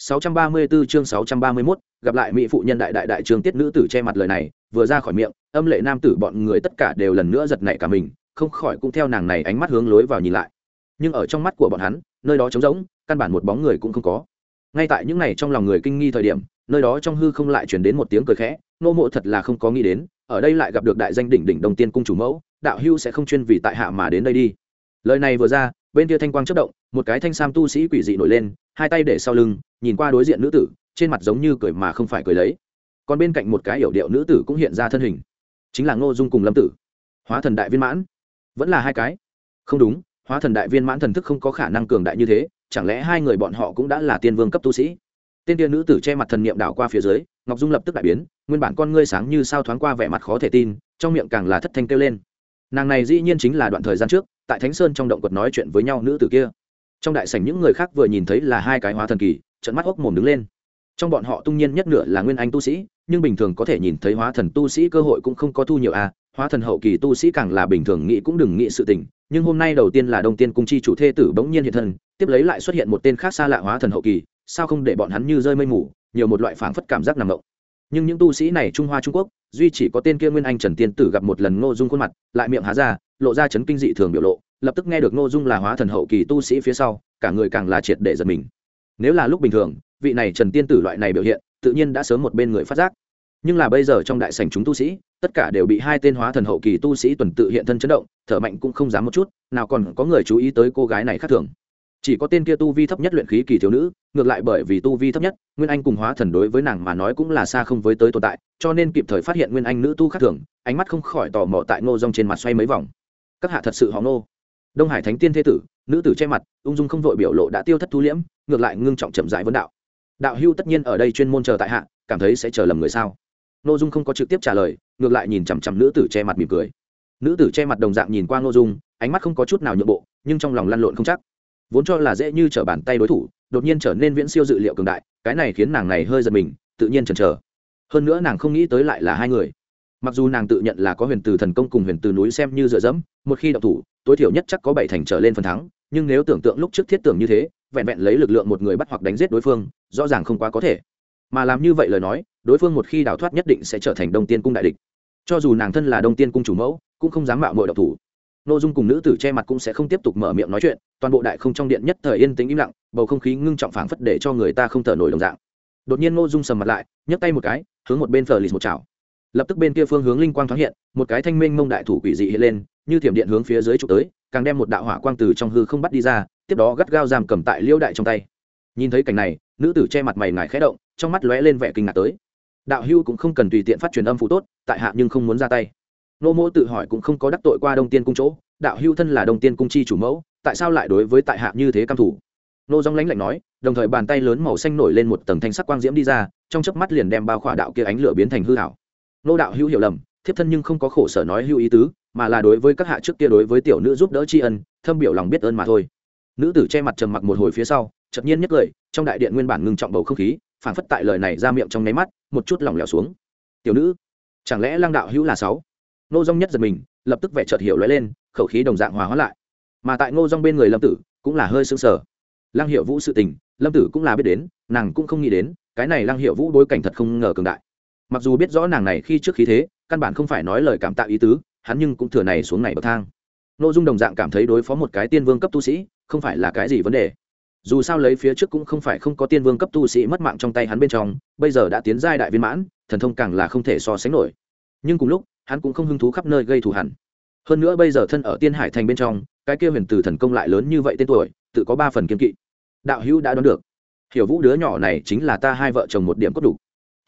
634 chương 631, gặp lại mỹ phụ nhân đại đại đại trương tiết nữ tử che mặt lời này, vừa ra khỏi miệng, âm lệ nam tử bọn người tất cả đều lần nữa giật nảy cả mình, không khỏi cũng theo nàng này ánh mắt hướng lối vào nhìn lại. Nhưng ở trong mắt của bọn hắn, nơi đó trống rỗng, căn bản một bóng người cũng không có. Ngay tại những này trong lòng người kinh nghi thời điểm, nơi đó trong hư không lại truyền đến một tiếng cười khẽ, nô mộ thật là không có nghĩ đến, ở đây lại gặp được đại danh đỉnh đỉnh đồng tiên cung chủ mẫu, đạo hưu sẽ không chuyên vì tại hạ mà đến đây đi. Lời này vừa ra, bên kia thanh quang chớp động, một cái thanh sam tu sĩ quỷ dị nổi lên, hai tay để sau lưng, nhìn qua đối diện nữ tử, trên mặt giống như cười mà không phải cười lấy. Còn bên cạnh một cái yểu điệu nữ tử cũng hiện ra thân hình. Chính là ngô dung cùng lâm tử. Hóa thần đại viên mãn. Vẫn là hai cái. Không đúng, hóa thần đại viên mãn thần thức không có khả năng cường đại như thế, chẳng lẽ hai người bọn họ cũng đã là tiên vương cấp tu sĩ? Tên tiên nữ tử che mặt thần niệm đảo qua phía dưới, ngọc dung lập tức đại biến, nguyên bản con ngươi sáng như sao thoáng qua vẻ mặt khó thể tin, trong miệng càng là thất thanh kêu lên. Nàng này dĩ nhiên chính là đoạn thời gian trước, tại thánh sơn trong động quật nói chuyện với nhau nữ tử kia trong đại sảnh những người khác vừa nhìn thấy là hai cái hóa thần kỳ trận mắt hốc mồm đứng lên. Trong bọn họ tung nhiên nhất nửa là nguyên anh tu sĩ, nhưng bình thường có thể nhìn thấy hóa thần tu sĩ cơ hội cũng không có thu nhiều à hóa thần hậu kỳ tu sĩ càng là bình thường nghĩ cũng đừng nghĩ sự tình, nhưng hôm nay đầu tiên là đông tiên cung chi chủ thê tử bỗng nhiên hiện thân, tiếp lấy lại xuất hiện một tên khác xa lạ hóa thần hậu kỳ, sao không để bọn hắn như rơi mây mù, nhiều một loại phảng phất cảm giác nằm ngộng nhưng những tu sĩ này trung hoa trung quốc, duy chỉ có tên kia nguyên anh trần tiên tử gặp một lần ngô dung khuôn mặt, lại miệng há ra, lộ ra chấn kinh dị thường biểu lộ lập tức nghe được ngô dung là hóa thần hậu kỳ tu sĩ phía sau, cả người càng là triệt để giật mình. Nếu là lúc bình thường, vị này trần tiên tử loại này biểu hiện, tự nhiên đã sớm một bên người phát giác. Nhưng là bây giờ trong đại sảnh chúng tu sĩ, tất cả đều bị hai tên hóa thần hậu kỳ tu sĩ tuần tự hiện thân chấn động, thở mạnh cũng không dám một chút, nào còn có người chú ý tới cô gái này khác thường. Chỉ có tên kia tu vi thấp nhất luyện khí kỳ thiếu nữ, ngược lại bởi vì tu vi thấp nhất, nguyên anh cùng hóa thần đối với nàng mà nói cũng là xa không với tới tồn tại, cho nên kịp thời phát hiện nguyên anh nữ tu khác thường, ánh mắt không khỏi tò mò tại ngô rong trên mặt xoay mấy vòng. Các hạ thật sự họ ngô đông hải thánh tiên thế tử, nữ tử che mặt, ung dung không vội biểu lộ đã tiêu thất thu liễm, ngược lại ngưng trọng chậm rãi vấn đạo. Đạo hưu tất nhiên ở đây chuyên môn chờ tại hạ, cảm thấy sẽ chờ lầm người sao? N ô dung không có trực tiếp trả lời, ngược lại nhìn chằm chằm nữ tử che mặt mỉm cười. Nữ tử che mặt đồng dạng nhìn qua n ô dung, ánh mắt không có chút nào nhượng bộ, nhưng trong lòng lăn lộn không chắc. Vốn cho là dễ như t r ở bàn tay đối thủ, đột nhiên trở nên viễn siêu dự liệu cường đại, cái này khiến nàng này hơi giật mình, tự nhiên chần chờ. Hơn nữa nàng không nghĩ tới lại là hai người. Mặc dù nàng tự nhận là có huyền từ thần công cùng huyền từ núi xem như dựa dẫm, một khi đậu thủ tối thiểu nhất chắc có bảy thành trở lên phần thắng, nhưng nếu tưởng tượng lúc trước thiết tưởng như thế, vẹn vẹn lấy lực lượng một người bắt hoặc đánh giết đối phương, rõ ràng không quá có thể. Mà làm như vậy lời nói, đối phương một khi đào thoát nhất định sẽ trở thành đông tiên cung đại địch. Cho dù nàng thân là đông tiên cung chủ mẫu, cũng không dám mạo mội độc thủ. N ô dung cùng nữ tử che mặt cũng sẽ không tiếp tục mở miệng nói chuyện, toàn bộ đại không trong điện nhất thời yên tĩnh im lặng, bầu không khí ngưng trọng phảng phất để cho người ta không thở nổi đồng dạng. Đột nhiên n ô dung sầm mặt lại, nhấc tay một cái, hướng một bên phờ lì một chảo. Lập tức bên kia phương hướng linh quang thoáng hiện, một cái thanh minh mông đại thủ quỷ dị hiện lên như thiểm điện hướng phía dưới trục tới, càng đem một đạo hỏa quang từ trong hư không bắt đi ra, tiếp đó gắt gao giam cầm tại liêu đại trong tay. Nhìn thấy cảnh này, nữ tử che mặt mày ngài khẽ động, trong mắt lóe lên vẻ kinh ngạc tới. Đạo hưu cũng không cần tùy tiện phát truyền âm phụ tốt, tại hạ nhưng không muốn ra tay. Nô mỗ tự hỏi cũng không có đắc tội qua đông tiên cung chỗ, đạo hưu thân là đông tiên cung chi chủ mẫu, tại sao lại đối với tại hạ như thế cam thủ? Nô dòng lãnh lạnh nói, đồng thời bàn tay lớn màu xanh nổi lên một tầng thanh sắc quang diễm đi ra, trong chớp mắt liền đem bao khỏa đạo kia ánh lửa biến thành hư hảo nô đạo hưu hiểu lầm thiếp thân nhưng không có khổ sở nói hưu ý tứ, mà là đối với các hạ trước kia đối với tiểu nữ giúp đỡ tri ân, thâm biểu lòng biết ơn mà thôi. Nữ tử che mặt trầm mặc một hồi phía sau, chợt nhiên nhất cười, trong đại điện nguyên bản ngưng trọng bầu không khí, phảng phất tại lời này ra miệng trong nháy mắt, một chút lỏng lẻo xuống. Tiểu nữ, chẳng lẽ lăng đạo hữu là sáu? Nô dong nhất giật mình, lập tức vẻ chợt hiểu lóe lên, khẩu khí đồng dạng hòa hóa lại. Mà tại ngô dong bên người lâm tử cũng là hơi sưng sờ. Lăng hiệu vũ sự tình, lâm tử cũng là biết đến, nàng cũng không nghĩ đến, cái này lăng hiệu vũ bối cảnh thật không ngờ cường đại. Mặc dù biết rõ nàng này khi trước khí thế căn bản không phải nói lời cảm tạ ý tứ, hắn nhưng cũng thừa này xuống này bậc thang. Nội dung đồng dạng cảm thấy đối phó một cái tiên vương cấp tu sĩ, không phải là cái gì vấn đề. Dù sao lấy phía trước cũng không phải không có tiên vương cấp tu sĩ mất mạng trong tay hắn bên trong, bây giờ đã tiến giai đại viên mãn, thần thông càng là không thể so sánh nổi. Nhưng cùng lúc, hắn cũng không hứng thú khắp nơi gây thù hẳn hơn nữa bây giờ thân ở tiên hải thành bên trong, cái kia huyền từ thần công lại lớn như vậy tên tuổi, tự có ba phần kiên kỵ. Đạo hữu đã đoán được. Hiểu vũ đứa nhỏ này chính là ta hai vợ chồng một điểm cốt đủ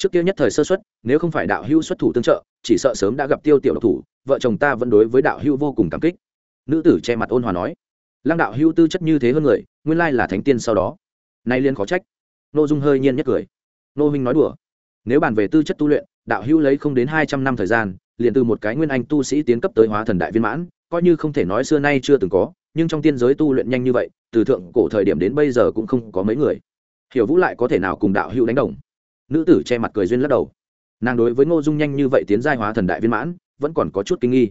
trước kia nhất thời sơ xuất nếu không phải đạo hữu xuất thủ tương trợ, chỉ sợ sớm đã gặp tiêu tiểu độc thủ, vợ chồng ta vẫn đối với đạo hữu vô cùng cảm kích. Nữ tử che mặt ôn hòa nói, lăng đạo hữu tư chất như thế hơn người, nguyên lai là thánh tiên sau đó. Nay liên khó trách. Nô dung hơi nhiên nhất cười. Nô huynh nói đùa, nếu bàn về tư chất tu luyện, đạo hữu lấy không đến hai trăm năm thời gian, liền từ một cái nguyên anh tu sĩ tiến cấp tới hóa thần đại viên mãn, coi như không thể nói xưa nay chưa từng có, nhưng trong tiên giới tu luyện nhanh như vậy, từ thượng cổ thời điểm đến bây giờ cũng không có mấy người. Hiểu vũ lại có thể nào cùng đạo hữu đánh đồng? Nữ tử che mặt cười duyên lắc đầu. Nàng đối với ngô dung nhanh như vậy tiến giai hóa thần đại viên mãn, vẫn còn có chút kinh nghi.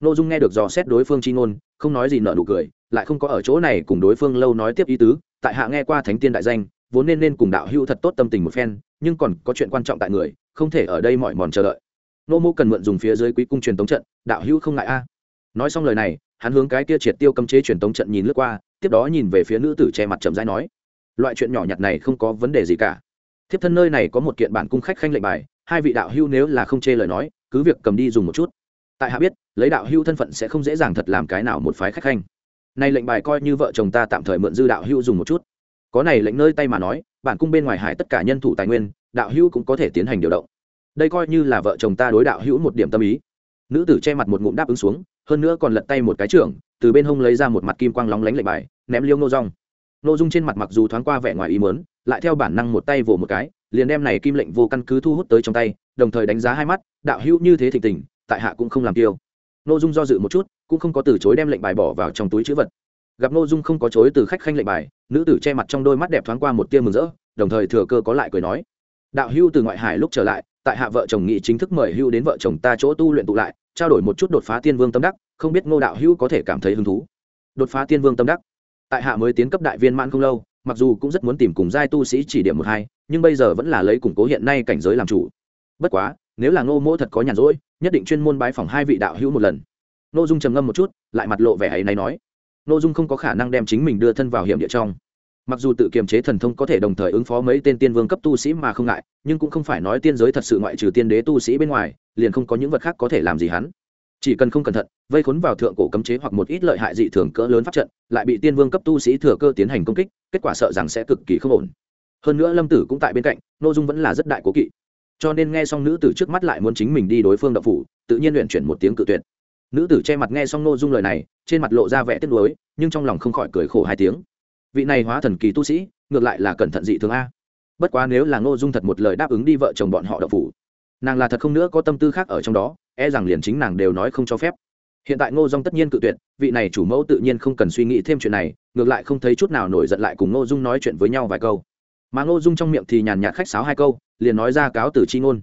Ngô dung nghe được dò xét đối phương chi ngôn, không nói gì nợ nụ cười, lại không có ở chỗ này cùng đối phương lâu nói tiếp ý tứ, tại hạ nghe qua thánh tiên đại danh, vốn nên nên cùng đạo hữu thật tốt tâm tình một phen, nhưng còn có chuyện quan trọng tại người, không thể ở đây mọi mòn chờ đợi. Nô mô cần mượn dùng phía dưới quý cung truyền tống trận, đạo hữu không ngại a. Nói xong lời này, hắn hướng cái kia triệt tiêu cấm chế truyền tống trận nhìn lướt qua, tiếp đó nhìn về phía nữ tử che mặt chậm rãi nói, loại chuyện nhỏ nhặt này không có vấn đề gì cả thiếp thân nơi này có một kiện bản cung khách khanh lệnh bài, hai vị đạo hưu nếu là không chê lời nói, cứ việc cầm đi dùng một chút. Tại hạ biết, lấy đạo hưu thân phận sẽ không dễ dàng thật làm cái nào một phái khách khanh. Này lệnh bài coi như vợ chồng ta tạm thời mượn dư đạo hưu dùng một chút. Có này lệnh nơi tay mà nói, bản cung bên ngoài hải tất cả nhân thủ tài nguyên, đạo hưu cũng có thể tiến hành điều động. Đây coi như là vợ chồng ta đối đạo hữu một điểm tâm ý. Nữ tử che mặt một ngụm đáp ứng xuống, hơn nữa còn lật tay một cái trưởng, từ bên hông lấy ra một mặt kim quang lóng lánh lệnh bài, ném liêu nô rong nô dung trên mặt mặc dù thoáng qua vẻ ngoài ý mớn lại theo bản năng một tay vỗ một cái, liền đem này kim lệnh vô căn cứ thu hút tới trong tay, đồng thời đánh giá hai mắt, đạo hữu như thế thịnh tình, tại hạ cũng không làm tiêu nô dung do dự một chút, cũng không có từ chối đem lệnh bài bỏ vào trong túi chữ vật. Gặp nô dung không có chối từ khách khanh lệnh bài, nữ tử che mặt trong đôi mắt đẹp thoáng qua một tia mừng rỡ, đồng thời thừa cơ có lại cười nói. Đạo hưu từ ngoại hải lúc trở lại, tại hạ vợ chồng nghị chính thức mời hưu đến vợ chồng ta chỗ tu luyện tụ lại, trao đổi một chút đột phá tiên vương tâm đắc, không biết ngô đạo hưu có thể cảm thấy hứng thú. Đột phá tiên vương tâm đắc tại hạ mới tiến cấp đại viên mãn không lâu, mặc dù cũng rất muốn tìm cùng giai tu sĩ chỉ điểm một hai, nhưng bây giờ vẫn là lấy củng cố hiện nay cảnh giới làm chủ. Bất quá, nếu là ngô mỗ thật có nhàn rỗi, nhất định chuyên môn bái phỏng hai vị đạo hữu một lần. N ô dung trầm ngâm một chút, lại mặt lộ vẻ ấy này nói n ô dung không có khả năng đem chính mình đưa thân vào hiểm địa trong. Mặc dù tự kiềm chế thần thông có thể đồng thời ứng phó mấy tên tiên vương cấp tu sĩ mà không ngại, nhưng cũng không phải nói tiên giới thật sự ngoại trừ tiên đế tu sĩ bên ngoài, liền không có những vật khác có thể làm gì hắn chỉ cần không cẩn thận, vây khốn vào thượng cổ cấm chế hoặc một ít lợi hại dị thường cỡ lớn pháp trận, lại bị tiên vương cấp tu sĩ thừa cơ tiến hành công kích, kết quả sợ rằng sẽ cực kỳ không ổn. Hơn nữa lâm tử cũng tại bên cạnh n ô dung vẫn là rất đại cố kỵ. Cho nên nghe xong nữ tử trước mắt lại muốn chính mình đi đối phương đậu phủ, tự nhiên luyện chuyển một tiếng cự tuyệt. Nữ tử che mặt nghe xong n ô dung lời này, trên mặt lộ ra vẻ tiếc nuối, nhưng trong lòng không khỏi cười khổ hai tiếng. Vị này hóa thần kỳ tu sĩ, ngược lại là cẩn thận dị thường a. Bất quá nếu là nội dung thật một lời đáp ứng đi vợ chồng bọn họ đậu phủ, nàng là thật không nữa có tâm tư khác ở trong đó e rằng liền chính nàng đều nói không cho phép. Hiện tại ngô dung tất nhiên cự tuyệt, vị này chủ mẫu tự nhiên không cần suy nghĩ thêm chuyện này, ngược lại không thấy chút nào nổi giận lại cùng ngô dung nói chuyện với nhau vài câu. Mà ngô dung trong miệng thì nhàn nhạt khách sáo hai câu, liền nói ra cáo từ chi ngôn.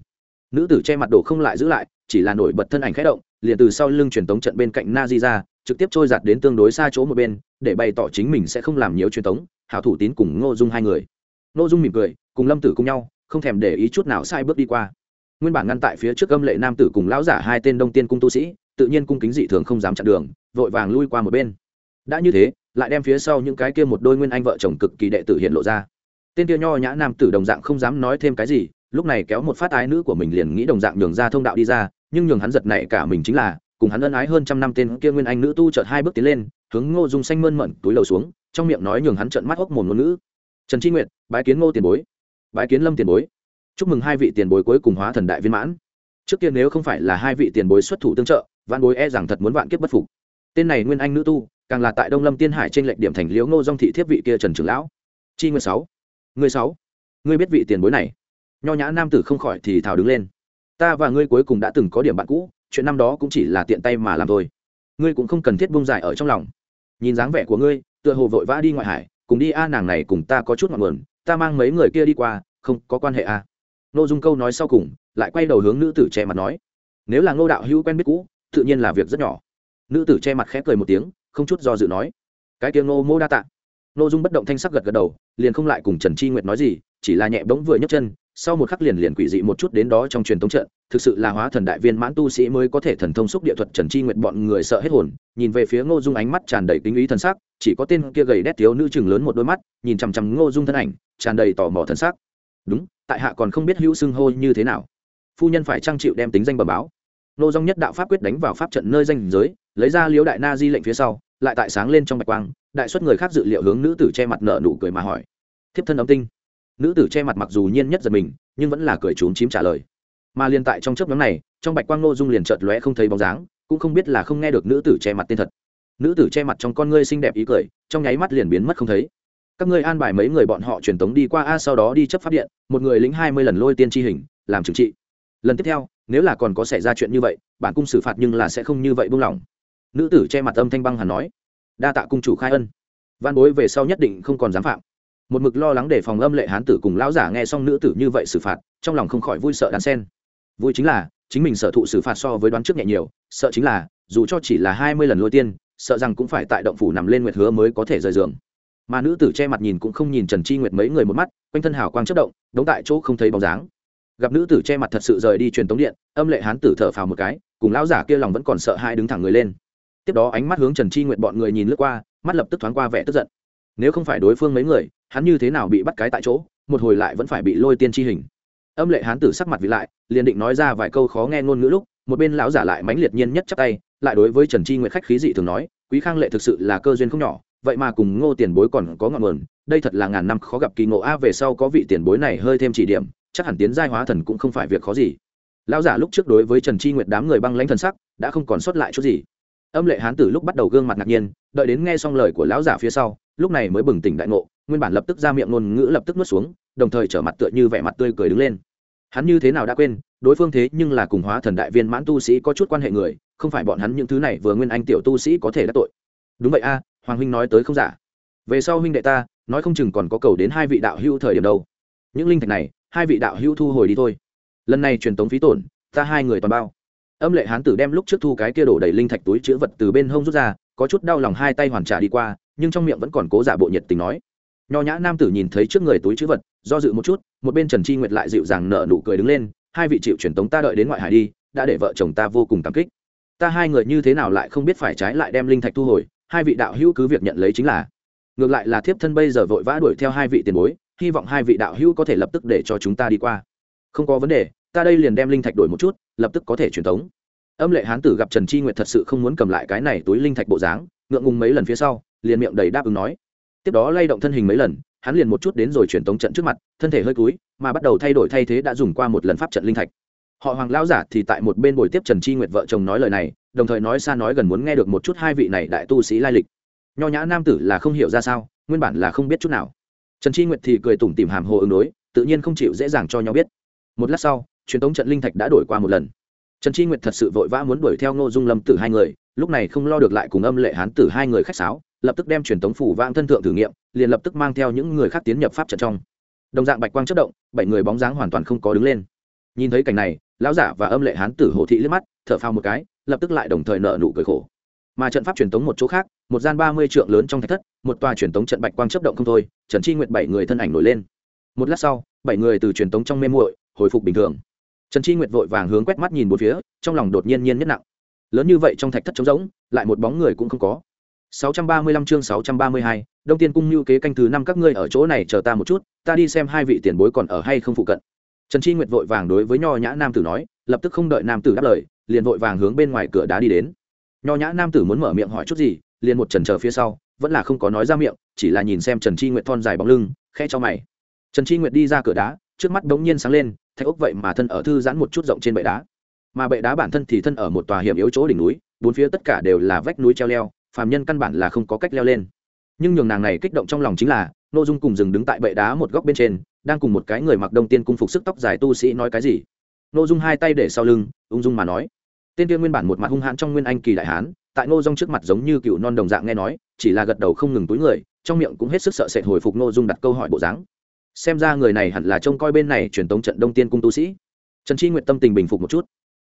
Nữ tử che mặt đổ không lại giữ lại, chỉ là nổi bật thân ảnh khẽ động, liền từ sau lưng truyền tống trận bên cạnh na di ra, trực tiếp trôi dạt đến tương đối xa chỗ một bên, để bày tỏ chính mình sẽ không làm nhiều truyền tống, hảo thủ tín cùng ngô dung hai người. Ngô dung mỉm cười, cùng lâm tử cùng nhau, không thèm để ý chút nào sai bước đi qua nguyên bản ngăn tại phía trước âm lệ nam tử cùng lão giả hai tên đông tiên cung tu sĩ, tự nhiên cung kính dị thường không dám chặn đường, vội vàng lui qua một bên. Đã như thế, lại đem phía sau những cái kia một đôi nguyên anh vợ chồng cực kỳ đệ tử hiện lộ ra. Tên kia nho nhã nam tử đồng dạng không dám nói thêm cái gì, lúc này kéo một phát ái nữ của mình liền nghĩ đồng dạng nhường ra thông đạo đi ra, nhưng nhường hắn giật này cả mình chính là, cùng hắn ân ái hơn trăm năm tên kia nguyên anh nữ tu chợt hai bước tiến lên, hướng ngô dung xanh mơn mận túi lầu xuống, trong miệng nói nhường hắn trợn mắt hốc mồm ngôn ngữ. Trần tri nguyện bái kiến ngô tiền bối. Bái kiến lâm tiền bối chúc mừng hai vị tiền bối cuối cùng hóa thần đại viên mãn. Trước kia nếu không phải là hai vị tiền bối xuất thủ tương trợ vạn bối e rằng thật muốn vạn kiếp bất phục. Tên này nguyên anh nữ tu, càng là tại đông lâm tiên hải trên lệnh điểm thành liễu ngô dong thị thiếp vị kia trần trưởng lão. Chi nguyên sáu. Người sáu. Ngươi biết vị tiền bối này. Nho nhã nam tử không khỏi thì thào đứng lên. Ta và ngươi cuối cùng đã từng có điểm bạn cũ, chuyện năm đó cũng chỉ là tiện tay mà làm thôi. Ngươi cũng không cần thiết bung dài ở trong lòng. Nhìn dáng vẻ của ngươi, tựa hồ vội vã đi ngoại hải, cùng đi a, nàng này cùng ta có chút ngọn nguồn, ta mang mấy người kia đi qua, không có quan hệ a. Nô dung câu nói sau cùng, lại quay đầu hướng nữ tử che mặt nói, nếu là ngô đạo hữu quen biết cũ, tự nhiên là việc rất nhỏ. Nữ tử che mặt khẽ cười một tiếng, không chút do dự nói, cái tiếng ngô mô đa tạ. Nô dung bất động thanh sắc gật gật đầu, liền không lại cùng trần Tri nguyệt nói gì, chỉ là nhẹ bỗng vừa nhấc chân, sau một khắc liền liền quỷ dị một chút đến đó trong truyền thống trận, thực sự là hóa thần đại viên mãn tu sĩ mới có thể thần thông xúc địa thuật trần Tri nguyệt bọn người sợ hết hồn, nhìn về phía ngô dung ánh mắt tràn đầy kính ý thần sắc, chỉ có tên kia gầy đét thiếu nữ chừng lớn một đôi mắt, nhìn chằm chằm ngô dung thân ảnh, tràn đầy tò mò thần sắc đúng, tại hạ còn không biết hữu xưng hô như thế nào. Phu nhân phải trang chịu đem tính danh bờ báo? Nô dung nhất đạo pháp quyết đánh vào pháp trận nơi danh giới, lấy ra liếu đại na di lệnh phía sau, lại tại sáng lên trong bạch quang, đại xuất người khác dự liệu hướng nữ tử che mặt nợ nụ cười mà hỏi. Thiếp thân ấm tinh. Nữ tử che mặt mặc dù nhiên nhất giật mình, nhưng vẫn là cười trốn chím trả lời. Mà liên tại trong chớp nhóm này, trong bạch quang nô dung liền chợt lóe không thấy bóng dáng, cũng không biết là không nghe được nữ tử che mặt tên thật. Nữ tử che mặt trong con ngươi xinh đẹp ý cười, trong nháy mắt liền biến mất không thấy các ngươi an bài mấy người bọn họ truyền tống đi qua a, sau đó đi chấp pháp điện, một người lính hai mươi lần lôi tiên tri hình, làm trừng trị. Lần tiếp theo, nếu là còn có xảy ra chuyện như vậy, bản cung xử phạt nhưng là sẽ không như vậy buông lỏng. Nữ tử che mặt âm thanh băng hàn nói, đa tạ cung chủ khai ân. Văn bối về sau nhất định không còn dám phạm. Một mực lo lắng để phòng âm lệ hán tử cùng lão giả nghe xong nữ tử như vậy xử phạt, trong lòng không khỏi vui sợ đan sen. Vui chính là, chính mình sở thụ xử phạt so với đoán trước nhẹ nhiều, sợ chính là, dù cho chỉ là hai mươi lần lôi tiên, sợ rằng cũng phải tại động phủ nằm lên nguyệt hứa mới có thể rời giường mà nữ tử che mặt nhìn cũng không nhìn trần chi nguyệt mấy người một mắt, quanh thân hào quang chất động, đống tại chỗ không thấy bóng dáng. Gặp nữ tử che mặt thật sự rời đi truyền tống điện, âm lệ hán tử thở phào một cái, cùng lão giả kia lòng vẫn còn sợ hai đứng thẳng người lên. Tiếp đó ánh mắt hướng trần chi nguyệt bọn người nhìn lướt qua, mắt lập tức thoáng qua vẻ tức giận. Nếu không phải đối phương mấy người, hắn như thế nào bị bắt cái tại chỗ, một hồi lại vẫn phải bị lôi tiên chi hình. Âm lệ hán tử sắc mặt vị lại, liền định nói ra vài câu khó nghe ngôn ngữ lúc, một bên lão giả lại mãnh liệt nhiên nhất chắp tay, lại đối với trần chi nguyệt khách khí dị thường nói, quý khang lệ thực sự là cơ duyên không nhỏ vậy mà cùng ngô tiền bối còn có ngọn nguồn, đây thật là ngàn năm khó gặp kỳ ngộ. A, về sau có vị tiền bối này hơi thêm chỉ điểm, chắc hẳn tiến giai hóa thần cũng không phải việc khó gì. Lão giả lúc trước đối với trần chi nguyệt đám người băng lãnh thần sắc, đã không còn sót lại chút gì. Âm lệ hán tử lúc bắt đầu gương mặt ngạc nhiên, đợi đến nghe xong lời của lão giả phía sau, lúc này mới bừng tỉnh đại ngộ, nguyên bản lập tức ra miệng ngôn ngữ lập tức nuốt xuống, đồng thời trở mặt tựa như vẻ mặt tươi cười đứng lên. Hắn như thế nào đã quên, đối phương thế nhưng là cùng hóa thần đại viên mãn tu sĩ có chút quan hệ người, không phải bọn hắn những thứ này vừa nguyên anh tiểu tu sĩ có thể đắc tội. Đúng vậy a hoàng huynh nói tới không giả. Về sau huynh đệ ta, nói không chừng còn có cầu đến hai vị đạo hữu thời điểm đâu. Những linh thạch này, hai vị đạo hữu thu hồi đi thôi. Lần này truyền tống phí tổn, ta hai người toàn bao. Âm lệ hán tử đem lúc trước thu cái kia đổ đầy linh thạch túi chữ vật từ bên hông rút ra, có chút đau lòng hai tay hoàn trả đi qua, nhưng trong miệng vẫn còn cố giả bộ nhiệt tình nói. Nho nhã nam tử nhìn thấy trước người túi chữ vật, do dự một chút, một bên trần chi nguyệt lại dịu dàng nở nụ cười đứng lên, hai vị chịu truyền tống ta đợi đến ngoại hải đi, đã để vợ chồng ta vô cùng cảm kích. Ta hai người như thế nào lại không biết phải trái lại đem linh thạch thu hồi hai vị đạo hữu cứ việc nhận lấy chính là. Ngược lại là thiếp thân bây giờ vội vã đuổi theo hai vị tiền bối, hy vọng hai vị đạo hữu có thể lập tức để cho chúng ta đi qua. Không có vấn đề, ta đây liền đem linh thạch đổi một chút, lập tức có thể truyền tống. Âm lệ hán tử gặp trần tri nguyệt thật sự không muốn cầm lại cái này túi linh thạch bộ dáng, ngượng ngùng mấy lần phía sau, liền miệng đầy đáp ứng nói. Tiếp đó lay động thân hình mấy lần, hắn liền một chút đến rồi truyền tống trận trước mặt, thân thể hơi cúi, mà bắt đầu thay đổi thay thế đã dùng qua một lần pháp trận linh thạch họ hoàng lão giả thì tại một bên buổi tiếp trần chi nguyệt vợ chồng nói lời này, đồng thời nói xa nói gần muốn nghe được một chút hai vị này đại tu sĩ lai lịch. Nho nhã nam tử là không hiểu ra sao, nguyên bản là không biết chút nào. Trần chi nguyệt thì cười tủm tìm hàm hồ ứng đối, tự nhiên không chịu dễ dàng cho nhau biết. Một lát sau, truyền tống trận linh thạch đã đổi qua một lần. Trần chi nguyệt thật sự vội vã muốn đuổi theo ngô dung lâm tử hai người, lúc này không lo được lại cùng âm lệ hán tử hai người khách sáo, lập tức đem truyền tống phủ vang thân thượng thử nghiệm, liền lập tức mang theo những người khác tiến nhập pháp trận trong. Đồng dạng bạch quang chất động, bảy người bóng dáng hoàn toàn không có đứng lên nhìn thấy cảnh này lão giả và âm lệ hán tử hồ thị liếc mắt thở phao một cái lập tức lại đồng thời nợ nụ cười khổ. Mà trận pháp truyền tống một chỗ khác một gian ba mươi trượng lớn trong thạch thất một tòa truyền tống trận bạch quang chấp động không thôi trần chi nguyệt bảy người thân ảnh nổi lên. Một lát sau bảy người từ truyền tống trong mê muội hồi phục bình thường. Trần chi nguyệt vội vàng hướng quét mắt nhìn một phía trong lòng đột nhiên nhiên nhất nặng. Lớn như vậy trong thạch thất trống rỗng lại một bóng người cũng không có. 635 chương 632, Đông Tiên cung lưu kế canh thứ năm các ngươi ở chỗ này chờ ta một chút, ta đi xem hai vị tiền bối còn ở hay không phụ cận. Trần Chi Nguyệt vội vàng đối với nho nhã nam tử nói, lập tức không đợi nam tử đáp lời, liền vội vàng hướng bên ngoài cửa đá đi đến. Nho nhã nam tử muốn mở miệng hỏi chút gì, liền một trần chờ phía sau, vẫn là không có nói ra miệng, chỉ là nhìn xem Trần Chi Nguyệt thon dài bóng lưng, khẽ cho mày. Trần Chi Nguyệt đi ra cửa đá, trước mắt bỗng nhiên sáng lên, thạch ốc vậy mà thân ở thư giãn một chút rộng trên bệ đá. Mà bệ đá bản thân thì thân ở một tòa hiểm yếu chỗ đỉnh núi, bốn phía tất cả đều là vách núi treo leo, phàm nhân căn bản là không có cách leo lên nhưng nhường nàng này kích động trong lòng chính là nội dung cùng dừng đứng tại bệ đá một góc bên trên, đang cùng một cái người mặc đông tiên cung phục sức tóc dài tu sĩ nói cái gì. Nội dung hai tay để sau lưng, ung dung mà nói. Tên tiên nguyên bản một mặt hung hãn trong nguyên anh kỳ đại hán, tại ngô dung trước mặt giống như cựu non đồng dạng nghe nói, chỉ là gật đầu không ngừng túi người, trong miệng cũng hết sức sợ sệt hồi phục nội dung đặt câu hỏi bộ dáng. Xem ra người này hẳn là trông coi bên này truyền tống trận đông tiên cung tu sĩ. Trần chi nguyện tâm tình bình phục một chút.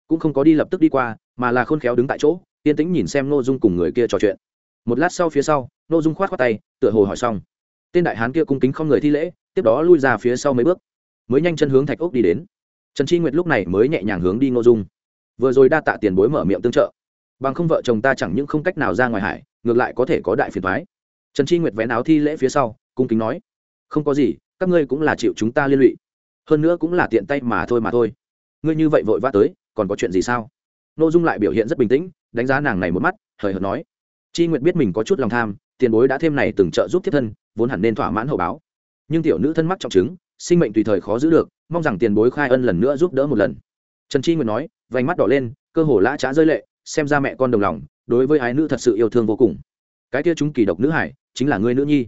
Cũng không có đi lập tức đi qua, mà là khôn khéo đứng tại chỗ, yên tĩnh nhìn xem nội dung cùng người kia trò chuyện. Một lát sau phía sau nội dung khoát khoát tay, tựa hồ hỏi xong tên đại hán kia cung kính không người thi lễ, tiếp đó lui ra phía sau mấy bước. Mới nhanh chân hướng thạch ốc đi đến. Trần chi nguyệt lúc này mới nhẹ nhàng hướng đi Ngô dung. Vừa rồi đa tạ tiền bối mở miệng tương trợ. Bằng không vợ chồng ta chẳng những không cách nào ra ngoài hải, ngược lại có thể có đại phiền thoái trần chi nguyệt vén áo thi lễ phía sau, cung kính nói, không có gì, các ngươi cũng là chịu chúng ta liên lụy. Hơn nữa cũng là tiện tay mà thôi mà thôi. Ngươi như vậy vội vã tới, còn có chuyện gì sao? N ô dung lại biểu hiện rất bình tĩnh, đánh giá nàng này một mắt, hời hợt nói, chi nguyệt biết mình có chút lòng tham, tiền bối đã thêm này từng trợ giúp thiết thân vốn hẳn nên thỏa mãn hậu báo. Nhưng tiểu nữ thân mắc trọng chứng, sinh mệnh tùy thời khó giữ được, mong rằng tiền bối khai ân lần nữa giúp đỡ một lần. Trần chi nguyệt nói, vành mắt đỏ lên, cơ hồ lã trá rơi lệ, xem ra mẹ con đồng lòng, đối với ái nữ thật sự yêu thương vô cùng. Cái kia chúng kỳ độc nữ hải, chính là ngươi nữ nhi.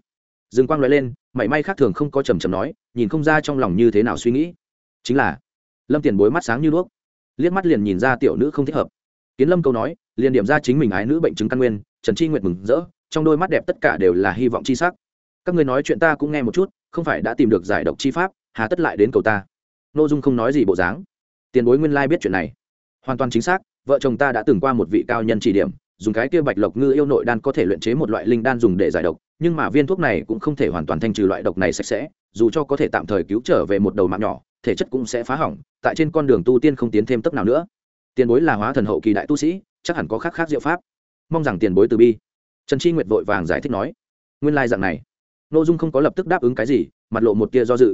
Dương quang nói lên, mảy may khác thường không có trầm trầm nói, nhìn không ra trong lòng như thế nào suy nghĩ. Chính là, lâm tiền bối mắt sáng như đuốc. Liếc mắt liền nhìn ra tiểu nữ không thích hợp. Kiến lâm câu nói, liền điểm ra chính mình ái nữ bệnh chứng căn nguyên, trần chi nguyệt mừng rỡ, trong đôi mắt đẹp tất cả đều là hy vọng chi sắc các người nói chuyện ta cũng nghe một chút, không phải đã tìm được giải độc chi pháp, hà tất lại đến cầu ta. N ô dung không nói gì bộ dáng. Tiền bối nguyên lai biết chuyện này. Hoàn toàn chính xác, vợ chồng ta đã từng qua một vị cao nhân chỉ điểm, dùng cái kia bạch lộc ngư yêu nội đan có thể luyện chế một loại linh đan dùng để giải độc, nhưng mà viên thuốc này cũng không thể hoàn toàn thanh trừ loại độc này sạch sẽ, dù cho có thể tạm thời cứu trở về một đầu mạng nhỏ, thể chất cũng sẽ phá hỏng, tại trên con đường tu tiên không tiến thêm tấp nào nữa. Tiền bối là hóa thần hậu kỳ đại tu sĩ, chắc hẳn có khác khác diệu pháp. Mong rằng tiền bối từ bi. Trần chi nguyệt vội vàng giải thích nói, nguyên lai dạng này n ô dung không có lập tức đáp ứng cái gì, mặt lộ một tia do dự.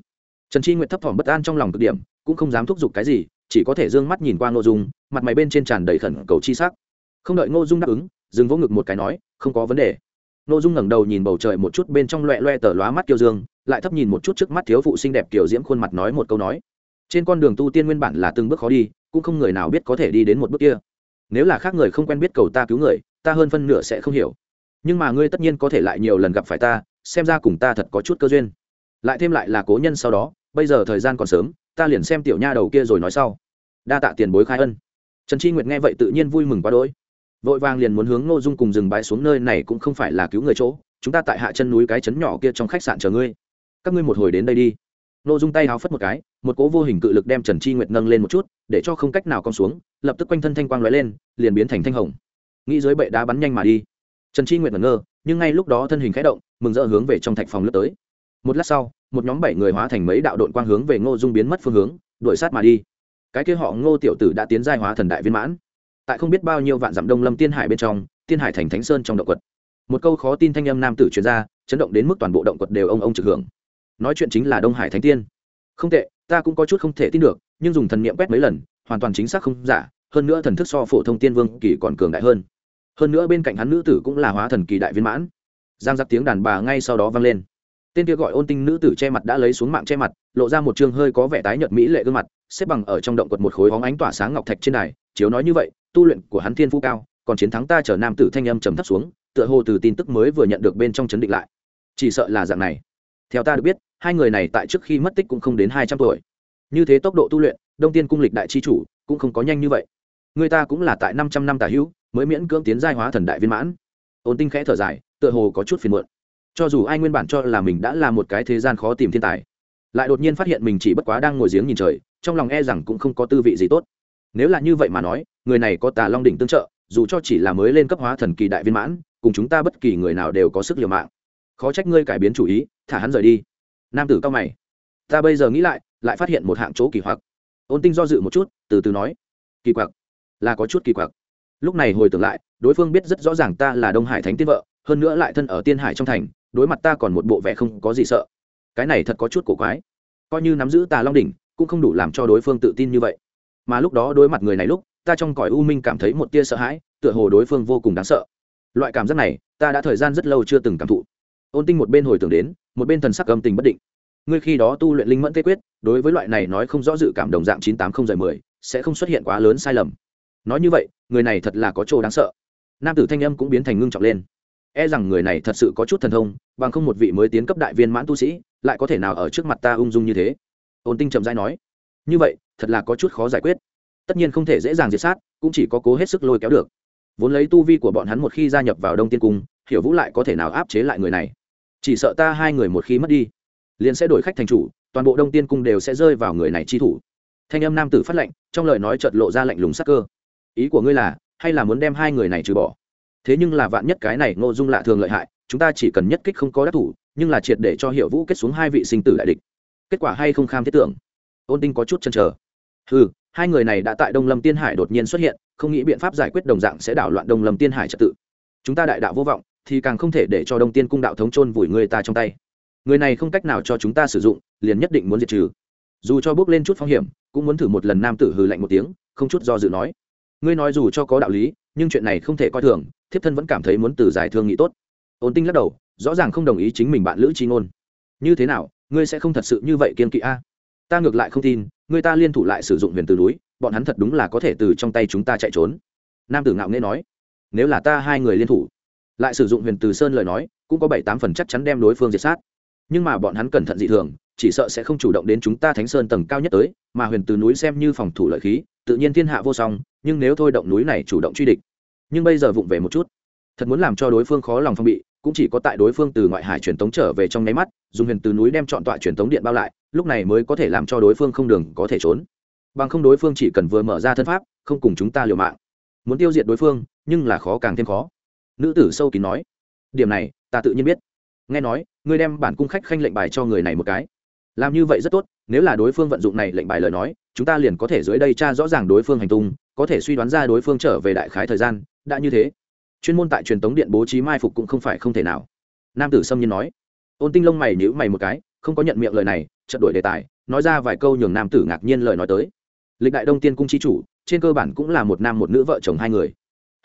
Trần Tri nguyện thấp thỏm bất an trong lòng cực điểm, cũng không dám thúc giục cái gì, chỉ có thể d ư ơ n g mắt nhìn qua n ô dung, mặt mày bên trên tràn đầy khẩn cầu chi s ắ c không đợi n ô dung đáp ứng dừng vỗ ngực một cái nói, không có vấn đề. N ô dung ngẩng đầu nhìn bầu trời một chút bên trong loẹ loẹ tờ lóa mắt kiêu dương, lại thấp nhìn một chút trước mắt thiếu phụ xinh đẹp kiểu diễm khuôn mặt nói một câu nói, trên con đường tu tiên nguyên bản là từng bước khó đi, cũng không người nào biết có thể đi đến một bước kia. Nếu là khác người không quen biết cầu ta cứu người, ta hơn phân nửa sẽ không hiểu. Nhưng mà ngươi tất nhiên có thể lại nhiều lần gặp phải ta xem ra cùng ta thật có chút cơ duyên. Lại thêm lại là cố nhân sau đó, bây giờ thời gian còn sớm, ta liền xem tiểu nha đầu kia rồi nói sau. Đa tạ tiền bối khai ân. Trần Tri nguyệt nghe vậy tự nhiên vui mừng quá đỗi. Vội vàng liền muốn hướng ngô dung cùng dừng bãi xuống nơi này cũng không phải là cứu người chỗ, chúng ta tại hạ chân núi cái trấn nhỏ kia trong khách sạn chờ ngươi. Các ngươi một hồi đến đây đi. Ngô dung tay háo phất một cái, một cố vô hình cự lực đem trần Tri nguyệt nâng lên một chút, để cho không cách nào con xuống, lập tức quanh thân thanh quang lóe lên, liền biến thành thanh hồng. Nghĩ dưới bệ đá bắn nhanh mà đi. Trần Tri nguyệt ngẩn ngơ, nhưng ngay lúc đó thân hình khẽ động mừng rỡ hướng về trong thạch phòng lướt tới. Một lát sau, một nhóm bảy người hóa thành mấy đạo đội quang hướng về ngô dung biến mất phương hướng, đuổi sát mà đi. Cái kia họ ngô tiểu tử đã tiến giai hóa thần đại viên mãn. Tại không biết bao nhiêu vạn dặm đông lâm tiên hải bên trong, tiên hải thành thánh sơn trong động quật. Một câu khó tin thanh âm nam tử truyền ra, chấn động đến mức toàn bộ động quật đều ông ông trực hưởng. Nói chuyện chính là đông hải thánh tiên. Không tệ, ta cũng có chút không thể tin được, nhưng dùng thần niệm quét mấy lần, hoàn toàn chính xác không giả, hơn nữa thần thức so phổ thông tiên vương kỳ còn cường đại hơn. Hơn nữa bên cạnh hắn nữ tử cũng là hóa thần kỳ đại viên mãn giang giặc tiếng đàn bà ngay sau đó vang lên. Tên kia gọi ôn tinh nữ tử che mặt đã lấy xuống mạng che mặt, lộ ra một chương hơi có vẻ tái nhợt mỹ lệ gương mặt, xếp bằng ở trong động quật một khối hóng ánh tỏa sáng ngọc thạch trên đài, chiếu nói như vậy, tu luyện của hắn thiên phú cao, còn chiến thắng ta chở nam tử thanh âm trầm thấp xuống, tựa hồ từ tin tức mới vừa nhận được bên trong chấn định lại. Chỉ sợ là dạng này. Theo ta được biết, hai người này tại trước khi mất tích cũng không đến hai trăm tuổi. Như thế tốc độ tu luyện, đông tiên cung lịch đại chi chủ, cũng không có nhanh như vậy. Người ta cũng là tại năm trăm năm tả hữu, mới miễn cưỡng tiến giai hóa thần đại viên mãn ôn tinh khẽ thở dài, tựa hồ có chút phiền muộn. Cho dù ai nguyên bản cho là mình đã là một cái thế gian khó tìm thiên tài, lại đột nhiên phát hiện mình chỉ bất quá đang ngồi giếng nhìn trời, trong lòng e rằng cũng không có tư vị gì tốt. Nếu là như vậy mà nói, người này có tà long đỉnh tương trợ, dù cho chỉ là mới lên cấp hóa thần kỳ đại viên mãn, cùng chúng ta bất kỳ người nào đều có sức liều mạng. Khó trách ngươi cải biến chủ ý, thả hắn rời đi. Nam tử cao mày. Ta bây giờ nghĩ lại lại phát hiện một hạng chỗ kỳ hoặc ôn tinh do dự một chút, từ từ nói. Kỳ quặc? Là có chút kỳ quặc lúc này hồi tưởng lại, đối phương biết rất rõ ràng ta là đông hải thánh tiên vợ, hơn nữa lại thân ở tiên hải trong thành, đối mặt ta còn một bộ vẻ không có gì sợ. Cái này thật có chút cổ quái. Coi như nắm giữ tà long đỉnh, cũng không đủ làm cho đối phương tự tin như vậy. Mà lúc đó đối mặt người này lúc, ta trong cõi u minh cảm thấy một tia sợ hãi, tựa hồ đối phương vô cùng đáng sợ. Loại cảm giác này, ta đã thời gian rất lâu chưa từng cảm thụ. Ôn tinh một bên hồi tưởng đến, một bên thần sắc âm tình bất định. Ngươi khi đó tu luyện linh mẫn tê quyết, đối với loại này nói không rõ dự cảm đồng dạng chín tám không dạy mười, sẽ không xuất hiện quá lớn sai lầm. Nói như vậy người này thật là có chỗ đáng sợ. Nam tử thanh âm cũng biến thành ngưng trọng lên. E rằng người này thật sự có chút thần thông, bằng không một vị mới tiến cấp đại viên mãn tu sĩ, lại có thể nào ở trước mặt ta ung dung như thế? Ôn tinh trầm dai nói. Như vậy, thật là có chút khó giải quyết. Tất nhiên không thể dễ dàng diệt sát, cũng chỉ có cố hết sức lôi kéo được. Vốn lấy tu vi của bọn hắn một khi gia nhập vào đông tiên cung, hiểu vũ lại có thể nào áp chế lại người này? Chỉ sợ ta hai người một khi mất đi, liền sẽ đổi khách thành chủ, toàn bộ đông tiên cung đều sẽ rơi vào người này chi thủ. Thanh âm nam tử phát lệnh, trong lời nói chợt lộ ra lạnh lùng sắc cơ ý của ngươi là, hay là muốn đem hai người này trừ bỏ? Thế nhưng là vạn nhất cái này ngô dung lạ thường lợi hại, chúng ta chỉ cần nhất kích không có đắc thủ, nhưng là triệt để cho hiệu vũ kết xuống hai vị sinh tử đại địch. Kết quả hay không kham thiết tưởng? Ôn tinh có chút chân chờ. Ừ hai người này đã tại đông lâm tiên hải đột nhiên xuất hiện, không nghĩ biện pháp giải quyết đồng dạng sẽ đảo loạn đông lâm tiên hải trật tự. Chúng ta đại đạo vô vọng, thì càng không thể để cho đông tiên cung đạo thống chôn vùi người ta trong tay. Người này không cách nào cho chúng ta sử dụng, liền nhất định muốn diệt trừ. Dù cho bước lên chút phong hiểm, cũng muốn thử một lần nam tử hừ lạnh một tiếng, không chút do dự nói ngươi nói dù cho có đạo lý, nhưng chuyện này không thể coi thường, thiếp thân vẫn cảm thấy muốn từ giải thương nghị tốt. Ôn tinh lắc đầu, rõ ràng không đồng ý chính mình bạn lữ chi ngôn. Như thế nào, ngươi sẽ không thật sự như vậy kiên kỵ a? Ta ngược lại không tin, người ta liên thủ lại sử dụng huyền từ núi, bọn hắn thật đúng là có thể từ trong tay chúng ta chạy trốn. Nam tử ngạo nghễ nói, nếu là ta hai người liên thủ, lại sử dụng huyền từ sơn lời nói, cũng có bảy tám phần chắc chắn đem đối phương diệt sát nhưng mà bọn hắn cẩn thận dị thường, chỉ sợ sẽ không chủ động đến chúng ta thánh sơn tầng cao nhất tới, mà huyền từ núi xem như phòng thủ lợi khí, tự nhiên thiên hạ vô song, nhưng nếu thôi động núi này chủ động truy địch. Nhưng bây giờ vụng về một chút, thật muốn làm cho đối phương khó lòng phong bị, cũng chỉ có tại đối phương từ ngoại hải truyền tống trở về trong nháy mắt, dùng huyền từ núi đem chọn tọa truyền tống điện bao lại, lúc này mới có thể làm cho đối phương không đường có thể trốn. Bằng không đối phương chỉ cần vừa mở ra thân pháp, không cùng chúng ta liều mạng. Muốn tiêu diệt đối phương, nhưng là khó càng thêm khó. Nữ tử sâu kín nói, điểm này, ta tự nhiên biết nghe nói, ngươi đem bản cung khách khanh lệnh bài cho người này một cái. Làm như vậy rất tốt, nếu là đối phương vận dụng này lệnh bài lời nói, chúng ta liền có thể dưới đây tra rõ ràng đối phương hành tung, có thể suy đoán ra đối phương trở về đại khái thời gian, đã như thế. Chuyên môn tại truyền tống điện bố trí mai phục cũng không phải không thể nào. Nam tử sâm nhiên nói. Ôn tinh lông mày nhữ mày một cái, không có nhận miệng lời này, chợt đổi đề tài, nói ra vài câu nhường nam tử ngạc nhiên lời nói tới. Lịch đại đông tiên cung chi chủ, trên cơ bản cũng là một nam một nữ vợ chồng hai người.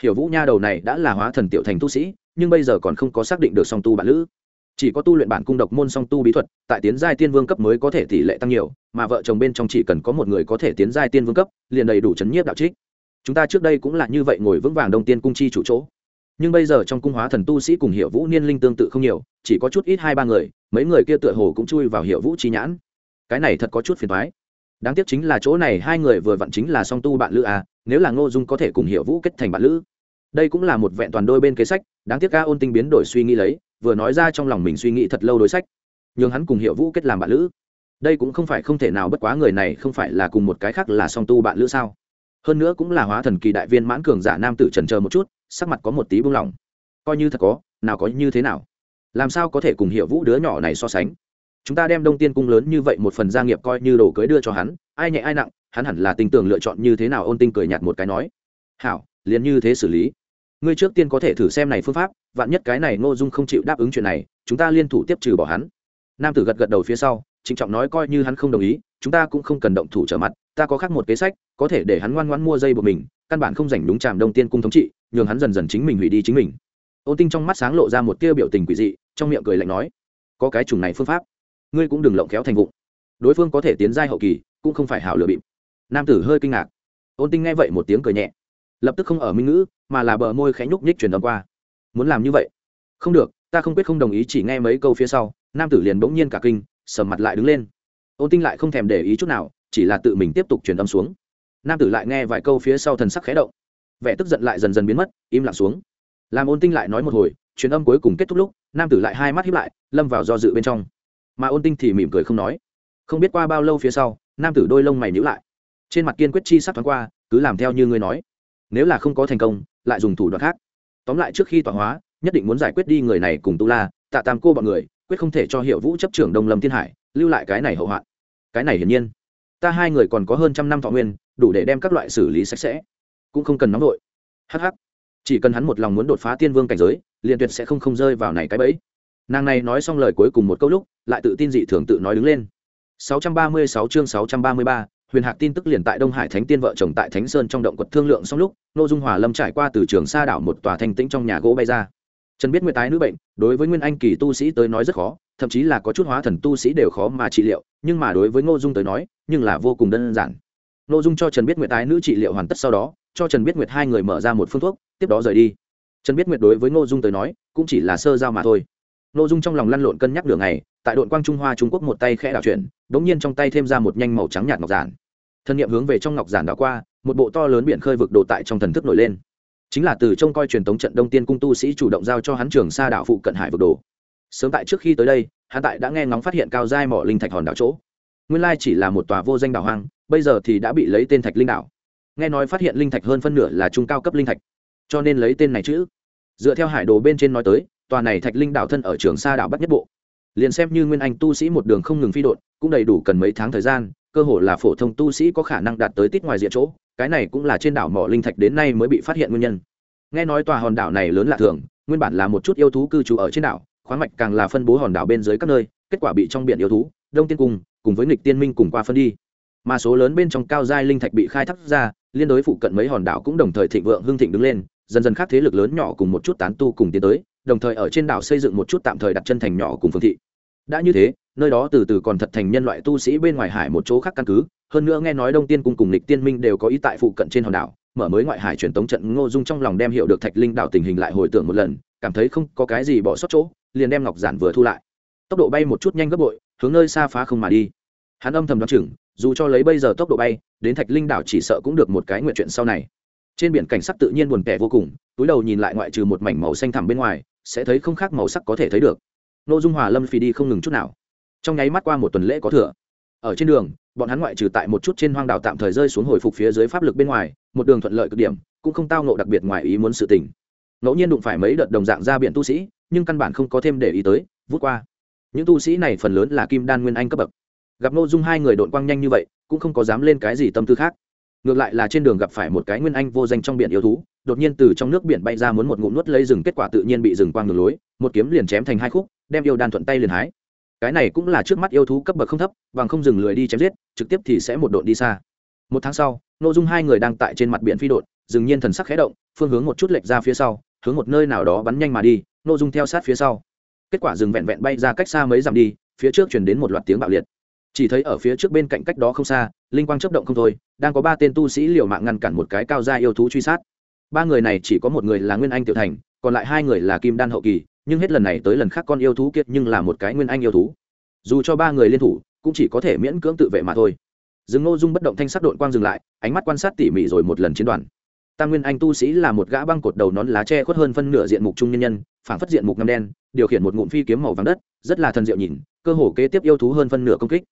Hiểu vũ nha đầu này đã là hóa thần tiểu thành tu sĩ, nhưng bây giờ còn không có xác định được song tu bản lữ chỉ có tu luyện bản cung độc môn song tu bí thuật, tại tiến giai tiên vương cấp mới có thể tỷ lệ tăng nhiều, mà vợ chồng bên trong chỉ cần có một người có thể tiến giai tiên vương cấp, liền đầy đủ chấn nhiếp đạo trích. Chúng ta trước đây cũng là như vậy ngồi vững vàng đông tiên cung chi chủ chỗ. Nhưng bây giờ trong cung hóa thần tu sĩ cùng hiệu vũ niên linh tương tự không nhiều, chỉ có chút ít hai ba người, mấy người kia tựa hồ cũng chui vào hiệu vũ trí nhãn. Cái này thật có chút phiền thoái đáng tiếc chính là chỗ này hai người vừa vặn chính là song tu bạn lữ à nếu là ngô dung có thể cùng hiệu vũ kết thành bạn lữ. Đây cũng là một vẹn toàn đôi bên kế sách, đáng tiếc ca ôn tinh biến đổi suy nghĩ lấy vừa nói ra trong lòng mình suy nghĩ thật lâu đối sách, nhường hắn cùng hiệu vũ kết làm bạn lữ. Đây cũng không phải không thể nào bất quá người này không phải là cùng một cái khác là song tu bạn lữ sao? Hơn nữa cũng là hóa thần kỳ đại viên mãn cường giả nam tử trần chờ một chút, sắc mặt có một tí buông lỏng. Coi như thật có, nào có như thế nào? Làm sao có thể cùng hiệu vũ đứa nhỏ này so sánh? Chúng ta đem đông tiên cung lớn như vậy một phần gia nghiệp coi như đồ cưới đưa cho hắn, ai nhẹ ai nặng, hắn hẳn là tình tưởng lựa chọn như thế nào ôn tinh cười nhạt một cái nói. Hảo, liền như thế xử lý ngươi trước tiên có thể thử xem này phương pháp, vạn nhất cái này ngô dung không chịu đáp ứng chuyện này, chúng ta liên thủ tiếp trừ bỏ hắn. Nam tử gật gật đầu phía sau, trịnh trọng nói coi như hắn không đồng ý, chúng ta cũng không cần động thủ trở mặt, ta có khác một kế sách, có thể để hắn ngoan ngoãn mua dây buộc mình, căn bản không dành đúng tràm đông tiên cung thống trị, nhường hắn dần dần chính mình hủy đi chính mình. Ôn tinh trong mắt sáng lộ ra một tia biểu tình quỷ dị, trong miệng cười lạnh nói, có cái chủng này phương pháp, ngươi cũng đừng lộng kéo thành vụng. Đối phương có thể tiến giai hậu kỳ, cũng không phải hảo lựa bịp. Nam tử hơi kinh ngạc. Ôn tinh nghe vậy một tiếng cười nhẹ lập tức không ở minh ngữ, mà là bờ môi khẽ nhúc nhích truyền âm qua. Muốn làm như vậy? Không được, ta không quyết không đồng ý chỉ nghe mấy câu phía sau, nam tử liền bỗng nhiên cả kinh, sầm mặt lại đứng lên. Ôn tinh lại không thèm để ý chút nào, chỉ là tự mình tiếp tục truyền âm xuống. Nam tử lại nghe vài câu phía sau thần sắc khẽ động. Vẻ tức giận lại dần dần biến mất, im lặng xuống. Làm ôn tinh lại nói một hồi, truyền âm cuối cùng kết thúc lúc, nam tử lại hai mắt hiếp lại, lâm vào do dự bên trong. Mà ôn tinh thì mỉm cười không nói. Không biết qua bao lâu phía sau, nam tử đôi lông mày nhữ lại. Trên mặt kiên quyết chi sắc thoáng qua, cứ làm theo như ngươi nói nếu là không có thành công lại dùng thủ đoạn khác. Tóm lại trước khi tọa hóa nhất định muốn giải quyết đi người này cùng tu la tạ tam cô bọn người quyết không thể cho hiệu vũ chấp trưởng đông lâm thiên hải lưu lại cái này hậu hoạn. Cái này hiển nhiên. Ta hai người còn có hơn trăm năm thọ nguyên đủ để đem các loại xử lý sạch sẽ. Cũng không cần nóng vội. Hh chỉ cần hắn một lòng muốn đột phá tiên vương cảnh giới liền tuyệt sẽ không không rơi vào này cái bẫy. Nàng này nói xong lời cuối cùng một câu lúc lại tự tin dị thường tự nói đứng lên. 636 chương 633, huyền hạc tin tức liền tại đông hải thánh tiên vợ chồng tại thánh sơn trong động quật thương lượng xong lúc nội dung hòa lâm trải qua từ trường sa đảo một tòa thanh tĩnh trong nhà gỗ bay ra. Trần biết nguyệt tái nữ bệnh, đối với nguyên anh kỳ tu sĩ tới nói rất khó, thậm chí là có chút hóa thần tu sĩ đều khó mà trị liệu, nhưng mà đối với ngô dung tới nói, nhưng là vô cùng đơn giản. Ngô dung cho trần biết nguyệt tái nữ trị liệu hoàn tất sau đó, cho trần biết nguyệt hai người mở ra một phương thuốc, tiếp đó rời đi. Trần biết nguyệt đối với ngô dung tới nói, cũng chỉ là sơ giao mà thôi. Ngô dung trong lòng lăn lộn cân nhắc đường này tại đội quang trung hoa trung quốc một tay khẽ đảo chuyển đ ố n g nhiên trong tay thêm ra một nhanh màu trắng nhạt ngọc giản thân nhiệm hướng về trong ngọc giản đã qua, một bộ to lớn biển khơi vực đồ tại trong thần thức nổi lên. Chính là từ trông coi truyền thống trận đông tiên cung tu sĩ chủ động giao cho hắn trường sa đảo phụ cận hải vực đồ. Sớm tại trước khi tới đây, hắn tại đã nghe ngóng phát hiện cao giai mỏ linh thạch hòn đảo chỗ. Nguyên lai chỉ là một tòa vô danh đảo hoang, bây giờ thì đã bị lấy tên thạch linh đảo. Nghe nói phát hiện linh thạch hơn phân nửa là trung cao cấp linh thạch, cho nên lấy tên này chữ. Dựa theo hải đồ bên trên nói tới, tòa này thạch linh đảo thân ở trường sa đảo bắc nhất bộ. Liền xem như nguyên anh tu sĩ một đường không ngừng phi đột cũng đầy đủ cần mấy tháng thời gian cơ hội là phổ thông tu sĩ có khả năng đạt tới tít ngoài diện chỗ cái này cũng là trên đảo mỏ linh thạch đến nay mới bị phát hiện nguyên nhân. Nghe nói tòa hòn đảo này lớn lạ thường nguyên bản là một chút yêu thú cư trú ở trên đảo khoáng mạch càng là phân bố hòn đảo bên dưới các nơi kết quả bị trong biển yêu thú đông tiên cùng, cùng với nghịch tiên minh cùng qua phân đi. Mà số lớn bên trong cao giai linh thạch bị khai thác ra liên đối phụ cận mấy hòn đảo cũng đồng thời thịnh vượng hưng thịnh đứng lên dần dần khác thế lực lớn nhỏ cùng một chút tán tu cùng tiến tới đồng thời ở trên đảo xây dựng một chút tạm thời đặt chân thành nhỏ cùng phương thị đã như thế, nơi đó từ từ còn thật thành nhân loại tu sĩ bên ngoài hải một chỗ khác căn cứ. Hơn nữa nghe nói đông tiên cung cùng lịch tiên minh đều có ý tại phụ cận trên hòn đảo. Mở mới ngoại hải truyền tống trận ngô dung trong lòng đem hiểu được thạch linh đảo tình hình lại hồi tưởng một lần, cảm thấy không có cái gì bỏ sót chỗ, liền đem ngọc giản vừa thu lại. Tốc độ bay một chút nhanh gấp bội, hướng nơi xa phá không mà đi. Hắn âm thầm đoán chừng, dù cho lấy bây giờ tốc độ bay, đến thạch linh đảo chỉ sợ cũng được một cái nguyện chuyện sau này. Trên biển cảnh sắc tự nhiên buồn tẻ vô cùng, túi đầu nhìn lại ngoại trừ một mảnh màu xanh thẳm bên ngoài, sẽ thấy không khác màu sắc có thể thấy được nội dung hòa lâm phì đi không ngừng chút nào. Trong nháy mắt qua một tuần lễ có thừa. Ở trên đường, bọn hắn ngoại trừ tại một chút trên hoang đảo tạm thời rơi xuống hồi phục phía dưới pháp lực bên ngoài, một đường thuận lợi cực điểm, cũng không tao ngộ đặc biệt ngoài ý muốn sự tình. Ngẫu nhiên đụng phải mấy đợt đồng dạng ra biển tu sĩ, nhưng căn bản không có thêm để ý tới, vút qua. Những tu sĩ này phần lớn là kim đan nguyên anh cấp bậc. Gặp nô dung hai người đội quang nhanh như vậy, cũng không có dám lên cái gì tâm tư khác ngược lại là trên đường gặp phải một cái nguyên anh vô danh trong biển yêu thú, đột nhiên từ trong nước biển bay ra muốn một ngụm nuốt lấy rừng, kết quả tự nhiên bị rừng quang ngược lối, một kiếm liền chém thành hai khúc, đem yêu đan thuận tay liền hái. Cái này cũng là trước mắt yêu thú cấp bậc không thấp, bằng không dừng lười đi chém giết, trực tiếp thì sẽ một độn đi xa. Một tháng sau n ô dung hai người đang tại trên mặt biển phi đội dừng nhiên thần sắc khẽ động, phương hướng một chút lệch ra phía sau, hướng một nơi nào đó bắn nhanh mà đi n ô dung theo sát phía sau. Kết quả rừng vẹn vẹn bay ra cách xa mấy dặm đi, phía trước chuyển đến một loạt tiếng bạo liệt. Chỉ thấy ở phía trước bên cạnh cách đó không xa linh quang chấp động không thôi, đang có ba tên tu sĩ liều mạng ngăn cản một cái cao gia yêu thú truy sát. Ba người này chỉ có một người là nguyên anh tiểu thành, còn lại hai người là kim đan hậu kỳ, nhưng hết lần này tới lần khác con yêu thú kiệt nhưng là một cái nguyên anh yêu thú. Dù cho ba người liên thủ, cũng chỉ có thể miễn cưỡng tự vệ mà thôi. Dừng ngô dung bất động thanh sắc đội quang dừng lại, ánh mắt quan sát tỉ mỉ rồi một lần chiến đoàn. Tam nguyên anh tu sĩ là một gã băng cột đầu nón lá tre khuất hơn phân nửa diện mục trung nhân nhân, phảng phất diện mục ngâm đen, điều khiển một ngụm phi kiếm màu vàng đất, rất là thần diệu nhìn, cơ hồ kế tiếp yêu thú hơn phân nửa công kích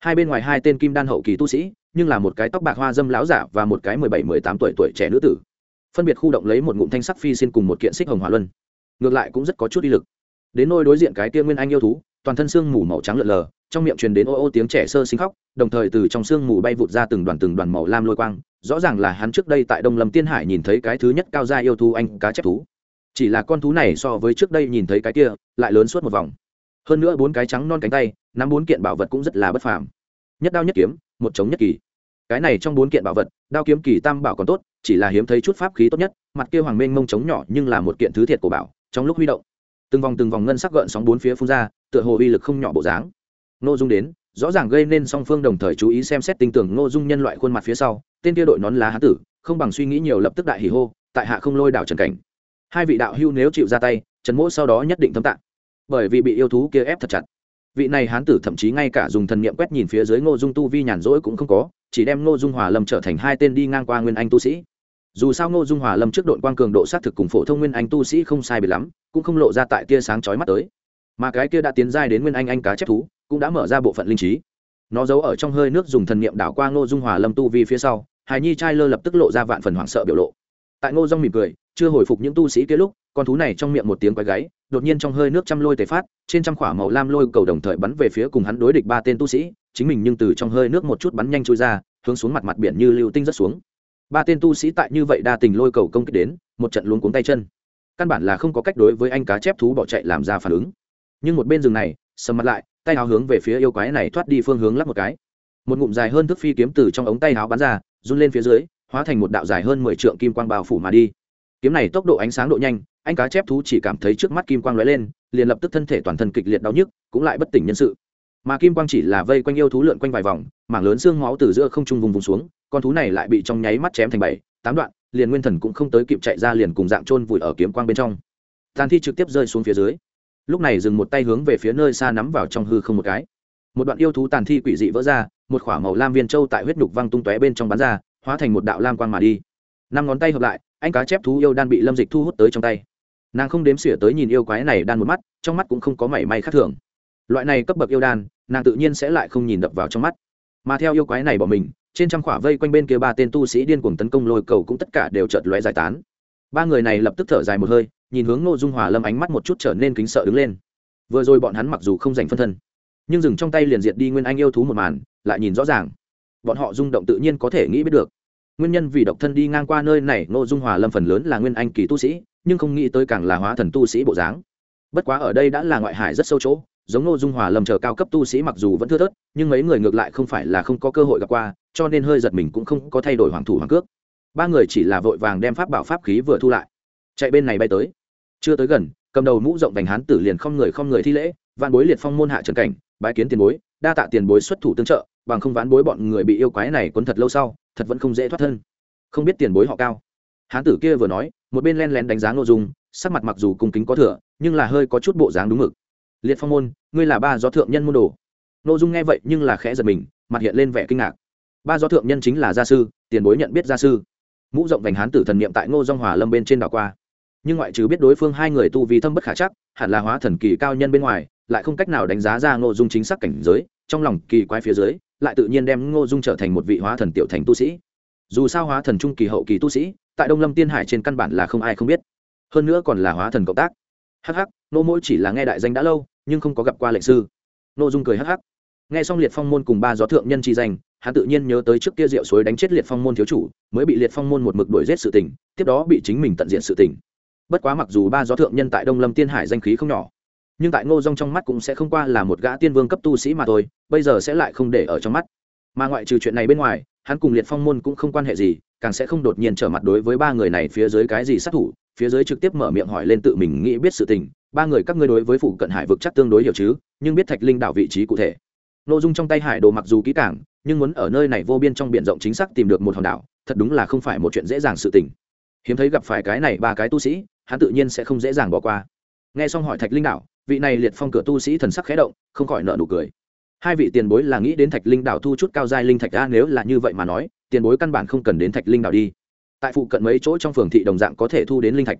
hai bên ngoài hai tên kim đan hậu kỳ tu sĩ, nhưng là một cái tóc bạc hoa dâm láo giả và một cái mười bảy, mười tám tuổi tuổi trẻ nữ tử. Phân biệt khu động lấy một ngụm thanh sắc phi xin cùng một kiện xích hồng hỏa luân. Ngược lại cũng rất có chút đi lực. Đến nôi đối diện cái kia nguyên anh yêu thú, toàn thân xương mù màu trắng lợn lờ, trong miệng truyền đến ô ô tiếng trẻ sơ sinh khóc, đồng thời từ trong xương mù bay vụt ra từng đoàn từng đoàn màu lam lôi quang. Rõ ràng là hắn trước đây tại đông lâm tiên hải nhìn thấy cái thứ nhất cao gia yêu thú anh cá chép thú. Chỉ là con thú này so với trước đây nhìn thấy cái kia, lại lớn suốt một vòng hơn nữa bốn cái trắng non cánh tay, nắm bốn kiện bảo vật cũng rất là bất phàm. Nhất đao nhất kiếm, một chống nhất kỳ. Cái này trong bốn kiện bảo vật, đao kiếm kỳ tam bảo còn tốt, chỉ là hiếm thấy chút pháp khí tốt nhất, mặt kia hoàng minh mông chống nhỏ nhưng là một kiện thứ thiệt của bảo, trong lúc huy động, từng vòng từng vòng ngân sắc gợn sóng bốn phía phun ra, tựa hồ uy lực không nhỏ bộ dáng. Nội dung đến, rõ ràng gây nên song phương đồng thời chú ý xem xét tinh tưởng nội dung nhân loại khuôn mặt phía sau, tên kia đội nón lá hán tử, không bằng suy nghĩ nhiều lập tức đại hỉ hô, tại hạ không lôi đảo trần cảnh. Hai vị đạo hưu nếu chịu ra tay, trần mỗ sau đó nhất định thâm tạng bởi vì bị yêu thú kia ép thật chặt. Vị này hán tử thậm chí ngay cả dùng thần niệm quét nhìn phía dưới ngô dung tu vi nhàn rỗi cũng không có, chỉ đem ngô dung hòa lâm trở thành hai tên đi ngang qua nguyên anh tu sĩ. Dù sao ngô dung hòa lâm trước đội quang cường độ sát thực cùng phổ thông nguyên anh tu sĩ không sai biệt lắm, cũng không lộ ra tại tia sáng chói mắt tới. Mà cái kia đã tiến giai đến nguyên anh anh cá chép thú, cũng đã mở ra bộ phận linh trí. Nó giấu ở trong hơi nước dùng thần niệm đảo qua ngô dung hòa lâm tu vi phía sau hài nhi trai lơ lập tức lộ ra vạn phần hoảng sợ biểu lộ. Tại ngô dung mỉm cười, chưa hồi phục những tu sĩ kia lúc, con thú này trong miệng một tiếng quái gáy đột nhiên trong hơi nước trăm lôi tề phát, trên trăm khỏa màu lam lôi cầu đồng thời bắn về phía cùng hắn đối địch ba tên tu sĩ, chính mình nhưng từ trong hơi nước một chút bắn nhanh trôi ra, hướng xuống mặt mặt biển như lưu tinh rất xuống. Ba tên tu sĩ tại như vậy đa tình lôi cầu công kích đến, một trận luống cuống tay chân. Căn bản là không có cách đối với anh cá chép thú bỏ chạy làm ra phản ứng. Nhưng một bên rừng này, sầm mặt lại, tay áo hướng về phía yêu quái này thoát đi phương hướng lắp một cái. Một ngụm dài hơn thước phi kiếm từ trong ống tay áo bắn ra, run lên phía dưới, hóa thành một đạo dài hơn mười trượng kim quang bao phủ mà đi. Kiếm này tốc độ ánh sáng độ nhanh anh cá chép thú chỉ cảm thấy trước mắt kim quang lóe lên, liền lập tức thân thể toàn thân kịch liệt đau nhức, cũng lại bất tỉnh nhân sự. Mà kim quang chỉ là vây quanh yêu thú lượn quanh vài vòng, mảng lớn xương máu từ giữa không trung vùng vùng xuống, con thú này lại bị trong nháy mắt chém thành bảy, tám đoạn, liền nguyên thần cũng không tới kịp chạy ra liền cùng dạng trôn vùi ở kiếm quang bên trong. Tàn thi trực tiếp rơi xuống phía dưới. Lúc này dừng một tay hướng về phía nơi xa nắm vào trong hư không một cái. Một đoạn yêu thú tàn thi quỷ dị vỡ ra, một khỏa màu lam viên châu tại huyết nhục văng tung tóe bên trong bán ra, hóa thành một đạo lam quang mà đi. Năm ngón tay hợp lại, anh cá chép thú yêu đan bị lâm dịch thu hút tới trong tay nàng không đếm xỉa tới nhìn yêu quái này đan một mắt, trong mắt cũng không có mảy may khác thường. Loại này cấp bậc yêu đan, nàng tự nhiên sẽ lại không nhìn đập vào trong mắt. Mà theo yêu quái này bỏ mình, trên trăm khỏa vây quanh bên kia ba tên tu sĩ điên cuồng tấn công lôi cầu cũng tất cả đều chợt lóe giải tán. Ba người này lập tức thở dài một hơi, nhìn hướng nội dung hòa lâm ánh mắt một chút trở nên kính sợ đứng lên. Vừa rồi bọn hắn mặc dù không giành phân thân, nhưng dừng trong tay liền diệt đi nguyên anh yêu thú một màn, lại nhìn rõ ràng. Bọn họ rung động tự nhiên có thể nghĩ biết được. Nguyên nhân vì độc thân đi ngang qua nơi này nội dung hòa lâm phần lớn là nguyên anh kỳ tu sĩ nhưng không nghĩ tới càng là hóa thần tu sĩ bộ dáng. Bất quá ở đây đã là ngoại hải rất sâu chỗ, giống ngô dung hòa lâm chờ cao cấp tu sĩ mặc dù vẫn thưa thớt, nhưng mấy người ngược lại không phải là không có cơ hội gặp qua, cho nên hơi giật mình cũng không có thay đổi hoàng thủ hoàng cước. Ba người chỉ là vội vàng đem pháp bảo pháp khí vừa thu lại. Chạy bên này bay tới. Chưa tới gần, cầm đầu mũ rộng vành hán tử liền không người không người thi lễ, vạn bối liệt phong môn hạ trần cảnh, bái kiến tiền bối, đa tạ tiền bối xuất thủ tương trợ, bằng không ván bối bọn người bị yêu quái này cuốn thật lâu sau, thật vẫn không dễ thoát thân. Không biết tiền bối họ cao hán tử kia vừa nói, một bên len lén đánh giá nội dung, sắc mặt mặc dù cung kính có thừa, nhưng là hơi có chút bộ dáng đúng mực. Liệt phong môn, ngươi là ba do thượng nhân môn đồ. Nội dung nghe vậy nhưng là khẽ giật mình, mặt hiện lên vẻ kinh ngạc. Ba do thượng nhân chính là gia sư, tiền bối nhận biết gia sư. Mũ rộng vành hán tử thần niệm tại ngô dong hòa lâm bên trên đảo qua. Nhưng ngoại trừ biết đối phương hai người tu vi thâm bất khả chắc, hẳn là hóa thần kỳ cao nhân bên ngoài, lại không cách nào đánh giá ra ngô dung chính xác cảnh giới, trong lòng kỳ quái phía dưới, lại tự nhiên đem ngô dung trở thành một vị hóa thần tiểu thành tu sĩ. Dù sao hóa thần trung kỳ hậu kỳ tu sĩ tại đông lâm tiên hải trên căn bản là không ai không biết. Hơn nữa còn là hóa thần cộng tác. Hh nô mỗi chỉ là nghe đại danh đã lâu, nhưng không có gặp qua lệnh sư. Nô dung cười hh nghe xong liệt phong môn cùng ba gió thượng nhân chi danh, hắn tự nhiên nhớ tới trước kia rượu suối đánh chết liệt phong môn thiếu chủ, mới bị liệt phong môn một mực đuổi giết sự tình, tiếp đó bị chính mình tận diện sự tình. Bất quá mặc dù ba gió thượng nhân tại đông lâm tiên hải danh khí không nhỏ, nhưng tại ngô dung trong mắt cũng sẽ không qua là một gã tiên vương cấp tu sĩ mà thôi, bây giờ sẽ lại không để ở trong mắt. Mà ngoại trừ chuyện này bên ngoài hắn cùng liệt phong môn cũng không quan hệ gì càng sẽ không đột nhiên trở mặt đối với ba người này phía dưới cái gì sát thủ phía dưới trực tiếp mở miệng hỏi lên tự mình nghĩ biết sự tình ba người các ngươi đối với phụ cận hải vực chắc tương đối hiểu chứ nhưng biết thạch linh đảo vị trí cụ thể. Nội dung trong tay hải đồ mặc dù kỹ càng, nhưng muốn ở nơi này vô biên trong biển rộng chính xác tìm được một hòn đảo thật đúng là không phải một chuyện dễ dàng sự tình. Hiếm thấy gặp phải cái này ba cái tu sĩ hắn tự nhiên sẽ không dễ dàng bỏ qua. Nghe xong hỏi thạch linh đảo vị này liệt phong cửa tu sĩ thần sắc khẽ động không khỏi nợ nụ cười hai vị tiền bối là nghĩ đến thạch linh đảo thu chút cao giai linh thạch ra nếu là như vậy mà nói, tiền bối căn bản không cần đến thạch linh đảo đi. Tại phụ cận mấy chỗ trong phường thị đồng dạng có thể thu đến linh thạch.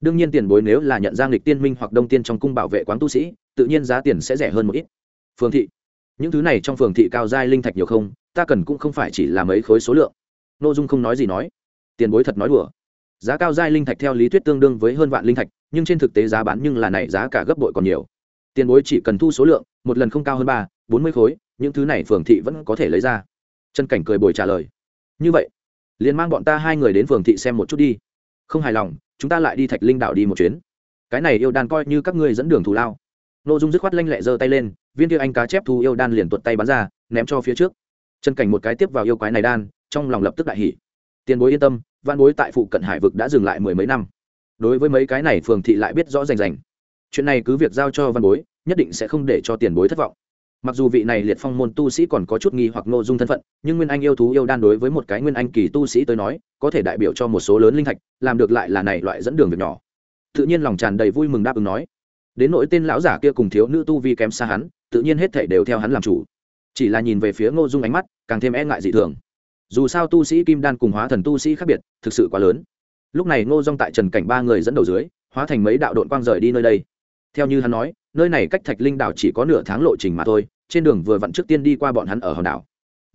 Đương nhiên tiền bối nếu là nhận giang lịch tiên minh hoặc đông tiên trong cung bảo vệ quán tu sĩ, tự nhiên giá tiền sẽ rẻ hơn một ít. Phường thị. Những thứ này trong phường thị cao giai linh thạch nhiều không, ta cần cũng không phải chỉ là mấy khối số lượng. N ô dung không nói gì nói. Tiền bối thật nói đùa. Giá cao giai linh thạch theo lý thuyết tương đương với hơn vạn linh thạch, nhưng trên thực tế giá bán nhưng là này giá cả gấp bội còn nhiều. Tiền bối chỉ cần thu số lượng một lần không cao hơn ba, bốn mươi khối, những thứ này phường thị vẫn có thể lấy ra. Chân cảnh cười bồi trả lời. Như vậy, liền mang bọn ta hai người đến phường thị xem một chút đi. Không hài lòng, chúng ta lại đi thạch linh đạo đi một chuyến. Cái này yêu đan coi như các ngươi dẫn đường thù lao. Nội dung dứt khoát lanh lẹ giơ tay lên, viên kia anh cá chép thu yêu đan liền tuột tay bắn ra, ném cho phía trước. Chân cảnh một cái tiếp vào yêu quái này đan, trong lòng lập tức đại hỉ. Tiền bối yên tâm văn bối tại phụ cận hải vực đã dừng lại mười mấy năm. Đối với mấy cái này phường thị lại biết rõ rành rành. Chuyện này cứ việc giao cho văn bối nhất định sẽ không để cho tiền bối thất vọng. Mặc dù vị này liệt phong môn tu sĩ còn có chút nghi hoặc nội dung thân phận, nhưng nguyên anh yêu thú yêu đan đối với một cái nguyên anh kỳ tu sĩ tới nói, có thể đại biểu cho một số lớn linh thạch, làm được lại là này loại dẫn đường việc nhỏ. Tự nhiên lòng tràn đầy vui mừng đáp ứng nói. Đến nỗi tên lão giả kia cùng thiếu nữ tu vi kém xa hắn, tự nhiên hết thể đều theo hắn làm chủ. Chỉ là nhìn về phía ngô dung ánh mắt, càng thêm e ngại dị thường. Dù sao tu sĩ kim đan cùng hóa thần tu sĩ khác biệt, thực sự quá lớn. Lúc này ngô dung tại trần cảnh ba người dẫn đầu dưới, hóa thành mấy đạo đội quang rời đi nơi đây. Theo như hắn nói nơi này cách thạch linh đảo chỉ có nửa tháng lộ trình mà thôi, trên đường vừa vặn trước tiên đi qua bọn hắn ở hòn đảo.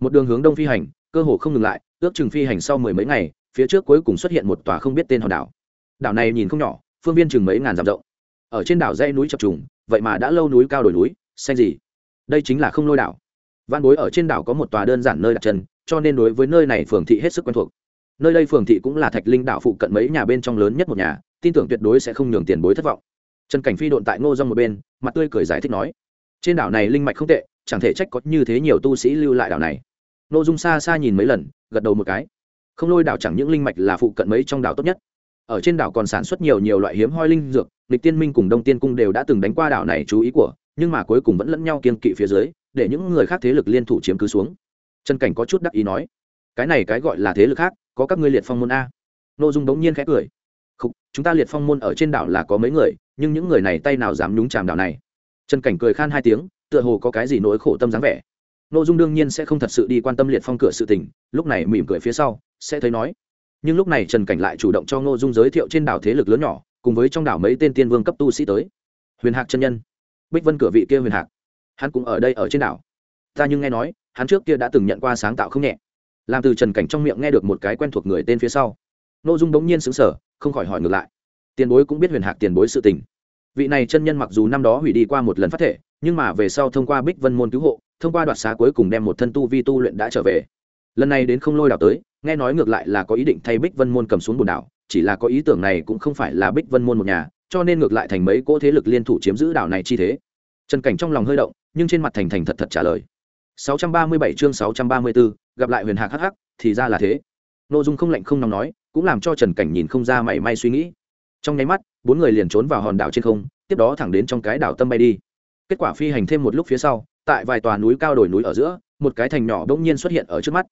Một đường hướng đông phi hành, cơ hồ không ngừng lại, ước chừng phi hành sau mười mấy ngày, phía trước cuối cùng xuất hiện một tòa không biết tên hòn đảo. Đảo này nhìn không nhỏ, phương viên chừng mấy ngàn dặm rộng. Ở trên đảo dãy núi chập trùng, vậy mà đã lâu núi cao đổi núi, xanh gì. Đây chính là không lôi đảo. Văn bối ở trên đảo có một tòa đơn giản nơi đặt chân, cho nên đối với nơi này phường thị hết sức quen thuộc. Nơi đây phường thị cũng là thạch linh đảo phụ cận mấy nhà bên trong lớn nhất một nhà, tin tưởng tuyệt đối sẽ không nhường tiền bối thất vọng trần cảnh phi độn tại ngô dong một bên, mặt tươi cười giải thích nói, trên đảo này linh mạch không tệ, chẳng thể trách có như thế nhiều tu sĩ lưu lại đảo này. Nội dung xa xa nhìn mấy lần, gật đầu một cái. Không lôi đảo chẳng những linh mạch là phụ cận mấy trong đảo tốt nhất. Ở trên đảo còn sản xuất nhiều nhiều loại hiếm hoi linh dược, lịch tiên minh cùng đông tiên cung đều đã từng đánh qua đảo này chú ý của, nhưng mà cuối cùng vẫn lẫn nhau kiên kỵ phía dưới, để những người khác thế lực liên thủ chiếm cứ xuống. Trần cảnh có chút đắc ý nói, cái này cái gọi là thế lực khác, có các ngươi liệt phong môn a. Nội dung đống nhiên khẽ cười không chúng ta liệt phong môn ở trên đảo là có mấy người nhưng những người này tay nào dám nhúng chàm đảo này? Trần cảnh cười khan hai tiếng, tựa hồ có cái gì nỗi khổ tâm dáng vẻ. Nội dung đương nhiên sẽ không thật sự đi quan tâm liệt phong cửa sự tình, lúc này mỉm cười phía sau, sẽ thấy nói. Nhưng lúc này trần cảnh lại chủ động cho ngô dung giới thiệu trên đảo thế lực lớn nhỏ, cùng với trong đảo mấy tên tiên vương cấp tu sĩ tới. Huyền hạc chân nhân. Bích vân cửa vị kia huyền hạc. Hắn cũng ở đây ở trên đảo. Ta nhưng nghe nói, hắn trước kia đã từng nhận qua sáng tạo không nhẹ. Làm từ trần cảnh trong miệng nghe được một cái quen thuộc người tên phía sau. Nội dung bỗng nhiên xứng sở không khỏi hỏi ngược lại tiền bối cũng biết huyền hạc tiền bối sự tình. Vị này chân nhân mặc dù năm đó hủy đi qua một lần phát thể nhưng mà về sau thông qua bích vân môn cứu hộ thông qua đoạt xá cuối cùng đem một thân tu vi tu luyện đã trở về. Lần này đến không lôi đảo tới nghe nói ngược lại là có ý định thay bích vân môn cầm xuống bồn đảo chỉ là có ý tưởng này cũng không phải là bích vân môn một nhà cho nên ngược lại thành mấy cỗ thế lực liên thủ chiếm giữ đảo này chi thế. Trần cảnh trong lòng hơi động nhưng trên mặt thành thành thật thật trả lời. 637 chương 634, gặp lại huyền hạc hắc hắc thì ra là thế. Nội dung không lạnh không nóng nói cũng làm cho trần cảnh nhìn không ra mảy may suy nghĩ trong nháy mắt, bốn người liền trốn vào hòn đảo trên không, tiếp đó thẳng đến trong cái đảo tâm bay đi. Kết quả phi hành thêm một lúc phía sau, tại vài tòa núi cao đổi núi ở giữa, một cái thành nhỏ bỗng nhiên xuất hiện ở trước mắt.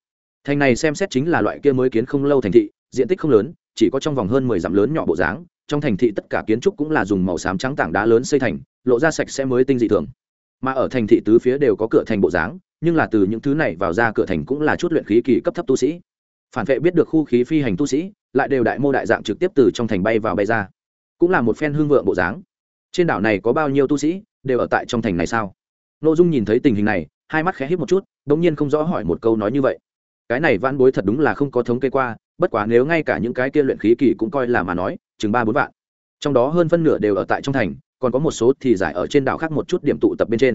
Thành này xem xét chính là loại kia mới kiến không lâu thành thị, diện tích không lớn, chỉ có trong vòng hơn mười dặm lớn nhỏ bộ dáng. Trong thành thị tất cả kiến trúc cũng là dùng màu xám trắng tảng đá lớn xây thành, lộ ra sạch sẽ mới tinh dị thường. Mà ở thành thị tứ phía đều có cửa thành bộ dáng, nhưng là từ những thứ này vào ra cửa thành cũng là chút luyện khí kỳ cấp thấp tu sĩ phản vệ biết được khu khí phi hành tu sĩ, lại đều đại mô đại dạng trực tiếp từ trong thành bay vào bay ra. Cũng là một phen hương vượng bộ dáng. Trên đảo này có bao nhiêu tu sĩ, đều ở tại trong thành này sao? N ô dung nhìn thấy tình hình này, hai mắt khẽ hít một chút đ ỗ n g nhiên không rõ hỏi một câu nói như vậy. Cái này van bối thật đúng là không có thống kê qua, bất quá nếu ngay cả những cái kia luyện khí kỳ cũng coi là mà nói, chừng ba bốn vạn. Trong đó hơn phân nửa đều ở tại trong thành, còn có một số thì giải ở trên đảo khác một chút điểm tụ tập bên trên.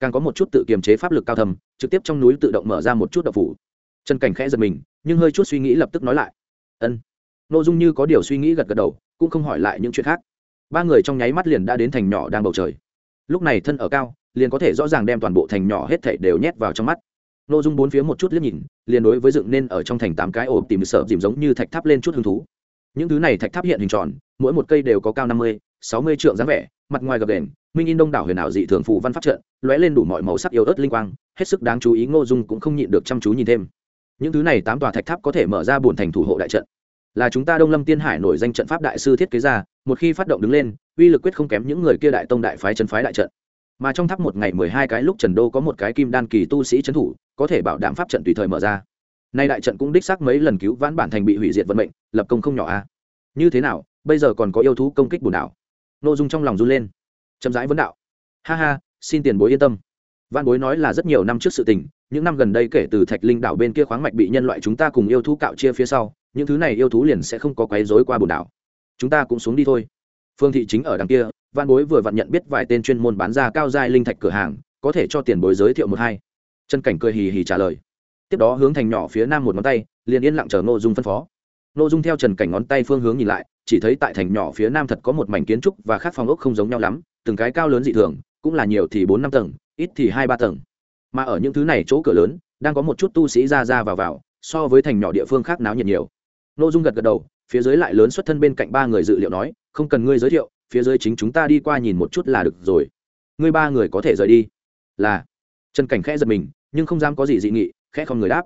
Càng có một chút tự kiềm chế pháp lực cao thầm, trực tiếp trong núi tự động mở ra một chút đậu phủ. Trần cảnh khẽ giật mình nhưng hơi chút suy nghĩ lập tức nói lại. Ân. N ô dung như có điều suy nghĩ gật gật đầu, cũng không hỏi lại những chuyện khác. Ba người trong nháy mắt liền đã đến thành nhỏ đang bầu trời. Lúc này thân ở cao, liền có thể rõ ràng đem toàn bộ thành nhỏ hết thảy đều nhét vào trong mắt. N ô dung bốn phía một chút liếc nhìn, liền đối với dựng nên ở trong thành tám cái ổ tìm sợ dìm giống như thạch tháp lên chút hứng thú. Những thứ này thạch tháp hiện hình tròn, mỗi một cây đều có cao năm mươi, sáu mươi trượng dáng vẻ, mặt ngoài gập đền, minh in đông đảo huyền ảo dị thường phù văn pháp trận, lóe lên đủ mọi màu sắc yếu ớt linh quang, hết sức đáng chú ý, ngô dung cũng không nhịn được chăm chú nhìn thêm những thứ này tám tòa thạch tháp có thể mở ra bổn thành thủ hộ đại trận. Là chúng ta đông lâm tiên hải nổi danh trận pháp đại sư thiết kế ra, một khi phát động đứng lên, uy lực quyết không kém những người kia đại tông đại phái chân phái đại trận. Mà trong tháp một ngày mười hai cái lúc trần đô có một cái kim đan kỳ tu sĩ trấn thủ, có thể bảo đảm pháp trận tùy thời mở ra. Nay đại trận cũng đích xác mấy lần cứu vãn bản thành bị hủy diệt vận mệnh, lập công không nhỏ a. Như thế nào, bây giờ còn có yêu thú công kích bùn đảo? Nội dung trong lòng run lên. Chậm rãi vấn đạo. Ha ha, xin tiền bối yên tâm. Văn bối nói là rất nhiều năm trước sự tình những năm gần đây kể từ thạch linh đảo bên kia khoáng mạch bị nhân loại chúng ta cùng yêu thú cạo chia phía sau, những thứ này yêu thú liền sẽ không có quấy rối qua bùn đảo. Chúng ta cũng xuống đi thôi. Phương thị chính ở đằng kia văn bối vừa vặn nhận biết vài tên chuyên môn bán ra cao giai linh thạch cửa hàng, có thể cho tiền bối giới thiệu một hai. Chân cảnh cười hì hì trả lời. Tiếp đó hướng thành nhỏ phía nam một ngón tay, liền yên lặng chờ nội dung phân phó. Nội dung theo trần cảnh ngón tay phương hướng nhìn lại, chỉ thấy tại thành nhỏ phía nam thật có một mảnh kiến trúc và khác phòng ốc không giống nhau lắm, từng cái cao lớn dị thường, cũng là nhiều thì bốn năm tầng, ít thì hai ba tầng mà ở những thứ này chỗ cửa lớn, đang có một chút tu sĩ ra ra vào vào, so với thành nhỏ địa phương khác náo nhiệt nhiều. Nội dung gật gật đầu, phía dưới lại lớn xuất thân bên cạnh ba người dự liệu nói, không cần ngươi giới thiệu, phía dưới chính chúng ta đi qua nhìn một chút là được rồi. Ngươi ba người có thể rời đi. Là. Trần cảnh khẽ giật mình, nhưng không dám có gì dị nghị, khẽ không người đáp.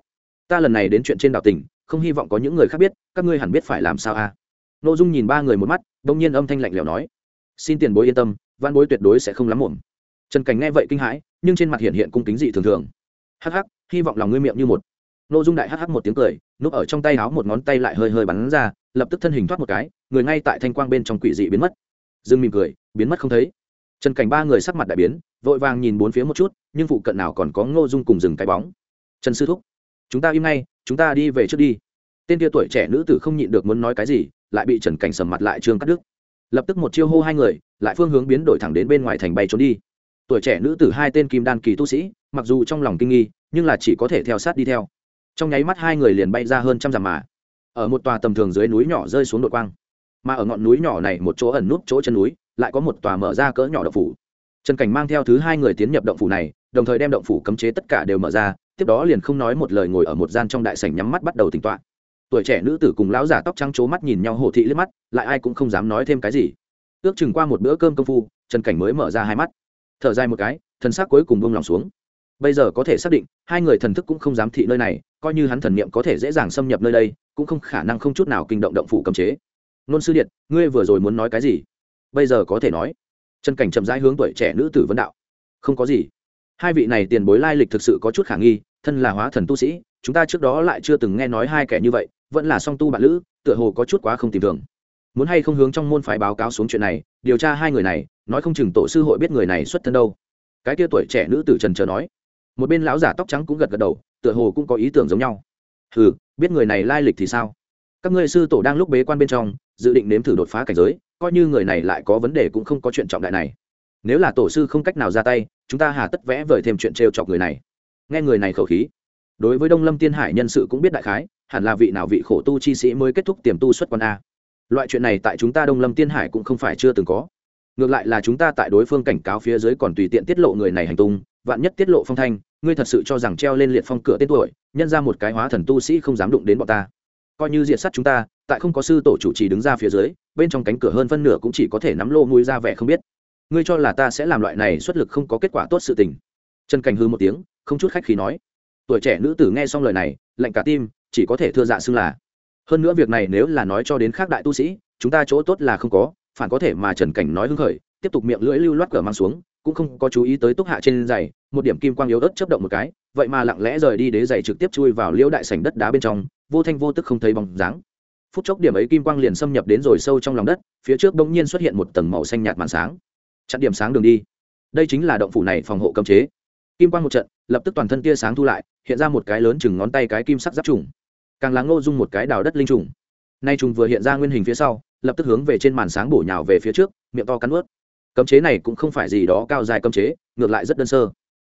Ta lần này đến chuyện trên đảo tỉnh, không hy vọng có những người khác biết, các ngươi hẳn biết phải làm sao a? À. n ô dung nhìn ba người một mắt đ ỗ n g nhiên âm thanh lạnh lẽo nói, xin tiền bối yên tâm, văn bối tuyệt đối sẽ không lắm muộn trần cảnh nghe vậy kinh hãi, nhưng trên mặt hiện hiện cung kính dị thường thường. Hắc hắc, hy vọng lòng ngươi miệng như một. N ô dung đại hắc hắc một tiếng cười, núp ở trong tay áo một ngón tay lại hơi hơi bắn ra, lập tức thân hình thoát một cái, người ngay tại thanh quang bên trong quỷ dị biến mất. Dừng mỉm cười, biến mất không thấy. Trần cảnh ba người sắc mặt đại biến, vội vàng nhìn bốn phía một chút, nhưng phụ cận nào còn có ngô dung cùng dừng cái bóng. Trần sư thúc, chúng ta im ngay, chúng ta đi về trước đi. Tên tia tuổi trẻ nữ tử không nhịn được muốn nói cái gì, lại bị trần cảnh sầm mặt lại trương cắt đứt. Lập tức một chiêu hô hai người, lại phương hướng biến đổi thẳng đến bên ngoài thành bay trốn đi tuổi trẻ nữ tử hai tên kim đan kỳ tu sĩ, mặc dù trong lòng kinh nghi, nhưng là chỉ có thể theo sát đi theo. Trong nháy mắt hai người liền bay ra hơn trăm dặm mà, ở một tòa tầm thường dưới núi nhỏ rơi xuống đội quang. Mà ở ngọn núi nhỏ này một chỗ ẩn nút chỗ chân núi, lại có một tòa mở ra cỡ nhỏ động phủ. Trần cảnh mang theo thứ hai người tiến nhập động phủ này, đồng thời đem động phủ cấm chế tất cả đều mở ra, tiếp đó liền không nói một lời ngồi ở một gian trong đại sảnh nhắm mắt bắt đầu tỉnh tọa. Tuổi trẻ nữ tử cùng lão giả tóc trắng trố mắt nhìn nhau hổ thị liếc mắt, lại ai cũng không dám nói thêm cái gì. Ước chừng qua một bữa cơm công phu, trần cảnh mới mở ra hai mắt thở dài một cái, thần sắc cuối cùng bông lòng xuống. Bây giờ có thể xác định, hai người thần thức cũng không dám thị nơi này, coi như hắn thần niệm có thể dễ dàng xâm nhập nơi đây, cũng không khả năng không chút nào kinh động động phủ cấm chế. Nôn sư điện, ngươi vừa rồi muốn nói cái gì? Bây giờ có thể nói. Trần cảnh chậm rãi hướng tuổi trẻ nữ tử vấn đạo. Không có gì. Hai vị này tiền bối lai lịch thực sự có chút khả nghi, thân là hóa thần tu sĩ, chúng ta trước đó lại chưa từng nghe nói hai kẻ như vậy, vẫn là song tu bạn lữ, tựa hồ có chút quá không tìm thường muốn hay không hướng trong môn phái báo cáo xuống chuyện này, điều tra hai người này, nói không chừng tổ sư hội biết người này xuất thân đâu. Cái kia tuổi trẻ nữ tử trần chờ nói. Một bên lão giả tóc trắng cũng gật gật đầu, tựa hồ cũng có ý tưởng giống nhau. Ừ biết người này lai lịch thì sao? Các ngươi sư tổ đang lúc bế quan bên trong, dự định nếm thử đột phá cảnh giới, coi như người này lại có vấn đề cũng không có chuyện trọng đại này. Nếu là tổ sư không cách nào ra tay, chúng ta hà tất vẽ vời thêm chuyện trêu chọc người này. Nghe người này khẩu khí. Đối với đông lâm tiên hải nhân sự cũng biết đại khái, hẳn là vị nào vị khổ tu chi sĩ mới kết thúc tiềm tu xuất quan a loại chuyện này tại chúng ta đông lâm tiên hải cũng không phải chưa từng có. Ngược lại là chúng ta tại đối phương cảnh cáo phía dưới còn tùy tiện tiết lộ người này hành tung, vạn nhất tiết lộ phong thanh, ngươi thật sự cho rằng treo lên liệt phong cửa tên tuổi, nhân ra một cái hóa thần tu sĩ không dám đụng đến bọn ta. Coi như diệt sắt chúng ta, tại không có sư tổ chủ trì đứng ra phía dưới, bên trong cánh cửa hơn phân nửa cũng chỉ có thể nắm lô mùi ra vẻ không biết. Ngươi cho là ta sẽ làm loại này xuất lực không có kết quả tốt sự tình. Trần cảnh hư một tiếng, không chút khách khí nói. Tuổi trẻ nữ tử nghe xong lời này, lạnh cả tim, chỉ có thể thưa dạ xưng là hơn nữa việc này nếu là nói cho đến khác đại tu sĩ, chúng ta chỗ tốt là không có, phản có thể mà trần cảnh nói hưng khởi, tiếp tục miệng lưỡi lưu loát cửa mang xuống, cũng không có chú ý tới túc hạ trên giày, một điểm kim quang yếu ớt chấp động một cái, vậy mà lặng lẽ rời đi đế giày trực tiếp chui vào liễu đại sảnh đất đá bên trong, vô thanh vô tức không thấy bóng dáng. Phút chốc điểm ấy kim quang liền xâm nhập đến rồi sâu trong lòng đất, phía trước bỗng nhiên xuất hiện một tầng màu xanh nhạt màn sáng. Chặn điểm sáng đường đi. Đây chính là động phủ này phòng hộ cấm chế. Kim quang một trận, lập tức toàn thân tia sáng thu lại, hiện ra một cái lớn chừng ngón tay cái kim sắc giáp trùng càng là ngô dung một cái đào đất linh trùng. Nay trùng vừa hiện ra nguyên hình phía sau, lập tức hướng về trên màn sáng bổ nhào về phía trước, miệng to cắn ướt cấm chế này cũng không phải gì đó cao dài cấm chế, ngược lại rất đơn sơ.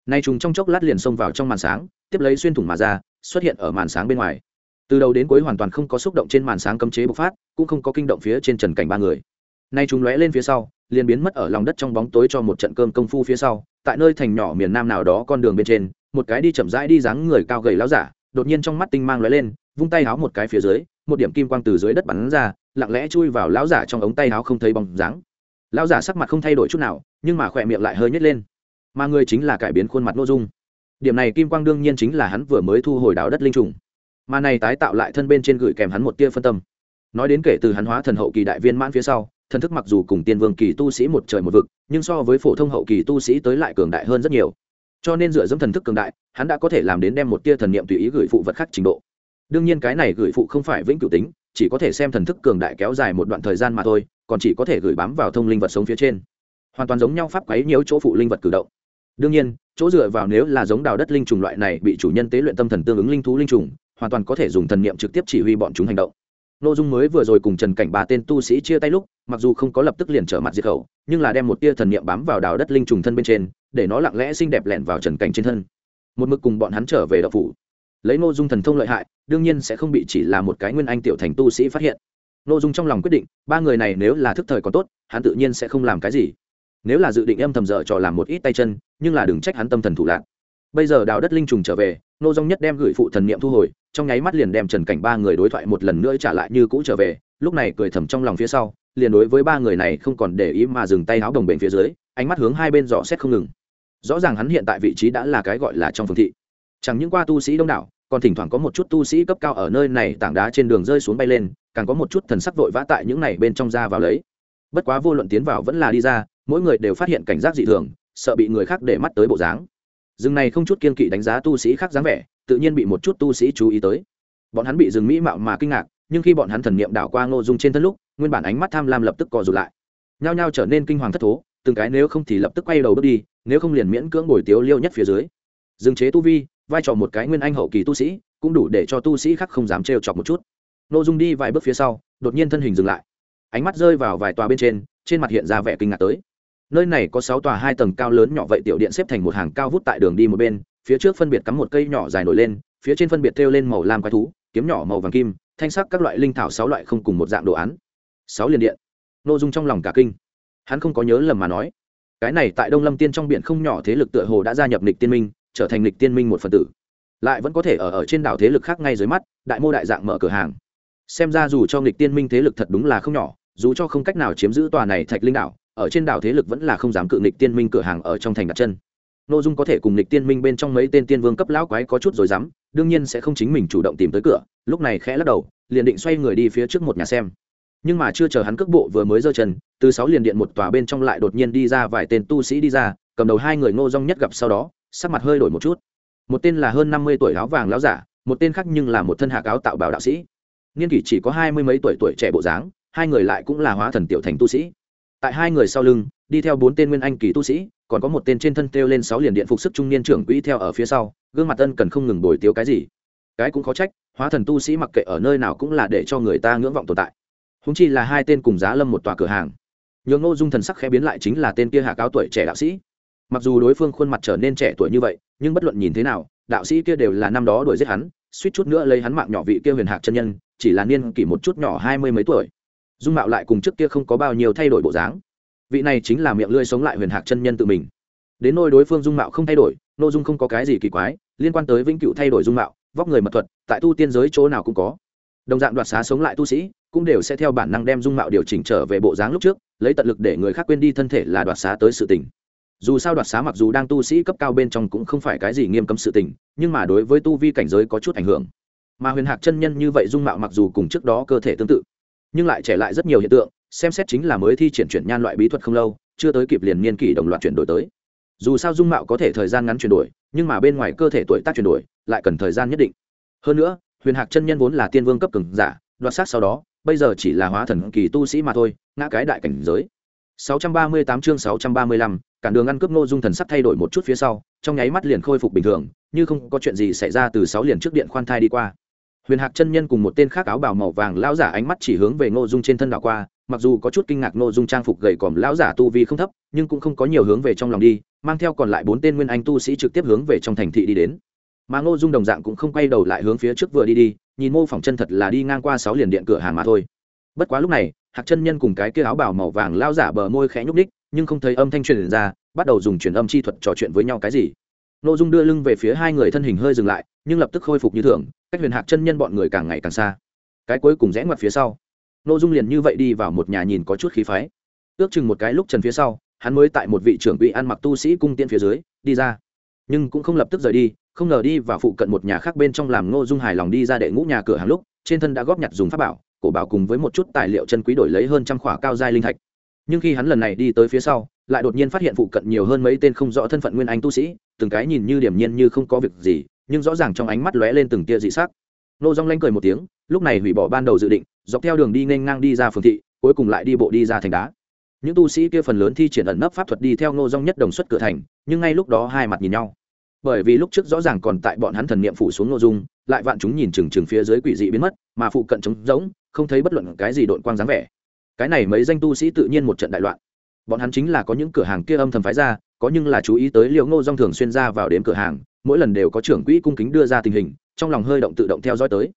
Nay trùng trong chốc lát liền xông vào trong màn sáng, tiếp lấy xuyên thủng mà ra, xuất hiện ở màn sáng bên ngoài. Từ đầu đến cuối hoàn toàn không có xúc động trên màn sáng cấm chế bộc phát, cũng không có kinh động phía trên trần cảnh ba người. Nay chúng lóe lên phía sau, liền biến mất ở lòng đất trong bóng tối cho một trận cơm công phu phía sau, tại nơi thành nhỏ miền nam nào đó con đường bên trên, một cái đi chậm rãi đi dáng người cao gầy láo giả, đột nhiên trong mắt tinh mang lóe lên vung tay háo một cái phía dưới, một điểm kim quang từ dưới đất bắn ra, lặng lẽ chui vào lão giả trong ống tay háo không thấy bóng dáng. Lão giả sắc mặt không thay đổi chút nào, nhưng mà khỏe miệng lại hơi nhếch lên. Mà người chính là cải biến khuôn mặt nội dung. Điểm này kim quang đương nhiên chính là hắn vừa mới thu hồi đào đất linh trùng. Mà này tái tạo lại thân bên trên gửi kèm hắn một tia phân tâm. Nói đến kể từ hắn hóa thần hậu kỳ đại viên mãn phía sau, thần thức mặc dù cùng tiên vương kỳ tu sĩ một trời một vực, nhưng so với phổ thông hậu kỳ tu sĩ tới lại cường đại hơn rất nhiều. Cho nên dựa dẫm thần thức cường đại, hắn đã có thể làm đến đem một tia thần niệm tùy ý gửi phụ vật khác trình độ đương nhiên cái này gửi phụ không phải vĩnh cửu tính, chỉ có thể xem thần thức cường đại kéo dài một đoạn thời gian mà thôi, còn chỉ có thể gửi bám vào thông linh vật sống phía trên. Hoàn toàn giống nhau pháp quấy nhiều chỗ phụ linh vật cử động. Đương nhiên, chỗ dựa vào nếu là giống đào đất linh trùng loại này bị chủ nhân tế luyện tâm thần tương ứng linh thú linh trùng, hoàn toàn có thể dùng thần niệm trực tiếp chỉ huy bọn chúng hành động. Nội dung mới vừa rồi cùng trần cảnh ba tên tu sĩ chia tay lúc, mặc dù không có lập tức liền trở mặt diệt khẩu, nhưng là đem một tia thần niệm bám vào đào đất linh trùng thân bên trên, để nó lặng lẽ xinh đẹp lẻn vào trần cảnh trên thân. Một mực cùng bọn hắn trở về đậu phủ lấy nội dung thần thông lợi hại, đương nhiên sẽ không bị chỉ là một cái nguyên anh tiểu thành tu sĩ phát hiện. Nội dung trong lòng quyết định, ba người này nếu là thức thời còn tốt, hắn tự nhiên sẽ không làm cái gì. Nếu là dự định âm thầm dở trò làm một ít tay chân, nhưng là đừng trách hắn tâm thần thủ lạc bây giờ đào đất linh trùng trở về nô dung nhất đem gửi phụ thần niệm thu hồi, trong nháy mắt liền đem trần cảnh ba người đối thoại một lần nữa trả lại như cũ trở về, lúc này cười thầm trong lòng phía sau, liền đối với ba người này không còn để ý mà dừng tay áo đồng bệnh phía dưới, ánh mắt hướng hai bên dò xét không ngừng. Rõ ràng hắn hiện tại vị trí đã là cái gọi là trong phương thị chẳng những qua tu sĩ đông đảo, còn thỉnh thoảng có một chút tu sĩ cấp cao ở nơi này tảng đá trên đường rơi xuống bay lên, càng có một chút thần sắc vội vã tại những này bên trong ra vào lấy. Bất quá vô luận tiến vào vẫn là đi ra, mỗi người đều phát hiện cảnh giác dị thường, sợ bị người khác để mắt tới bộ dáng. Rừng này không chút kiên kỵ đánh giá tu sĩ khác dáng vẻ, tự nhiên bị một chút tu sĩ chú ý tới. Bọn hắn bị rừng mỹ mạo mà kinh ngạc, nhưng khi bọn hắn thần niệm đảo qua ngô dung trên thân lúc, nguyên bản ánh mắt tham lam lập tức co rụt lại. Nhao nhao trở nên kinh hoàng thất thố, từng cái nếu không thì lập tức quay đầu bước đi, nếu không liền miễn cưỡng bồi tiếu liêu nhất phía dưới. Dừng chế tu vi vai trò một cái nguyên anh hậu kỳ tu sĩ, cũng đủ để cho tu sĩ khác không dám trêu chọc một chút. Ngô dung đi vài bước phía sau, đột nhiên thân hình dừng lại. Ánh mắt rơi vào vài tòa bên trên trên mặt hiện ra vẻ kinh ngạc tới. Nơi này có sáu tòa hai tầng cao lớn nhỏ vậy tiểu điện xếp thành một hàng cao vút tại đường đi một bên, phía trước phân biệt cắm một cây nhỏ dài nổi lên, phía trên phân biệt thêu lên màu lam quái thú, kiếm nhỏ màu vàng kim, thanh sắc các loại linh thảo sáu loại không cùng một dạng đồ án. Sáu liền điện. Nội dung trong lòng cả kinh. Hắn không có nhớ lầm mà nói, cái này tại đông lâm tiên trong biển không nhỏ thế lực tựa hồ đã gia nhập nịch tiên minh trở thành lịch tiên minh một phần tử. Lại vẫn có thể ở ở trên đảo thế lực khác ngay dưới mắt, đại mô đại dạng mở cửa hàng. Xem ra dù cho lịch tiên minh thế lực thật đúng là không nhỏ, dù cho không cách nào chiếm giữ tòa này thạch linh đảo, ở trên đảo thế lực vẫn là không dám cự nghịch tiên minh cửa hàng ở trong thành đặt chân. N ô dung có thể cùng nghịch tiên minh bên trong mấy tên tiên vương cấp lão quái có chút rồi dám, đương nhiên sẽ không chính mình chủ động tìm tới cửa, lúc này khẽ lắc đầu, liền định xoay người đi phía trước một nhà xem. Nhưng mà chưa chờ hắn cước bộ vừa mới giơ chân, từ sáu liền điện một tòa bên trong lại đột nhiên đi ra vài tên tu sĩ đi ra, cầm đầu hai người ngô rong nhất gặp sau đó sắc mặt hơi đổi một chút. Một tên là hơn năm mươi tuổi áo vàng láo giả, một tên khác nhưng là một thân hạ cáo tạo bảo đạo sĩ. Niên kỷ chỉ có hai mươi mấy tuổi tuổi trẻ bộ dáng, hai người lại cũng là hóa thần tiểu thành tu sĩ. Tại hai người sau lưng, đi theo bốn tên nguyên anh kỳ tu sĩ, còn có một tên trên thân kêu lên sáu liền điện phục sức trung niên trưởng quỹ theo ở phía sau, gương mặt tân cần không ngừng bồi tiếu cái gì. Cái cũng khó trách, hóa thần tu sĩ mặc kệ ở nơi nào cũng là để cho người ta ngưỡng vọng tồn tại. Húng chi là hai tên cùng giá lâm một tòa cửa hàng. Nhường ngô dung thần sắc khẽ biến lại chính là tên kia hạ cáo tuổi trẻ đạo sĩ mặc dù đối phương khuôn mặt trở nên trẻ tuổi như vậy, nhưng bất luận nhìn thế nào, đạo sĩ kia đều là năm đó đuổi giết hắn, suýt chút nữa lấy hắn mạng nhỏ vị kia huyền hạc chân nhân, chỉ là niên kỷ một chút nhỏ hai mươi mấy tuổi. Dung mạo lại cùng trước kia không có bao nhiêu thay đổi bộ dáng. Vị này chính là miệng lưỡi sống lại huyền hạc chân nhân tự mình. Đến nôi đối phương dung mạo không thay đổi n ô dung không có cái gì kỳ quái, liên quan tới vĩnh cựu thay đổi dung mạo, vóc người mật thuật, tại tu tiên giới chỗ nào cũng có. Đồng dạng đoạt xá sống lại tu sĩ, cũng đều sẽ theo bản năng đem dung mạo điều chỉnh trở về bộ dáng lúc trước, lấy tận lực để người khác quên đi thân thể là đoạt xá tới sự tình dù sao đoạt xá mặc dù đang tu sĩ cấp cao bên trong cũng không phải cái gì nghiêm cấm sự tình nhưng mà đối với tu vi cảnh giới có chút ảnh hưởng. Mà huyền hạc chân nhân như vậy dung mạo mặc dù cùng trước đó cơ thể tương tự nhưng lại trẻ lại rất nhiều hiện tượng xem xét chính là mới thi triển chuyển nhan loại bí thuật không lâu chưa tới kịp liền niên kỷ đồng loạt chuyển đổi tới. Dù sao dung mạo có thể thời gian ngắn chuyển đổi nhưng mà bên ngoài cơ thể tuổi tác chuyển đổi lại cần thời gian nhất định. Hơn nữa huyền hạc chân nhân vốn là tiên vương cấp cường giả đoạt sát sau đó bây giờ chỉ là hóa thần kỳ tu sĩ mà thôi ngã cái đại cảnh giới. 638 chương 635, cản đường ăn cướp Ngô Dung thần sắc thay đổi một chút phía sau, trong nháy mắt liền khôi phục bình thường như không có chuyện gì xảy ra từ sáu liền trước điện khoan thai đi qua. Huyền hạc chân nhân cùng một tên khác áo bào màu vàng lão giả ánh mắt chỉ hướng về ngô dung trên thân đảo qua mặc dù có chút kinh ngạc ngô dung trang phục gầy còm lão giả tu vi không thấp nhưng cũng không có nhiều hướng về trong lòng đi mang theo còn lại bốn tên nguyên anh tu sĩ trực tiếp hướng về trong thành thị đi đến. Mà ngô dung đồng dạng cũng không quay đầu lại hướng phía trước vừa đi đi nhìn mô phỏng chân thật là đi ngang qua sáu liền điện cửa hàng mà thôi. Bất quá lúc này hạc chân nhân cùng cái kia áo bào màu vàng lao giả bờ môi khẽ nhúc ních nhưng không thấy âm thanh truyền ra, bắt đầu dùng truyền âm chi thuật trò chuyện với nhau cái gì. Nội dung đưa lưng về phía hai người thân hình hơi dừng lại, nhưng lập tức khôi phục như thường, cách huyền hạc chân nhân bọn người càng ngày càng xa. Cái cuối cùng rẽ ngoặt phía sau. Nội dung liền như vậy đi vào một nhà nhìn có chút khí phái. Ước chừng một cái lúc trần phía sau, hắn mới tại một vị trưởng quỹ ăn mặc tu sĩ cung tiên phía dưới, đi ra. Nhưng cũng không lập tức rời đi, không ngờ đi vào phụ cận một nhà khác bên trong làm ngô dung hài lòng đi ra đệ ngũ nhà cửa hàng lúc, trên thân đã góp nhặt dùng pháp bảo, cổ bảo cùng với một chút tài liệu chân quý đổi lấy hơn trăm khỏa cao giai linh thạch nhưng khi hắn lần này đi tới phía sau, lại đột nhiên phát hiện phụ cận nhiều hơn mấy tên không rõ thân phận nguyên anh tu sĩ, từng cái nhìn như điểm nhiên như không có việc gì, nhưng rõ ràng trong ánh mắt lóe lên từng tia dị sắc. Nô dong lanh cười một tiếng, lúc này hủy bỏ ban đầu dự định, dọc theo đường đi nên ngang đi ra phường thị, cuối cùng lại đi bộ đi ra thành đá. Những tu sĩ kia phần lớn thi triển ẩn nấp pháp thuật đi theo nô dong nhất đồng xuất cửa thành, nhưng ngay lúc đó hai mặt nhìn nhau. Bởi vì lúc trước rõ ràng còn tại bọn hắn thần niệm phủ xuống nội dung, lại vạn chúng nhìn chừng chừng phía dưới quỷ dị biến mất, mà phụ cận trống rỗng, không thấy bất luận cái gì đội quang dáng vẻ cái này mấy danh tu sĩ tự nhiên một trận đại loạn. Bọn hắn chính là có những cửa hàng kia âm thầm phái ra, có nhưng là chú ý tới liệu ngô dong thường xuyên ra vào đến cửa hàng, mỗi lần đều có trưởng quỹ cung kính đưa ra tình hình, trong lòng hơi động tự động theo dõi tới.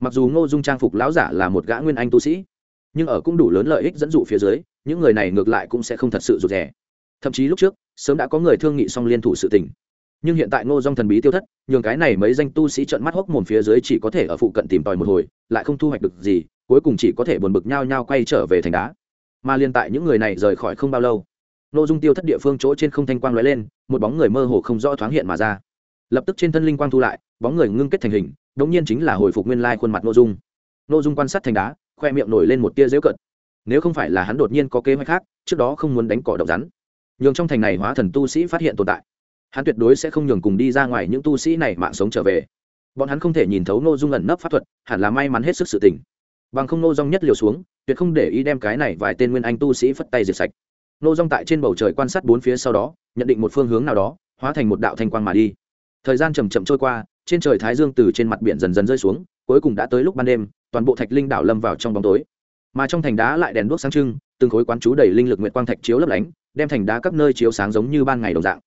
Mặc dù ngô dung trang phục lão giả là một gã nguyên anh tu sĩ, nhưng ở cũng đủ lớn lợi ích dẫn dụ phía dưới, những người này ngược lại cũng sẽ không thật sự rụt rè. Thậm chí lúc trước, sớm đã có người thương nghị xong liên thủ sự tình nhưng hiện tại ngô dong thần bí tiêu thất, nhường cái này mấy danh tu sĩ trợn mắt hốc mồm phía dưới chỉ có thể ở phụ cận tìm tòi một hồi, lại không thu hoạch được gì, cuối cùng chỉ có thể buồn bực nhau nhau quay trở về thành đá. Mà liên tại những người này rời khỏi không bao lâu nội dung tiêu thất địa phương chỗ trên không thanh quang lóe lên, một bóng người mơ hồ không rõ thoáng hiện mà ra. Lập tức trên thân linh quang thu lại, bóng người ngưng kết thành hình đống nhiên chính là hồi phục nguyên lai khuôn mặt nội dung. Nội dung quan sát thành đá, khoe miệng nổi lên một tia dễu cận. Nếu không phải là hắn đột nhiên có kế hoạch khác, trước đó không muốn đánh cỏ độc rắn. Nhường trong thành này hóa thần tu sĩ phát hiện tồn tại hắn tuyệt đối sẽ không nhường cùng đi ra ngoài những tu sĩ này mạng sống trở về. Bọn hắn không thể nhìn thấu nô dung ẩn nấp pháp thuật, hẳn là may mắn hết sức sự tình. Bằng không nô dong nhất liều xuống, tuyệt không để ý đem cái này vài tên nguyên anh tu sĩ phất tay diệt sạch. Nô dung tại trên bầu trời quan sát bốn phía sau đó, nhận định một phương hướng nào đó, hóa thành một đạo thanh quang mà đi. Thời gian chầm chậm trôi qua, trên trời thái dương từ trên mặt biển dần dần rơi xuống, cuối cùng đã tới lúc ban đêm, toàn bộ thạch linh đảo lâm vào trong bóng tối. Mà trong thành đá lại đèn đuốc sáng trưng, từng khối quán chú đầy linh lực nguyện quang thạch chiếu lấp lánh, đem thành đá các nơi chiếu sáng giống như ban ngày đồng dạng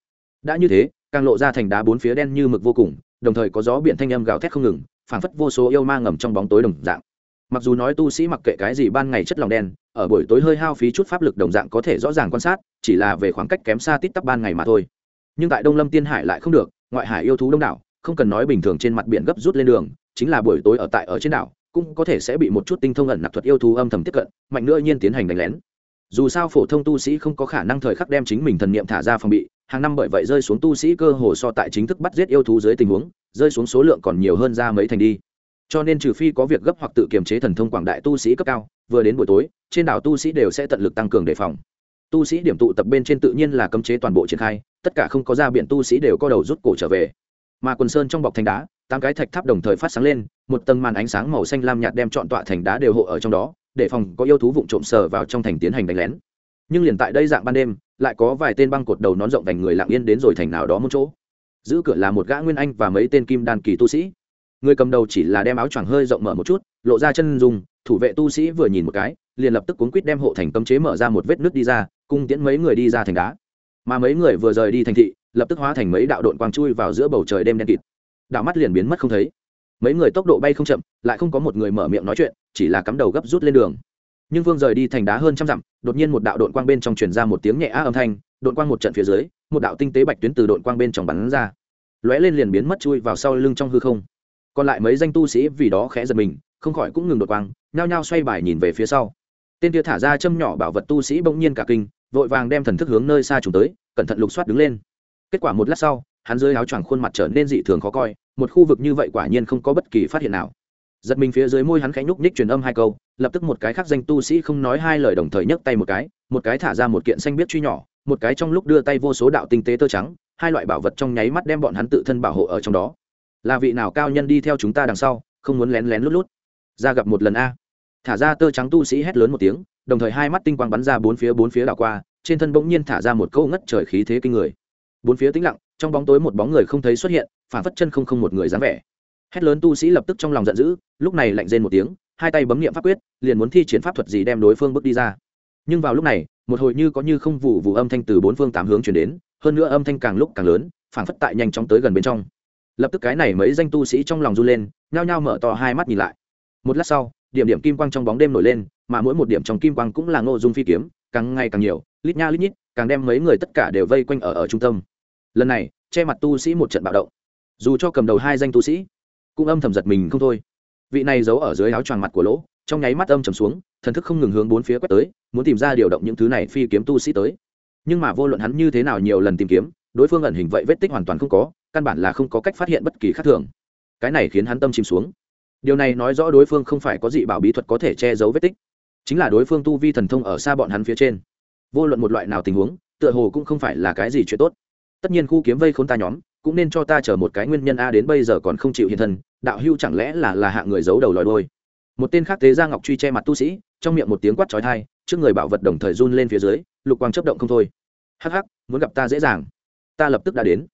đã như thế, càng lộ ra thành đá bốn phía đen như mực vô cùng, đồng thời có gió biển thanh âm gào thét không ngừng, phảng phất vô số yêu ma ngầm trong bóng tối đồng dạng. Mặc dù nói tu sĩ mặc kệ cái gì ban ngày chất lòng đen, ở buổi tối hơi hao phí chút pháp lực đồng dạng có thể rõ ràng quan sát, chỉ là về khoảng cách kém xa tít tắp ban ngày mà thôi. Nhưng tại đông lâm tiên hải lại không được, ngoại hải yêu thú đông đảo, không cần nói bình thường trên mặt biển gấp rút lên đường, chính là buổi tối ở tại ở trên đảo, cũng có thể sẽ bị một chút tinh thông ẩn nặc thuật yêu thú âm thầm tiếp cận, mạnh nữa nhiên tiến hành đánh lén. Dù sao phổ thông tu sĩ không có khả năng thời khắc đem chính mình thần niệm thả ra phòng bị hàng năm bởi vậy rơi xuống tu sĩ cơ hồ so tại chính thức bắt giết yêu thú dưới tình huống, rơi xuống số lượng còn nhiều hơn ra mấy thành đi. Cho nên trừ phi có việc gấp hoặc tự kiềm chế thần thông quảng đại tu sĩ cấp cao, vừa đến buổi tối, trên đảo tu sĩ đều sẽ tận lực tăng cường đề phòng. Tu sĩ điểm tụ tập bên trên tự nhiên là cấm chế toàn bộ triển khai, tất cả không có ra biển tu sĩ đều có đầu rút cổ trở về. Mà quần sơn trong bọc thành đá, tám cái thạch tháp đồng thời phát sáng lên, một tầng màn ánh sáng màu xanh lam nhạt đem trọn tọa thành đá đều hộ ở trong đó, để phòng có yêu thú vụng trộm sờ vào trong thành tiến hành đánh lén nhưng liền tại đây dạng ban đêm, lại có vài tên băng cột đầu nón rộng thành người lặng yên đến rồi thành nào đó một chỗ. Giữ cửa là một gã nguyên anh và mấy tên kim đan kỳ tu sĩ. Người cầm đầu chỉ là đem áo choàng hơi rộng mở một chút, lộ ra chân dùng thủ vệ tu sĩ vừa nhìn một cái, liền lập tức cuốn quýt đem hộ thành cấm chế mở ra một vết nước đi ra, cung tiễn mấy người đi ra thành đá. Mà mấy người vừa rời đi thành thị, lập tức hóa thành mấy đạo đội quang chui vào giữa bầu trời đêm đen kịt. Đạo mắt liền biến mất không thấy. Mấy người tốc độ bay không chậm, lại không có một người mở miệng nói chuyện, chỉ là cắm đầu gấp rút lên đường nhưng vương rời đi thành đá hơn trăm dặm, đột nhiên một đạo đội quang bên trong truyền ra một tiếng nhẹ á âm thanh đội quang một trận phía dưới, một đạo tinh tế bạch tuyến từ đội quang bên trong bắn ra. Lóe lên liền biến mất chui vào sau lưng trong hư không. Còn lại mấy danh tu sĩ vì đó khẽ giật mình, không khỏi cũng ngừng đột quang, nhao nhao xoay bài nhìn về phía sau. Tên kia thả ra châm nhỏ bảo vật tu sĩ bỗng nhiên cả kinh, vội vàng đem thần thức hướng nơi xa trùng tới, cẩn thận lục soát đứng lên. Kết quả một lát sau, hắn dưới áo choàng khuôn mặt trở nên dị thường khó coi, một khu vực như vậy quả nhiên không có bất kỳ phát hiện nào. Giật mình phía dưới môi hắn khẽ nhúc nhích truyền âm hai câu lập tức một cái khác danh tu sĩ không nói hai lời đồng thời nhấc tay một cái một cái thả ra một kiện xanh biết truy nhỏ, một cái trong lúc đưa tay vô số đạo tinh tế tơ trắng, hai loại bảo vật trong nháy mắt đem bọn hắn tự thân bảo hộ ở trong đó. Là vị nào cao nhân đi theo chúng ta đằng sau, không muốn lén lén lút lút. Ra gặp một lần a. Thả ra tơ trắng tu sĩ hét lớn một tiếng, đồng thời hai mắt tinh quang bắn ra bốn phía bốn phía đảo qua, trên thân bỗng nhiên thả ra một câu ngất trời khí thế kinh người. Bốn phía tĩnh lặng, trong bóng tối một bóng người không thấy xuất hiện, phản phất chân không không một người dáng vẻ. Hét lớn tu sĩ lập tức trong lòng giận dữ, lúc này lạnh rên một tiếng hai tay bấm nghiệm pháp quyết, liền muốn thi triển pháp thuật gì đem đối phương bước đi ra. Nhưng vào lúc này, một hồi như có như không vụ vụ âm thanh từ bốn phương tám hướng chuyển đến, hơn nữa âm thanh càng lúc càng lớn phản phất tại nhanh chóng tới gần bên trong. Lập tức cái này mấy danh tu sĩ trong lòng run lên, nhao nhao mở to hai mắt nhìn lại. Một lát sau, điểm điểm kim quang trong bóng đêm nổi lên, mà mỗi một điểm trong kim quang cũng là ngô dung phi kiếm, càng ngày càng nhiều, lít nha lít nhít, càng đem mấy người tất cả đều vây quanh ở ở trung tâm. Lần này, che mặt tu sĩ một trận bạo động. Dù cho cầm đầu hai danh tu sĩ, cũng âm thầm giật mình không thôi vị này giấu ở dưới áo choàng mặt của lỗ, trong nháy mắt âm trầm xuống, thần thức không ngừng hướng bốn phía quét tới, muốn tìm ra điều động những thứ này phi kiếm tu sĩ tới. Nhưng mà vô luận hắn như thế nào nhiều lần tìm kiếm, đối phương ẩn hình vậy vết tích hoàn toàn không có, căn bản là không có cách phát hiện bất kỳ khác thường. Cái này khiến hắn tâm chìm xuống. Điều này nói rõ đối phương không phải có dị bảo bí thuật có thể che giấu vết tích, chính là đối phương tu vi thần thông ở xa bọn hắn phía trên. Vô luận một loại nào tình huống, tựa hồ cũng không phải là cái gì chuyện tốt. Tất nhiên khu kiếm vây khốn ta nhóm cũng nên cho ta chờ một cái nguyên nhân a đến bây giờ còn không chịu hiện thân, đạo hưu chẳng lẽ là là hạ người giấu đầu lòi đôi một tên khác thế ra ngọc truy che mặt tu sĩ, trong miệng một tiếng quát trói thai trước người bảo vật đồng thời run lên phía dưới, lục quang chấp động không thôi. Hắc hắc, muốn gặp ta dễ dàng. Ta lập tức đã đến.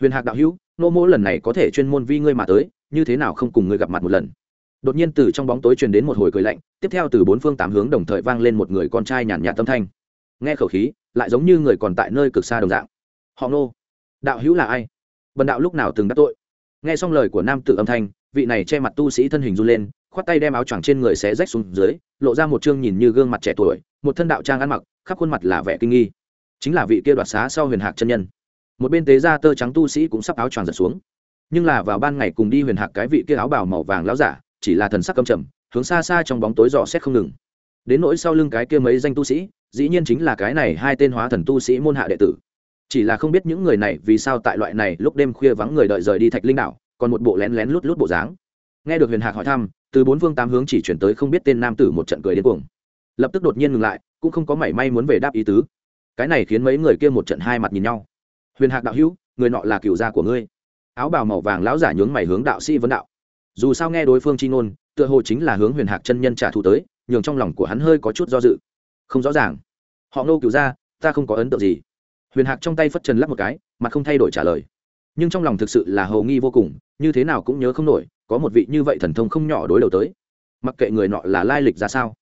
Huyền hạc đạo hữu nô mỗ lần này có thể chuyên môn vi ngươi mà tới, như thế nào không cùng ngươi gặp mặt một lần. Đột nhiên từ trong bóng tối truyền đến một hồi cười lạnh, tiếp theo từ bốn phương tám hướng đồng thời vang lên một người con trai nhàn nhạt tâm thanh. Nghe khẩu khí, lại giống như người còn tại nơi cực xa đồng dạng. Họ nô, đạo hữu là ai? Bần đạo lúc nào từng đắc tội. Nghe xong lời của nam tử âm thanh, vị này che mặt tu sĩ thân hình run lên, khoát tay đem áo choàng trên người xé rách xuống dưới, lộ ra một chương nhìn như gương mặt trẻ tuổi, một thân đạo trang ăn mặc, khắp khuôn mặt là vẻ kinh nghi. Chính là vị kia đoạt xá sau huyền hạc chân nhân. Một bên tế gia tơ trắng tu sĩ cũng sắp áo choàng giật xuống. Nhưng là vào ban ngày cùng đi huyền hạc cái vị kia áo bào màu vàng láo giả, chỉ là thần sắc căm trầm, hướng xa xa trong bóng tối dò xét không ngừng. Đến nỗi sau lưng cái kia mấy danh tu sĩ, dĩ nhiên chính là cái này hai tên hóa thần tu sĩ môn hạ đệ tử chỉ là không biết những người này vì sao tại loại này lúc đêm khuya vắng người đợi rời đi thạch linh đảo, còn một bộ lén lén lút lút bộ dáng. Nghe được huyền hạc hỏi thăm, từ bốn phương tám hướng chỉ chuyển tới không biết tên nam tử một trận cười đến cuồng. Lập tức đột nhiên ngừng lại, cũng không có mảy may muốn về đáp ý tứ. Cái này khiến mấy người kia một trận hai mặt nhìn nhau. Huyền hạc đạo hữu, người nọ là cựu gia của ngươi. Áo bào màu vàng lão giả nhướng mày hướng đạo sĩ vấn đạo. Dù sao nghe đối phương chi ngôn, tựa hồ chính là hướng huyền hạc chân nhân trả thù tới, nhường trong lòng của hắn hơi có chút do dự. Không rõ ràng. Họ nô cựu gia, ta không có ấn tượng gì huyền hạc trong tay phất trần lắp một cái, mà không thay đổi trả lời. Nhưng trong lòng thực sự là hầu nghi vô cùng, như thế nào cũng nhớ không nổi, có một vị như vậy thần thông không nhỏ đối đầu tới. Mặc kệ người nọ là lai lịch ra sao,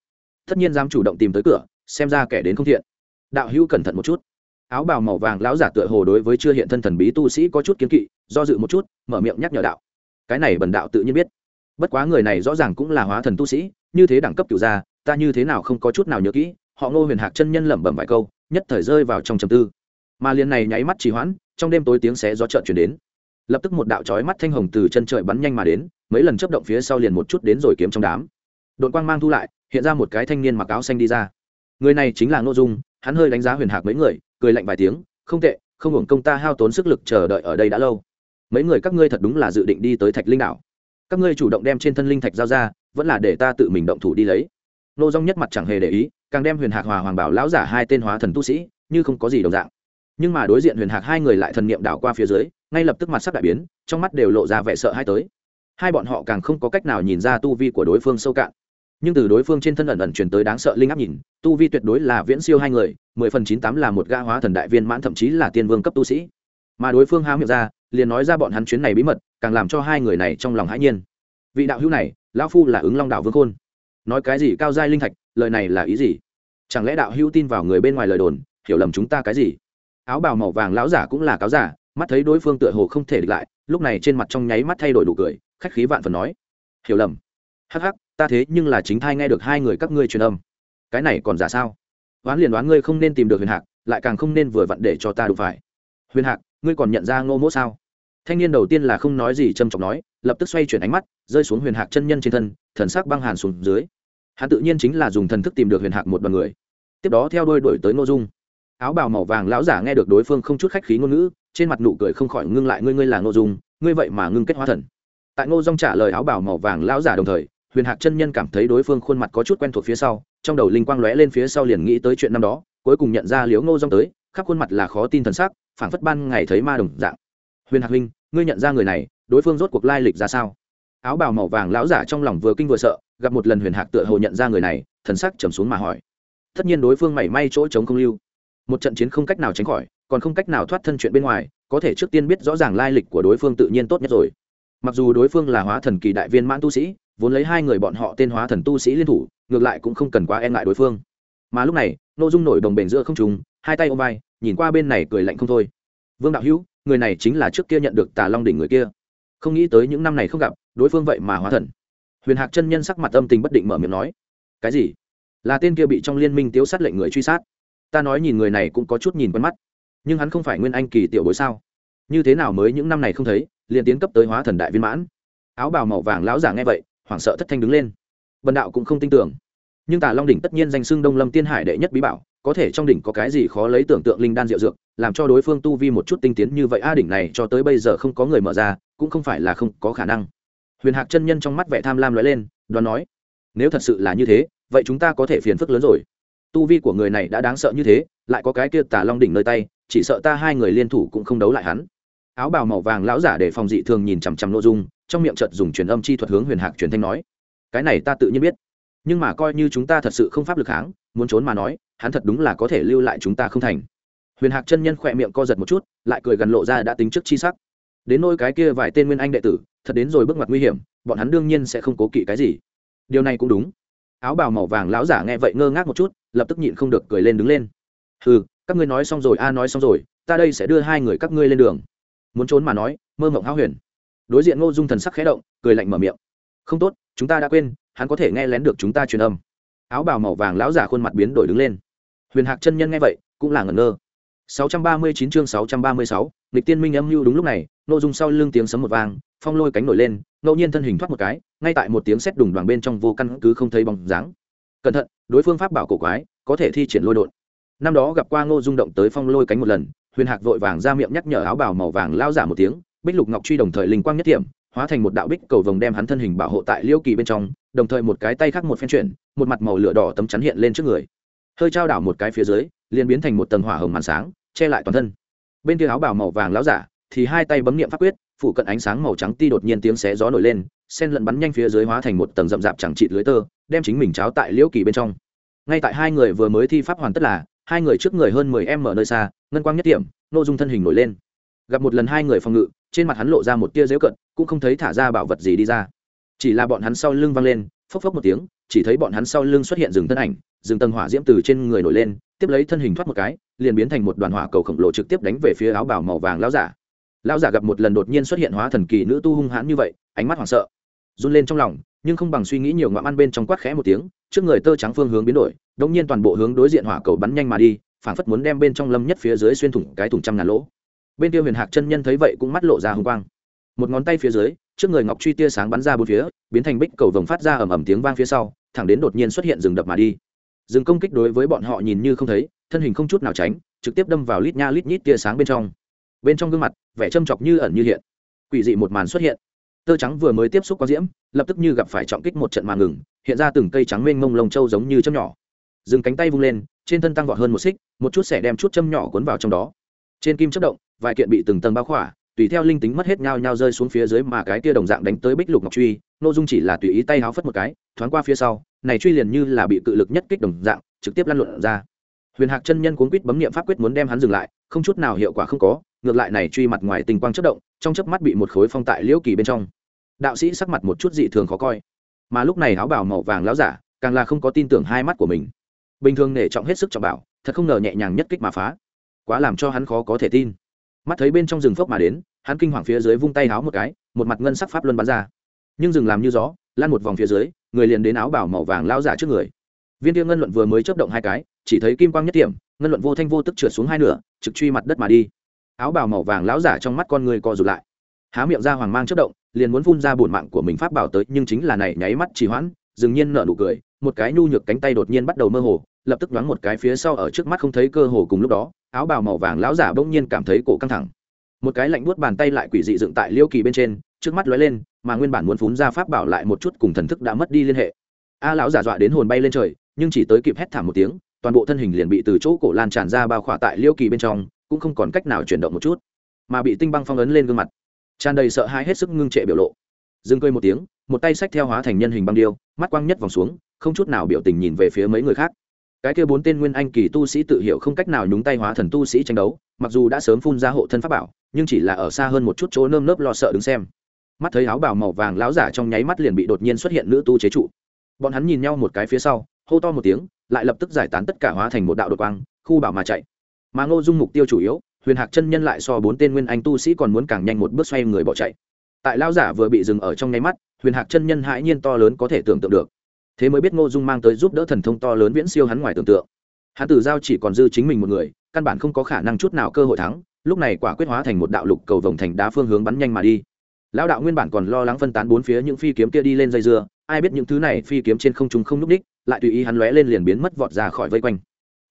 tất nhiên dám chủ động tìm tới cửa, xem ra kẻ đến không thiện. Đạo hữu cẩn thận một chút. Áo bào màu vàng lão giả tựa hồ đối với chưa hiện thân thần bí tu sĩ có chút kiến kỵ, do dự một chút, mở miệng nhắc nhở đạo. Cái này bần đạo tự nhiên biết. Bất quá người này rõ ràng cũng là hóa thần tu sĩ, như thế đẳng cấp cựu gia, ta như thế nào không có chút nào nhớ kỹ, họ ngô huyền hạc chân nhân lẩm bẩm vài câu, nhất thời rơi vào trong trầm tư mà liền này nháy mắt trì hoãn, trong đêm tối tiếng xé gió trợn chuyển đến. Lập tức một đạo chói mắt thanh hồng từ chân trời bắn nhanh mà đến, mấy lần chấp động phía sau liền một chút đến rồi kiếm trong đám. Đội quang mang thu lại, hiện ra một cái thanh niên mặc áo xanh đi ra. Người này chính là ngô dung, hắn hơi đánh giá huyền hạc mấy người, cười lạnh vài tiếng, không tệ, không hưởng công ta hao tốn sức lực chờ đợi ở đây đã lâu. Mấy người các ngươi thật đúng là dự định đi tới thạch linh đảo. Các ngươi chủ động đem trên thân linh thạch giao ra, vẫn là để ta tự mình động thủ đi lấy. Nô dung nhất mặt chẳng hề để ý, càng đem huyền hạc hòa hoàng bảo lão giả hai tên hóa thần tu sĩ, như không có gì đồng dạng nhưng mà đối diện huyền hạc hai người lại thần niệm đảo qua phía dưới, ngay lập tức mặt sắc đại biến, trong mắt đều lộ ra vẻ sợ hai tới. Hai bọn họ càng không có cách nào nhìn ra tu vi của đối phương sâu cạn. Nhưng từ đối phương trên thân ẩn ẩn truyền tới đáng sợ linh áp nhìn, tu vi tuyệt đối là viễn siêu hai người, mười phần chín tám là một gã hóa thần đại viên mãn thậm chí là tiên vương cấp tu sĩ. Mà đối phương há miệng ra, liền nói ra bọn hắn chuyến này bí mật, càng làm cho hai người này trong lòng hãi nhiên. Vị đạo hữu này, lão phu là ứng long đạo vương khôn. Nói cái gì cao giai linh thạch, lời này là ý gì? Chẳng lẽ đạo hữu tin vào người bên ngoài lời đồn, hiểu lầm chúng ta cái gì? Áo bào màu vàng lão giả cũng là cáo giả, mắt thấy đối phương tựa hồ không thể địch lại, lúc này trên mặt trong nháy mắt thay đổi đủ cười, khách khí vạn phần nói. Hiểu lầm. Hắc hắc, ta thế nhưng là chính thai nghe được hai người các ngươi truyền âm. Cái này còn giả sao? Đoán liền đoán ngươi không nên tìm được huyền hạc, lại càng không nên vừa vặn để cho ta đủ phải. Huyền hạc, ngươi còn nhận ra ngô mỗ sao? Thanh niên đầu tiên là không nói gì trầm trọng nói, lập tức xoay chuyển ánh mắt, rơi xuống huyền hạc chân nhân trên thân, thần sắc băng hàn xuống dưới. Hắn tự nhiên chính là dùng thần thức tìm được huyền hạc một đoàn người. Tiếp đó theo đôi đổi tới ngô dung áo bào màu vàng lão giả nghe được đối phương không chút khách khí ngôn ngữ, trên mặt nụ cười không khỏi ngưng lại, ngươi ngươi là ngô dung, ngươi vậy mà ngưng kết hóa thần. Tại ngô dung trả lời áo bào màu vàng lão giả đồng thời, huyền hạc chân nhân cảm thấy đối phương khuôn mặt có chút quen thuộc phía sau, trong đầu linh quang lóe lên phía sau liền nghĩ tới chuyện năm đó, cuối cùng nhận ra liếu ngô dung tới, khắp khuôn mặt là khó tin thần sắc, phảng phất ban ngày thấy ma đồng dạng. Huyền hạc huynh, ngươi nhận ra người này, đối phương rốt cuộc lai lịch ra sao? Áo bào màu vàng lão giả trong lòng vừa kinh vừa sợ, gặp một lần huyền hạc tựa hồ nhận ra người này, thần sắc trầm xuống mà hỏi. Tất nhiên đối phương mảy may chỗ chống không lưu một trận chiến không cách nào tránh khỏi, còn không cách nào thoát thân chuyện bên ngoài, có thể trước tiên biết rõ ràng lai lịch của đối phương tự nhiên tốt nhất rồi. Mặc dù đối phương là hóa thần kỳ đại viên mãn tu sĩ, vốn lấy hai người bọn họ tên hóa thần tu sĩ liên thủ, ngược lại cũng không cần quá e ngại đối phương. Mà lúc này n ô dung nổi đồng bền giữa không trùng hai tay ôm vai, nhìn qua bên này cười lạnh không thôi. Vương đạo hữu, người này chính là trước kia nhận được tà long đỉnh người kia. Không nghĩ tới những năm này không gặp, đối phương vậy mà hóa thần. Huyền hạc chân nhân sắc mặt âm tình bất định mở miệng nói. Cái gì? Là tên kia bị trong liên minh tiếu sát lệnh người truy sát? Ta nói nhìn người này cũng có chút nhìn quen mắt. Nhưng hắn không phải nguyên anh kỳ tiểu bối sao? Như thế nào mới những năm này không thấy, liền tiến cấp tới hóa thần đại viên mãn? Áo bào màu vàng lão giả nghe vậy, hoảng sợ thất thanh đứng lên. Bần đạo cũng không tin tưởng. Nhưng tà long đỉnh tất nhiên danh xưng đông lâm tiên hải đệ nhất bí bảo, có thể trong đỉnh có cái gì khó lấy tưởng tượng linh đan diệu dược, làm cho đối phương tu vi một chút tinh tiến như vậy a đỉnh này cho tới bây giờ không có người mở ra, cũng không phải là không có khả năng. Huyền hạc chân nhân trong mắt vẻ tham lam lóe lên, đoán nói, nếu thật sự là như thế, vậy chúng ta có thể phiền phức lớn rồi tu vi của người này đã đáng sợ như thế, lại có cái kia tà long đỉnh nơi tay, chỉ sợ ta hai người liên thủ cũng không đấu lại hắn. Áo bào màu vàng lão giả để phòng dị thường nhìn chằm chằm nội dung, trong miệng chợt dùng truyền âm chi thuật hướng huyền hạc truyền thanh nói, cái này ta tự nhiên biết, nhưng mà coi như chúng ta thật sự không pháp lực háng muốn trốn mà nói, hắn thật đúng là có thể lưu lại chúng ta không thành. Huyền hạc chân nhân khỏe miệng co giật một chút, lại cười gần lộ ra đã tính trước chi sắc. Đến nôi cái kia vài tên nguyên anh đệ tử, thật đến rồi bước ngoặt nguy hiểm, bọn hắn đương nhiên sẽ không cố kỵ cái gì. Điều này cũng đúng. Áo bào màu vàng lão giả nghe vậy ngơ ngác một chút lập tức nhịn không được cười lên đứng lên. Ừ các ngươi nói xong rồi a nói xong rồi ta đây sẽ đưa hai người các ngươi lên đường. Muốn trốn mà nói mơ mộng háo huyền. Đối diện ngô dung thần sắc khẽ động cười lạnh mở miệng. Không tốt chúng ta đã quên hắn có thể nghe lén được chúng ta truyền âm. Áo bào màu vàng lão giả khuôn mặt biến đổi đứng lên. Huyền hạc chân nhân nghe vậy cũng là ngẩn ngơ. 639 chương 636, nghịch tiên minh âm Lưu đúng lúc này Ngô dung sau lưng tiếng sấm một vang phong lôi cánh nổi lên ngẫu nhiên thân hình thoát một cái ngay tại một tiếng sét đùng đoàn bên trong vô căn cứ không thấy bóng dáng cẩn thận, đối phương pháp bảo cổ quái, có thể thi triển lôi đột năm đó gặp qua ngô dung động tới phong lôi cánh một lần, huyền hạc vội vàng ra miệng nhắc nhở áo bào màu vàng lao giả một tiếng, bích lục ngọc truy đồng thời linh quang nhất điểm hóa thành một đạo bích cầu vồng đem hắn thân hình bảo hộ tại liêu kỳ bên trong, đồng thời một cái tay khác một phen chuyển, một mặt màu lửa đỏ tấm chắn hiện lên trước người. Hơi trao đảo một cái phía dưới, liền biến thành một tầng hỏa hồng màn sáng, che lại toàn thân. Bên kia áo bào màu vàng lão giả, thì hai tay bấm niệm pháp quyết phụ cận ánh sáng màu trắng ti đột nhiên tiếng xé gió nổi lên, sen lẫn bắn nhanh phía dưới hóa thành một tầng rậm rạp chẳng trị lưới tơ đem chính mình cháo tại liễu kỳ bên trong. Ngay tại hai người vừa mới thi pháp hoàn tất là, hai người trước người hơn mười em ở nơi xa, ngân quang nhất điểm nội dung thân hình nổi lên. Gặp một lần hai người phòng ngự, trên mặt hắn lộ ra một tia dễu cận, cũng không thấy thả ra bảo vật gì đi ra. Chỉ là bọn hắn sau lưng văng lên, phốc phốc một tiếng, chỉ thấy bọn hắn sau lưng xuất hiện rừng thân ảnh, rừng tầng hỏa diễm từ trên người nổi lên, tiếp lấy thân hình thoát một cái, liền biến thành một đoàn hỏa cầu khổng lồ trực tiếp đánh về phía áo bảo màu vàng lão giả. Lão giả gặp một lần đột nhiên xuất hiện hóa thần kỳ nữ tu hung hãn như vậy, ánh mắt hoảng sợ, run lên trong lòng nhưng không bằng suy nghĩ nhiều ngoạm ăn bên trong quát khẽ một tiếng, trước người tơ trắng phương hướng biến đổi, đông nhiên toàn bộ hướng đối diện hỏa cầu bắn nhanh mà đi, phảng phất muốn đem bên trong lâm nhất phía dưới xuyên thủng cái thủng trăm ngàn lỗ. Bên kia huyền hạc chân nhân thấy vậy cũng mắt lộ ra hung quang. Một ngón tay phía dưới, trước người ngọc truy tia sáng bắn ra bốn phía, biến thành bích cầu vồng phát ra ầm ầm tiếng vang phía sau, thẳng đến đột nhiên xuất hiện rừng đập mà đi. Rừng công kích đối với bọn họ nhìn như không thấy, thân hình không chút nào tránh, trực tiếp đâm vào lít nha lít nhít tia sáng bên trong. Bên trong gương mặt, vẻ châm chọc như ẩn như hiện. Quỷ dị một màn xuất hiện tơ trắng vừa mới tiếp xúc qua diễm, lập tức như gặp phải trọng kích một trận mà ngừng, hiện ra từng cây trắng mênh mông lông trâu giống như châm nhỏ. Dừng cánh tay vung lên, trên thân tăng vọt hơn một xích, một chút xẻ đem chút châm nhỏ cuốn vào trong đó. Trên kim chất động, vài kiện bị từng tầng bao khỏa, tùy theo linh tính mất hết nhau nhau rơi xuống phía dưới mà cái kia đồng dạng đánh tới bích lục ngọc truy, nội dung chỉ là tùy ý tay háo phất một cái, thoáng qua phía sau, này truy liền như là bị cự lực nhất kích đồng dạng, trực tiếp lăn lộn ra. Huyền hạc chân nhân cuốn quýt bấm niệm pháp quyết muốn đem hắn dừng lại, không chút nào hiệu quả không có, ngược lại này truy mặt ngoài tình quang chất động trong chớp mắt bị một khối phong tại liễu kỳ bên trong. Đạo sĩ sắc mặt một chút dị thường khó coi. Mà lúc này áo bào màu vàng láo giả, càng là không có tin tưởng hai mắt của mình. Bình thường nể trọng hết sức trọng bảo, thật không ngờ nhẹ nhàng nhất kích mà phá. Quá làm cho hắn khó có thể tin. Mắt thấy bên trong rừng phốc mà đến, hắn kinh hoàng phía dưới vung tay áo một cái, một mặt ngân sắc pháp luân bắn ra. Nhưng rừng làm như gió lan một vòng phía dưới, người liền đến áo bảo màu vàng lao giả trước người. Viên tiêu ngân luận vừa mới chấp động hai cái, chỉ thấy kim quang nhất điểm ngân luận vô thanh vô tức trượt xuống hai nửa, trực truy mặt đất mà đi áo bào màu vàng lão giả trong mắt con người co rụt lại. Há miệng ra hoàng mang chất động, liền muốn phun ra bổn mạng của mình pháp bảo tới, nhưng chính là này nháy mắt trì hoãn, dừng nhiên nở nụ cười, một cái nhu nhược cánh tay đột nhiên bắt đầu mơ hồ, lập tức đoán một cái phía sau ở trước mắt không thấy cơ hồ cùng lúc đó, áo bào màu vàng lão giả bỗng nhiên cảm thấy cổ căng thẳng. Một cái lạnh buốt bàn tay lại quỷ dị dựng tại liêu kỳ bên trên, trước mắt lóe lên, mà nguyên bản muốn phún ra pháp bảo lại một chút cùng thần thức đã mất đi liên hệ. A lão giả dọa đến hồn bay lên trời, nhưng chỉ tới kịp hét thảm một tiếng, toàn bộ thân hình liền bị từ chỗ cổ lan tràn ra bao khỏa tại liêu kỳ bên trong cũng không còn cách nào chuyển động một chút, mà bị tinh băng phong ấn lên gương mặt, tràn đầy sợ hãi hết sức ngưng trệ biểu lộ. Dừng cười một tiếng, một tay sách theo hóa thành nhân hình băng điêu, mắt quang nhất vòng xuống, không chút nào biểu tình nhìn về phía mấy người khác. Cái kia bốn tên nguyên anh kỳ tu sĩ tự hiểu không cách nào nhúng tay hóa thần tu sĩ tranh đấu, mặc dù đã sớm phun ra hộ thân pháp bảo, nhưng chỉ là ở xa hơn một chút chỗ nơm nớp lo sợ đứng xem. Mắt thấy áo bào màu vàng láo giả trong nháy mắt liền bị đột nhiên xuất hiện nữ tu chế trụ. Bọn hắn nhìn nhau một cái phía sau, hô to một tiếng, lại lập tức giải tán tất cả hóa thành một đạo đột quang, khu bảo mà chạy mà ngô dung mục tiêu chủ yếu, huyền hạc chân nhân lại so bốn tên nguyên anh tu sĩ còn muốn càng nhanh một bước xoay người bỏ chạy. Tại lao giả vừa bị dừng ở trong nháy mắt, huyền hạc chân nhân hãi nhiên to lớn có thể tưởng tượng được. Thế mới biết ngô dung mang tới giúp đỡ thần thông to lớn viễn siêu hắn ngoài tưởng tượng. Hắn tử giao chỉ còn dư chính mình một người, căn bản không có khả năng chút nào cơ hội thắng, lúc này quả quyết hóa thành một đạo lục cầu vồng thành đá phương hướng bắn nhanh mà đi. Lão đạo nguyên bản còn lo lắng phân tán bốn phía những phi kiếm kia đi lên dây dưa, ai biết những thứ này phi kiếm trên không trung không n ú c đích, lại tùy ý hắn lóe lên liền biến mất vọt ra khỏi vây quanh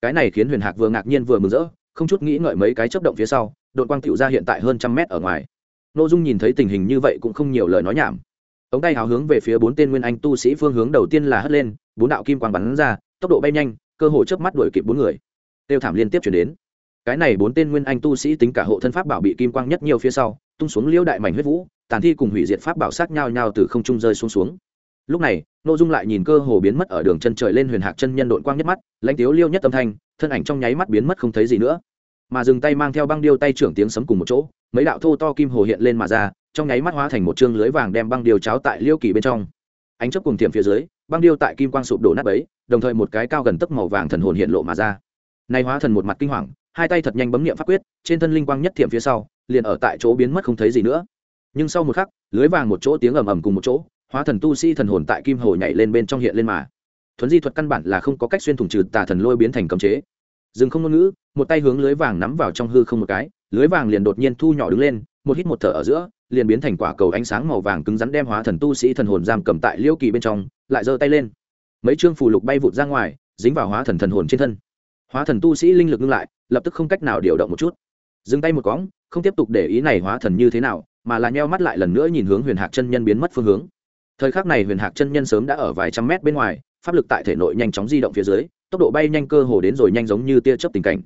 cái này khiến huyền hạc vừa ngạc nhiên vừa mừng rỡ, không chút nghĩ ngợi mấy cái chấp động phía sau đội quang tựu ra hiện tại hơn trăm mét ở ngoài. N ô dung nhìn thấy tình hình như vậy cũng không nhiều lời nói nhảm. Ống tay hào hướng về phía bốn tên nguyên anh tu sĩ phương hướng đầu tiên là hất lên, bốn đạo kim quang bắn ra, tốc độ bay nhanh, cơ hội chớp mắt đuổi kịp bốn người. Tiêu thảm liên tiếp chuyển đến. Cái này bốn tên nguyên anh tu sĩ tính cả hộ thân pháp bảo bị kim quang nhất nhiều phía sau, tung xuống liễu đại mảnh huyết vũ, tàn thi cùng hủy diệt pháp bảo sát nhau nhau từ không trung rơi xuống xuống lúc này nội dung lại nhìn cơ hồ biến mất ở đường chân trời lên huyền hạc chân nhân đội quang nhất mắt, lãnh tiếu liêu nhất tâm thanh, thân ảnh trong nháy mắt biến mất không thấy gì nữa. Mà dừng tay mang theo băng điêu tay trưởng tiếng sấm cùng một chỗ, mấy đạo thô to kim hồ hiện lên mà ra, trong nháy mắt hóa thành một chương lưới vàng đem băng điêu cháo tại liêu kỳ bên trong. Ánh chấp cùng tiệm phía dưới, băng điêu tại kim quang sụp đổ nát ấy đồng thời một cái cao gần tấc màu vàng thần hồn hiện lộ mà ra. Nay hóa thần một mặt kinh hoàng, hai tay thật nhanh bấm niệm pháp quyết, trên thân linh quang nhất thiệm phía sau, liền ở tại chỗ biến mất không thấy gì nữa. Nhưng sau một khắc, lưới vàng một chỗ tiếng ầm ầm cùng một chỗ hóa thần tu sĩ thần hồn tại kim hồ nhảy lên bên trong hiện lên mà. Thuấn di thuật căn bản là không có cách xuyên thủng trừ tà thần lôi biến thành cấm chế. Dừng không ngôn ngữ, một tay hướng lưới vàng nắm vào trong hư không một cái, lưới vàng liền đột nhiên thu nhỏ đứng lên, một hít một thở ở giữa, liền biến thành quả cầu ánh sáng màu vàng cứng rắn đem hóa thần tu sĩ thần hồn giam cầm tại liêu kỳ bên trong, lại giơ tay lên. Mấy chương phù lục bay vụt ra ngoài, dính vào hóa thần thần hồn trên thân. Hóa thần tu sĩ linh lực ngưng lại, lập tức không cách nào điều động một chút. Dừng tay một cõng không tiếp tục để ý này hóa thần như thế nào, mà là nheo mắt lại lần nữa nhìn hướng huyền hạc chân nhân biến mất phương hướng thời khắc này huyền hạc chân nhân sớm đã ở vài trăm mét bên ngoài, pháp lực tại thể nội nhanh chóng di động phía dưới, tốc độ bay nhanh cơ hồ đến rồi nhanh giống như tia chớp tình cảnh.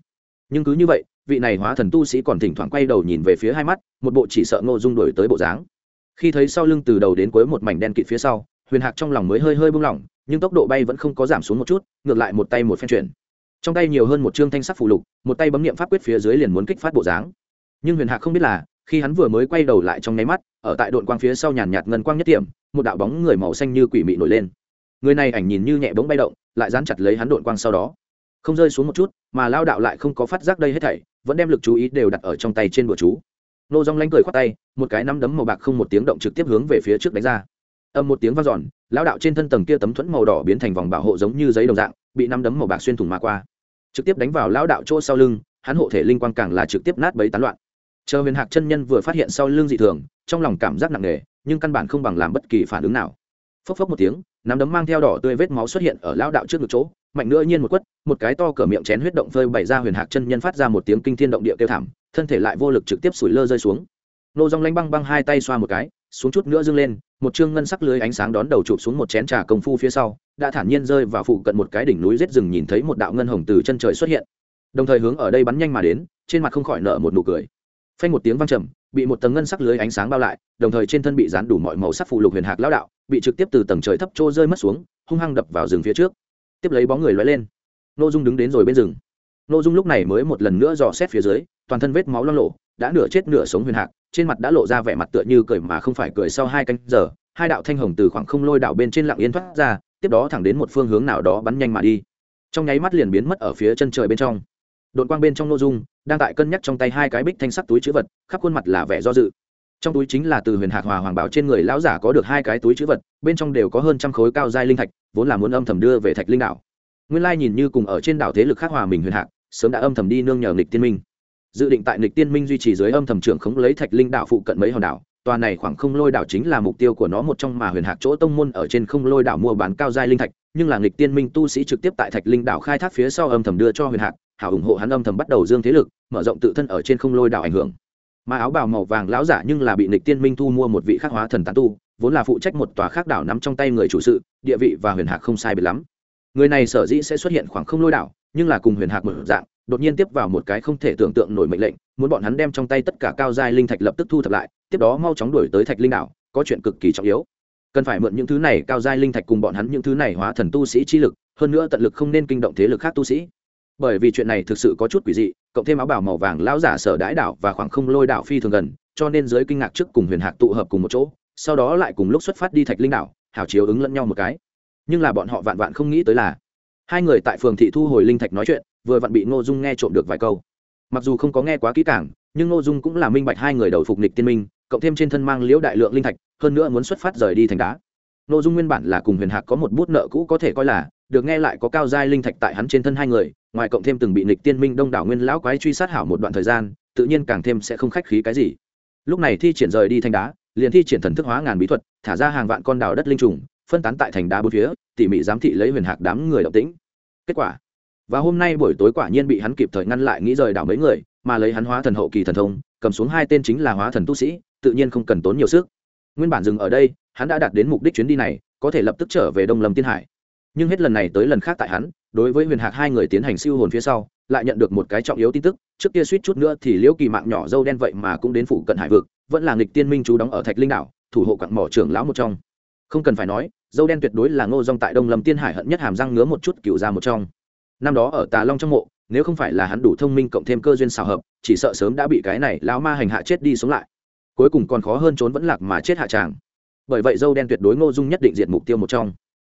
Nhưng cứ như vậy, vị này hóa thần tu sĩ còn thỉnh thoảng quay đầu nhìn về phía hai mắt, một bộ chỉ sợ ngô dung đổi tới bộ dáng. Khi thấy sau lưng từ đầu đến cuối một mảnh đen kịt phía sau, huyền hạc trong lòng mới hơi hơi buông lỏng, nhưng tốc độ bay vẫn không có giảm xuống một chút, ngược lại một tay một phen chuyển. Trong tay nhiều hơn một chương thanh sắc phụ lục, một tay bấm niệm pháp quyết phía dưới liền muốn kích phát bộ dáng. Nhưng huyền hạc không biết là khi hắn vừa mới quay đầu lại trong nháy mắt, ở tại đội quang phía sau nhàn nhạt ngân quang nhất điểm một đạo bóng người màu xanh như quỷ mị nổi lên. Người này ảnh nhìn như nhẹ bóng bay động, lại dán chặt lấy hắn đội quang sau đó. Không rơi xuống một chút, mà lao đạo lại không có phát giác đây hết thảy, vẫn đem lực chú ý đều đặt ở trong tay trên bữa chú. Nô dong lanh cười khoát tay, một cái nắm đấm màu bạc không một tiếng động trực tiếp hướng về phía trước đánh ra. Âm một tiếng vang giòn lao đạo trên thân tầng kia tấm thuẫn màu đỏ biến thành vòng bảo hộ giống như giấy đồng dạng, bị nắm đấm màu bạc xuyên thủng mà qua. Trực tiếp đánh vào lao đạo chỗ sau lưng, hắn hộ thể linh quang càng là trực tiếp nát bấy tán loạn chờ huyền hạc chân nhân vừa phát hiện sau lưng dị thường, trong lòng cảm giác nặng nề, nhưng căn bản không bằng làm bất kỳ phản ứng nào. Phốc phốc một tiếng, nắm đấm mang theo đỏ tươi vết máu xuất hiện ở lao đạo trước ngực chỗ, mạnh nữa nhiên một quất, một cái to cửa miệng chén huyết động phơi bày ra huyền hạc chân nhân phát ra một tiếng kinh thiên động địa kêu thảm, thân thể lại vô lực trực tiếp sủi lơ rơi xuống. Nô rong lanh băng băng hai tay xoa một cái, xuống chút nữa dâng lên, một chương ngân sắc lưới ánh sáng đón đầu chụp xuống một chén trà công phu phía sau, đã thản nhiên rơi vào phụ cận một cái đỉnh núi rết rừng nhìn thấy một đạo ngân hồng từ chân trời xuất hiện. Đồng thời hướng ở đây bắn nhanh mà đến, trên mặt không khỏi nở một nụ cười phanh một tiếng vang trầm, bị một tầng ngân sắc lưới ánh sáng bao lại, đồng thời trên thân bị dán đủ mọi màu sắc phụ lục huyền hạc lão đạo, bị trực tiếp từ tầng trời thấp trô rơi mất xuống, hung hăng đập vào rừng phía trước. Tiếp lấy bóng người lóe lên. Nô dung đứng đến rồi bên rừng. Nô dung lúc này mới một lần nữa dò xét phía dưới, toàn thân vết máu lo lộ đã nửa chết nửa sống huyền hạc, trên mặt đã lộ ra vẻ mặt tựa như cười mà không phải cười sau hai canh giờ, hai đạo thanh hồng từ khoảng không lôi đạo bên trên lặng yên thoát ra, tiếp đó thẳng đến một phương hướng nào đó bắn nhanh mà đi. Trong nháy mắt liền biến mất ở phía chân trời bên trong đội quang bên trong nội dung, đang tại cân nhắc trong tay hai cái bích thanh sắc túi chữ vật, khắp khuôn mặt là vẻ do dự. Trong túi chính là từ huyền hạc hòa hoàng bảo trên người lão giả có được hai cái túi chữ vật, bên trong đều có hơn trăm khối cao giai linh thạch, vốn là muốn âm thầm đưa về thạch linh đảo. Nguyên lai nhìn như cùng ở trên đảo thế lực khác hòa mình huyền hạc, sớm đã âm thầm đi nương nhờ nghịch tiên minh. Dự định tại nghịch tiên minh duy trì dưới âm thầm trưởng khống lấy thạch linh đảo phụ cận mấy hòn đảo, tòa này khoảng không lôi đảo chính là mục tiêu của nó một trong mà huyền hạc chỗ tông môn ở trên không lôi đảo mua bán cao giai linh thạch, nhưng là nghịch tiên minh tu sĩ trực tiếp tại thạch linh đảo khai thác phía sau âm thầm đưa cho huyền hạc hảo ủng hộ hắn âm thầm bắt đầu dương thế lực, mở rộng tự thân ở trên không lôi đảo ảnh hưởng. Mà áo bào màu vàng lão giả nhưng là bị nịch tiên minh thu mua một vị khắc hóa thần tán tu, vốn là phụ trách một tòa khác đảo nắm trong tay người chủ sự, địa vị và huyền hạc không sai biệt lắm. Người này sở dĩ sẽ xuất hiện khoảng không lôi đảo, nhưng là cùng huyền hạc một dạng, đột nhiên tiếp vào một cái không thể tưởng tượng nổi mệnh lệnh, muốn bọn hắn đem trong tay tất cả cao giai linh thạch lập tức thu thập lại, tiếp đó mau chóng đuổi tới thạch linh đảo, có chuyện cực kỳ trọng yếu. Cần phải mượn những thứ này, cao giai linh thạch cùng bọn hắn những thứ này hóa thần tu sĩ chi lực, hơn nữa tận lực không nên kinh động thế lực khác tu sĩ bởi vì chuyện này thực sự có chút quỷ dị, cộng thêm áo bào màu vàng lão giả sở đãi đảo và khoảng không lôi đảo phi thường gần, cho nên giới kinh ngạc trước cùng huyền hạc tụ hợp cùng một chỗ, sau đó lại cùng lúc xuất phát đi thạch linh đảo hảo chiếu ứng lẫn nhau một cái. Nhưng là bọn họ vạn vạn không nghĩ tới là, hai người tại phường thị thu hồi linh thạch nói chuyện, vừa vặn bị ngô dung nghe trộm được vài câu. Mặc dù không có nghe quá kỹ càng, nhưng ngô dung cũng là minh bạch hai người đầu phục nịch tiên minh, cộng thêm trên thân mang liễu đại lượng linh thạch, hơn nữa muốn xuất phát rời đi thành đá. Ngô dung nguyên bản là cùng huyền hạc có một bút nợ cũ có thể coi là, được nghe lại có cao giai linh thạch tại hắn trên thân hai người ngoài cộng thêm từng bị nịch tiên minh đông đảo nguyên lão quái truy sát hảo một đoạn thời gian, tự nhiên càng thêm sẽ không khách khí cái gì. Lúc này thi triển rời đi thanh đá, liền thi triển thần thức hóa ngàn bí thuật, thả ra hàng vạn con đảo đất linh trùng, phân tán tại thành đá bốn phía, tỉ mỉ giám thị lấy huyền hạc đám người động tĩnh. Kết quả, và hôm nay buổi tối quả nhiên bị hắn kịp thời ngăn lại nghĩ rời đảo mấy người, mà lấy hắn hóa thần hậu kỳ thần thông, cầm xuống hai tên chính là hóa thần tu sĩ, tự nhiên không cần tốn nhiều sức. Nguyên bản dừng ở đây, hắn đã đạt đến mục đích chuyến đi này, có thể lập tức trở về đông lâm tiên hải. Nhưng hết lần này tới lần khác tại hắn đối với huyền hạc hai người tiến hành siêu hồn phía sau, lại nhận được một cái trọng yếu tin tức, trước kia suýt chút nữa thì liễu kỳ mạng nhỏ dâu đen vậy mà cũng đến phụ cận hải vực, vẫn là nghịch tiên minh chú đóng ở thạch linh đảo, thủ hộ quặng mỏ trưởng lão một trong. Không cần phải nói, dâu đen tuyệt đối là ngô dong tại đông lâm tiên hải hận nhất hàm răng ngứa một chút cựu ra một trong. Năm đó ở tà long trong mộ, nếu không phải là hắn đủ thông minh cộng thêm cơ duyên xào hợp, chỉ sợ sớm đã bị cái này lão ma hành hạ chết đi sống lại. Cuối cùng còn khó hơn trốn vẫn lạc mà chết hạ tràng. Bởi vậy dâu đen tuyệt đối ngô dung nhất định diệt mục tiêu một trong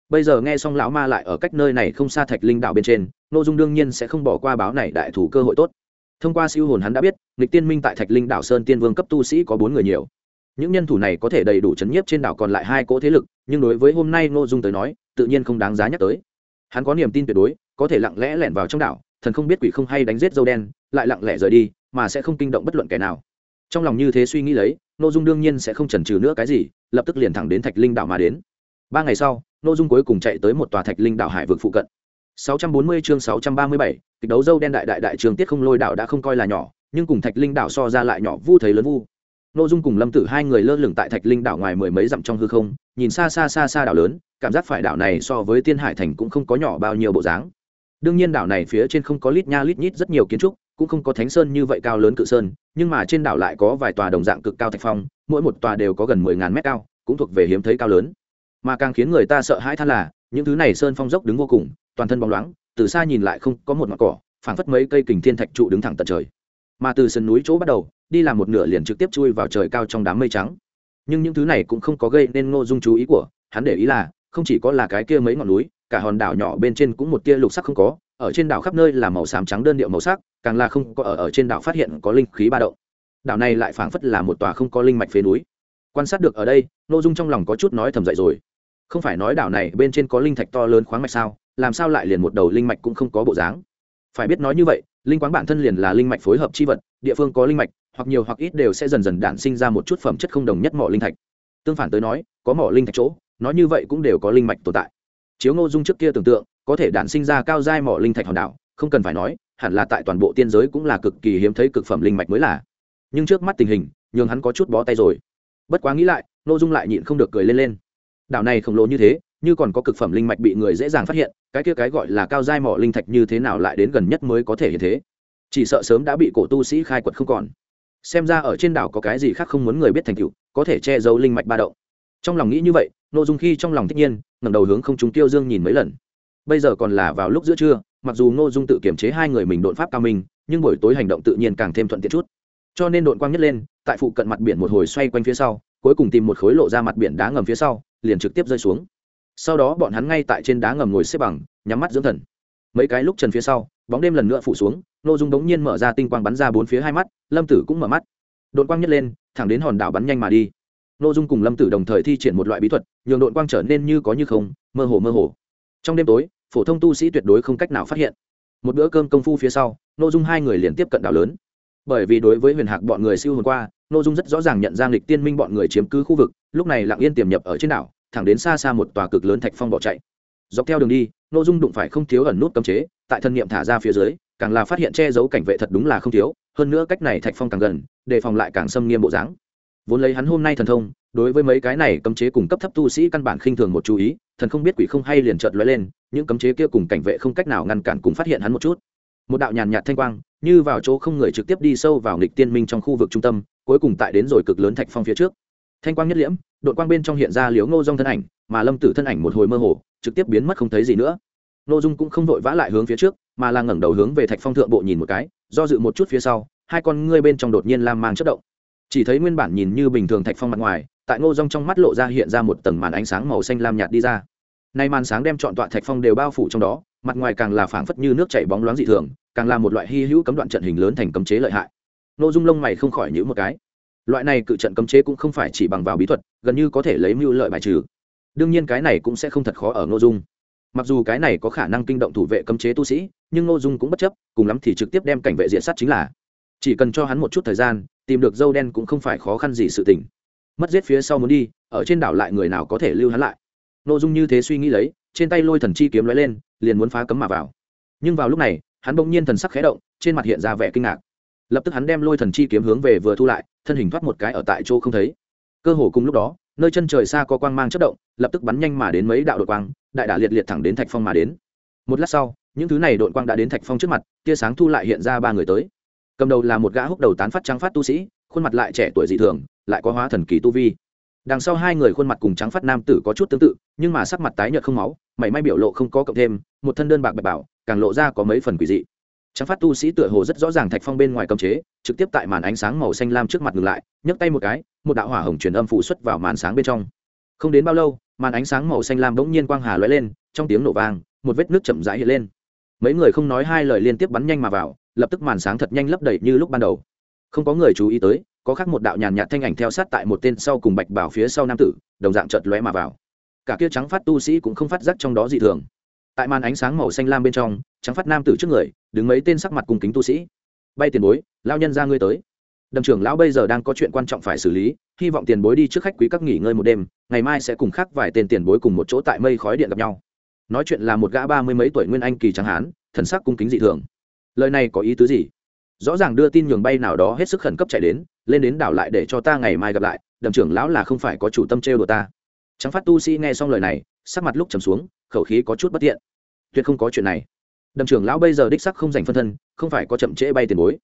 bây giờ nghe xong lão ma lại ở cách nơi này không xa thạch linh đạo bên trên nội dung đương nhiên sẽ không bỏ qua báo này đại thủ cơ hội tốt. Thông qua siêu hồn hắn đã biết lịch tiên minh tại thạch linh đảo sơn tiên vương cấp tu sĩ có bốn người nhiều. Những nhân thủ này có thể đầy đủ chấn nhiếp trên đảo còn lại hai cỗ thế lực, nhưng đối với hôm nay ngô dung tới nói, tự nhiên không đáng giá nhắc tới. Hắn có niềm tin tuyệt đối, có thể lặng lẽ lẻn vào trong đảo, thần không biết quỷ không hay đánh giết dâu đen, lại lặng lẽ rời đi, mà sẽ không kinh động bất luận kẻ nào. Trong lòng như thế suy nghĩ lấy, ngô dung đương nhiên sẽ không chần chừ nữa cái gì, lập tức liền thẳng đến thạch linh đảo mà đến. Ba ngày sau nội dung cuối cùng chạy tới một tòa thạch linh đảo hải vực phụ cận. 640 chương 637, kịch đấu dâu đen đại đại đại trường tiết không lôi đảo đã không coi là nhỏ nhưng cùng thạch linh đảo so ra lại nhỏ vu thấy lớn vu. Nội dung cùng lâm tử hai người lơ lửng tại thạch linh đảo ngoài mười mấy dặm trong hư không nhìn xa xa xa xa đảo lớn cảm giác phải đảo này so với tiên hải thành cũng không có nhỏ bao nhiêu bộ dáng. Đương nhiên đảo này phía trên không có lít nha lít nhít rất nhiều kiến trúc cũng không có thánh sơn như vậy cao lớn cự sơn nhưng mà trên đảo lại có vài tòa đồng dạng cực cao thạch phong mỗi một tòa đều có gần mười ngàn mét cao cũng thuộc về hiếm thấy cao lớn mà càng khiến người ta sợ hãi than là, những thứ này sơn phong dốc đứng vô cùng, toàn thân bóng loáng, từ xa nhìn lại không có một mặt cỏ, phảng phất mấy cây kình thiên thạch trụ đứng thẳng tận trời. Mà từ sườn núi chỗ bắt đầu, đi làm một nửa liền trực tiếp chui vào trời cao trong đám mây trắng. Nhưng những thứ này cũng không có gây nên ngô dung chú ý của, hắn để ý là, không chỉ có là cái kia mấy ngọn núi, cả hòn đảo nhỏ bên trên cũng một tia lục sắc không có, ở trên đảo khắp nơi là màu xám trắng đơn điệu màu sắc, càng là không có ở ở trên đảo phát hiện có linh khí ba động. Đảo này lại phảng phất là một tòa không có linh mạch phế núi quan sát được ở đây nội dung trong lòng có chút nói thầm dậy rồi. Không phải nói đảo này bên trên có linh thạch to lớn khoáng mạch sao, làm sao lại liền một đầu linh mạch cũng không có bộ dáng? Phải biết nói như vậy, linh quáng bản thân liền là linh mạch phối hợp chi vật, địa phương có linh mạch, hoặc nhiều hoặc ít đều sẽ dần dần đản sinh ra một chút phẩm chất không đồng nhất mỏ linh thạch. Tương phản tới nói, có mỏ linh thạch chỗ, nói như vậy cũng đều có linh mạch tồn tại. Chiếu ngô dung trước kia tưởng tượng, có thể đản sinh ra cao giai mỏ linh thạch hòn đảo, không cần phải nói, hẳn là tại toàn bộ tiên giới cũng là cực kỳ hiếm thấy cực phẩm linh mạch mới là. Nhưng trước mắt tình hình, nhường hắn có chút bó tay rồi bất quá nghĩ lại, ngô dung lại nhịn không được cười lên lên. Đảo này khổng lồ như thế, như còn có cực phẩm linh mạch bị người dễ dàng phát hiện, cái kia cái gọi là cao giai mỏ linh thạch như thế nào lại đến gần nhất mới có thể hiện thế? Chỉ sợ sớm đã bị cổ tu sĩ khai quật không còn. Xem ra ở trên đảo có cái gì khác không muốn người biết thành tựu, có thể che giấu linh mạch ba động. Trong lòng nghĩ như vậy nội dung khi trong lòng thích nhiên, ngẩng đầu hướng không chúng tiêu dương nhìn mấy lần. Bây giờ còn là vào lúc giữa trưa, mặc dù ngô dung tự kiềm chế hai người mình đột pháp cao minh, nhưng buổi tối hành động tự nhiên càng thêm thuận tiện chút cho nên đội quang nhất lên, tại phụ cận mặt biển một hồi xoay quanh phía sau, cuối cùng tìm một khối lộ ra mặt biển đá ngầm phía sau, liền trực tiếp rơi xuống. Sau đó bọn hắn ngay tại trên đá ngầm ngồi xếp bằng, nhắm mắt dưỡng thần. Mấy cái lúc trần phía sau, bóng đêm lần nữa phủ xuống, Ngô dung đống nhiên mở ra tinh quang bắn ra bốn phía hai mắt, lâm tử cũng mở mắt. Đội quang nhất lên, thẳng đến hòn đảo bắn nhanh mà đi. Ngô dung cùng lâm tử đồng thời thi triển một loại bí thuật, nhường đội quang trở nên như có như không, mơ hồ mơ hồ. Trong đêm tối, phổ thông tu sĩ tuyệt đối không cách nào phát hiện. Một bữa cơm công phu phía sau nội dung hai người liền tiếp cận đảo lớn bởi vì đối với huyền hạc bọn người siêu hồn qua nội dung rất rõ ràng nhận ra lịch tiên minh bọn người chiếm cứ khu vực, lúc này lặng yên tiềm nhập ở trên đảo, thẳng đến xa xa một tòa cực lớn thạch phong bỏ chạy. Dọc theo đường đi nội dung đụng phải không thiếu ẩn nút cấm chế, tại thân niệm thả ra phía dưới, càng là phát hiện che giấu cảnh vệ thật đúng là không thiếu, hơn nữa cách này thạch phong càng gần, đề phòng lại càng xâm nghiêm bộ dáng. Vốn lấy hắn hôm nay thần thông, đối với mấy cái này cấm chế cùng cấp thấp tu sĩ căn bản khinh thường một chú ý, thần không biết quỷ không hay liền chợt lóe lên, những cấm chế kia cùng cảnh vệ không cách nào ngăn cản cùng phát hiện hắn một chút. Một đạo nhàn nhạt thanh quang như vào chỗ không người trực tiếp đi sâu vào nghịch tiên minh trong khu vực trung tâm, cuối cùng tại đến rồi cực lớn thạch phong phía trước. Thanh quang nhất liễm đội quang bên trong hiện ra liếu ngô dong thân ảnh, mà lâm tử thân ảnh một hồi mơ hồ, trực tiếp biến mất không thấy gì nữa. Ngô dung cũng không vội vã lại hướng phía trước, mà là ngẩng đầu hướng về thạch phong thượng bộ nhìn một cái, do dự một chút phía sau, hai con ngươi bên trong đột nhiên lam mang chất động. Chỉ thấy nguyên bản nhìn như bình thường thạch phong mặt ngoài, tại ngô rong trong mắt lộ ra hiện ra một tầng màn ánh sáng màu xanh lam nhạt đi ra. Nay màn sáng đem chọn tọa thạch phong đều bao phủ trong đó mặt ngoài càng là phảng phất như nước chảy bóng loáng dị thường, càng là một loại hy hữu cấm đoạn trận hình lớn thành cấm chế lợi hại. Nội dung lông mày không khỏi nhữ một cái. Loại này cự trận cấm chế cũng không phải chỉ bằng vào bí thuật, gần như có thể lấy mưu lợi bài trừ. Đương nhiên cái này cũng sẽ không thật khó ở nội dung. Mặc dù cái này có khả năng kinh động thủ vệ cấm chế tu sĩ, nhưng nội dung cũng bất chấp, cùng lắm thì trực tiếp đem cảnh vệ diện sát chính là. Chỉ cần cho hắn một chút thời gian, tìm được dâu đen cũng không phải khó khăn gì sự tình. Mất giết phía sau muốn đi, ở trên đảo lại người nào có thể lưu hắn lại? Nội dung như thế suy nghĩ lấy, trên tay lôi thần chi kiếm lóe lên liền muốn phá cấm mà vào. Nhưng vào lúc này, hắn bỗng nhiên thần sắc khẽ động, trên mặt hiện ra vẻ kinh ngạc. Lập tức hắn đem lôi thần chi kiếm hướng về vừa thu lại, thân hình thoát một cái ở tại chỗ không thấy. Cơ hồ cùng lúc đó, nơi chân trời xa có quang mang chất động, lập tức bắn nhanh mà đến mấy đạo đội quang, đại đả liệt liệt thẳng đến thạch phong mà đến. Một lát sau, những thứ này đội quang đã đến thạch phong trước mặt, tia sáng thu lại hiện ra ba người tới. Cầm đầu là một gã húc đầu tán phát trắng phát tu sĩ, khuôn mặt lại trẻ tuổi dị thường, lại có hóa thần kỳ tu vi đằng sau hai người khuôn mặt cùng trắng phát nam tử có chút tương tự nhưng mà sắc mặt tái nhợt không máu mảy may biểu lộ không có cộng thêm một thân đơn bạc bạch bảo càng lộ ra có mấy phần quỷ dị. Trắng phát tu sĩ tựa hồ rất rõ ràng thạch phong bên ngoài cầm chế trực tiếp tại màn ánh sáng màu xanh lam trước mặt ngừng lại nhấc tay một cái một đạo hỏa hồng truyền âm phụ xuất vào màn sáng bên trong. Không đến bao lâu màn ánh sáng màu xanh lam bỗng nhiên quang hà lóe lên trong tiếng nổ vàng, một vết nước chậm rãi hiện lên. Mấy người không nói hai lời liên tiếp bắn nhanh mà vào lập tức màn sáng thật nhanh lấp đầy như lúc ban đầu. Không có người chú ý tới có khác một đạo nhàn nhạt thanh ảnh theo sát tại một tên sau cùng bạch bảo phía sau nam tử, đồng dạng chợt lóe mà vào. Cả kia trắng phát tu sĩ cũng không phát giác trong đó dị thường. Tại màn ánh sáng màu xanh lam bên trong, trắng phát nam tử trước người, đứng mấy tên sắc mặt cùng kính tu sĩ. Bay tiền bối, lao nhân ra ngươi tới. Đầm trưởng lão bây giờ đang có chuyện quan trọng phải xử lý, hy vọng tiền bối đi trước khách quý các nghỉ ngơi một đêm, ngày mai sẽ cùng khác vài tên tiền bối cùng một chỗ tại mây khói điện gặp nhau. Nói chuyện là một gã ba mươi mấy tuổi nguyên anh kỳ trắng hán, thần sắc cung kính dị thường. Lời này có ý tứ gì? Rõ ràng đưa tin nhường bay nào đó hết sức khẩn cấp chạy đến, lên đến đảo lại để cho ta ngày mai gặp lại, đầm trưởng lão là không phải có chủ tâm trêu đồ ta. Trắng phát tu sĩ nghe xong lời này, sắc mặt lúc trầm xuống, khẩu khí có chút bất tiện. Tuyệt không có chuyện này. Đầm trưởng lão bây giờ đích sắc không dành phân thân, không phải có chậm trễ bay tiền bối.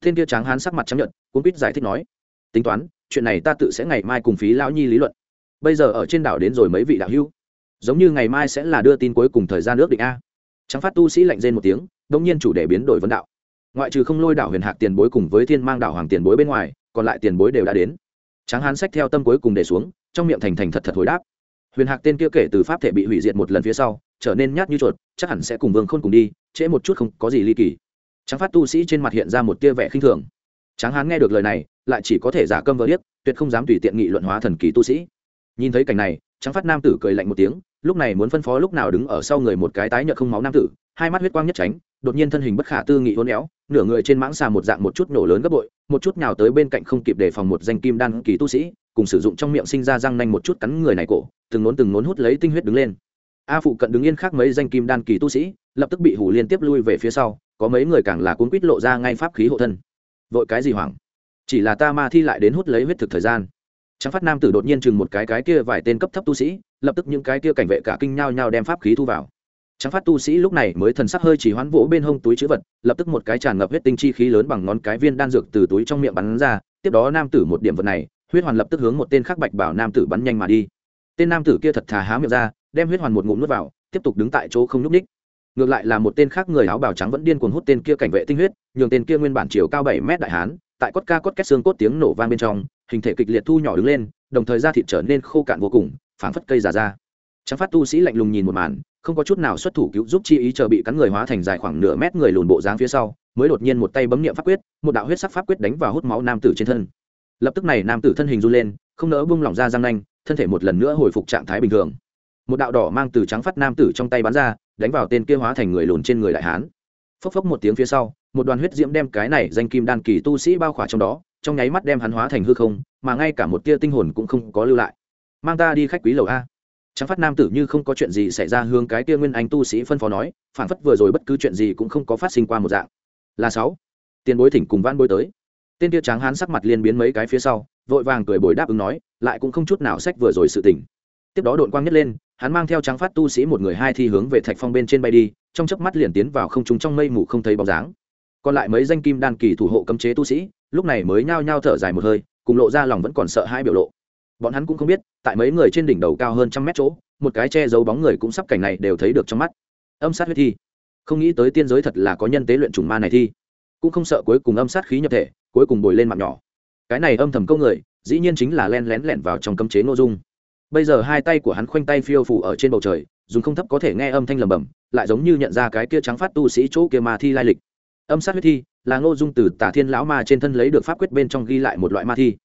Thiên kia tráng hán sắc mặt chấp nhận cuốn quýt giải thích nói, tính toán, chuyện này ta tự sẽ ngày mai cùng phí lão nhi lý luận. Bây giờ ở trên đảo đến rồi mấy vị đạo hưu giống như ngày mai sẽ là đưa tin cuối cùng thời gian ước định a. Trắng phát tu sĩ lạnh rên một tiếng đông nhiên chủ đề biến đổi vấn đạo ngoại trừ không lôi đảo huyền hạc tiền bối cùng với thiên mang đảo hoàng tiền bối bên ngoài, còn lại tiền bối đều đã đến. Tráng hán sách theo tâm cuối cùng để xuống, trong miệng thành thành thật thật hồi đáp. Huyền hạc tên kia kể từ pháp thể bị hủy diệt một lần phía sau, trở nên nhát như chuột, chắc hẳn sẽ cùng vương khôn cùng đi, trễ một chút không có gì ly kỳ. Tráng phát tu sĩ trên mặt hiện ra một tia vẻ khinh thường. Tráng hán nghe được lời này, lại chỉ có thể giả câm vỡ điếc, tuyệt không dám tùy tiện nghị luận hóa thần kỳ tu sĩ. Nhìn thấy cảnh này, tráng phát nam tử cười lạnh một tiếng, lúc này muốn phân phó lúc nào đứng ở sau người một cái tái nhợt không máu nam tử, hai mắt huyết quang nhất tránh, đột nhiên thân hình bất khả tư nghị hôn éo nửa người trên mãng xà một dạng một chút nổ lớn gấp bội, một chút nào tới bên cạnh không kịp đề phòng một danh kim đan kỳ tu sĩ, cùng sử dụng trong miệng sinh ra răng nanh một chút cắn người này cổ, từng nốn từng nốn hút lấy tinh huyết đứng lên. A phụ cận đứng yên khác mấy danh kim đan kỳ tu sĩ, lập tức bị hủ liên tiếp lui về phía sau, có mấy người càng là cuốn quýt lộ ra ngay pháp khí hộ thân. Vội cái gì hoảng? Chỉ là ta ma thi lại đến hút lấy huyết thực thời gian. Trắng phát nam tử đột nhiên chừng một cái cái kia vài tên cấp thấp tu sĩ, lập tức những cái kia cảnh vệ cả kinh nhao nhao đem pháp khí thu vào trắng phát tu sĩ lúc này mới thần sắc hơi chỉ hoán vỗ bên hông túi chữ vật, lập tức một cái tràn ngập huyết tinh chi khí lớn bằng ngón cái viên đan dược từ túi trong miệng bắn ra, tiếp đó nam tử một điểm vật này, huyết hoàn lập tức hướng một tên khác bạch bảo nam tử bắn nhanh mà đi. Tên nam tử kia thật thà há miệng ra, đem huyết hoàn một ngụm nuốt vào, tiếp tục đứng tại chỗ không nhúc ních ngược lại là một tên khác người áo bào trắng vẫn điên cuồng hút tên kia cảnh vệ tinh huyết, nhường tên kia nguyên bản chiều cao bảy mét đại hán, tại cốt ca cốt két xương cốt tiếng nổ vang bên trong, hình thể kịch liệt thu nhỏ đứng lên, đồng thời da thịt trở nên khô cạn vô cùng, phảng phất cây già ra. Trắng phát tu sĩ lạnh lùng nhìn một màn không có chút nào xuất thủ cứu giúp chi ý chờ bị cắn người hóa thành dài khoảng nửa mét người lùn bộ dáng phía sau, mới đột nhiên một tay bấm nghiệm pháp quyết, một đạo huyết sắc pháp quyết đánh vào hút máu nam tử trên thân. Lập tức này nam tử thân hình run lên, không nỡ bung lỏng ra răng nanh, thân thể một lần nữa hồi phục trạng thái bình thường. Một đạo đỏ mang từ trắng phát nam tử trong tay bắn ra, đánh vào tên kia hóa thành người lùn trên người đại hán. Phốc phốc một tiếng phía sau, một đoàn huyết diễm đem cái này danh kim đan kỳ tu sĩ bao khỏa trong đó, trong nháy mắt đem hắn hóa thành hư không, mà ngay cả một tia tinh hồn cũng không có lưu lại. Mang ta đi khách quý lầu a trắng phát nam tử như không có chuyện gì xảy ra hướng cái kia nguyên anh tu sĩ phân phó nói, phản phất vừa rồi bất cứ chuyện gì cũng không có phát sinh qua một dạng. Là sáu. Tiền bối thỉnh cùng vãn bối tới. Tên kia tráng hán sắc mặt liên biến mấy cái phía sau, vội vàng cười bồi đáp ứng nói, lại cũng không chút nào sách vừa rồi sự tỉnh tiếp đó đội quang nhất lên, hắn mang theo trắng phát tu sĩ một người hai thi hướng về thạch phong bên trên bay đi, trong chớp mắt liền tiến vào không trung trong mây mù không thấy bóng dáng. Còn lại mấy danh kim đan kỳ thủ hộ cấm chế tu sĩ, lúc này mới nhao nhao thở dài một hơi, cùng lộ ra lòng vẫn còn sợ hai biểu lộ bọn hắn cũng không biết, tại mấy người trên đỉnh đầu cao hơn trăm mét chỗ, một cái che giấu bóng người cũng sắp cảnh này đều thấy được trong mắt. Âm sát huyết thi. Không nghĩ tới tiên giới thật là có nhân tế luyện trùng ma này thi. Cũng không sợ cuối cùng âm sát khí nhập thể, cuối cùng bồi lên mạng nhỏ. Cái này âm thầm câu người, dĩ nhiên chính là len lén lẻn vào trong cấm chế nội dung. Bây giờ hai tay của hắn khoanh tay phiêu phủ ở trên bầu trời, dùng không thấp có thể nghe âm thanh lầm bầm lại giống như nhận ra cái kia trắng phát tu sĩ chỗ kia ma thi lai lịch. Âm sát huyết thi, là ngô dung từ tả thiên lão ma trên thân lấy được pháp quyết bên trong ghi lại một loại ma thi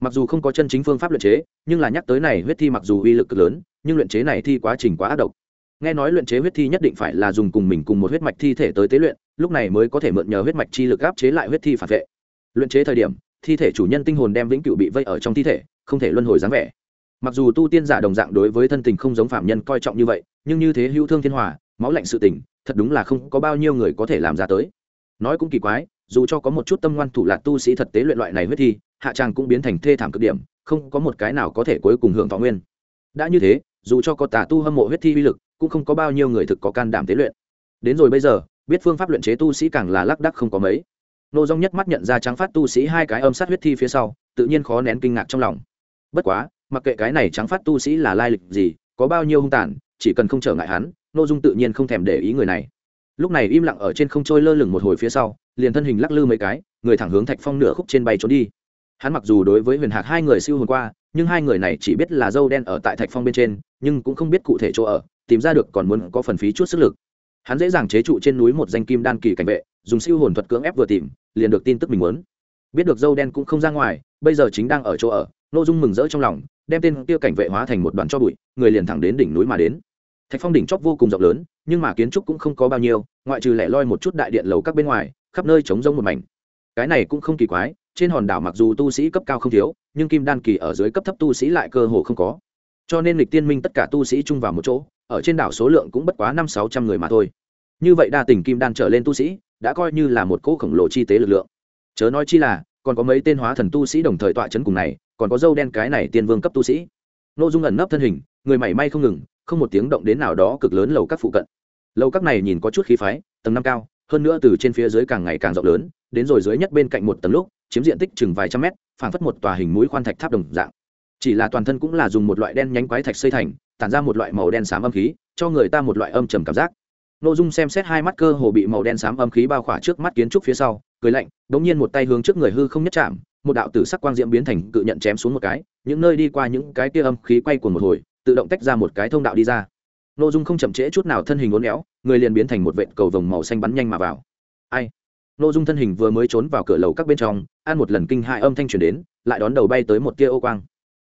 mặc dù không có chân chính phương pháp luyện chế, nhưng là nhắc tới này huyết thi mặc dù uy lực cực lớn, nhưng luyện chế này thi quá trình quá ác độc. Nghe nói luyện chế huyết thi nhất định phải là dùng cùng mình cùng một huyết mạch thi thể tới tế luyện, lúc này mới có thể mượn nhờ huyết mạch chi lực áp chế lại huyết thi phản vệ. Luyện chế thời điểm, thi thể chủ nhân tinh hồn đem vĩnh cửu bị vây ở trong thi thể, không thể luân hồi dáng vẻ. Mặc dù tu tiên giả đồng dạng đối với thân tình không giống phạm nhân coi trọng như vậy, nhưng như thế hữu thương thiên hòa, máu lạnh sự tình, thật đúng là không có bao nhiêu người có thể làm ra tới. Nói cũng kỳ quái dù cho có một chút tâm ngoan thủ lạc tu sĩ thật tế luyện loại này huyết thi, hạ tràng cũng biến thành thê thảm cực điểm, không có một cái nào có thể cuối cùng hưởng thọ nguyên. Đã như thế, dù cho có tà tu hâm mộ huyết thi uy lực, cũng không có bao nhiêu người thực có can đảm tế luyện. Đến rồi bây giờ, biết phương pháp luyện chế tu sĩ càng là lác đắc không có mấy. Nô dong nhất mắt nhận ra trắng phát tu sĩ hai cái âm sát huyết thi phía sau, tự nhiên khó nén kinh ngạc trong lòng. Bất quá, mặc kệ cái này trắng phát tu sĩ là lai lịch gì, có bao nhiêu hung tàn, chỉ cần không trở ngại hắn, nô dung tự nhiên không thèm để ý người này lúc này im lặng ở trên không trôi lơ lửng một hồi phía sau, liền thân hình lắc lư mấy cái, người thẳng hướng thạch phong nửa khúc trên bay trốn đi. Hắn mặc dù đối với huyền hạc hai người siêu hồn qua, nhưng hai người này chỉ biết là dâu đen ở tại thạch phong bên trên, nhưng cũng không biết cụ thể chỗ ở, tìm ra được còn muốn có phần phí chút sức lực. Hắn dễ dàng chế trụ trên núi một danh kim đan kỳ cảnh vệ, dùng siêu hồn thuật cưỡng ép vừa tìm, liền được tin tức mình muốn. Biết được dâu đen cũng không ra ngoài, bây giờ chính đang ở chỗ ở nội dung mừng rỡ trong lòng, đem tên kia cảnh vệ hóa thành một đoàn cho bụi, người liền thẳng đến đỉnh núi mà đến thạch phong đỉnh chóp vô cùng rộng lớn, nhưng mà kiến trúc cũng không có bao nhiêu, ngoại trừ lẻ loi một chút đại điện lầu các bên ngoài, khắp nơi trống rông một mảnh. Cái này cũng không kỳ quái, trên hòn đảo mặc dù tu sĩ cấp cao không thiếu, nhưng kim đan kỳ ở dưới cấp thấp tu sĩ lại cơ hồ không có. Cho nên lịch tiên minh tất cả tu sĩ chung vào một chỗ, ở trên đảo số lượng cũng bất quá năm sáu trăm người mà thôi. Như vậy đa tình kim đan trở lên tu sĩ, đã coi như là một cỗ khổng lồ chi tế lực lượng. Chớ nói chi là, còn có mấy tên hóa thần tu sĩ đồng thời tọa chấn cùng này, còn có dâu đen cái này tiên vương cấp tu sĩ. N ô dung ẩn nấp thân hình, người mảy may không ngừng không một tiếng động đến nào đó cực lớn lầu các phụ cận. Lầu các này nhìn có chút khí phái, tầng năm cao, hơn nữa từ trên phía dưới càng ngày càng rộng lớn, đến rồi dưới nhất bên cạnh một tầng lúc, chiếm diện tích chừng vài trăm mét, phảng phất một tòa hình mũi khoan thạch tháp đồng dạng. Chỉ là toàn thân cũng là dùng một loại đen nhánh quái thạch xây thành, tản ra một loại màu đen xám âm khí, cho người ta một loại âm trầm cảm giác. Nội dung xem xét hai mắt cơ hồ bị màu đen xám âm khí bao khỏa trước mắt kiến trúc phía sau, cười lạnh, đống nhiên một tay hướng trước người hư không nhất chạm, một đạo tử sắc quang diễm biến thành cự nhận chém xuống một cái, những nơi đi qua những cái kia âm khí quay cuồng một hồi tự động tách ra một cái thông đạo đi ra. Nội dung không chậm trễ chút nào thân hình uốn éo, người liền biến thành một vệt cầu vồng màu xanh bắn nhanh mà vào. Ai? Nội dung thân hình vừa mới trốn vào cửa lầu các bên trong, ăn một lần kinh hai âm thanh truyền đến, lại đón đầu bay tới một tia ô quang.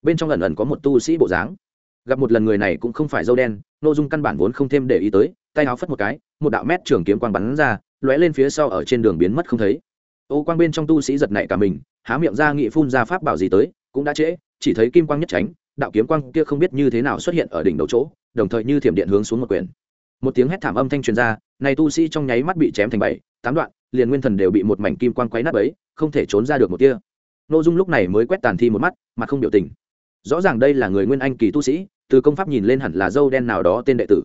Bên trong lần ẩn có một tu sĩ bộ dáng. Gặp một lần người này cũng không phải dâu đen nội dung căn bản vốn không thêm để ý tới, tay áo phất một cái, một đạo mét trường kiếm quang bắn ra, lóe lên phía sau ở trên đường biến mất không thấy. Ô quang bên trong tu sĩ giật nảy cả mình, há miệng ra nghị phun ra pháp bảo gì tới, cũng đã trễ, chỉ thấy kim quang nhất tránh đạo kiếm quang kia không biết như thế nào xuất hiện ở đỉnh đầu chỗ, đồng thời như thiểm điện hướng xuống một quyển. Một tiếng hét thảm âm thanh truyền ra, này tu sĩ trong nháy mắt bị chém thành bảy, tám đoạn, liền nguyên thần đều bị một mảnh kim quang quấy nát ấy không thể trốn ra được một tia. Nội dung lúc này mới quét tàn thi một mắt mà không biểu tình. Rõ ràng đây là người nguyên anh kỳ tu sĩ, từ công pháp nhìn lên hẳn là dâu đen nào đó tên đệ tử.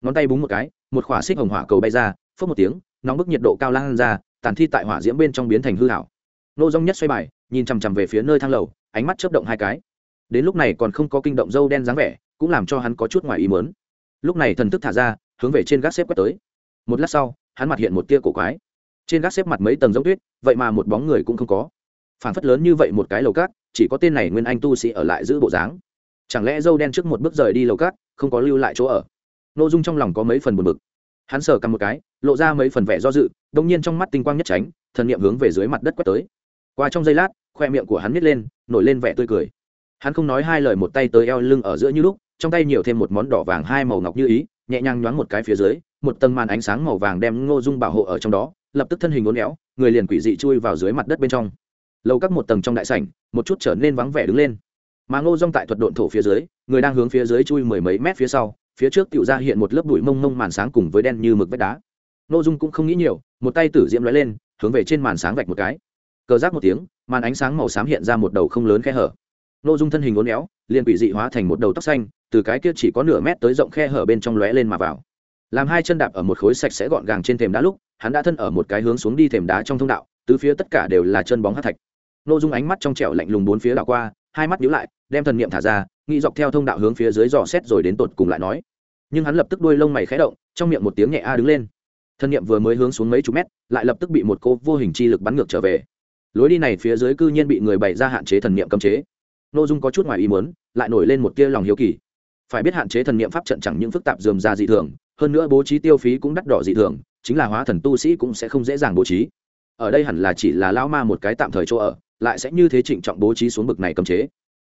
Ngón tay búng một cái, một khỏa xích hồng hỏa cầu bay ra phớt một tiếng, nóng bức nhiệt độ cao lan ra, tàn thi tại hỏa diễm bên trong biến thành hư hảo nô dông nhất xoay bài, nhìn chằm chằm về phía nơi thang lầu, ánh mắt chớp động hai cái đến lúc này còn không có kinh động dâu đen dáng vẻ, cũng làm cho hắn có chút ngoài ý mớn lúc này thần thức thả ra, hướng về trên gác xếp quét tới. Một lát sau, hắn mặt hiện một tia cổ quái. Trên gác xếp mặt mấy tầng giống tuyết, vậy mà một bóng người cũng không có. Phản phất lớn như vậy một cái lầu cát, chỉ có tên này nguyên anh tu sĩ ở lại giữ bộ dáng. Chẳng lẽ dâu đen trước một bước rời đi lầu cát, không có lưu lại chỗ ở? Nội dung trong lòng có mấy phần buồn bực. Hắn sờ cầm một cái, lộ ra mấy phần vẻ do dự, đông nhiên trong mắt tinh quang nhất tránh, thần niệm hướng về dưới mặt đất quét tới. Qua trong giây lát, khoe miệng của hắn nít lên, nổi lên vẻ tươi cười hắn không nói hai lời một tay tới eo lưng ở giữa như lúc, trong tay nhiều thêm một món đỏ vàng hai màu ngọc như ý, nhẹ nhàng nhoáng một cái phía dưới, một tầng màn ánh sáng màu vàng đem ngô dung bảo hộ ở trong đó, lập tức thân hình uốn éo, người liền quỷ dị chui vào dưới mặt đất bên trong. Lâu các một tầng trong đại sảnh, một chút trở nên vắng vẻ đứng lên. Mà ngô dung tại thuật độn thổ phía dưới, người đang hướng phía dưới chui mười mấy mét phía sau, phía trước tựu ra hiện một lớp bụi mông mông màn sáng cùng với đen như mực vách đá. Ngô dung cũng không nghĩ nhiều, một tay tử diễm lóe lên, hướng về trên màn sáng vạch một cái. Cờ rác một tiếng, màn ánh sáng màu xám hiện ra một đầu không lớn khe hở nội dung thân hình uốn éo, liền quỷ dị hóa thành một đầu tóc xanh, từ cái kia chỉ có nửa mét tới rộng khe hở bên trong lóe lên mà vào. Làm hai chân đạp ở một khối sạch sẽ gọn gàng trên thềm đá lúc, hắn đã thân ở một cái hướng xuống đi thềm đá trong thông đạo, tứ phía tất cả đều là chân bóng hát thạch. Nội dung ánh mắt trong trẻo lạnh lùng bốn phía đảo qua, hai mắt nhíu lại, đem thần niệm thả ra, nghĩ dọc theo thông đạo hướng phía dưới dò xét rồi đến tột cùng lại nói. Nhưng hắn lập tức đuôi lông mày khẽ động, trong miệng một tiếng nhẹ a đứng lên. Thân niệm vừa mới hướng xuống mấy chục mét, lại lập tức bị một cô vô hình chi lực bắn ngược trở về. Lối đi này phía dưới cư nhiên bị người bày ra hạn chế thần niệm cấm chế nội dung có chút ngoài ý muốn, lại nổi lên một tia lòng hiếu kỳ. Phải biết hạn chế thần niệm pháp trận chẳng những phức tạp dườm ra dị thường, hơn nữa bố trí tiêu phí cũng đắt đỏ dị thường, chính là hóa thần tu sĩ cũng sẽ không dễ dàng bố trí. Ở đây hẳn là chỉ là lao ma một cái tạm thời chỗ ở, lại sẽ như thế trịnh trọng bố trí xuống bực này cấm chế.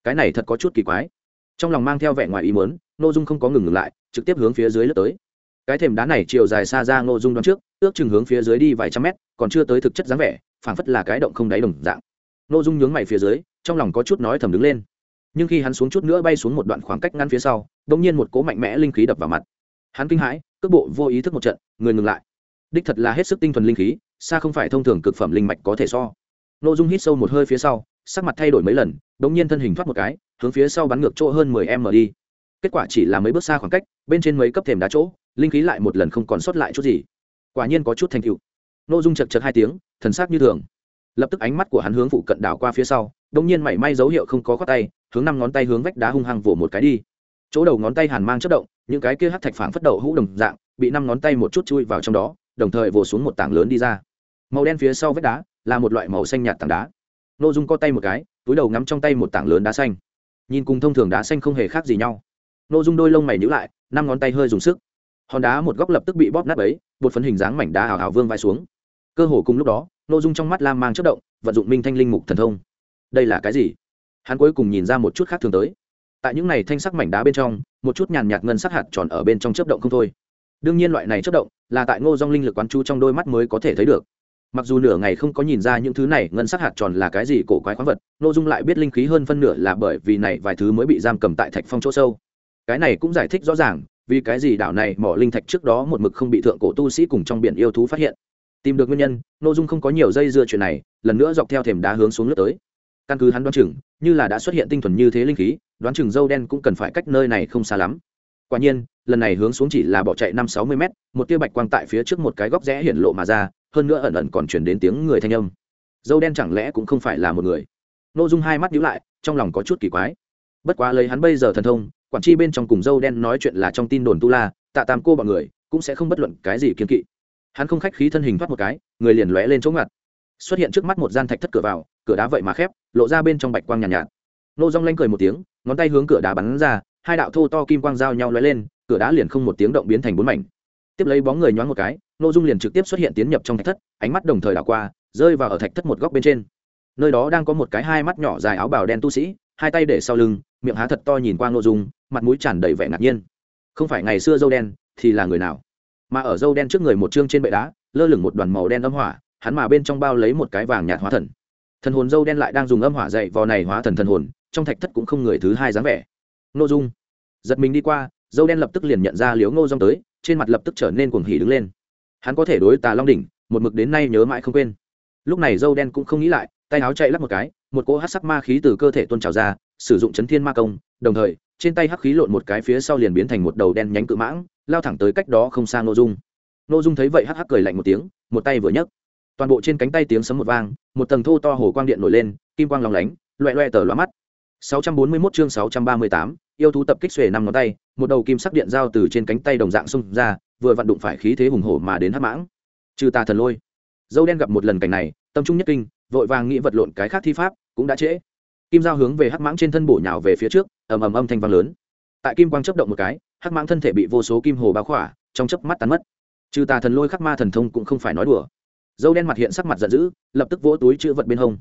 Cái này thật có chút kỳ quái. Trong lòng mang theo vẻ ngoài ý muốn nội dung không có ngừng ngừng lại, trực tiếp hướng phía dưới lướt tới. Cái thềm đá này chiều dài xa ra nội dung đón trước, ước chừng hướng phía dưới đi vài trăm mét, còn chưa tới thực chất dáng vẻ, phảng phất là cái động không đáy đồng dạng. nội dung nhướng mày phía dưới trong lòng có chút nói thầm đứng lên. Nhưng khi hắn xuống chút nữa bay xuống một đoạn khoảng cách ngăn phía sau đ ỗ n g nhiên một cố mạnh mẽ linh khí đập vào mặt. Hắn kinh hãi, cước bộ vô ý thức một trận, người ngừng lại. Đích thật là hết sức tinh thuần linh khí, xa không phải thông thường cực phẩm linh mạch có thể so. Nội dung hít sâu một hơi phía sau, sắc mặt thay đổi mấy lần đ ỗ n g nhiên thân hình thoát một cái, hướng phía sau bắn ngược chỗ hơn mười m đi. Kết quả chỉ là mấy bước xa khoảng cách, bên trên mấy cấp thềm đá chỗ, linh khí lại một lần không còn sót lại chút gì. Quả nhiên có chút thành cựu nội dung chật chật hai tiếng, thần s như thường lập tức ánh mắt của hắn hướng phụ cận đảo qua phía sau đông nhiên mảy may dấu hiệu không có khoác tay, hướng năm ngón tay hướng vách đá hung hăng vỗ một cái đi. Chỗ đầu ngón tay hàn mang chất động, những cái kia hát thạch phản phất đầu hũ đồng dạng, bị năm ngón tay một chút chui vào trong đó, đồng thời vồ xuống một tảng lớn đi ra. Màu đen phía sau vách đá là một loại màu xanh nhạt tảng đá. Nội dung co tay một cái, túi đầu ngắm trong tay một tảng lớn đá xanh. Nhìn cùng thông thường đá xanh không hề khác gì nhau. Nội dung đôi lông mày nhữ lại, năm ngón tay hơi dùng sức. Hòn đá một góc lập tức bị bóp nát ấy bột phấn hình dáng mảnh đá hào hào vương vai xuống cơ hồ cùng lúc đó nội dung trong mắt lam mang chất động, vận dụng minh thanh linh mục thần thông. Đây là cái gì? Hắn cuối cùng nhìn ra một chút khác thường tới. Tại những này thanh sắc mảnh đá bên trong, một chút nhàn nhạt ngân sắc hạt tròn ở bên trong chớp động không thôi. Đương nhiên loại này chớp động là tại ngô dong linh lực quán chú trong đôi mắt mới có thể thấy được. Mặc dù nửa ngày không có nhìn ra những thứ này ngân sắc hạt tròn là cái gì cổ quái khoáng vật nội dung lại biết linh khí hơn phân nửa là bởi vì này vài thứ mới bị giam cầm tại thạch phong chỗ sâu. Cái này cũng giải thích rõ ràng vì cái gì đảo này mỏ linh thạch trước đó một mực không bị thượng cổ tu sĩ cùng trong biển yêu thú phát hiện tìm được nguyên nhân nội dung không có nhiều dây dưa chuyện này, lần nữa dọc theo thềm đá hướng xuống nước tới. Căn cứ hắn đoán chừng, như là đã xuất hiện tinh thuần như thế linh khí, đoán chừng dâu đen cũng cần phải cách nơi này không xa lắm. Quả nhiên, lần này hướng xuống chỉ là bỏ chạy năm sáu mươi mét, một tia bạch quang tại phía trước một cái góc rẽ hiện lộ mà ra, hơn nữa ẩn ẩn còn chuyển đến tiếng người thanh âm. Dâu đen chẳng lẽ cũng không phải là một người? N ô dung hai mắt nhíu lại, trong lòng có chút kỳ quái. Bất quá lấy hắn bây giờ thần thông, quản chi bên trong cùng dâu đen nói chuyện là trong tin đồn tu la, tạ tam cô bọn người cũng sẽ không bất luận cái gì kiên kỵ hắn không khách khí thân hình thoát một cái người liền lóe lên chỗ ngặt. Xuất hiện trước mắt một gian thạch thất cửa vào cửa đá vậy mà khép lộ ra bên trong bạch quang nhàn nhạt, nhạt. Nô rong lanh cười một tiếng ngón tay hướng cửa đá bắn ra hai đạo thô to kim quang giao nhau lóe lên cửa đá liền không một tiếng động biến thành bốn mảnh. Tiếp lấy bóng người nhoáng một cái nô dung liền trực tiếp xuất hiện tiến nhập trong thạch thất ánh mắt đồng thời đảo qua rơi vào ở thạch thất một góc bên trên. Nơi đó đang có một cái hai mắt nhỏ dài áo bào đen tu sĩ hai tay để sau lưng miệng há thật to nhìn qua nô dung mặt mũi tràn đầy vẻ ngạc nhiên. Không phải ngày xưa dâu đen thì là người nào? Mà ở dâu đen trước người một chương trên bệ đá, lơ lửng một đoàn màu đen âm hỏa, hắn mà bên trong bao lấy một cái vàng nhạt hóa thần. Thần hồn dâu đen lại đang dùng âm hỏa dậy vò này hóa thần thần hồn, trong thạch thất cũng không người thứ hai dáng vẻ. N ô dung. Giật mình đi qua, dâu đen lập tức liền nhận ra liếu ngô dong tới, trên mặt lập tức trở nên cuồng hỉ đứng lên. Hắn có thể đối tà long đỉnh, một mực đến nay nhớ mãi không quên. Lúc này dâu đen cũng không nghĩ lại, tay áo chạy lắp một cái, một cỗ hát sắc ma khí từ cơ thể tôn trào ra, sử dụng chấn thiên ma công, đồng thời trên tay hắc khí lộn một cái phía sau liền biến thành một đầu đen nhánh cự mãng lao thẳng tới cách đó không xa n ô dung. N ô dung thấy vậy hắc hắc cười lạnh một tiếng một tay vừa nhấc toàn bộ trên cánh tay tiếng sấm một vang một tầng thô to hồ quang điện nổi lên kim quang lòng lánh loẹ loẹ tờ loa mắt. 641 chương 638, yêu thú tập kích xuề năm ngón tay một đầu kim sắc điện dao từ trên cánh tay đồng dạng xung ra vừa vặn đụng phải khí thế hùng hổ mà đến hắc mãng. Trừ tà thần lôi. Dâu đen gặp một lần cảnh này tâm trung nhất kinh vội vàng nghĩ vật lộn cái khác thi pháp cũng đã trễ. Kim dao hướng về hắc mãng trên thân bổ nhào về phía trước ầm ầm âm thanh vang lớn. Tại kim quang chấp động một cái, hắc mãng thân thể bị vô số kim hồ bao khỏa, trong chớp mắt tán mất. Trừ tà thần lôi khắc ma thần thông cũng không phải nói đùa. Dâu đen mặt hiện sắc mặt giận dữ, lập tức vỗ túi chữ vật bên hông.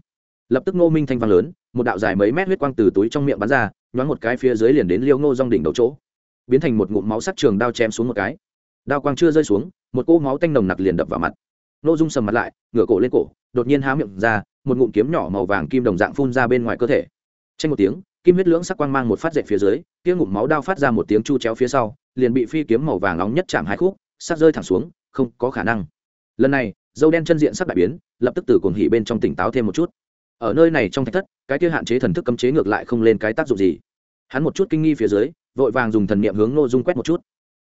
Lập tức ngô minh thanh vang lớn, một đạo dài mấy mét huyết quang từ túi trong miệng bắn ra, nhoáng một cái phía dưới liền đến liêu ngô rong đỉnh đầu chỗ. Biến thành một ngụm máu sắc trường đao chém xuống một cái. Đao quang chưa rơi xuống, một cỗ máu tanh nồng nặc liền đập vào mặt. Nô dung sầm mặt lại, ngửa cổ lên cổ, đột nhiên há miệng ra, một ngụm kiếm nhỏ màu vàng kim đồng dạng phun ra bên ngoài cơ thể. Tranh một tiếng kim huyết lưỡng sắc quang mang một phát dậy phía dưới, kia ngụm máu đao phát ra một tiếng chu chéo phía sau, liền bị phi kiếm màu vàng nóng nhất chạm hai khúc, sắc rơi thẳng xuống, không có khả năng. Lần này, dâu đen chân diện sắc đại biến, lập tức từ cuồng hỉ bên trong tỉnh táo thêm một chút. Ở nơi này trong thạch thất, cái kia hạn chế thần thức cấm chế ngược lại không lên cái tác dụng gì. Hắn một chút kinh nghi phía dưới, vội vàng dùng thần niệm hướng ngô dung quét một chút.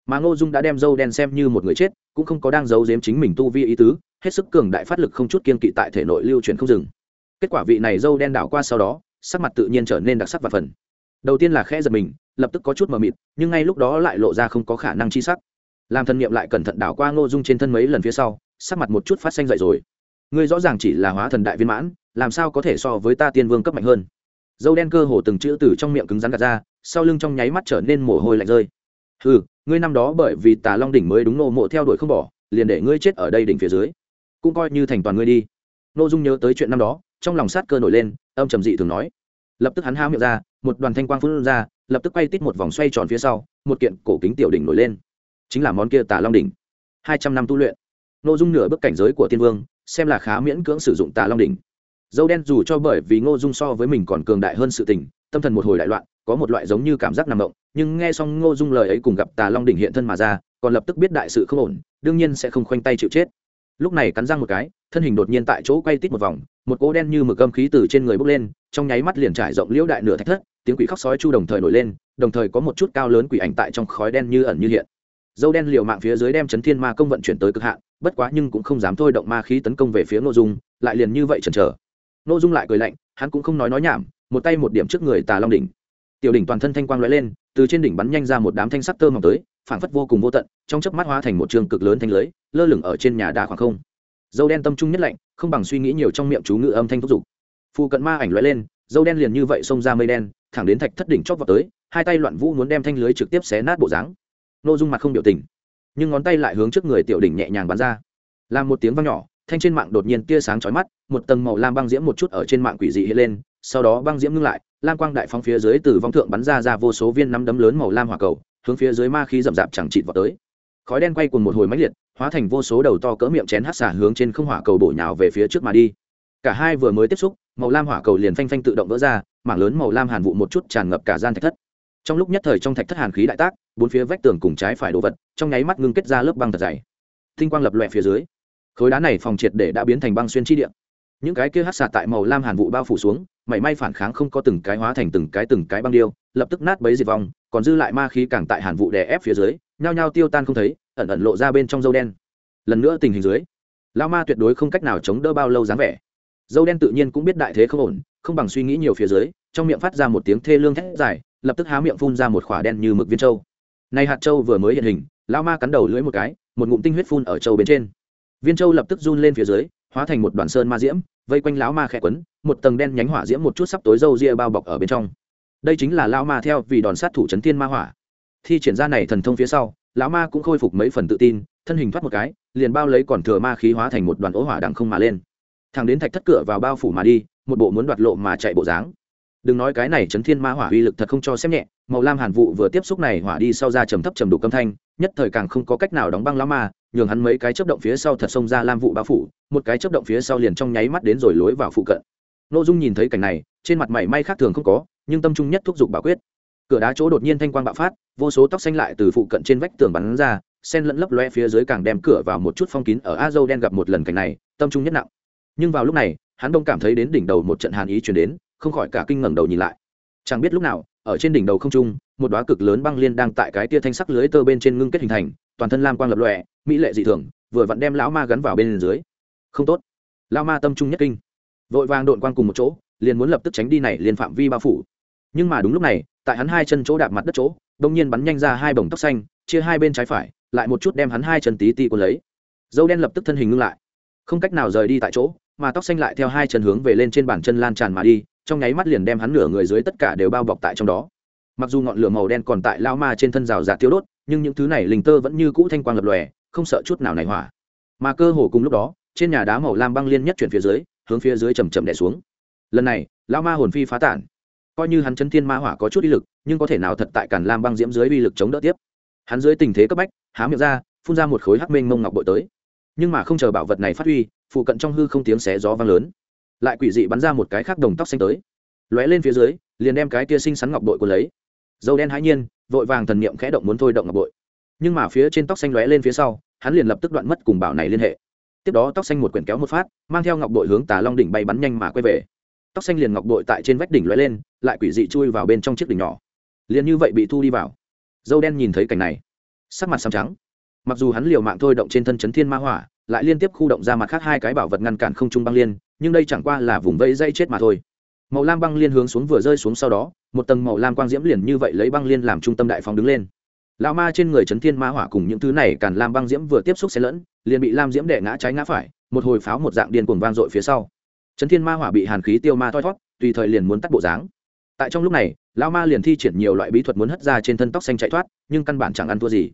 Mà ngô dung đã đem dâu đen xem như một người chết, cũng không có đang giấu giếm chính mình tu vi ý tứ, hết sức cường đại phát lực không chút kiên kỵ tại thể nội lưu truyền không dừng. Kết quả vị này dâu đen đảo qua sau đó sắc mặt tự nhiên trở nên đặc sắc và phần. Đầu tiên là khẽ giật mình, lập tức có chút mờ mịt, nhưng ngay lúc đó lại lộ ra không có khả năng chi sắc. Làm thần niệm lại cẩn thận đảo qua ngô dung trên thân mấy lần phía sau, sắc mặt một chút phát xanh dậy rồi. Ngươi rõ ràng chỉ là hóa thần đại viên mãn, làm sao có thể so với ta tiên vương cấp mạnh hơn? Dâu đen cơ hồ từng chữ từ trong miệng cứng rắn gạt ra, sau lưng trong nháy mắt trở nên mồ hôi lạnh rơi. Ừ ngươi năm đó bởi vì tà long đỉnh mới đúng nô mộ theo đuổi không bỏ, liền để ngươi chết ở đây đỉnh phía dưới. Cũng coi như thành toàn ngươi đi. Nội dung nhớ tới chuyện năm đó, trong lòng sát cơ nổi lên âm trầm dị thường nói. Lập tức hắn hao miệng ra, một đoàn thanh quang phun ra, lập tức quay tít một vòng xoay tròn phía sau, một kiện cổ kính tiểu đỉnh nổi lên. Chính là món kia tà long đỉnh. Hai trăm năm tu luyện. Nội dung nửa bước cảnh giới của tiên vương, xem là khá miễn cưỡng sử dụng tà long đỉnh. Dâu đen dù cho bởi vì ngô dung so với mình còn cường đại hơn sự tình, tâm thần một hồi đại loạn, có một loại giống như cảm giác nằm động, nhưng nghe xong ngô dung lời ấy cùng gặp tà long đỉnh hiện thân mà ra, còn lập tức biết đại sự không ổn, đương nhiên sẽ không khoanh tay chịu chết lúc này cắn răng một cái, thân hình đột nhiên tại chỗ quay tít một vòng, một cỗ đen như mực âm khí từ trên người bốc lên, trong nháy mắt liền trải rộng liễu đại nửa thách thất, tiếng quỷ khóc sói chu đồng thời nổi lên, đồng thời có một chút cao lớn quỷ ảnh tại trong khói đen như ẩn như hiện. Dâu đen liều mạng phía dưới đem chấn thiên ma công vận chuyển tới cực hạn, bất quá nhưng cũng không dám thôi động ma khí tấn công về phía nội dung, lại liền như vậy chần chờ. Nội dung lại cười lạnh, hắn cũng không nói nói nhảm, một tay một điểm trước người tà long đỉnh. Tiểu đỉnh toàn thân thanh quang lóe lên, từ trên đỉnh bắn nhanh ra một đám thanh sắc tơ mỏng tới phảng phất vô cùng vô tận, trong chớp mắt hóa thành một trường cực lớn thanh lưới, lơ lửng ở trên nhà đá khoảng không. Dâu đen tâm trung nhất lạnh, không bằng suy nghĩ nhiều trong miệng chú ngữ âm thanh thúc giục. Phu cận ma ảnh lóe lên, dâu đen liền như vậy xông ra mây đen, thẳng đến thạch thất đỉnh chót vào tới, hai tay loạn vũ muốn đem thanh lưới trực tiếp xé nát bộ dáng. Nội dung mặt không biểu tình, nhưng ngón tay lại hướng trước người tiểu đỉnh nhẹ nhàng bắn ra. Làm một tiếng vang nhỏ, thanh trên mạng đột nhiên tia sáng chói mắt, một tầng màu lam băng diễm một chút ở trên mạng quỷ dị hiện lên, sau đó băng diễm ngưng lại, lam quang đại phóng phía dưới từ vong thượng bắn ra ra vô số viên nắm đấm lớn màu lam hỏa cầu hướng phía dưới ma khí rậm rạp chẳng chịt vào tới. Khói đen quay cùng một hồi mãnh liệt, hóa thành vô số đầu to cỡ miệng chén hát xả hướng trên không hỏa cầu bổ nhào về phía trước mà đi. Cả hai vừa mới tiếp xúc, màu lam hỏa cầu liền phanh phanh tự động vỡ ra, mảng lớn màu lam hàn vụ một chút tràn ngập cả gian thạch thất. Trong lúc nhất thời trong thạch thất hàn khí đại tác, bốn phía vách tường cùng trái phải đồ vật, trong nháy mắt ngưng kết ra lớp băng thật dày. Thinh quang lập loẹ phía dưới. Khối đá này phòng triệt để đã biến thành băng xuyên chi địa những cái kia hát xạ tại màu lam hàn vụ bao phủ xuống, mảy may phản kháng không có từng cái hóa thành từng cái từng cái băng điêu, lập tức nát bấy diệt vong, còn dư lại ma khí càng tại hàn vụ đè ép phía dưới, nhao nhao tiêu tan không thấy, ẩn ẩn lộ ra bên trong dâu đen. Lần nữa tình hình dưới lao ma tuyệt đối không cách nào chống đỡ bao lâu dáng vẻ. Dâu đen tự nhiên cũng biết đại thế không ổn, không bằng suy nghĩ nhiều phía dưới, trong miệng phát ra một tiếng thê lương thét dài, lập tức há miệng phun ra một khỏa đen như mực viên trâu nay hạt trâu vừa mới hiện hình lao ma cắn đầu lưỡi một cái, một ngụm tinh huyết phun ở trâu bên trên. Viên trâu lập tức run lên phía dưới, hóa thành một đoàn sơn ma diễm vây quanh lão ma khẽ quấn, một tầng đen nhánh hỏa diễm một chút sắp tối dâu ria bao bọc ở bên trong. Đây chính là lão ma theo vì đòn sát thủ trấn thiên ma hỏa. Thi triển ra này thần thông phía sau, lão ma cũng khôi phục mấy phần tự tin, thân hình thoát một cái, liền bao lấy còn thừa ma khí hóa thành một đoàn ố hỏa đằng không mà lên. Thằng đến thạch thất cửa vào bao phủ mà đi, một bộ muốn đoạt lộ mà chạy bộ dáng. Đừng nói cái này chấn thiên ma hỏa uy lực thật không cho xem nhẹ, màu lam hàn vụ vừa tiếp xúc này hỏa đi sau ra trầm thấp trầm đủ âm thanh, nhất thời càng không có cách nào đóng băng lão ma nhường hắn mấy cái chớp động phía sau thật xông ra lam vụ bao phủ, một cái chớp động phía sau liền trong nháy mắt đến rồi lối vào phụ cận. Nội dung nhìn thấy cảnh này, trên mặt mày may khác thường không có, nhưng tâm trung nhất thúc giục bảo quyết. Cửa đá chỗ đột nhiên thanh quang bạo phát, vô số tóc xanh lại từ phụ cận trên vách tường bắn ra, sen lẫn lấp loe phía dưới càng đem cửa vào một chút phong kín ở a dâu đen gặp một lần cảnh này, tâm trung nhất nặng. Nhưng vào lúc này, hắn đông cảm thấy đến đỉnh đầu một trận hàn ý chuyển đến, không khỏi cả kinh ngẩng đầu nhìn lại. Chẳng biết lúc nào, ở trên đỉnh đầu không trung, một đoá cực lớn băng liên đang tại cái tia thanh sắc lưới tơ bên trên ngưng kết hình thành, toàn thân lam quang lập lòe mỹ lệ dị thường, vừa vặn đem lão ma gắn vào bên dưới. Không tốt. Lão ma tâm trung nhất kinh. Vội vàng đội quang cùng một chỗ, liền muốn lập tức tránh đi này liền phạm vi bao phủ. Nhưng mà đúng lúc này, tại hắn hai chân chỗ đạp mặt đất chỗ đông nhiên bắn nhanh ra hai bồng tóc xanh, chia hai bên trái phải, lại một chút đem hắn hai chân tí ti cuốn lấy. Dâu đen lập tức thân hình ngưng lại. Không cách nào rời đi tại chỗ, mà tóc xanh lại theo hai chân hướng về lên trên bàn chân lan tràn mà đi, trong nháy mắt liền đem hắn nửa người dưới tất cả đều bao bọc tại trong đó. Mặc dù ngọn lửa màu đen còn tại lao ma trên thân rào rạt tiêu đốt, nhưng những thứ này linh tơ vẫn như cũ thanh quang lập lòe không sợ chút nào này hỏa. Mà cơ hồ cùng lúc đó, trên nhà đá màu lam băng liên nhất chuyển phía dưới, hướng phía dưới chầm chậm đè xuống. Lần này lao ma hồn phi phá tản. Coi như hắn chân thiên ma hỏa có chút uy lực, nhưng có thể nào thật tại cản lam băng diễm dưới uy lực chống đỡ tiếp. Hắn dưới tình thế cấp bách, há miệng ra, phun ra một khối hắc mênh mông ngọc bội tới. Nhưng mà không chờ bảo vật này phát huy, phụ cận trong hư không tiếng xé gió vang lớn. Lại quỷ dị bắn ra một cái khác đồng tóc xanh tới. Lóe lên phía dưới, liền đem cái kia xinh xắn ngọc bội của lấy. Dâu đen hãi nhiên, vội vàng thần niệm khẽ động muốn thôi động ngọc bội nhưng mà phía trên tóc xanh lóe lên phía sau, hắn liền lập tức đoạn mất cùng bảo này liên hệ. Tiếp đó tóc xanh một quyển kéo một phát, mang theo ngọc bội hướng tà long đỉnh bay bắn nhanh mà quay về. Tóc xanh liền ngọc bội tại trên vách đỉnh lóe lên, lại quỷ dị chui vào bên trong chiếc đỉnh nhỏ. Liền như vậy bị thu đi vào. Dâu đen nhìn thấy cảnh này, sắc mặt xám trắng. Mặc dù hắn liều mạng thôi động trên thân chấn thiên ma hỏa, lại liên tiếp khu động ra mặt khác hai cái bảo vật ngăn cản không trung băng liên, nhưng đây chẳng qua là vùng vây dây chết mà thôi. Màu lam băng liên hướng xuống vừa rơi xuống sau đó, một tầng màu lam quang diễm liền như vậy lấy băng liên làm trung tâm đại phóng đứng lên lão ma trên người chấn thiên ma hỏa cùng những thứ này càn lam băng diễm vừa tiếp xúc xen lẫn, liền bị lam diễm đè ngã trái ngã phải, một hồi pháo một dạng điên cuồng vang dội phía sau. Chấn thiên ma hỏa bị hàn khí tiêu ma thoi thót tùy thời liền muốn tắt bộ dáng. Tại trong lúc này, lão ma liền thi triển nhiều loại bí thuật muốn hất ra trên thân tóc xanh chạy thoát, nhưng căn bản chẳng ăn thua gì.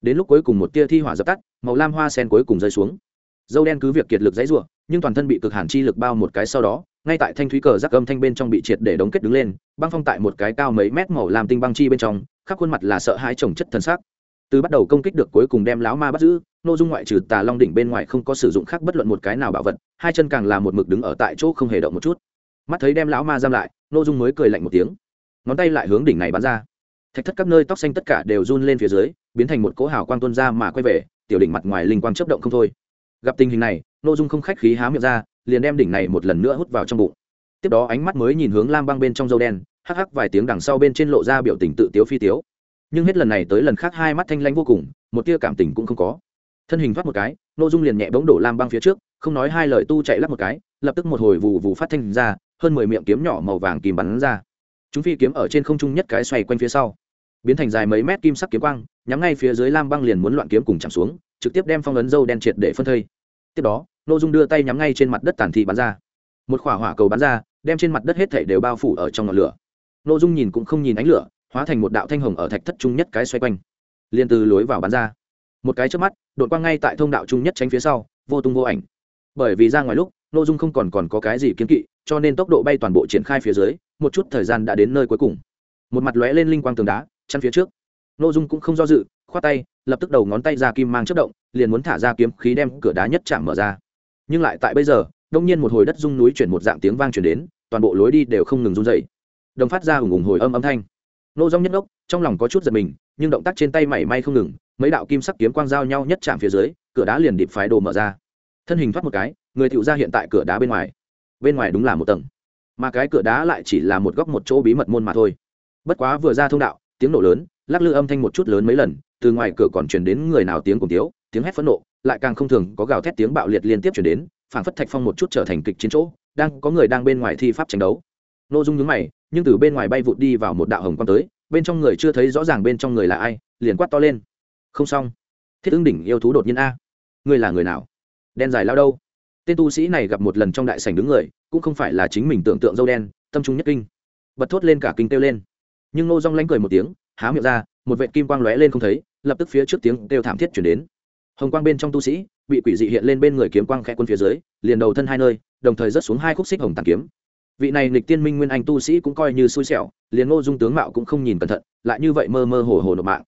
Đến lúc cuối cùng một tia thi hỏa dập tắt, màu lam hoa sen cuối cùng rơi xuống. Dâu đen cứ việc kiệt lực dãy ruộng nhưng toàn thân bị cực hàn chi lực bao một cái sau đó, ngay tại thanh thúy cờ rắc âm thanh bên trong bị triệt để đóng kết đứng lên, băng phong tại một cái cao mấy mét màu làm tinh băng chi bên trong khắp khuôn mặt là sợ hãi trồng chất thân xác. Từ bắt đầu công kích được cuối cùng đem lão ma bắt giữ nội dung ngoại trừ tà long đỉnh bên ngoài không có sử dụng khác bất luận một cái nào bảo vật, hai chân càng là một mực đứng ở tại chỗ không hề động một chút. Mắt thấy đem lão ma giam lại nội dung mới cười lạnh một tiếng. Ngón tay lại hướng đỉnh này bắn ra. Thạch thất các nơi tóc xanh tất cả đều run lên phía dưới, biến thành một cỗ hào quang tuôn ra mà quay về, tiểu đỉnh mặt ngoài linh quang chấp động không thôi. Gặp tình hình này nội dung không khách khí há miệng ra, liền đem đỉnh này một lần nữa hút vào trong bụng. Tiếp đó ánh mắt mới nhìn hướng lam băng bên trong dâu đen hắc hắc vài tiếng đằng sau bên trên lộ ra biểu tình tự tiếu phi tiếu. Nhưng hết lần này tới lần khác hai mắt thanh lanh vô cùng, một tia cảm tình cũng không có. Thân hình thoát một cái nội dung liền nhẹ bỗng đổ lam băng phía trước, không nói hai lời tu chạy lắp một cái, lập tức một hồi vù vù phát thanh ra, hơn mười miệng kiếm nhỏ màu vàng kìm bắn ra. Chúng phi kiếm ở trên không trung nhất cái xoay quanh phía sau. Biến thành dài mấy mét kim sắc kiếm quang, nhắm ngay phía dưới lam băng liền muốn loạn kiếm cùng chạm xuống, trực tiếp đem phong ấn dâu đen triệt để phân thây. Tiếp đó nội dung đưa tay nhắm ngay trên mặt đất tàn thị bắn ra. Một khỏa hỏa cầu bắn ra, đem trên mặt đất hết thể đều bao phủ ở trong ngọn lửa nội dung nhìn cũng không nhìn ánh lửa, hóa thành một đạo thanh hồng ở thạch thất trung nhất cái xoay quanh. Liền từ lối vào bắn ra. Một cái trước mắt đội quang ngay tại thông đạo trung nhất tránh phía sau, vô tung vô ảnh. Bởi vì ra ngoài lúc nội dung không còn còn có cái gì kiếm kỵ, cho nên tốc độ bay toàn bộ triển khai phía dưới, một chút thời gian đã đến nơi cuối cùng. Một mặt lóe lên linh quang tường đá chăn phía trước. Nội dung cũng không do dự, khoát tay, lập tức đầu ngón tay ra kim mang chất động, liền muốn thả ra kiếm khí đem cửa đá nhất chạm mở ra. Nhưng lại tại bây giờ, đông nhiên một hồi đất rung núi chuyển một dạng tiếng vang chuyển đến, toàn bộ lối đi đều không ngừng run dậy đồng phát ra ủng ủng hồi âm âm thanh. Nô dong nhất ốc trong lòng có chút giật mình, nhưng động tác trên tay mảy may không ngừng, mấy đạo kim sắc kiếm quang giao nhau nhất chạm phía dưới, cửa đá liền điệp phái đồ mở ra. Thân hình thoát một cái, người tựu ra hiện tại cửa đá bên ngoài. Bên ngoài đúng là một tầng, mà cái cửa đá lại chỉ là một góc một chỗ bí mật môn mà thôi. Bất quá vừa ra thông đạo, tiếng nổ lớn, lắc lư âm thanh một chút lớn mấy lần, từ ngoài cửa còn chuyển đến người nào tiếng cùng tiếu, tiếng hét phẫn nộ, lại càng không thường có gào thét tiếng bạo liệt liên tiếp chuyển đến, phảng phất thạch phong một chút trở thành kịch chiến chỗ, đang có người đang bên ngoài thi pháp tranh đấu n ô dung nhúng mày, nhưng từ bên ngoài bay vụt đi vào một đạo hồng quang tới, bên trong người chưa thấy rõ ràng bên trong người là ai, liền quát to lên. Không xong. Thiết ứng đỉnh yêu thú đột nhiên a. Người là người nào? Đen dài lao đâu? Tên tu sĩ này gặp một lần trong đại sảnh đứng người, cũng không phải là chính mình tưởng tượng dâu đen, tâm trung nhất kinh. Bật thốt lên cả kinh kêu lên. Nhưng nô rong lánh cười một tiếng, há miệng ra, một vệ kim quang lóe lên không thấy, lập tức phía trước tiếng kêu thảm thiết chuyển đến. Hồng quang bên trong tu sĩ, bị quỷ dị hiện lên bên người kiếm quang khẽ quân phía dưới, liền đầu thân hai nơi, đồng thời rớt xuống hai khúc xích hồng tàn kiếm vị này nghịch tiên minh nguyên anh tu sĩ cũng coi như xui xẻo, liền ngô dung tướng mạo cũng không nhìn cẩn thận, lại như vậy mơ mơ hồ hồ nộp mạng.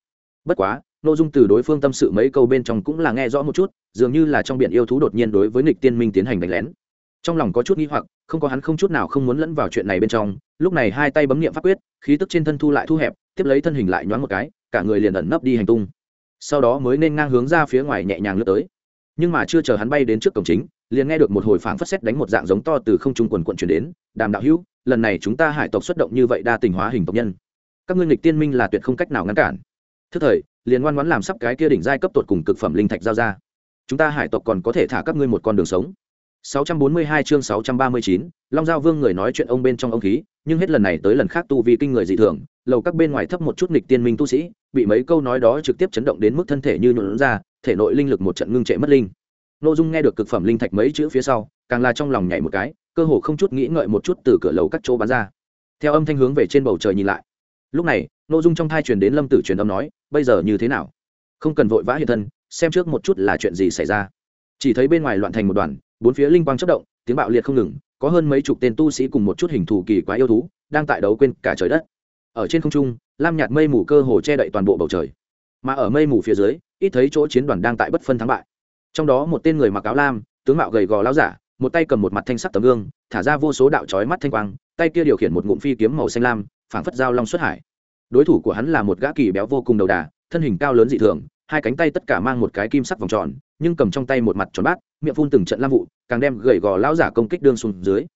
Bất quá, ngô dung từ đối phương tâm sự mấy câu bên trong cũng là nghe rõ một chút, dường như là trong biển yêu thú đột nhiên đối với nghịch tiên minh tiến hành đánh lén. Trong lòng có chút nghi hoặc, không có hắn không chút nào không muốn lẫn vào chuyện này bên trong, lúc này hai tay bấm nghiệm pháp quyết, khí tức trên thân thu lại thu hẹp, tiếp lấy thân hình lại nhoáng một cái, cả người liền ẩn nấp đi hành tung. Sau đó mới nên ngang hướng ra phía ngoài nhẹ nhàng lướt tới. Nhưng mà chưa chờ hắn bay đến trước cổng chính liền nghe được một hồi phảng phất xét đánh một dạng giống to từ không trung quần quận chuyển đến đàm đạo hữu lần này chúng ta hải tộc xuất động như vậy đa tình hóa hình tộc nhân các ngươi nghịch tiên minh là tuyệt không cách nào ngăn cản. Thứ thời liền ngoan ngoãn làm sắp cái kia đỉnh giai cấp tột cùng cực phẩm linh thạch giao ra. Chúng ta hải tộc còn có thể thả các ngươi một con đường sống. 642 chương 639, Long Giao Vương người nói chuyện ông bên trong ông khí, nhưng hết lần này tới lần khác tu vi kinh người dị thường, lầu các bên ngoài thấp một chút nghịch tiên minh tu sĩ, bị mấy câu nói đó trực tiếp chấn động đến mức thân thể như nhũn ra, thể nội linh lực một trận ngưng trệ mất linh. Nô Dung nghe được cực phẩm linh thạch mấy chữ phía sau, càng là trong lòng nhảy một cái, cơ hồ không chút nghĩ ngợi một chút từ cửa lầu các chỗ bắn ra. Theo âm thanh hướng về trên bầu trời nhìn lại. Lúc này, Nô Dung trong thai truyền đến Lâm Tử truyền âm nói, bây giờ như thế nào? Không cần vội vã hiện thân, xem trước một chút là chuyện gì xảy ra. Chỉ thấy bên ngoài loạn thành một đoàn, bốn phía linh quang chất động, tiếng bạo liệt không ngừng, có hơn mấy chục tên tu sĩ cùng một chút hình thù kỳ quái yêu thú, đang tại đấu quên cả trời đất. Ở trên không trung, lam nhạt mây mù cơ hồ che đậy toàn bộ bầu trời. Mà ở mây mù phía dưới, ít thấy chỗ chiến đoàn đang tại bất phân thắng bại. Trong đó một tên người mặc áo lam, tướng mạo gầy gò lão giả, một tay cầm một mặt thanh sắc tấm gương, thả ra vô số đạo chói mắt thanh quang, tay kia điều khiển một ngụm phi kiếm màu xanh lam, phảng phất dao long xuất hải. Đối thủ của hắn là một gã kỳ béo vô cùng đầu đà, thân hình cao lớn dị thường, hai cánh tay tất cả mang một cái kim sắc vòng tròn, nhưng cầm trong tay một mặt tròn bát, miệng phun từng trận lam vụ, càng đem gầy gò lão giả công kích đương xuống dưới.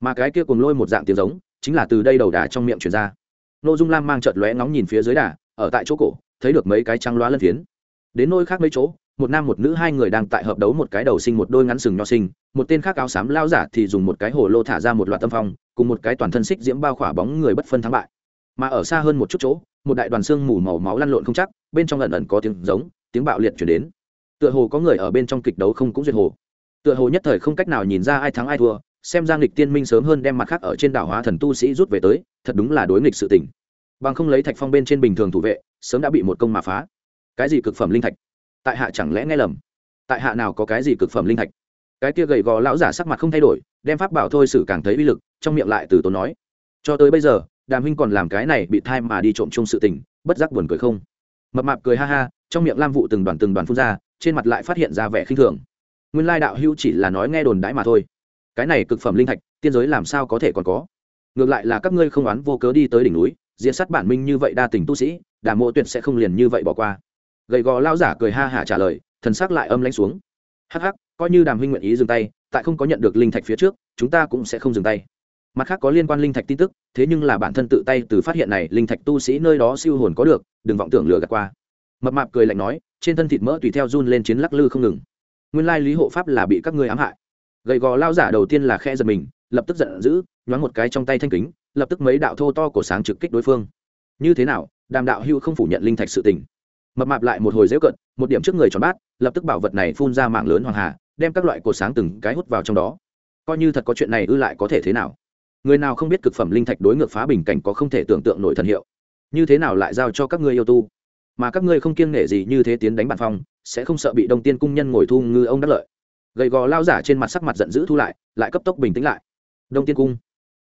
Mà cái kia cùng lôi một dạng tiếng giống, chính là từ đây đầu đà trong miệng truyền ra. Nô Dung Lam mang trợt lóe ngóng nhìn phía dưới đà, ở tại chỗ cổ, thấy được mấy cái trắng loá lân phiến. Đến nơi khác mấy chỗ, một nam một nữ hai người đang tại hợp đấu một cái đầu sinh một đôi ngắn sừng nho sinh, một tên khác áo xám lao giả thì dùng một cái hồ lô thả ra một loạt tâm phong, cùng một cái toàn thân xích diễm bao khỏa bóng người bất phân thắng bại. Mà ở xa hơn một chút chỗ một đại đoàn xương mù màu máu lăn lộn không chắc bên trong ẩn ẩn có tiếng giống tiếng bạo liệt chuyển đến. Tựa hồ có người ở bên trong kịch đấu không cũng duyệt hồ. Tựa hồ nhất thời không cách nào nhìn ra ai thắng ai thua xem ra nghịch tiên minh sớm hơn đem mặt khác ở trên đảo hóa thần tu sĩ rút về tới thật đúng là đối nghịch sự tình. Bằng không lấy thạch phong bên trên bình thường thủ vệ sớm đã bị một công mà phá. Cái gì cực phẩm linh thạch? Tại hạ chẳng lẽ nghe lầm? Tại hạ nào có cái gì cực phẩm linh thạch? Cái kia gầy gò lão giả sắc mặt không thay đổi, đem pháp bảo thôi sử càng thấy uy lực, trong miệng lại từ tốn nói. Cho tới bây giờ, đàm huynh còn làm cái này bị thai mà đi trộm chung sự tình, bất giác buồn cười không? Mập mạp cười ha ha, trong miệng lam vụ từng đoàn từng đoàn phun ra, trên mặt lại phát hiện ra vẻ khinh thường. Nguyên lai đạo hữu chỉ là nói nghe đồn đãi mà thôi. Cái này cực phẩm linh thạch, tiên giới làm sao có thể còn có? Ngược lại là các ngươi không oán vô cớ đi tới đỉnh núi diễn sát bản minh như vậy đa tình tu sĩ đà mộ tuyệt sẽ không liền như vậy bỏ qua gầy gò lao giả cười ha hả trả lời, thần sắc lại âm lãnh xuống. Hắc hắc, coi như đàm huynh nguyện ý dừng tay, tại không có nhận được linh thạch phía trước, chúng ta cũng sẽ không dừng tay. Mặt khác có liên quan linh thạch tin tức, thế nhưng là bản thân tự tay từ phát hiện này, linh thạch tu sĩ nơi đó siêu hồn có được, đừng vọng tưởng lừa gạt qua. Mập mạp cười lạnh nói, trên thân thịt mỡ tùy theo run lên chiến lắc lư không ngừng. Nguyên lai lý hộ pháp là bị các ngươi ám hại. Gầy gò lao giả đầu tiên là khe giật mình, lập tức giận dữ, nhoáng một cái trong tay thanh kính, lập tức mấy đạo thô to của sáng trực kích đối phương. Như thế nào, đàm đạo hưu không phủ nhận linh thạch sự tình mập mạp lại một hồi dễu cận, một điểm trước người tròn bát, lập tức bảo vật này phun ra mạng lớn hoàng hà, đem các loại cột sáng từng cái hút vào trong đó. Coi như thật có chuyện này ư lại có thể thế nào? Người nào không biết cực phẩm linh thạch đối ngược phá bình cảnh có không thể tưởng tượng nổi thần hiệu. Như thế nào lại giao cho các ngươi yêu tu? Mà các ngươi không kiêng nể gì như thế tiến đánh bản phong, sẽ không sợ bị đông tiên cung nhân ngồi thu ngư ông đắc lợi. Gầy gò lao giả trên mặt sắc mặt giận dữ thu lại lại cấp tốc bình tĩnh lại. Đông tiên cung,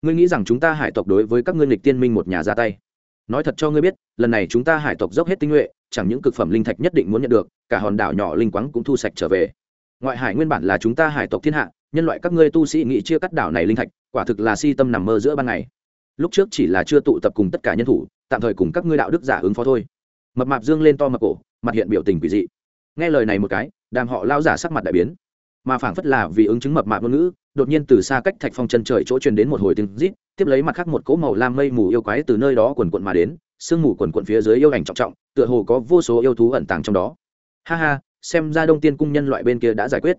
ngươi nghĩ rằng chúng ta hải tộc đối với các ngươi lịch tiên minh một nhà ra tay? Nói thật cho ngươi biết, lần này chúng ta hải tộc dốc hết tinh nhuệ, chẳng những cực phẩm linh thạch nhất định muốn nhận được, cả hòn đảo nhỏ linh quáng cũng thu sạch trở về. Ngoại hải nguyên bản là chúng ta hải tộc thiên hạ, nhân loại các ngươi tu sĩ nghĩ chia cắt đảo này linh thạch, quả thực là si tâm nằm mơ giữa ban ngày. Lúc trước chỉ là chưa tụ tập cùng tất cả nhân thủ, tạm thời cùng các ngươi đạo đức giả ứng phó thôi. Mập mạp dương lên to mập cổ, mặt hiện biểu tình quỷ dị. Nghe lời này một cái, đàm họ lao giả sắc mặt đại biến mà phảng phất là vì ứng chứng mập mạp ngôn ngữ, đột nhiên từ xa cách thạch phong chân trời chỗ truyền đến một hồi tiếng rít, tiếp lấy mặt khác một cỗ màu lam mây mù yêu quái từ nơi đó quần quận mà đến, sương mù quần quận phía dưới yêu ảnh trọng trọng, tựa hồ có vô số yêu thú ẩn tàng trong đó. Ha ha, xem ra đông tiên cung nhân loại bên kia đã giải quyết.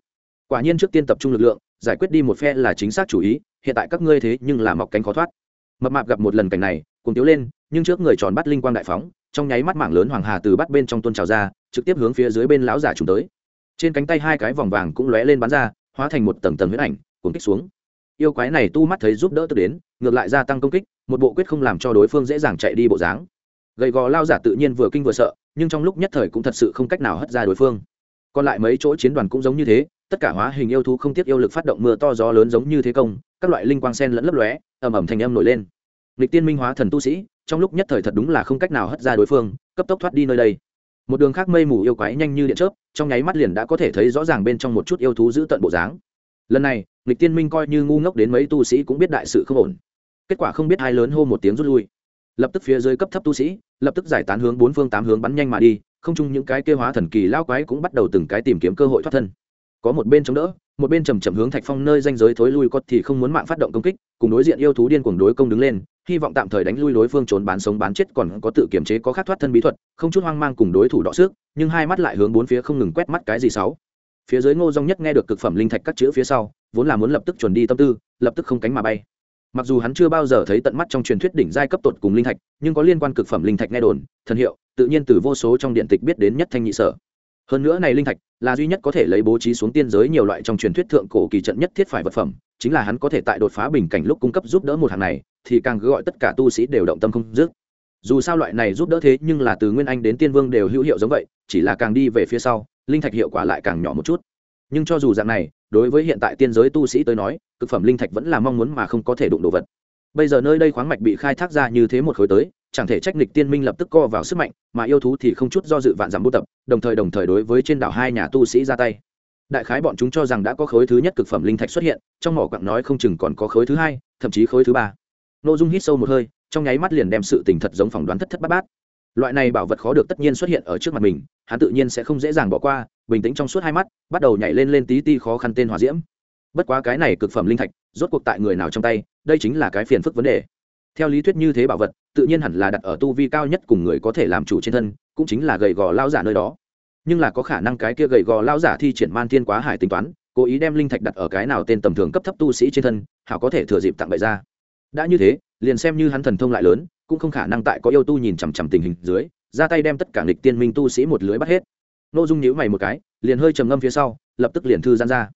Quả nhiên trước tiên tập trung lực lượng, giải quyết đi một phe là chính xác chủ ý, hiện tại các ngươi thế nhưng là mọc cánh khó thoát. Mập mạp gặp một lần cảnh này cùng tiếu lên, nhưng trước người tròn bắt linh quang đại phóng, trong nháy mắt mảng lớn hoàng hà từ bắt bên trong tuôn trào ra, trực tiếp hướng phía dưới bên lão giả trùng tới trên cánh tay hai cái vòng vàng cũng lóe lên bắn ra, hóa thành một tầng tầng huyết ảnh cuốn kích xuống. Yêu quái này tu mắt thấy giúp đỡ tự đến, ngược lại gia tăng công kích, một bộ quyết không làm cho đối phương dễ dàng chạy đi bộ dáng. Gầy gò lao giả tự nhiên vừa kinh vừa sợ, nhưng trong lúc nhất thời cũng thật sự không cách nào hất ra đối phương. Còn lại mấy chỗ chiến đoàn cũng giống như thế, tất cả hóa hình yêu thú không tiếc yêu lực phát động mưa to gió lớn giống như thế công, các loại linh quang sen lẫn lấp lóe, ầm ầm thành âm nổi lên. Lịch tiên minh hóa thần tu sĩ, trong lúc nhất thời thật đúng là không cách nào hất ra đối phương, cấp tốc thoát đi nơi đây một đường khác mây mù yêu quái nhanh như điện chớp, trong nháy mắt liền đã có thể thấy rõ ràng bên trong một chút yêu thú giữ tận bộ dáng. Lần này, lịch tiên minh coi như ngu ngốc đến mấy tu sĩ cũng biết đại sự không ổn. Kết quả không biết hai lớn hô một tiếng rút lui. Lập tức phía dưới cấp thấp tu sĩ, lập tức giải tán hướng bốn phương tám hướng bắn nhanh mà đi, không chung những cái kêu hóa thần kỳ lao quái cũng bắt đầu từng cái tìm kiếm cơ hội thoát thân. Có một bên chống đỡ, một bên chầm chậm hướng thạch phong nơi danh giới thối lui có thì không muốn mạng phát động công kích, cùng đối diện yêu thú điên cuồng đối công đứng lên hy vọng tạm thời đánh lui đối phương trốn bán sống bán chết còn có tự kiểm chế có khát thoát thân bí thuật, không chút hoang mang cùng đối thủ đọ xước nhưng hai mắt lại hướng bốn phía không ngừng quét mắt cái gì sáu. Phía dưới ngô dong nhất nghe được cực phẩm linh thạch các chữ phía sau, vốn là muốn lập tức chuẩn đi tâm tư, lập tức không cánh mà bay. Mặc dù hắn chưa bao giờ thấy tận mắt trong truyền thuyết đỉnh giai cấp tột cùng linh thạch, nhưng có liên quan cực phẩm linh thạch nghe đồn, thần hiệu, tự nhiên từ vô số trong điện tịch biết đến nhất thanh nhị sở. Hơn nữa này linh thạch là duy nhất có thể lấy bố trí xuống tiên giới nhiều loại trong truyền thuyết thượng cổ kỳ trận nhất thiết phải vật phẩm, chính là hắn có thể tại đột phá bình cảnh lúc cung cấp giúp đỡ một hàng này thì càng cứ gọi tất cả tu sĩ đều động tâm không dứt. Dù sao loại này giúp đỡ thế nhưng là từ nguyên anh đến tiên vương đều hữu hiệu giống vậy, chỉ là càng đi về phía sau, linh thạch hiệu quả lại càng nhỏ một chút. Nhưng cho dù dạng này, đối với hiện tại tiên giới tu sĩ tới nói, cực phẩm linh thạch vẫn là mong muốn mà không có thể đụng đồ vật. Bây giờ nơi đây khoáng mạch bị khai thác ra như thế một khối tới, chẳng thể trách nghịch tiên minh lập tức co vào sức mạnh, mà yêu thú thì không chút do dự vạn giảm bút tập, đồng thời đồng thời đối với trên đảo hai nhà tu sĩ ra tay. Đại khái bọn chúng cho rằng đã có khối thứ nhất cực phẩm linh thạch xuất hiện, trong mỏ quặng nói không chừng còn có khối thứ hai, thậm chí khối thứ ba nội dung hít sâu một hơi, trong nháy mắt liền đem sự tình thật giống phỏng đoán thất thất bát bát. Loại này bảo vật khó được tất nhiên xuất hiện ở trước mặt mình, hắn tự nhiên sẽ không dễ dàng bỏ qua, bình tĩnh trong suốt hai mắt, bắt đầu nhảy lên lên tí ti khó khăn tên hòa diễm. Bất quá cái này cực phẩm linh thạch, rốt cuộc tại người nào trong tay, đây chính là cái phiền phức vấn đề. Theo lý thuyết như thế bảo vật, tự nhiên hẳn là đặt ở tu vi cao nhất cùng người có thể làm chủ trên thân, cũng chính là gầy gò lao giả nơi đó. Nhưng là có khả năng cái kia gầy gò lao giả thi triển man thiên quá hải tính toán, cố ý đem linh thạch đặt ở cái nào tên tầm thường cấp thấp tu sĩ trên thân, hảo có thể thừa dịp tặng bậy ra đã như thế, liền xem như hắn thần thông lại lớn, cũng không khả năng tại có yêu tu nhìn chằm chằm tình hình dưới, ra tay đem tất cả nghịch tiên minh tu sĩ một lưới bắt hết. N ô dung nhíu mày một cái, liền hơi trầm ngâm phía sau, lập tức liền thư gian ra.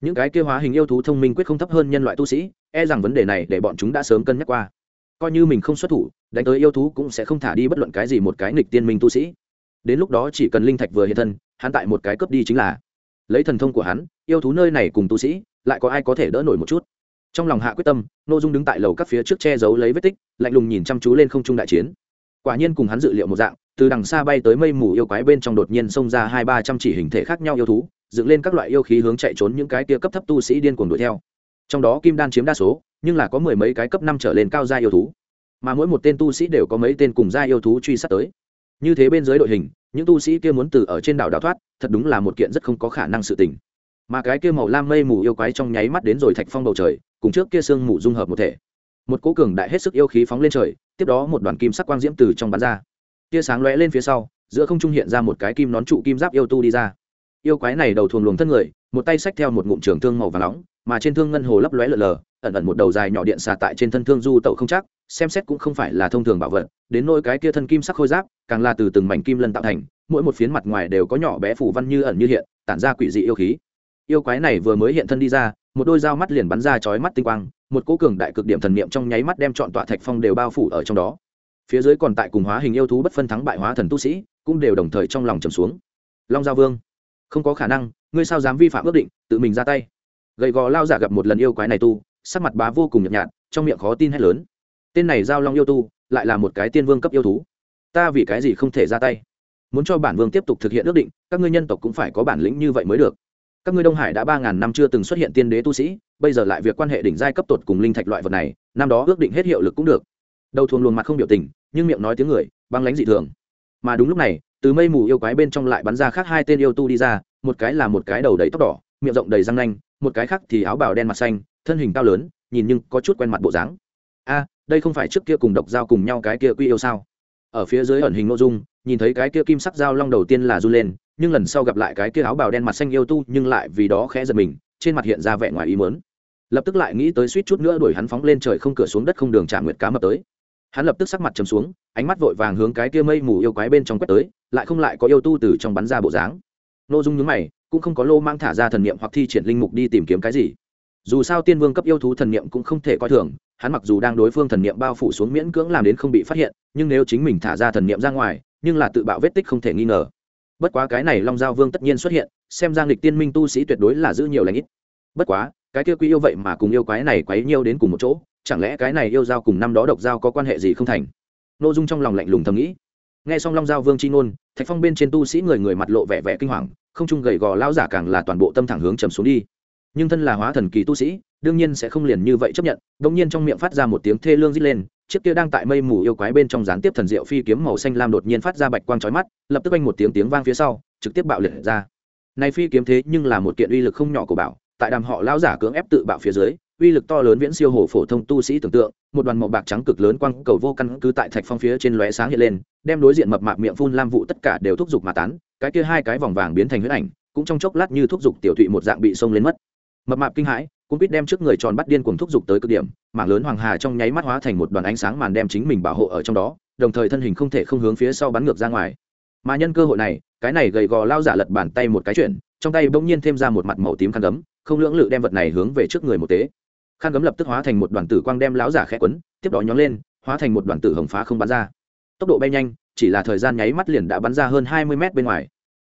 Những cái kêu hóa hình yêu thú thông minh quyết không thấp hơn nhân loại tu sĩ e rằng vấn đề này để bọn chúng đã sớm cân nhắc qua. Coi như mình không xuất thủ, đánh tới yêu thú cũng sẽ không thả đi bất luận cái gì một cái nghịch tiên minh tu sĩ. Đến lúc đó chỉ cần linh thạch vừa hiện thân, hắn tại một cái cướp đi chính là. Lấy thần thông của hắn, yêu thú nơi này cùng tu sĩ, lại có ai có thể đỡ nổi một chút? Trong lòng hạ quyết tâm nội dung đứng tại lầu các phía trước che giấu lấy vết tích, lạnh lùng nhìn chăm chú lên không trung đại chiến. Quả nhiên cùng hắn dự liệu một dạng, từ đằng xa bay tới mây mù yêu quái bên trong đột nhiên xông ra hai ba trăm chỉ hình thể khác nhau yêu thú, dựng lên các loại yêu khí hướng chạy trốn những cái tia cấp thấp tu sĩ điên cuồng đuổi theo. Trong đó kim đan chiếm đa số, nhưng là có mười mấy cái cấp năm trở lên cao gia yêu thú. Mà mỗi một tên tu sĩ đều có mấy tên cùng gia yêu thú truy sát tới. Như thế bên dưới đội hình, những tu sĩ kia muốn từ ở trên đảo đào thoát, thật đúng là một kiện rất không có khả năng sự tình. Mà cái kia màu lam mây mù yêu quái trong nháy mắt đến rồi thạch phong bầu trời cùng trước kia sương mù dung hợp một thể. Một cố cường đại hết sức yêu khí phóng lên trời, tiếp đó một đoàn kim sắc quang diễm từ trong bắn ra. Tia sáng lóe lên phía sau, giữa không trung hiện ra một cái kim nón trụ kim giáp yêu tu đi ra. Yêu quái này đầu thuồng luồng thân người, một tay xách theo một ngụm trường thương màu và nóng, mà trên thương ngân hồ lấp lóe lờ lờ, ẩn ẩn một đầu dài nhỏ điện xà tại trên thân thương du tẩu không chắc, xem xét cũng không phải là thông thường bảo vật, đến nỗi cái kia thân kim sắc khôi giáp, càng là từ từng mảnh kim lân tạo thành, mỗi một phiến mặt ngoài đều có nhỏ bé phủ văn như ẩn như hiện, tản ra quỷ dị yêu khí. Yêu quái này vừa mới hiện thân đi ra một đôi dao mắt liền bắn ra chói mắt tinh quang, một cỗ cường đại cực điểm thần niệm trong nháy mắt đem chọn tọa thạch phong đều bao phủ ở trong đó. Phía dưới còn tại cùng hóa hình yêu thú bất phân thắng bại hóa thần tu sĩ, cũng đều đồng thời trong lòng trầm xuống. Long giao vương, không có khả năng, ngươi sao dám vi phạm ước định, tự mình ra tay. Gầy gò lao giả gặp một lần yêu quái này tu, sắc mặt bá vô cùng nhợt nhạt, trong miệng khó tin hết lớn. Tên này giao long yêu tu, lại là một cái tiên vương cấp yêu thú. Ta vì cái gì không thể ra tay? Muốn cho bản vương tiếp tục thực hiện ước định, các ngươi nhân tộc cũng phải có bản lĩnh như vậy mới được các ngươi đông hải đã ba ngàn năm chưa từng xuất hiện tiên đế tu sĩ, bây giờ lại việc quan hệ đỉnh giai cấp tột cùng linh thạch loại vật này, năm đó ước định hết hiệu lực cũng được. Đầu thuồng luồn mặt không biểu tình, nhưng miệng nói tiếng người, băng lãnh dị thường. Mà đúng lúc này, từ mây mù yêu quái bên trong lại bắn ra khác hai tên yêu tu đi ra, một cái là một cái đầu đầy tóc đỏ, miệng rộng đầy răng nanh, một cái khác thì áo bào đen mặt xanh, thân hình cao lớn, nhìn nhưng có chút quen mặt bộ dáng. A, đây không phải trước kia cùng độc giao cùng nhau cái kia quy yêu sao? Ở phía dưới ẩn hình nội dung, nhìn thấy cái kia kim sắc dao long đầu tiên là du lên nhưng lần sau gặp lại cái kia áo bào đen mặt xanh yêu tu nhưng lại vì đó khẽ giật mình, trên mặt hiện ra vẻ ngoài ý mớn lập tức lại nghĩ tới suýt chút nữa đuổi hắn phóng lên trời không cửa xuống đất không đường trả nguyệt cá mập tới. Hắn lập tức sắc mặt chấm xuống, ánh mắt vội vàng hướng cái kia mây mù yêu quái bên trong quét tới, lại không lại có yêu tu từ trong bắn ra bộ dáng. N ô dung nhướng mày, cũng không có lô mang thả ra thần niệm hoặc thi triển linh mục đi tìm kiếm cái gì. Dù sao tiên vương cấp yêu thú thần niệm cũng không thể coi thường, hắn mặc dù đang đối phương thần niệm bao phủ xuống miễn cưỡng làm đến không bị phát hiện, nhưng nếu chính mình thả ra thần niệm ra ngoài, nhưng là tự bạo vết tích không thể nghi ngờ bất quá cái này long giao vương tất nhiên xuất hiện, xem ra nghịch tiên minh tu sĩ tuyệt đối là giữ nhiều lãnh ít. Bất quá, cái kia quy yêu vậy mà cùng yêu quái này quấy nhiều đến cùng một chỗ, chẳng lẽ cái này yêu giao cùng năm đó độc giao có quan hệ gì không thành? N ô dung trong lòng lạnh lùng thầm nghĩ. Nghe xong long giao vương c h i ngôn, thạch phong bên trên tu sĩ người người mặt lộ vẻ vẻ kinh hoàng, không chung gầy gò lao giả càng là toàn bộ tâm thẳng hướng trầm xuống đi. Nhưng thân là hóa thần kỳ tu sĩ đương nhiên sẽ không liền như vậy chấp nhận đ ỗ n g nhiên trong miệng phát ra một tiếng thê lương d í t lên, chiếc kia đang tại mây mù yêu quái bên trong gián tiếp thần diệu phi kiếm màu xanh lam đột nhiên phát ra bạch quang trói mắt, lập tức anh một tiếng tiếng vang phía sau, trực tiếp bạo liệt ra. Này phi kiếm thế nhưng là một kiện uy lực không nhỏ của bảo, tại đàm họ lão giả cưỡng ép tự bạo phía dưới, uy lực to lớn viễn siêu hồ phổ thông tu sĩ tưởng tượng, một đoàn màu bạc trắng cực lớn quang cầu vô căn cứ tại thạch phong phía trên lóe sáng hiện lên, đem đối diện mập mạp miệng phun lam vụ tất cả đều thúc giục mà tán, cái kia hai cái vòng vàng biến thành huyết ảnh, cũng trong chốc lát như thúc giục tiểu thụy một dạng bị xông lên mất. Mập mạp kinh hãi cũng biết đem trước người tròn bắt điên cuồng thúc giục tới cực điểm, mảng lớn hoàng hà trong nháy mắt hóa thành một đoàn ánh sáng màn đem chính mình bảo hộ ở trong đó, đồng thời thân hình không thể không hướng phía sau bắn ngược ra ngoài. Mà nhân cơ hội này, cái này gầy gò lao giả lật bàn tay một cái chuyển, trong tay bỗng nhiên thêm ra một mặt màu tím khăn gấm, không lưỡng lự đem vật này hướng về trước người một tế. Khăn gấm lập tức hóa thành một đoàn tử quang đem lão giả khẽ quấn, tiếp đó nhón lên, hóa thành một đoàn tử hồng phá không bắn ra. Tốc độ bay nhanh, chỉ là thời gian nháy mắt liền đã bắn ra hơn hai mươi mét bên ngoài.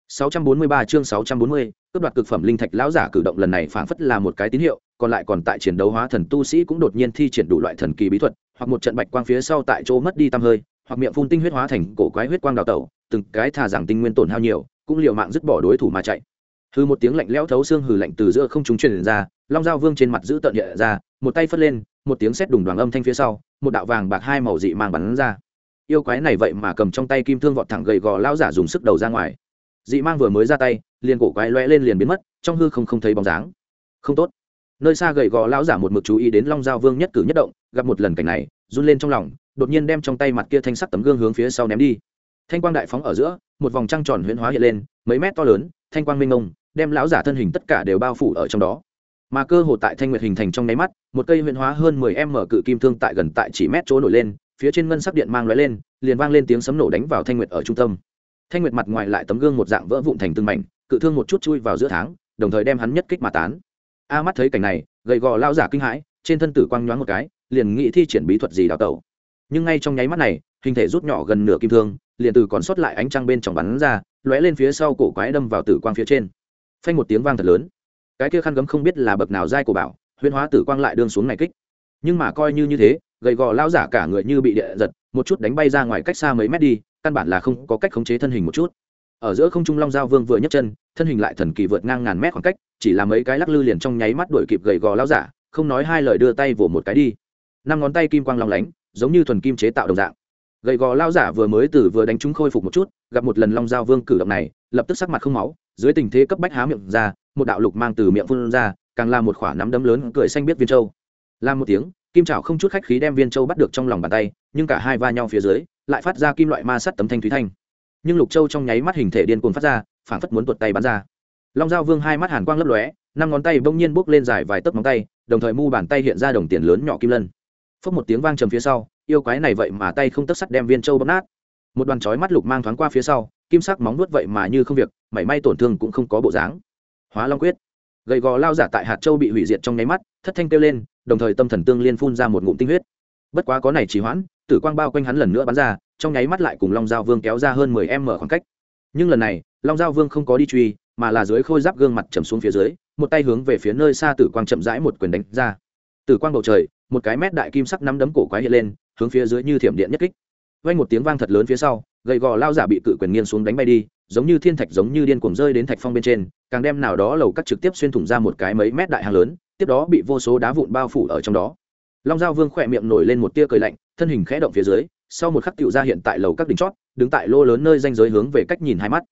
643 chương 640, cướp đoạt cực phẩm linh thạch lão giả cử động lần này phảng phất là một cái tín hiệu, còn lại còn tại chiến đấu hóa thần tu sĩ cũng đột nhiên thi triển đủ loại thần kỳ bí thuật, hoặc một trận bạch quang phía sau tại chỗ mất đi tăm hơi, hoặc miệng phun tinh huyết hóa thành cổ quái huyết quang đào tẩu, từng cái thà rằng tinh nguyên tổn hao nhiều, cũng liều mạng dứt bỏ đối thủ mà chạy. Hư một tiếng lạnh lẽo thấu xương hừ lạnh từ giữa không trung truyền ra, Long Dao Vương trên mặt giữ tận hiện ra, một tay phất lên, một tiếng sét đùng đoàng âm thanh phía sau, một đạo vàng bạc hai màu dị mang bắn ra. Yêu quái này vậy mà cầm trong tay kim thương vọt thẳng gầy gò lão giả dùng sức đầu ra ngoài dị mang vừa mới ra tay, liền cổ quái loe lên liền biến mất, trong hư không không thấy bóng dáng. Không tốt. Nơi xa gầy gò lão giả một mực chú ý đến long giao vương nhất cử nhất động, gặp một lần cảnh này, run lên trong lòng, đột nhiên đem trong tay mặt kia thanh sắt tấm gương hướng phía sau ném đi. Thanh quang đại phóng ở giữa, một vòng trăng tròn huyễn hóa hiện lên, mấy mét to lớn, thanh quang minh ngông đem lão giả thân hình tất cả đều bao phủ ở trong đó. Mà cơ hồ tại thanh nguyệt hình thành trong nháy mắt, một cây huyễn hóa hơn mười m cự kim thương tại gần tại chỉ mét chỗ nổi lên, phía trên ngân sắc điện mang lóe lên, liền vang lên tiếng sấm nổ đánh vào thanh nguyệt ở trung tâm thanh nguyệt mặt ngoài lại tấm gương một dạng vỡ vụn thành từng mảnh, cự thương một chút chui vào giữa tháng, đồng thời đem hắn nhất kích mà tán. A mắt thấy cảnh này, gầy gò lao giả kinh hãi, trên thân tử quang nhoáng một cái, liền nghĩ thi triển bí thuật gì đào tẩu. Nhưng ngay trong nháy mắt này, hình thể rút nhỏ gần nửa kim thương, liền từ còn sót lại ánh trăng bên trong bắn ra, lóe lên phía sau cổ quái đâm vào tử quang phía trên. Phanh một tiếng vang thật lớn. Cái kia khăn gấm không biết là bậc nào dai của bảo, huyễn hóa tử quang lại đương xuống này kích. Nhưng mà coi như như thế, gầy gò lao giả cả người như bị địa giật, một chút đánh bay ra ngoài cách xa mấy mét đi căn bản là không có cách khống chế thân hình một chút. Ở giữa không trung long giao vương vừa nhấc chân, thân hình lại thần kỳ vượt ngang ngàn mét khoảng cách, chỉ là mấy cái lắc lư liền trong nháy mắt đuổi kịp gầy gò lao giả, không nói hai lời đưa tay vỗ một cái đi. Năm ngón tay kim quang long lánh, giống như thuần kim chế tạo đồng dạng. Gầy gò lao giả vừa mới từ vừa đánh chúng khôi phục một chút, gặp một lần long giao vương cử động này, lập tức sắc mặt không máu, dưới tình thế cấp bách há miệng ra, một đạo lục mang từ miệng phun ra, càng là một khỏa nắm đấm lớn cười xanh biết viên châu. Làm một tiếng, kim trảo không chút khách khí đem viên châu bắt được trong lòng bàn tay, nhưng cả hai va nhau phía dưới lại phát ra kim loại ma sắt tấm thanh thúy thanh. Nhưng lục châu trong nháy mắt hình thể điên cuồng phát ra, phảng phất muốn tuột tay bắn ra. Long giao vương hai mắt hàn quang lấp lóe, năm ngón tay bỗng nhiên bốc lên dài vài tấc móng tay, đồng thời mu bàn tay hiện ra đồng tiền lớn nhỏ kim lân. Phốc một tiếng vang trầm phía sau, yêu quái này vậy mà tay không tấc sắt đem viên châu bóp nát. Một đoàn chói mắt lục mang thoáng qua phía sau, kim sắc móng nuốt vậy mà như không việc, mảy may tổn thương cũng không có bộ dáng. Hóa long quyết. Gầy gò lao giả tại hạt châu bị hủy diệt trong nháy mắt, thất thanh kêu lên, đồng thời tâm thần tương liên phun ra một ngụm tinh huyết. Bất quá có này trì hoãn tử quang bao quanh hắn lần nữa bắn ra, trong nháy mắt lại cùng long giao vương kéo ra hơn mười em mở khoảng cách. Nhưng lần này, long giao vương không có đi truy, mà là dưới khôi giáp gương mặt chầm xuống phía dưới, một tay hướng về phía nơi xa tử quang chậm rãi một quyền đánh ra. Tử quang bầu trời, một cái mét đại kim sắc nắm đấm cổ quái hiện lên, hướng phía dưới như thiểm điện nhất kích. Vang một tiếng vang thật lớn phía sau, gầy gò lao giả bị cự quyền nghiêng xuống đánh bay đi, giống như thiên thạch giống như điên cuồng rơi đến thạch phong bên trên, càng đem nào đó lầu cắt trực tiếp xuyên thủng ra một cái mấy mét đại hàng lớn, tiếp đó bị vô số đá vụn bao phủ ở trong đó. Long giao vương khỏe miệng nổi lên một tia cười lạnh thân hình khẽ động phía dưới, sau một khắc tựu ra hiện tại lầu các đỉnh chót, đứng tại lô lớn nơi danh giới hướng về cách nhìn hai mắt.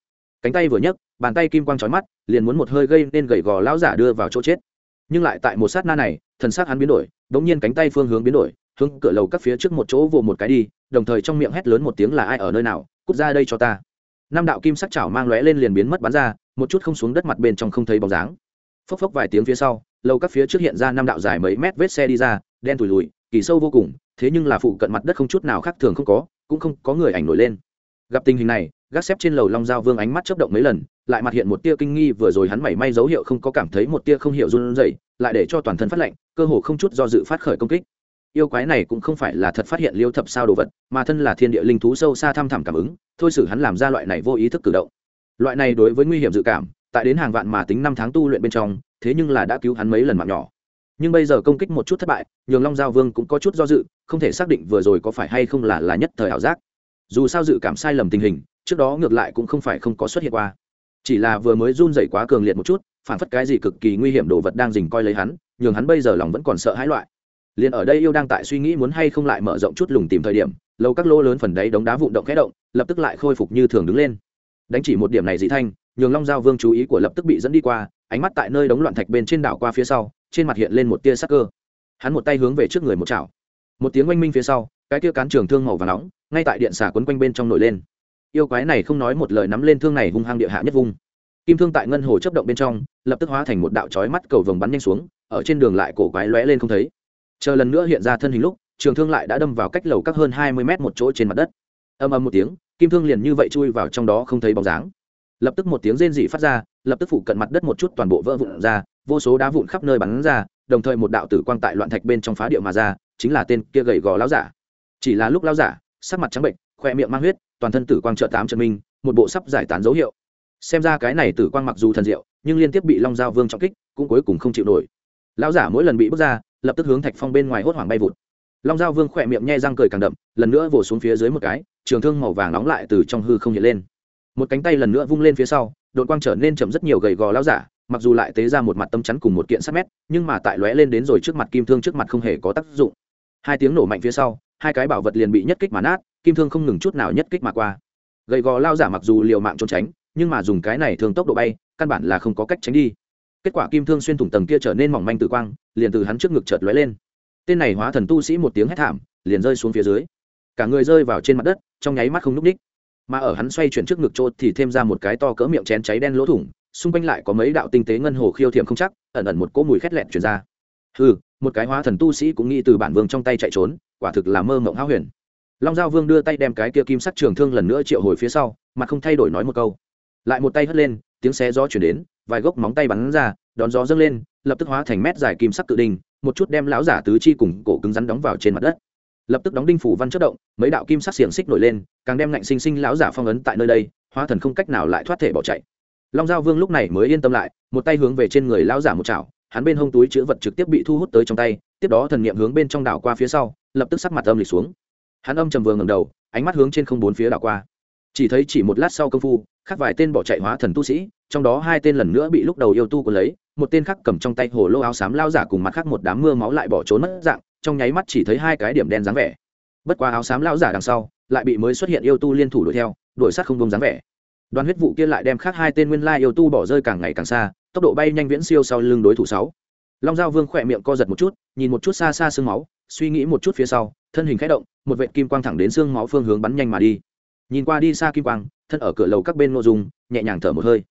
Cánh tay vừa nhấc, bàn tay kim quang trói mắt, liền muốn một hơi gây nên gậy gò lão giả đưa vào chỗ chết. Nhưng lại tại một sát na này, thần sắc hắn biến đổi đ ỗ n g nhiên cánh tay phương hướng biến đổi, hướng cửa lầu các phía trước một chỗ vồ một cái đi, đồng thời trong miệng hét lớn một tiếng là ai ở nơi nào, cút ra đây cho ta. Năm đạo kim sắc chảo mang lóe lên liền biến mất bắn ra, một chút không xuống đất mặt bên trong không thấy bóng dáng. Phốc phốc vài tiếng phía sau, lầu các phía trước hiện ra năm đạo dài mấy mét vết xe đi ra, đen tủi lùi kỳ sâu vô cùng thế nhưng là phụ cận mặt đất không chút nào khác thường không có, cũng không có người ảnh nổi lên. Gặp tình hình này, gác xếp trên lầu long giao vương ánh mắt chấp động mấy lần, lại mặt hiện một tia kinh nghi vừa rồi hắn mảy may dấu hiệu không có cảm thấy một tia không hiểu run rẩy, lại để cho toàn thân phát lệnh cơ hồ không chút do dự phát khởi công kích. Yêu quái này cũng không phải là thật phát hiện liêu thập sao đồ vật, mà thân là thiên địa linh thú sâu xa thăm thẳm cảm ứng, thôi xử hắn làm ra loại này vô ý thức cử động. Loại này đối với nguy hiểm dự cảm, tại đến hàng vạn mà tính năm tháng tu luyện bên trong, thế nhưng là đã cứu hắn mấy lần mạng nhỏ nhưng bây giờ công kích một chút thất bại, nhường long giao vương cũng có chút do dự, không thể xác định vừa rồi có phải hay không là là nhất thời ảo giác. Dù sao dự cảm sai lầm tình hình, trước đó ngược lại cũng không phải không có xuất hiện qua. Chỉ là vừa mới run dậy quá cường liệt một chút, phản phất cái gì cực kỳ nguy hiểm đồ vật đang dình coi lấy hắn, nhường hắn bây giờ lòng vẫn còn sợ hãi loại. Liền ở đây yêu đang tại suy nghĩ muốn hay không lại mở rộng chút lùng tìm thời điểm lâu các lô lớn phần đấy đống đá vụn động khẽ động, lập tức lại khôi phục như thường đứng lên. Đánh chỉ một điểm này dị thanh, nhường long giao vương chú ý của lập tức bị dẫn đi qua, ánh mắt tại nơi đống loạn thạch bên trên đảo qua phía sau trên mặt hiện lên một tia sắc cơ. Hắn một tay hướng về trước người một chảo. Một tiếng oanh minh phía sau, cái tia cán trường thương màu và nóng, ngay tại điện xà quấn quanh bên trong nổi lên. Yêu quái này không nói một lời nắm lên thương này hung hăng địa hạ nhất vung. Kim thương tại ngân hồ chấp động bên trong, lập tức hóa thành một đạo chói mắt cầu vồng bắn nhanh xuống, ở trên đường lại cổ quái lóe lên không thấy. Chờ lần nữa hiện ra thân hình lúc, trường thương lại đã đâm vào cách lầu các hơn hai mươi mét một chỗ trên mặt đất. Âm âm một tiếng, kim thương liền như vậy chui vào trong đó không thấy bóng dáng. Lập tức một tiếng rên rỉ phát ra, lập tức phụ cận mặt đất một chút toàn bộ vỡ vụn ra vô số đá vụn khắp nơi bắn ra, đồng thời một đạo tử quang tại loạn thạch bên trong phá địa mà ra, chính là tên kia gầy gò lão giả. Chỉ là lúc lão giả, sắc mặt trắng bệnh, khoe miệng mang huyết, toàn thân tử quang trợ tám chân minh, một bộ sắp giải tán dấu hiệu. Xem ra cái này tử quang mặc dù thần diệu, nhưng liên tiếp bị long giao vương trọng kích, cũng cuối cùng không chịu nổi. Lão giả mỗi lần bị bước ra, lập tức hướng thạch phong bên ngoài hốt hoảng bay vụt. Long giao vương khỏe miệng nhe răng cười càng đậm, lần nữa vồ xuống phía dưới một cái, trường thương màu vàng nóng lại từ trong hư không hiện lên. Một cánh tay lần nữa vung lên phía sau đội quang trở nên chậm rất nhiều gầy gò lão giả mặc dù lại tế ra một mặt tâm chắn cùng một kiện sắt mét, nhưng mà tại lóe lên đến rồi trước mặt kim thương trước mặt không hề có tác dụng. Hai tiếng nổ mạnh phía sau, hai cái bảo vật liền bị nhất kích mà nát, kim thương không ngừng chút nào nhất kích mà qua. Gầy gò lao giả mặc dù liều mạng trốn tránh, nhưng mà dùng cái này thường tốc độ bay, căn bản là không có cách tránh đi. Kết quả kim thương xuyên thủng tầng kia trở nên mỏng manh tử quang, liền từ hắn trước ngực chợt lóe lên. Tên này hóa thần tu sĩ một tiếng hét thảm, liền rơi xuống phía dưới. Cả người rơi vào trên mặt đất, trong nháy mắt không núp ních. Mà ở hắn xoay chuyển trước ngực trôi thì thêm ra một cái to cỡ miệng chén cháy đen lỗ thủng xung quanh lại có mấy đạo tinh tế ngân hồ khiêu thiểm không chắc, ẩn ẩn một cỗ mùi khét lẹn truyền ra. Ừ một cái hóa thần tu sĩ cũng nghĩ từ bản vương trong tay chạy trốn, quả thực là mơ mộng háo huyền. Long giao vương đưa tay đem cái kia kim sắc trường thương lần nữa triệu hồi phía sau mà không thay đổi nói một câu. Lại một tay hất lên, tiếng xé gió chuyển đến, vài gốc móng tay bắn ra, đón gió dâng lên, lập tức hóa thành mét dài kim sắc tự đinh, một chút đem lão giả tứ chi cùng cổ cứng rắn đóng vào trên mặt đất. Lập tức đóng đinh phủ văn chất động, mấy đạo kim sắc xiềng xích nổi lên, càng đem ngạnh sinh sinh lão giả phong ấn tại nơi đây, hóa thần không cách nào lại thoát thể bỏ chạy long giao vương lúc này mới yên tâm lại, một tay hướng về trên người lão giả một chảo, hắn bên hông túi chữ vật trực tiếp bị thu hút tới trong tay, tiếp đó thần niệm hướng bên trong đảo qua phía sau, lập tức sắc mặt âm lịch xuống. Hắn âm trầm vừa ngầm đầu, ánh mắt hướng trên không bốn phía đảo qua. Chỉ thấy chỉ một lát sau công phu, khác vài tên bỏ chạy hóa thần tu sĩ, trong đó hai tên lần nữa bị lúc đầu yêu tu của lấy, một tên khác cầm trong tay hồ lô áo xám lao giả cùng mặt khác một đám mưa máu lại bỏ trốn mất dạng, trong nháy mắt chỉ thấy hai cái điểm đen dáng vẻ. Bất quá áo xám lao giả đằng sau, lại bị mới xuất hiện yêu tu liên thủ đuổi theo, đuổi sát không bông dáng vẻ đoàn huyết vụ kia lại đem khác hai tên nguyên lai yêu tu bỏ rơi càng ngày càng xa, tốc độ bay nhanh viễn siêu sau lưng đối thủ sáu. Long giao vương khỏe miệng co giật một chút, nhìn một chút xa xa sương máu, suy nghĩ một chút phía sau, thân hình khẽ động, một vệ kim quang thẳng đến xương máu phương hướng bắn nhanh mà đi. Nhìn qua đi xa kim quang, thân ở cửa lầu các bên nội dung, nhẹ nhàng thở một hơi.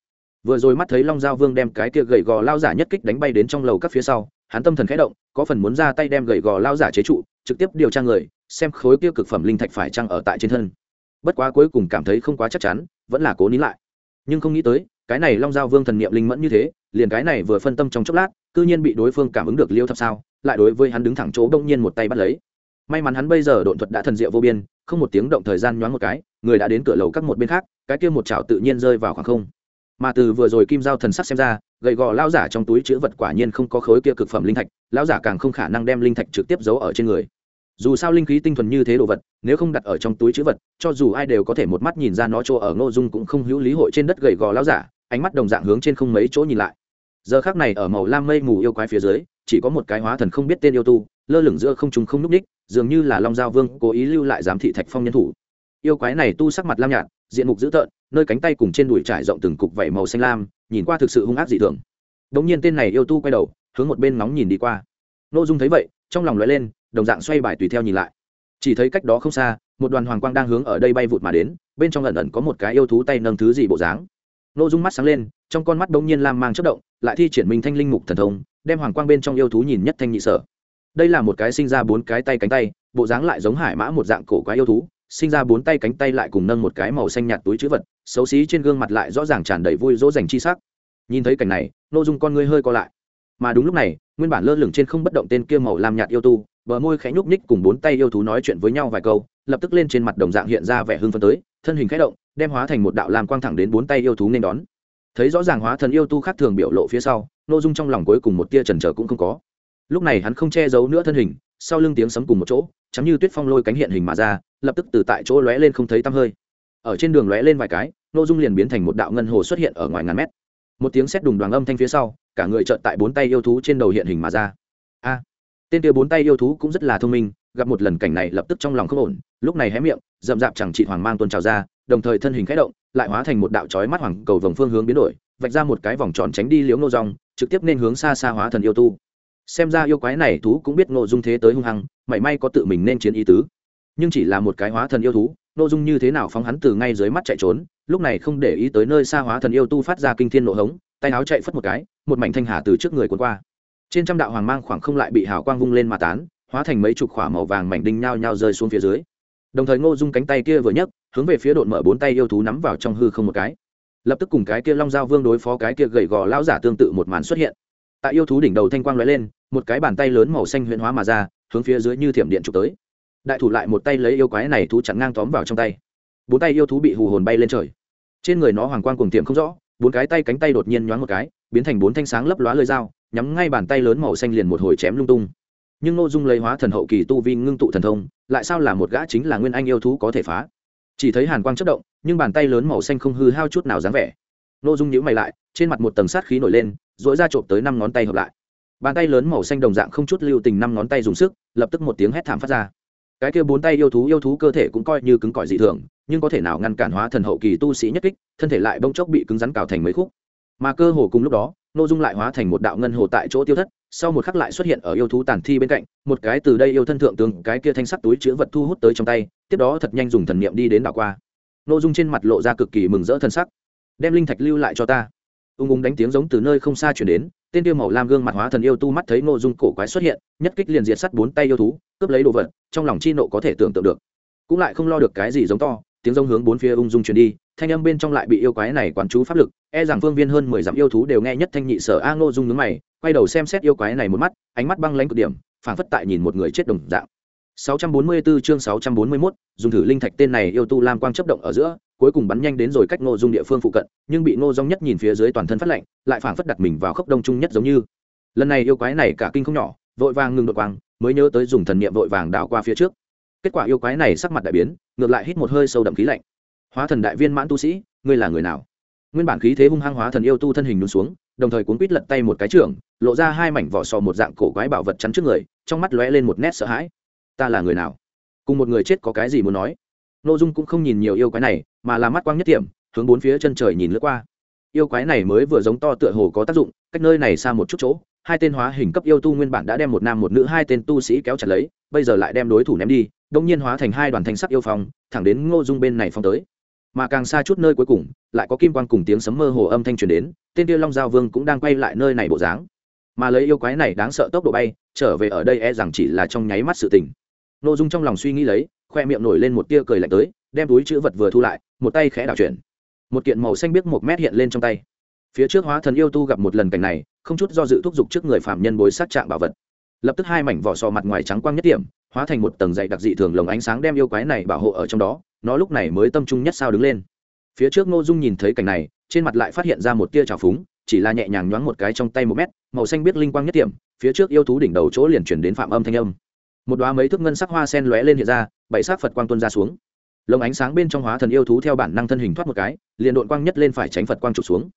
Vừa rồi mắt thấy long giao vương đem cái kia gầy gò lao giả nhất kích đánh bay đến trong lầu các phía sau, hắn tâm thần khẽ động, có phần muốn ra tay đem gầy gò lao giả chế trụ, trực tiếp điều tra người, xem khối kia cực phẩm linh thạch phải chăng ở tại trên thân. Bất quá cuối cùng cảm thấy không quá chắc chắn vẫn là cố nín lại. Nhưng không nghĩ tới, cái này long giao vương thần niệm linh mẫn như thế, liền cái này vừa phân tâm trong chốc lát, cư nhiên bị đối phương cảm ứng được liêu thập sao, lại đối với hắn đứng thẳng chỗ đông nhiên một tay bắt lấy. May mắn hắn bây giờ độn thuật đã thần diệu vô biên, không một tiếng động thời gian nhoáng một cái, người đã đến cửa lầu các một bên khác, cái kia một chảo tự nhiên rơi vào khoảng không. Mà từ vừa rồi kim giao thần sắc xem ra, gầy gò lao giả trong túi chữ vật quả nhiên không có khối kia cực phẩm linh thạch lao giả càng không khả năng đem linh thạch trực tiếp giấu ở trên người dù sao linh khí tinh thuần như thế đồ vật, nếu không đặt ở trong túi chữ vật, cho dù ai đều có thể một mắt nhìn ra nó chỗ ở, ngô dung cũng không hữu lý hội trên đất gầy gò lao giả, ánh mắt đồng dạng hướng trên không mấy chỗ nhìn lại. Giờ khác này ở màu lam mây mù yêu quái phía dưới, chỉ có một cái hóa thần không biết tên yêu tu, lơ lửng giữa không trùng không núp ních, dường như là long giao vương cố ý lưu lại giám thị thạch phong nhân thủ. Yêu quái này tu sắc mặt lam nhạt, diện mục dữ tợn, nơi cánh tay cùng trên đùi trải rộng từng cục vảy màu xanh lam, nhìn qua thực sự hung ác dị thường. Đống nhiên tên này yêu tu quay đầu, hướng một bên nóng nhìn đi qua. Nội dung thấy vậy trong lòng lóe lên, đồng dạng xoay bài tùy theo nhìn lại. Chỉ thấy cách đó không xa, một đoàn hoàng quang đang hướng ở đây bay vụt mà đến, bên trong ẩn ẩn có một cái yêu thú tay nâng thứ gì bộ dáng. Nội dung mắt sáng lên, trong con mắt bỗng nhiên lam mang chất động, lại thi triển minh thanh linh mục thần thông, đem hoàng quang bên trong yêu thú nhìn nhất thanh nhị sở. Đây là một cái sinh ra bốn cái tay cánh tay, bộ dáng lại giống hải mã một dạng cổ quái yêu thú, sinh ra bốn tay cánh tay lại cùng nâng một cái màu xanh nhạt túi chữ vật, xấu xí trên gương mặt lại rõ ràng tràn đầy vui dỗ dành chi sắc. Nhìn thấy cảnh này n dung con ngươi hơi co lại. Mà đúng lúc này nguyên bản lơ lửng trên không bất động tên kia màu làm nhạt yêu tu, bờ môi khẽ nhúc ních cùng bốn tay yêu thú nói chuyện với nhau vài câu, lập tức lên trên mặt đồng dạng hiện ra vẻ hưng phấn tới, thân hình khẽ động, đem hóa thành một đạo làm quang thẳng đến bốn tay yêu thú nên đón. Thấy rõ ràng hóa thần yêu tu khác thường biểu lộ phía sau nội dung trong lòng cuối cùng một tia trần trở cũng không có. Lúc này hắn không che giấu nữa thân hình, sau lưng tiếng sấm cùng một chỗ chắm như tuyết phong lôi cánh hiện hình mà ra, lập tức từ tại chỗ lóe lên không thấy tăm hơi. Ở trên đường lóe lên vài cái nội dung liền biến thành một đạo ngân hồ xuất hiện ở ngoài ngàn mét. Một tiếng sét đùng đoàn âm thanh phía sau cả người trợn tại bốn tay yêu thú trên đầu hiện hình mà ra. A, tên kia bốn tay yêu thú cũng rất là thông minh, gặp một lần cảnh này lập tức trong lòng không ổn, lúc này hé miệng, rậm rạp chẳng chị hoàng mang tuôn trào ra, đồng thời thân hình khẽ động, lại hóa thành một đạo chói mắt hoàng cầu vòng phương hướng biến đổi, vạch ra một cái vòng tròn tránh đi liếu nô rong, trực tiếp nên hướng xa xa hóa thần yêu tu. Xem ra yêu quái này thú cũng biết ngộ dung thế tới hung hăng, mảy may có tự mình nên chiến ý tứ. Nhưng chỉ là một cái hóa thần yêu thú nội dung như thế nào phóng hắn từ ngay dưới mắt chạy trốn, lúc này không để ý tới nơi xa hóa thần yêu tu phát ra kinh thiên nộ hống, tay áo chạy phất một cái một mảnh thanh hà từ trước người cuốn qua. Trên trăm đạo hoàng mang khoảng không lại bị hào quang vung lên mà tán, hóa thành mấy chục khỏa màu vàng mảnh đinh nhao nhao rơi xuống phía dưới. Đồng thời ngô dung cánh tay kia vừa nhấc, hướng về phía đột mở bốn tay yêu thú nắm vào trong hư không một cái. Lập tức cùng cái kia long giao vương đối phó cái kia gầy gò lão giả tương tự một màn xuất hiện. Tại yêu thú đỉnh đầu thanh quang lóe lên, một cái bàn tay lớn màu xanh huyền hóa mà ra, hướng phía dưới như thiểm điện trục tới. Đại thủ lại một tay lấy yêu quái này thú chặn ngang tóm vào trong tay. Bốn tay yêu thú bị hù hồn bay lên trời. Trên người nó hoàng quang cùng tiệm không rõ, bốn cái tay cánh tay đột nhiên nhoáng một cái biến thành bốn thanh sáng lấp lóa lơi dao, nhắm ngay bàn tay lớn màu xanh liền một hồi chém lung tung. Nhưng nội dung lấy hóa thần hậu kỳ tu vi ngưng tụ thần thông, lại sao là một gã chính là nguyên anh yêu thú có thể phá? Chỉ thấy hàn quang chất động, nhưng bàn tay lớn màu xanh không hư hao chút nào dáng vẻ. Nội dung nhữ mày lại, trên mặt một tầng sát khí nổi lên dỗi ra trộm tới năm ngón tay hợp lại. Bàn tay lớn màu xanh đồng dạng không chút lưu tình năm ngón tay dùng sức, lập tức một tiếng hét thảm phát ra. Cái kia bốn tay yêu thú yêu thú cơ thể cũng coi như cứng cỏi dị thường, nhưng có thể nào ngăn cản hóa thần hậu kỳ tu sĩ nhất kích, thân thể lại bông chốc bị cứng rắn cào thành mấy khúc mà cơ hồ cùng lúc đó nội dung lại hóa thành một đạo ngân hồ tại chỗ tiêu thất, sau một khắc lại xuất hiện ở yêu thú tàn thi bên cạnh, một cái từ đây yêu thân thượng tướng, cái kia thanh sắc túi chứa vật thu hút tới trong tay, tiếp đó thật nhanh dùng thần niệm đi đến đảo qua. Nội dung trên mặt lộ ra cực kỳ mừng rỡ thân sắc. Đem linh thạch lưu lại cho ta. Ung ung đánh tiếng giống từ nơi không xa chuyển đến, tên tiêu màu lam gương mặt hóa thần yêu tu mắt thấy nội dung cổ quái xuất hiện, nhất kích liền diệt sắt bốn tay yêu thú, cướp lấy đồ vật, trong lòng chi nộ có thể tưởng tượng được. Cũng lại không lo được cái gì giống to, tiếng giống hướng bốn phía ung dung truyền đi thanh âm bên trong lại bị yêu quái này quán chú pháp lực e rằng phương viên hơn mười dặm yêu thú đều nghe nhất thanh nhị sở a ngô dung nhướng mày quay đầu xem xét yêu quái này một mắt ánh mắt băng lãnh cực điểm phảng phất tại nhìn một người chết đồng dạng 644 chương 641, dùng thử linh thạch tên này yêu tu lam quang chấp động ở giữa, cuối cùng bắn nhanh đến rồi cách Ngô Dung địa phương phụ cận, nhưng bị Ngô Dung nhất nhìn phía dưới toàn thân phát lạnh, lại phảng phất đặt mình vào khốc đông trung nhất giống như. Lần này yêu quái này cả kinh không nhỏ, vội vàng ngừng đột quang, mới nhớ tới dùng thần niệm vội vàng đảo qua phía trước. Kết quả yêu quái này sắc mặt đại biến, ngược lại hít một hơi sâu đậm khí lạnh. Hóa thần đại viên mãn tu sĩ, ngươi là người nào? Nguyên bản khí thế hung hăng hóa thần yêu tu thân hình nhún xuống, đồng thời cuốn quít lật tay một cái trưởng, lộ ra hai mảnh vỏ sò một dạng cổ quái bảo vật chắn trước người, trong mắt lóe lên một nét sợ hãi. Ta là người nào? cùng một người chết có cái gì muốn nói nội dung cũng không nhìn nhiều yêu quái này mà là mắt quang nhất điểm hướng bốn phía chân trời nhìn lướt qua yêu quái này mới vừa giống to tựa hồ có tác dụng cách nơi này xa một chút chỗ hai tên hóa hình cấp yêu tu nguyên bản đã đem một nam một nữ hai tên tu sĩ kéo chặt lấy bây giờ lại đem đối thủ ném đi đông nhiên hóa thành hai đoàn thanh sắc yêu phong thẳng đến ngô dung bên này phong tới mà càng xa chút nơi cuối cùng, lại có kim quang cùng tiếng sấm mơ hồ âm thanh truyền đến, tên tiêu long giao vương cũng đang quay lại nơi này bộ dáng. Mà lấy yêu quái này đáng sợ tốc độ bay, trở về ở đây e rằng chỉ là trong nháy mắt sự tình. Nội dung trong lòng suy nghĩ lấy, khoe miệng nổi lên một tia cười lạnh tới, đem túi chữ vật vừa thu lại, một tay khẽ đảo chuyển. Một kiện màu xanh biếc một mét hiện lên trong tay. Phía trước hóa thần yêu tu gặp một lần cảnh này, không chút do dự thúc giục trước người phạm nhân bối sát trạng bảo vật. Lập tức hai mảnh vỏ sò mặt ngoài trắng quang nhất điểm hóa thành một tầng dày đặc dị thường lồng ánh sáng đem yêu quái này bảo hộ ở trong đó, nó lúc này mới tâm trung nhất sao đứng lên. Phía trước ngô dung nhìn thấy cảnh này, trên mặt lại phát hiện ra một tia trào phúng, chỉ là nhẹ nhàng nhoáng một cái trong tay một mét, màu xanh biết linh quang nhất tiệm, phía trước yêu thú đỉnh đầu chỗ liền chuyển đến phạm âm thanh âm. Một đoá mấy thước ngân sắc hoa sen lóe lên hiện ra, bảy sắc phật quang tuân ra xuống. Lồng ánh sáng bên trong hóa thần yêu thú theo bản năng thân hình thoát một cái, liền đội quang nhất lên phải tránh phật quang trục xuống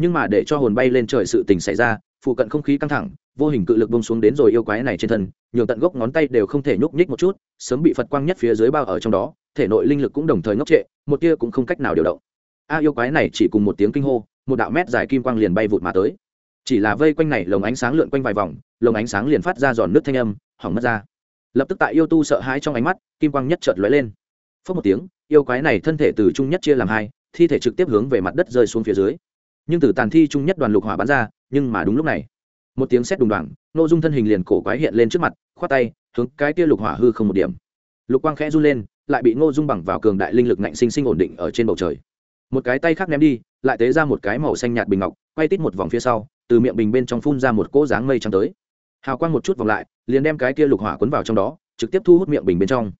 nhưng mà để cho hồn bay lên trời sự tình xảy ra, phụ cận không khí căng thẳng, vô hình cự lực bông xuống đến rồi yêu quái này trên thân, nhường tận gốc ngón tay đều không thể nhúc nhích một chút, sớm bị phật quang nhất phía dưới bao ở trong đó, thể nội linh lực cũng đồng thời ngốc trệ, một tia cũng không cách nào điều động. A, yêu quái này chỉ cùng một tiếng kinh hô, một đạo mét dài kim quang liền bay vụt mà tới. Chỉ là vây quanh này lồng ánh sáng lượn quanh vài vòng, lồng ánh sáng liền phát ra giòn nước thanh âm, hỏng mất ra. Lập tức tại yêu tu sợ hãi trong ánh mắt, kim quang nhất chợt lóe lên. Phớt một tiếng, yêu quái này thân thể từ trung nhất chia làm hai, thi thể trực tiếp hướng về mặt đất rơi xuống phía dưới nhưng từ tàn thi trung nhất đoàn lục hỏa bắn ra, nhưng mà đúng lúc này, một tiếng sét đùng đoàng nội dung thân hình liền cổ quái hiện lên trước mặt, khoát tay, hướng cái kia lục hỏa hư không một điểm. Lục quang khẽ run lên, lại bị ngô dung bằng vào cường đại linh lực nạnh sinh sinh ổn định ở trên bầu trời. Một cái tay khác ném đi, lại tế ra một cái màu xanh nhạt bình ngọc, quay tít một vòng phía sau, từ miệng bình bên trong phun ra một cỗ dáng mây trắng tới. Hào quang một chút vòng lại, liền đem cái kia lục hỏa cuốn vào trong đó, trực tiếp thu hút miệng bình bên trong.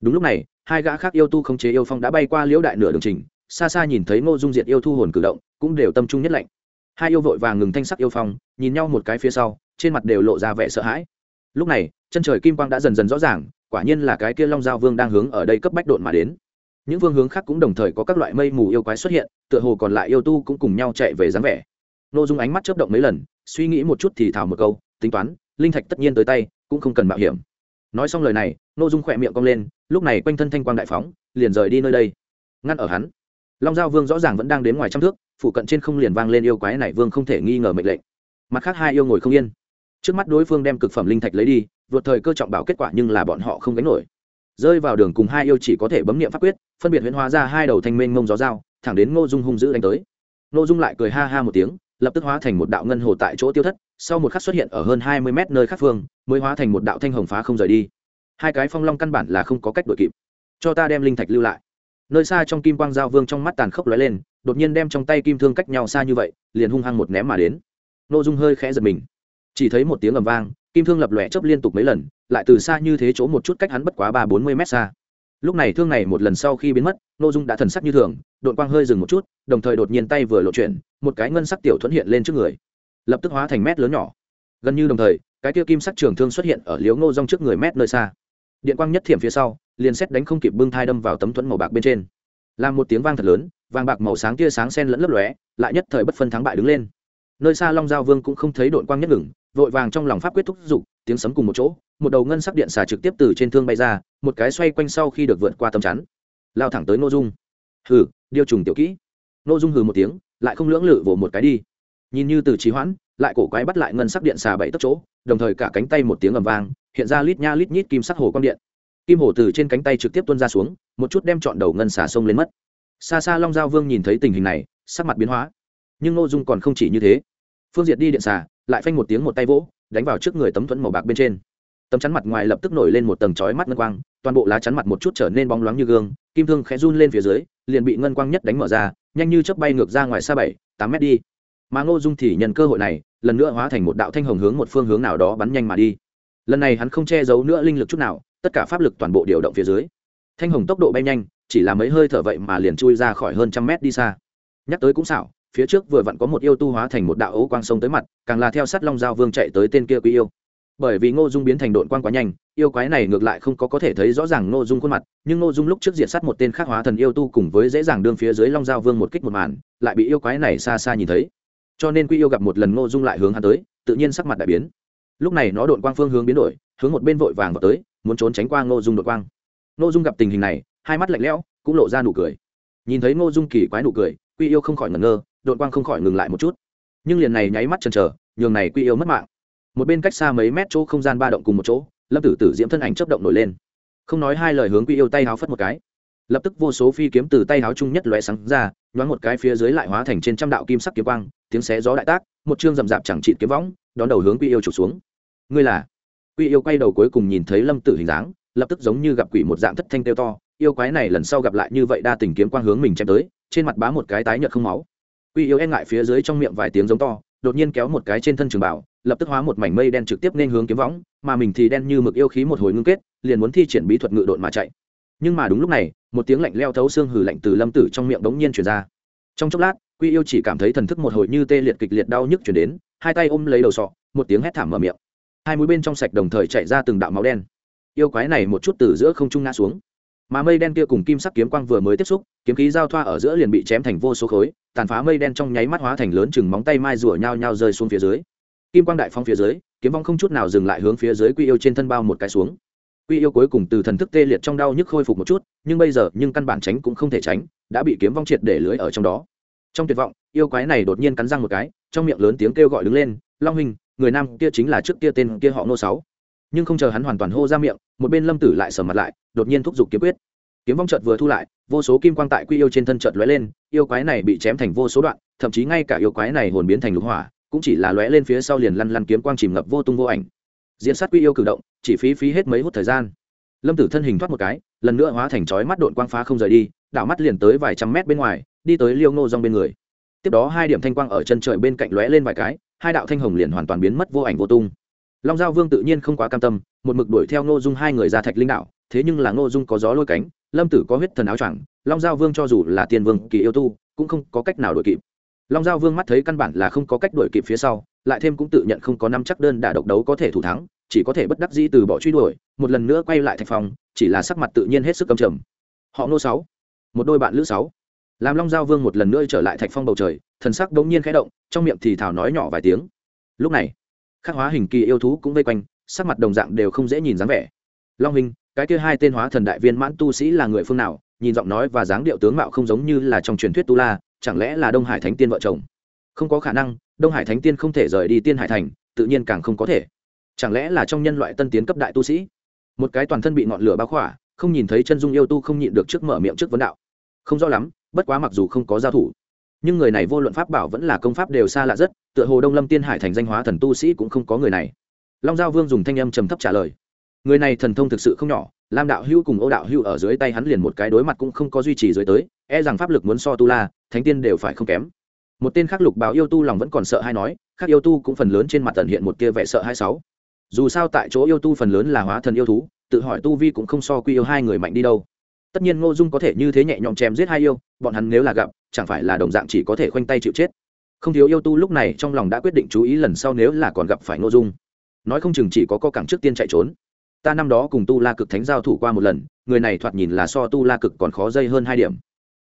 Đúng lúc này, hai gã khác yêu tu không chế yêu phong đã bay qua liễu đại nửa đường trình xa xa nhìn thấy ngô dung diệt yêu thu hồn cử động, cũng đều tâm trung nhất lạnh. Hai yêu vội vàng ngừng thanh sắc yêu phong, nhìn nhau một cái phía sau, trên mặt đều lộ ra vẻ sợ hãi. Lúc này, chân trời kim quang đã dần dần rõ ràng, quả nhiên là cái kia long giao vương đang hướng ở đây cấp bách độn mà đến. Những vương hướng khác cũng đồng thời có các loại mây mù yêu quái xuất hiện, tựa hồ còn lại yêu tu cũng cùng nhau chạy về dáng vẻ. Ngô dung ánh mắt chớp động mấy lần, suy nghĩ một chút thì thào một câu, tính toán, linh thạch tất nhiên tới tay, cũng không cần mạo hiểm. Nói xong lời này nội dung khỏe miệng cong lên, lúc này quanh thân thanh quang đại phóng, liền rời đi nơi đây. Ngăn ở hắn long giao vương rõ ràng vẫn đang đến ngoài trăm thước phụ cận trên không liền vang lên yêu quái này, vương không thể nghi ngờ mệnh lệnh. Mặt khác hai yêu ngồi không yên. Trước mắt đối phương đem cực phẩm linh thạch lấy đi, vượt thời cơ trọng bảo kết quả nhưng là bọn họ không gánh nổi. Rơi vào đường cùng hai yêu chỉ có thể bấm nghiệm pháp quyết, phân biệt huyễn hóa ra hai đầu thanh mênh mông gió dao, thẳng đến ngô dung hung dữ đánh tới. Ngô dung lại cười ha ha một tiếng, lập tức hóa thành một đạo ngân hồ tại chỗ tiêu thất, sau một khắc xuất hiện ở hơn hai mươi mét nơi khác phương, mới hóa thành một đạo thanh hồng phá không rời đi. Hai cái phong long căn bản là không có cách đội kịp. Cho ta đem linh thạch lưu lại nơi xa trong kim quang giao vương trong mắt tàn khốc lóe lên, đột nhiên đem trong tay kim thương cách nhau xa như vậy, liền hung hăng một ném mà đến. Nội dung hơi khẽ giật mình. Chỉ thấy một tiếng ầm vang, kim thương lập lòe chớp liên tục mấy lần, lại từ xa như thế chỗ một chút cách hắn bất quá ba bốn mươi mét xa. Lúc này thương này một lần sau khi biến mất nội dung đã thần sắc như thường đội quang hơi dừng một chút, đồng thời đột nhiên tay vừa lộ chuyển, một cái ngân sắc tiểu thuẫn hiện lên trước người. Lập tức hóa thành mét lớn nhỏ. Gần như đồng thời, cái kia kim sắc trường thương xuất hiện ở liếu ngô rong trước người mét nơi xa điện quang nhất thiểm phía sau, liền xét đánh không kịp bưng thai đâm vào tấm thuẫn màu bạc bên trên. Làm một tiếng vang thật lớn, vàng bạc màu sáng tia sáng sen lẫn lấp lóe, lại nhất thời bất phân thắng bại đứng lên. Nơi xa long giao vương cũng không thấy đội quang nhất ngừng, vội vàng trong lòng pháp quyết thúc giục, tiếng sấm cùng một chỗ, một đầu ngân sắc điện xà trực tiếp từ trên thương bay ra, một cái xoay quanh sau khi được vượt qua tầm chắn. Lao thẳng tới n ô dung. Hừ, điêu trùng tiểu kỹ. N ô dung hừ một tiếng, lại không lưỡng lự vỗ một cái đi. Nhìn như từ trí hoãn, lại cổ quái bắt lại ngân sắc điện xà bảy tấc chỗ, đồng thời cả cánh tay một tiếng ầm vang hiện ra lít nha lít nhít kim sắc hồ quang điện. Kim hồ từ trên cánh tay trực tiếp tuôn ra xuống, một chút đem trọn đầu ngân xà sông lên mất. Xa xa long giao vương nhìn thấy tình hình này, sắc mặt biến hóa. Nhưng ngô dung còn không chỉ như thế. Phương diệt đi điện xà, lại phanh một tiếng một tay vỗ, đánh vào trước người tấm thuẫn màu bạc bên trên. Tấm chắn mặt ngoài lập tức nổi lên một tầng chói mắt ngân quang, toàn bộ lá chắn mặt một chút trở nên bóng loáng như gương, kim thương khẽ run lên phía dưới, liền bị ngân quang nhất đánh mở ra, nhanh như chớp bay ngược ra ngoài xa bảy, tám mét đi. Mà ngô dung thì nhận cơ hội này, lần nữa hóa thành một đạo thanh hồng hướng một phương hướng nào đó bắn nhanh mà đi lần này hắn không che giấu nữa linh lực chút nào, tất cả pháp lực toàn bộ điều động phía dưới. Thanh hồng tốc độ bay nhanh, chỉ là mấy hơi thở vậy mà liền chui ra khỏi hơn trăm mét đi xa. Nhắc tới cũng xảo, phía trước vừa vặn có một yêu tu hóa thành một đạo ấu quang sông tới mặt, càng là theo sát long giao vương chạy tới tên kia quý yêu. Bởi vì ngô dung biến thành đội quang quá nhanh, yêu quái này ngược lại không có có thể thấy rõ ràng ngô dung khuôn mặt, nhưng ngô dung lúc trước diện sát một tên khác hóa thần yêu tu cùng với dễ dàng đương phía dưới long giao vương một kích một màn, lại bị yêu quái này xa xa nhìn thấy. Cho nên quy yêu gặp một lần ngô dung lại hướng hắn tới, tự nhiên sắc mặt đại biến lúc này nó đội quang phương hướng biến đổi, hướng một bên vội vàng vào tới, muốn trốn tránh qua ngô dung đội quang. Ngô dung gặp tình hình này, hai mắt lạnh lẽo, cũng lộ ra nụ cười. Nhìn thấy ngô dung kỳ quái nụ cười, quy yêu không khỏi ngẩn ngơ đội quang không khỏi ngừng lại một chút. Nhưng liền này nháy mắt chần chờ, nhường này quy yêu mất mạng. Một bên cách xa mấy mét chỗ không gian ba động cùng một chỗ, lâm tử tử diễm thân ảnh chấp động nổi lên. Không nói hai lời hướng quy yêu tay háo phất một cái. Lập tức vô số phi kiếm từ tay háo chung nhất lóe sáng ra, nhoáng một cái phía dưới lại hóa thành trên trăm đạo kim sắc kiếm quang, tiếng xé gió đại tác, một chương rầm rạp chẳng trị kiếm võng, đón đầu hướng quy yêu trục xuống ngươi là? Quy yêu quay đầu cuối cùng nhìn thấy lâm tử hình dáng, lập tức giống như gặp quỷ một dạng thất thanh kêu to. Yêu quái này lần sau gặp lại như vậy đa tình kiếm quang hướng mình chém tới, trên mặt bá một cái tái nhợt không máu. Quy yêu e ngại phía dưới trong miệng vài tiếng giống to, đột nhiên kéo một cái trên thân trường bảo, lập tức hóa một mảnh mây đen trực tiếp nên hướng kiếm võng, mà mình thì đen như mực yêu khí một hồi ngưng kết, liền muốn thi triển bí thuật ngự độn mà chạy. Nhưng mà đúng lúc này, một tiếng lạnh leo thấu xương hử lạnh từ lâm tử trong miệng đống nhiên chuyển ra. Trong chốc lát quy yêu chỉ cảm thấy thần thức một hồi như tê liệt kịch liệt đau nhức chuyển đến, hai tay ôm lấy đầu sọ, một tiếng hét thảm mở miệng hai mũi bên trong sạch đồng thời chạy ra từng đạo máu đen. Yêu quái này một chút từ giữa không trung ngã xuống. Mà mây đen kia cùng kim sắc kiếm quang vừa mới tiếp xúc, kiếm khí giao thoa ở giữa liền bị chém thành vô số khối, tàn phá mây đen trong nháy mắt hóa thành lớn chừng móng tay mai rủa nhau nhau rơi xuống phía dưới. Kim quang đại phong phía dưới, kiếm vong không chút nào dừng lại hướng phía dưới quy yêu trên thân bao một cái xuống. Quy yêu cuối cùng từ thần thức tê liệt trong đau nhức khôi phục một chút, nhưng bây giờ, nhưng căn bản tránh cũng không thể tránh, đã bị kiếm vong triệt để lưới ở trong đó. Trong tuyệt vọng, yêu quái này đột nhiên cắn răng một cái, trong miệng lớn tiếng kêu gọi đứng lên, long huynh người nam kia chính là trước kia tên kia họ nô sáu. Nhưng không chờ hắn hoàn toàn hô ra miệng, một bên lâm tử lại sờ mặt lại, đột nhiên thúc giục kiếm quyết. Kiếm vong trợt vừa thu lại, vô số kim quang tại quy yêu trên thân trợt lóe lên, yêu quái này bị chém thành vô số đoạn, thậm chí ngay cả yêu quái này hồn biến thành lục hỏa, cũng chỉ là lóe lên phía sau liền lăn lăn kiếm quang chìm ngập vô tung vô ảnh. Diễn sát quy yêu cử động, chỉ phí phí hết mấy hút thời gian. Lâm tử thân hình thoát một cái, lần nữa hóa thành chói mắt độn quang phá không rời đi, đảo mắt liền tới vài trăm mét bên ngoài, đi tới liêu ngô dong bên người. Tiếp đó hai điểm thanh quang ở chân trời bên cạnh lóe lên vài cái hai đạo thanh hồng liền hoàn toàn biến mất vô ảnh vô tung. Long giao vương tự nhiên không quá cam tâm, một mực đuổi theo ngô dung hai người ra thạch linh đạo, thế nhưng là ngô dung có gió lôi cánh, lâm tử có huyết thần áo choàng, long giao vương cho dù là tiền vương kỳ yêu tu, cũng không có cách nào đuổi kịp. Long giao vương mắt thấy căn bản là không có cách đuổi kịp phía sau, lại thêm cũng tự nhận không có năm chắc đơn đả độc đấu có thể thủ thắng, chỉ có thể bất đắc dĩ từ bỏ truy đuổi, một lần nữa quay lại thạch phòng chỉ là sắc mặt tự nhiên hết sức cầm trầm. Họ nô sáu, một đôi bạn lữ sáu làm long giao vương một lần nữa trở lại thạch phong bầu trời, thần sắc đống nhiên khẽ động, trong miệng thì thảo nói nhỏ vài tiếng. Lúc này, khắc hóa hình kỳ yêu thú cũng vây quanh, sắc mặt đồng dạng đều không dễ nhìn dáng vẻ. Long hình, cái kia hai tên hóa thần đại viên mãn tu sĩ là người phương nào, nhìn giọng nói và dáng điệu tướng mạo không giống như là trong truyền thuyết tu la, chẳng lẽ là đông hải thánh tiên vợ chồng? Không có khả năng, đông hải thánh tiên không thể rời đi tiên hải thành, tự nhiên càng không có thể. Chẳng lẽ là trong nhân loại tân tiến cấp đại tu sĩ? Một cái toàn thân bị ngọn lửa bao khỏa, không nhìn thấy chân dung yêu tu không nhịn được trước mở miệng trước vấn đạo. Không rõ lắm bất quá mặc dù không có giao thủ, nhưng người này vô luận pháp bảo vẫn là công pháp đều xa lạ rất, tựa hồ đông lâm tiên hải thành danh hóa thần tu sĩ cũng không có người này. Long giao vương dùng thanh âm trầm thấp trả lời, người này thần thông thực sự không nhỏ, lam đạo hữu cùng ô đạo hữu ở dưới tay hắn liền một cái đối mặt cũng không có duy trì dưới tới e rằng pháp lực muốn so tu la, thánh tiên đều phải không kém. Một tên khác lục báo yêu tu lòng vẫn còn sợ hay nói, khác yêu tu cũng phần lớn trên mặt tận hiện một tia vẻ sợ hai sáu. Dù sao tại chỗ yêu tu phần lớn là hóa thần yêu thú, tự hỏi tu vi cũng không so quy yêu hai người mạnh đi đâu tất nhiên ngô dung có thể như thế nhẹ nhõm chém giết hai yêu, bọn hắn nếu là gặp, chẳng phải là đồng dạng chỉ có thể khoanh tay chịu chết. Không thiếu yêu tu lúc này trong lòng đã quyết định chú ý lần sau nếu là còn gặp phải ngô dung. Nói không chừng chỉ có co cẳng trước tiên chạy trốn. Ta năm đó cùng tu la cực thánh giao thủ qua một lần, người này thoạt nhìn là so tu la cực còn khó dây hơn hai điểm.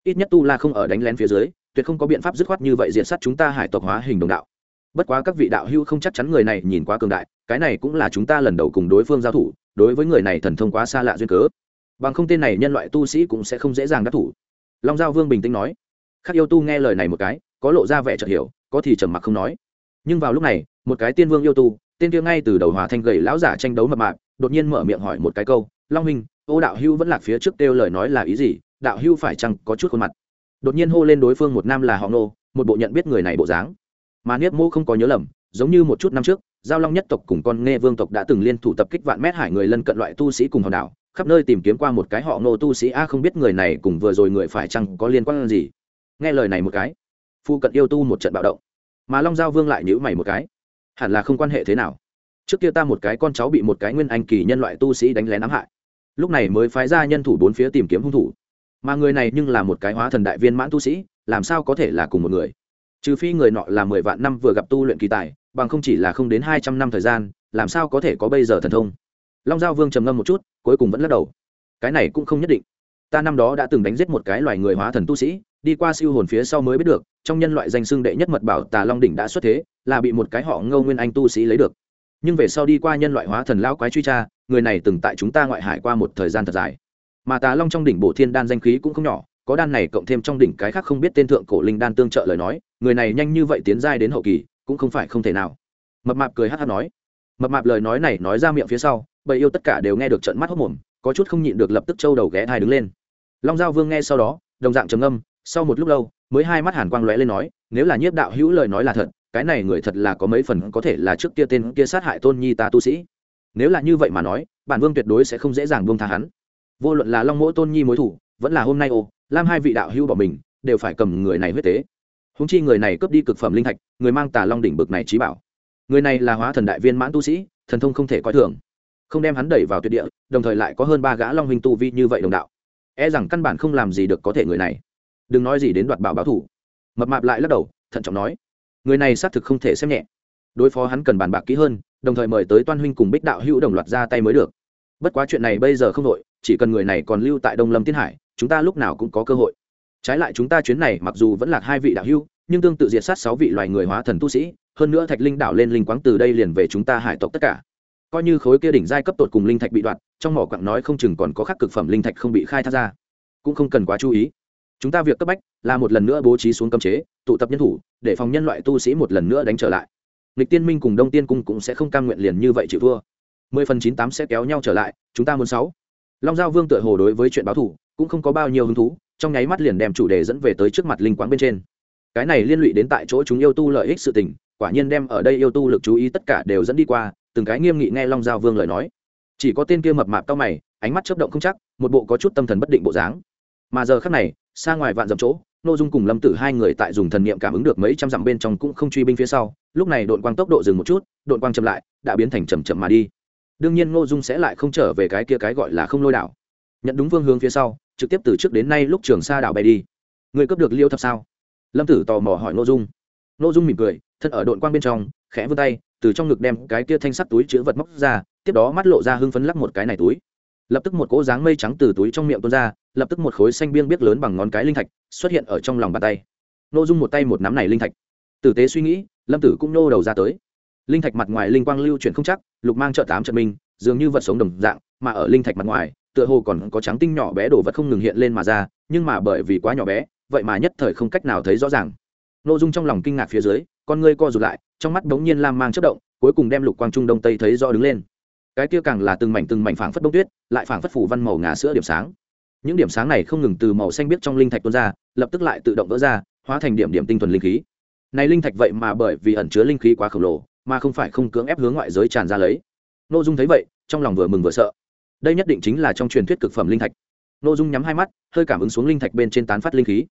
Ít nhất tu la không ở đánh lén phía dưới, tuyệt không có biện pháp dứt khoát như vậy diện sát chúng ta hải tộc hóa hình đồng đạo. Bất quá các vị đạo hưu không chắc chắn người này nhìn quá cường đại, cái này cũng là chúng ta lần đầu cùng đối phương giao thủ, đối với người này thần thông quá xa lạ duyên cớ bằng không tên này nhân loại tu sĩ cũng sẽ không dễ dàng đắc thủ. Long giao vương bình tĩnh nói. Khắc yêu tu nghe lời này một cái, có lộ ra vẻ chợt hiểu, có thì trầm mặc không nói. Nhưng vào lúc này, một cái tiên vương yêu tu, tên kia ngay từ đầu hòa thanh gầy lão giả tranh đấu mập mạp, đột nhiên mở miệng hỏi một cái câu, long huynh, ô đạo hưu vẫn lạc phía trước kêu lời nói là ý gì? Đạo hưu phải chăng có chút khuôn mặt? Đột nhiên hô lên đối phương một nam là họ nô một bộ nhận biết người này bộ dáng. Mà Niết mô không có nhớ lầm, giống như một chút năm trước, giao long nhất tộc cùng con nghe vương tộc đã từng liên thủ tập kích vạn mét hải người lân cận loại tu sĩ cùng hòn đảo khắp nơi tìm kiếm qua một cái họ ngô tu sĩ. A, không biết người này cùng vừa rồi người phải chăng có liên quan gì? Nghe lời này một cái, phu cận yêu tu một trận bạo động, mà long giao vương lại nhữ mày một cái. Hẳn là không quan hệ thế nào. Trước kia ta một cái con cháu bị một cái nguyên anh kỳ nhân loại tu sĩ đánh lén ám hại, lúc này mới phái ra nhân thủ bốn phía tìm kiếm hung thủ. Mà người này nhưng là một cái hóa thần đại viên mãn tu sĩ, làm sao có thể là cùng một người? Trừ phi người nọ là mười vạn năm vừa gặp tu luyện kỳ tài, bằng không chỉ là không đến hai trăm năm thời gian, làm sao có thể có bây giờ thần thông? Long giao vương trầm ngâm một chút, cuối cùng vẫn lắc đầu. Cái này cũng không nhất định. Ta năm đó đã từng đánh giết một cái loài người hóa thần tu sĩ, đi qua siêu hồn phía sau mới biết được, trong nhân loại danh xưng đệ nhất mật bảo tà long đỉnh đã xuất thế, là bị một cái họ ngâu nguyên anh tu sĩ lấy được. Nhưng về sau đi qua nhân loại hóa thần lão quái truy tra, người này từng tại chúng ta ngoại hải qua một thời gian thật dài. Mà tà long trong đỉnh bổ thiên đan danh khí cũng không nhỏ, có đan này cộng thêm trong đỉnh cái khác không biết tên thượng cổ linh đan tương trợ lời nói, người này nhanh như vậy tiến giai đến hậu kỳ, cũng không phải không thể nào. Mập mạp cười hát hát nói mập mạp lời nói này nói ra miệng phía sau, bầy yêu tất cả đều nghe được trận mắt hốc mồm, có chút không nhịn được lập tức trâu đầu ghé thai đứng lên. Long giao vương nghe sau đó, đồng dạng trầm âm sau một lúc lâu, mới hai mắt hàn quang lóe lên nói, nếu là nhiếp đạo hữu lời nói là thật, cái này người thật là có mấy phần có thể là trước kia tên kia sát hại tôn nhi ta tu sĩ. Nếu là như vậy mà nói, bản vương tuyệt đối sẽ không dễ dàng buông tha hắn. Vô luận là long mỗ tôn nhi mối thủ, vẫn là hôm nay ô, lam hai vị đạo hữu bỏ mình, đều phải cầm người này huyết tế. Húng chi người này cướp đi cực phẩm linh thạch, người mang tà long đỉnh bực này trí bảo người này là hóa thần đại viên mãn tu sĩ, thần thông không thể coi thường. Không đem hắn đẩy vào tuyệt địa, đồng thời lại có hơn ba gã long huynh tu vi như vậy đồng đạo. E rằng căn bản không làm gì được có thể người này. Đừng nói gì đến đoạt bảo báo thủ. Mập mạp lại lắc đầu, thận trọng nói, người này xác thực không thể xem nhẹ. Đối phó hắn cần bàn bạc kỹ hơn, đồng thời mời tới toan huynh cùng bích đạo hữu đồng loạt ra tay mới được. Bất quá chuyện này bây giờ không đội, chỉ cần người này còn lưu tại đông lâm tiên hải, chúng ta lúc nào cũng có cơ hội. Trái lại chúng ta chuyến này mặc dù vẫn là hai vị đạo hữu, nhưng tương tự diệt sát sáu vị loài người hóa thần tu sĩ hơn nữa thạch linh đảo lên linh quáng từ đây liền về chúng ta hải tộc tất cả. Coi như khối kia đỉnh giai cấp tột cùng linh thạch bị đoạt, trong mỏ quặng nói không chừng còn có khắc cực phẩm linh thạch không bị khai thác ra. Cũng không cần quá chú ý. Chúng ta việc cấp bách là một lần nữa bố trí xuống cấm chế, tụ tập nhân thủ, để phòng nhân loại tu sĩ một lần nữa đánh trở lại. Lịch tiên minh cùng đông tiên cung cũng sẽ không cam nguyện liền như vậy chịu thua. Mười phần chín tám sẽ kéo nhau trở lại, chúng ta muốn sáu. Long giao vương tựa hồ đối với chuyện báo thủ, cũng không có bao nhiêu hứng thú, trong nháy mắt liền đem chủ đề dẫn về tới trước mặt linh quáng bên trên. Cái này liên lụy đến tại chỗ chúng yêu tu lợi ích sự tình quả nhiên đem ở đây yêu tu lực chú ý tất cả đều dẫn đi qua, từng cái nghiêm nghị nghe long giao vương lời nói. Chỉ có tên kia mập mạp cao mày, ánh mắt chớp động không chắc, một bộ có chút tâm thần bất định bộ dáng. Mà giờ khắc này, xa ngoài vạn dặm chỗ nội dung cùng lâm tử hai người tại dùng thần niệm cảm ứng được mấy trăm dặm bên trong cũng không truy binh phía sau, lúc này đội quang tốc độ dừng một chút đội quang chậm lại, đã biến thành chậm chậm mà đi. Đương nhiên ngô dung sẽ lại không trở về cái kia cái gọi là không lôi đảo. Nhận đúng phương hướng phía sau, trực tiếp từ trước đến nay lúc trường sa đảo bay đi. Người cướp được liêu thập sao? Lâm tử tò mò hỏi ngô dung. Ngô dung mỉm cười thân ở đội quang bên trong, khẽ vươn tay, từ trong ngực đem cái kia thanh sắt túi chứa vật móc ra, tiếp đó mắt lộ ra hưng phấn lắc một cái này túi. Lập tức một cỗ dáng mây trắng từ túi trong miệng tuôn ra, lập tức một khối xanh biêng biết lớn bằng ngón cái linh thạch xuất hiện ở trong lòng bàn tay. Nô dung một tay một nắm này linh thạch. Tử tế suy nghĩ, lâm tử cũng nô đầu ra tới. Linh thạch mặt ngoài linh quang lưu chuyển không chắc, lục mang trợ tám trận minh, dường như vật sống đồng dạng, mà ở linh thạch mặt ngoài, tựa hồ còn có trắng tinh nhỏ bé đồ vật không ngừng hiện lên mà ra, nhưng mà bởi vì quá nhỏ bé, vậy mà nhất thời không cách nào thấy rõ ràng. Nội dung trong lòng kinh ngạc phía dưới con ngươi co rụt lại, trong mắt đống nhiên lam mang chất động, cuối cùng đem lục quang trung đông tây thấy rõ đứng lên. Cái kia càng là từng mảnh từng mảnh phảng phất bông tuyết, lại phảng phất phủ văn màu ngà sữa điểm sáng. Những điểm sáng này không ngừng từ màu xanh biếc trong linh thạch tuôn ra, lập tức lại tự động vỡ ra, hóa thành điểm điểm tinh thuần linh khí. Này linh thạch vậy mà bởi vì ẩn chứa linh khí quá khổng lồ, mà không phải không cưỡng ép hướng ngoại giới tràn ra lấy. N ô dung thấy vậy, trong lòng vừa mừng vừa sợ. Đây nhất định chính là trong truyền thuyết cực phẩm linh thạch. N ô dung nhắm hai mắt, hơi cảm ứng xuống linh thạch bên trên tán phát linh khí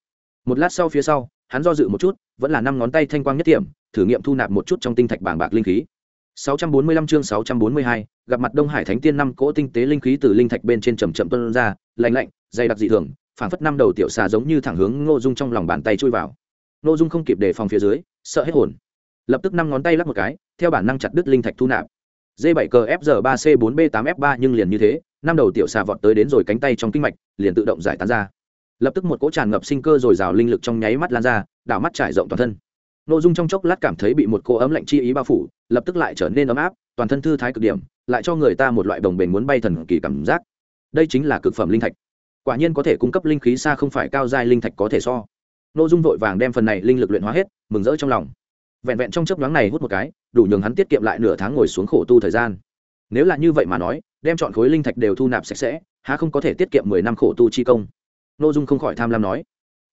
một lát sau phía sau hắn do dự một chút vẫn là năm ngón tay thanh quang nhất tiệm thử nghiệm thu nạp một chút trong tinh thạch bảng bạc linh khí 645 chương 642, gặp mặt Đông Hải Thánh Tiên năm cỗ tinh tế linh khí từ linh thạch bên trên chậm chậm tuôn ra, lạnh lạnh, dày đặc dị thường, phảng phất năm đầu tiểu xà giống như thẳng hướng Ngô Dung trong lòng bàn tay chui vào. Ngô Dung không kịp đề phòng phía dưới, sợ hết hồn. Lập tức năm ngón tay lắc một cái, theo bản năng chặt đứt linh thạch thu nạp. D7 cờ FG3C 4B8 F3 nhưng liền như thế, năm đầu tiểu xà vọt tới đến rồi cánh tay trong kinh mạch, liền tự động giải tán ra. Lập tức một cỗ tràn ngập sinh cơ rồi rào linh lực trong nháy mắt lan ra, đảo mắt trải rộng toàn thân. Nội dung trong chốc lát cảm thấy bị một cỗ ấm lạnh chi ý bao phủ lập tức lại trở nên ấm áp toàn thân thư thái cực điểm lại cho người ta một loại đồng bền muốn bay thần kỳ cảm giác. Đây chính là cực phẩm linh thạch. Quả nhiên có thể cung cấp linh khí xa không phải cao giai linh thạch có thể so. Nội dung vội vàng đem phần này linh lực luyện hóa hết mừng rỡ trong lòng. Vẹn vẹn trong chấp nhoáng này hút một cái đủ nhường hắn tiết kiệm lại nửa tháng ngồi xuống khổ tu thời gian. Nếu là như vậy mà nói đem chọn khối linh thạch đều thu nạp sạch sẽ há không có thể tiết kiệm mười năm khổ tu chi công? Nội dung không khỏi tham lam nói.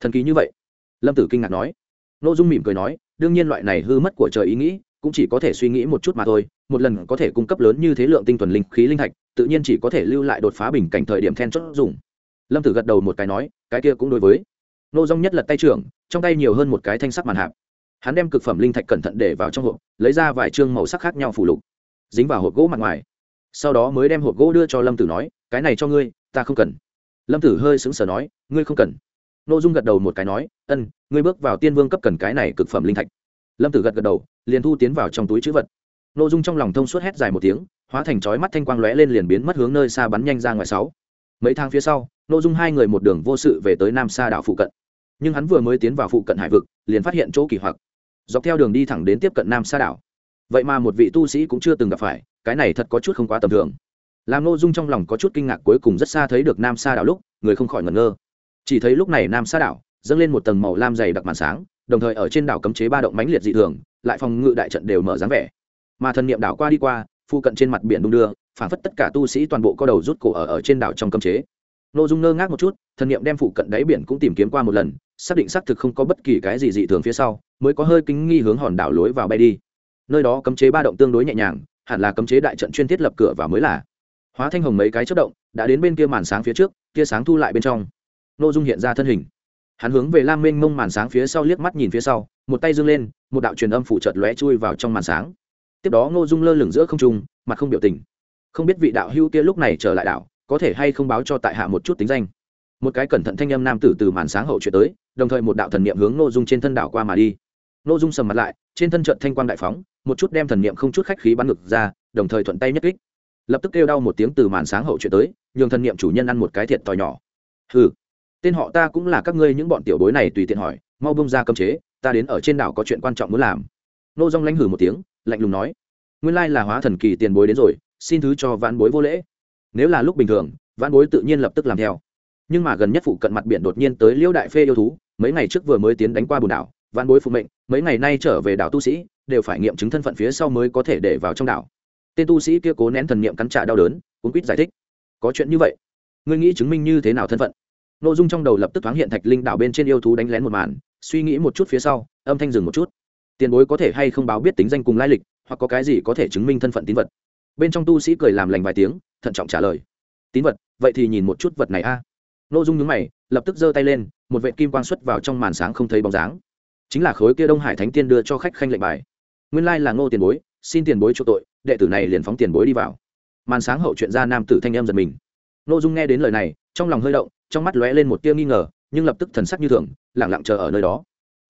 Thần kỳ như vậy? Lâm tử kinh ngạc nói. Nội dung mỉm cười nói, đương nhiên loại này hư mất của trời ý nghĩ, cũng chỉ có thể suy nghĩ một chút mà thôi. Một lần có thể cung cấp lớn như thế lượng tinh thuần linh khí linh thạch, tự nhiên chỉ có thể lưu lại đột phá bình cảnh thời điểm then chốt dùng. Lâm tử gật đầu một cái nói, cái kia cũng đối với. Nô dung nhất lật tay trưởng, trong tay nhiều hơn một cái thanh sắc màn hạp. Hắn đem cực phẩm linh thạch cẩn thận để vào trong hộp, lấy ra vài chương màu sắc khác nhau phủ lục, dính vào hộp gỗ mặt ngoài. Sau đó mới đem hộp gỗ đưa cho lâm tử nói, cái này cho ngươi, ta không cần lâm tử hơi sững sờ nói, ngươi không cần. N ô dung gật đầu một cái nói, ân, ngươi bước vào tiên vương cấp cần cái này cực phẩm linh thạch. Lâm tử gật gật đầu, liền thu tiến vào trong túi chữ vật. N ô dung trong lòng thông suốt hét dài một tiếng, hóa thành chói mắt thanh quang lóe lên liền biến mất hướng nơi xa bắn nhanh ra ngoài sáu. Mấy tháng phía sau n ô dung hai người một đường vô sự về tới nam sa đảo phụ cận. Nhưng hắn vừa mới tiến vào phụ cận hải vực, liền phát hiện chỗ kỳ hoặc. Dọc theo đường đi thẳng đến tiếp cận nam sa đảo. Vậy mà một vị tu sĩ cũng chưa từng gặp phải, cái này thật có chút không quá tầm thường làm nội dung trong lòng có chút kinh ngạc cuối cùng rất xa thấy được nam sa đảo lúc người không khỏi ngẩn ngơ. Chỉ thấy lúc này nam sa đảo dâng lên một tầng màu lam dày đặc màn sáng đồng thời ở trên đảo cấm chế ba động mãnh liệt dị thường lại phòng ngự đại trận đều mở dáng vẻ. Mà thần niệm đảo qua đi qua phụ cận trên mặt biển đung đưa phản phất tất cả tu sĩ toàn bộ có đầu rút cổ ở, ở trên đảo trong cấm chế. Nội dung ngơ ngác một chút thần niệm đem phụ cận đáy biển cũng tìm kiếm qua một lần xác định xác thực không có bất kỳ cái gì dị thường phía sau mới có hơi kính nghi hướng hòn đảo lối vào bay đi. Nơi đó cấm chế ba động tương đối nhẹ nhàng hẳn là cấm chế đại trận chuyên thiết lập cửa vào mới là hóa thanh hồng mấy cái chất động, đã đến bên kia màn sáng phía trước, tia sáng thu lại bên trong. N ô dung hiện ra thân hình. Hắn hướng về lam mênh mông màn sáng phía sau liếc mắt nhìn phía sau, một tay dâng lên, một đạo truyền âm phủ trợt lóe chui vào trong màn sáng. Tiếp đó ngô dung lơ lửng giữa không trung, mặt không biểu tình. Không biết vị đạo hưu kia lúc này trở lại đảo có thể hay không báo cho tại hạ một chút tính danh. Một cái cẩn thận thanh âm nam tử từ màn sáng hậu chuyển tới, đồng thời một đạo thần niệm hướng ngô dung trên thân đảo qua mà đi. Ngô dung sầm mặt lại, trên thân trận thanh quang đại phóng, một chút đem thần niệm không chút khách khí bắn ngực ra, đồng thời thuận tay nhất kích lập tức kêu đau một tiếng từ màn sáng hậu chuyện tới, nhường thân niệm chủ nhân ăn một cái thiệt to nhỏ. Hừ, tên họ ta cũng là các ngươi những bọn tiểu bối này tùy tiện hỏi, mau bông ra cấm chế, ta đến ở trên đảo có chuyện quan trọng muốn làm. Nô dong lanh hử một tiếng, lạnh lùng nói, nguyên lai là hóa thần kỳ tiền bối đến rồi, xin thứ cho vãn bối vô lễ. Nếu là lúc bình thường, vãn bối tự nhiên lập tức làm theo. Nhưng mà gần nhất phụ cận mặt biển đột nhiên tới liêu đại phê yêu thú, mấy ngày trước vừa mới tiến đánh qua bùn đảo, vãn bối phụ mệnh, mấy ngày nay trở về đảo tu sĩ, đều phải nghiệm chứng thân phận phía sau mới có thể để vào trong đảo tên tu sĩ kia cố nén thần niệm cắn trả đau đớn cũng quýt giải thích. Có chuyện như vậy? Ngươi nghĩ chứng minh như thế nào thân phận? Nội dung trong đầu lập tức thoáng hiện thạch linh đảo bên trên yêu thú đánh lén một màn, suy nghĩ một chút phía sau, âm thanh dừng một chút. Tiền bối có thể hay không báo biết tính danh cùng lai lịch, hoặc có cái gì có thể chứng minh thân phận tín vật? Bên trong tu sĩ cười làm lành vài tiếng, thận trọng trả lời. Tín vật, vậy thì nhìn một chút vật này a. À. nội dung nhướng mày, lập tức giơ tay lên, một vệ kim quang xuất vào trong màn sáng không thấy bóng dáng. Chính là khối kia đông hải thánh tiên đưa cho khách khanh lệnh bài. Nguyên lai là ngô tiền bối xin tiền bối chỗ tội, đệ tử này liền phóng tiền bối đi vào. Màn sáng hậu chuyện ra nam tử thanh em giật mình. Nội dung nghe đến lời này, trong lòng hơi động, trong mắt lóe lên một tia nghi ngờ, nhưng lập tức thần sắc như thường lẳng lặng chờ ở nơi đó.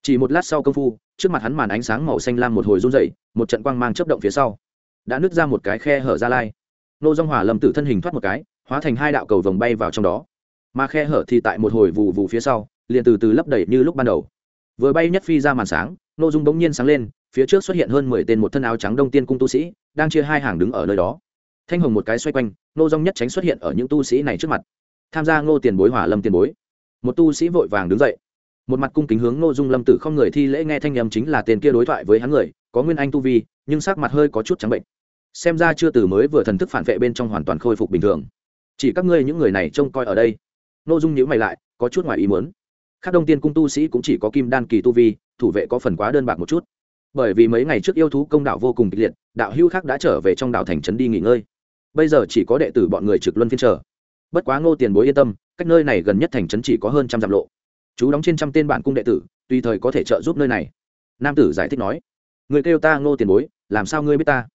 Chỉ một lát sau công phu, trước mặt hắn màn ánh sáng màu xanh lam một hồi run dậy một trận quang mang chớp động phía sau. Đã nứt ra một cái khe hở ra lai. Nô dung hỏa lâm tử thân hình thoát một cái, hóa thành hai đạo cầu vồng bay vào trong đó. Mà khe hở thì tại một hồi vụ vụ phía sau, liền từ từ lấp đầy như lúc ban đầu. Vừa bay nhất phi ra màn sáng nô dung bỗng nhiên sáng lên phía trước xuất hiện hơn mười tên một thân áo trắng đông tiên cung tu sĩ, đang chia hai hàng đứng ở nơi đó. Thanh hồng một cái xoay quanh nô dung nhất tránh xuất hiện ở những tu sĩ này trước mặt. Tham gia ngô tiền bối, hỏa lâm tiền bối. Một tu sĩ vội vàng đứng dậy. Một mặt cung kính hướng ngô dung lâm tử không người thi lễ nghe thanh nhầm chính là tên kia đối thoại với hắn người, có nguyên anh tu vi, nhưng sắc mặt hơi có chút trắng bệnh. Xem ra chưa từ mới vừa thần thức phản vệ bên trong hoàn toàn khôi phục bình thường. Chỉ các ngươi những người này trông coi ở đây. Ngô dung nhíu mày lại, có chút ngoài ý muốn. Khác đông tiên cung tu sĩ cũng chỉ có kim đan kỳ tu vi, thủ vệ có phần quá đơn bạc một chút bởi vì mấy ngày trước yêu thú công đạo vô cùng kịch liệt, đạo hưu khác đã trở về trong đảo thành trấn đi nghỉ ngơi. Bây giờ chỉ có đệ tử bọn người trực luân phiên trở bất quá ngô tiền bối yên tâm, cách nơi này gần nhất thành trấn chỉ có hơn trăm dặm lộ. Chú đóng trên trăm tên bản cung đệ tử, tùy thời có thể trợ giúp nơi này. Nam tử giải thích nói, người kêu ta ngô tiền bối, làm sao ngươi biết ta?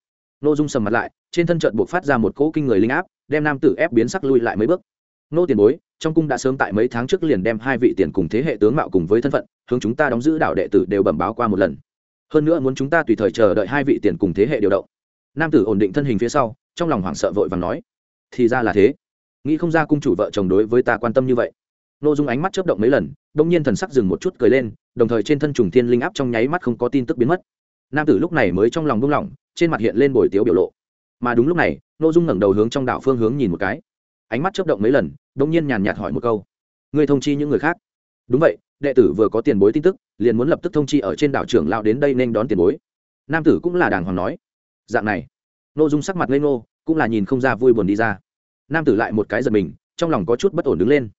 Ngô dung sầm mặt lại, trên thân trận buộc phát ra một cỗ kinh người linh áp, đem nam tử ép biến sắc lui lại mấy bước. Ngô tiền bối, trong cung đã sớm tại mấy tháng trước liền đem hai vị tiền cùng thế hệ tướng mạo cùng với thân phận, hướng chúng ta đóng giữ đảo đệ tử đều bẩm báo qua một lần hơn nữa muốn chúng ta tùy thời chờ đợi hai vị tiền cùng thế hệ điều động. Nam tử ổn định thân hình phía sau, trong lòng hoảng sợ vội và nói, thì ra là thế. Nghĩ không ra cung chủ vợ chồng đối với ta quan tâm như vậy. N ô dung ánh mắt chớp động mấy lần, đông nhiên thần sắc dừng một chút cười lên, đồng thời trên thân trùng thiên linh áp trong nháy mắt không có tin tức biến mất. Nam tử lúc này mới trong lòng buông lỏng, trên mặt hiện lên bồi tiếu biểu lộ. Mà đúng lúc này n ô dung ngẩng đầu hướng trong đảo phương hướng nhìn một cái. Ánh mắt chớp động mấy lần, đông nhiên nhàn nhạt hỏi một câu người thông chi những người khác? Đúng vậy đệ tử vừa có tiền bối tin tức, liền muốn lập tức thông chi ở trên đảo trưởng lao đến đây nên đón tiền bối. Nam tử cũng là đàng hoàng nói. Dạng này n ô dung sắc mặt lên ngô, cũng là nhìn không ra vui buồn đi ra. Nam tử lại một cái giật mình, trong lòng có chút bất ổn đứng lên.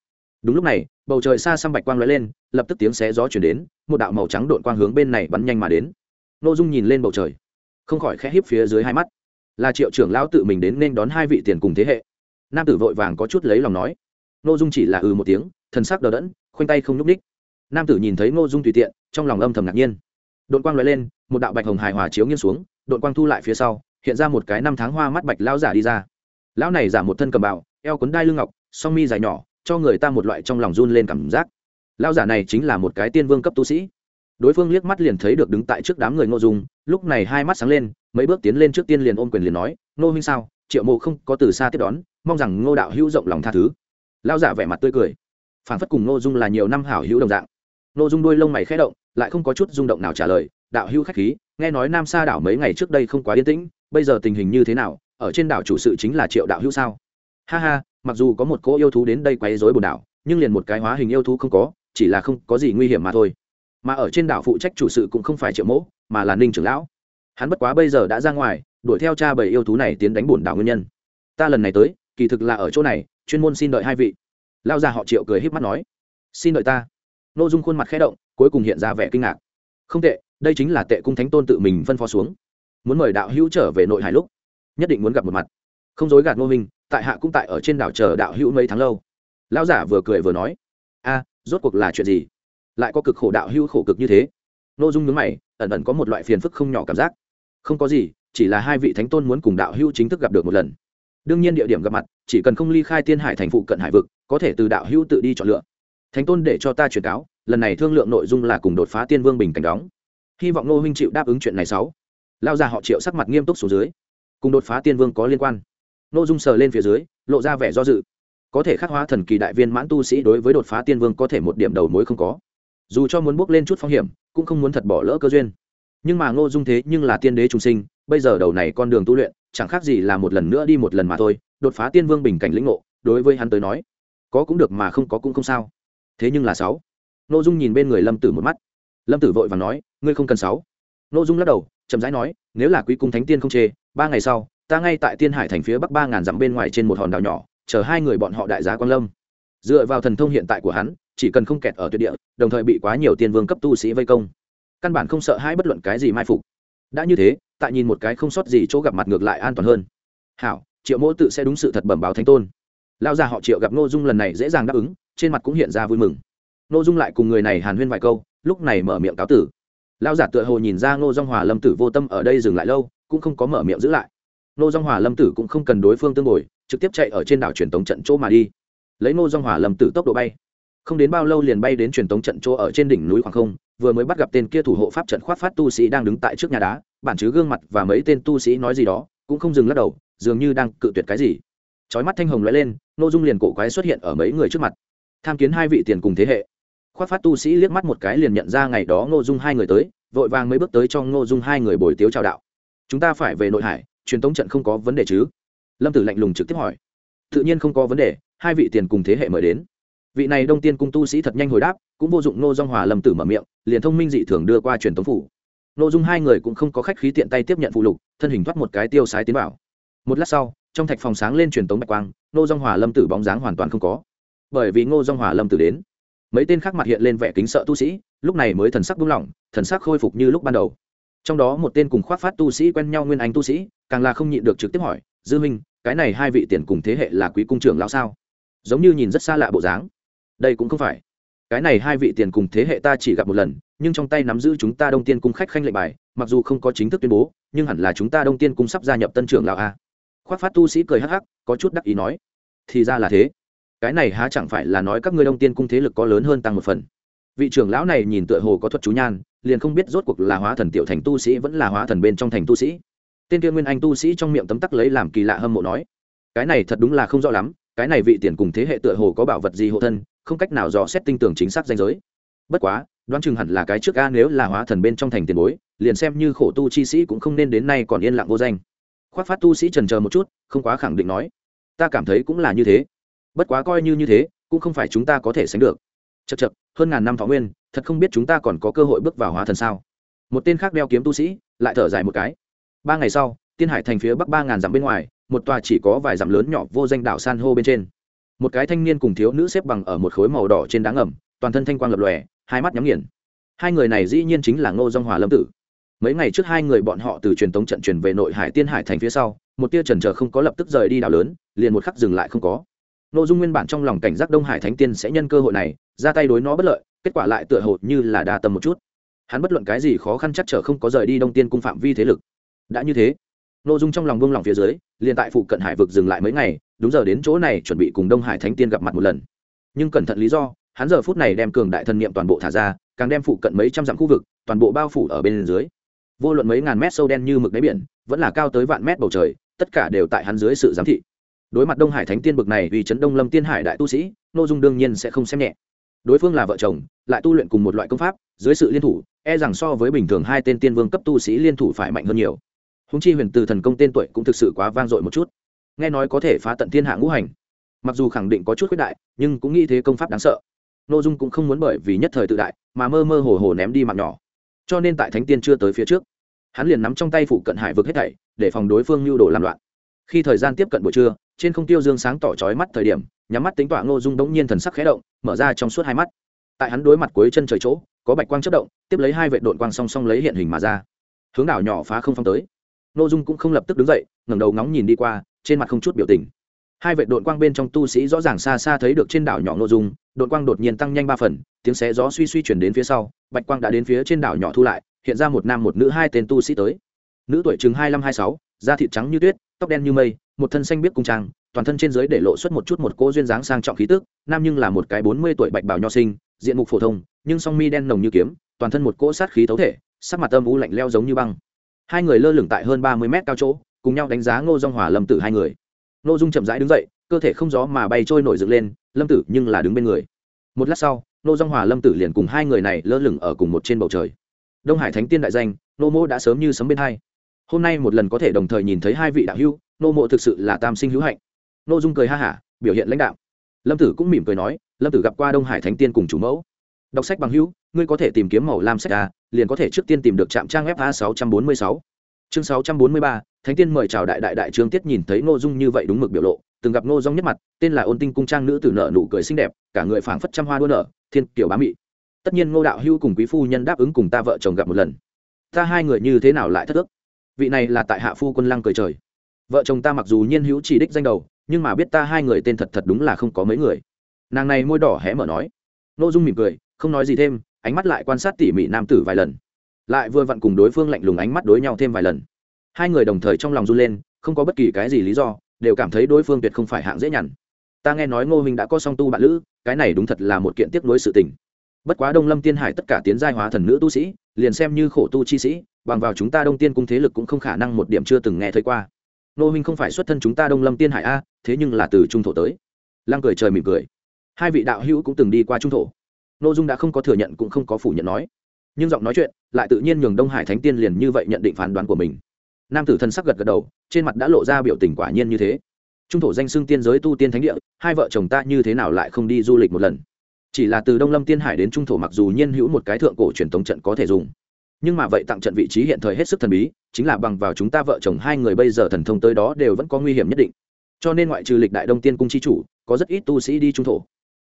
Đúng lúc này, bầu trời xa xăm bạch quang lóe lên, lập tức tiếng xé gió chuyển đến, một đạo màu trắng đội quang hướng bên này bắn nhanh mà đến. N ô dung nhìn lên bầu trời, không khỏi khẽ híp phía dưới hai mắt. Là triệu trưởng lão tự mình đến nên đón hai vị tiền cùng thế hệ. Nam tử vội vàng có chút lấy lòng nói. N dung chỉ là ừ một tiếng, thần sắc đờ đẫn, khoanh tay không nhúc ních nam tử nhìn thấy Ngô dung tùy tiện, trong lòng âm thầm ngạc nhiên. Đội quang loại lên, một đạo bạch hồng hài hòa chiếu nghiêng xuống đội quang thu lại phía sau, hiện ra một cái năm tháng hoa mắt bạch lão giả đi ra. Lão này giả một thân cầm bào, eo quấn đai lưng ngọc, song mi dài nhỏ, cho người ta một loại trong lòng run lên cảm giác. Lão giả này chính là một cái tiên vương cấp tu sĩ. Đối phương liếc mắt liền thấy được đứng tại trước đám người ngô dung, lúc này hai mắt sáng lên, mấy bước tiến lên trước tiên liền ôm quyền liền nói, ngô huynh sao? Triệu mộ không có từ xa tiếp đón, mong rằng ngô đạo hữu rộng lòng tha thứ. Lao giả vẻ mặt tươi cười. Phản phất cùng ngô dung là nhiều năm hảo hữu đồng dạng Nô dung đuôi lông mày khẽ động, lại không có chút rung động nào trả lời, đạo hữu khách khí, nghe nói nam sa đảo mấy ngày trước đây không quá yên tĩnh, bây giờ tình hình như thế nào? Ở trên đảo chủ sự chính là triệu đạo hữu sao? Ha ha, mặc dù có một cỗ yêu thú đến đây quấy rối bồn đảo, nhưng liền một cái hóa hình yêu thú không có, chỉ là không có gì nguy hiểm mà thôi. Mà ở trên đảo phụ trách chủ sự cũng không phải triệu mẫu mà là ninh trưởng lão. Hắn bất quá bây giờ đã ra ngoài, đuổi theo cha bảy yêu thú này tiến đánh bổn đảo nguyên nhân. Ta lần này tới, kỳ thực là ở chỗ này, chuyên môn xin đợi hai vị. Lao ra họ triệu cười h í p mắt nói. Xin đợi ta nội dung khuôn mặt khẽ động, cuối cùng hiện ra vẻ kinh ngạc. Không tệ, đây chính là tệ cung thánh tôn tự mình phân phó xuống. Muốn mời đạo hữu trở về nội hải lúc, nhất định muốn gặp một mặt. Không dối gạt ngô minh, tại hạ cũng tại ở trên đảo chờ đạo hữu mấy tháng lâu. Lão giả vừa cười vừa nói, a, rốt cuộc là chuyện gì? Lại có cực khổ đạo hữu khổ cực như thế? Nội dung nhướng mày, ẩn ẩn có một loại phiền phức không nhỏ cảm giác. Không có gì, chỉ là hai vị thánh tôn muốn cùng đạo hữu chính thức gặp được một lần. Đương nhiên địa điểm gặp mặt, chỉ cần không ly khai tiên hải thành phụ cận hải vực, có thể từ đạo hữu tự đi chọn lựa thánh tôn để cho ta truyền cáo, lần này thương lượng nội dung là cùng đột phá tiên vương bình cảnh đóng. Hy vọng nô huynh chịu đáp ứng chuyện này sáu. Lao ra họ triệu sắc mặt nghiêm túc xuống dưới. Cùng đột phá tiên vương có liên quan. Nô dung sờ lên phía dưới, lộ ra vẻ do dự. Có thể khắc hóa thần kỳ đại viên mãn tu sĩ đối với đột phá tiên vương có thể một điểm đầu mối không có. Dù cho muốn bước lên chút phong hiểm, cũng không muốn thật bỏ lỡ cơ duyên. Nhưng mà ngô dung thế nhưng là tiên đế trung sinh, bây giờ đầu này con đường tu luyện, chẳng khác gì là một lần nữa đi một lần mà thôi. Đột phá tiên vương bình cảnh lĩnh ngộ, đối với hắn tới nói, có cũng được mà không có cũng không sao thế nhưng là sáu. Ngô dung nhìn bên người lâm tử một mắt. Lâm tử vội và nói, ngươi không cần sáu. Ngô dung lắc đầu, chậm rãi nói, nếu là quý cung thánh tiên không chê, ba ngày sau, ta ngay tại tiên hải thành phía bắc ba ngàn dặm bên ngoài trên một hòn đảo nhỏ, chờ hai người bọn họ đại giá quang lâm. Dựa vào thần thông hiện tại của hắn, chỉ cần không kẹt ở tuyệt địa, đồng thời bị quá nhiều tiên vương cấp tu sĩ vây công, căn bản không sợ hãi bất luận cái gì mai phục. Đã như thế, tại nhìn một cái không sót gì chỗ gặp mặt ngược lại an toàn hơn. Hảo, triệu mỗ tự sẽ đúng sự thật bẩm báo thánh tôn. Lao ra họ triệu gặp ngô dung lần này dễ dàng đáp ứng trên mặt cũng hiện ra vui mừng. Ngô dung lại cùng người này hàn huyên vài câu lúc này mở miệng cáo tử. Lao giả tựa hồ nhìn ra ngô dong hòa lâm tử vô tâm ở đây dừng lại lâu cũng không có mở miệng giữ lại. Ngô dong hòa lâm tử cũng không cần đối phương tương ngồi, trực tiếp chạy ở trên đảo truyền tống trận chỗ mà đi. Lấy ngô dong hòa lâm tử tốc độ bay. Không đến bao lâu liền bay đến truyền tống trận chỗ ở trên đỉnh núi khoảng không vừa mới bắt gặp tên kia thủ hộ pháp trận khoát phát tu sĩ đang đứng tại trước nhà đá bản chứ gương mặt và mấy tên tu sĩ nói gì đó cũng không dừng lắc đầu dường như đang cự tuyệt cái gì. Chói mắt thanh hồng lóe lên nội dung liền cổ quái xuất hiện ở mấy người trước mặt tham kiến hai vị tiền cùng thế hệ. Khoát phát tu sĩ liếc mắt một cái liền nhận ra ngày đó ngô dung hai người tới, vội vàng mới bước tới cho ngô dung hai người bồi tiếu chào đạo. Chúng ta phải về nội hải, truyền tống trận không có vấn đề chứ? Lâm tử lạnh lùng trực tiếp hỏi. Tự nhiên không có vấn đề, hai vị tiền cùng thế hệ mời đến. Vị này đông tiên cung tu sĩ thật nhanh hồi đáp, cũng vô dụng Ngô Dung hòa lâm tử mở miệng, liền thông minh dị thường đưa qua truyền tống phủ. Nội dung hai người cũng không có khách khí tiện tay tiếp nhận phụ lục, thân hình thoát một cái tiêu sái tiến vào. Một lát sau, trong thạch phòng sáng lên truyền tống bạch quang nô Dung hòa lâm tử bóng dáng hoàn toàn không có bởi vì ngô dong hòa lâm tử đến. Mấy tên khác mặt hiện lên vẻ kính sợ tu sĩ, lúc này mới thần sắc buông lỏng, thần sắc khôi phục như lúc ban đầu. Trong đó một tên cùng khoác phát tu sĩ quen nhau nguyên anh tu sĩ, càng là không nhịn được trực tiếp hỏi, dư minh cái này hai vị tiền cùng thế hệ là quý cung trưởng lão sao? Giống như nhìn rất xa lạ bộ dáng. Đây cũng không phải. Cái này hai vị tiền cùng thế hệ ta chỉ gặp một lần, nhưng trong tay nắm giữ chúng ta đông tiên cung khách khanh lệnh bài, mặc dù không có chính thức tuyên bố, nhưng hẳn là chúng ta đông tiên cung sắp gia nhập tân trưởng Lão a. Khoác phát tu sĩ cười hắc hắc, có chút đắc ý nói, thì ra là thế cái này há chẳng phải là nói các ngươi đông tiên cung thế lực có lớn hơn tăng một phần. Vị trưởng lão này nhìn tựa hồ có thuật chú nhan, liền không biết rốt cuộc là hóa thần tiểu thành tu sĩ vẫn là hóa thần bên trong thành tu sĩ. Tên kia nguyên anh tu sĩ trong miệng tấm tắc lấy làm kỳ lạ hâm mộ nói, cái này thật đúng là không rõ lắm, cái này vị tiền cùng thế hệ tựa hồ có bảo vật gì hộ thân, không cách nào dò xét tinh tường chính xác danh giới. Bất quá, đoán chừng hẳn là cái trước a nếu là hóa thần bên trong thành tiền bối, liền xem như khổ tu chi sĩ cũng không nên đến nay còn yên lặng vô danh. Khoác phát tu sĩ trần chờ một chút, không quá khẳng định nói, ta cảm thấy cũng là như thế bất quá coi như như thế, cũng không phải chúng ta có thể sánh được. Chật chật hơn ngàn năm thọ nguyên, thật không biết chúng ta còn có cơ hội bước vào hóa thần sao? Một tên khác đeo kiếm tu sĩ, lại thở dài một cái. Ba ngày sau, tiên hải thành phía bắc ba ngàn dặm bên ngoài, một tòa chỉ có vài dặm lớn nhỏ vô danh đảo san hô bên trên. Một cái thanh niên cùng thiếu nữ xếp bằng ở một khối màu đỏ trên đá ngầm, toàn thân thanh quang lập lòe, hai mắt nhắm nghiền. Hai người này dĩ nhiên chính là ngô dong hòa lâm tử. Mấy ngày trước hai người bọn họ từ truyền tống trận truyền về nội hải tiên hải thành phía sau, một tia trần trờ không có lập tức rời đi đảo lớn, liền một khắc dừng lại không có n ô dung nguyên bản trong lòng cảnh giác đông hải thánh tiên sẽ nhân cơ hội này, ra tay đối nó bất lợi, kết quả lại tựa hồ như là đa tâm một chút. Hắn bất luận cái gì khó khăn chắc trở không có rời đi đông tiên cung phạm vi thế lực. Đã như thế n ô dung trong lòng buông lòng phía dưới, liền tại phụ cận hải vực dừng lại mấy ngày, đúng giờ đến chỗ này chuẩn bị cùng đông hải thánh tiên gặp mặt một lần. Nhưng cẩn thận lý do, hắn giờ phút này đem cường đại thần niệm toàn bộ thả ra, càng đem phụ cận mấy trăm dặm khu vực, toàn bộ bao phủ ở bên dưới. Vô luận mấy ngàn mét sâu đen như mực đáy biển, vẫn là cao tới vạn mét bầu trời, tất cả đều tại hắn dưới sự giám thị đối mặt đông hải thánh tiên bực này vì Trấn đông lâm tiên hải đại tu sĩ n ô dung đương nhiên sẽ không xem nhẹ. Đối phương là vợ chồng, lại tu luyện cùng một loại công pháp, dưới sự liên thủ e rằng so với bình thường hai tên tiên vương cấp tu sĩ liên thủ phải mạnh hơn nhiều. Húng chi huyền từ thần công tên tuổi cũng thực sự quá vang dội một chút. Nghe nói có thể phá tận thiên hạ ngũ hành. Mặc dù khẳng định có chút khuyết đại, nhưng cũng nghĩ thế công pháp đáng sợ. N ô dung cũng không muốn bởi vì nhất thời tự đại, mà mơ mơ hồ hồ ném đi mạng nhỏ. Cho nên tại thánh tiên chưa tới phía trước, hắn liền nắm trong tay phụ cận hải vực hết thảy, để phòng đối phương lưu đồ làm loạn. Khi thời gian tiếp cận buổi trưa trên không tiêu dương sáng tỏ trói mắt thời điểm, nhắm mắt tính tọa ngô dung đống nhiên thần sắc khẽ động, mở ra trong suốt hai mắt. Tại hắn đối mặt cuối chân trời chỗ, có bạch quang chất động, tiếp lấy hai vệ đội quang song song lấy hiện hình mà ra. Hướng đảo nhỏ phá không phong tới. Ngô dung cũng không lập tức đứng dậy, ngẩng đầu ngóng nhìn đi qua, trên mặt không chút biểu tình. Hai vệ đội quang bên trong tu sĩ rõ ràng xa xa thấy được trên đảo nhỏ ngô dung đội quang đột nhiên tăng nhanh ba phần, tiếng xé gió suy suy chuyển đến phía sau, bạch quang đã đến phía trên đảo nhỏ thu lại, hiện ra một nam một nữ hai tên tu sĩ tới. Nữ tuổi chừng hai mươi hai sáu, da thịt trắng như tuyết tóc đen như mây, một thân xanh biết cung trang, toàn thân trên dưới để lộ xuất một chút một cô duyên dáng sang trọng khí tức, nam nhưng là một cái bốn mươi tuổi bạch bào nho sinh, diện mục phổ thông, nhưng song mi đen nồng như kiếm, toàn thân một cỗ sát khí thấu thể, sắc mặt âm u lạnh leo giống như băng. Hai người lơ lửng tại hơn ba mươi mét cao chỗ, cùng nhau đánh giá ngô Dung hòa lâm tử hai người. Ngô dung chậm rãi đứng dậy, cơ thể không gió mà bay trôi nổi dựng lên, lâm tử nhưng là đứng bên người. Một lát sau, ngô Dung hòa lâm tử liền cùng hai người này lơ lửng ở cùng một trên bầu trời. Đông hải thánh tiên đại danh nô mô đã sớm như sấm bên hai hôm nay một lần có thể đồng thời nhìn thấy hai vị đạo hữu, nô mộ thực sự là tam sinh hữu hạnh. Nô dung cười ha hả, biểu hiện lãnh đạo lâm tử cũng mỉm cười nói, lâm tử gặp qua đông hải thánh tiên cùng chủ mẫu. Đọc sách bằng hữu, ngươi có thể tìm kiếm màu lam sách a liền có thể trước tiên tìm được trạm trang fa a sáu trăm bốn mươi sáu. Chương sáu trăm bốn mươi ba, thánh tiên mời chào đại đại đại trương tiết nhìn thấy nô dung như vậy đúng mực biểu lộ, từng gặp nô dung nhất mặt, tên là ôn tinh cung trang nữ tử nợ nụ cười xinh đẹp, cả người phảng phất trăm hoa đua nở, thiên kiểu bá mị. Tất nhiên ngô đạo hưu cùng quý phu nhân đáp ứng cùng ta vợ chồng gặp một lần. Ta hai người như thế nào lại thất ước? Vị này là tại hạ phu quân lăng cười trời. Vợ chồng ta mặc dù nhiên hữu chỉ đích danh đầu, nhưng mà biết ta hai người tên thật thật đúng là không có mấy người. Nàng này môi đỏ hé mở nói. N ô dung mỉm cười, không nói gì thêm, ánh mắt lại quan sát tỉ mỉ nam tử vài lần. Lại vừa vặn cùng đối phương lạnh lùng ánh mắt đối nhau thêm vài lần. Hai người đồng thời trong lòng run lên, không có bất kỳ cái gì lý do, đều cảm thấy đối phương tuyệt không phải hạng dễ nhằn. Ta nghe nói ngô minh đã có song tu bạn lữ, cái này đúng thật là một kiện tiếp nối sự tình. Bất quá đông lâm tiên hải tất cả tiến giai hóa thần nữ tu sĩ, liền xem như khổ tu chi sĩ bằng vào chúng ta đông tiên cung thế lực cũng không khả năng một điểm chưa từng nghe thấy qua. Nô huynh không phải xuất thân chúng ta đông lâm tiên hải a, thế nhưng là từ trung thổ tới. Lăng cười trời mỉm cười. Hai vị đạo hữu cũng từng đi qua trung thổ. Nô dung đã không có thừa nhận cũng không có phủ nhận nói. Nhưng giọng nói chuyện lại tự nhiên nhường đông hải thánh tiên liền như vậy nhận định phán đoán của mình. Nam tử thân sắc gật gật đầu, trên mặt đã lộ ra biểu tình quả nhiên như thế. Trung thổ danh xưng tiên giới tu tiên thánh địa, hai vợ chồng ta như thế nào lại không đi du lịch một lần? Chỉ là từ đông lâm tiên hải đến trung thổ mặc dù nhiên hữu một cái thượng cổ truyền thống trận có thể dùng nhưng mà vậy tặng trận vị trí hiện thời hết sức thần bí, chính là bằng vào chúng ta vợ chồng hai người bây giờ thần thông tới đó đều vẫn có nguy hiểm nhất định. Cho nên ngoại trừ lịch đại đông tiên cung chi chủ, có rất ít tu sĩ đi trung thổ.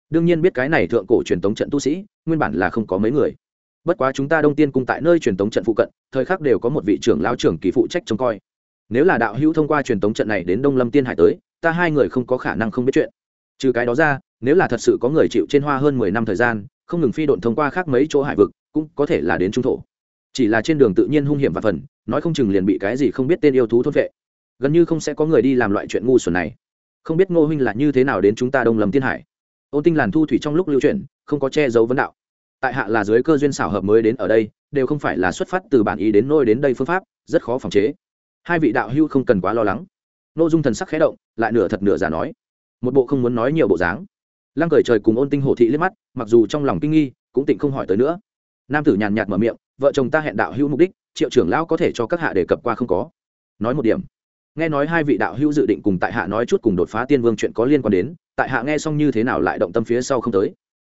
Đương nhiên biết cái này thượng cổ truyền thống trận tu sĩ, nguyên bản là không có mấy người. Bất quá chúng ta đông tiên cung tại nơi truyền thống trận phụ cận, thời khắc đều có một vị trưởng lão trưởng kỳ phụ trách trông coi. Nếu là đạo hữu thông qua truyền thống trận này đến đông lâm tiên hải tới, ta hai người không có khả năng không biết chuyện. Trừ cái đó ra, nếu là thật sự có người chịu trên hoa hơn mười năm thời gian, không ngừng phi độn thông qua khác mấy chỗ hải vực, cũng có thể là đến trung thổ chỉ là trên đường tự nhiên hung hiểm và phần, nói không chừng liền bị cái gì không biết tên yêu thú thốt vệ. Gần như không sẽ có người đi làm loại chuyện ngu xuẩn này. Không biết ngô huynh là như thế nào đến chúng ta đông lầm tiên hải. Ôn tinh làn thu thủy trong lúc lưu chuyển, không có che giấu vấn đạo. Tại hạ là dưới cơ duyên xảo hợp mới đến ở đây, đều không phải là xuất phát từ bản ý đến nôi đến đây phương pháp, rất khó phòng chế. Hai vị đạo hưu không cần quá lo lắng. N ô dung thần sắc khé động, lại nửa thật nửa giả nói. Một bộ không muốn nói nhiều bộ dáng. Lăng cởi trời cùng ôn tinh hổ thị liếc mắt, mặc dù trong lòng kinh nghi, cũng tịnh không hỏi tới nữa. Nam tử nhàn nhạt mở miệng vợ chồng ta hẹn đạo hữu mục đích, triệu trưởng lão có thể cho các hạ đề cập qua không có? Nói một điểm. Nghe nói hai vị đạo hữu dự định cùng tại hạ nói chút cùng đột phá tiên vương chuyện có liên quan đến, tại hạ nghe xong như thế nào lại động tâm phía sau không tới.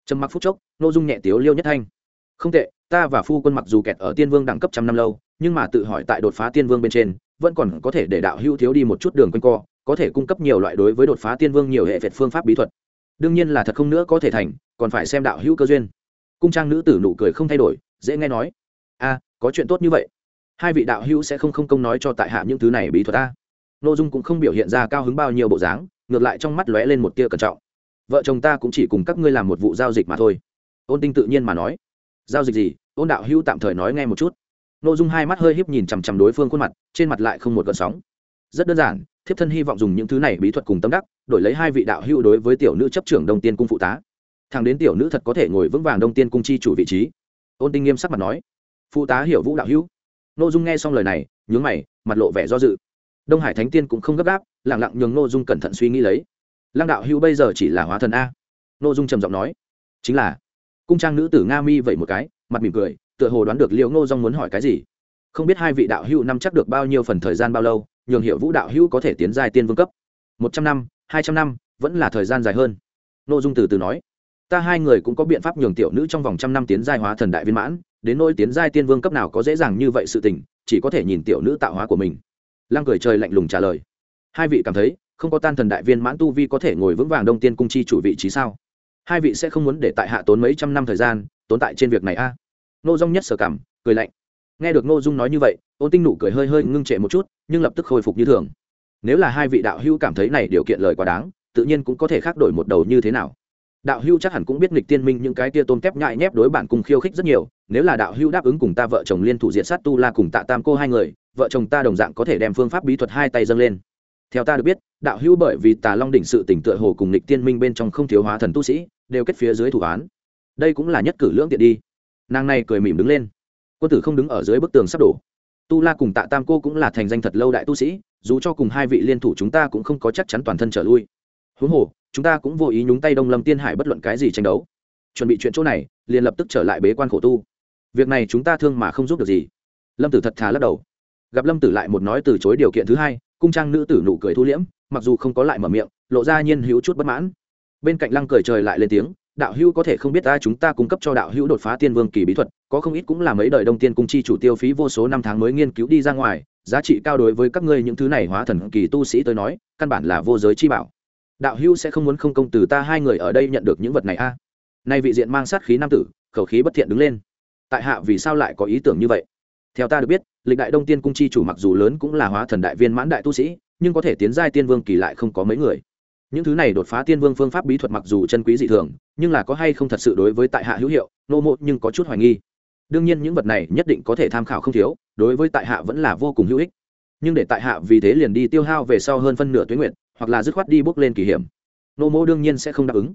Trầm mặc phút chốc nô dung nhẹ tiếu liêu nhất thanh. Không tệ, ta và phu quân mặc dù kẹt ở tiên vương đẳng cấp trăm năm lâu, nhưng mà tự hỏi tại đột phá tiên vương bên trên, vẫn còn có thể để đạo hữu thiếu đi một chút đường quanh co, có thể cung cấp nhiều loại đối với đột phá tiên vương nhiều hệ vẹt phương pháp bí thuật. Đương nhiên là thật không nữa có thể thành, còn phải xem đạo hữu cơ duyên. Cung trang nữ tử nụ cười không thay đổi, dễ nghe nói a có chuyện tốt như vậy. Hai vị đạo hữu sẽ không không công nói cho tại hạ những thứ này bí thuật a n ô dung cũng không biểu hiện ra cao hứng bao nhiêu bộ dáng, ngược lại trong mắt lóe lên một tia cẩn trọng. Vợ chồng ta cũng chỉ cùng các ngươi làm một vụ giao dịch mà thôi. Ôn tinh tự nhiên mà nói. Giao dịch gì? Ôn đạo hữu tạm thời nói nghe một chút. N ô dung hai mắt hơi híp nhìn chằm chằm đối phương khuôn mặt, trên mặt lại không một gợn sóng. Rất đơn giản, thiếp thân hy vọng dùng những thứ này bí thuật cùng tâm đắc, đổi lấy hai vị đạo hữu đối với tiểu nữ chấp trưởng đông tiên cung phụ tá. Thằng đến tiểu nữ thật có thể ngồi vững vàng đông tiên cung chi chủ vị trí. Ôn tinh nghiêm sắc mặt nói phụ tá hiểu vũ đạo hữu. N ô dung nghe xong lời này, nhướng mày, mặt lộ vẻ do dự. Đông hải thánh tiên cũng không gấp gáp lẳng lặng nhường n ô dung cẩn thận suy nghĩ lấy. Lăng đạo hữu bây giờ chỉ là hóa thần a. N ô dung trầm giọng nói. Chính là, cung trang nữ tử nga mi vậy một cái, mặt mỉm cười, tựa hồ đoán được liệu ngô dung muốn hỏi cái gì. Không biết hai vị đạo hữu năm chắc được bao nhiêu phần thời gian bao lâu, nhường hiệu vũ đạo hữu có thể tiến giai tiên vương cấp. Một trăm năm, hai trăm năm, vẫn là thời gian dài hơn. N ô dung từ từ nói. Ta hai người cũng có biện pháp nhường tiểu nữ trong vòng trăm năm tiến giai hóa thần đại viên mãn đến nỗi tiến giai tiên vương cấp nào có dễ dàng như vậy sự tình, chỉ có thể nhìn tiểu nữ tạo hóa của mình. Lăng cười trời lạnh lùng trả lời. Hai vị cảm thấy, không có tan thần đại viên mãn tu vi có thể ngồi vững vàng đông tiên cung chi chủ vị trí sao? Hai vị sẽ không muốn để tại hạ tốn mấy trăm năm thời gian tốn tại trên việc này a? À? nô dung nhất sở cảm, cười lạnh. Nghe được nô dung nói như vậy, ôn tinh nụ cười hơi hơi ngưng trệ một chút, nhưng lập tức khôi phục như thường. Nếu là hai vị đạo hữu cảm thấy này điều kiện lời quá đáng, tự nhiên cũng có thể khác đổi một đầu như thế nào. Đạo hưu chắc hẳn cũng biết nghịch tiên minh những cái tia tôm tép nhại nhép đối bản cùng khiêu khích rất nhiều nếu là đạo hữu đáp ứng cùng ta vợ chồng liên thủ diện sát tu la cùng tạ tam cô hai người, vợ chồng ta đồng dạng có thể đem phương pháp bí thuật hai tay dâng lên. Theo ta được biết, đạo hữu bởi vì tà long đỉnh sự tỉnh tựa hồ cùng lịch tiên minh bên trong không thiếu hóa thần tu sĩ, đều kết phía dưới thủ án. Đây cũng là nhất cử lưỡng tiện đi. Nàng này cười mỉm đứng lên. Quân tử không đứng ở dưới bức tường sắp đổ. Tu la cùng tạ tam cô cũng là thành danh thật lâu đại tu sĩ, dù cho cùng hai vị liên thủ chúng ta cũng không có chắc chắn toàn thân trở lui. Huống hồ, chúng ta cũng vô ý nhúng tay đông lâm tiên hải bất luận cái gì tranh đấu. Chuẩn bị chuyện chỗ này, liền lập tức trở lại bế quan khổ tu việc này chúng ta thương mà không giúp được gì. Lâm tử thật thà lắc đầu. Gặp lâm tử lại một nói từ chối điều kiện thứ hai, cung trang nữ tử nụ cười thu liễm, mặc dù không có lại mở miệng, lộ ra nhiên hữu chút bất mãn. Bên cạnh lăng cười trời lại lên tiếng, đạo hữu có thể không biết ta chúng ta cung cấp cho đạo hữu đột phá tiên vương kỳ bí thuật, có không ít cũng là mấy đời đông tiên cung chi chủ tiêu phí vô số năm tháng mới nghiên cứu đi ra ngoài, giá trị cao đối với các ngươi những thứ này hóa thần kỳ tu sĩ tới nói, căn bản là vô giới chi bảo. Đạo hữu sẽ không muốn không công từ ta hai người ở đây nhận được những vật này a. À? nay vị diện mang sát khí nam tử, khẩu khí bất thiện đứng lên tại hạ vì sao lại có ý tưởng như vậy? Theo ta được biết, lịch đại đông tiên cung chi chủ mặc dù lớn cũng là hóa thần đại viên mãn đại tu sĩ, nhưng có thể tiến giai tiên vương kỳ lại không có mấy người. Những thứ này đột phá tiên vương phương pháp bí thuật mặc dù chân quý dị thường, nhưng là có hay không thật sự đối với tại hạ hữu hiệu, nô mộ nhưng có chút hoài nghi. Đương nhiên những vật này nhất định có thể tham khảo không thiếu, đối với tại hạ vẫn là vô cùng hữu ích. Nhưng để tại hạ vì thế liền đi tiêu hao về sau hơn phân nửa tuyến nguyện hoặc là dứt khoát đi bước lên kỳ hiểm, nô mộ đương nhiên sẽ không đáp ứng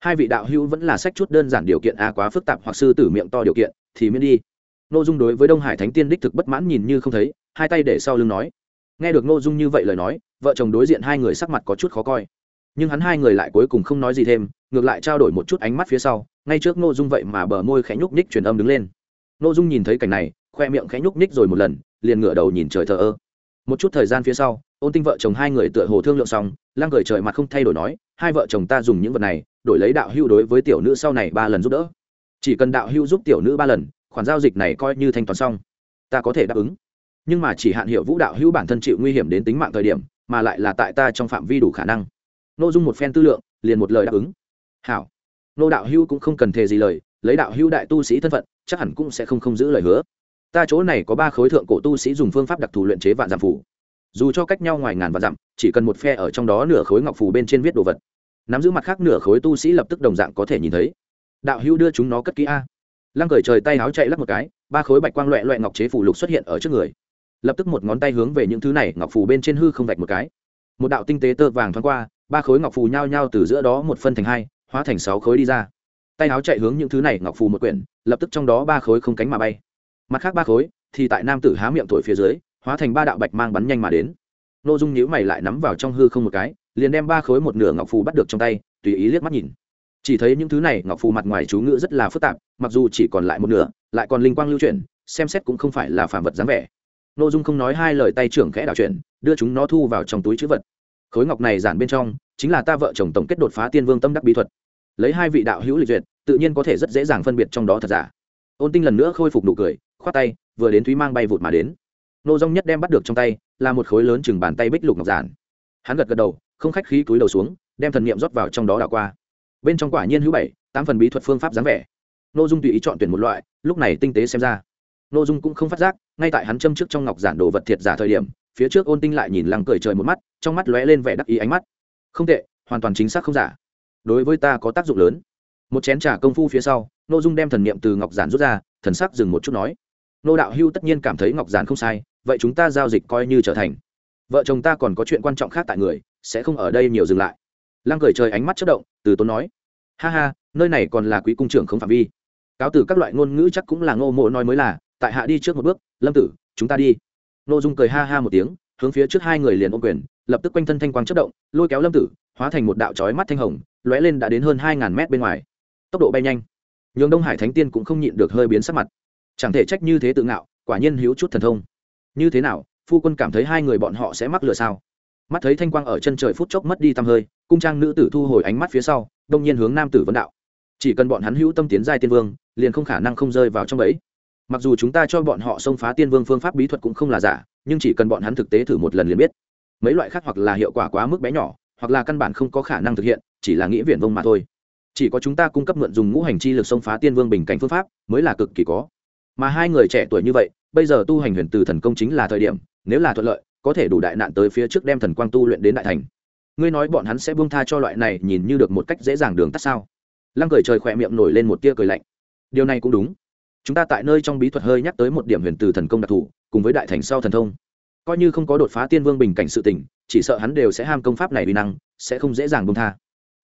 hai vị đạo hữu vẫn là sách chút đơn giản điều kiện a quá phức tạp hoặc sư tử miệng to điều kiện, thì miễn đi. Nội dung đối với đông hải thánh tiên đích thực bất mãn nhìn như không thấy, hai tay để sau lưng nói. Nghe được nội dung như vậy lời nói, vợ chồng đối diện hai người sắc mặt có chút khó coi. Nhưng hắn hai người lại cuối cùng không nói gì thêm, ngược lại trao đổi một chút ánh mắt phía sau, ngay trước nội dung vậy mà bờ môi khẽ nhúc nhích truyền âm đứng lên. Nội dung nhìn thấy cảnh này, khoe miệng khẽ nhúc nhích rồi một lần, liền ngửa đầu nhìn trời thờ ơ. Một chút thời gian phía sau, ôn tinh vợ chồng hai người tựa hồ thương lượng xong, lăng cười trời mặt không thay đổi nói hai vợ chồng ta dùng những vật này, đổi lấy đạo hưu đối với tiểu nữ sau này ba lần giúp đỡ. Chỉ cần đạo hưu giúp tiểu nữ ba lần, khoản giao dịch này coi như thanh toán xong, ta có thể đáp ứng. Nhưng mà chỉ hạn hiệu vũ đạo hưu bản thân chịu nguy hiểm đến tính mạng thời điểm, mà lại là tại ta trong phạm vi đủ khả năng. N ô dung một phen tư lượng, liền một lời đáp ứng. Hảo. Nô đạo hưu cũng không cần thề gì lời, lấy đạo hưu đại tu sĩ thân phận, chắc hẳn cũng sẽ không không giữ lời hứa. Ta chỗ này có ba khối thượng cổ tu sĩ dùng phương pháp đặc thù luyện chế vạn giảm phủ dù cho cách nhau ngoài ngàn vạn dặm, chỉ cần một phe ở trong đó nửa khối ngọc phù bên trên viết đồ vật nắm giữ mặt khác nửa khối tu sĩ lập tức đồng dạng có thể nhìn thấy. Đạo hữu đưa chúng nó cất kỹ a. Lăng cởi trời tay áo chạy lắp một cái, ba khối bạch quang loẹ loẹ ngọc chế phủ lục xuất hiện ở trước người. Lập tức một ngón tay hướng về những thứ này, ngọc phù bên trên hư không vạch một cái. Một đạo tinh tế tơ vàng thoáng qua, ba khối ngọc phù nhao nhao từ giữa đó một phân thành hai, hóa thành sáu khối đi ra. Tay áo chạy hướng những thứ này, ngọc phù một quyển, lập tức trong đó ba khối không cánh mà bay. Mặt khác ba khối, thì tại nam tử há miệng thổi phía dưới, hóa thành ba đạo bạch mang bắn nhanh mà đến. N ô dung nhữ mày lại nắm vào trong hư không một cái liền đem ba khối một nửa ngọc phù bắt được trong tay, tùy ý liếc mắt nhìn. Chỉ thấy những thứ này ngọc phù mặt ngoài chú ngữ rất là phức tạp, mặc dù chỉ còn lại một nửa, lại còn linh quang lưu chuyển, xem xét cũng không phải là phản vật dáng vẻ. N ô dung không nói hai lời tay trưởng khẽ đảo chuyển, đưa chúng nó thu vào trong túi chữ vật. Khối ngọc này giản bên trong, chính là ta vợ chồng tổng kết đột phá tiên vương tâm đắc bí thuật. Lấy hai vị đạo hữu lịch duyệt, tự nhiên có thể rất dễ dàng phân biệt trong đó thật giả. Ôn tinh lần nữa khôi phục nụ cười, khoát tay, vừa đến thúy mang bay vụt mà đến. Nô dung nhất đem bắt được trong tay, là một khối lớn chừng bàn tay bích lục ngọc giản. Hắn gật gật đầu không khách khí túi đầu xuống, đem thần niệm rót vào trong đó đảo qua. Bên trong quả nhiên hữu bảy, tám phần bí thuật phương pháp dáng vẻ. N ô dung tùy ý chọn tuyển một loại, lúc này tinh tế xem ra. N ô dung cũng không phát giác, ngay tại hắn châm trước trong ngọc giản đồ vật thiệt giả thời điểm, phía trước ôn tinh lại nhìn lăng cười trời một mắt, trong mắt lóe lên vẻ đắc ý ánh mắt. Không tệ, hoàn toàn chính xác không giả. Đối với ta có tác dụng lớn. Một chén trà công phu phía sau n ô dung đem thần niệm từ ngọc giản rút ra, thần sắc dừng một chút nói. Nô đạo hưu tất nhiên cảm thấy ngọc giản không sai, vậy chúng ta giao dịch coi như trở thành. Vợ chồng ta còn có chuyện quan trọng khác tại người sẽ không ở đây nhiều dừng lại. Lăng cười trời ánh mắt chất động, từ tốn nói, ha ha, nơi này còn là quý cung trưởng không phạm vi. Cáo từ các loại ngôn ngữ chắc cũng là ngô mộ nói mới là, tại hạ đi trước một bước, lâm tử, chúng ta đi. N ô dung cười ha ha một tiếng, hướng phía trước hai người liền ôm quyền, lập tức quanh thân thanh quang chất động, lôi kéo lâm tử, hóa thành một đạo trói mắt thanh hồng, lóe lên đã đến hơn hai ngàn mét bên ngoài. Tốc độ bay nhanh. Nhường đông hải thánh tiên cũng không nhịn được hơi biến sắc mặt. Chẳng thể trách như thế tự ngạo, quả nhiên hữu chút thần thông. Như thế nào, phu quân cảm thấy hai người bọn họ sẽ mắc lửa sao? Mắt thấy thanh quang ở chân trời phút chốc mất đi tăm hơi, cung trang nữ tử thu hồi ánh mắt phía sau, đông nhiên hướng nam tử vấn đạo. Chỉ cần bọn hắn hữu tâm tiến giai tiên vương, liền không khả năng không rơi vào trong ấy mặc dù chúng ta cho bọn họ xông phá tiên vương phương pháp bí thuật cũng không là giả, nhưng chỉ cần bọn hắn thực tế thử một lần liền biết. Mấy loại khác hoặc là hiệu quả quá mức bé nhỏ, hoặc là căn bản không có khả năng thực hiện, chỉ là nghĩ viển vông mà thôi. Chỉ có chúng ta cung cấp mượn dùng ngũ hành chi lực xông phá tiên vương bình cảnh phương pháp, mới là cực kỳ có. Mà hai người trẻ tuổi như vậy, bây giờ tu hành huyền từ thần công chính là thời điểm, nếu là thuận lợi có thể đủ đại nạn tới phía trước đem thần quang tu luyện đến đại thành. Ngươi nói bọn hắn sẽ buông tha cho loại này nhìn như được một cách dễ dàng đường tắt sao? Lăng cười trời khỏe miệng nổi lên một tia cười lạnh. Điều này cũng đúng. Chúng ta tại nơi trong bí thuật hơi nhắc tới một điểm huyền từ thần công đặc thù cùng với đại thành sau thần thông. Coi như không có đột phá tiên vương bình cảnh sự tỉnh, chỉ sợ hắn đều sẽ ham công pháp này uy năng sẽ không dễ dàng buông tha.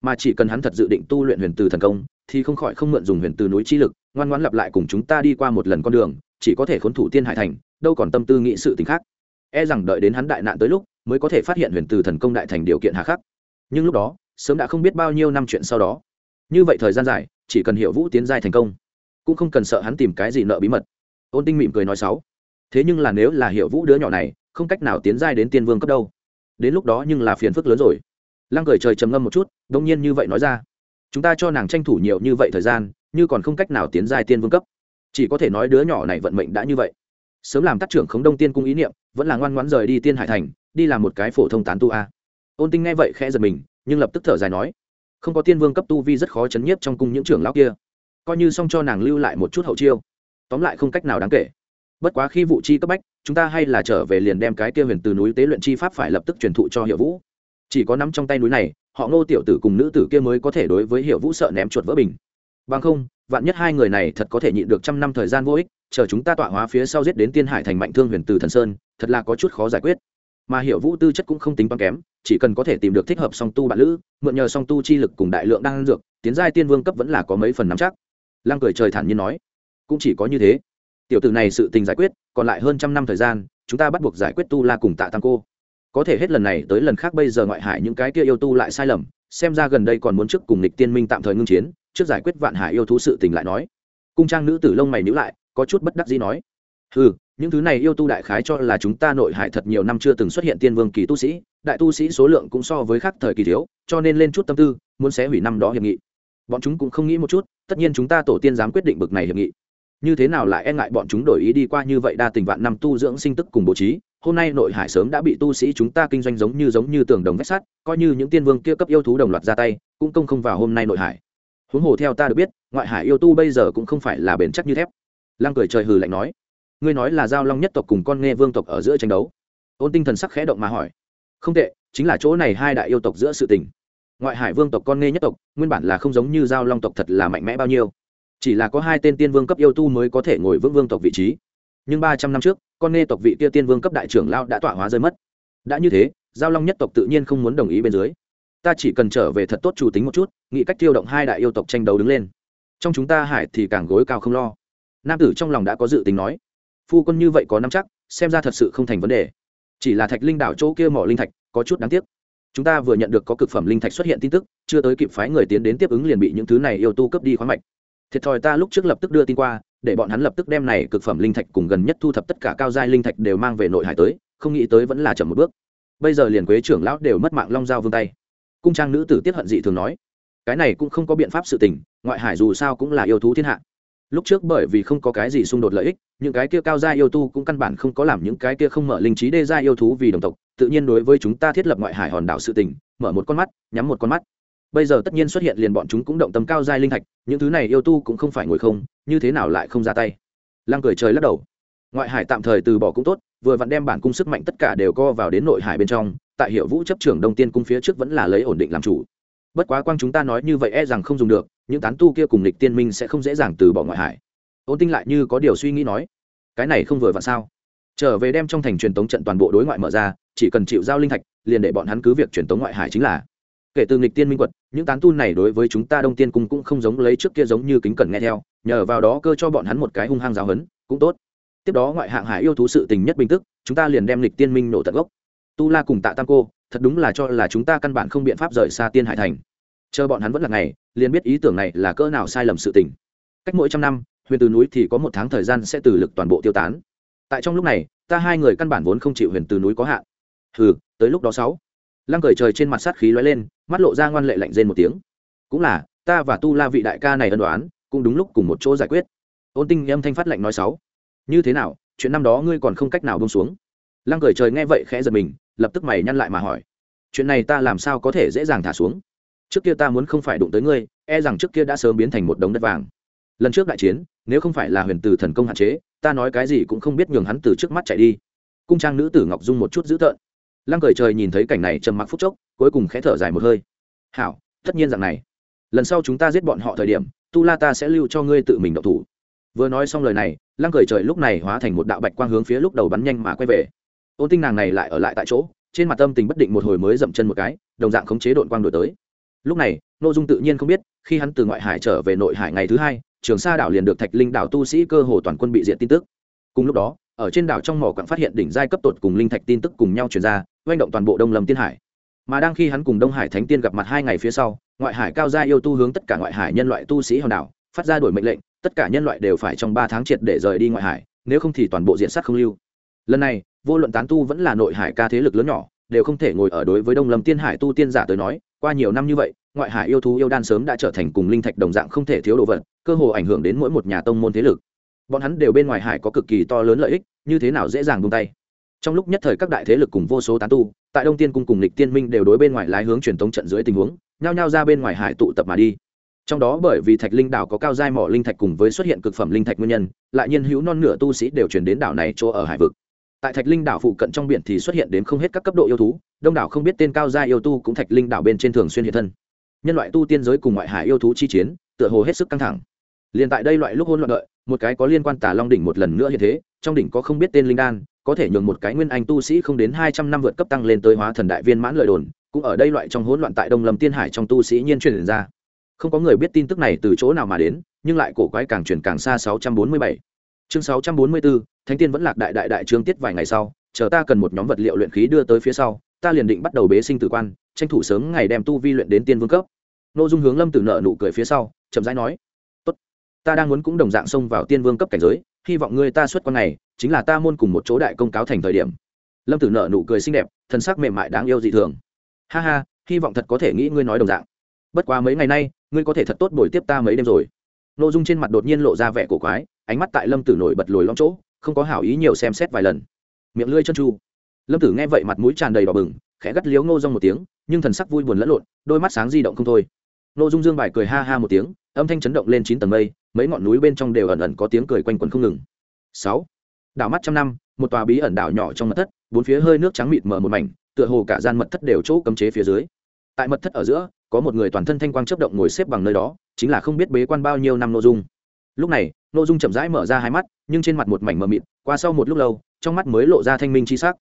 Mà chỉ cần hắn thật dự định tu luyện huyền từ thần công thì không khỏi không mượn dùng huyền từ núi chi lực ngoan ngoãn lặp lại cùng chúng ta đi qua một lần con đường chỉ có thể khốn thủ tiên hải thành đâu còn tâm tư nghị sự tình khác e rằng đợi đến hắn đại nạn tới lúc, mới có thể phát hiện huyền từ thần công đại thành điều kiện hà khắc. Nhưng lúc đó, sớm đã không biết bao nhiêu năm chuyện sau đó. Như vậy thời gian dài, chỉ cần hiểu vũ tiến giai thành công, cũng không cần sợ hắn tìm cái gì nợ bí mật. Ôn tinh mỉm cười nói sáu. Thế nhưng là nếu là hiểu vũ đứa nhỏ này, không cách nào tiến giai đến tiên vương cấp đâu. Đến lúc đó nhưng là phiền phức lớn rồi. Lăng cười trời trầm ngâm một chút đông nhiên như vậy nói ra. Chúng ta cho nàng tranh thủ nhiều như vậy thời gian, như còn không cách nào tiến giai tiên vương cấp. Chỉ có thể nói đứa nhỏ này vận mệnh đã như vậy sớm làm tác trưởng khống đông tiên cung ý niệm, vẫn là ngoan ngoãn rời đi tiên hải thành, đi làm một cái phổ thông tán tu a. Ôn tinh nghe vậy khẽ giật mình, nhưng lập tức thở dài nói, không có tiên vương cấp tu vi rất khó chấn nhiếp trong cung những trưởng lão kia. Coi như xong cho nàng lưu lại một chút hậu chiêu. Tóm lại không cách nào đáng kể. Bất quá khi vụ chi cấp bách, chúng ta hay là trở về liền đem cái kia huyền từ núi tế luyện chi pháp phải lập tức truyền thụ cho hiệu vũ. Chỉ có nắm trong tay núi này, họ ngô tiểu tử cùng nữ tử kia mới có thể đối với hiệu vũ sợ ném chuột vỡ bình. Bằng không, vạn nhất hai người này thật có thể nhịn được trăm năm thời gian vô ích chờ chúng ta tọa hóa phía sau giết đến tiên hải thành mạnh thương huyền từ thần sơn, thật là có chút khó giải quyết. Mà hiểu vũ tư chất cũng không tính băng kém, chỉ cần có thể tìm được thích hợp song tu bạn lữ, mượn nhờ song tu chi lực cùng đại lượng đang dược, tiến giai tiên vương cấp vẫn là có mấy phần nắm chắc. Lăng cười trời thản nhiên nói, cũng chỉ có như thế. Tiểu tử này sự tình giải quyết, còn lại hơn trăm năm thời gian, chúng ta bắt buộc giải quyết tu la cùng tạ tăng cô. Có thể hết lần này tới lần khác bây giờ ngoại hải những cái kia yêu tu lại sai lầm, xem ra gần đây còn muốn trước cùng nịch tiên minh tạm thời ngưng chiến, trước giải quyết vạn hải yêu thú sự tình lại nói. Cung trang nữ tử lông mày nhữ lại có chút bất đắc dĩ nói ừ những thứ này yêu tu đại khái cho là chúng ta nội hải thật nhiều năm chưa từng xuất hiện tiên vương kỳ tu sĩ, đại tu sĩ số lượng cũng so với khác thời kỳ thiếu, cho nên lên chút tâm tư, muốn xé hủy năm đó hiệp nghị. Bọn chúng cũng không nghĩ một chút, tất nhiên chúng ta tổ tiên dám quyết định bực này hiệp nghị. Như thế nào lại e ngại bọn chúng đổi ý đi qua như vậy đa tình vạn năm tu dưỡng sinh tức cùng bố trí, hôm nay nội hải sớm đã bị tu sĩ chúng ta kinh doanh giống như giống như tường đồng vách sắt, coi như những tiên vương kia cấp yêu thú đồng loạt ra tay, cũng công không vào hôm nay nội hải. Huống hồ theo ta được biết, ngoại hải yêu tu bây giờ cũng không phải là bền chắc như thép lăng cười trời hừ lạnh nói, ngươi nói là giao long nhất tộc cùng con nghe vương tộc ở giữa tranh đấu? Ôn tinh thần sắc khẽ động mà hỏi, không tệ, chính là chỗ này hai đại yêu tộc giữa sự tình. Ngoại hải vương tộc con nghe nhất tộc, nguyên bản là không giống như giao long tộc thật là mạnh mẽ bao nhiêu. Chỉ là có hai tên tiên vương cấp yêu tu mới có thể ngồi vững vương tộc vị trí. Nhưng ba trăm năm trước, con nghe tộc vị kia tiên vương cấp đại trưởng lao đã tọa hóa rơi mất. Đã như thế, giao long nhất tộc tự nhiên không muốn đồng ý bên dưới. Ta chỉ cần trở về thật tốt chủ tính một chút, nghĩ cách tiêu động hai đại yêu tộc tranh đấu đứng lên. Trong chúng ta hải thì càng gối cao không lo nam tử trong lòng đã có dự tính nói, phu quân như vậy có năm chắc, xem ra thật sự không thành vấn đề. Chỉ là thạch linh đảo chỗ kia mỏ linh thạch có chút đáng tiếc. Chúng ta vừa nhận được có cực phẩm linh thạch xuất hiện tin tức, chưa tới kịp phái người tiến đến tiếp ứng liền bị những thứ này yêu tu cấp đi khoáng mạch. Thiệt thòi ta lúc trước lập tức đưa tin qua, để bọn hắn lập tức đem này cực phẩm linh thạch cùng gần nhất thu thập tất cả cao giai linh thạch đều mang về nội hải tới, không nghĩ tới vẫn là chậm một bước. Bây giờ liền quế trưởng lão đều mất mạng long giao vương tay. Cung trang nữ tử tiết hận dị thường nói, cái này cũng không có biện pháp sự tình, ngoại hải dù sao cũng là yêu thú thiên hạ lúc trước bởi vì không có cái gì xung đột lợi ích, những cái kia cao gia yêu tu cũng căn bản không có làm những cái kia không mở linh trí đê gia yêu thú vì đồng tộc, tự nhiên đối với chúng ta thiết lập ngoại hải hòn đảo sự tình, mở một con mắt, nhắm một con mắt. Bây giờ tất nhiên xuất hiện liền bọn chúng cũng động tâm cao giai linh thạch, những thứ này yêu tu cũng không phải ngồi không, như thế nào lại không ra tay? Lăng cười trời lắc đầu. Ngoại hải tạm thời từ bỏ cũng tốt, vừa vặn đem bản cung sức mạnh tất cả đều co vào đến nội hải bên trong, tại hiệu vũ chấp trưởng đông tiên cung phía trước vẫn là lấy ổn định làm chủ bất quá quang chúng ta nói như vậy e rằng không dùng được, những tán tu kia cùng lịch tiên minh sẽ không dễ dàng từ bỏ ngoại hải. Ôn tinh lại như có điều suy nghĩ nói, cái này không vừa vặn sao? Trở về đem trong thành truyền tống trận toàn bộ đối ngoại mở ra, chỉ cần chịu giao linh thạch, liền để bọn hắn cứ việc truyền tống ngoại hải chính là. Kể từ nghịch tiên minh quật, những tán tu này đối với chúng ta đông tiên cung cũng không giống lấy trước kia giống như kính cẩn nghe theo, nhờ vào đó cơ cho bọn hắn một cái hung hăng giáo hấn cũng tốt. Tiếp đó ngoại hạng hải yêu thú sự tình nhất bình tức, chúng ta liền đem lịch tiên minh nổ tận gốc tu la cùng tạ tam cô, thật đúng là cho là chúng ta căn bản không biện pháp rời xa tiên hải thành. Chờ bọn hắn vẫn là ngày, liền biết ý tưởng này là cỡ nào sai lầm sự tình. Cách mỗi trăm năm, huyền từ núi thì có một tháng thời gian sẽ từ lực toàn bộ tiêu tán. Tại trong lúc này, ta hai người căn bản vốn không chịu huyền từ núi có hạn. Hừ, tới lúc đó sáu. Lăng cởi trời trên mặt sát khí lóe lên, mắt lộ ra ngoan lệ lạnh rên một tiếng. Cũng là, ta và tu la vị đại ca này ân đoán, cũng đúng lúc cùng một chỗ giải quyết. Ôn tinh âm thanh phát lạnh nói sáu. Như thế nào, chuyện năm đó ngươi còn không cách nào bông xuống lăng cởi trời nghe vậy khẽ giật mình, lập tức mày nhăn lại mà hỏi, chuyện này ta làm sao có thể dễ dàng thả xuống? Trước kia ta muốn không phải đụng tới ngươi e rằng trước kia đã sớm biến thành một đống đất vàng. Lần trước đại chiến, nếu không phải là huyền từ thần công hạn chế, ta nói cái gì cũng không biết nhường hắn từ trước mắt chạy đi. Cung trang nữ tử ngọc dung một chút dữ tợn. Lăng cởi trời nhìn thấy cảnh này trầm mặc phút chốc, cuối cùng khẽ thở dài một hơi. Hảo, tất nhiên rằng này. Lần sau chúng ta giết bọn họ thời điểm, tu la ta sẽ lưu cho ngươi tự mình độc thủ. Vừa nói xong lời này, lăng cởi trời lúc này hóa thành một đạo bạch quang hướng phía lúc đầu bắn nhanh mà quay về ôn tinh nàng này lại ở lại tại chỗ, trên mặt tâm tình bất định một hồi mới dậm chân một cái, đồng dạng khống chế đội quang đổi tới. Lúc này n ô dung tự nhiên không biết, khi hắn từ ngoại hải trở về nội hải ngày thứ hai, trường sa đảo liền được thạch linh đảo tu sĩ cơ hồ toàn quân bị diện tin tức. Cùng lúc đó, ở trên đảo trong mỏ quặng phát hiện đỉnh giai cấp tột cùng linh thạch tin tức cùng nhau truyền ra, oanh động toàn bộ đông lâm tiên hải. Mà đang khi hắn cùng đông hải thánh tiên gặp mặt hai ngày phía sau, ngoại hải cao gia yêu tu hướng tất cả ngoại hải nhân loại tu sĩ hòn đảo, phát ra đổi mệnh lệnh, tất cả nhân loại đều phải trong ba tháng triệt để rời đi ngoại hải, nếu không thì toàn bộ diện sát không lưu. Lần này vô luận tán tu vẫn là nội hải ca thế lực lớn nhỏ, đều không thể ngồi ở đối với đông lâm tiên hải tu tiên giả tới nói, qua nhiều năm như vậy, ngoại hải yêu thú yêu đan sớm đã trở thành cùng linh thạch đồng dạng không thể thiếu đồ vật, cơ hồ ảnh hưởng đến mỗi một nhà tông môn thế lực. Bọn hắn đều bên ngoài hải có cực kỳ to lớn lợi ích, như thế nào dễ dàng buông tay. Trong lúc nhất thời các đại thế lực cùng vô số tán tu, tại đông tiên cung cùng lịch tiên minh đều đối bên ngoài lái hướng truyền thống trận dưới tình huống, nhao nhao ra bên ngoài hải tụ tập mà đi. Trong đó bởi vì thạch linh đảo có cao giai mỏ linh thạch cùng với xuất hiện cực phẩm linh thạch nguyên nhân, lại nhiên hữu non nửa tu sĩ đều chuyển đến đảo này chỗ ở hải vực tại thạch linh đảo phụ cận trong biển thì xuất hiện đến không hết các cấp độ yêu thú, đông đảo không biết tên cao gia yêu tu cũng thạch linh đảo bên trên thường xuyên hiện thân. Nhân loại tu tiên giới cùng ngoại hải yêu thú chi chiến, tựa hồ hết sức căng thẳng. Liền tại đây loại lúc hôn loạn đợi, một cái có liên quan tà long đỉnh một lần nữa hiện thế, trong đỉnh có không biết tên linh đan, có thể nhường một cái nguyên anh tu sĩ không đến hai trăm năm vượt cấp tăng lên tới hóa thần đại viên mãn lợi đồn, cũng ở đây loại trong hỗn loạn tại đông lâm tiên hải trong tu sĩ nhiên truyền ra. Không có người biết tin tức này từ chỗ nào mà đến, nhưng lại cổ quái càng truyền càng xa sáu trăm bốn mươi bảy chương sáu trăm bốn mươi bốn thánh tiên vẫn lạc đại đại đại trương tiết vài ngày sau, chờ ta cần một nhóm vật liệu luyện khí đưa tới phía sau, ta liền định bắt đầu bế sinh tử quan, tranh thủ sớm ngày đem tu vi luyện đến tiên vương cấp. Nội dung hướng lâm tử nợ nụ cười phía sau, chậm rãi nói, tốt, ta đang muốn cũng đồng dạng xông vào tiên vương cấp cảnh giới, hy vọng ngươi ta xuất quan này, chính là ta môn cùng một chỗ đại công cáo thành thời điểm. Lâm tử nợ nụ cười xinh đẹp thân sắc mềm mại đáng yêu dị thường. Ha ha, hy vọng thật có thể nghĩ ngươi nói đồng dạng. Bất quá mấy ngày nay, ngươi có thể thật tốt buổi tiếp ta mấy đêm rồi. Nội dung trên mặt đột nhiên lộ ra vẻ cổ quái ánh mắt tại lâm tử nổi bật lồi lõm chỗ, không có hảo ý nhiều xem xét vài lần. Miệng lưỡi chân tru lâm tử nghe vậy mặt mũi tràn đầy đỏ bừng, khẽ gắt liếu ngô rong một tiếng, nhưng thần sắc vui buồn lẫn lộn, đôi mắt sáng di động không thôi. Nô dung dương bài cười ha ha một tiếng, âm thanh chấn động lên chín tầng mây, mấy ngọn núi bên trong đều ẩn ẩn có tiếng cười quanh quẩn không ngừng. Sáu. Đảo mắt trăm năm, một tòa bí ẩn đảo nhỏ trong mật thất, bốn phía hơi nước trắng mịt mờ một mảnh, tựa hồ cả gian mật thất đều chỗ cấm chế phía dưới. Tại mật thất ở giữa, có một người toàn thân thanh quang chấp động ngồi xếp bằng nơi đó, chính là không biết bế quan bao nhiêu năm nội dung lúc này nội dung chậm rãi mở ra hai mắt, nhưng trên mặt một mảnh mờ mịt, qua sau một lúc lâu, trong mắt mới lộ ra thanh minh chi sắc.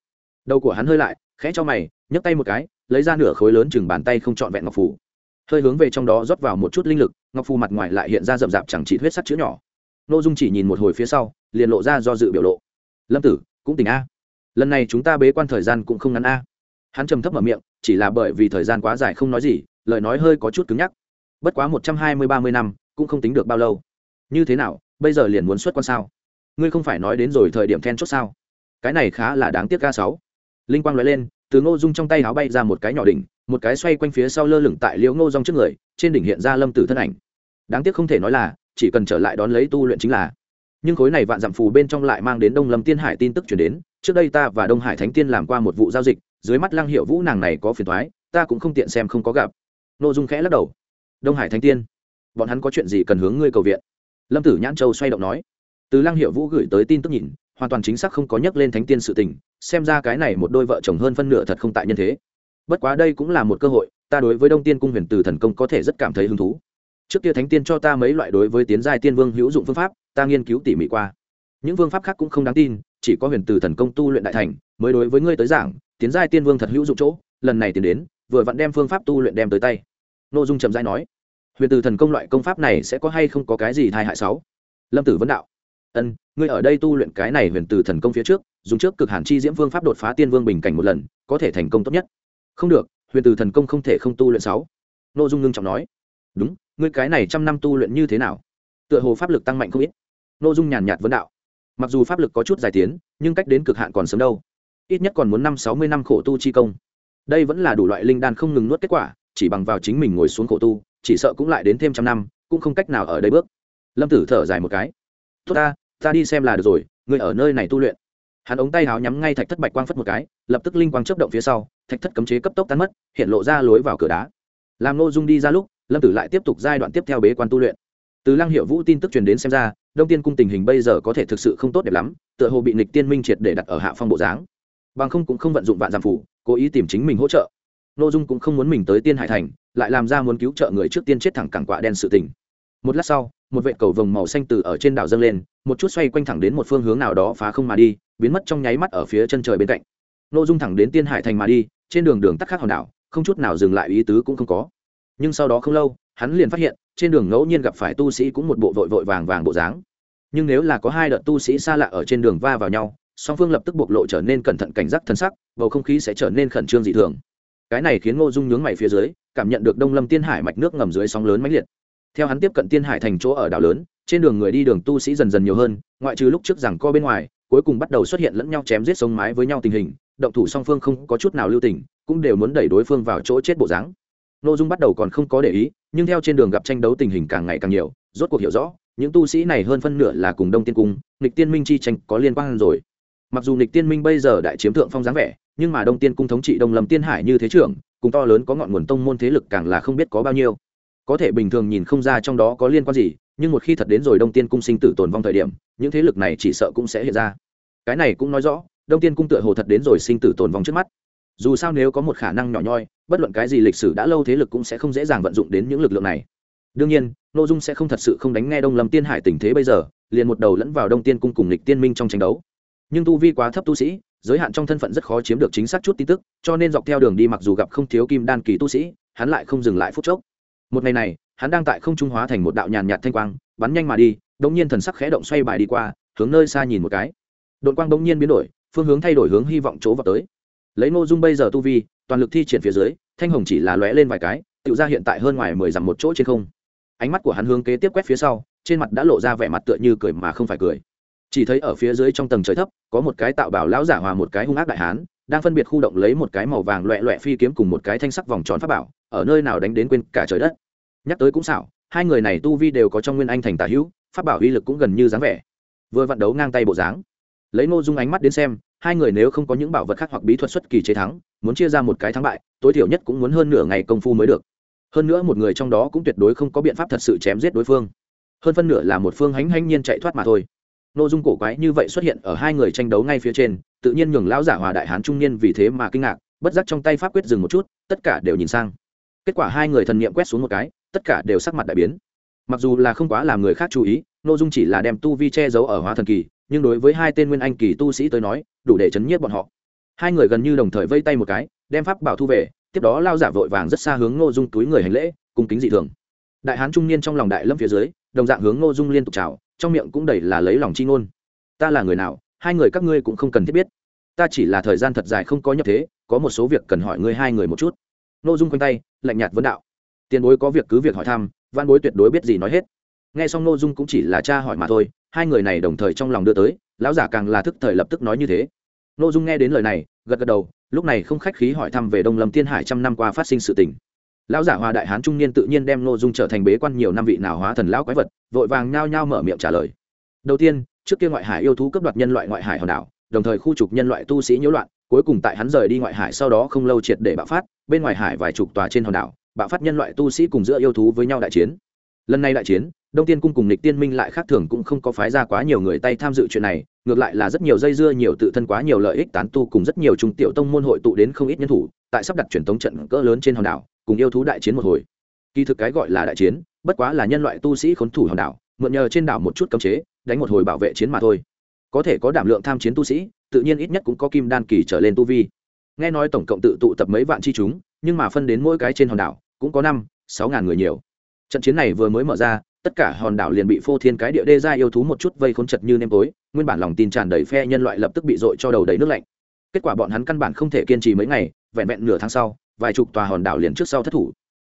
Đầu của hắn hơi lại, khẽ cho mày, nhấc tay một cái, lấy ra nửa khối lớn chừng bàn tay không trọn vẹn ngọc phủ hơi hướng về trong đó rót vào một chút linh lực, ngọc phù mặt ngoài lại hiện ra rậm rạp chẳng chỉ huyết sắc chữ nhỏ. N ô dung chỉ nhìn một hồi phía sau, liền lộ ra do dự biểu lộ. Lâm tử, cũng tỉnh a. Lần này chúng ta bế quan thời gian cũng không ngắn a. Hắn trầm thấp mở miệng, chỉ là bởi vì thời gian quá dài không nói gì, lời nói hơi có chút cứng nhắc. Bất quá một trăm hai mươi ba mươi năm, cũng không tính được bao lâu như thế nào, bây giờ liền muốn xuất quan sao? Ngươi không phải nói đến rồi thời điểm then chốt sao? Cái này khá là đáng tiếc ca sáu. Linh quang nói lên, từ ngô dung trong tay áo bay ra một cái nhỏ đỉnh, một cái xoay quanh phía sau lơ lửng tại liễu ngô rong trước người, trên đỉnh hiện ra lâm tử thân ảnh. Đáng tiếc không thể nói là, chỉ cần trở lại đón lấy tu luyện chính là. Nhưng khối này vạn dặm phù bên trong lại mang đến đông lâm tiên hải tin tức chuyển đến, trước đây ta và đông hải thánh tiên làm qua một vụ giao dịch, dưới mắt lăng hiệu vũ nàng này có phiền thoái ta cũng không tiện xem không có gặp. Nội dung khẽ lắc đầu. Đông hải thánh tiên, bọn hắn có chuyện gì cần hướng ngươi cầu viện? Lâm tử nhãn châu xoay động nói. Từ lăng hiệu vũ gửi tới tin tức nhìn, hoàn toàn chính xác không có nhắc lên thánh tiên sự tình, xem ra cái này một đôi vợ chồng hơn phân nửa thật không tại nhân thế. Bất quá đây cũng là một cơ hội, ta đối với đông tiên cung huyền từ thần công có thể rất cảm thấy hứng thú. Trước kia thánh tiên cho ta mấy loại đối với tiến giai tiên vương hữu dụng phương pháp, ta nghiên cứu tỉ mỉ qua. Những phương pháp khác cũng không đáng tin, chỉ có huyền từ thần công tu luyện đại thành, mới đối với ngươi tới giảng, tiến giai tiên vương thật hữu dụng chỗ, lần này tiến đến, vừa vặn đem phương pháp tu luyện đem tới tay. N ô dung trầm giai nói huyền từ thần công loại công pháp này sẽ có hay không có cái gì thai hại sáu? Lâm tử vấn đạo. Ân, ngươi ở đây tu luyện cái này huyền từ thần công phía trước, dùng trước cực hàn chi diễm vương pháp đột phá tiên vương bình cảnh một lần, có thể thành công tốt nhất. Không được, huyền từ thần công không thể không tu luyện sáu. N ô dung ngưng trọng nói. Đúng, ngươi cái này trăm năm tu luyện như thế nào? Tựa hồ pháp lực tăng mạnh không ít. N ô dung nhàn nhạt vấn đạo. Mặc dù pháp lực có chút dài tiến, nhưng cách đến cực hạn còn sớm đâu. Ít nhất còn muốn năm sáu mươi năm khổ tu chi công. Đây vẫn là đủ loại linh đan không ngừng nuốt kết quả, chỉ bằng vào chính mình ngồi xuống khổ tu chỉ sợ cũng lại đến thêm trăm năm, cũng không cách nào ở đây bước. Lâm tử thở dài một cái. Tốt ta ta đi xem là được rồi người ở nơi này tu luyện. Hắn ống tay háo nhắm ngay thạch thất bạch quang phất một cái, lập tức linh quang chấp động phía sau, thạch thất cấm chế cấp tốc tan mất, hiện lộ ra lối vào cửa đá. Làm nội dung đi ra lúc, lâm tử lại tiếp tục giai đoạn tiếp theo bế quan tu luyện. Từ lăng hiệu vũ tin tức truyền đến xem ra, đông tiên cung tình hình bây giờ có thể thực sự không tốt đẹp lắm, tựa hồ bị nịch tiên minh triệt để đặt ở hạ phong bộ dáng. Bằng không cũng không vận dụng vạn giảm phủ, cố ý tìm chính mình hỗ trợ. Nội dung cũng không muốn mình tới tiên hải thành lại làm ra muốn cứu trợ người trước tiên chết thẳng cẳng quạ đen sự tình. Một lát sau, một vệ cầu vồng màu xanh từ ở trên đảo dâng lên, một chút xoay quanh thẳng đến một phương hướng nào đó phá không mà đi, biến mất trong nháy mắt ở phía chân trời bên cạnh. Nội dung thẳng đến tiên hải thành mà đi, trên đường đường tắc khác hòn đảo, không chút nào dừng lại ý tứ cũng không có. Nhưng sau đó không lâu, hắn liền phát hiện, trên đường ngẫu nhiên gặp phải tu sĩ cũng một bộ vội vội vàng vàng bộ dáng. Nhưng nếu là có hai đợt tu sĩ xa lạ ở trên đường va vào nhau, song phương lập tức bộc lộ trở nên cẩn thận cảnh giác thân sắc, bầu không khí sẽ trở nên khẩn trương dị thường. Cái này khiến ngô dung nhướng mày phía dưới cảm nhận được đông lâm tiên hải mạch nước ngầm dưới sóng lớn mãnh liệt. Theo hắn tiếp cận tiên hải thành chỗ ở đảo lớn, trên đường người đi đường tu sĩ dần dần nhiều hơn, ngoại trừ lúc trước rằng co bên ngoài, cuối cùng bắt đầu xuất hiện lẫn nhau chém giết sống mái với nhau tình hình, động thủ song phương không có chút nào lưu tình, cũng đều muốn đẩy đối phương vào chỗ chết bộ dáng. Nội dung bắt đầu còn không có để ý, nhưng theo trên đường gặp tranh đấu tình hình càng ngày càng nhiều, rốt cuộc hiểu rõ, những tu sĩ này hơn phân nửa là cùng đông tiên cung, nghịch tiên minh chi tranh có liên quan rồi. Mặc dù nghịch tiên minh bây giờ đại chiếm thượng phong dáng vẻ, nhưng mà đông tiên cung thống trị đông lâm tiên hải như thế trưởng cùng to lớn có ngọn nguồn tông môn thế lực càng là không biết có bao nhiêu. Có thể bình thường nhìn không ra trong đó có liên quan gì, nhưng một khi thật đến rồi đông tiên cung sinh tử tồn vong thời điểm, những thế lực này chỉ sợ cũng sẽ hiện ra. Cái này cũng nói rõ, đông tiên cung tựa hồ thật đến rồi sinh tử tồn vong trước mắt. Dù sao nếu có một khả năng nhỏ nhoi, bất luận cái gì lịch sử đã lâu thế lực cũng sẽ không dễ dàng vận dụng đến những lực lượng này. Đương nhiên nội dung sẽ không thật sự không đánh nghe đông lâm tiên hải tình thế bây giờ, liền một đầu lẫn vào đông tiên cung cùng lịch tiên minh trong tranh đấu. Nhưng tu vi quá thấp tu sĩ giới hạn trong thân phận rất khó chiếm được chính xác chút tin tức, cho nên dọc theo đường đi mặc dù gặp không thiếu kim đan kỳ tu sĩ, hắn lại không dừng lại phút chốc. Một ngày này, hắn đang tại không trung hóa thành một đạo nhàn nhạt thanh quang, bắn nhanh mà đi đống nhiên thần sắc khẽ động xoay bài đi qua, hướng nơi xa nhìn một cái. Đội quang đống nhiên biến đổi, phương hướng thay đổi hướng hy vọng chỗ vào tới. Lấy ngô dung bây giờ tu vi, toàn lực thi triển phía dưới, thanh hồng chỉ là lóe lên vài cái tự ra hiện tại hơn ngoài mười dặm một chỗ trên không. Ánh mắt của hắn hướng kế tiếp quét phía sau, trên mặt đã lộ ra vẻ mặt tựa như cười mà không phải cười chỉ thấy ở phía dưới trong tầng trời thấp, có một cái tạo bảo lão giả hòa một cái hung ác đại hán, đang phân biệt khu động lấy một cái màu vàng loẹ loẹ phi kiếm cùng một cái thanh sắc vòng tròn pháp bảo, ở nơi nào đánh đến quên cả trời đất. Nhắc tới cũng xảo, hai người này tu vi đều có trong nguyên anh thành tả hữu, pháp bảo uy lực cũng gần như dáng vẻ. Vừa vận đấu ngang tay bộ dáng. Lấy ngô dung ánh mắt đến xem, hai người nếu không có những bảo vật khác hoặc bí thuật xuất kỳ chế thắng, muốn chia ra một cái thắng bại, tối thiểu nhất cũng muốn hơn nửa ngày công phu mới được. Hơn nữa một người trong đó cũng tuyệt đối không có biện pháp thật sự chém giết đối phương. Hơn phân nửa là một phương hánh hánh nhiên chạy thoát mà thôi nội dung cổ quái như vậy xuất hiện ở hai người tranh đấu ngay phía trên, tự nhiên nhường lão giả hòa đại hán trung niên vì thế mà kinh ngạc, bất giác trong tay pháp quyết dừng một chút, tất cả đều nhìn sang. Kết quả hai người thần niệm quét xuống một cái, tất cả đều sắc mặt đại biến. Mặc dù là không quá làm người khác chú ý nội dung chỉ là đem tu vi che giấu ở hóa thần kỳ, nhưng đối với hai tên nguyên anh kỳ tu sĩ tới nói, đủ để chấn nhiếp bọn họ. Hai người gần như đồng thời vây tay một cái, đem pháp bảo thu về, tiếp đó lao giả vội vàng rất xa hướng nội dung túi người hành lễ, cung kính dị thường. Đại hán trung niên trong lòng đại lâm phía dưới đồng dạng hướng Ngô dung liên tục chào, trong miệng cũng đầy là lấy lòng chi ngôn. Ta là người nào, hai người các ngươi cũng không cần thiết biết. Ta chỉ là thời gian thật dài không có nhập thế, có một số việc cần hỏi ngươi hai người một chút. Ngô dung quanh tay, lạnh nhạt vấn đạo. Tiền bối có việc cứ việc hỏi thăm, văn bối tuyệt đối biết gì nói hết. Nghe xong Ngô dung cũng chỉ là cha hỏi mà thôi, hai người này đồng thời trong lòng đưa tới, lão giả càng là thức thời lập tức nói như thế. Ngô dung nghe đến lời này, gật gật đầu, lúc này không khách khí hỏi thăm về đông lâm tiên hải trăm năm qua phát sinh sự tình lão giả hòa đại hán trung niên tự nhiên đem nội dung trở thành bế quan nhiều năm vị nào hóa thần lão quái vật, vội vàng nhao nhao mở miệng trả lời. Đầu tiên, trước kia ngoại hải yêu thú cấp đoạt nhân loại ngoại hải hòn đảo, đồng thời khu trục nhân loại tu sĩ nhiễu loạn, cuối cùng tại hắn rời đi ngoại hải sau đó không lâu triệt để bạo phát, bên ngoài hải vài chục tòa trên hòn đảo, bạo phát nhân loại tu sĩ cùng giữa yêu thú với nhau đại chiến. Lần này đại chiến đông tiên cung cùng nịch tiên minh lại khác thường cũng không có phái ra quá nhiều người tay tham dự chuyện này, ngược lại là rất nhiều dây dưa, nhiều tự thân quá nhiều lợi ích tán tu cùng rất nhiều trung tiểu tông môn hội tụ đến không ít nhân thủ, tại sắp đặt truyền thống trận cỡ lớn trên hòn đảo, cùng yêu thú đại chiến một hồi. Kỳ thực cái gọi là đại chiến, bất quá là nhân loại tu sĩ khốn thủ hòn đảo, mượn nhờ trên đảo một chút cấm chế, đánh một hồi bảo vệ chiến mà thôi. Có thể có đảm lượng tham chiến tu sĩ, tự nhiên ít nhất cũng có kim đan kỳ trở lên tu vi. Nghe nói tổng cộng tự tụ tập mấy vạn chi chúng, nhưng mà phân đến mỗi cái trên hòn đảo, cũng có năm, sáu ngàn người nhiều. Trận chiến này vừa mới mở ra tất cả hòn đảo liền bị phô thiên cái địa đê ra yêu thú một chút vây khốn chật như nêm tối, nguyên bản lòng tin tràn đầy phe nhân loại lập tức bị dội cho đầu đầy nước lạnh. Kết quả bọn hắn căn bản không thể kiên trì mấy ngày, vẹn vẹn nửa tháng sau, vài chục tòa hòn đảo liền trước sau thất thủ.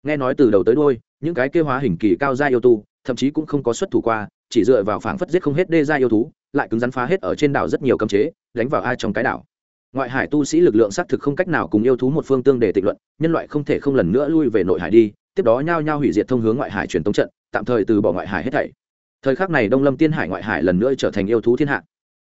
Nghe nói từ đầu tới đôi những cái kêu hóa hình kỳ cao ra yêu tu, thậm chí cũng không có xuất thủ qua, chỉ dựa vào phảng phất giết không hết đê ra yêu thú, lại cứng rắn phá hết ở trên đảo rất nhiều cấm chế, đánh vào ai trong cái đảo. Ngoại hải tu sĩ lực lượng xác thực không cách nào cùng yêu thú một phương tương để tịnh luận, nhân loại không thể không lần nữa lui về nội hải đi tiếp đó nhao nhao hủy diệt thông hướng ngoại hải truyền tống trận, tạm thời từ bỏ ngoại hải hết thảy. Thời khắc này đông lâm tiên hải ngoại hải lần nữa trở thành yêu thú thiên hạ.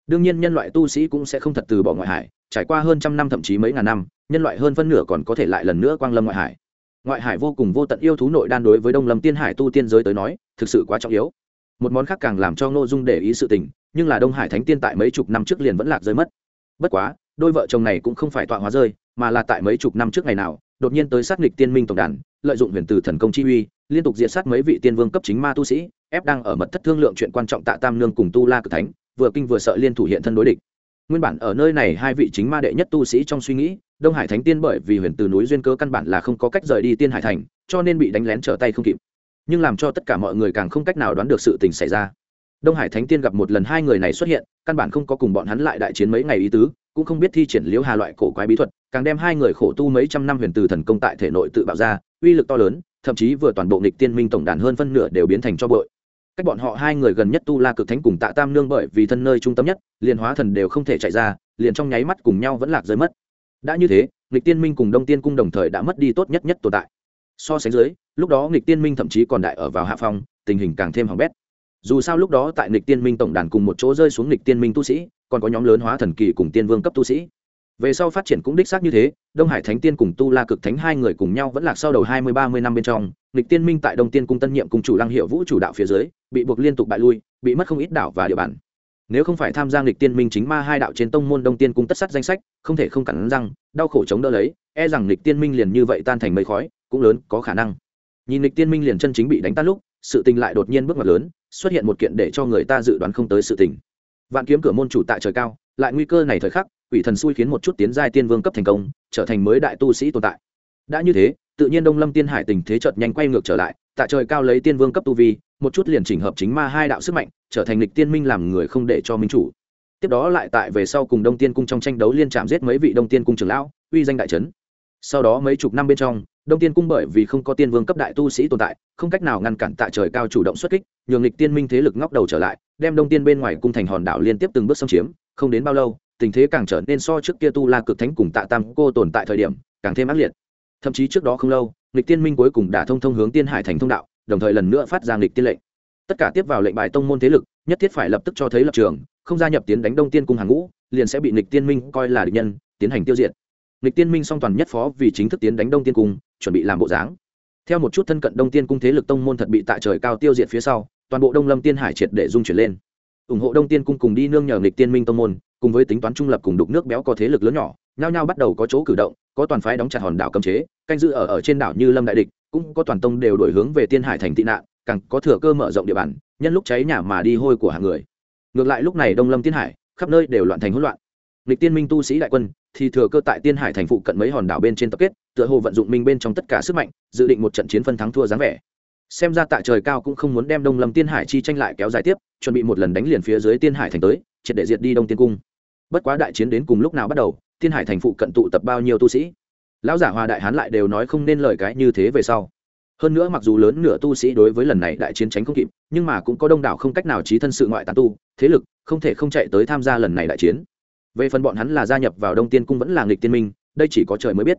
Đương nhiên nhân loại tu sĩ cũng sẽ không thật từ bỏ ngoại hải, trải qua hơn trăm năm thậm chí mấy ngàn năm, nhân loại hơn phân nửa còn có thể lại lần nữa quang lâm ngoại hải. Ngoại hải vô cùng vô tận yêu thú nội đan đối với đông lâm tiên hải tu tiên giới tới nói, thực sự quá trọng yếu. Một món khác càng làm cho ngô dung để ý sự tình, nhưng là đông hải thánh tiên tại mấy chục năm trước liền vẫn lạc rơi mất. Bất quá, đôi vợ chồng này cũng không phải tọa hóa rơi, mà là tại mấy chục năm trước ngày nào, đột nhiên tới sát nghịch tiên minh tổng đàn lợi dụng huyền từ thần công chi uy, liên tục diệt sát mấy vị tiên vương cấp chính ma tu sĩ, ép đang ở mật thất thương lượng chuyện quan trọng tạ tam nương cùng tu la cực thánh, vừa kinh vừa sợ liên thủ hiện thân đối địch. Nguyên bản ở nơi này hai vị chính ma đệ nhất tu sĩ trong suy nghĩ, đông hải thánh tiên bởi vì huyền từ núi duyên cơ căn bản là không có cách rời đi tiên hải thành, cho nên bị đánh lén trở tay không kịp. Nhưng làm cho tất cả mọi người càng không cách nào đoán được sự tình xảy ra. Đông hải thánh tiên gặp một lần hai người này xuất hiện, căn bản không có cùng bọn hắn lại đại chiến mấy ngày ý tứ, cũng không biết thi triển liễu hà loại cổ quái bí thuật, càng đem hai người khổ tu mấy trăm năm huyền từ thần công tại thể nội tự bạo ra uy lực to lớn, thậm chí vừa toàn bộ nghịch tiên minh tổng đàn hơn phân nửa đều biến thành cho bội cách bọn họ hai người gần nhất tu la cực thánh cùng tạ tam nương bởi vì thân nơi trung tâm nhất, liền hóa thần đều không thể chạy ra, liền trong nháy mắt cùng nhau vẫn lạc rơi mất. Đã như thế, nghịch tiên minh cùng đông tiên cung đồng thời đã mất đi tốt nhất nhất tồn tại. So sánh dưới, lúc đó nghịch tiên minh thậm chí còn đại ở vào hạ phong, tình hình càng thêm hỏng bét. Dù sao lúc đó tại nghịch tiên minh tổng đàn cùng một chỗ rơi xuống nghịch tiên minh tu sĩ, còn có nhóm lớn hóa thần kỳ cùng tiên vương cấp tu sĩ. Về sau phát triển cũng đích xác như thế đông hải thánh tiên cùng tu la cực thánh hai người cùng nhau vẫn lạc sau đầu hai mươi, ba mươi năm bên trong lịch tiên minh tại đông tiên cung tân nhiệm cùng chủ lăng hiệu vũ chủ đạo phía dưới, bị buộc liên tục bại lui, bị mất không ít đảo và địa bàn. Nếu không phải tham gia lịch tiên minh chính ma hai đạo trên tông môn đông tiên cung tất sắt danh sách, không thể không cản răng, đau khổ chống đỡ lấy e rằng lịch tiên minh liền như vậy tan thành mây khói, cũng lớn, có khả năng. Nhìn lịch tiên minh liền chân chính bị đánh tan lúc, sự tình lại đột nhiên bước ngoặt lớn, xuất hiện một kiện để cho người ta dự đoán không tới sự tình. Vạn kiếm cửa môn chủ tại trời cao, lại nguy cơ này thời khắc quỷ thần xui khiến một chút tiến giai tiên vương cấp thành công, trở thành mới đại tu sĩ tồn tại. Đã như thế, tự nhiên đông lâm tiên hải tình thế chợt nhanh quay ngược trở lại tại trời cao lấy tiên vương cấp tu vi, một chút liền chỉnh hợp chính ma hai đạo sức mạnh, trở thành lịch tiên minh làm người không để cho minh chủ. Tiếp đó lại tại về sau cùng đông tiên cung trong tranh đấu liên chạm giết mấy vị đông tiên cung trưởng lão, uy danh đại trấn. Sau đó mấy chục năm bên trong, đông tiên cung bởi vì không có tiên vương cấp đại tu sĩ tồn tại, không cách nào ngăn cản tại trời cao chủ động xuất kích, nhường lịch tiên minh thế lực ngóc đầu trở lại, đem đông tiên bên ngoài cung thành hòn đảo liên tiếp từng bước xâm chiếm, không đến bao lâu tình thế càng trở nên so trước kia tu la cực thánh cùng tạ tam cô tồn tại thời điểm, càng thêm ác liệt. Thậm chí trước đó không lâu lịch tiên minh cuối cùng đã thông thông hướng tiên hải thành thông đạo, đồng thời lần nữa phát ra lịch tiên lệnh. Tất cả tiếp vào lệnh bài tông môn thế lực, nhất thiết phải lập tức cho thấy lập trường, không gia nhập tiến đánh đông tiên cung hàng ngũ, liền sẽ bị lịch tiên minh coi là địch nhân, tiến hành tiêu diệt. Lịch tiên minh song toàn nhất phó vì chính thức tiến đánh đông tiên cung, chuẩn bị làm bộ dáng. Theo một chút thân cận đông tiên cung thế lực tông môn thật bị tại trời cao tiêu diệt phía sau, toàn bộ đông lâm tiên hải triệt để dung chuyển lên. Ủng hộ đông tiên cung cùng đi nương nhờ lịch tiên minh tông môn cùng với tính toán trung lập cùng đục nước béo có thế lực lớn nhỏ, nhao nhao bắt đầu có chỗ cử động, có toàn phái đóng chặt hòn đảo cấm chế, canh giữ ở ở trên đảo như lâm đại địch, cũng có toàn tông đều đổi hướng về tiên hải thành tị nạn, càng có thừa cơ mở rộng địa bàn, nhân lúc cháy nhà mà đi hôi của hàng người. Ngược lại lúc này đông lâm tiên hải, khắp nơi đều loạn thành hỗn loạn. Lịch tiên minh tu sĩ đại quân, thì thừa cơ tại tiên hải thành phụ cận mấy hòn đảo bên trên tập kết, tựa hồ vận dụng minh bên trong tất cả sức mạnh, dự định một trận chiến phân thắng thua dáng vẻ. Xem ra tại trời cao cũng không muốn đem đông lâm tiên hải chi tranh lại kéo dài tiếp, chuẩn bị một lần đánh liền phía dưới tiên hải thành tới, triệt để diệt đi đông tiên cung bất quá đại chiến đến cùng lúc nào bắt đầu, Thiên hải thành phụ cận tụ tập bao nhiêu tu sĩ? Lão giả hòa đại hán lại đều nói không nên lời cái như thế về sau. Hơn nữa mặc dù lớn nửa tu sĩ đối với lần này đại chiến tránh không kịp, nhưng mà cũng có đông đảo không cách nào trí thân sự ngoại tàn tu, thế lực, không thể không chạy tới tham gia lần này đại chiến. Về phần bọn hắn là gia nhập vào đông tiên cung vẫn là nghịch tiên minh, đây chỉ có trời mới biết.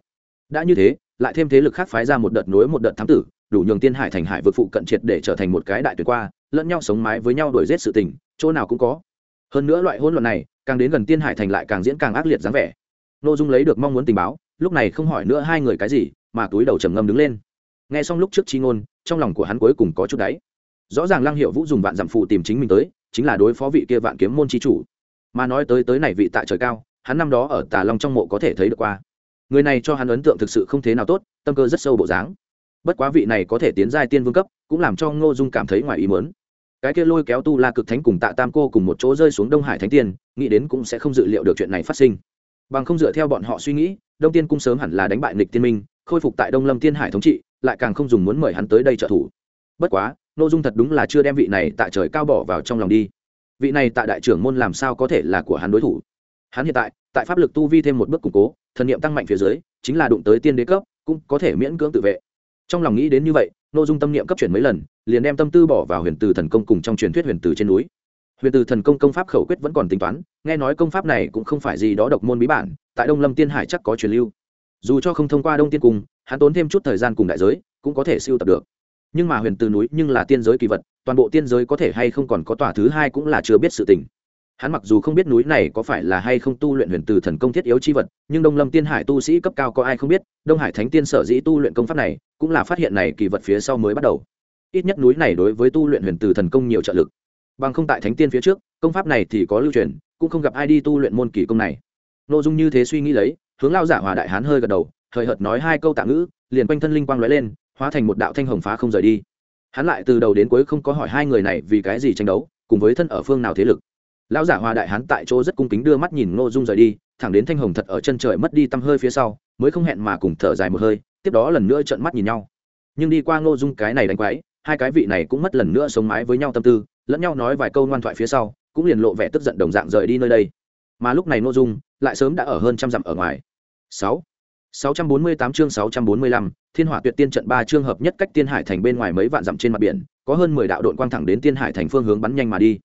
Đã như thế, lại thêm thế lực khác phái ra một đợt nối một đợt thám tử, đủ nhường tiên hải thành hải vực phụ cận triệt để trở thành một cái đại tuyệt qua, lẫn nhau sống mái với nhau đuổi giết sự tình, chỗ nào cũng có hơn nữa loại hỗn loạn này, càng đến gần tiên hải thành lại càng diễn càng ác liệt dáng vẻ. Nội dung lấy được mong muốn tình báo, lúc này không hỏi nữa hai người cái gì, mà túi đầu trầm ngâm đứng lên. Nghe xong lúc trước chi ngôn, trong lòng của hắn cuối cùng có chút đáy. Rõ ràng lăng hiệu vũ dùng vạn dặm phụ tìm chính mình tới, chính là đối phó vị kia vạn kiếm môn chi chủ. Mà nói tới tới này vị tại trời cao, hắn năm đó ở tà long trong mộ có thể thấy được qua. Người này cho hắn ấn tượng thực sự không thế nào tốt, tâm cơ rất sâu bộ dáng. Bất quá vị này có thể tiến giai tiên vương cấp, cũng làm cho ngô dung cảm thấy ngoài ý mớn cái kia lôi kéo tu la cực thánh cùng tạ tam cô cùng một chỗ rơi xuống đông hải thánh tiên, nghĩ đến cũng sẽ không dự liệu được chuyện này phát sinh. Bằng không dựa theo bọn họ suy nghĩ, đông tiên cung sớm hẳn là đánh bại nịch tiên minh, khôi phục tại đông lâm tiên hải thống trị, lại càng không dùng muốn mời hắn tới đây trợ thủ. Bất quá Ngô dung thật đúng là chưa đem vị này tại trời cao bỏ vào trong lòng đi. Vị này tại đại trưởng môn làm sao có thể là của hắn đối thủ? Hắn hiện tại tại pháp lực tu vi thêm một bước củng cố, thần niệm tăng mạnh phía dưới, chính là đụng tới tiên đế cấp, cũng có thể miễn cưỡng tự vệ. Trong lòng nghĩ đến như vậy nội dung tâm niệm cấp chuyển mấy lần, liền đem tâm tư bỏ vào huyền từ thần công cùng trong truyền thuyết huyền từ trên núi. Huyền từ thần công công pháp khẩu quyết vẫn còn tính toán, nghe nói công pháp này cũng không phải gì đó độc môn bí bản, tại đông lâm tiên hải chắc có truyền lưu. Dù cho không thông qua đông tiên cung, hắn tốn thêm chút thời gian cùng đại giới, cũng có thể siêu tập được. Nhưng mà huyền từ núi nhưng là tiên giới kỳ vật, toàn bộ tiên giới có thể hay không còn có tòa thứ hai cũng là chưa biết sự tình hắn mặc dù không biết núi này có phải là hay không tu luyện huyền từ thần công thiết yếu chi vật, nhưng đông lâm tiên hải tu sĩ cấp cao có ai không biết, đông hải thánh tiên sở dĩ tu luyện công pháp này, cũng là phát hiện này kỳ vật phía sau mới bắt đầu. Ít nhất núi này đối với tu luyện huyền từ thần công nhiều trợ lực. Bằng không tại thánh tiên phía trước, công pháp này thì có lưu truyền, cũng không gặp ai đi tu luyện môn kỳ công này. Nội dung như thế suy nghĩ lấy, hướng lao giả hòa đại hán hơi gật đầu thời hợt nói hai câu tạ ngữ, liền quanh thân linh quang lóe lên, hóa thành một đạo thanh hồng phá không rời đi. Hắn lại từ đầu đến cuối không có hỏi hai người này vì cái gì tranh đấu, cùng với thân ở phương nào thế lực lão giả hòa đại hán tại chỗ rất cung kính đưa mắt nhìn ngô dung rời đi thẳng đến thanh hồng thật ở chân trời mất đi tăm hơi phía sau mới không hẹn mà cùng thở dài một hơi tiếp đó lần nữa trợn mắt nhìn nhau. Nhưng đi qua ngô dung cái này đánh quái hai cái vị này cũng mất lần nữa sống mái với nhau tâm tư lẫn nhau nói vài câu ngoan thoại phía sau cũng liền lộ vẻ tức giận đồng dạng rời đi nơi đây. Mà lúc này ngô dung lại sớm đã ở hơn trăm dặm ở ngoài. Sáu 648 chương 645, Thiên Hỏa Tuyệt Tiên trận ba chương hợp nhất cách Tiên Hải thành bên ngoài mấy vạn dặm trên mặt biển, có hơn 10 đạo độn quang thẳng đến Tiên Hải thành phương hướng bắn nhanh mà đi.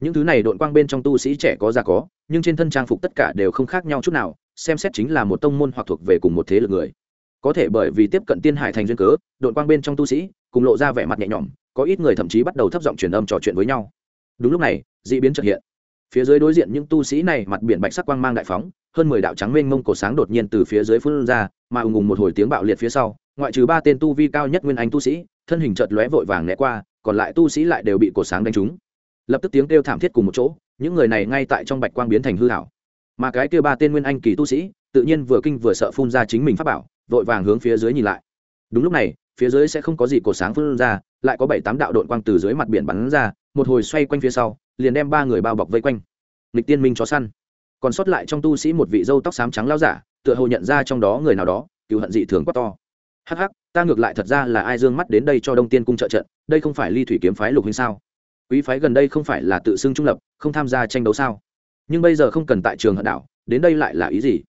Những thứ này đội quang bên trong tu sĩ trẻ có già có, nhưng trên thân trang phục tất cả đều không khác nhau chút nào, xem xét chính là một tông môn hoặc thuộc về cùng một thế lực người. Có thể bởi vì tiếp cận Tiên Hải thành duyên cớ, đội quang bên trong tu sĩ cùng lộ ra vẻ mặt nhẹ nhõm, có ít người thậm chí bắt đầu thấp giọng truyền âm trò chuyện với nhau. Đúng lúc này, dị biến chợt hiện. Phía dưới đối diện những tu sĩ này mặt biển bạch sắc quang mang đại phóng, hơn mười đạo trắng mênh mông cổ sáng đột nhiên từ phía dưới phun ra, mà ùng ùng một hồi tiếng bạo liệt phía sau, ngoại trừ ba tên tu vi cao nhất nguyên anh tu sĩ, thân hình chợt lóe vội vàng né qua, còn lại tu sĩ lại đều bị cổ sáng đánh trúng. Lập tức tiếng kêu thảm thiết cùng một chỗ, những người này ngay tại trong bạch quang biến thành hư ảo. Mà cái kia ba tên nguyên anh kỳ tu sĩ, tự nhiên vừa kinh vừa sợ phun ra chính mình pháp bảo, vội vàng hướng phía dưới nhìn lại. Đúng lúc này, phía dưới sẽ không có gì cổ sáng phun ra, lại có bảy tám đạo đội quang từ dưới mặt biển bắn ra, một hồi xoay quanh phía sau, liền đem ba người bao bọc vây quanh. Lịch Tiên Minh chó săn còn sót lại trong tu sĩ một vị dâu tóc xám trắng lao giả tựa hồ nhận ra trong đó người nào đó cựu hận dị thường quá to hắc hắc ta ngược lại thật ra là ai dương mắt đến đây cho đông tiên cung trợ trận đây không phải ly thủy kiếm phái lục huynh sao quý phái gần đây không phải là tự xưng trung lập, không tham gia tranh đấu sao? Nhưng bây giờ không cần tại trường hận đảo, đến đây lại là ý gì?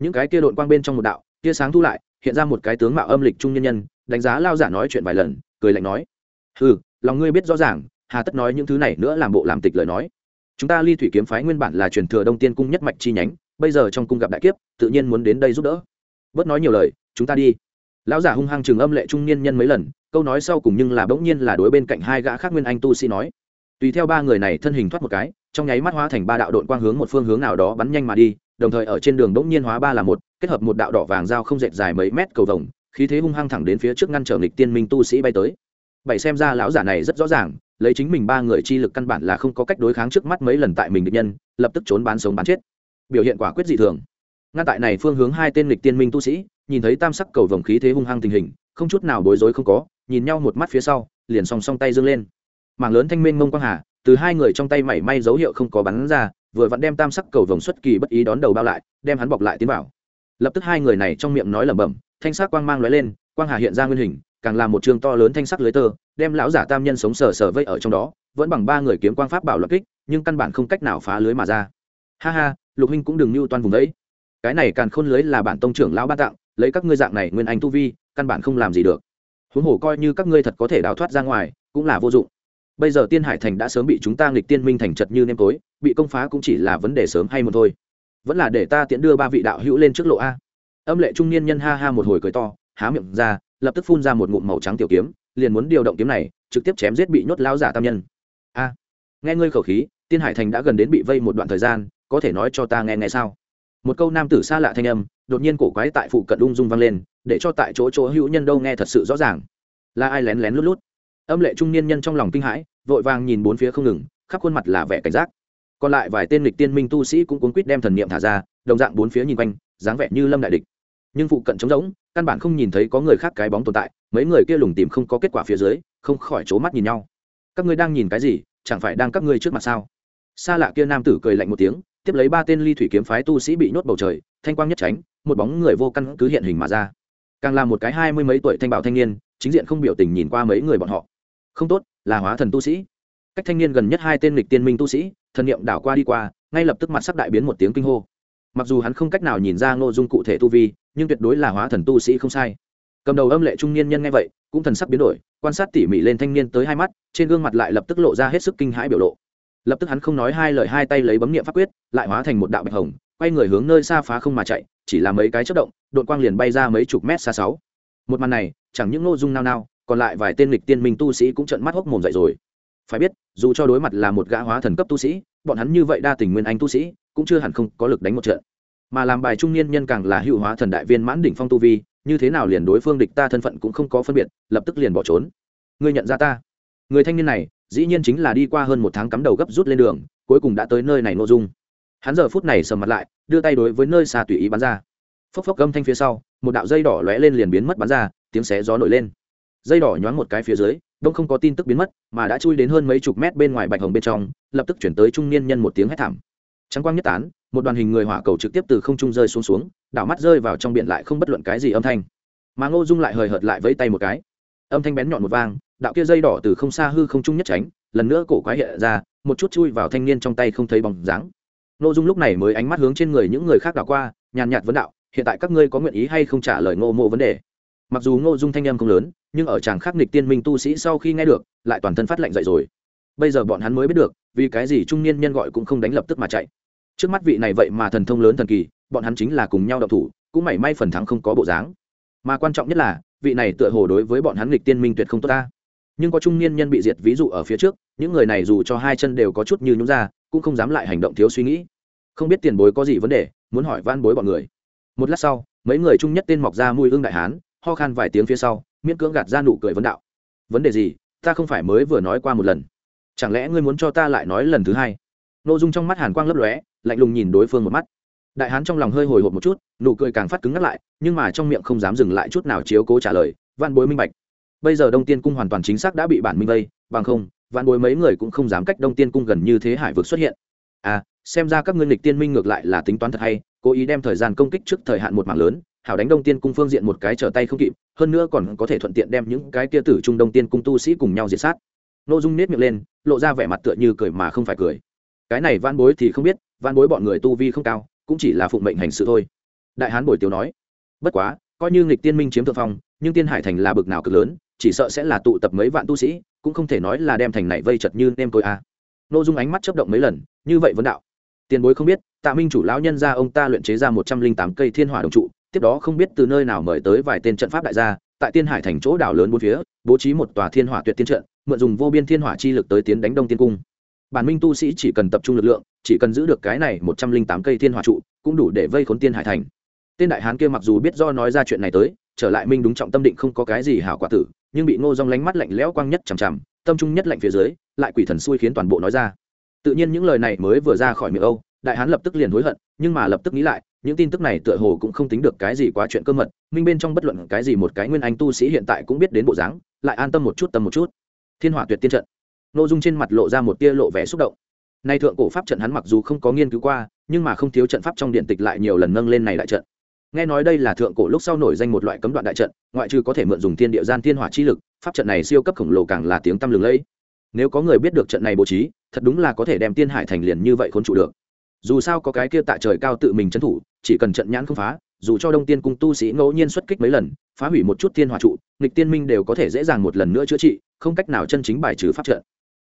Những cái kia đội quang bên trong một đạo, tia sáng thu lại, hiện ra một cái tướng mạo âm lịch trung nhân nhân, đánh giá lao giả nói chuyện vài lần, cười lạnh nói ừ lòng ngươi biết rõ ràng, hà tất nói những thứ này nữa làm bộ làm tịch lời nói. Chúng ta ly thủy kiếm phái nguyên bản là truyền thừa đông tiên cung nhất mạch chi nhánh, bây giờ trong cung gặp đại kiếp, tự nhiên muốn đến đây giúp đỡ. Bớt nói nhiều lời, chúng ta đi. Lão giả hung hăng chừng âm lệ trung niên nhân mấy lần, câu nói sau cùng nhưng là bỗng nhiên là đối bên cạnh hai gã khác nguyên anh tu sĩ nói tùy theo ba người này thân hình thoát một cái, trong nháy mắt hóa thành ba đạo đội quang hướng một phương hướng nào đó bắn nhanh mà đi, đồng thời ở trên đường bỗng nhiên hóa ba là một, kết hợp một đạo đỏ vàng dao không dệt dài mấy mét cầu vồng, khí thế hung hăng thẳng đến phía trước ngăn trở nghịch tiên minh tu sĩ bay tới. Bảy xem ra lão giả này rất rõ ràng, lấy chính mình ba người chi lực căn bản là không có cách đối kháng trước mắt mấy lần tại mình địch nhân, lập tức trốn bán sống bán chết. Biểu hiện quả quyết dị thường. Ngăn tại này phương hướng hai tên lịch tiên minh tu sĩ, nhìn thấy tam sắc cầu vồng khí thế hung hăng tình hình, không chút nào bối rối không có, nhìn nhau một mắt phía sau, liền song song tay dâng lên mảng lớn thanh minh mông quang hà, từ hai người trong tay mảy may dấu hiệu không có bắn ra, vừa vặn đem tam sắc cầu vồng xuất kỳ bất ý đón đầu bao lại, đem hắn bọc lại tiến vào. Lập tức hai người này trong miệng nói lẩm bẩm, thanh sắc quang mang lóe lên, quang hà hiện ra nguyên hình, càng là một trường to lớn thanh sắc lưới tơ, đem lão giả tam nhân sống sờ sờ vây ở trong đó, vẫn bằng ba người kiếm quang pháp bảo lập kích, nhưng căn bản không cách nào phá lưới mà ra. Ha ha, lục huynh cũng đừng mưu toan vùng đấy. Cái này càng khôn lưới là bản tông trưởng lão ban tặng, lấy các ngươi dạng này nguyên anh tu vi, căn bản không làm gì được. Huống hồ coi như các ngươi thật có thể đào thoát ra ngoài, cũng là vô dụng bây giờ tiên hải thành đã sớm bị chúng ta nghịch tiên minh thành chật như nêm tối bị công phá cũng chỉ là vấn đề sớm hay một thôi. Vẫn là để ta tiễn đưa ba vị đạo hữu lên trước lộ a. Âm lệ trung niên nhân ha ha một hồi cười to, há miệng ra, lập tức phun ra một ngụm màu trắng tiểu kiếm, liền muốn điều động kiếm này, trực tiếp chém giết bị nhốt lao giả tam nhân. A. Nghe ngươi khẩu khí, tiên hải thành đã gần đến bị vây một đoạn thời gian, có thể nói cho ta nghe nghe sao? Một câu nam tử xa lạ thanh âm, đột nhiên cổ quái tại phụ cận ung dung vang lên, để cho tại chỗ chỗ hữu nhân đâu nghe thật sự rõ ràng. Là ai lén lén lút lút? Âm lệ trung niên nhân trong lòng kinh hãi, vội vàng nhìn bốn phía không ngừng, khắp khuôn mặt là vẻ cảnh giác. Còn lại vài tên lịch tiên minh tu sĩ cũng cuốn quýt đem thần niệm thả ra, đồng dạng bốn phía nhìn quanh, dáng vẻ như lâm đại địch. Nhưng phụ cận trống rỗng, căn bản không nhìn thấy có người khác cái bóng tồn tại, mấy người kia lùng tìm không có kết quả phía dưới, không khỏi c mắt nhìn nhau. Các ngươi đang nhìn cái gì? Chẳng phải đang các ngươi trước mặt sao? Xa lạ kia nam tử cười lạnh một tiếng, tiếp lấy ba tên ly thủy kiếm phái tu sĩ bị nhốt bầu trời, thanh quang nhất tránh, một bóng người vô căn cứ hiện hình mà ra. Càng là một cái hai mươi mấy tuổi thanh bảo thanh niên, chính diện không biểu tình nhìn qua mấy người bọn họ không tốt, là hóa thần tu sĩ. Cách thanh niên gần nhất hai tên lịch tiên minh tu sĩ, thần niệm đảo qua đi qua, ngay lập tức mặt sắc đại biến một tiếng kinh hô. Mặc dù hắn không cách nào nhìn ra nội dung cụ thể tu vi, nhưng tuyệt đối là hóa thần tu sĩ không sai. Cầm đầu âm lệ trung niên nhân nghe vậy, cũng thần sắc biến đổi, quan sát tỉ mỉ lên thanh niên tới hai mắt, trên gương mặt lại lập tức lộ ra hết sức kinh hãi biểu lộ. Lập tức hắn không nói hai lời hai tay lấy bấm nghiệm pháp quyết, lại hóa thành một đạo bạch hồng, quay người hướng nơi xa phá không mà chạy, chỉ là mấy cái chất động đội quang liền bay ra mấy chục mét xa sáu. Một màn này, chẳng những nội dung nao nao còn lại vài tên lịch tiên minh tu sĩ cũng trợn mắt hốc mồm dậy rồi. Phải biết, dù cho đối mặt là một gã hóa thần cấp tu sĩ, bọn hắn như vậy đa tình nguyên anh tu sĩ, cũng chưa hẳn không có lực đánh một trận. Mà làm bài trung niên nhân càng là hữu hóa thần đại viên mãn đỉnh phong tu vi, như thế nào liền đối phương địch ta thân phận cũng không có phân biệt, lập tức liền bỏ trốn. Ngươi nhận ra ta. Người thanh niên này, dĩ nhiên chính là đi qua hơn một tháng cắm đầu gấp rút lên đường, cuối cùng đã tới nơi này nội dung. Hắn giờ phút này sầm mặt lại, đưa tay đối với nơi xa tùy ý bắn ra. Phốc phốc gâm thanh phía sau, một đạo dây đỏ lóe lên liền biến mất bắn ra, tiếng xé gió nổi lên dây đỏ nhoáng một cái phía dưới, đông không có tin tức biến mất, mà đã chui đến hơn mấy chục mét bên ngoài bạch hồng bên trong, lập tức chuyển tới trung niên nhân một tiếng hét thảm. Trắng quang nhất tán, một đoàn hình người hỏa cầu trực tiếp từ không trung rơi xuống xuống, đảo mắt rơi vào trong biển lại không bất luận cái gì âm thanh. Mà ngô dung lại hời hợt lại vẫy tay một cái. Âm thanh bén nhọn một vang, đạo kia dây đỏ từ không xa hư không trung nhất tránh, lần nữa cổ quái hiện ra, một chút chui vào thanh niên trong tay không thấy bóng dáng. Ngô dung lúc này mới ánh mắt hướng trên người những người khác đảo qua, nhàn nhạt vấn đạo, hiện tại các ngươi có nguyện ý hay không trả lời ngô mộ vấn đề? Mặc dù ngô dung thanh em không lớn nhưng ở chàng khắc nịch tiên minh tu sĩ sau khi nghe được, lại toàn thân phát lạnh dậy rồi. Bây giờ bọn hắn mới biết được, vì cái gì trung niên nhân gọi cũng không đánh lập tức mà chạy. Trước mắt vị này vậy mà thần thông lớn thần kỳ, bọn hắn chính là cùng nhau đậu thủ, cũng mảy may phần thắng không có bộ dáng. Mà quan trọng nhất là, vị này tựa hồ đối với bọn hắn nghịch tiên minh tuyệt không tốt ta. Nhưng có trung niên nhân bị diệt ví dụ ở phía trước, những người này dù cho hai chân đều có chút như nhúng ra, cũng không dám lại hành động thiếu suy nghĩ. Không biết tiền bối có gì vấn đề, muốn hỏi van bối bọn người. Một lát sau, mấy người trung nhất tên mọc ra mùi hương đại hán, ho khan vài tiếng phía sau miễn cưỡng gạt ra nụ cười vấn đạo. Vấn đề gì? Ta không phải mới vừa nói qua một lần. Chẳng lẽ ngươi muốn cho ta lại nói lần thứ hai? N ô dung trong mắt hàn quang lấp lóe, lạnh lùng nhìn đối phương một mắt. Đại hán trong lòng hơi hồi hộp một chút, nụ cười càng phát cứng ngắt lại, nhưng mà trong miệng không dám dừng lại chút nào chiếu cố trả lời văn bối minh bạch. Bây giờ đông tiên cung hoàn toàn chính xác đã bị bản minh vây, bằng không văn bối mấy người cũng không dám cách đông tiên cung gần như thế hải vực xuất hiện. À xem ra các ngươi lịch tiên minh ngược lại là tính toán thật hay, cố ý đem thời gian công kích trước thời hạn một mảng lớn hảo đánh đông tiên cung phương diện một cái trở tay không kịp, hơn nữa còn có thể thuận tiện đem những cái kia tử trung đông tiên cung tu sĩ cùng nhau diệt sát. N ô dung nết miệng lên, lộ ra vẻ mặt tựa như cười mà không phải cười. Cái này van bối thì không biết van bối bọn người tu vi không cao, cũng chỉ là phụng mệnh hành sự thôi. Đại hán bồi tiểu nói, bất quá, coi như nghịch tiên minh chiếm thượng phong, nhưng tiên hải thành là bực nào cực lớn, chỉ sợ sẽ là tụ tập mấy vạn tu sĩ, cũng không thể nói là đem thành này vây chật như nem tôi a. À. n ô dung ánh mắt chấp động mấy lần, như vậy vấn đạo. Tiền bối không biết, tạ minh chủ lão nhân ra ông ta luyện chế ra một trăm linh tám cây thiên hỏa đồng trụ tiếp đó không biết từ nơi nào mời tới vài tên trận pháp đại gia, tại tiên hải thành chỗ đảo lớn bốn phía, bố trí một tòa thiên hỏa tuyệt tiên trận, mượn dùng vô biên thiên hỏa chi lực tới tiến đánh đông tiên cung. Bản minh tu sĩ chỉ cần tập trung lực lượng, chỉ cần giữ được cái này một trăm linh tám cây thiên hỏa trụ, cũng đủ để vây khốn tiên hải thành. Tên đại hán kia mặc dù biết do nói ra chuyện này tới, trở lại minh đúng trọng tâm định không có cái gì hảo quả tử, nhưng bị ngô dong lánh mắt lạnh lẽo quang nhất chằm chằm, tâm trung nhất lạnh phía dưới, lại quỷ thần xui khiến toàn bộ nói ra. Tự nhiên những lời này mới vừa ra khỏi miệng âu, đại hán lập tức liền hối hận, nhưng mà lập tức nghĩ lại những tin tức này tựa hồ cũng không tính được cái gì quá chuyện cơ mật, minh bên trong bất luận cái gì một cái nguyên anh tu sĩ hiện tại cũng biết đến bộ dáng, lại an tâm một chút tâm một chút. Thiên hỏa tuyệt tiên trận. N ô dung trên mặt lộ ra một tia lộ vẻ xúc động. Nay thượng cổ pháp trận hắn mặc dù không có nghiên cứu qua, nhưng mà không thiếu trận pháp trong điện tịch lại nhiều lần nâng lên này đại trận. Nghe nói đây là thượng cổ lúc sau nổi danh một loại cấm đoạn đại trận, ngoại trừ có thể mượn dùng thiên địa gian thiên hỏa chi lực, pháp trận này siêu cấp khổng lồ càng là tiếng tăm lừng lẫy. Nếu có người biết được trận này bố trí, thật đúng là có thể đem tiên hải thành liền như vậy khốn trụ được dù sao có cái kia tại trời cao tự mình trấn thủ, chỉ cần trận nhãn không phá, dù cho đông tiên cung tu sĩ ngẫu nhiên xuất kích mấy lần, phá hủy một chút thiên hỏa trụ, nghịch tiên minh đều có thể dễ dàng một lần nữa chữa trị, không cách nào chân chính bài trừ pháp trận.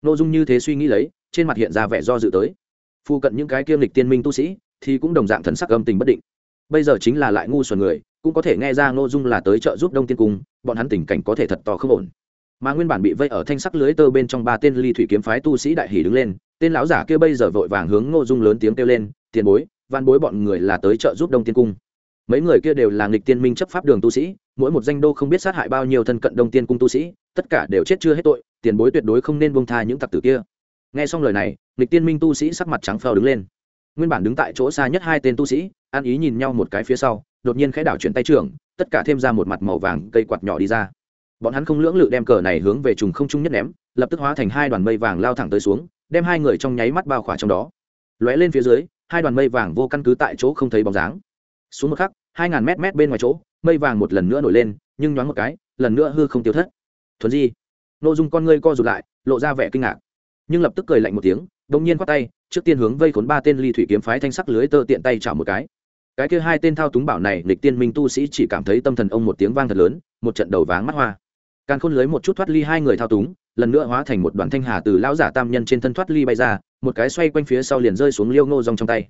N ô dung như thế suy nghĩ lấy, trên mặt hiện ra vẻ do dự tới. Phu cận những cái kia nghịch tiên minh tu sĩ, thì cũng đồng dạng thần sắc âm tình bất định. Bây giờ chính là lại ngu xuẩn người, cũng có thể nghe ra n ô dung là tới trợ giúp đông tiên cung, bọn hắn tình cảnh có thể thật to không ổn. Mà nguyên bản bị vây ở thanh sắc lưới tơ bên trong ba tên ly thủy kiếm phái tu sĩ đại hỷ đứng lên tên lão giả kia bây giờ vội vàng hướng Ngô dung lớn tiếng kêu lên, tiền bối, văn bối bọn người là tới trợ giúp đông tiên cung. Mấy người kia đều là nghịch tiên minh chấp pháp đường tu sĩ, mỗi một danh đô không biết sát hại bao nhiêu thân cận đông tiên cung tu sĩ, tất cả đều chết chưa hết tội, tiền bối tuyệt đối không nên buông tha những tặc tử kia. Nghe xong lời này, nghịch tiên minh tu sĩ sắc mặt trắng phèo đứng lên. Nguyên bản đứng tại chỗ xa nhất hai tên tu sĩ ăn ý nhìn nhau một cái phía sau, đột nhiên khẽ đảo chuyển tay trưởng, tất cả thêm ra một mặt màu vàng cây quạt nhỏ đi ra. Bọn hắn không lưỡng lự đem cờ này hướng về trùng không trung nhất ném, lập tức hóa thành hai đoàn mây vàng lao thẳng tới xuống đem hai người trong nháy mắt bao khỏa trong đó. Lóe lên phía dưới, hai đoàn mây vàng vô căn cứ tại chỗ không thấy bóng dáng. Xuống một khắc, hai ngàn mét mét bên ngoài chỗ, mây vàng một lần nữa nổi lên, nhưng nhoáng một cái, lần nữa hư không tiêu thất. Thuần di nội dung con ngươi co rụt lại, lộ ra vẻ kinh ngạc. Nhưng lập tức cười lạnh một tiếng đông nhiên khoát tay, trước tiên hướng vây khốn ba tên ly thủy kiếm phái thanh sắc lưới tơ tiện tay chảo một cái. Cái kia hai tên thao túng bảo này lịch tiên minh tu sĩ chỉ cảm thấy tâm thần ông một tiếng vang thật lớn, một trận đầu váng mắt hoa. Càng khôn lưới một chút thoát ly hai người thao túng lần nữa hóa thành một đoàn thanh hà từ lão giả tam nhân trên thân thoát ly bay ra, một cái xoay quanh phía sau liền rơi xuống liêu ngô rong trong tay.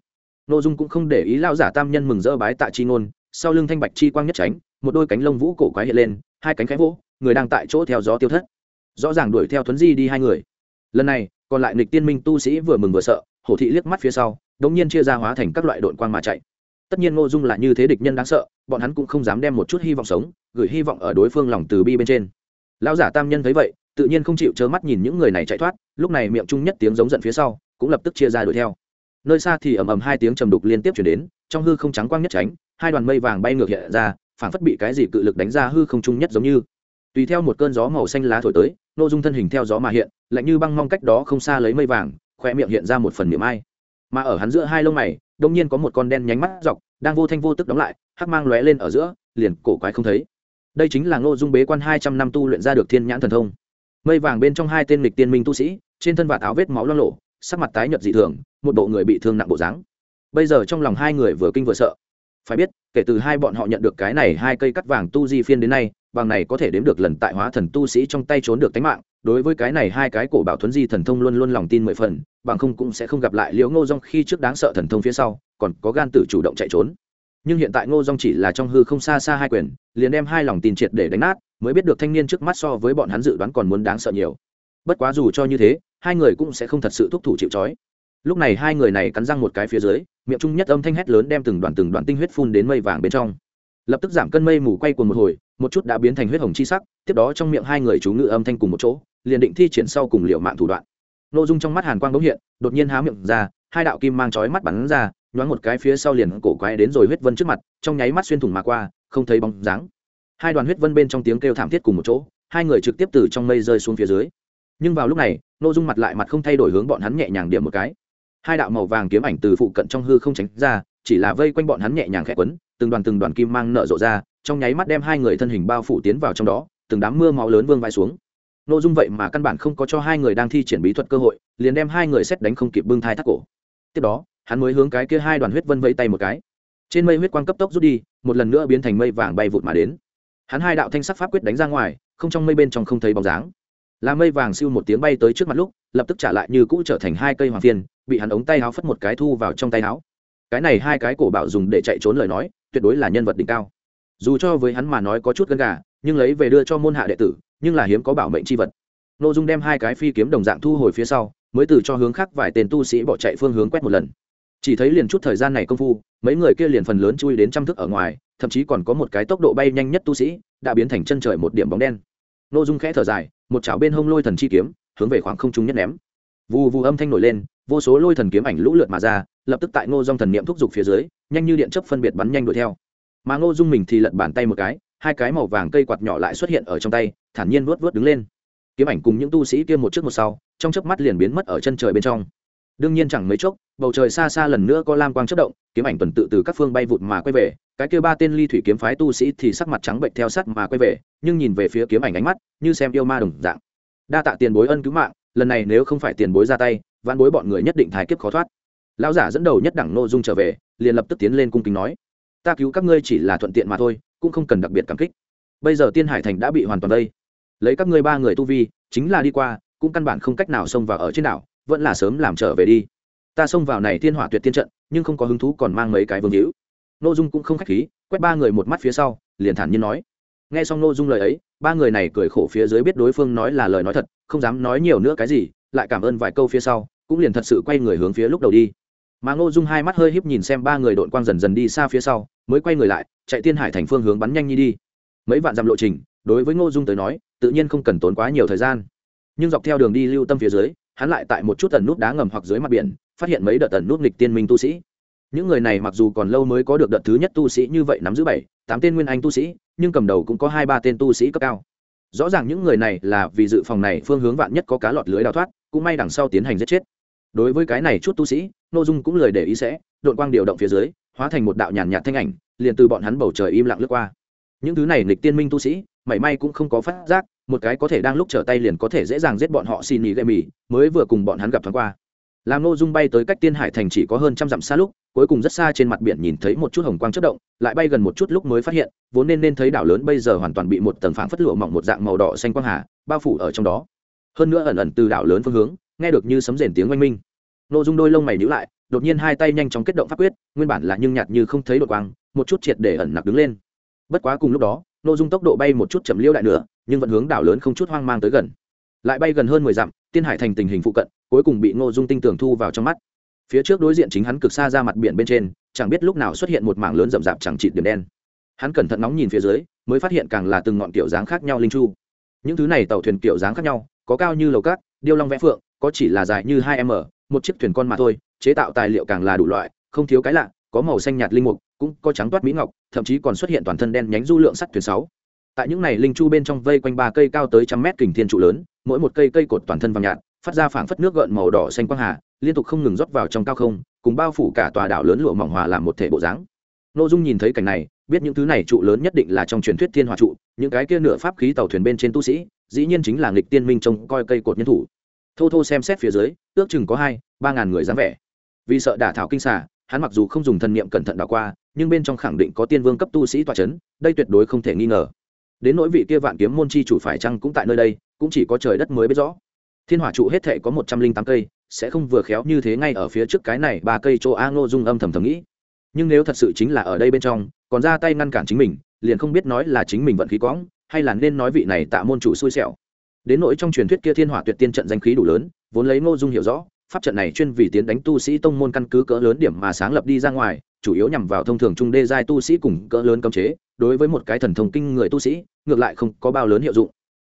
Ngô dung cũng không để ý lão giả tam nhân mừng rỡ bái tạ chi ngôn, sau lưng thanh bạch chi quang nhất tránh, một đôi cánh lông vũ cổ quái hiện lên, hai cánh khẽ vỗ, người đang tại chỗ theo gió tiêu thất. Rõ ràng đuổi theo thuấn di đi hai người. Lần này, còn lại nịch tiên minh tu sĩ vừa mừng vừa sợ, hổ thị liếc mắt phía sau, đống nhiên chia ra hóa thành các loại đội quang mà chạy. Tất nhiên ngô dung là như thế địch nhân đáng sợ, bọn hắn cũng không dám đem một chút hy vọng sống, gửi hy vọng ở đối phương lòng từ bi bên trên. Lão giả tam nhân thấy vậy tự nhiên không chịu chớ mắt nhìn những người này chạy thoát, lúc này miệng chung nhất tiếng giống giận phía sau, cũng lập tức chia ra đuổi theo. Nơi xa thì ầm ầm hai tiếng trầm đục liên tiếp chuyển đến, trong hư không trắng quang nhất tránh, hai đoàn mây vàng bay ngược hiện ra, phảng phất bị cái gì cự lực đánh ra hư không chung nhất giống như. Tùy theo một cơn gió màu xanh lá thổi tới nô dung thân hình theo gió mà hiện, lạnh như băng mong cách đó không xa lấy mây vàng khoe miệng hiện ra một phần miệng ai. Mà ở hắn giữa hai lông mày, đông nhiên có một con đen nhánh mắt dọc, đang vô thanh vô tức đóng lại, hắc mang lóe lên ở giữa, liền cổ quái không thấy. Đây chính là ngô dung bế quan hai trăm năm tu luyện ra được thiên nhãn thần thông mây vàng bên trong hai tên lịch tiên minh tu sĩ, trên thân và áo vết máu lo lộ sắc mặt tái nhợt dị thường, một bộ người bị thương nặng bộ dáng. Bây giờ trong lòng hai người vừa kinh vừa sợ. Phải biết, kể từ hai bọn họ nhận được cái này hai cây cắt vàng tu di phiên đến nay bằng này có thể đếm được lần tại hóa thần tu sĩ trong tay trốn được tánh mạng, đối với cái này hai cái cổ bảo thuấn di thần thông luôn luôn lòng tin mười phần, bằng không cũng sẽ không gặp lại liễu ngô dong khi trước đáng sợ thần thông phía sau, còn có gan tử chủ động chạy trốn nhưng hiện tại ngô dong chỉ là trong hư không xa xa hai quyền, liền đem hai lòng tin triệt để đánh nát, mới biết được thanh niên trước mắt so với bọn hắn dự đoán còn muốn đáng sợ nhiều. Bất quá dù cho như thế, hai người cũng sẽ không thật sự thúc thủ chịu trói. Lúc này hai người này cắn răng một cái phía dưới, miệng trung nhất âm thanh hét lớn đem từng đoàn từng đoàn tinh huyết phun đến mây vàng bên trong. Lập tức giảm cân mây mù quay cuồng một hồi, một chút đã biến thành huyết hồng chi sắc, tiếp đó trong miệng hai người chú ngự âm thanh cùng một chỗ, liền định thi triển sau cùng liệu mạng thủ đoạn. Nội dung trong mắt hàn quang bỗng hiện, đột nhiên há miệng ra, hai đạo kim mang chói mắt bắn ra nhoáng một cái phía sau liền cổ quái đến rồi huyết vân trước mặt, trong nháy mắt xuyên thủng mà qua, không thấy bóng dáng. Hai đoàn huyết vân bên trong tiếng kêu thảm thiết cùng một chỗ, hai người trực tiếp từ trong mây rơi xuống phía dưới. Nhưng vào lúc này nội dung mặt lại mặt không thay đổi hướng bọn hắn nhẹ nhàng điểm một cái. Hai đạo màu vàng kiếm ảnh từ phụ cận trong hư không tránh ra, chỉ là vây quanh bọn hắn nhẹ nhàng khẽ quấn, từng đoàn từng đoàn kim mang nở rộ ra, trong nháy mắt đem hai người thân hình bao phủ tiến vào trong đó, từng đám mưa máu lớn vương vai xuống. Nội dung vậy mà căn bản không có cho hai người đang thi triển bí thuật cơ hội, liền đem hai người xét đánh không kịp bưng thai thắt cổ. Tiếp đó hắn mới hướng cái kia hai đoàn huyết vân vẫy tay một cái. Trên mây huyết quang cấp tốc rút đi, một lần nữa biến thành mây vàng bay vụt mà đến. Hắn hai đạo thanh sắc pháp quyết đánh ra ngoài, không trong mây bên trong không thấy bóng dáng. Là mây vàng siêu một tiếng bay tới trước mặt lúc, lập tức trả lại như cũ trở thành hai cây hoàng phiên, bị hắn ống tay áo phất một cái thu vào trong tay áo. Cái này hai cái cổ bảo dùng để chạy trốn lời nói, tuyệt đối là nhân vật đỉnh cao. Dù cho với hắn mà nói có chút gân gà, nhưng lấy về đưa cho môn hạ đệ tử, nhưng là hiếm có bảo mệnh c h i vật. Nội dung đem hai cái phi kiếm đồng dạng thu hồi phía sau, mới từ cho hướng khác vài tên tu sĩ bỏ chạy phương hướng quét một lần chỉ thấy liền chút thời gian này công phu, mấy người kia liền phần lớn chui đến trăm thức ở ngoài, thậm chí còn có một cái tốc độ bay nhanh nhất tu sĩ, đã biến thành chân trời một điểm bóng đen. N ô dung khẽ thở dài, một chảo bên hông lôi thần chi kiếm, hướng về khoảng không trung nhất ném. Vù vù âm thanh nổi lên, vô số lôi thần kiếm ảnh lũ lượt mà ra, lập tức tại ngô dung thần niệm thúc giục phía dưới, nhanh như điện chấp phân biệt bắn nhanh đuổi theo. Mà ngô dung mình thì lật bàn tay một cái, hai cái màu vàng cây quạt nhỏ lại xuất hiện ở trong tay, thản nhiên vuốt vuốt đứng lên. Kiếm ảnh cùng những tu sĩ kia một trước một sau, trong chớp mắt liền biến mất ở chân trời bên trong đương nhiên chẳng mấy chốc, bầu trời xa xa lần nữa có lam quang chất động, kiếm ảnh tuần tự từ các phương bay vụt mà quay về, cái kia ba tên ly thủy kiếm phái tu sĩ thì sắc mặt trắng bệnh theo sắt mà quay về, nhưng nhìn về phía kiếm ảnh ánh mắt, như xem yêu ma đồng dạng. Đa tạ tiền bối ân cứu mạng, lần này nếu không phải tiền bối ra tay văn bối bọn người nhất định thái kiếp khó thoát. Lão giả dẫn đầu nhất đẳng nội dung trở về, liền lập tức tiến lên cung kính nói, ta cứu các ngươi chỉ là thuận tiện mà thôi, cũng không cần đặc biệt cảm kích. Bây giờ tiên hải thành đã bị hoàn toàn đây lấy các ngươi ba người tu vi, chính là đi qua, cũng căn bản không cách nào xông vào ở trên đảo vẫn là sớm làm trở về đi. Ta xông vào này thiên hỏa tuyệt tiên trận, nhưng không có hứng thú còn mang mấy cái vương hữu. Nội dung cũng không khách khí, quét ba người một mắt phía sau, liền thản nhiên nói. Nghe xong nội dung lời ấy, ba người này cười khổ phía dưới biết đối phương nói là lời nói thật, không dám nói nhiều nữa cái gì, lại cảm ơn vài câu phía sau, cũng liền thật sự quay người hướng phía lúc đầu đi. Mà ngô dung hai mắt hơi híp nhìn xem ba người đội quang dần dần đi xa phía sau, mới quay người lại, chạy tiên hải thành phương hướng bắn nhanh như đi. Mấy vạn dặm lộ trình, đối với ngô dung tới nói, tự nhiên không cần tốn quá nhiều thời gian. Nhưng dọc theo đường đi lưu tâm phía dưới hắn lại tại một chút tần nút đá ngầm hoặc dưới mặt biển, phát hiện mấy đợt tần nút nghịch tiên minh tu sĩ. Những người này mặc dù còn lâu mới có được đợt thứ nhất tu sĩ như vậy nắm giữ bảy, tám tên nguyên anh tu sĩ, nhưng cầm đầu cũng có hai, ba tên tu sĩ cấp cao. Rõ ràng những người này là vì dự phòng này phương hướng vạn nhất có cá lọt lưới đào thoát, cũng may đằng sau tiến hành giết chết. Đối với cái này chút tu sĩ nội dung cũng lời để ý sẽ, đội quang điều động phía dưới, hóa thành một đạo nhàn nhạt thanh ảnh, liền từ bọn hắn bầu trời im lặng lướt qua. Những thứ này nghịch tiên minh tu sĩ, mảy may cũng không có phát giác một cái có thể đang lúc trở tay liền có thể dễ dàng giết bọn họ xin ý gây mì, mới vừa cùng bọn hắn gặp thoáng qua. Làm nô dung bay tới cách tiên hải thành chỉ có hơn trăm dặm xa lúc, cuối cùng rất xa trên mặt biển nhìn thấy một chút hồng quang chất động, lại bay gần một chút lúc mới phát hiện, vốn nên nên thấy đảo lớn bây giờ hoàn toàn bị một tầng phảng phất lụa mỏng một dạng màu đỏ xanh quang hà, bao phủ ở trong đó. Hơn nữa ẩn ẩn từ đảo lớn phương hướng, nghe được như sấm rền tiếng oanh minh. Nô dung đôi lông mày nhíu lại, đột nhiên hai tay nhanh chóng kết động pháp quyết, nguyên bản là nhưng nhạt như không thấy đột quang, một chút triệt để ẩn nặc đứng lên. Bất quá cùng lúc đó nô dung tốc độ bay một chút chậm liêu đại nữa nhưng vẫn hướng đảo lớn không chút hoang mang tới gần. Lại bay gần hơn mười dặm, tiên hải thành tình hình phụ cận, cuối cùng bị ngô dung tinh tường thu vào trong mắt. Phía trước đối diện chính hắn cực xa ra mặt biển bên trên, chẳng biết lúc nào xuất hiện một mảng lớn rậm rạp chẳng trị điểm đen. Hắn cẩn thận nóng nhìn phía dưới, mới phát hiện càng là từng ngọn kiểu dáng khác nhau linh chu. Những thứ này tàu thuyền kiểu dáng khác nhau, có cao như lầu cát, điêu long vẽ phượng, có chỉ là dài như hai m, một chiếc thuyền con mà thôi, chế tạo tài liệu càng là đủ loại, không thiếu cái lạ, có màu xanh nhạt linh mục, cũng có trắng toát mỹ ngọc, thậm chí còn xuất hiện toàn thân đen nhánh du lượng sắt thuyền sáu tại những này linh chu bên trong vây quanh ba cây cao tới trăm mét kình thiên trụ lớn, mỗi một cây cây cột toàn thân vàng nhạt, phát ra phảng phất nước gợn màu đỏ xanh quang hà, liên tục không ngừng rót vào trong cao không, cùng bao phủ cả tòa đảo lớn lụa mỏng hòa làm một thể bộ dáng. N ô dung nhìn thấy cảnh này, biết những thứ này trụ lớn nhất định là trong truyền thuyết thiên hòa trụ, những cái kia nửa pháp khí tàu thuyền bên trên tu sĩ, dĩ nhiên chính là nghịch tiên minh trông coi cây cột nhân thủ. Thô thô xem xét phía dưới, ước chừng có hai, ba ngàn người dáng vẻ. Vì sợ đả thảo kinh xà, hắn mặc dù không dùng thần niệm cẩn thận đảo qua, nhưng bên trong khẳng định có tiên vương cấp tu sĩ tòa c h ấ n đây tuyệt đối không thể nghi ngờ đến nỗi vị kia vạn kiếm môn chi chủ phải chăng cũng tại nơi đây, cũng chỉ có trời đất mới biết rõ. Thiên hỏa trụ hết thệ có một trăm linh tám cây, sẽ không vừa khéo như thế ngay ở phía trước cái này ba cây chỗ a ngô dung âm thầm thầm nghĩ. Nhưng nếu thật sự chính là ở đây bên trong, còn ra tay ngăn cản chính mình, liền không biết nói là chính mình vận khí quõng, hay là nên nói vị này tạ môn chủ xui xẻo. Đến nỗi trong truyền thuyết kia thiên hỏa tuyệt tiên trận danh khí đủ lớn, vốn lấy ngô dung hiểu rõ, pháp trận này chuyên vì tiến đánh tu sĩ tông môn căn cứ cỡ lớn điểm mà sáng lập đi ra ngoài chủ yếu nhằm vào thông thường trung đê giai tu sĩ cùng cỡ lớn cấm chế, đối với một cái thần thông kinh người tu sĩ, ngược lại không có bao lớn hiệu dụng.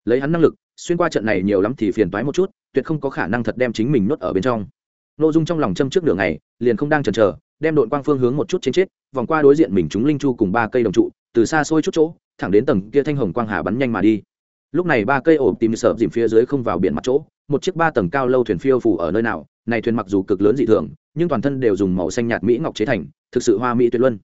Lấy hắn năng lực, xuyên qua trận này nhiều lắm thì phiền toái một chút, tuyệt không có khả năng thật đem chính mình nuốt ở bên trong. Nội dung trong lòng châm trước nửa ngày, liền không đang chần chờ, đem đội quang phương hướng một chút trên chết vòng qua đối diện mình chúng linh chu cùng ba cây đồng trụ, từ xa xôi chút chỗ, thẳng đến tầng kia thanh hồng quang hà bắn nhanh mà đi. Lúc này ba cây ổ tìm sợ dìm phía dưới không vào biển mặt chỗ, một chiếc ba tầng cao lâu thuyền phiêu phủ ở nơi nào này thuyền mặc dù cực lớn dị thường, nhưng toàn thân đều dùng màu xanh nhạt mỹ ngọc chế thành, thực sự hoa mỹ tuyệt luân.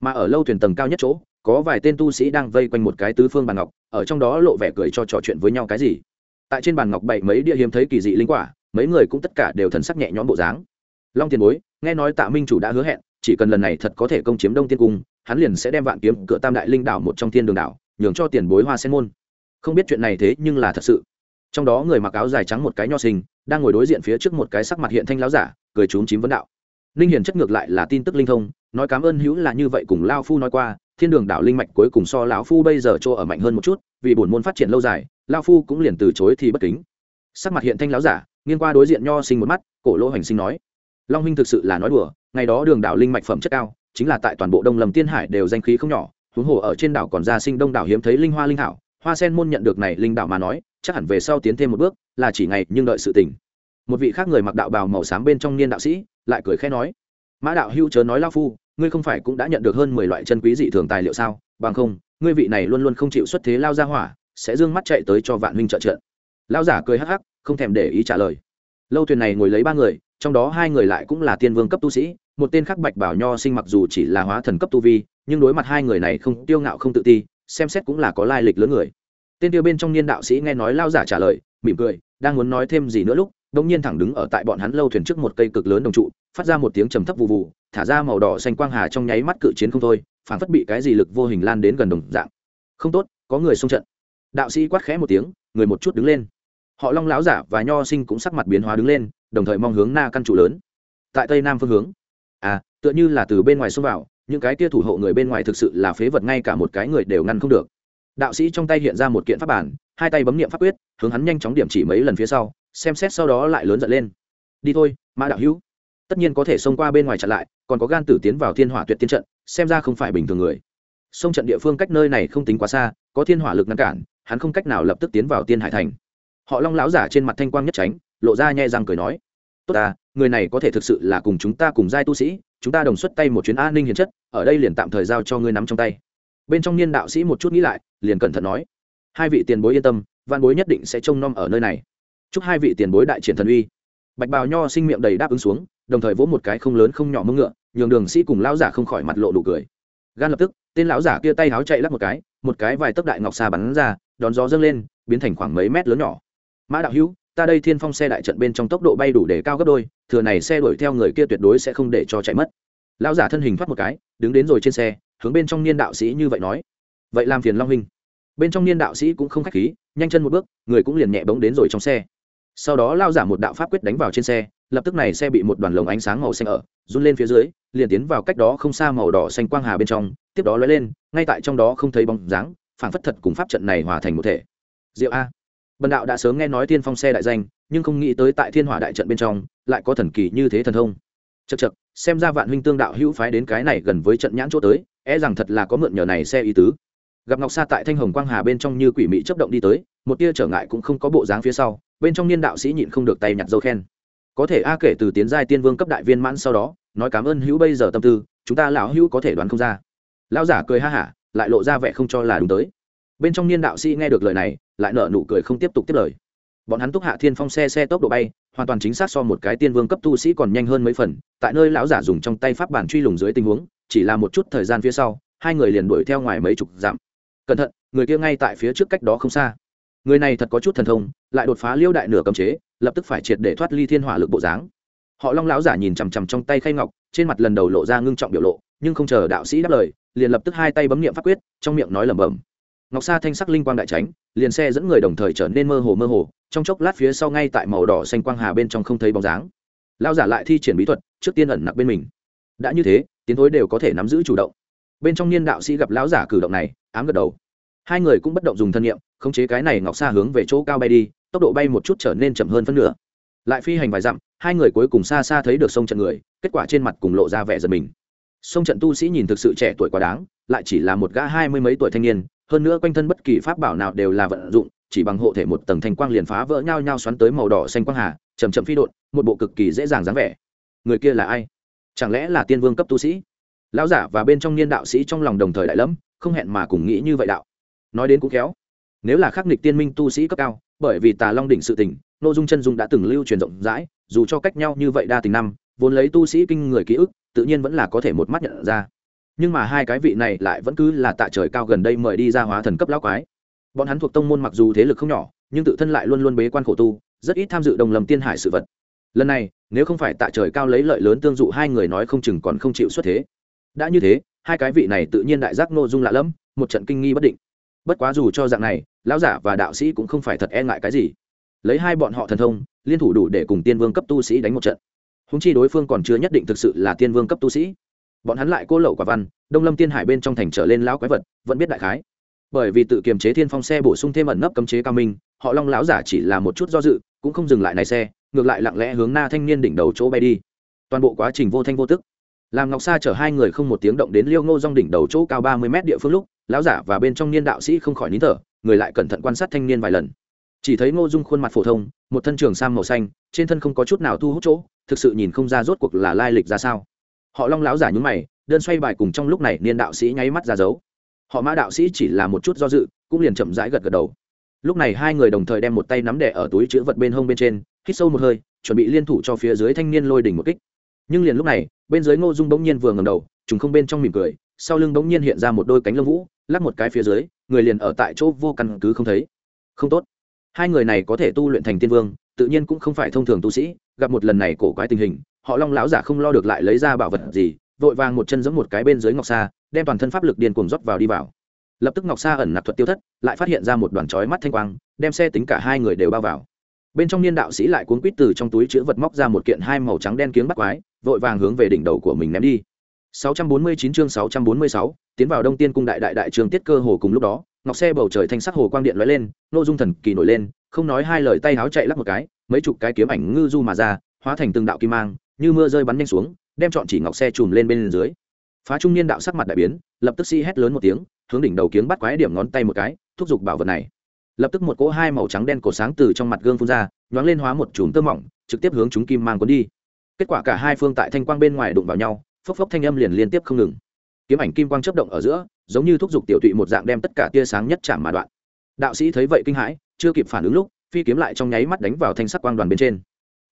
Mà ở lâu thuyền tầng cao nhất chỗ, có vài tên tu sĩ đang vây quanh một cái tứ phương bàn ngọc, ở trong đó lộ vẻ cười cho trò chuyện với nhau cái gì. Tại trên bàn ngọc bảy mấy địa hiếm thấy kỳ dị linh quả, mấy người cũng tất cả đều thần sắc nhẹ nhõm bộ dáng. Long tiền bối, nghe nói tạ minh chủ đã hứa hẹn, chỉ cần lần này thật có thể công chiếm đông tiên cung, hắn liền sẽ đem vạn kiếm cửa tam đại linh đảo một trong thiên đường đảo, nhường cho tiền bối hoa sen môn. Không biết chuyện này thế nhưng là thật sự trong đó người mặc áo dài trắng một cái nho sinh, đang ngồi đối diện phía trước một cái sắc mặt hiện thanh láo giả, cười trúng chím vấn đạo. Ninh hiền chất ngược lại là tin tức linh thông, nói cảm ơn hữu là như vậy cùng lao phu nói qua, thiên đường đảo linh mạch cuối cùng so lão phu bây giờ chỗ ở mạnh hơn một chút, vì buồn môn phát triển lâu dài lao phu cũng liền từ chối thì bất kính. Sắc mặt hiện thanh láo giả nghiên qua đối diện nho sinh một mắt, cổ lỗ hành sinh nói, long huynh thực sự là nói đùa, ngày đó đường đảo linh mạch phẩm chất cao, chính là tại toàn bộ đông lầm tiên hải đều danh khí không nhỏ, huống hồ ở trên đảo còn ra sinh đông đảo hiếm thấy linh hoa linh thảo, hoa sen môn nhận được này linh đạo mà nói chắc hẳn về sau tiến thêm một bước, là chỉ ngày nhưng đợi sự tỉnh một vị khác người mặc đạo bào màu xám bên trong niên đạo sĩ lại cười khẽ nói, mã đạo hưu chớ nói lao phu, ngươi không phải cũng đã nhận được hơn mười loại chân quý dị thường tài liệu sao? Bằng không, ngươi vị này luôn luôn không chịu xuất thế lao ra hỏa, sẽ d ư ơ n g mắt chạy tới cho vạn huynh trợ trợ. Lao giả cười hắc hắc, không thèm để ý trả lời. Lâu thuyền này ngồi lấy ba người, trong đó hai người lại cũng là tiên vương cấp tu sĩ, một tên khác bạch bảo nho sinh mặc dù chỉ là hóa thần cấp tu vi, nhưng đối mặt hai người này không tiêu ngạo không tự ti, xem xét cũng là có lai lịch lớn người tên tiêu bên trong niên đạo sĩ nghe nói lao giả trả lời, mỉm cười, đang muốn nói thêm gì nữa lúc đông nhiên thẳng đứng ở tại bọn hắn lâu thuyền trước một cây cực lớn đồng trụ, phát ra một tiếng trầm thấp vụ vụ thả ra màu đỏ xanh quang hà trong nháy mắt cự chiến không thôi phản phất bị cái gì lực vô hình lan đến gần đồng dạng. Không tốt, có người xông trận. Đạo sĩ quát khẽ một tiếng, người một chút đứng lên. Họ long láo giả và nho sinh cũng sắc mặt biến hóa đứng lên, đồng thời mong hướng na căn trụ lớn. Tại tây nam phương hướng. À tựa như là từ bên ngoài xông vào, những cái kia thủ hộ người bên ngoài thực sự là phế vật ngay cả một cái người đều ngăn không được đạo sĩ trong tay hiện ra một kiện pháp bản, hai tay bấm nghiệm pháp quyết, hướng hắn nhanh chóng điểm chỉ mấy lần phía sau, xem xét sau đó lại lớn giận lên. Đi thôi, mã đạo hữu. Tất nhiên có thể xông qua bên ngoài chặn lại, còn có gan tử tiến vào thiên hỏa tuyệt tiên trận, xem ra không phải bình thường người. Sông trận địa phương cách nơi này không tính quá xa, có thiên hỏa lực ngăn cản, hắn không cách nào lập tức tiến vào tiên hải thành. Họ long lão giả trên mặt thanh quang nhất tránh, lộ ra nhẹ răng cười nói, tốt ta, người này có thể thực sự là cùng chúng ta cùng giai tu sĩ, chúng ta đồng xuất tay một chuyến an ninh hiền chất, ở đây liền tạm thời giao cho ngươi nắm trong tay bên trong niên đạo sĩ một chút nghĩ lại, liền cẩn thận nói, hai vị tiền bối yên tâm, văn bối nhất định sẽ trông nom ở nơi này. Chúc hai vị tiền bối đại triển thần uy. Bạch bào nho sinh miệng đầy đáp ứng xuống, đồng thời vỗ một cái không lớn không nhỏ mưng ngựa, nhường đường sĩ cùng lão giả không khỏi mặt lộ đủ cười. Gan lập tức, tên lão giả kia tay háo chạy lắp một cái một cái vài tấc đại ngọc xa bắn ra, đón gió dâng lên, biến thành khoảng mấy mét lớn nhỏ. Mã đạo hữu, ta đây thiên phong xe đại trận bên trong tốc độ bay đủ để cao gấp đôi, thừa này xe đuổi theo người kia tuyệt đối sẽ không để cho chạy mất. Lão giả thân hình thoát một cái, đứng đến rồi trên xe hướng bên trong niên đạo sĩ như vậy nói. Vậy làm phiền long huynh. Bên trong niên đạo sĩ cũng không khách khí, nhanh chân một bước, người cũng liền nhẹ bóng đến rồi trong xe. Sau đó lao giả một đạo pháp quyết đánh vào trên xe, lập tức này xe bị một đoàn lồng ánh sáng màu xanh ở, run lên phía dưới, liền tiến vào cách đó không xa màu đỏ xanh quang hà bên trong, tiếp đó lóe lên, ngay tại trong đó không thấy bóng dáng phản phất thật cùng pháp trận này hòa thành một thể. Diệu a. Bần đạo đã sớm nghe nói thiên phong xe đại danh, nhưng không nghĩ tới tại thiên hỏa đại trận bên trong, lại có thần kỳ như thế thần thông. Chật chật xem ra vạn huynh tương đạo hữu phái đến cái này gần với trận nhãn chỗ tới e rằng thật là có mượn nhờ này xe ý tứ. Gặp ngọc sa tại thanh hồng quang hà bên trong như quỷ mị chấp động đi tới, một tia trở ngại cũng không có bộ dáng phía sau, bên trong niên đạo sĩ nhịn không được tay nhặt dâu khen. Có thể a kể từ tiến giai tiên vương cấp đại viên mãn sau đó, nói cảm ơn hữu bây giờ tâm tư, chúng ta lão hữu có thể đoán không ra. Lão giả cười ha hả, lại lộ ra vẻ không cho là đúng tới. Bên trong niên đạo sĩ nghe được lời này, lại nở nụ cười không tiếp tục tiếp lời. Bọn hắn túc hạ thiên phong xe xe tốc độ bay, hoàn toàn chính xác so một cái tiên vương cấp tu sĩ còn nhanh hơn mấy phần, tại nơi lão giả dùng trong tay pháp bản truy lùng dưới tình huống chỉ là một chút thời gian phía sau, hai người liền đuổi theo ngoài mấy chục dặm. Cẩn thận, người kia ngay tại phía trước cách đó không xa. Người này thật có chút thần thông, lại đột phá liêu đại nửa cầm chế, lập tức phải triệt để thoát ly thiên hỏa lực bộ dáng. Họ long lão giả nhìn chằm chằm trong tay khay ngọc, trên mặt lần đầu lộ ra ngưng trọng biểu lộ, nhưng không chờ đạo sĩ đáp lời, liền lập tức hai tay bấm nghiệm pháp quyết, trong miệng nói lẩm bẩm. Ngọc sa thanh sắc linh quang đại tránh liền xe dẫn người đồng thời trở nên mơ hồ mơ hồ, trong chốc lát phía sau ngay tại màu đỏ xanh quang hà bên trong không thấy bóng dáng. Lao giả lại thi triển bí thuật, trước tiên ẩn nặc bên mình. Đã như thế tiến thối đều có thể nắm giữ chủ động. Bên trong niên đạo sĩ gặp lão giả cử động này, ám gật đầu. Hai người cũng bất động dùng thân nhiệm khống chế cái này ngọc xa hướng về chỗ cao bay đi, tốc độ bay một chút trở nên chậm hơn phân nửa. Lại phi hành vài dặm, hai người cuối cùng xa xa thấy được sông trận người, kết quả trên mặt cùng lộ ra vẻ giật mình. Sông trận tu sĩ nhìn thực sự trẻ tuổi quá đáng, lại chỉ là một gã hai mươi mấy tuổi thanh niên, hơn nữa quanh thân bất kỳ pháp bảo nào đều là vận dụng, chỉ bằng hộ thể một tầng thanh quang liền phá vỡ nhau nhau xoắn tới màu đỏ xanh quang hà chầm chậm phi đột một bộ cực kỳ dễ dàng dáng vẻ. Người kia là ai? Chẳng lẽ là tiên vương cấp tu sĩ? Lão giả và bên trong niên đạo sĩ trong lòng đồng thời đại lẫm, không hẹn mà cùng nghĩ như vậy đạo. Nói đến cũng khéo. Nếu là khắc nghịch tiên minh tu sĩ cấp cao, bởi vì tà long đỉnh sự tình nội dung chân dung đã từng lưu truyền rộng rãi, dù cho cách nhau như vậy đa tình năm, vốn lấy tu sĩ kinh người ký ức, tự nhiên vẫn là có thể một mắt nhận ra. Nhưng mà hai cái vị này lại vẫn cứ là tạ trời cao gần đây mời đi ra hóa thần cấp lão quái. Bọn hắn thuộc tông môn mặc dù thế lực không nhỏ, nhưng tự thân lại luôn luôn bế quan khổ tu, rất ít tham dự đồng lầm tiên hải sự vật. Lần này nếu không phải tạ trời cao lấy lợi lớn tương dụ hai người nói không chừng còn không chịu xuất thế. Đã như thế, hai cái vị này tự nhiên đại giác nội dung lạ lẫm, một trận kinh nghi bất định. Bất quá dù cho dạng này, lão giả và đạo sĩ cũng không phải thật e ngại cái gì. Lấy hai bọn họ thần thông, liên thủ đủ để cùng tiên vương cấp tu sĩ đánh một trận. Húng chi đối phương còn chưa nhất định thực sự là tiên vương cấp tu sĩ. Bọn hắn lại cô lậu quả văn, đông lâm tiên hải bên trong thành trở lên lão quái vật, vẫn biết đại khái. Bởi vì tự kiềm chế thiên phong xe bổ sung thêm ẩn nấp cấm chế cao minh, họ long lão giả chỉ là một chút do dự, cũng không dừng lại này xe ngược lại lặng lẽ hướng na thanh niên đỉnh đầu chỗ bay đi. Toàn bộ quá trình vô thanh vô tức. Làm ngọc sa chở hai người không một tiếng động đến liêu ngô dong đỉnh đầu chỗ cao ba mươi mét địa phương lúc, lão giả và bên trong niên đạo sĩ không khỏi nín thở, người lại cẩn thận quan sát thanh niên vài lần. Chỉ thấy ngô dung khuôn mặt phổ thông, một thân trường sam màu xanh, trên thân không có chút nào thu hút chỗ, thực sự nhìn không ra rốt cuộc là lai lịch ra sao. Họ long lão giả nhúng mày, đơn xoay bài cùng trong lúc này niên đạo sĩ nháy mắt ra dấu. Họ mã đạo sĩ chỉ là một chút do dự, cũng liền chậm rãi gật gật đầu. Lúc này hai người đồng thời đem một tay nắm đẻ ở túi chữ vật bên hông bên trên hít sâu một hơi, chuẩn bị liên thủ cho phía dưới thanh niên lôi đỉnh một kích. Nhưng liền lúc này, bên dưới ngô dung bỗng nhiên vừa ngầm đầu, trùng không bên trong mỉm cười, sau lưng bỗng nhiên hiện ra một đôi cánh lông vũ, lắc một cái phía dưới, người liền ở tại chỗ vô căn cứ không thấy. Không tốt. Hai người này có thể tu luyện thành tiên vương, tự nhiên cũng không phải thông thường tu sĩ, gặp một lần này cổ quái tình hình, họ long lão giả không lo được lại lấy ra bảo vật gì, vội vàng một chân giẫm một cái bên dưới ngọc sa, đem toàn thân pháp lực điên cuồng rót vào đi vào. Lập tức ngọc sa ẩn nạp thuật tiêu thất, lại phát hiện ra một đoàn chói mắt thanh quang, đem xe tính cả hai người đều bao vào bên trong niên đạo sĩ lại cuốn quýt từ trong túi chứa vật móc ra một kiện hai màu trắng đen kiếng bắt quái vội vàng hướng về đỉnh đầu của mình ném đi. 649 chương 646, tiến vào Đông Tiên cung đại đại đại trường tiết cơ hồ cùng lúc đó, ngọc xe bầu trời thanh sắc hồ quang điện lóe lên, nô dung thần kỳ nổi lên, không nói hai lời tay háo chạy lắc một cái, mấy chục cái kiếm ảnh ngư du mà ra, hóa thành từng đạo kim mang, như mưa rơi bắn nhanh xuống đem chọn chỉ ngọc xe chùm lên bên dưới. Phá trung niên đạo sắc mặt đại biến lập tức si hét lớn một tiếng hướng đỉnh đầu kiếng bắt quái điểm ngón tay một cái thúc giục bảo vật này lập tức một cỗ hai màu trắng đen cổ sáng từ trong mặt gương phun ra, nhoáng lên hóa một chùm tơ mỏng, trực tiếp hướng chúng kim mang cuốn đi. Kết quả cả hai phương tại thanh quang bên ngoài đụng vào nhau, phốc phốc thanh âm liền liên tiếp không ngừng. Kiếm ảnh kim quang chấp động ở giữa, giống như thúc giục tiểu tụy một dạng đem tất cả tia sáng nhất chạm mà đoạn. Đạo sĩ thấy vậy kinh hãi, chưa kịp phản ứng lúc, phi kiếm lại trong nháy mắt đánh vào thanh sắc quang đoàn bên trên.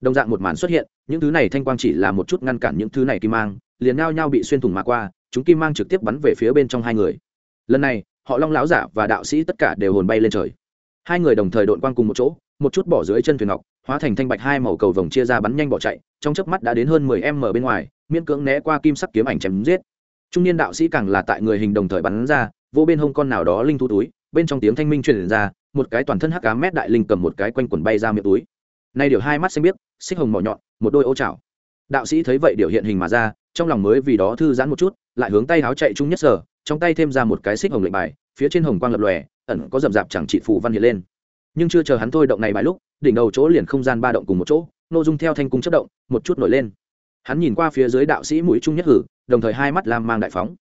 Đồng dạng một màn xuất hiện, những thứ này thanh quang chỉ là một chút ngăn cản những thứ này kim mang, liền ngao nhau bị xuyên thủng mà qua, chúng kim mang trực tiếp bắn về phía bên trong hai người. Lần này, họ long láo giả và đạo sĩ tất cả đều hồn bay lên trời hai người đồng thời đội quang cùng một chỗ, một chút bỏ dưới chân thuyền ngọc, hóa thành thanh bạch hai màu cầu vồng chia ra bắn nhanh bỏ chạy, trong chớp mắt đã đến hơn mười m mở bên ngoài, miễn cưỡng né qua kim sắc kiếm ảnh chém giết. Trung niên đạo sĩ càng là tại người hình đồng thời bắn ra, vô bên hông con nào đó linh thu túi, bên trong tiếng thanh minh truyền ra, một cái toàn thân hắc cá mét đại linh cầm một cái quanh quần bay ra miệng túi. Nay điều hai mắt xanh biếc, xích hồng mỏ nhọn, một đôi ô chảo. Đạo sĩ thấy vậy điều hiện hình mà ra, trong lòng mới vì đó thư giãn một chút, lại hướng tay háo chạy chung nhất sở, trong tay thêm ra một cái xích hồng lệnh bài, phía trên hồng quang lập lòe ẩn có rậm rạp chẳng trị phù văn hiện lên. Nhưng chưa chờ hắn thôi động này bài lúc, đỉnh đầu chỗ liền không gian ba động cùng một chỗ nô dung theo thanh cung chất động, một chút nổi lên. Hắn nhìn qua phía dưới đạo sĩ mũi trung nhất hử, đồng thời hai mắt lam mang đại phóng.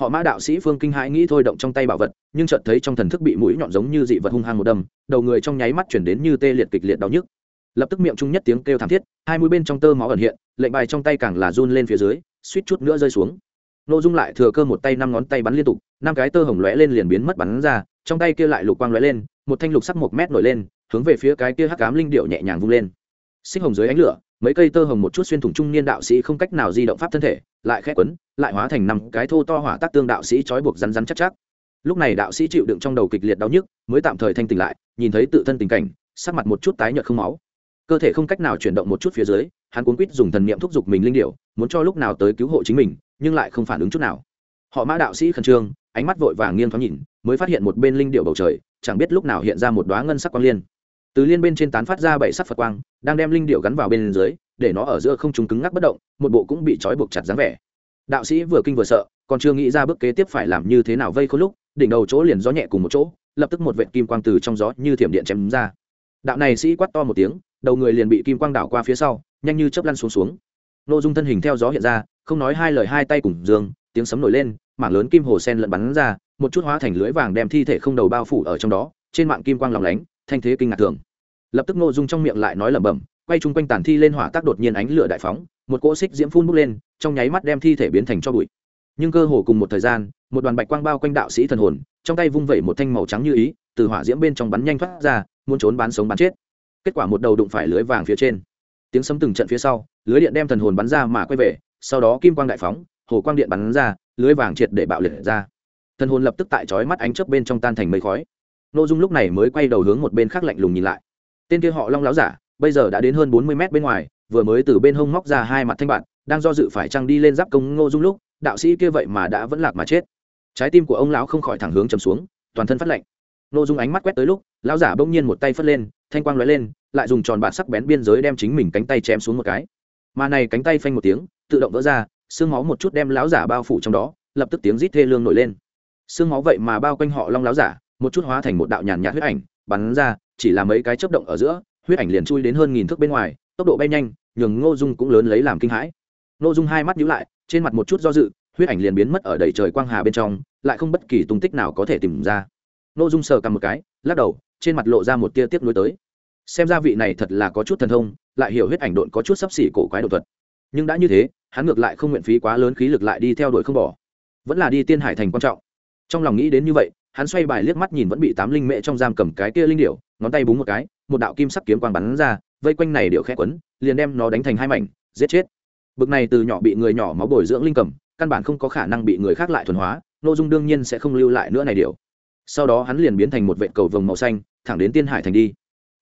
Họ mã đạo sĩ phương kinh hãi nghĩ thôi động trong tay bảo vật, nhưng chợt thấy trong thần thức bị mũi nhọn giống như dị vật hung hăng một đâm, đầu người trong nháy mắt chuyển đến như tê liệt kịch liệt đau nhức. Lập tức miệng trung nhất tiếng kêu thảm thiết, hai mũi bên trong tơ máu ẩn hiện, lệnh bài trong tay càng là run lên phía dưới, suýt chút nữa rơi xuống nô dung lại thừa cơ một tay năm ngón tay bắn liên tục, năm cái tơ hồng lóe lên liền biến mất bắn ra, trong tay kia lại lục quang lóe lên, một thanh lục sắc một mét nổi lên, hướng về phía cái kia hắc ám linh điệu nhẹ nhàng vung lên. Xích hồng dưới ánh lửa, mấy cây tơ hồng một chút xuyên thủng trung niên đạo sĩ không cách nào di động pháp thân thể, lại khẽ quấn, lại hóa thành năm cái thô to hỏa tác tương đạo sĩ trói buộc rắn rắn chắc chắc. Lúc này đạo sĩ chịu đựng trong đầu kịch liệt đau nhức, mới tạm thời thanh tỉnh lại, nhìn thấy tự thân tình cảnh, sắc mặt một chút tái nhợt không máu. Cơ thể không cách nào chuyển động một chút phía dưới, hắn cuốn quýt dùng thần niệm thúc giục mình linh điệu muốn cho lúc nào tới cứu hộ chính mình nhưng lại không phản ứng chút nào. Họ mã đạo sĩ khẩn trương, ánh mắt vội vàng nghiêng thoáng nhìn, mới phát hiện một bên linh điệu bầu trời, chẳng biết lúc nào hiện ra một đoá ngân sắc quang liên. Từ liên bên trên tán phát ra bảy sắc phật quang, đang đem linh điệu gắn vào bên dưới, để nó ở giữa không trùng cứng ngắc bất động, một bộ cũng bị trói buộc chặt dáng vẻ. Đạo sĩ vừa kinh vừa sợ, còn chưa nghĩ ra bước kế tiếp phải làm như thế nào vây khốn lúc, đỉnh đầu chỗ liền gió nhẹ cùng một chỗ, lập tức một vệt kim quang từ trong gió như thiểm điện chém ra. Đạo này sĩ quát to một tiếng, đầu người liền bị kim quang đảo qua phía sau, nhanh như chớp lăn xuống xuống. Nội dung thân hình theo gió hiện ra không nói hai lời hai tay cùng dương, tiếng sấm nổi lên, mảng lớn kim hồ sen lẫn bắn ra, một chút hóa thành lưới vàng đem thi thể không đầu bao phủ ở trong đó, trên mạng kim quang lòng lánh, thanh thế kinh ngạc thường. Lập tức nội dung trong miệng lại nói lẩm bẩm, quay chung quanh tàn thi lên hỏa tác đột nhiên ánh lửa đại phóng, một cỗ xích diễm phun bốc lên, trong nháy mắt đem thi thể biến thành cho bụi. Nhưng cơ hồ cùng một thời gian, một đoàn bạch quang bao quanh đạo sĩ thần hồn, trong tay vung vẩy một thanh màu trắng như ý, từ hỏa diễm bên trong bắn nhanh thoát ra, muốn trốn bán sống bán chết. Kết quả một đầu đụng phải lưới vàng phía trên. Tiếng sấm từng trận phía sau, lưới điện đem thần hồn bắn ra mà quay về sau đó kim quang đại phóng, hồ quang điện bắn ra, lưới vàng triệt để bạo liệt ra. Thân hồn lập tức tại chói mắt ánh chớp bên trong tan thành mây khói. Nội dung lúc này mới quay đầu hướng một bên khác lạnh lùng nhìn lại. Tên kia họ long láo giả, bây giờ đã đến hơn bốn mươi mét bên ngoài, vừa mới từ bên hông móc ra hai mặt thanh bạn, đang do dự phải trăng đi lên giáp công ngô dung lúc, đạo sĩ kia vậy mà đã vẫn lạc mà chết. Trái tim của ông lão không khỏi thẳng hướng chầm xuống, toàn thân phát lạnh. Ngô dung ánh mắt quét tới lúc, lão giả bỗng nhiên một tay phất lên, thanh quang lóe lên, lại dùng tròn bạt sắc bén biên giới đem chính mình cánh tay chém xuống một cái mà này cánh tay phanh một tiếng, tự động vỡ ra, xương máu một chút đem láo giả bao phủ trong đó, lập tức tiếng rít thê lương nổi lên. Xương máu vậy mà bao quanh họ long láo giả, một chút hóa thành một đạo nhàn nhạt huyết ảnh, bắn ra, chỉ là mấy cái chớp động ở giữa, huyết ảnh liền chui đến hơn nghìn thước bên ngoài, tốc độ bay nhanh, nhường ngô dung cũng lớn lấy làm kinh hãi. Ngô dung hai mắt nhíu lại, trên mặt một chút do dự, huyết ảnh liền biến mất ở đầy trời quang hà bên trong, lại không bất kỳ tung tích nào có thể tìm ra. Ngô dung sờ cầm một cái, lắc đầu, trên mặt lộ ra một tia tiếp nối tới xem ra vị này thật là có chút thần thông, lại hiểu huyết ảnh độn có chút sắp xỉ cổ quái đột thuật. Nhưng đã như thế, hắn ngược lại không nguyện phí quá lớn khí lực lại đi theo đuổi không bỏ. Vẫn là đi tiên hải thành quan trọng. Trong lòng nghĩ đến như vậy, hắn xoay bài liếc mắt nhìn vẫn bị tám linh mẹ trong giam cầm cái kia linh điệu ngón tay búng một cái, một đạo kim sắc kiếm quang bắn ra, vây quanh này điệu khẽ quấn, liền đem nó đánh thành hai mảnh, giết chết. Bực này từ nhỏ bị người nhỏ máu bồi dưỡng linh cầm, căn bản không có khả năng bị người khác lại thuần hóa nội dung đương nhiên sẽ không lưu lại nữa này điệu sau đó hắn liền biến thành một vệ cầu vồng màu xanh, thẳng đến tiên hải thành đi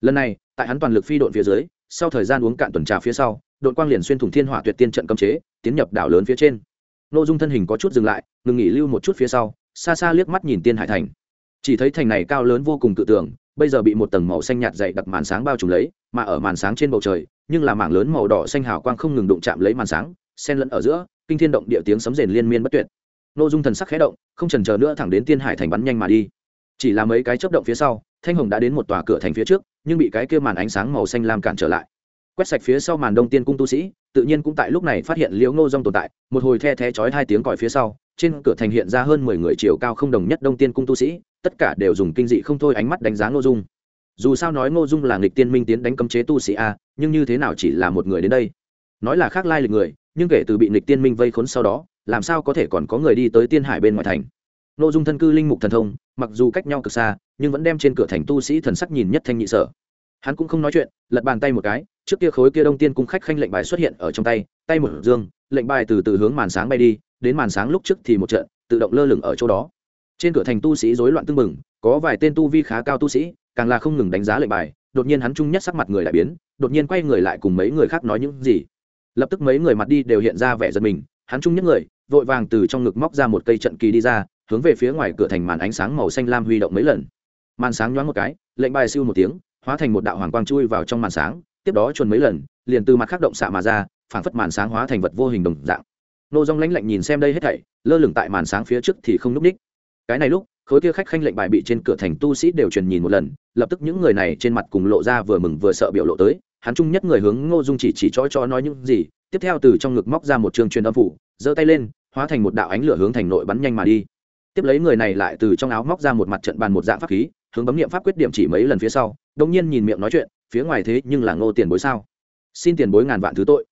lần này, tại hắn toàn lực phi độn phía dưới, sau thời gian uống cạn tuần trà phía sau đội quang liền xuyên thủng thiên hỏa tuyệt tiên trận cấm chế, tiến nhập đảo lớn phía trên. Nội dung thân hình có chút dừng lại, ngừng nghỉ lưu một chút phía sau, xa xa liếc mắt nhìn tiên hải thành. Chỉ thấy thành này cao lớn vô cùng tự tưởng, bây giờ bị một tầng màu xanh nhạt dày đặc màn sáng bao trùm lấy, mà ở màn sáng trên bầu trời, nhưng là mảng lớn màu đỏ xanh hào quang không ngừng đụng chạm lấy màn sáng, xen lẫn ở giữa, kinh thiên động địa tiếng sấm rền liên miên bất tuyệt. Nội dung thần sắc khẽ động, không trần chờ nữa thẳng đến tiên hải thành bắn nhanh mà đi. Chỉ là mấy cái chớp động phía sau, thanh hồng đã đến một tòa cửa thành phía trước nhưng bị cái kia màn ánh sáng màu xanh làm cản trở lại. Quét sạch phía sau màn đông tiên cung tu sĩ, tự nhiên cũng tại lúc này phát hiện liễu ngô dong tồn tại, một hồi the thé chói hai tiếng còi phía sau, trên cửa thành hiện ra hơn mười người chiều cao không đồng nhất đông tiên cung tu sĩ, tất cả đều dùng kinh dị không thôi ánh mắt đánh giá ngô dung. Dù sao nói ngô dung là nghịch tiên minh tiến đánh cấm chế tu sĩ a, nhưng như thế nào chỉ là một người đến đây? Nói là khác lai lịch người, nhưng kể từ bị nghịch tiên minh vây khốn sau đó, làm sao có thể còn có người đi tới tiên hải bên ngoài thành? Ngô dung thân cư linh mục thần thông, mặc dù cách nhau cực xa, nhưng vẫn đem trên cửa thành tu sĩ thần sắc nhìn nhất thanh nhị sở. Hắn cũng không nói chuyện, lật bàn tay một cái, trước kia khối kia đông tiên cung khách khanh lệnh bài xuất hiện ở trong tay tay một dương, lệnh bài từ từ hướng màn sáng bay đi, đến màn sáng lúc trước thì một trận, tự động lơ lửng ở chỗ đó. Trên cửa thành tu sĩ rối loạn tưng bừng, có vài tên tu vi khá cao tu sĩ, càng là không ngừng đánh giá lệnh bài, đột nhiên hắn trung nhất sắc mặt người đại biến, đột nhiên quay người lại cùng mấy người khác nói những gì. Lập tức mấy người mặt đi đều hiện ra vẻ giật mình, hắn trung nhất người, vội vàng từ trong ngực móc ra một cây trận kỳ đi ra hướng về phía ngoài cửa thành màn ánh sáng màu xanh lam huy động mấy lần. Màn sáng nhoáng một cái, lệnh bài siêu một tiếng, hóa thành một đạo hoàng quang chui vào trong màn sáng, tiếp đó chuồn mấy lần, liền từ mặt khắc động xạ mà ra, phảng phất màn sáng hóa thành vật vô hình đồng dạng. Nô dong lãnh lạnh nhìn xem đây hết thảy, lơ lửng tại màn sáng phía trước thì không núp ních. Cái này lúc, khối kia khách khanh lệnh bài bị trên cửa thành tu sĩ đều truyền nhìn một lần, lập tức những người này trên mặt cùng lộ ra vừa mừng vừa sợ biểu lộ tới, hắn chung nhất người hướng ngô dung chỉ chỉ cho cho nói những gì, tiếp theo từ trong ngực móc ra một trường truyền âm phủ, giơ tay lên, hóa thành một đạo ánh lửa hướng thành nội bắn nhanh mà đi tiếp lấy người này lại từ trong áo móc ra một mặt trận bàn một dạng pháp khí, hướng bấm niệm pháp quyết điểm chỉ mấy lần phía sau đông nhiên nhìn miệng nói chuyện, phía ngoài thế nhưng là ngô tiền bối sao? Xin tiền bối ngàn vạn thứ tội.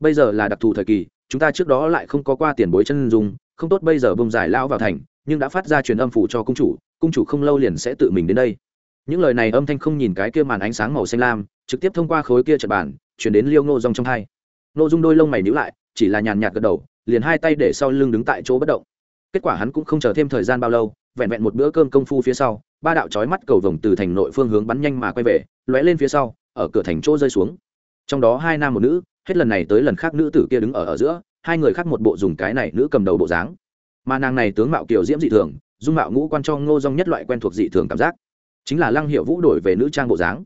Bây giờ là đặc thù thời kỳ, chúng ta trước đó lại không có qua tiền bối chân dùng không tốt bây giờ bông giải lao vào thành, nhưng đã phát ra truyền âm phủ cho cung chủ cung chủ không lâu liền sẽ tự mình đến đây. Những lời này âm thanh không nhìn cái kia màn ánh sáng màu xanh lam, trực tiếp thông qua khối kia trật bản chuyển đến liêu ngô rong trong hai. Ngô dung đôi lông mày nhữ lại, chỉ là nhàn nhạt gật đầu, liền hai tay để sau lưng đứng tại chỗ bất động kết quả hắn cũng không chờ thêm thời gian bao lâu, vẹn vẹn một bữa cơm công phu phía sau, ba đạo chói mắt cầu vồng từ thành nội phương hướng bắn nhanh mà quay về, lóe lên phía sau, ở cửa thành chỗ rơi xuống. Trong đó hai nam một nữ, hết lần này tới lần khác nữ tử kia đứng ở ở giữa, hai người khác một bộ dùng cái này nữ cầm đầu bộ dáng. Mà nàng này tướng mạo kiều diễm dị thường, dung mạo ngũ quan cho ngô dong nhất loại quen thuộc dị thường cảm giác. Chính là lăng hiệu vũ đổi về nữ trang bộ dáng.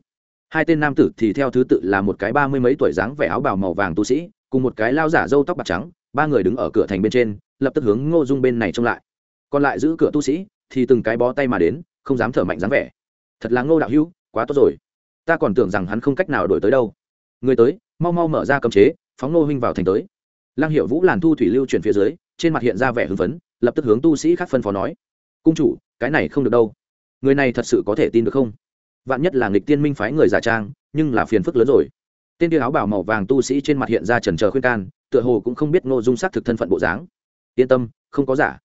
Hai tên nam tử thì theo thứ tự là một cái ba mươi mấy tuổi dáng vẻ áo bào màu vàng tu sĩ, cùng một cái lao giả râu tóc bạc trắng, ba người đứng ở cửa thành bên trên lập tức hướng ngô dung bên này trông lại. Còn lại giữ cửa tu sĩ thì từng cái bó tay mà đến, không dám thở mạnh dáng vẻ. Thật là ngô đạo hữu, quá tốt rồi. Ta còn tưởng rằng hắn không cách nào đổi tới đâu. Người tới, mau mau mở ra cấm chế, phóng ngô huynh vào thành tới. Lăng hiệu vũ làn thu thủy lưu chuyển phía dưới, trên mặt hiện ra vẻ hưng phấn, lập tức hướng tu sĩ khác phân phó nói. Cung chủ, cái này không được đâu. Người này thật sự có thể tin được không? Vạn nhất là nghịch tiên minh phái người giả trang, nhưng là phiền phức lớn rồi. Tên kia áo bảo màu vàng tu sĩ trên mặt hiện ra trần trờ khuyên can, tựa hồ cũng không biết ngô dung xác thực thân phận bộ dáng yên tâm, không có giả.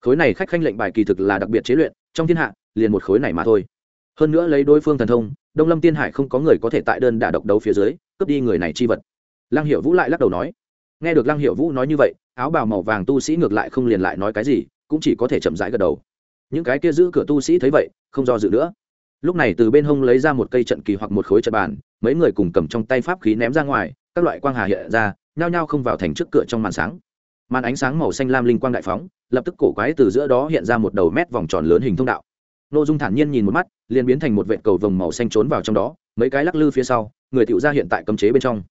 Khối này khách khanh lệnh bài kỳ thực là đặc biệt chế luyện, trong thiên hạ, liền một khối này mà thôi. Hơn nữa lấy đối phương thần thông, đông lâm tiên hải không có người có thể tại đơn đả độc đấu phía dưới, cướp đi người này chi vật. Lăng hiệu vũ lại lắc đầu nói. Nghe được lăng hiệu vũ nói như vậy, áo bào màu vàng tu sĩ ngược lại không liền lại nói cái gì, cũng chỉ có thể chậm rãi gật đầu. Những cái kia giữ cửa tu sĩ thấy vậy, không do dự nữa. Lúc này từ bên hông lấy ra một cây trận kỳ hoặc một khối trận bàn, mấy người cùng cầm trong tay pháp khí ném ra ngoài, các loại quang hà hiện ra, nhao nhao không vào thành trước cửa trong màn sáng màn ánh sáng màu xanh lam linh quang đại phóng, lập tức cổ quái từ giữa đó hiện ra một đầu mét vòng tròn lớn hình thông đạo. N ô dung thản nhiên nhìn một mắt, liền biến thành một vệ cầu vồng màu xanh trốn vào trong đó, mấy cái lắc lư phía sau, người tựu ra hiện tại cấm chế bên trong.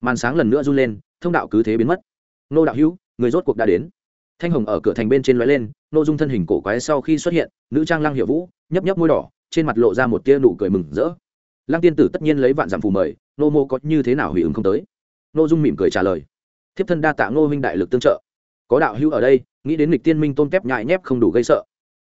Màn sáng lần nữa run lên, thông đạo cứ thế biến mất. Nô đạo hữu, người rốt cuộc đã đến. Thanh hồng ở cửa thành bên trên lóe lên nô dung thân hình cổ quái sau khi xuất hiện, nữ trang lăng hiệu vũ, nhấp nhấp môi đỏ, trên mặt lộ ra một tia nụ cười mừng rỡ. Lăng tiên tử tất nhiên lấy vạn giảm phù mời nô mô có như thế nào hủy ứng không tới? Nô dung mỉm cười trả lời. Thiếp thân đa tạ ngô huynh đại lực tương trợ có đạo hữu ở đây, nghĩ đến lịch tiên minh tôn kép nhại nhép không đủ gây sợ.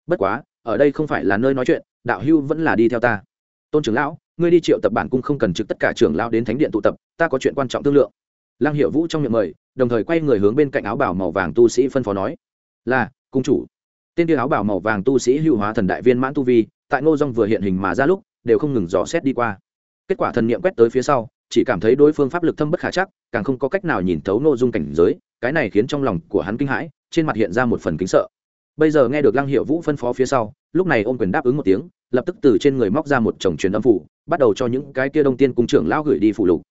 Bất quá, ở đây không phải là nơi nói chuyện, đạo hữu vẫn là đi theo ta. Tôn trưởng lão, ngươi đi triệu tập bản cung không cần trực tất cả trưởng lão đến thánh điện tụ tập, ta có chuyện quan trọng thương lượng. Lăng hiệu vũ trong miệng mời, đồng thời quay người hướng bên cạnh áo bảo màu vàng tu sĩ phân phó nói. Là, cung chủ. Tên kia áo bảo màu vàng tu sĩ hữu hóa thần đại viên mãn tu vi, tại ngô dong vừa hiện hình mà ra lúc, đều không ngừng dò xét đi qua. Kết quả thần niệm quét tới phía sau, chỉ cảm thấy đối phương pháp lực thâm bất khả chắc, càng không có cách nào nhìn thấu nội dung cảnh giới cái này khiến trong lòng của hắn kinh hãi, trên mặt hiện ra một phần kính sợ. Bây giờ nghe được lăng hiệu vũ phân phó phía sau, lúc này ôm quyền đáp ứng một tiếng, lập tức từ trên người móc ra một chồng truyền âm phủ, bắt đầu cho những cái kia đông tiên cung trưởng lão gửi đi phụ lục.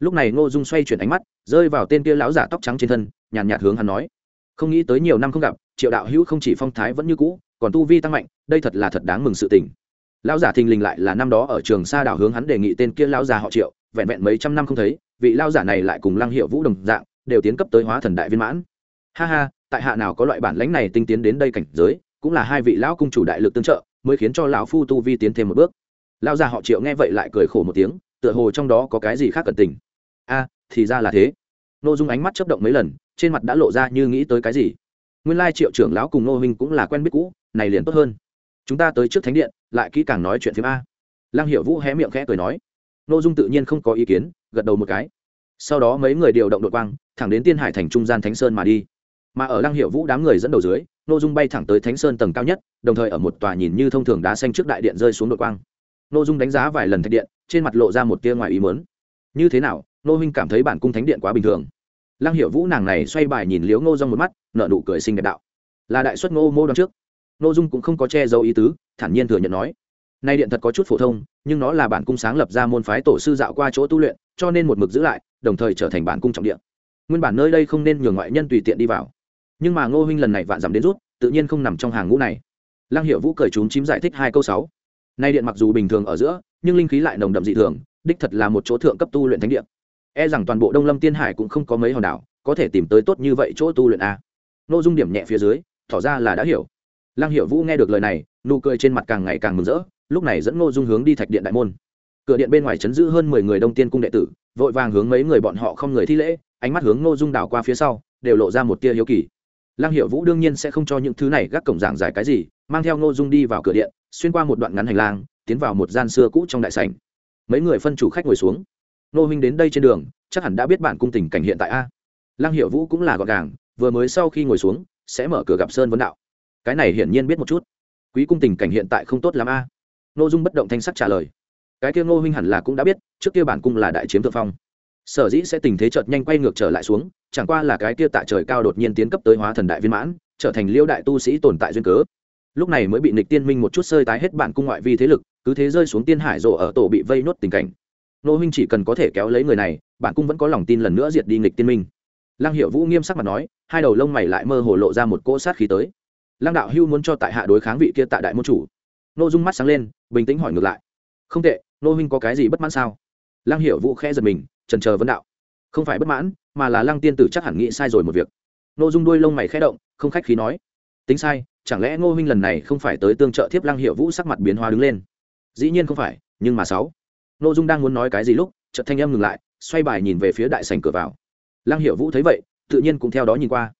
Lúc này ngô dung xoay chuyển ánh mắt, rơi vào tên kia lão giả tóc trắng trên thân, nhàn nhạt hướng hắn nói, không nghĩ tới nhiều năm không gặp, triệu đạo hữu không chỉ phong thái vẫn như cũ, còn tu vi tăng mạnh, đây thật là thật đáng mừng sự tình. Lão giả thình lình lại là năm đó ở trường sa đảo hướng hắn đề nghị tên kia lão già họ triệu, vẹn vẹn mấy trăm năm không thấy, vị lão giả này lại cùng lăng hiệu vũ đồng dạng đều tiến cấp tới hóa thần đại viên mãn. Ha ha, tại hạ nào có loại bản lãnh này tinh tiến đến đây cảnh giới, cũng là hai vị lão cung chủ đại lực tương trợ, mới khiến cho lão phu tu vi tiến thêm một bước. Lão già họ triệu nghe vậy lại cười khổ một tiếng, tựa hồ trong đó có cái gì khác cẩn tình. A, thì ra là thế. Nô dung ánh mắt chấp động mấy lần, trên mặt đã lộ ra như nghĩ tới cái gì. Nguyên lai triệu trưởng lão cùng nô huynh cũng là quen biết cũ, này liền tốt hơn. Chúng ta tới trước thánh điện, lại kỹ càng nói chuyện phim a. Lăng hiệu vũ hé miệng khẽ cười nói. Nô dung tự nhiên không có ý kiến, gật đầu một cái sau đó mấy người điều động đội quang, thẳng đến tiên hải thành trung gian thánh sơn mà đi. Mà ở lăng hiệu vũ đám người dẫn đầu dưới nô dung bay thẳng tới thánh sơn tầng cao nhất, đồng thời ở một tòa nhìn như thông thường đá xanh trước đại điện rơi xuống đội quang. Nô dung đánh giá vài lần thạch điện, trên mặt lộ ra một tia ngoài ý mớn như thế nào nô huynh cảm thấy bản cung thánh điện quá bình thường? Lăng hiệu vũ nàng này xoay bài nhìn liếu ngô rong một mắt nợ nụ cười sinh đẹp đạo. Là đại xuất ngô mô đón trước. Nô dung cũng không có che giấu ý tứ, thản nhiên thừa nhận nói. Nay điện thật có chút phổ thông, nhưng nó là bản cung sáng lập ra môn phái tổ sư dạo qua chỗ tu luyện, cho nên một mực giữ lại đồng thời trở thành bản cung trọng địa. Nguyên bản nơi đây không nên nhường ngoại nhân tùy tiện đi vào. Nhưng mà ngô huynh lần này vạn dặm đến rút, tự nhiên không nằm trong hàng ngũ này. Lăng hiệu vũ cười trúng chím giải thích hai câu sáu. Nay điện mặc dù bình thường ở giữa, nhưng linh khí lại nồng đậm dị thường, đích thật là một chỗ thượng cấp tu luyện thánh địa. E rằng toàn bộ đông lâm tiên hải cũng không có mấy hòn đảo, có thể tìm tới tốt như vậy chỗ tu luyện a. Nô dung điểm nhẹ phía dưới, tỏ ra là đã hiểu. Lăng hiệu vũ nghe được lời này, nụ cười trên mặt càng ngày càng mừng rỡ, lúc này dẫn ngô dung hướng đi thạch điện đại môn cửa điện bên ngoài chấn giữ hơn mười người đông tiên cung đệ tử, vội vàng hướng mấy người bọn họ không người thi lễ, ánh mắt hướng ngô dung đảo qua phía sau, đều lộ ra một tia hiếu kỳ. Lăng hiệu vũ đương nhiên sẽ không cho những thứ này gác cổng giảng giải cái gì, mang theo ngô dung đi vào cửa điện, xuyên qua một đoạn ngắn hành lang, tiến vào một gian xưa cũ trong đại sảnh. Mấy người phân chủ khách ngồi xuống. Nô huynh đến đây trên đường, chắc hẳn đã biết bản cung tình cảnh hiện tại a. Lăng hiệu vũ cũng là gọn gàng, vừa mới sau khi ngồi xuống, sẽ mở cửa gặp sơn vấn đạo. Cái này hiển nhiên biết một chút. Quý cung tình cảnh hiện tại không tốt l ắ m a. N dung bất động thanh sắc trả lời cái kia ngô huynh hẳn là cũng đã biết, trước kia bản cung là đại chiếm thượng phong. Sở dĩ sẽ tình thế chợt nhanh quay ngược trở lại xuống, chẳng qua là cái kia tạ trời cao đột nhiên tiến cấp tới hóa thần đại viên mãn, trở thành liêu đại tu sĩ tồn tại duyên cớ. Lúc này mới bị nịch tiên minh một chút sơi tái hết bản cung ngoại vi thế lực, cứ thế rơi xuống tiên hải rộ ở tổ bị vây nốt tình cảnh. Nô huynh chỉ cần có thể kéo lấy người này, bản cung vẫn có lòng tin lần nữa diệt đi nghịch tiên minh. Lăng hiệu vũ nghiêm sắc mặt nói, hai đầu lông mày lại mơ hồ lộ ra một cỗ sát khí tới. Lăng đạo hưu muốn cho tại hạ đối kháng vị kia tại đại môn chủ. Nô dung mắt sáng lên, bình tĩnh hỏi ngược lại. Không tệ nô huynh có cái gì bất mãn sao? Lăng hiểu vũ khẽ giật mình, trần chờ vấn đạo. Không phải bất mãn, mà là lăng tiên tử chắc hẳn nghĩ sai rồi một việc. Nô dung đuôi lông mày khẽ động, không khách khí nói. Tính sai, chẳng lẽ ngô huynh lần này không phải tới tương trợ thiếp lăng hiệu vũ sắc mặt biến hóa đứng lên? Dĩ nhiên không phải, nhưng mà sáu. Nô dung đang muốn nói cái gì lúc, chợt thanh âm ngừng lại, xoay bài nhìn về phía đại sành cửa vào. Lăng hiệu vũ thấy vậy, tự nhiên cũng theo đó nhìn qua.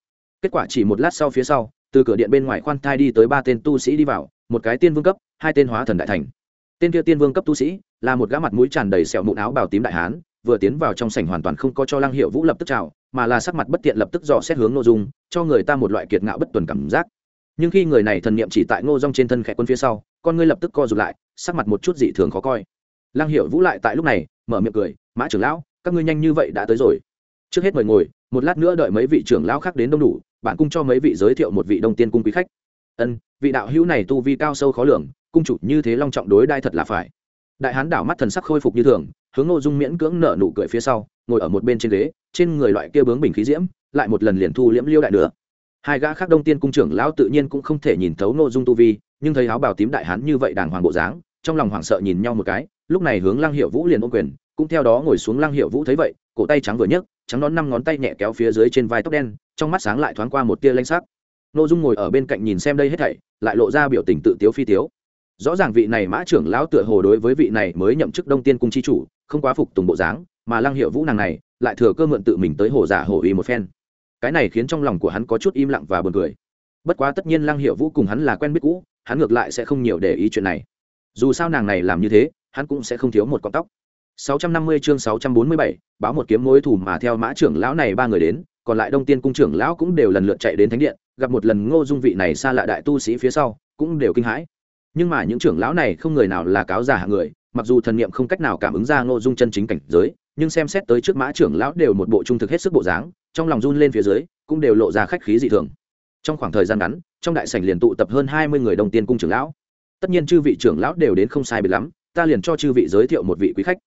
Kết quả chỉ một lát sau phía sau, từ cửa điện bên ngoài khoan thai đi tới ba tên tu sĩ đi vào, một cái tiên vương cấp, hai tên hóa thần đại thành tên kia tiên vương cấp tu sĩ, là một gã mặt mũi tràn đầy sẹo mụn áo bào tím đại hán, vừa tiến vào trong sảnh hoàn toàn không có cho lăng hiệu vũ lập tức chào, mà là sắc mặt bất tiện lập tức dò xét hướng nội dung, cho người ta một loại kiệt ngạo bất tuần cảm giác. Nhưng khi người này thần niệm chỉ tại ngô rong trên thân khẽ quân phía sau, con ngươi lập tức co rụt lại, sắc mặt một chút dị thường khó coi. Lăng hiệu vũ lại tại lúc này, mở miệng cười, mã trưởng lão, các ngươi nhanh như vậy đã tới rồi. Trước hết mời ngồi, một lát nữa đợi mấy vị trưởng lão khác đến đông đủ, bạn cung cho mấy vị giới thiệu một vị đông tiên cung quý khách. Ân, vị đạo hữu này tu vi cao sâu khó lường cung chủ như thế long trọng đối đai thật là phải. Đại hán đảo mắt thần sắc khôi phục như thường, hướng ngô dung miễn cưỡng nở nụ cười phía sau, ngồi ở một bên trên ghế, trên người loại kia bướng bình khí diễm, lại một lần liền thu liễm liêu đại nữa hai gã khác đông tiên cung trưởng lão tự nhiên cũng không thể nhìn thấu ngô dung tu vi, nhưng thấy áo bào tím đại hán như vậy đàng hoàng bộ dáng, trong lòng hoảng sợ nhìn nhau một cái, lúc này hướng lăng hiệu vũ liền ô quyền, cũng theo đó ngồi xuống lăng hiệu vũ thấy vậy, cổ tay trắng vừa nhấc, trắng nón năm ngón tay nhẹ kéo phía dưới trên vai tóc đen, trong mắt sáng lại thoáng qua một tia lanh sắc. Nội dung ngồi ở bên cạnh nhìn xem đây hết thảy, lại lộ ra biểu tình tự tiếu phi tiếu rõ ràng vị này mã trưởng lão tựa hồ đối với vị này mới nhậm chức đông tiên cung chi chủ không quá phục tùng bộ dáng mà lăng hiệu vũ nàng này lại thừa cơ mượn tự mình tới hồ giả hồ uy một phen. Cái này khiến trong lòng của hắn có chút im lặng và buồn cười. Bất quá tất nhiên lăng hiệu vũ cùng hắn là quen biết cũ hắn ngược lại sẽ không nhiều để ý chuyện này. Dù sao nàng này làm như thế hắn cũng sẽ không thiếu một con tóc. 650 chương 647, báo một kiếm mối thủ mà theo mã trưởng lão này ba người đến, còn lại Đông Tiên cung trưởng lão cũng đều lần lượt chạy đến thánh điện, gặp một lần Ngô Dung vị này xa lạ đại tu sĩ phía sau, cũng đều kinh hãi. Nhưng mà những trưởng lão này không người nào là cáo giả hạng người, mặc dù thần niệm không cách nào cảm ứng ra Ngô Dung chân chính cảnh giới, nhưng xem xét tới trước mã trưởng lão đều một bộ trung thực hết sức bộ dáng, trong lòng run lên phía dưới, cũng đều lộ ra khách khí dị thường. Trong khoảng thời gian ngắn, trong đại sảnh liền tụ tập hơn 20 người đồng Tiên cung trưởng lão. Tất nhiên chư vị trưởng lão đều đến không sai biệt lắm, ta liền cho chư vị giới thiệu một vị quý khách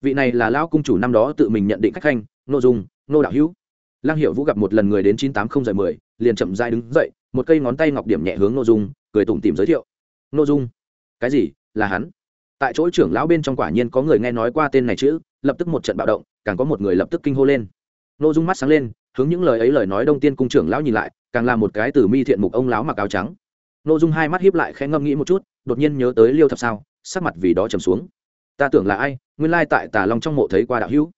vị này là lão cung chủ năm đó tự mình nhận định khách khanh nội dung nô đạo hữu lăng hiệu vũ gặp một lần người đến chín tám không giờ mười liền chậm dai đứng dậy một cây ngón tay ngọc điểm nhẹ hướng nội dung cười tủm tìm giới thiệu nô dung. Cái gì? Là hắn? Tại chỗ trưởng lão bên trong quả nhiên có người nghe nói qua tên này chữ, lập tức một trận bạo động, càng có một người lập tức kinh hô lên. Nô dung mắt sáng lên, hướng những lời ấy lời nói đông tiên cung trưởng lão nhìn lại, càng là một cái từ mi thiện mục ông lão mặc áo trắng. Nô dung hai mắt hiếp lại khẽ ngâm nghĩ một chút, đột nhiên nhớ tới liêu thập sao, sắc mặt vì đó trầm xuống. Ta tưởng là ai? Nguyên lai tại tà long trong mộ thấy qua đạo hữu.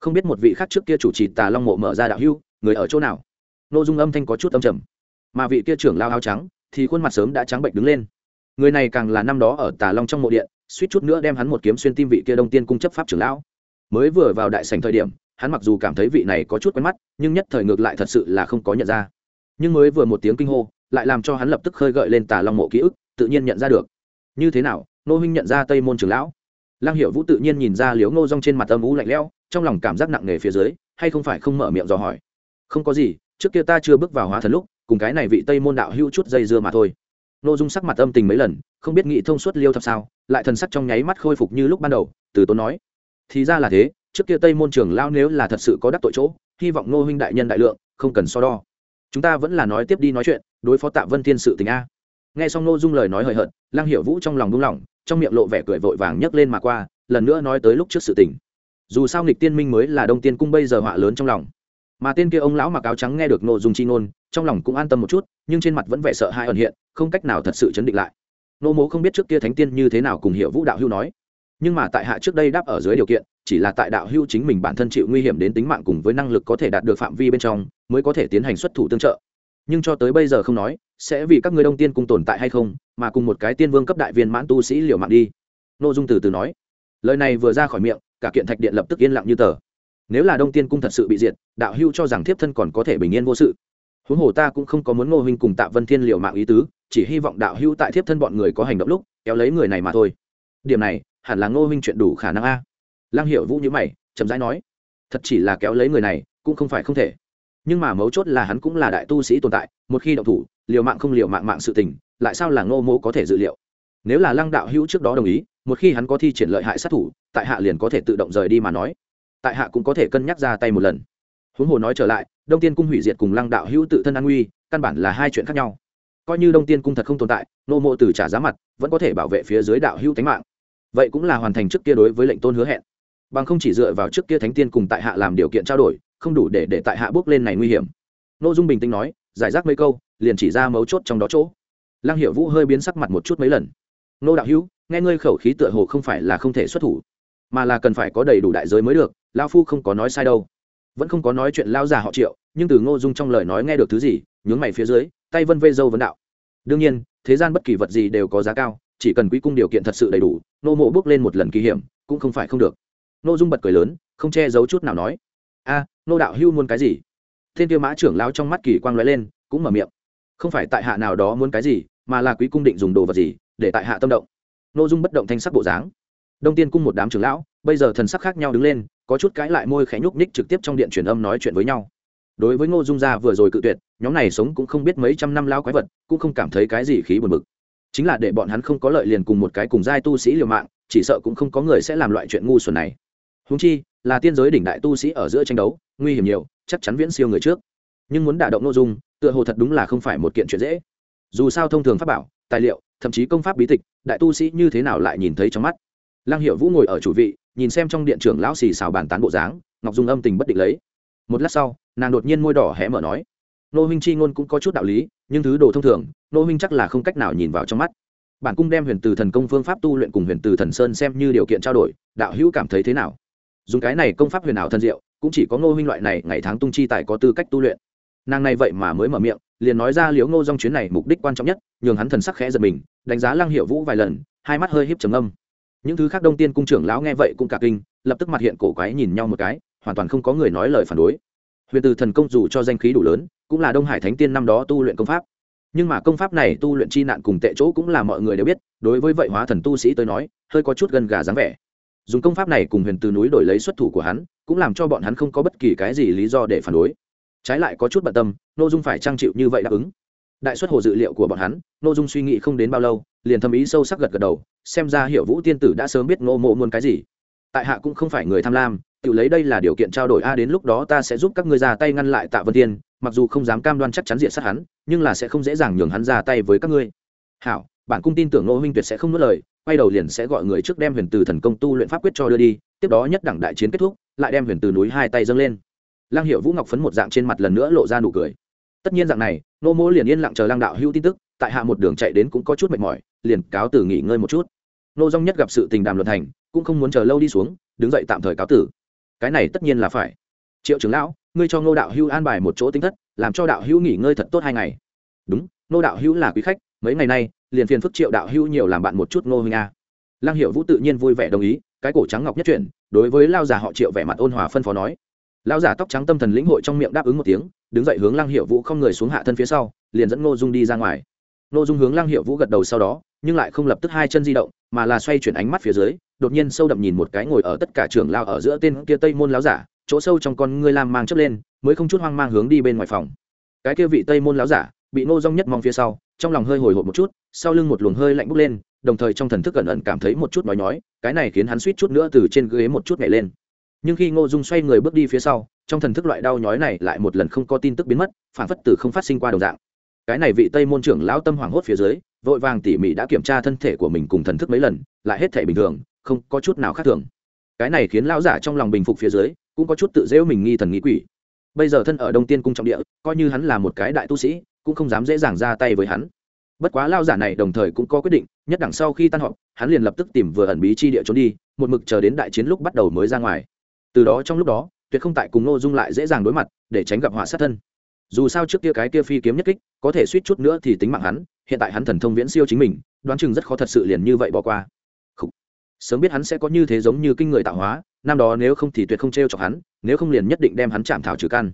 Không biết một vị khác trước kia chủ trì tà long mộ mở ra đạo hưu người ở chỗ nào? Nô dung âm thanh có chút âm trầm. Mà vị kia trưởng lao áo trắng, thì khuôn mặt sớm đã trắng bệnh đứng lên người này càng là năm đó ở tà long trong mộ điện, suýt chút nữa đem hắn một kiếm xuyên tim vị kia đông tiên cung chấp pháp trưởng lão. Mới vừa vào đại sành thời điểm, hắn mặc dù cảm thấy vị này có chút quen mắt, nhưng nhất thời ngược lại thật sự là không có nhận ra. Nhưng mới vừa một tiếng kinh hô, lại làm cho hắn lập tức khơi gợi lên tà long mộ ký ức, tự nhiên nhận ra được. Như thế nào, nô huynh nhận ra tây môn trưởng lão? Lang hiệu vũ tự nhiên nhìn ra liếu ngô rong trên mặt âm ú lạnh lẽo, trong lòng cảm giác nặng nề phía dưới, hay không phải không mở miệng dò hỏi. Không có gì, trước kia ta chưa bước vào hóa thần lúc, cùng cái này vị tây môn đạo hưu chút dây dưa mà thôi nô dung sắc mặt âm tình mấy lần, không biết nghĩ thông suốt liêu thập sao, lại thần sắc trong nháy mắt khôi phục như lúc ban đầu, từ tốn nói. Thì ra là thế, trước kia tây môn trường lao nếu là thật sự có đắc tội chỗ, hy vọng nô huynh đại nhân đại lượng, không cần so đo. Chúng ta vẫn là nói tiếp đi nói chuyện, đối phó tạ vân thiên sự tình a. Nghe xong nô dung lời nói hời hợt lang Hiểu vũ trong lòng đúng lòng trong miệng lộ vẻ cười vội vàng nhấc lên mà qua, lần nữa nói tới lúc trước sự tình. Dù sao nghịch tiên minh mới là đông tiên cung bây giờ họa lớn trong lòng. Mà tên kia ông lão mặc áo trắng nghe được nội dung chi ngôn trong lòng cũng an tâm một chút, nhưng trên mặt vẫn vẻ sợ hãi ẩn hiện, không cách nào thật sự chấn định lại. Nô mố không biết trước kia thánh tiên như thế nào cùng hiểu vũ đạo hưu nói. Nhưng mà tại hạ trước đây đáp ở dưới điều kiện, chỉ là tại đạo hưu chính mình bản thân chịu nguy hiểm đến tính mạng cùng với năng lực có thể đạt được phạm vi bên trong, mới có thể tiến hành xuất thủ tương trợ. Nhưng cho tới bây giờ không nói, sẽ vì các người đông tiên cùng tồn tại hay không, mà cùng một cái tiên vương cấp đại viên mãn tu sĩ liều mạng đi. Nội dung từ từ nói. Lời này vừa ra khỏi miệng, cả kiện thạch điện lập tức yên lặng như tờ. Nếu là đông tiên cung thật sự bị diệt, đạo hưu cho rằng thiếp thân còn có thể bình yên vô sự huống hồ ta cũng không có muốn ngô huynh cùng tạ vân thiên liệu mạng ý tứ, chỉ hy vọng đạo hưu tại thiếp thân bọn người có hành động lúc, kéo lấy người này mà thôi. Điểm này, hẳn là ngô huynh chuyện đủ khả năng a. Lang hiệu vũ như mày, chậm rãi nói, thật chỉ là kéo lấy người này, cũng không phải không thể. Nhưng mà mấu chốt là hắn cũng là đại tu sĩ tồn tại, một khi động thủ, liều mạng không liều mạng mạng sự tình, lại sao là ngô mô có thể dự liệu? Nếu là lăng đạo hữu trước đó đồng ý, một khi hắn có thi triển lợi hại sát thủ, tại hạ liền có thể tự động rời đi mà nói. Tại hạ cũng có thể cân nhắc ra tay một lần. Huống hồ nói trở lại đông tiên cung hủy diệt cùng lăng đạo hữu tự thân an nguy, căn bản là hai chuyện khác nhau. Coi như đông tiên cung thật không tồn tại, nô mộ từ trả giá mặt, vẫn có thể bảo vệ phía dưới đạo hữu tánh mạng. Vậy cũng là hoàn thành trước kia đối với lệnh tôn hứa hẹn. Bằng không chỉ dựa vào trước kia thánh tiên cùng tại hạ làm điều kiện trao đổi, không đủ để để tại hạ bước lên này nguy hiểm. N ô dung bình tĩnh nói, giải rác mấy câu, liền chỉ ra mấu chốt trong đó chỗ. Lăng hiệu vũ hơi biến sắc mặt một chút mấy lần. Nô đạo hữu, nghe ngươi khẩu khí tựa hồ không phải là không thể xuất thủ, mà là cần phải có đầy đủ đại giới mới được lao phu không có nói sai đâu vẫn không có nói chuyện lao già họ triệu, nhưng từ ngô dung trong lời nói nghe được thứ gì, nhướng mày phía dưới, tay vân vê dâu vấn đạo. Đương nhiên, thế gian bất kỳ vật gì đều có giá cao, chỉ cần quý cung điều kiện thật sự đầy đủ nô mộ bước lên một lần kỳ hiểm, cũng không phải không được. Nô dung bật cười lớn, không che giấu chút nào nói. A nô đạo hưu muốn cái gì? Thiên tiêu mã trưởng lao trong mắt kỳ quang lóe lên, cũng mở miệng. Không phải tại hạ nào đó muốn cái gì, mà là quý cung định dùng đồ vật gì, để tại hạ tâm động. Nô dung bất động thanh sắc bộ dáng. Đông tiên cung một đám trưởng lão, bây giờ thần sắc khác nhau đứng lên có chút cãi lại môi khẽ nhúc nhích trực tiếp trong điện truyền âm nói chuyện với nhau. Đối với ngô dung gia vừa rồi cự tuyệt, nhóm này sống cũng không biết mấy trăm năm lao quái vật, cũng không cảm thấy cái gì khí buồn bực. Chính là để bọn hắn không có lợi liền cùng một cái cùng giai tu sĩ liều mạng, chỉ sợ cũng không có người sẽ làm loại chuyện ngu xuẩn này. Húng chi, là tiên giới đỉnh đại tu sĩ ở giữa tranh đấu, nguy hiểm nhiều, chắc chắn viễn siêu người trước. Nhưng muốn đả động nội dung, tựa hồ thật đúng là không phải một kiện chuyện dễ. Dù sao thông thường pháp bảo, tài liệu, thậm chí công pháp bí tịch, đại tu sĩ như thế nào lại nhìn thấy trong mắt? Lăng hiệu vũ ngồi ở chủ vị nhìn xem trong điện trưởng lão xì xào bàn tán bộ dáng, ngọc dung âm tình bất định lấy. Một lát sau, nàng đột nhiên môi đỏ hé mở nói, nô huynh chi ngôn cũng có chút đạo lý, nhưng thứ đồ thông thường, nô huynh chắc là không cách nào nhìn vào trong mắt. Bản cung đem huyền từ thần công phương pháp tu luyện cùng huyền từ thần sơn xem như điều kiện trao đổi, đạo hữu cảm thấy thế nào? Dùng cái này công pháp huyền ảo thân diệu, cũng chỉ có ngô huynh loại này ngày tháng tung chi tài có tư cách tu luyện. Nàng này vậy mà mới mở miệng, liền nói ra liếu ngô dòng chuyến này mục đích quan trọng nhất, nhường hắn thần sắc khẽ giật mình, đánh giá lăng hiệu vũ vài lần, hai mắt hơi híp trầm âm những thứ khác đông tiên cung trưởng lão nghe vậy cũng cả kinh, lập tức mặt hiện cổ quái nhìn nhau một cái, hoàn toàn không có người nói lời phản đối. Huyền từ thần công dù cho danh khí đủ lớn, cũng là đông hải thánh tiên năm đó tu luyện công pháp. Nhưng mà công pháp này tu luyện chi nạn cùng tệ chỗ cũng là mọi người đều biết, đối với vậy hóa thần tu sĩ tới nói, hơi có chút gần gà dáng vẻ. Dùng công pháp này cùng huyền từ núi đổi lấy xuất thủ của hắn, cũng làm cho bọn hắn không có bất kỳ cái gì lý do để phản đối. Trái lại có chút bận tâm nội dung phải trang chịu như vậy đáp ứng? Đại xuất hồ dự liệu của bọn hắn nội dung suy nghĩ không đến bao lâu, liền thâm ý sâu sắc gật gật đầu, xem ra hiệu vũ tiên tử đã sớm biết ngô mộ muốn cái gì. Tại hạ cũng không phải người tham lam tự lấy đây là điều kiện trao đổi, a, đến lúc đó ta sẽ giúp các ngươi ra tay ngăn lại tạ vân tiên, mặc dù không dám cam đoan chắc chắn diện sát hắn, nhưng là sẽ không dễ dàng nhường hắn ra tay với các ngươi. Hảo, bản cung tin tưởng ngô huynh tuyệt sẽ không nuốt lời, quay đầu liền sẽ gọi người trước đem huyền từ thần công tu luyện pháp quyết cho đưa đi, tiếp đó nhất đẳng đại chiến kết thúc, lại đem huyền từ núi hai tay dâng lên. Lang hiệu vũ ngọc phấn một dạng trên mặt lần nữa lộ ra nụ cười tất nhiên dạng này nô mô liền yên lặng chờ lang đạo hữu tin tức, tại hạ một đường chạy đến cũng có chút mệt mỏi, liền cáo từ nghỉ ngơi một chút. Nô dong nhất gặp sự tình đàm luận thành, cũng không muốn chờ lâu đi xuống, đứng dậy tạm thời cáo tử cái này tất nhiên là phải. Triệu trưởng lão, ngươi cho ngô đạo hữu an bài một chỗ tính thất, làm cho đạo hữu nghỉ ngơi thật tốt hai ngày. Đúng, ngô đạo hữu là quý khách, mấy ngày nay, liền phiền phức triệu đạo hữu nhiều làm bạn một chút ngô huynh a. Lăng hiệu vũ tự nhiên vui vẻ đồng ý, cái cổ trắng ngọc nhất chuyển, đối với lao già họ triệu vẻ mặt ôn hòa phân phó nói. Lão giả tóc trắng tâm thần lĩnh hội trong miệng đáp ứng một tiếng, đứng dậy hướng lăng hiệu vũ không người xuống hạ thân phía sau, liền dẫn ngô dung đi ra ngoài. Ngô dung hướng lăng hiệu vũ gật đầu sau đó, nhưng lại không lập tức hai chân di động, mà là xoay chuyển ánh mắt phía dưới, đột nhiên sâu đậm nhìn một cái ngồi ở tất cả trưởng lao ở giữa tên kia tây môn láo giả, chỗ sâu trong con ngươi lam mang chớp lên, mới không chút hoang mang hướng đi bên ngoài phòng. Cái kia vị tây môn láo giả, bị nô rong nhất mong phía sau, trong lòng hơi hồi hộp một chút, sau lưng một luồng hơi lạnh bốc lên, đồng thời trong thần thức cẩn ẩn cảm thấy một chút nói nhói, cái này khiến hắn suýt chút nữa từ trên ghế một chút nhảy lên nhưng khi ngô dung xoay người bước đi phía sau, trong thần thức loại đau nhói này lại một lần không có tin tức biến mất, phản phất từ không phát sinh qua đồng dạng. Cái này vị tây môn trưởng lão tâm hoảng hốt phía dưới, vội vàng tỉ mỉ đã kiểm tra thân thể của mình cùng thần thức mấy lần, lại hết thể bình thường, không có chút nào khác thường. Cái này khiến lão giả trong lòng bình phục phía dưới, cũng có chút tự dễu mình nghi thần nghĩ quỷ. Bây giờ thân ở đông tiên cung trọng địa, coi như hắn là một cái đại tu sĩ, cũng không dám dễ dàng ra tay với hắn. Bất quá lao giả này đồng thời cũng có quyết định, nhất đẳng sau khi tan họp, hắn liền lập tức tìm vừa ẩn bí chi địa trốn đi, một mực chờ đến đại chiến lúc bắt đầu mới ra ngoài từ đó trong lúc đó, tuyệt không tại cùng nội dung lại dễ dàng đối mặt, để tránh gặp họa sát thân. Dù sao trước kia cái kia phi kiếm nhất kích, có thể suýt chút nữa thì tính mạng hắn, hiện tại hắn thần thông viễn siêu chính mình, đoán chừng rất khó thật sự liền như vậy bỏ qua. Sớm biết hắn sẽ có như thế giống như kinh người tạo hóa, năm đó nếu không thì tuyệt không t r e o chọc hắn, nếu không liền nhất định đem hắn chạm thảo trừ căn.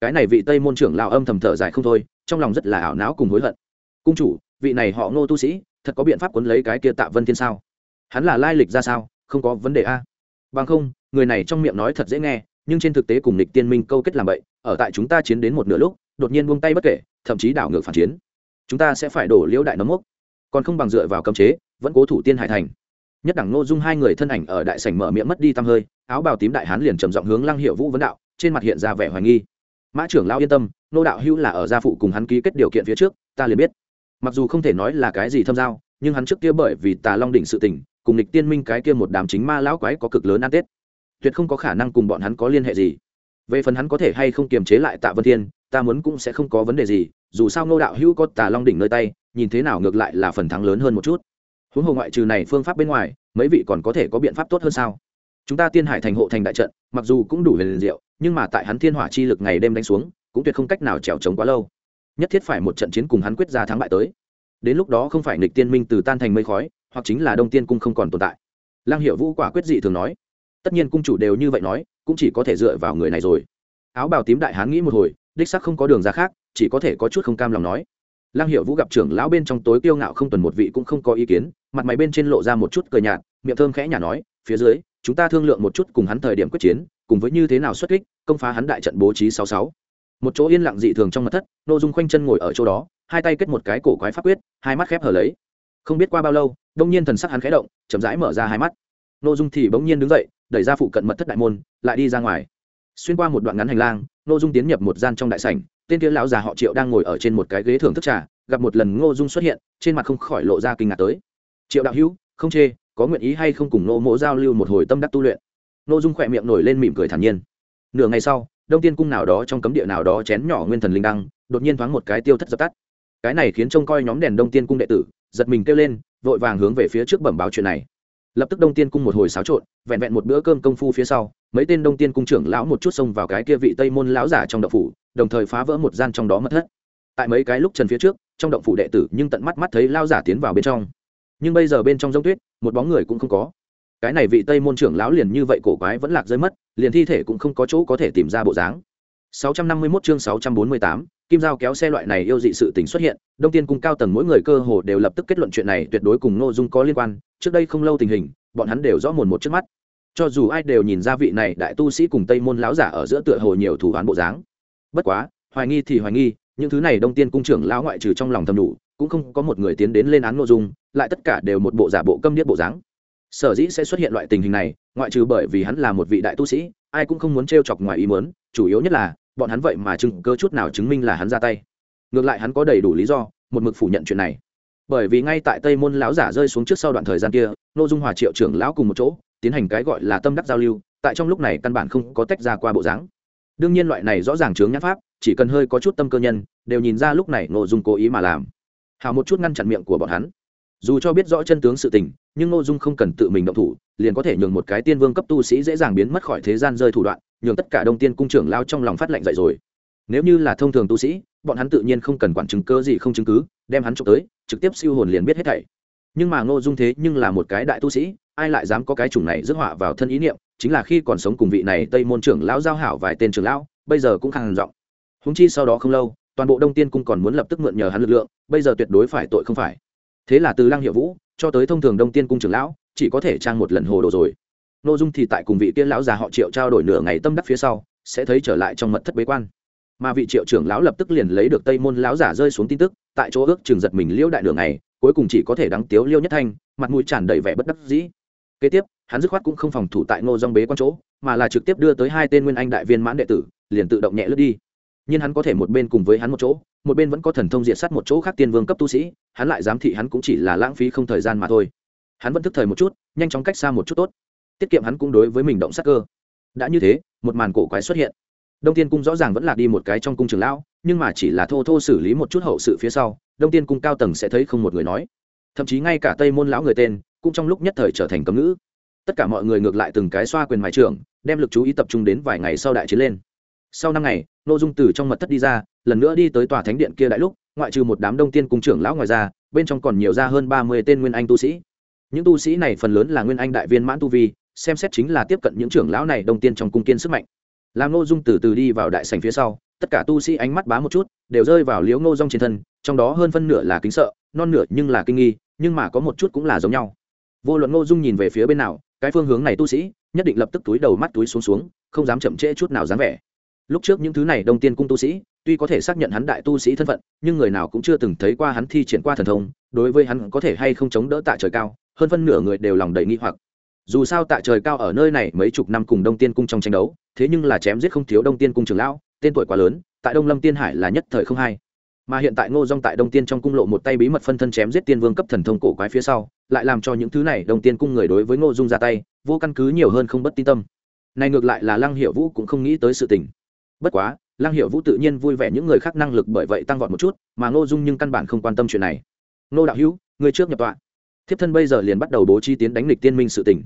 Cái này vị tây môn trưởng lao âm thầm thở dài không thôi, trong lòng rất là ảo não cùng hối hận. Cung chủ, vị này họ ngô tu sĩ, thật có biện pháp quấn lấy cái kia tạ vân thiên sao? Hắn là lai lịch ra sao? Không có vấn đề a. Bằng không người này trong miệng nói thật dễ nghe, nhưng trên thực tế cùng lịch tiên minh câu kết làm vậy, ở tại chúng ta chiến đến một nửa lúc, đột nhiên buông tay bất kể, thậm chí đảo ngược phản chiến. Chúng ta sẽ phải đổ liễu đại nấm mốc. Còn không bằng dựa vào cấm chế, vẫn cố thủ tiên hải thành. Nhất đẳng nô dung hai người thân ảnh ở đại sảnh mở miệng mất đi tăm hơi, áo bào tím đại hán liền trầm giọng hướng lăng hiệu vũ vấn đạo, trên mặt hiện ra vẻ hoài nghi. Mã trưởng lao yên tâm nô đạo hữu là ở gia phụ cùng hắn ký kết điều kiện phía trước, ta liền biết. Mặc dù không thể nói là cái gì thâm giao, nhưng hắn trước kia bởi vì tà long đỉnh sự tình, cùng lịch tiên minh cái kia một đám chính ma lão quái có cực lớn ăn tết tuyệt không có khả năng cùng bọn hắn có liên hệ gì. Về phần hắn có thể hay không kiềm chế lại tạ vân thiên, ta muốn cũng sẽ không có vấn đề gì, dù sao ngô đạo hữu có tà long đỉnh nơi tay, nhìn thế nào ngược lại là phần thắng lớn hơn một chút. Huống hồ ngoại trừ này phương pháp bên ngoài, mấy vị còn có thể có biện pháp tốt hơn sao? Chúng ta tiên hải thành hộ thành đại trận, mặc dù cũng đủ về liền diệu, nhưng mà tại hắn thiên hỏa chi lực ngày đêm đánh xuống, cũng tuyệt không cách nào trèo trống quá lâu. Nhất thiết phải một trận chiến cùng hắn quyết ra thắng bại tới. Đến lúc đó không phải nghịch tiên minh từ tan thành mây khói, hoặc chính là đông tiên cung không còn tồn tại. Lang hiệu vũ quả quyết dị thường nói tất nhiên cung chủ đều như vậy nói, cũng chỉ có thể dựa vào người này rồi. Áo bào tím đại hán nghĩ một hồi, đích sắc không có đường ra khác, chỉ có thể có chút không cam lòng nói. Lang hiệu vũ gặp trưởng lão bên trong tối kiêu ngạo không tuần một vị cũng không có ý kiến, mặt mày bên trên lộ ra một chút cờ nhạt, miệng thơm khẽ nhả nói, phía dưới, chúng ta thương lượng một chút cùng hắn thời điểm quyết chiến, cùng với như thế nào xuất kích, công phá hắn đại trận bố trí sáu sáu. Một chỗ yên lặng dị thường trong mặt thất n ô dung khoanh chân ngồi ở chỗ đó, hai tay kết một cái cổ quái pháp quyết, hai mắt khép hở lấy. Không biết qua bao lâu, đông nhiên thần sắc hắn khẽ động, chậm rãi mở ra hai mắt. N ô dung thì bỗng nhiên đứng dậy đẩy ra phụ cận mật thất đại môn, lại đi ra ngoài. Xuyên qua một đoạn ngắn hành lang n ô dung tiến nhập một gian trong đại sảnh, tên kia lão già họ triệu đang ngồi ở trên một cái ghế thưởng thức trà, gặp một lần ngô dung xuất hiện, trên mặt không khỏi lộ ra kinh ngạc tới. Triệu đạo hữu, không chê, có nguyện ý hay không cùng nô mỗ giao lưu một hồi tâm đắc tu luyện? Ngô dung khỏe miệng nổi lên mỉm cười thản nhiên. Nửa ngày sau, đông tiên cung nào đó trong cấm địa nào đó chén nhỏ nguyên thần linh đăng, đột nhiên thoáng một cái tiêu thất dập tắt. Cái này khiến trông coi nhóm đèn đông tiên cung đệ tử, giật mình kêu lên, vội vàng hướng về phía trước bẩm báo chuyện này lập tức đông tiên cung một hồi xáo trộn vẹn vẹn một bữa cơm công phu phía sau mấy tên đông tiên cung trưởng lão một chút xông vào cái kia vị tây môn lão giả trong động phủ đồng thời phá vỡ một gian trong đó mất thất. Tại mấy cái lúc trần phía trước trong động phủ đệ tử nhưng tận mắt mắt thấy lao giả tiến vào bên trong. Nhưng bây giờ bên trong giống tuyết một bóng người cũng không có. Cái này vị tây môn trưởng lão liền như vậy cổ quái vẫn lạc rơi mất liền thi thể cũng không có chỗ có thể tìm ra bộ dáng. 651 chương 648, kim giao kéo xe loại này yêu dị sự tình xuất hiện đông tiên cung cao tầng mỗi người cơ hồ đều lập tức kết luận chuyện này tuyệt đối cùng nội dung có liên quan trước đây không lâu tình hình, bọn hắn đều rõ mồn một trước mắt. Cho dù ai đều nhìn ra vị này đại tu sĩ cùng tây môn lão giả ở giữa tựa hồ nhiều thủ án bộ dáng. Bất quá, hoài nghi thì hoài nghi, những thứ này đông tiên cung trưởng lão ngoại trừ trong lòng thầm đủ, cũng không có một người tiến đến lên án nội dung, lại tất cả đều một bộ giả bộ câm điếc bộ dáng. Sở dĩ sẽ xuất hiện loại tình hình này, ngoại trừ bởi vì hắn là một vị đại tu sĩ, ai cũng không muốn t chọc ngoài ý muốn, chủ yếu nhất là, bọn hắn vậy mà chứng cơ chút nào chứng minh là hắn ra tay. Ngược lại hắn có đầy đủ lý do, một mực phủ nhận chuyện này bởi vì ngay tại tây môn lão giả rơi xuống trước sau đoạn thời gian kia nội dung hòa triệu trưởng lão cùng một chỗ, tiến hành cái gọi là tâm đắc giao lưu, tại trong lúc này căn bản không có tách ra qua bộ dáng. Đương nhiên loại này rõ ràng chướng nhãn pháp, chỉ cần hơi có chút tâm cơ nhân, đều nhìn ra lúc này nội dung cố ý mà làm. Hào một chút ngăn chặn miệng của bọn hắn. Dù cho biết rõ chân tướng sự tình, nhưng ngô dung không cần tự mình động thủ, liền có thể nhường một cái tiên vương cấp tu sĩ dễ dàng biến mất khỏi thế gian rơi thủ đoạn, nhường tất cả đông tiên cung trưởng lao trong lòng phát lệnh dậy rồi. Nếu như là thông thường tu sĩ, bọn hắn tự nhiên không cần quản chứng cơ gì không chứng cứ đem hắn trộm tới, trực tiếp siêu hồn liền biết hết thảy. Nhưng mà ngô dung thế nhưng là một cái đại tu sĩ, ai lại dám có cái chủng này rước họa vào thân ý niệm, chính là khi còn sống cùng vị này tây môn trưởng lão giao hảo vài tên trưởng lão, bây giờ cũng khang giọng. Húng chi sau đó không lâu, toàn bộ đông tiên cung còn muốn lập tức mượn nhờ hắn lực lượng, bây giờ tuyệt đối phải tội không phải. Thế là từ lăng hiệu vũ, cho tới thông thường đông tiên cung trưởng lão, chỉ có thể trang một lần hồ đồ rồi. N ô dung thì tại cùng vị tiên lão già họ triệu trao đổi nửa ngày tâm đắc phía sau, sẽ thấy trở lại trong mật thất bế quan mà vị triệu trưởng lão lập tức liền lấy được tây môn lão giả rơi xuống tin tức tại chỗ ước chừng giật mình liễu đại đường này, cuối cùng chỉ có thể đắng tiếu liêu nhất thanh mặt mũi tràn đầy vẻ bất đắc dĩ. Kế tiếp hắn dứt khoát cũng không phòng thủ tại ngô dong bế quan chỗ mà là trực tiếp đưa tới hai tên nguyên anh đại viên mãn đệ tử liền tự động nhẹ lướt đi. Nhưng hắn có thể một bên cùng với hắn một chỗ một bên vẫn có thần thông diệt sát một chỗ khác tiên vương cấp tu sĩ hắn lại dám thị hắn cũng chỉ là lãng phí không thời gian mà thôi. Hắn vẫn thức thời một chút nhanh chóng cách xa một chút tốt. Tiết kiệm hắn cũng đối với mình động sắc cơ. Đã như thế một màn cổ quái xuất hiện đông tiên cung rõ ràng vẫn là đi một cái trong cung trường lão nhưng mà chỉ là thô thô xử lý một chút hậu sự phía sau đông tiên cung cao tầng sẽ thấy không một người nói. Thậm chí ngay cả tây môn lão người tên cũng trong lúc nhất thời trở thành cấm ngữ. Tất cả mọi người ngược lại từng cái xoa quyền mái trưởng, đem lực chú ý tập trung đến vài ngày sau đại chiến lên. Sau năm ngày n ô dung từ trong mật thất đi ra lần nữa đi tới tòa thánh điện kia đại lúc ngoại trừ một đám đông tiên cung trưởng lão ngoài ra bên trong còn nhiều ra hơn ba mươi tên nguyên anh tu sĩ. Những tu sĩ này phần lớn là nguyên anh đại viên mãn tu vi xem xét chính là tiếp cận những trưởng lão này đông tiên trong cung kiên sức mạnh làm Ngô dung từ từ đi vào đại sành phía sau, tất cả tu sĩ ánh mắt bá một chút, đều rơi vào liếu ngô Dung trên thân, trong đó hơn phân nửa là kính sợ, non nửa nhưng là kinh nghi, nhưng mà có một chút cũng là giống nhau. Vô luận ngô dung nhìn về phía bên nào, cái phương hướng này tu sĩ nhất định lập tức túi đầu mắt túi xuống xuống, không dám chậm trễ chút nào dáng vẻ. Lúc trước những thứ này đông tiên cung tu sĩ, tuy có thể xác nhận hắn đại tu sĩ thân phận, nhưng người nào cũng chưa từng thấy qua hắn thi triển qua thần thông, đối với hắn có thể hay không chống đỡ tại trời cao, hơn phân nửa người đều lòng đầy nghi hoặc dù sao tại trời cao ở nơi này mấy chục năm cùng đông tiên cung trong tranh đấu, thế nhưng là chém giết không thiếu đông tiên cung trường lão, tên tuổi quá lớn, tại đông lâm tiên hải là nhất thời không hai mà hiện tại ngô dong tại đông tiên trong cung lộ một tay bí mật phân thân chém giết tiên vương cấp thần thông cổ quái phía sau, lại làm cho những thứ này đông tiên cung người đối với ngô dung ra tay, vô căn cứ nhiều hơn không bất tin tâm. Này ngược lại là lăng hiệu vũ cũng không nghĩ tới sự tình. Bất quá, lăng hiệu vũ tự nhiên vui vẻ những người khác năng lực bởi vậy tăng vọt một chút, mà ngô dung nhưng căn bản không quan tâm chuyện này. Ngô đạo hữu, người trước nhập tọa. Thiếp thân bây giờ liền bắt đầu bố trí tiến đánh lịch tiên minh sự tình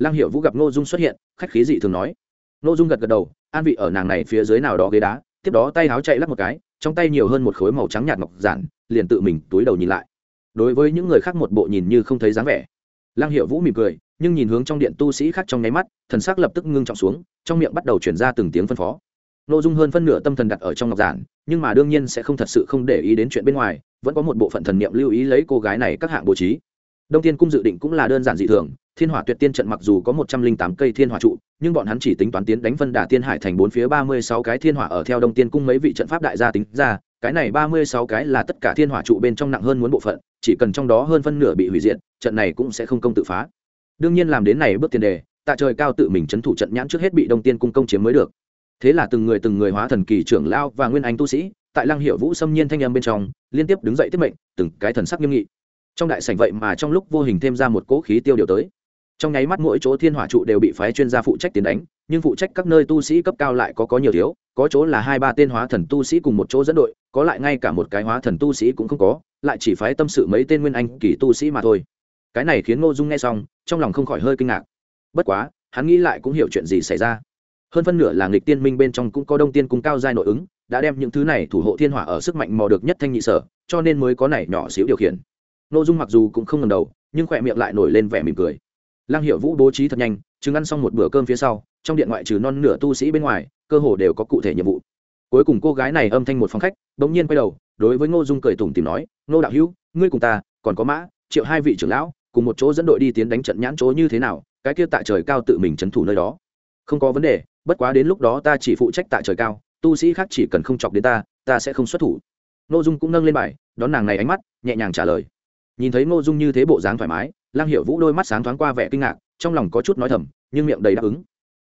lăng hiệu vũ gặp ngô dung xuất hiện, khách khí dị thường nói. Ngô dung gật gật đầu, an vị ở nàng này phía dưới nào đó ghế đá, tiếp đó tay áo chạy lắc một cái, trong tay nhiều hơn một khối màu trắng nhạt ngọc giản, liền tự mình túi đầu nhìn lại. Đối với những người khác một bộ nhìn như không thấy dáng vẻ. Lăng hiệu vũ mỉm cười, nhưng nhìn hướng trong điện tu sĩ khác trong nháy mắt, thần sắc lập tức ngưng trọng xuống, trong miệng bắt đầu chuyển ra từng tiếng phân phó. N ô dung hơn phân nửa tâm thần đặt ở trong ngọc giản, nhưng mà đương nhiên sẽ không thật sự không để ý đến chuyện bên ngoài, vẫn có một bộ phận thần niệm lưu ý lấy cô gái này các hạng bố trí đông tiên cung dự định cũng là đơn giản dị thường, thiên hỏa tuyệt tiên trận mặc dù có một trăm linh tám cây thiên hỏa trụ, nhưng bọn hắn chỉ tính toán tiến đánh phân đả tiên hải thành bốn phía ba mươi sáu cái thiên hỏa ở theo đông tiên cung mấy vị trận pháp đại gia tính ra, cái này ba mươi sáu cái là tất cả thiên hỏa trụ bên trong nặng hơn muốn bộ phận, chỉ cần trong đó hơn phân nửa bị hủy diệt, trận này cũng sẽ không công tự phá. Đương nhiên làm đến này bước tiền đề tại trời cao tự mình trấn thủ trận nhãn trước hết bị đông tiên cung công chiếm mới được. Thế là từng người từng người hóa thần kỳ trưởng lao và nguyên anh tu sĩ, tại lăng hiệu vũ xâm nhiên thanh âm bên trong, liên tiếp đứng dậy tiếp mệnh, từng cái thần sắc nghiêm nghị trong đại sảnh vậy mà trong lúc vô hình thêm ra một cỗ khí tiêu điều tới. Trong nháy mắt mỗi chỗ thiên hỏa trụ đều bị phái chuyên gia phụ trách tiến đánh, nhưng phụ trách các nơi tu sĩ cấp cao lại có có nhiều thiếu, có chỗ là hai ba tên hóa thần tu sĩ cùng một chỗ dẫn đội, có lại ngay cả một cái hóa thần tu sĩ cũng không có, lại chỉ phái tâm sự mấy tên nguyên anh kỳ tu sĩ mà thôi. Cái này khiến ngô dung nghe xong, trong lòng không khỏi hơi kinh ngạc. Bất quá, hắn nghĩ lại cũng hiểu chuyện gì xảy ra. Hơn phân nửa là nghịch tiên minh bên trong cũng có đông tiên cung cao giai nội ứng, đã đem những thứ này thủ hộ thiên hỏa ở sức mạnh mò được nhất thanh nhị sở, cho nên mới có này nhỏ xíu điều khiển nội dung mặc dù cũng không ngần đầu, nhưng khỏe miệng lại nổi lên vẻ mỉm cười. Lăng hiệu vũ bố trí thật nhanh chứng ăn xong một bữa cơm phía sau, trong điện ngoại trừ non nửa tu sĩ bên ngoài, cơ hồ đều có cụ thể nhiệm vụ. Cuối cùng cô gái này âm thanh một phòng khách, bỗng nhiên quay đầu, đối với ngô dung cười tủm tìm nói, ngô đạo hữu, ngươi cùng ta, còn có mã, triệu hai vị trưởng lão, cùng một chỗ dẫn đội đi tiến đánh trận nhãn chỗ như thế nào, cái kia tại trời cao tự mình trấn thủ nơi đó. Không có vấn đề, bất quá đến lúc đó ta chỉ phụ trách tại trời cao, tu sĩ khác chỉ cần không chọc đến ta ta sẽ không xuất thủ. N ô dung cũng nâng lên bài, đón nàng này ánh mắt, nhẹ nhàng trả lời nhìn thấy Ngô dung như thế bộ dáng thoải mái lang hiệu vũ đôi mắt sáng thoáng qua vẻ kinh ngạc, trong lòng có chút nói thầm, nhưng miệng đầy đáp ứng.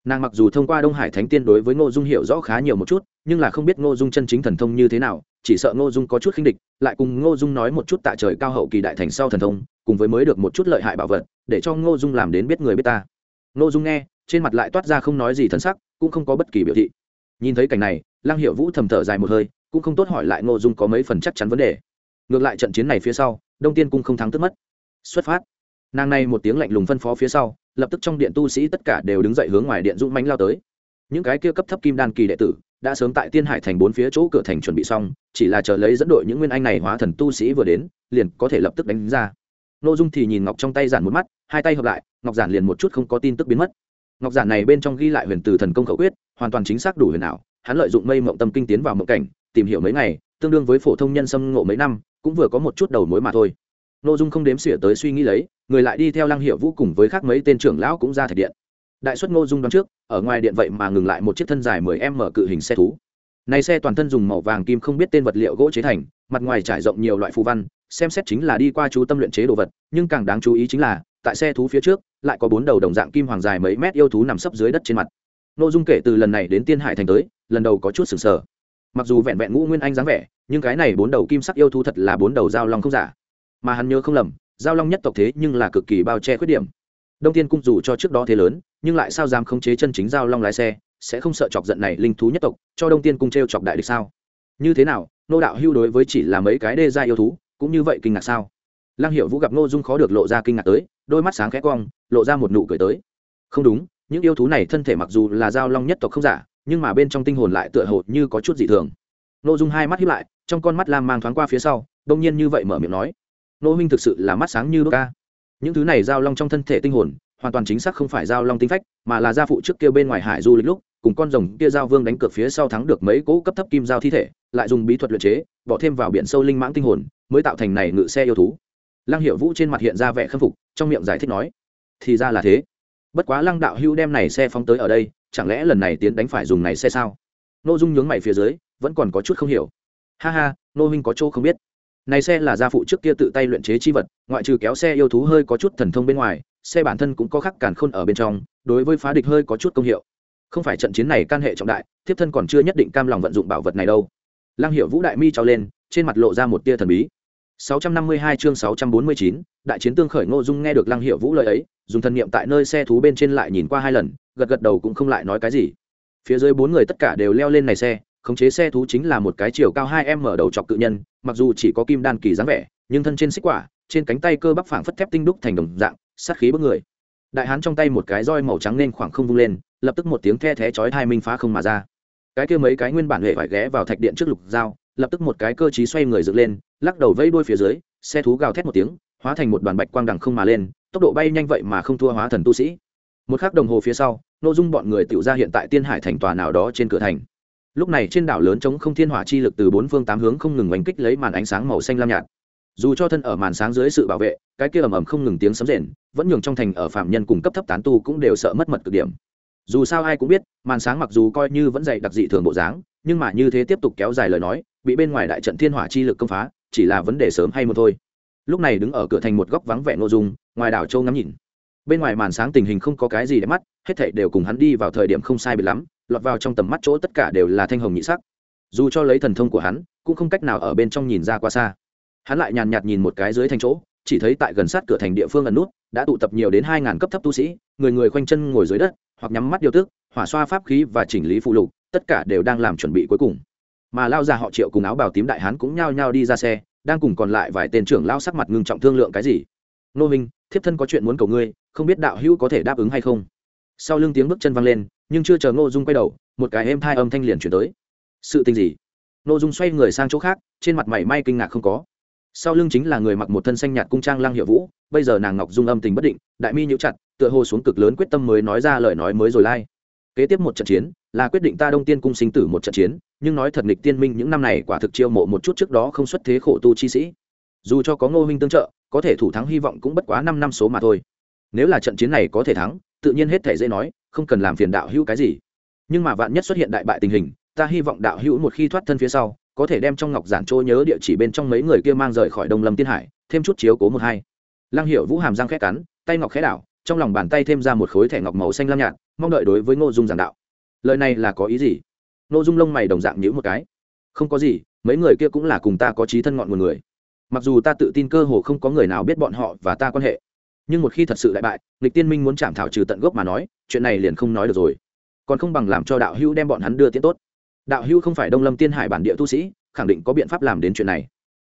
Nàng mặc dù thông qua đông hải thánh tiên đối với ngô dung hiểu rõ khá nhiều một chút, nhưng là không biết ngô dung chân chính thần thông như thế nào, chỉ sợ ngô dung có chút khinh địch, lại cùng ngô dung nói một chút tại trời cao hậu kỳ đại thành sau thần thông, cùng với mới được một chút lợi hại bảo vật, để cho ngô dung làm đến biết người biết ta. Ngô dung nghe, trên mặt lại toát ra không nói gì thân sắc, cũng không có bất kỳ biểu thị. Nhìn thấy cảnh này Lang hiệu vũ thầm thở dài một hơi, cũng không tốt hỏi lại ngô dung có mấy phần chắc chắn vấn đề ngược lại trận chiến này phía sau, đông tiên cung không thắng tức mất. Xuất phát. Nàng này một tiếng lạnh lùng phân phó phía sau, lập tức trong điện tu sĩ tất cả đều đứng dậy hướng ngoài điện dũng mánh lao tới. Những cái kia cấp thấp kim đan kỳ đệ tử đã sớm tại tiên hải thành bốn phía chỗ cửa thành chuẩn bị xong, chỉ là chờ lấy dẫn đội những nguyên anh này hóa thần tu sĩ vừa đến, liền có thể lập tức đánh ra. Nội dung thì nhìn ngọc trong tay giản một mắt, hai tay hợp lại, ngọc giản liền một chút không có tin tức biến mất. Ngọc giản này bên trong ghi lại huyền từ thần công khẩu quyết, hoàn toàn chính xác đủ huyền ảo, hắn lợi dụng mây mộng tâm kinh tiến vào mộng cảnh, tìm hiểu mấy ngày, tương đương với phổ thông nhân xâm ngộ mấy năm cũng vừa có một chút đầu mối mà thôi. Nội dung không đếm xỉa tới suy nghĩ lấy, người lại đi theo lăng hiệu vũ cùng với khác mấy tên trưởng lão cũng ra thạch điện. Đại xuất ngô dung đoán trước, ở ngoài điện vậy mà ngừng lại một chiếc thân dài mười m cự hình xe thú. Này xe toàn thân dùng màu vàng kim không biết tên vật liệu gỗ chế thành, mặt ngoài trải rộng nhiều loại phù văn, xem xét chính là đi qua chú tâm luyện chế đồ vật, nhưng càng đáng chú ý chính là, tại xe thú phía trước, lại có bốn đầu đồng dạng kim hoàng dài mấy mét yêu thú nằm sấp dưới đất trên mặt. Nội dung kể từ lần này đến tiên hải thành tới, lần đầu có chút sừng sờ mặc dù vẹn vẹn ngũ nguyên anh dáng vẻ, nhưng cái này bốn đầu kim sắc yêu thú thật là bốn đầu giao long không giả. Mà hắn nhớ không lầm, giao long nhất tộc thế nhưng là cực kỳ bao che khuyết điểm. Đông tiên cung dù cho trước đó thế lớn, nhưng lại sao dám khống chế chân chính giao long lái xe, sẽ không sợ chọc giận này linh thú nhất tộc, cho đông tiên cung t r e o chọc đại địch sao? Như thế nào, nô đạo hưu đối với chỉ là mấy cái đê gia yêu thú, cũng như vậy kinh ngạc sao? Lăng hiệu vũ gặp ngô dung khó được lộ ra kinh ngạc tới, đôi mắt sáng khẽ quong lộ ra một nụ cười tới. Không đúng, những yêu thú này thân thể mặc dù là giao long nhất tộc không giả nhưng mà bên trong tinh hồn lại tựa hồ như có chút dị thường. Nô dung hai mắt hiếp lại, trong con mắt lam mang thoáng qua phía sau, đông nhiên như vậy mở miệng nói, nô huynh thực sự là mắt sáng như đốt ca những thứ này giao long trong thân thể tinh hồn, hoàn toàn chính xác không phải giao long tinh phách, mà là gia phụ trước kia bên ngoài hải du lịch lúc, cùng con rồng kia giao vương đánh cược phía sau thắng được mấy cỗ cấp thấp kim giao thi thể, lại dùng bí thuật luyện chế, bỏ thêm vào biển sâu linh mãng tinh hồn, mới tạo thành này ngự xe yêu thú. Lăng hiệu vũ trên mặt hiện ra vẻ khâm phục, trong miệng giải thích nói, thì ra là thế. Bất quá lăng đạo hưu đem này xe phóng tới ở đây chẳng lẽ lần này tiến đánh phải dùng này xe sao? Nội dung nhướng mày phía dưới, vẫn còn có chút không hiểu. Ha ha nô huynh có chỗ không biết. Này xe là gia phụ trước kia tự tay luyện chế chi vật, ngoại trừ kéo xe yêu thú hơi có chút thần thông bên ngoài, xe bản thân cũng có khắc càn khôn ở bên trong, đối với phá địch hơi có chút công hiệu. Không phải trận chiến này can hệ trọng đại, thiếp thân còn chưa nhất định cam lòng vận dụng bảo vật này đâu. Lăng hiệu vũ đại mi trao lên, trên mặt lộ ra một tia thần bí. 652 chương 649, đại chiến tương khởi Ngô Dung nghe được Lăng Hiệu Vũ lời ấy, dùng thân niệm tại nơi xe thú bên trên lại nhìn qua hai lần, gật gật đầu cũng không lại nói cái gì. Phía dưới bốn người tất cả đều leo lên này xe, khống chế xe thú chính là một cái chiều cao hai m mở đầu chọc cự nhân, mặc dù chỉ có kim đan kỳ dáng vẻ, nhưng thân trên xích quả, trên cánh tay cơ bắp phảng phất thép tinh đúc thành đồng dạng, sát khí bức người. Đại hán trong tay một cái roi màu trắng nên khoảng không vung lên, lập tức một tiếng the thé chói tai minh phá không mà ra. Cái kia mấy cái nguyên bản hệ phải ghé vào thạch điện trước lục dao, lập tức một cái cơ trí xoay người dựng lên, lắc đầu vây đuôi phía dưới, xe thú gào thét một tiếng, hóa thành một đoàn bạch quang đằng không mà lên, tốc độ bay nhanh vậy mà không thua hóa thần tu sĩ. Một khắc đồng hồ phía sau, nội dung bọn người tiểu ra hiện tại Tiên Hải thành tòa nào đó trên cửa thành. Lúc này trên đảo lớn chống không thiên hỏa chi lực từ bốn phương tám hướng không ngừng oanh kích lấy màn ánh sáng màu xanh lam nhạt. Dù cho thân ở màn sáng dưới sự bảo vệ cái kia ầm ầm không ngừng tiếng sấm rền vẫn nhường trong thành ở phạm nhân cùng cấp thấp tán tu cũng đều sợ mất mật cực điểm. Dù sao ai cũng biết màn sáng mặc dù coi như vẫn dày đặc dị thường bộ dáng nhưng mà như thế tiếp tục kéo dài lời nói bị bên ngoài đại trận thiên hỏa chi lực công phá chỉ là vấn đề sớm hay một thôi. Lúc này đứng ở cửa thành một góc vắng vẻ nội dung, ngoài đảo châu ngắm nhìn. Bên ngoài màn sáng tình hình không có cái gì để mắt, hết thảy đều cùng hắn đi vào thời điểm không sai biệt lắm, lọt vào trong tầm mắt chỗ tất cả đều là thanh hồng nhị sắc. Dù cho lấy thần thông của hắn, cũng không cách nào ở bên trong nhìn ra qua xa. Hắn lại nhàn nhạt nhìn một cái dưới thành chỗ, chỉ thấy tại gần sát cửa thành địa phương ẩn nút, đã tụ tập nhiều đến hai ngàn cấp thấp tu sĩ, người người khoanh chân ngồi dưới đất, hoặc nhắm mắt điều tức, hỏa xoa pháp khí và chỉnh lý phụ lục, tất cả đều đang làm chuẩn bị cuối cùng mà lao già họ triệu cùng áo bào tím đại hán cũng nhao nhao đi ra xe, đang cùng còn lại vài tên trưởng lao sắc mặt ngưng trọng thương lượng cái gì. Nô minh, thiếp thân có chuyện muốn cầu ngươi, không biết đạo hữu có thể đáp ứng hay không? Sau lưng tiếng bước chân văng lên, nhưng chưa chờ ngô dung quay đầu, một cái êm thai âm thanh liền chuyển tới. Sự tình gì? Ngô dung xoay người sang chỗ khác, trên mặt mày may kinh ngạc không có. Sau lưng chính là người mặc một thân xanh nhạt cung trang lăng hiệu vũ, bây giờ nàng ngọc dung âm tình bất định, đại mi nhũ chặt, tựa hồ xuống cực lớn quyết tâm mới nói ra lời nói mới rồi lai. Kế tiếp một trận chiến là quyết định ta đông tiên cung sinh tử một trận chiến, nhưng nói thật nghịch tiên minh những năm này quả thực chiêu mộ một chút trước đó không xuất thế khổ tu chi sĩ. Dù cho có ngô huynh tương trợ, có thể thủ thắng hy vọng cũng bất quá năm năm số mà thôi. Nếu là trận chiến này có thể thắng, tự nhiên hết thể dễ nói, không cần làm phiền đạo hữu cái gì. Nhưng mà vạn nhất xuất hiện đại bại tình hình, ta hy vọng đạo hữu một khi thoát thân phía sau, có thể đem trong ngọc giản trôi nhớ địa chỉ bên trong mấy người kia mang rời khỏi đông lâm tiên hải, thêm chút chiếu cố một hai. Lăng hiệu vũ hàm răng khẽ cắn, tay ngọc khẽ đảo, trong lòng bàn tay thêm ra một khối thẻ ngọc màu xanh lam nhạt, mong đợi đối với ngô dung giảng đạo lời này là có ý gì? Ngô dung lông mày đồng dạng nhữ một cái. Không có gì, mấy người kia cũng là cùng ta có trí thân ngọn một người. Mặc dù ta tự tin cơ hồ không có người nào biết bọn họ và ta quan hệ, nhưng một khi thật sự đại bại, lịch tiên minh muốn chạm thảo trừ tận gốc mà nói, chuyện này liền không nói được rồi. Còn không bằng làm cho đạo hữu đem bọn hắn đưa tiến tốt. Đạo hữu không phải đông lâm tiên hải bản địa tu sĩ, khẳng định có biện pháp làm đến chuyện này.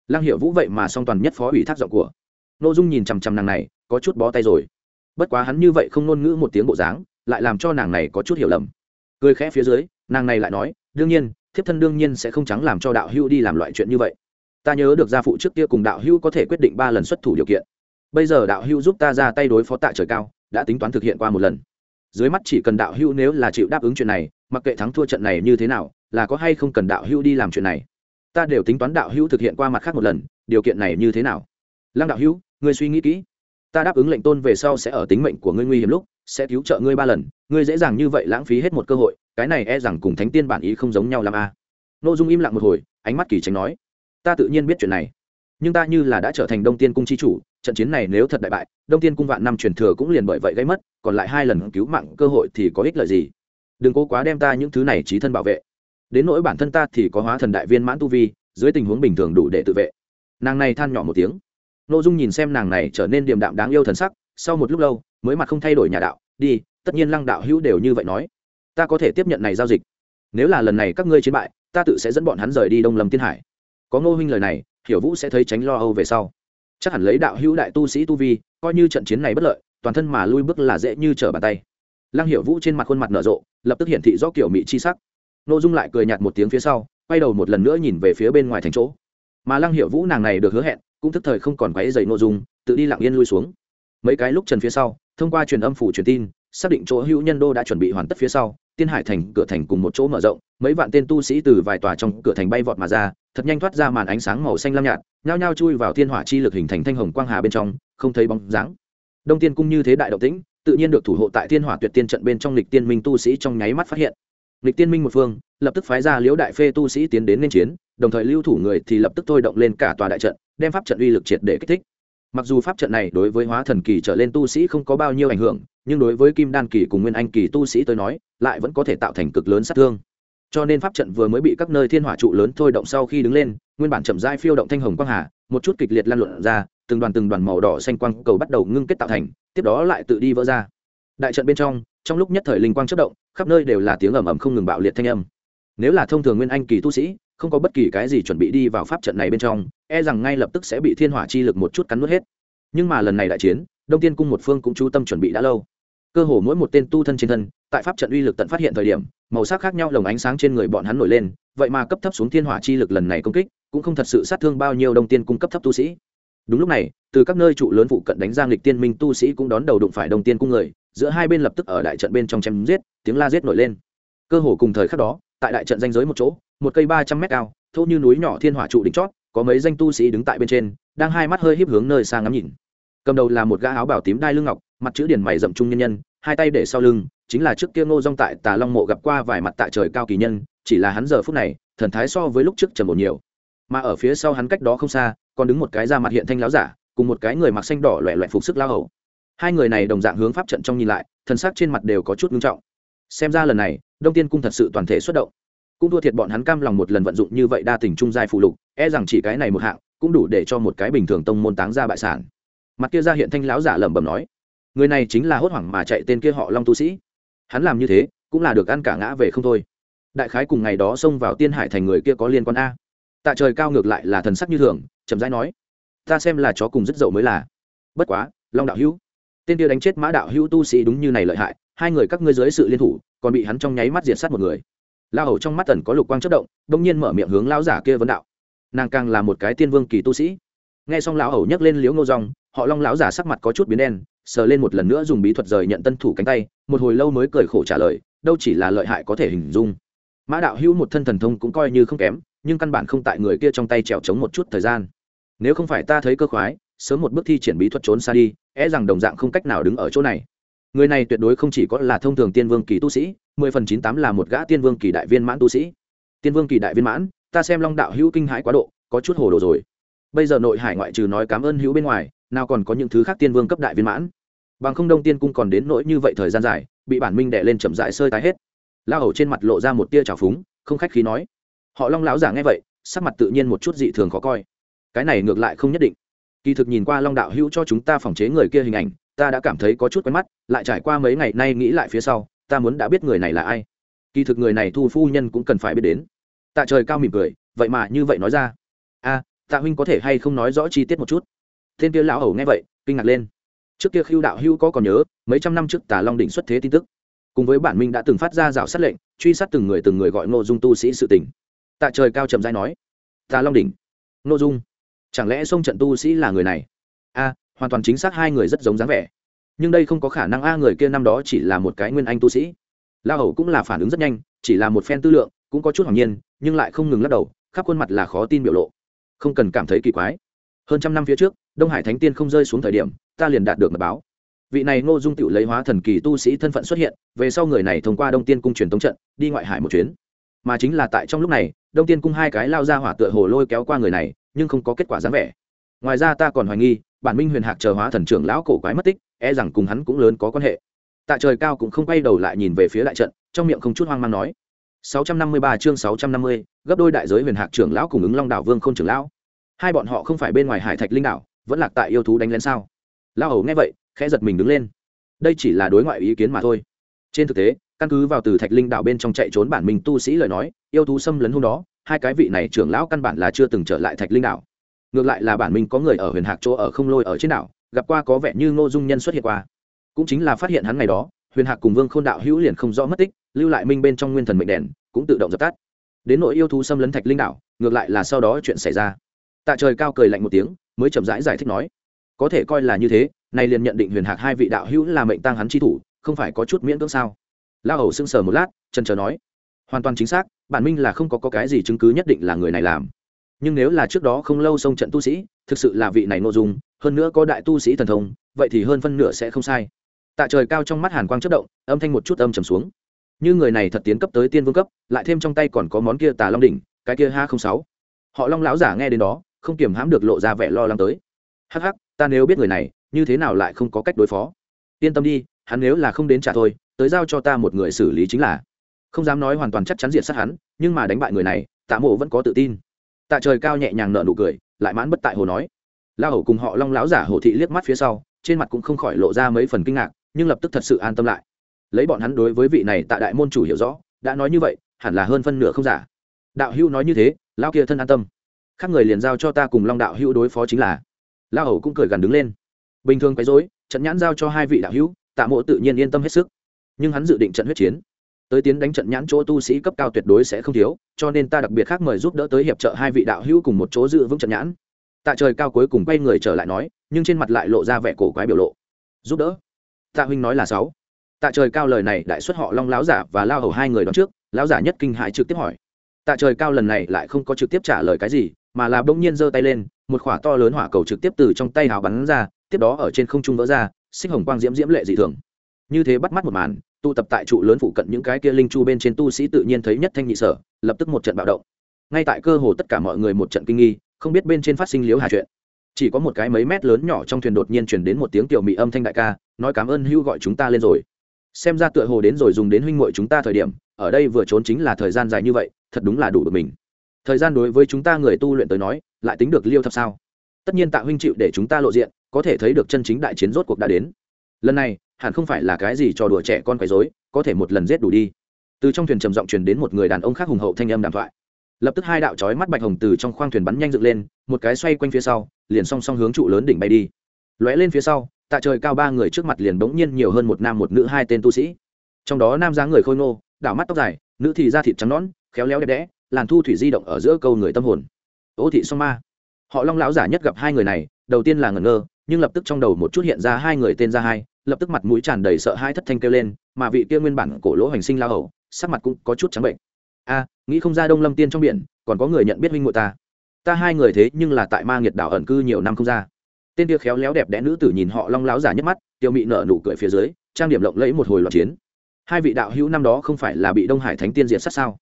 Lăng hiệu vũ vậy mà song toàn nhất phó ủy thác giọng của. Nội dung nhìn chằm chằm nàng này, có chút bó tay rồi. Bất quá hắn như vậy không ngôn ngữ một tiếng bộ dáng, lại làm cho nàng này có chút hiểu lầm cười khẽ phía dưới nàng này lại nói đương nhiên thiếp thân đương nhiên sẽ không trắng làm cho đạo hưu đi làm loại chuyện như vậy. Ta nhớ được gia phụ trước kia cùng đạo hưu có thể quyết định ba lần xuất thủ điều kiện. Bây giờ đạo hưu giúp ta ra tay đối phó tạ trời cao đã tính toán thực hiện qua một lần. Dưới mắt chỉ cần đạo hưu nếu là chịu đáp ứng chuyện này mặc kệ thắng thua trận này như thế nào là có hay không cần đạo hưu đi làm chuyện này. Ta đều tính toán đạo hưu thực hiện qua mặt khác một lần điều kiện này như thế nào? Lăng đạo hưu, ngươi suy nghĩ kỹ. Ta đáp ứng lệnh tôn về sau sẽ ở tính mệnh của ngươi nguy hiểm lúc sẽ cứu trợ ngươi ba lần, ngươi dễ dàng như vậy lãng phí hết một cơ hội, cái này e rằng cùng thánh tiên bản ý không giống nhau làm a. À. ô dung im lặng một hồi, ánh mắt kỳ tránh nói, ta tự nhiên biết chuyện này, nhưng ta như là đã trở thành đông tiên cung chi chủ, trận chiến này nếu thật đại bại, đông tiên cung vạn năm truyền thừa cũng liền bởi vậy gây mất, còn lại hai lần cứu mạng cơ hội thì có ích lợi gì? Đừng cố quá đem ta những thứ này trí thân bảo vệ. Đến nỗi bản thân ta thì có hóa thần đại viên mãn tu vi, dưới tình huống bình thường đủ để tự vệ. Nàng này than nhỏ một tiếng. N ô dung nhìn xem nàng này trở nên điềm đạm đáng yêu thần sắc, sau một lúc lâu mới mặt không thay đổi nhà đạo, đi, tất nhiên lăng đạo hữu đều như vậy nói. Ta có thể tiếp nhận này giao dịch. Nếu là lần này các ngươi chiến bại, ta tự sẽ dẫn bọn hắn rời đi đông lâm tiên hải. Có ngô huynh lời này, hiểu vũ sẽ thấy tránh lo âu về sau. Chắc hẳn lấy đạo hữu đại tu sĩ tu vi, coi như trận chiến này bất lợi, toàn thân mà lui bước là dễ như trở bàn tay. Lăng hiểu vũ trên mặt khuôn mặt nở rộ, lập tức hiển thị do kiểu mị chi sắc. Nội dung lại cười nhạt một tiếng phía sau, quay đầu một lần nữa nhìn về phía bên ngoài thành chỗ. Mà lăng hiểu vũ nàng này được hứa hẹn, cũng thức thời không còn quáy dày nội dung, tự đi lặng yên lui xuống. Mấy cái lúc trần phía sau thông qua truyền âm phủ truyền tin, xác định chỗ hữu nhân đô đã chuẩn bị hoàn tất phía sau, tiên hải thành, cửa thành cùng một chỗ mở rộng, mấy vạn tên tu sĩ từ vài tòa trong cửa thành bay vọt mà ra, thật nhanh thoát ra màn ánh sáng màu xanh lam nhạt, nhao nhao chui vào thiên hỏa chi lực hình thành thanh hồng quang hà bên trong, không thấy bóng dáng. Đông tiên cung như thế đại động tĩnh, tự nhiên được thủ hộ tại thiên hỏa tuyệt tiên trận bên trong lịch tiên minh tu sĩ trong nháy mắt phát hiện. Lịch tiên minh một phương, lập tức phái ra liễu đại phê tu sĩ tiến đến nên chiến, đồng thời lưu thủ người thì lập tức thôi động lên cả tòa đại trận, đem pháp trận uy lực triệt để kích thích mặc dù pháp trận này đối với hóa thần kỳ trở lên tu sĩ không có bao nhiêu ảnh hưởng, nhưng đối với kim đan kỳ cùng nguyên anh kỳ tu sĩ tới nói, lại vẫn có thể tạo thành cực lớn sát thương. Cho nên pháp trận vừa mới bị các nơi thiên hỏa trụ lớn thôi động sau khi đứng lên, nguyên bản chậm dai phiêu động thanh hồng quang hà, một chút kịch liệt lan luận ra, từng đoàn từng đoàn màu đỏ xanh quang cầu bắt đầu ngưng kết tạo thành, tiếp đó lại tự đi vỡ ra. Đại trận bên trong trong lúc nhất thời linh quang chất động, khắp nơi đều là tiếng ầm ầm không ngừng bạo liệt thanh âm. Nếu là thông thường nguyên anh kỳ tu sĩ không có bất kỳ cái gì chuẩn bị đi vào pháp trận này bên trong e rằng ngay lập tức sẽ bị thiên hỏa chi lực một chút cắn nuốt hết. Nhưng mà lần này đại chiến, đông tiên cung một phương cũng chú tâm chuẩn bị đã lâu. Cơ hồ mỗi một tên tu thân trên thân, tại pháp trận uy lực tận phát hiện thời điểm, màu sắc khác nhau lồng ánh sáng trên người bọn hắn nổi lên, vậy mà cấp thấp xuống thiên hỏa chi lực lần này công kích, cũng không thật sự sát thương bao nhiêu đông tiên cung cấp thấp tu sĩ. Đúng lúc này, từ các nơi trụ lớn phụ cận đánh giang lịch tiên minh tu sĩ cũng đón đầu đụng phải đông tiên cung người, giữa hai bên lập tức ở đại trận bên trong chém giết, tiếng la giết nổi lên. Cơ hồ cùng thời khắc đó, tại đại trận danh giới một chỗ một cây ba trăm mét cao, thô như núi nhỏ thiên hỏa trụ đỉnh chót, có mấy danh tu sĩ đứng tại bên trên, đang hai mắt hơi híp hướng nơi xa ngắm nhìn. Cầm đầu là một gã áo bảo tím đai lưng ngọc, mặt chữ điển mày rậm trung nhân nhân, hai tay để sau lưng, chính là trước kia ngô rong tại tà long mộ gặp qua vài mặt tại trời cao kỳ nhân, chỉ là hắn giờ phút này, thần thái so với lúc trước trầm một nhiều. Mà ở phía sau hắn cách đó không xa, còn đứng một cái da mặt hiện thanh láo giả, cùng một cái người mặc xanh đỏ loẹ loẹ phục sức lao hầu. Hai người này đồng dạng hướng pháp trận trong nhìn lại, thần sắc trên mặt đều có chút ngưng trọng. Xem ra lần này, đông tiên cung thật sự toàn thể xuất động cũng thua thiệt bọn hắn cam lòng một lần vận dụng như vậy đa tình trung giai phụ lục e rằng chỉ cái này một hạng cũng đủ để cho một cái bình thường tông môn táng ra bại sản. Mặt kia ra hiện thanh lão giả lẩm bẩm nói, người này chính là hốt hoảng mà chạy tên kia họ long tu sĩ. Hắn làm như thế, cũng là được ăn cả ngã về không thôi. Đại khái cùng ngày đó xông vào tiên hải thành người kia có liên quan a. Tạ trời cao ngược lại là thần sắc như thường, chậm rãi nói, ta xem là chó cùng rất dậu mới là. Bất quá, long đạo hữu, tên kia đánh chết mã đạo hữu tu sĩ đúng như này lợi hại, hai người các ngươi dưới sự liên thủ, còn bị hắn trong nháy mắt diệt sát một người lao hầu trong mắt tần có lục quang chất động đông nhiên mở miệng hướng lão giả kia vấn đạo. Nàng càng là một cái tiên vương kỳ tu sĩ. Nghe xong lão hầu nhấc lên liếu ngô rong họ long lão giả sắc mặt có chút biến đen, sờ lên một lần nữa dùng bí thuật rời nhận tân thủ cánh tay, một hồi lâu mới cười khổ trả lời, đâu chỉ là lợi hại có thể hình dung. Mã đạo hữu một thân thần thông cũng coi như không kém, nhưng căn bản không tại người kia trong tay trèo trống một chút thời gian. Nếu không phải ta thấy cơ khoái, sớm một bước thi triển bí thuật trốn xa đi é e rằng đồng dạng không cách nào đứng ở chỗ này. Người này tuyệt đối không chỉ có là thông thường tiên vương kỳ tu sĩ mười phần chín tám là một gã tiên vương kỳ đại viên mãn tu sĩ. Tiên vương kỳ đại viên mãn, ta xem long đạo hữu kinh hãi quá độ, có chút hồ đồ rồi. Bây giờ nội hải ngoại trừ nói cảm ơn hữu bên ngoài, nào còn có những thứ khác tiên vương cấp đại viên mãn. Bằng không đông tiên cung còn đến nỗi như vậy thời gian dài, bị bản minh đệ lên chậm dại sơi tái hết. La hầu trên mặt lộ ra một tia trào phúng, không khách khí nói. Họ long lão giả nghe vậy, sắc mặt tự nhiên một chút dị thường khó coi. Cái này ngược lại không nhất định. Kỳ thực nhìn qua long đạo hữu cho chúng ta phòng chế người kia hình ảnh, ta đã cảm thấy có chút quen mắt, lại trải qua mấy ngày nay nghĩ lại phía sau ta muốn đã biết người này là ai. Kỳ thực người này thu phu nhân cũng cần phải biết đến. Tạ trời cao mỉm cười, vậy mà như vậy nói ra. A, tạ huynh có thể hay không nói rõ chi tiết một chút? Tên kia lão hầu nghe vậy, kinh ngạc lên. Trước kia khiêu đạo hưu có còn nhớ, mấy trăm năm trước tà long đỉnh xuất thế tin tức. Cùng với bản minh đã từng phát ra rào sát lệnh, truy sát từng người từng người gọi ngô dung tu sĩ sự tỉnh. tạ trời cao trầm dai nói, tà long đỉnh, ngô dung, chẳng lẽ sông trận tu sĩ là người này? A, hoàn toàn chính xác hai người rất giống dáng vẻ nhưng đây không có khả năng a người kia năm đó chỉ là một cái nguyên anh tu sĩ. La hầu cũng là phản ứng rất nhanh, chỉ là một phen tư lượng, cũng có chút hoàng nhiên, nhưng lại không ngừng lắc đầu, khắp khuôn mặt là khó tin biểu lộ. Không cần cảm thấy kỳ quái. Hơn trăm năm phía trước, đông hải thánh tiên không rơi xuống thời điểm, ta liền đạt được mật báo. Vị này ngô dung tự lấy hóa thần kỳ tu sĩ thân phận xuất hiện, về sau người này thông qua đông tiên cung truyền tống trận, đi ngoại hải một chuyến. Mà chính là tại trong lúc này, đông tiên cung hai cái lao ra hỏa tựa hồ lôi kéo qua người này, nhưng không có kết quả dáng vẻ. Ngoài ra ta còn hoài nghi, bản minh huyền hạc chờ hóa thần trưởng lão cổ quái mất tích e rằng cùng hắn cũng lớn có quan hệ. Tạ trời cao cũng không quay đầu lại nhìn về phía đại trận trong miệng không chút hoang mang nói 653 chương 650, gấp đôi đại giới huyền hạc trưởng lão cùng ứng long đảo vương khôn trưởng lão. Hai bọn họ không phải bên ngoài hải thạch linh đảo vẫn lạc tại yêu thú đánh lén sao? Lão hầu nghe vậy khẽ giật mình đứng lên. Đây chỉ là đối ngoại ý kiến mà thôi. Trên thực tế căn cứ vào từ thạch linh đảo bên trong chạy trốn bản minh tu sĩ lời nói yêu thú xâm lấn hôm đó hai cái vị này trưởng lão căn bản là chưa từng trở lại thạch linh đảo. Ngược lại là bản minh có người ở huyền hạc chỗ ở không lôi ở trên đảo gặp qua có vẻ như ngô dung nhân xuất hiện qua. Cũng chính là phát hiện hắn ngày đó huyền hạc cùng vương k h ô n đạo hữu liền không rõ mất tích lưu lại minh bên trong nguyên thần mệnh đèn cũng tự động dập tắt. Đến nội yêu thú xâm lấn thạch linh đảo ngược lại là sau đó chuyện xảy ra. Tạ trời cao cười lạnh một tiếng mới chậm rãi giải, giải thích nói có thể coi là như thế nay liền nhận định huyền hạc hai vị đạo hữu là mệnh tăng hắn chi thủ không phải có chút miễn cưỡng sao? La hầu sưng sờ một lát trần trờ nói hoàn toàn chính xác bản minh là không có, có cái gì chứng cứ nhất định là người này làm nhưng nếu là trước đó không lâu xông trận tu sĩ, thực sự là vị này nội dung, hơn nữa có đại tu sĩ thần thông, vậy thì hơn phân nửa sẽ không sai. Tạ trời cao trong mắt hàn quang chất động, âm thanh một chút âm trầm xuống. Như người này thật tiến cấp tới tiên vương cấp, lại thêm trong tay còn có món kia tà long đỉnh, cái kia ha không sáu. Họ long lão giả nghe đến đó, không kiềm hãm được lộ ra vẻ lo lắng tới. Hắc hắc, ta nếu biết người này, như thế nào lại không có cách đối phó? Yên tâm đi, hắn nếu là không đến trả thôi, tới giao cho ta một người xử lý chính là. Không dám nói hoàn toàn chắc chắn diện sát hắn, nhưng mà đánh bại người này, tạ mộ vẫn có tự tin tạ trời cao nhẹ nhàng nở nụ cười, lại mãn bất tại hồ nói. La hầu cùng họ long lão giả hồ thị liếc mắt phía sau, trên mặt cũng không khỏi lộ ra mấy phần kinh ngạc, nhưng lập tức thật sự an tâm lại. Lấy bọn hắn đối với vị này tạ đại môn chủ hiểu rõ, đã nói như vậy, hẳn là hơn phân nửa không giả. Đạo hữu nói như thế lao kia thân an tâm. Khác người liền giao cho ta cùng long đạo hữu đối phó chính là. La hầu cũng cười gần đứng lên. Bình thường quấy dối trận nhãn giao cho hai vị đạo hữu, tạ mộ tự nhiên yên tâm hết sức. Nhưng hắn dự định trận huyết chiến tới tiến đánh trận nhãn chỗ tu sĩ cấp cao tuyệt đối sẽ không thiếu, cho nên ta đặc biệt khác mời giúp đỡ tới hiệp trợ hai vị đạo hữu cùng một chỗ dự vững trận nhãn. Tạ trời cao cuối cùng quay người trở lại nói, nhưng trên mặt lại lộ ra vẻ cổ quái biểu lộ. Giúp đỡ? Tạ huynh nói là sáu. Tạ trời cao lời này đại xuất họ long láo giả và lao hầu hai người đón trước, lão giả nhất kinh hãi trực tiếp hỏi. Tạ trời cao lần này lại không có trực tiếp trả lời cái gì, mà là bỗng nhiên giơ tay lên, một khỏa to lớn hỏa cầu trực tiếp từ trong tay hào bắn ra, tiếp đó ở trên không trung vỡ ra, sinh hồng quang diễm diễm lệ dị thường. Như thế bắt mắt một màn tụ tập tại trụ lớn phụ cận những cái kia linh chu bên trên tu sĩ tự nhiên thấy nhất thanh nhị sở, lập tức một trận bạo động. Ngay tại cơ hồ tất cả mọi người một trận kinh nghi, không biết bên trên phát sinh liếu hà chuyện. Chỉ có một cái mấy mét lớn nhỏ trong thuyền đột nhiên chuyển đến một tiếng tiểu mị âm thanh đại ca, nói cảm ơn hưu gọi chúng ta lên rồi. Xem ra tựa hồ đến rồi dùng đến huynh muội chúng ta thời điểm, ở đây vừa trốn chính là thời gian dài như vậy, thật đúng là đủ được mình. Thời gian đối với chúng ta người tu luyện tới nói, lại tính được liêu thập sao. Tất nhiên tạ huynh chịu để chúng ta lộ diện, có thể thấy được chân chính đại chiến rốt cuộc đã đến. Lần này hẳn không phải là cái gì cho đùa trẻ con quấy rối, có thể một lần giết đủ đi. Từ trong thuyền trầm giọng truyền đến một người đàn ông khác hùng hậu thanh âm đàm thoại. Lập tức hai đạo chói mắt bạch hồng từ trong khoang thuyền bắn nhanh dựng lên, một cái xoay quanh phía sau, liền song song hướng trụ lớn đỉnh bay đi. Lóe lên phía sau, tạ trời cao ba người trước mặt liền bỗng nhiên nhiều hơn một nam một nữ hai tên tu sĩ. Trong đó nam dáng người khôi ngô, đảo mắt tóc dài, nữ thì da thịt trắng nõn, khéo léo đẹp đẽ, làn thu thủy di động ở giữa câu người tâm hồn. Ô thị song ma. Họ long lão giả nhất gặp hai người này, đầu tiên là ngẩn ngơ, nhưng lập tức trong đầu một chút hiện ra hai người tên ra hai lập tức mặt mũi tràn đầy sợ hai thất thanh kêu lên, mà vị kia nguyên bản cổ lỗ hành sinh lao hầu, sắc mặt cũng có chút trắng bệnh. A, nghĩ không ra đông lâm tiên trong biển, còn có người nhận biết huynh ngội ta. Ta hai người thế nhưng là tại ma nghiệt đảo ẩn cư nhiều năm không ra. Tên kia khéo léo đẹp đẽ nữ tử nhìn họ long láo giả nhất mắt, tiêu mị nở nụ cười phía dưới, trang điểm lộng lẫy một hồi loạt chiến. Hai vị đạo hữu năm đó không phải là bị đông hải thánh tiên diệt sát sao?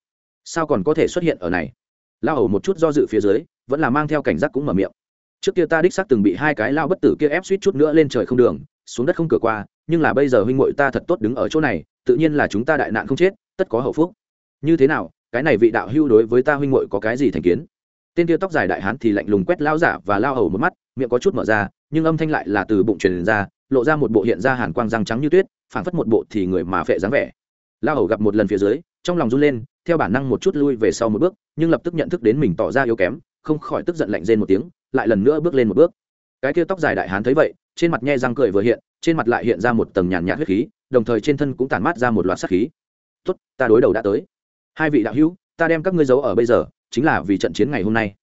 Sao còn có thể xuất hiện ở này? Lao hầu một chút do dự phía dưới, vẫn là mang theo cảnh giác cũng mở miệng. Trước kia ta đích xác từng bị hai cái lao bất tử kia ép suýt chút nữa lên trời không đường xuống đất không cửa qua, nhưng là bây giờ huynh muội ta thật tốt đứng ở chỗ này, tự nhiên là chúng ta đại nạn không chết, tất có hậu phúc. Như thế nào, cái này vị đạo hưu đối với ta huynh muội có cái gì thành kiến? Tên kia tóc dài đại hán thì lạnh lùng quét lao giả và lao hầu một mắt, miệng có chút mở ra, nhưng âm thanh lại là từ bụng truyền ra, lộ ra một bộ hiện ra hàn quang răng trắng như tuyết, phảng phất một bộ thì người mà phệ dáng vẻ. Lao hầu gặp một lần phía dưới, trong lòng run lên, theo bản năng một chút lui về sau một bước, nhưng lập tức nhận thức đến mình tỏ ra yếu kém, không khỏi tức giận lạnh rên một tiếng, lại lần nữa bước lên một bước. Cái kia tóc dài đại hán thấy vậy trên mặt nhe răng cười vừa hiện, trên mặt lại hiện ra một tầng nhàn nhạt huyết khí, đồng thời trên thân cũng tản mát ra một loạt sát khí. Tốt, ta đối đầu đã tới. Hai vị đạo hữu, ta đem các ngươi giấu ở bây giờ, chính là vì trận chiến ngày hôm nay.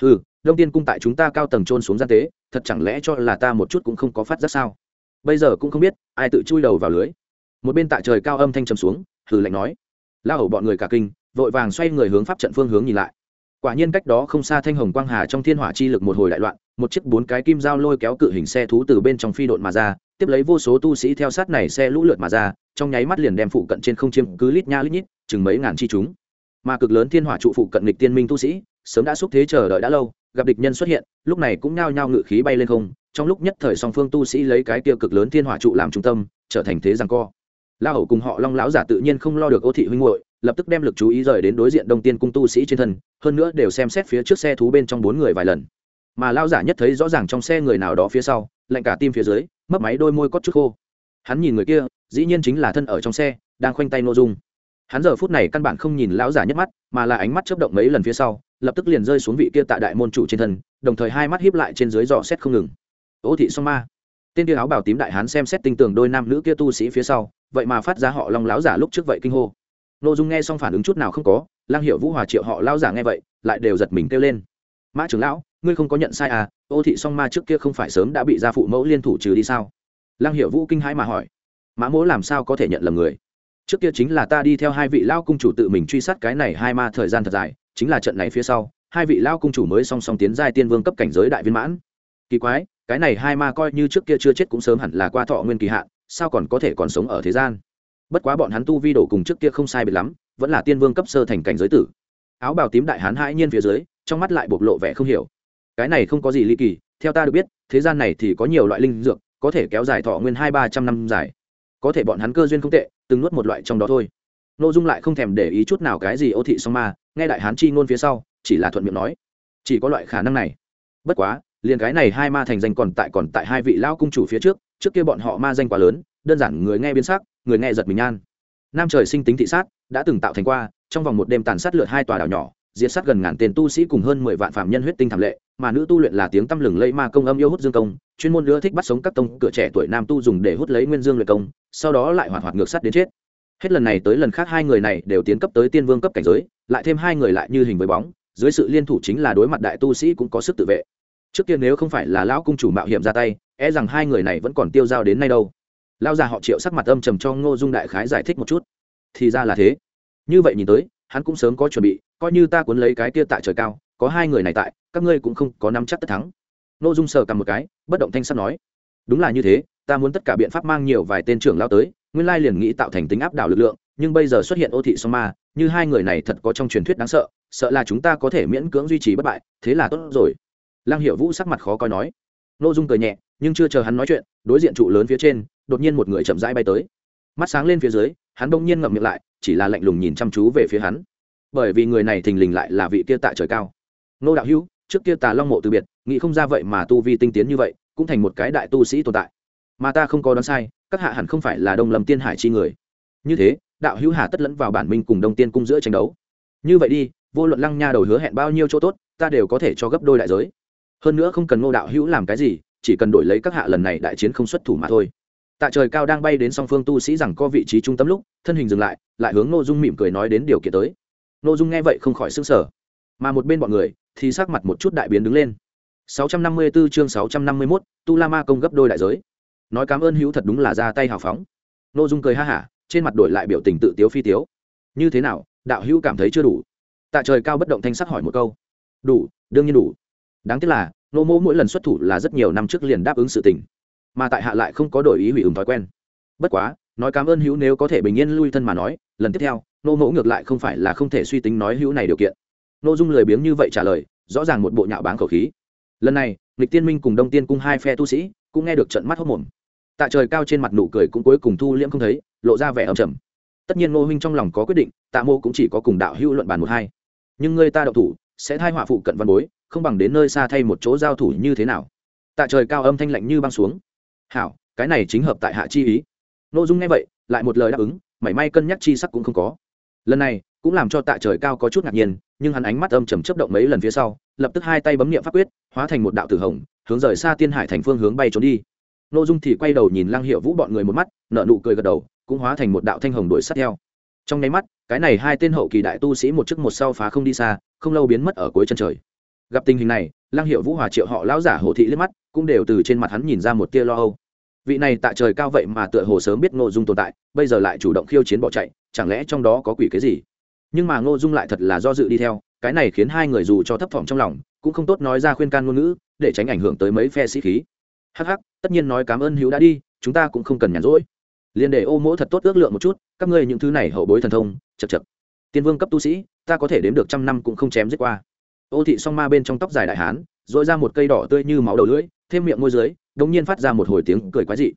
Ừ đông tiên cung tại chúng ta cao tầng trôn xuống gian tế, thật chẳng lẽ cho là ta một chút cũng không có phát giác sao? Bây giờ cũng không biết, ai tự chui đầu vào lưới. Một bên tại trời cao âm thanh trầm xuống, hừ lạnh nói. La hầu bọn người cả kinh, vội vàng xoay người hướng pháp trận phương hướng nhìn lại quả nhiên cách đó không xa thanh hồng quang hà trong thiên hỏa chi lực một hồi đại loạn, một chiếc bốn cái kim dao lôi kéo cự hình xe thú từ bên trong phi đội mà ra, tiếp lấy vô số tu sĩ theo sát này xe lũ lượt mà ra, trong nháy mắt liền đem phụ cận trên không chiêm cứ lít nha lít nhít, chừng mấy ngàn chi chúng. Mà cực lớn thiên hỏa trụ phụ cận địch tiên minh tu sĩ, sớm đã xúc thế chờ đợi đã lâu, gặp địch nhân xuất hiện, lúc này cũng nhao nhao ngự khí bay lên không, trong lúc nhất thời song phương tu sĩ lấy cái tiêu cực lớn thiên hỏa trụ làm trung tâm, trở thành thế rằng co. La hầu cùng họ long lão giả tự nhiên không lo được ô thị huynh hội lập tức đem lực chú ý rời đến đối diện đông tiên cung tu sĩ trên thân, hơn nữa đều xem xét phía trước xe thú bên trong bốn người vài lần. Mà lao giả nhất thấy rõ ràng trong xe người nào đó phía sau, lạnh cả tim phía dưới, mấp máy đôi môi cót chút khô. Hắn nhìn người kia, dĩ nhiên chính là thân ở trong xe, đang khoanh tay nội dung. Hắn giờ phút này căn bản không nhìn lão giả nhất mắt, mà là ánh mắt chớp động mấy lần phía sau, lập tức liền rơi xuống vị kia tại đại môn chủ trên thân, đồng thời hai mắt hiếp lại trên dưới dò xét không ngừng. Ô thị song ma. Tên kia áo bảo tím đại hán xem xét tinh tường đôi nam nữ kia tu sĩ phía sau, vậy mà phát ra họ long láo giả lúc trước vậy kinh hô nội dung nghe xong phản ứng chút nào không có, lang hiệu vũ hòa triệu họ lao giả nghe vậy, lại đều giật mình kêu lên. Mã trưởng lão, ngươi không có nhận sai à ô thị song ma trước kia không phải sớm đã bị gia phụ mẫu liên thủ trừ đi sao? Lang hiệu vũ kinh hãi mà hỏi. Mã mỗ làm sao có thể nhận lầm người? Trước kia chính là ta đi theo hai vị lao cung chủ tự mình truy sát cái này hai ma thời gian thật dài, chính là trận này phía sau, hai vị lao cung chủ mới song song tiến giai tiên vương cấp cảnh giới đại viên mãn. Kỳ quái, cái này hai ma coi như trước kia chưa chết cũng sớm hẳn là qua thọ nguyên kỳ hạn, sao còn có thể còn sống ở thế gian? Bất quá bọn hắn tu vi đổ cùng trước kia không sai biệt lắm, vẫn là tiên vương cấp sơ thành cảnh giới tử. Áo bào tím đại hán hãi nhiên phía dưới, trong mắt lại bộc lộ vẻ không hiểu. Cái này không có gì ly kỳ, theo ta được biết, thế gian này thì có nhiều loại linh dược, có thể kéo dài thọ nguyên hai ba trăm năm dài. Có thể bọn hắn cơ duyên không tệ, từng nuốt một loại trong đó thôi. N ô dung lại không thèm để ý chút nào cái gì ô thị song ma, nghe đại hán chi ngôn phía sau, chỉ là thuận miệng nói. Chỉ có loại khả năng này. Bất quá, liền cái này hai ma thành danh còn tại còn tại hai vị lao cung chủ phía trước trước kia bọn họ ma danh quá lớn đơn giản người nghe biến sắc, người nghe giật mình nhan. Nam trời sinh tính thị sát, đã từng tạo thành qua, trong vòng một đêm tàn sát lượt hai tòa đảo nhỏ, diệt sát gần ngàn tên tu sĩ cùng hơn mười vạn phạm nhân huyết tinh thảm lệ, mà nữ tu luyện là tiếng tăm lừng lẫy ma công âm yêu hút dương công, chuyên môn nữa thích bắt sống các tông cửa trẻ tuổi nam tu dùng để hút lấy nguyên dương luyện công, sau đó lại hoạt hoạt ngược sát đến chết. Hết lần này tới lần khác hai người này đều tiến cấp tới tiên vương cấp cảnh giới, lại thêm hai người lại như hình với bóng, dưới sự liên thủ chính là đối mặt đại tu sĩ cũng có sức tự vệ. Trước tiên nếu không phải là lão cung chủ mạo hiểm ra tay e rằng hai người này vẫn còn tiêu dao đến nay đâu lao già họ triệu sắc mặt âm trầm cho ngô dung đại khái giải thích một chút. Thì ra là thế. Như vậy nhìn tới, hắn cũng sớm có chuẩn bị, coi như ta cuốn lấy cái kia tại trời cao, có hai người này tại, các ngươi cũng không có nắm chắc tất thắng. Ngô dung sờ cầm một cái, bất động thanh sắt nói, đúng là như thế, ta muốn tất cả biện pháp mang nhiều vài tên trưởng lao tới, nguyên lai liền nghĩ tạo thành tính áp đảo lực lượng, nhưng bây giờ xuất hiện ô thị song ma, như hai người này thật có trong truyền thuyết đáng sợ sợ là chúng ta có thể miễn cưỡng duy trì bất bại, thế là tốt rồi. Lăng hiệu vũ sắc mặt khó coi nói. N ô dung cười nhẹ, nhưng chưa chờ hắn nói chuyện, đối diện trụ lớn phía trên đột nhiên một người chậm rãi bay tới. Mắt sáng lên phía dưới, hắn đông nhiên ngậm miệng lại, chỉ là lạnh lùng nhìn chăm chú về phía hắn. Bởi vì người này thình lình lại là vị kia tại trời cao. Nô đạo hữu, trước kia tà long mộ từ biệt, nghĩ không ra vậy mà tu vi tinh tiến như vậy, cũng thành một cái đại tu sĩ tồn tại. Mà ta không có đoán sai, các hạ hẳn không phải là đông lâm tiên hải chi người. Như thế, đạo hữu hà tất lẫn vào bản minh cùng đông tiên cung giữa tranh đấu. Như vậy đi, vô luận lăng nha đầu hứa hẹn bao nhiêu chỗ tốt, ta đều có thể cho gấp đôi đại giới. Hơn nữa không cần ngô đạo hữu làm cái gì, chỉ cần đổi lấy các hạ lần này đại chiến không xuất thủ mà thôi tạ trời cao đang bay đến song phương tu sĩ rằng có vị trí trung tâm lúc thân hình dừng lại lại hướng ngô dung mỉm cười nói đến điều kiện tới. Ngô dung nghe vậy không khỏi s sở mà một bên bọn người thì sắc mặt một chút đại biến đứng lên. 654 chương 651, tu la ma công gấp đôi đại giới. Nói cảm ơn hữu thật đúng là ra tay hào phóng. Ngô dung cười ha hả trên mặt đổi lại biểu tình tự tiếu phi tiếu. Như thế nào đạo hữu cảm thấy chưa đủ? Tạ trời cao bất động thanh sắc hỏi một câu. Đủ đương nhiên đủ. Đáng tiếc là nô mỗ mỗi lần xuất thủ là rất nhiều năm trước liền đáp ứng sự tình mà tại hạ lại không có đổi ý hủy ứng thói quen. Bất quá, nói cảm ơn hữu nếu có thể bình yên lui thân mà nói, lần tiếp theo, nô mẫu ngược lại không phải là không thể suy tính nói hữu này điều kiện. Nô dung lười biếng như vậy trả lời, rõ ràng một bộ nhạo báng khẩu khí. Lần này, lịch tiên minh cùng đông tiên cung hai phe tu sĩ cũng nghe được trận mắt hốc mồm. Tạ trời cao trên mặt nụ cười cũng cuối cùng thu liễm không thấy, lộ ra vẻ âm trầm. Tất nhiên ngô huynh trong lòng có quyết định, tạ mô cũng chỉ có cùng đạo hữu luận bàn một hai. Nhưng người ta đậu thủ, sẽ thay họa phụ cận văn bối, không bằng đến nơi xa thay một chỗ giao thủ như thế nào. Tạ trời cao âm thanh lạnh như băng xuống hảo, cái này chính hợp tại hạ chi ý. N ô dung nghe vậy, lại một lời đáp ứng, mảy may cân nhắc chi sắc cũng không có. Lần này, cũng làm cho tạ trời cao có chút ngạc nhiên, nhưng hắn ánh mắt âm trầm chấp động mấy lần phía sau, lập tức hai tay bấm niệm pháp quyết, hóa thành một đạo tử hồng, hướng rời xa tiên hải thành phương hướng bay trốn đi. N ô dung thì quay đầu nhìn Lang hiệu vũ bọn người một mắt nợ nụ cười gật đầu, cũng hóa thành một đạo thanh hồng đuổi sát theo. Trong nháy mắt, cái này hai tên hậu kỳ đại tu sĩ một chức một sau phá không đi xa, không lâu biến mất ở cuối chân trời. Gặp tình hình này Lang hiệu vũ hòa triệu họ lão giả hồ thị liếc mắt, cũng đều từ trên mặt hắn nhìn ra một tia lo âu vị này tại trời cao vậy mà tựa hồ sớm biết ngô dung tồn tại, bây giờ lại chủ động khiêu chiến bỏ chạy, chẳng lẽ trong đó có quỷ cái gì? Nhưng mà ngô dung lại thật là do dự đi theo, cái này khiến hai người dù cho thấp thỏm trong lòng, cũng không tốt nói ra khuyên can ngôn ngữ, để tránh ảnh hưởng tới mấy phe sĩ khí. Hắc hắc, tất nhiên nói cảm ơn hữu đã đi, chúng ta cũng không cần nhàn rỗi. Liền để ô mỗ thật tốt ước lượng một chút, các ngươi những thứ này hậu bối thần thông chật chật tiên vương cấp tu sĩ, ta có thể đếm được trăm năm cũng không chém giết qua. Ô thị song ma bên trong tóc dài đại hán dội ra một cây đỏ tươi như máu đầu lưỡi, thêm miệng môi dưới đột nhiên phát ra một hồi tiếng cười quái dị.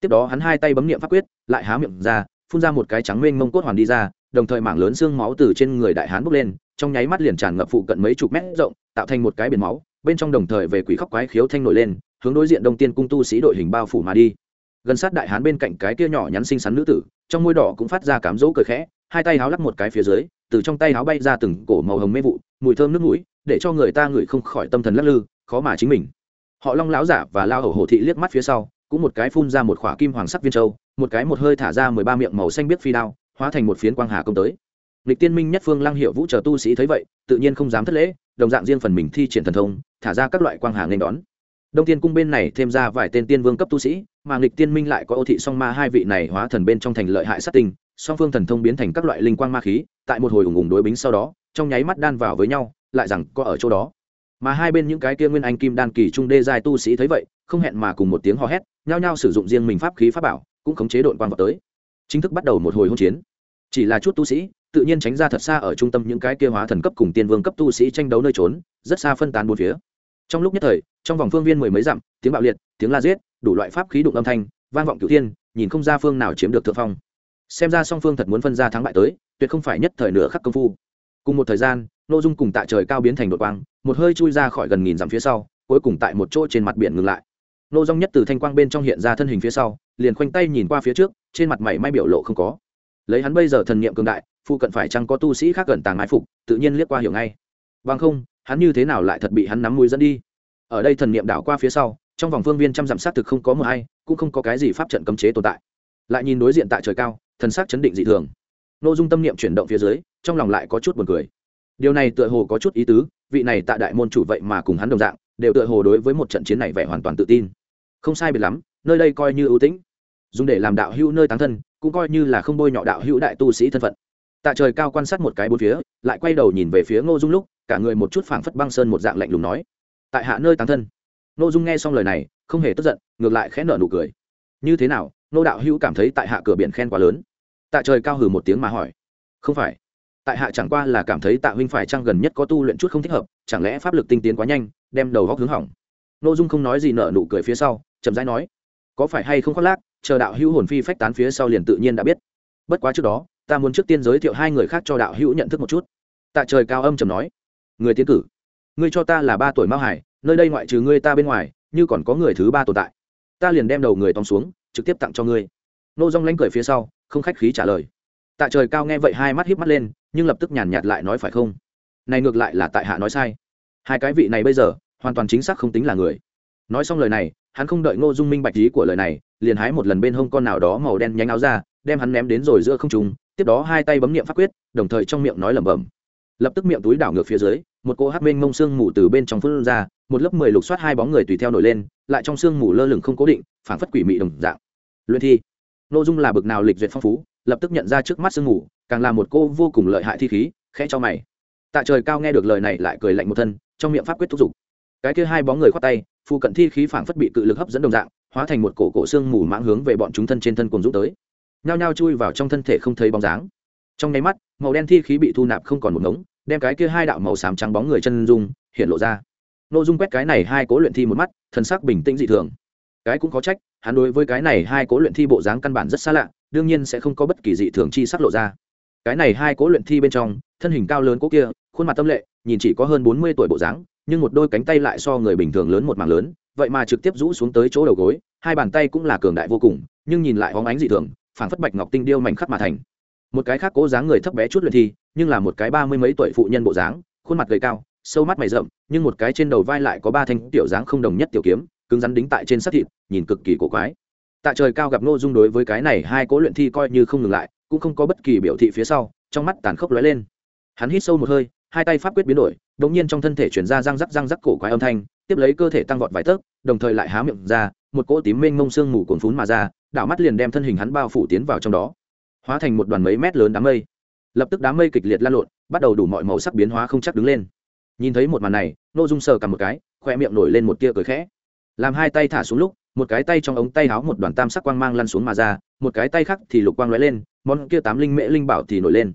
Tiếp đó hắn hai tay bấm niệm pháp quyết, lại há miệng ra, phun ra một cái trắng mênh mông cốt hoàn đi ra, đồng thời mảng lớn xương máu từ trên người đại hán bốc lên, trong nháy mắt liền tràn ngập phụ cận mấy chục mét rộng, tạo thành một cái biển máu, bên trong đồng thời về quỷ khóc quái khiếu thanh nổi lên, hướng đối diện đông tiên cung tu sĩ đội hình bao phủ mà đi. Gần sát đại hán bên cạnh cái kia nhỏ nhắn xinh xắn nữ tử, trong môi đỏ cũng phát ra cám dỗ cười khẽ, hai tay háo lắc một cái phía dưới, từ trong tay háo bay ra từng cổ màu hồng mê vụ, mùi thơm nước mũi, để cho người ta ngửi không khỏi tâm thần lắc lư, khó mà chính mình họ long láo giả và lao hầu hổ thị liếc mắt phía sau, cũng một cái phun ra một khỏa kim hoàng sắc viên châu, một cái một hơi thả ra mười ba miệng màu xanh biết phi đao, hóa thành một phiến quang hà công tới. Lịch tiên minh nhất phương lăng hiệu vũ chờ tu sĩ thấy vậy, tự nhiên không dám thất lễ, đồng dạng riêng phần mình thi triển thần thông, thả ra các loại quang hà nên đón. Đông tiên cung bên này thêm ra vài tên tiên vương cấp tu sĩ, mà nghịch tiên minh lại có ô thị song ma hai vị này hóa thần bên trong thành lợi hại sát tinh song phương thần thông biến thành các loại linh quang ma khí, tại một hồi ủng ủng đối bính sau đó, trong nháy mắt đan vào với nhau, lại rằng có ở chỗ đó mà hai bên những cái kia nguyên anh kim đan kỳ trung đê giai tu sĩ thấy vậy, không hẹn mà cùng một tiếng hò hét, nhao nhao sử dụng riêng mình pháp khí pháp bảo, cũng khống chế đội quan vào tới. Chính thức bắt đầu một hồi hỗn chiến. Chỉ là chút tu sĩ, tự nhiên tránh ra thật xa ở trung tâm những cái kia hóa thần cấp cùng tiên vương cấp tu sĩ tranh đấu nơi trốn, rất xa phân tán bốn phía. Trong lúc nhất thời, trong vòng phương viên mười mấy dặm, tiếng bạo liệt, tiếng la giết, đủ loại pháp khí đụng âm thanh, vang vọng cửu thiên, nhìn không ra phương nào chiếm được thượng phong. Xem ra song phương thật muốn phân ra thắng bại tới, tuyệt không phải nhất thời nửa khắc công phu. Cùng một thời gian nội dung cùng tạ trời cao biến thành đội quang, một hơi chui ra khỏi gần nghìn dặm phía sau, cuối cùng tại một chỗ trên mặt biển ngừng lại. Nô dung nhất từ thanh quang bên trong hiện ra thân hình phía sau, liền khoanh tay nhìn qua phía trước, trên mặt mày may biểu lộ không có. Lấy hắn bây giờ thần niệm cường đại, phụ cận phải chăng có tu sĩ khác gần tàng mái phục, tự nhiên liếc qua hiểu ngay. Vâng không, hắn như thế nào lại thật bị hắn nắm mũi dẫn đi? Ở đây thần niệm đảo qua phía sau, trong vòng phương viên trăm dặm sát thực không có mờ hay, cũng không có cái gì pháp trận cấm chế tồn tại. Lại nhìn đối diện tại trời cao, thần sắc chấn định dị thường. Nội dung tâm niệm chuyển động phía dưới, trong lòng lại có chút buồn cười điều này tựa hồ có chút ý tứ, vị này tại đại môn chủ vậy mà cùng hắn đồng dạng, đều tựa hồ đối với một trận chiến này vẻ hoàn toàn tự tin. Không sai biệt lắm, nơi đây coi như ưu tĩnh. Dùng để làm đạo hữu nơi tán thân, cũng coi như là không bôi nhọ đạo hữu đại tu sĩ thân phận. Tạ trời cao quan sát một cái bốn phía, lại quay đầu nhìn về phía ngô dung lúc, cả người một chút phảng phất băng sơn một dạng lạnh lùng nói. Tại hạ nơi tán thân. Ngô dung nghe xong lời này, không hề tức giận, ngược lại khẽ nở nụ cười. Như thế nào nô đạo hữu cảm thấy tại hạ cửa biển khen quá lớn. Tạ trời cao hừ một tiếng mà hỏi. Không phải tại hạ chẳng qua là cảm thấy tạ huynh phải chăng gần nhất có tu luyện chút không thích hợp, chẳng lẽ pháp lực tinh tiến quá nhanh, đem đầu góc hướng hỏng. Nội dung không nói gì nở nụ cười phía sau, chậm rãi nói, có phải hay không khoác lác, chờ đạo hữu hồn phi phách tán phía sau liền tự nhiên đã biết. Bất quá trước đó, ta muốn trước tiên giới thiệu hai người khác cho đạo hữu nhận thức một chút. Tạ trời cao âm trầm nói, người tiến cử, ngươi cho ta là ba tuổi mao hải, nơi đây ngoại trừ ngươi ta bên ngoài, như còn có người thứ ba tồn tại. Ta liền đem đầu người tóm xuống, trực tiếp tặng cho ngươi. Nô dong lánh cười phía sau, không khách khí trả lời. Tạ trời cao nghe vậy hai mắt híp mắt lên nhưng lập tức nhàn nhạt lại nói phải không? Này ngược lại là tại hạ nói sai. Hai cái vị này bây giờ, hoàn toàn chính xác không tính là người. Nói xong lời này, hắn không đợi ngô dung minh bạch ý của lời này, liền hái một lần bên hông con nào đó màu đen nhánh áo ra, đem hắn ném đến rồi giữa không trùng tiếp đó hai tay bấm niệm pháp quyết, đồng thời trong miệng nói lẩm bẩm. Lập tức miệng túi đảo ngược phía dưới, một cô hát bên ngông xương mù từ bên trong phun ra, một lớp mười lục soát hai bóng người tùy theo nổi lên, lại trong xương mù lơ lửng không cố định phản phất quỷ mị đồng dạng. Luyện thi. Nội dung là bực nào lịch duyệt phong phú lập tức nhận ra trước mắt sương mù, càng là một cô vô cùng lợi hại thi khí, khẽ cho mày. Tạ trời cao nghe được lời này lại cười lạnh một thân, trong miệng pháp quyết thúc giục. Cái kia hai bóng người khoát tay phụ cận thi khí phảng phất bị cự lực hấp dẫn đồng dạng, hóa thành một cổ cổ xương mù mãng hướng về bọn chúng thân trên thân cùng dũng tới. Nhao nhao chui vào trong thân thể không thấy bóng dáng. Trong nháy mắt, màu đen thi khí bị thu nạp không còn một ngống, đem cái kia hai đạo màu xám trắng bóng người chân dung, hiện lộ ra. Nội dung quét cái này hai cố luyện thi một mắt thân sắc bình tĩnh dị thường. Cái cũng có trách, hắn đối với cái này hai cố luyện thi bộ dáng căn bản rất xa lạ đương nhiên sẽ không có bất kỳ dị thường chi sắc lộ ra. Cái này hai cố luyện thi bên trong, thân hình cao lớn cố kia, khuôn mặt tâm lệ, nhìn chỉ có hơn bốn mươi tuổi bộ dáng, nhưng một đôi cánh tay lại so người bình thường lớn một mảng lớn, vậy mà trực tiếp rũ xuống tới chỗ đầu gối, hai bàn tay cũng là cường đại vô cùng, nhưng nhìn lại hóng ánh dị thường, phảng phất bạch ngọc tinh điêu mảnh khắc mà thành. Một cái khác cố dáng người thấp bé chút luyện thi, nhưng là một cái ba mươi mấy tuổi phụ nhân bộ dáng, khuôn mặt gầy cao, sâu mắt mày rậm, nhưng một cái trên đầu vai lại có ba thanh tiểu dáng không đồng nhất tiểu kiếm, cứng rắn đính tại trên sắt thịt, nhìn cực kỳ cổ quái tại trời cao gặp Nô dung đối với cái này hai cố luyện thi coi như không ngừng lại, cũng không có bất kỳ biểu thị phía sau, trong mắt tàn khốc lóe lên. Hắn hít sâu một hơi, hai tay pháp quyết biến đổi đ ỗ n g nhiên trong thân thể chuyển ra răng rắc răng rắc cổ quái âm thanh, tiếp lấy cơ thể tăng vọt vài tấc, đồng thời lại há miệng ra, một cỗ tím mênh mông sương mù cồn phún mà ra, đảo mắt liền đem thân hình hắn bao phủ tiến vào trong đó. Hóa thành một đoàn mấy mét lớn đám mây. Lập tức đám mây kịch liệt lan lộn, bắt đầu đủ mọi màu sắc biến hóa không chắc đứng lên. Nhìn thấy một màn này n ô dung sờ cầm một cái, khoe miệng nổi lên một tia cười khẽ. Làm hai tay thả xuống lúc một cái tay trong ống tay áo một đoàn tam sắc quang mang lăn xuống mà ra, một cái tay khác thì lục quang lóe lên, món kia tám linh mễ linh bảo thì nổi lên.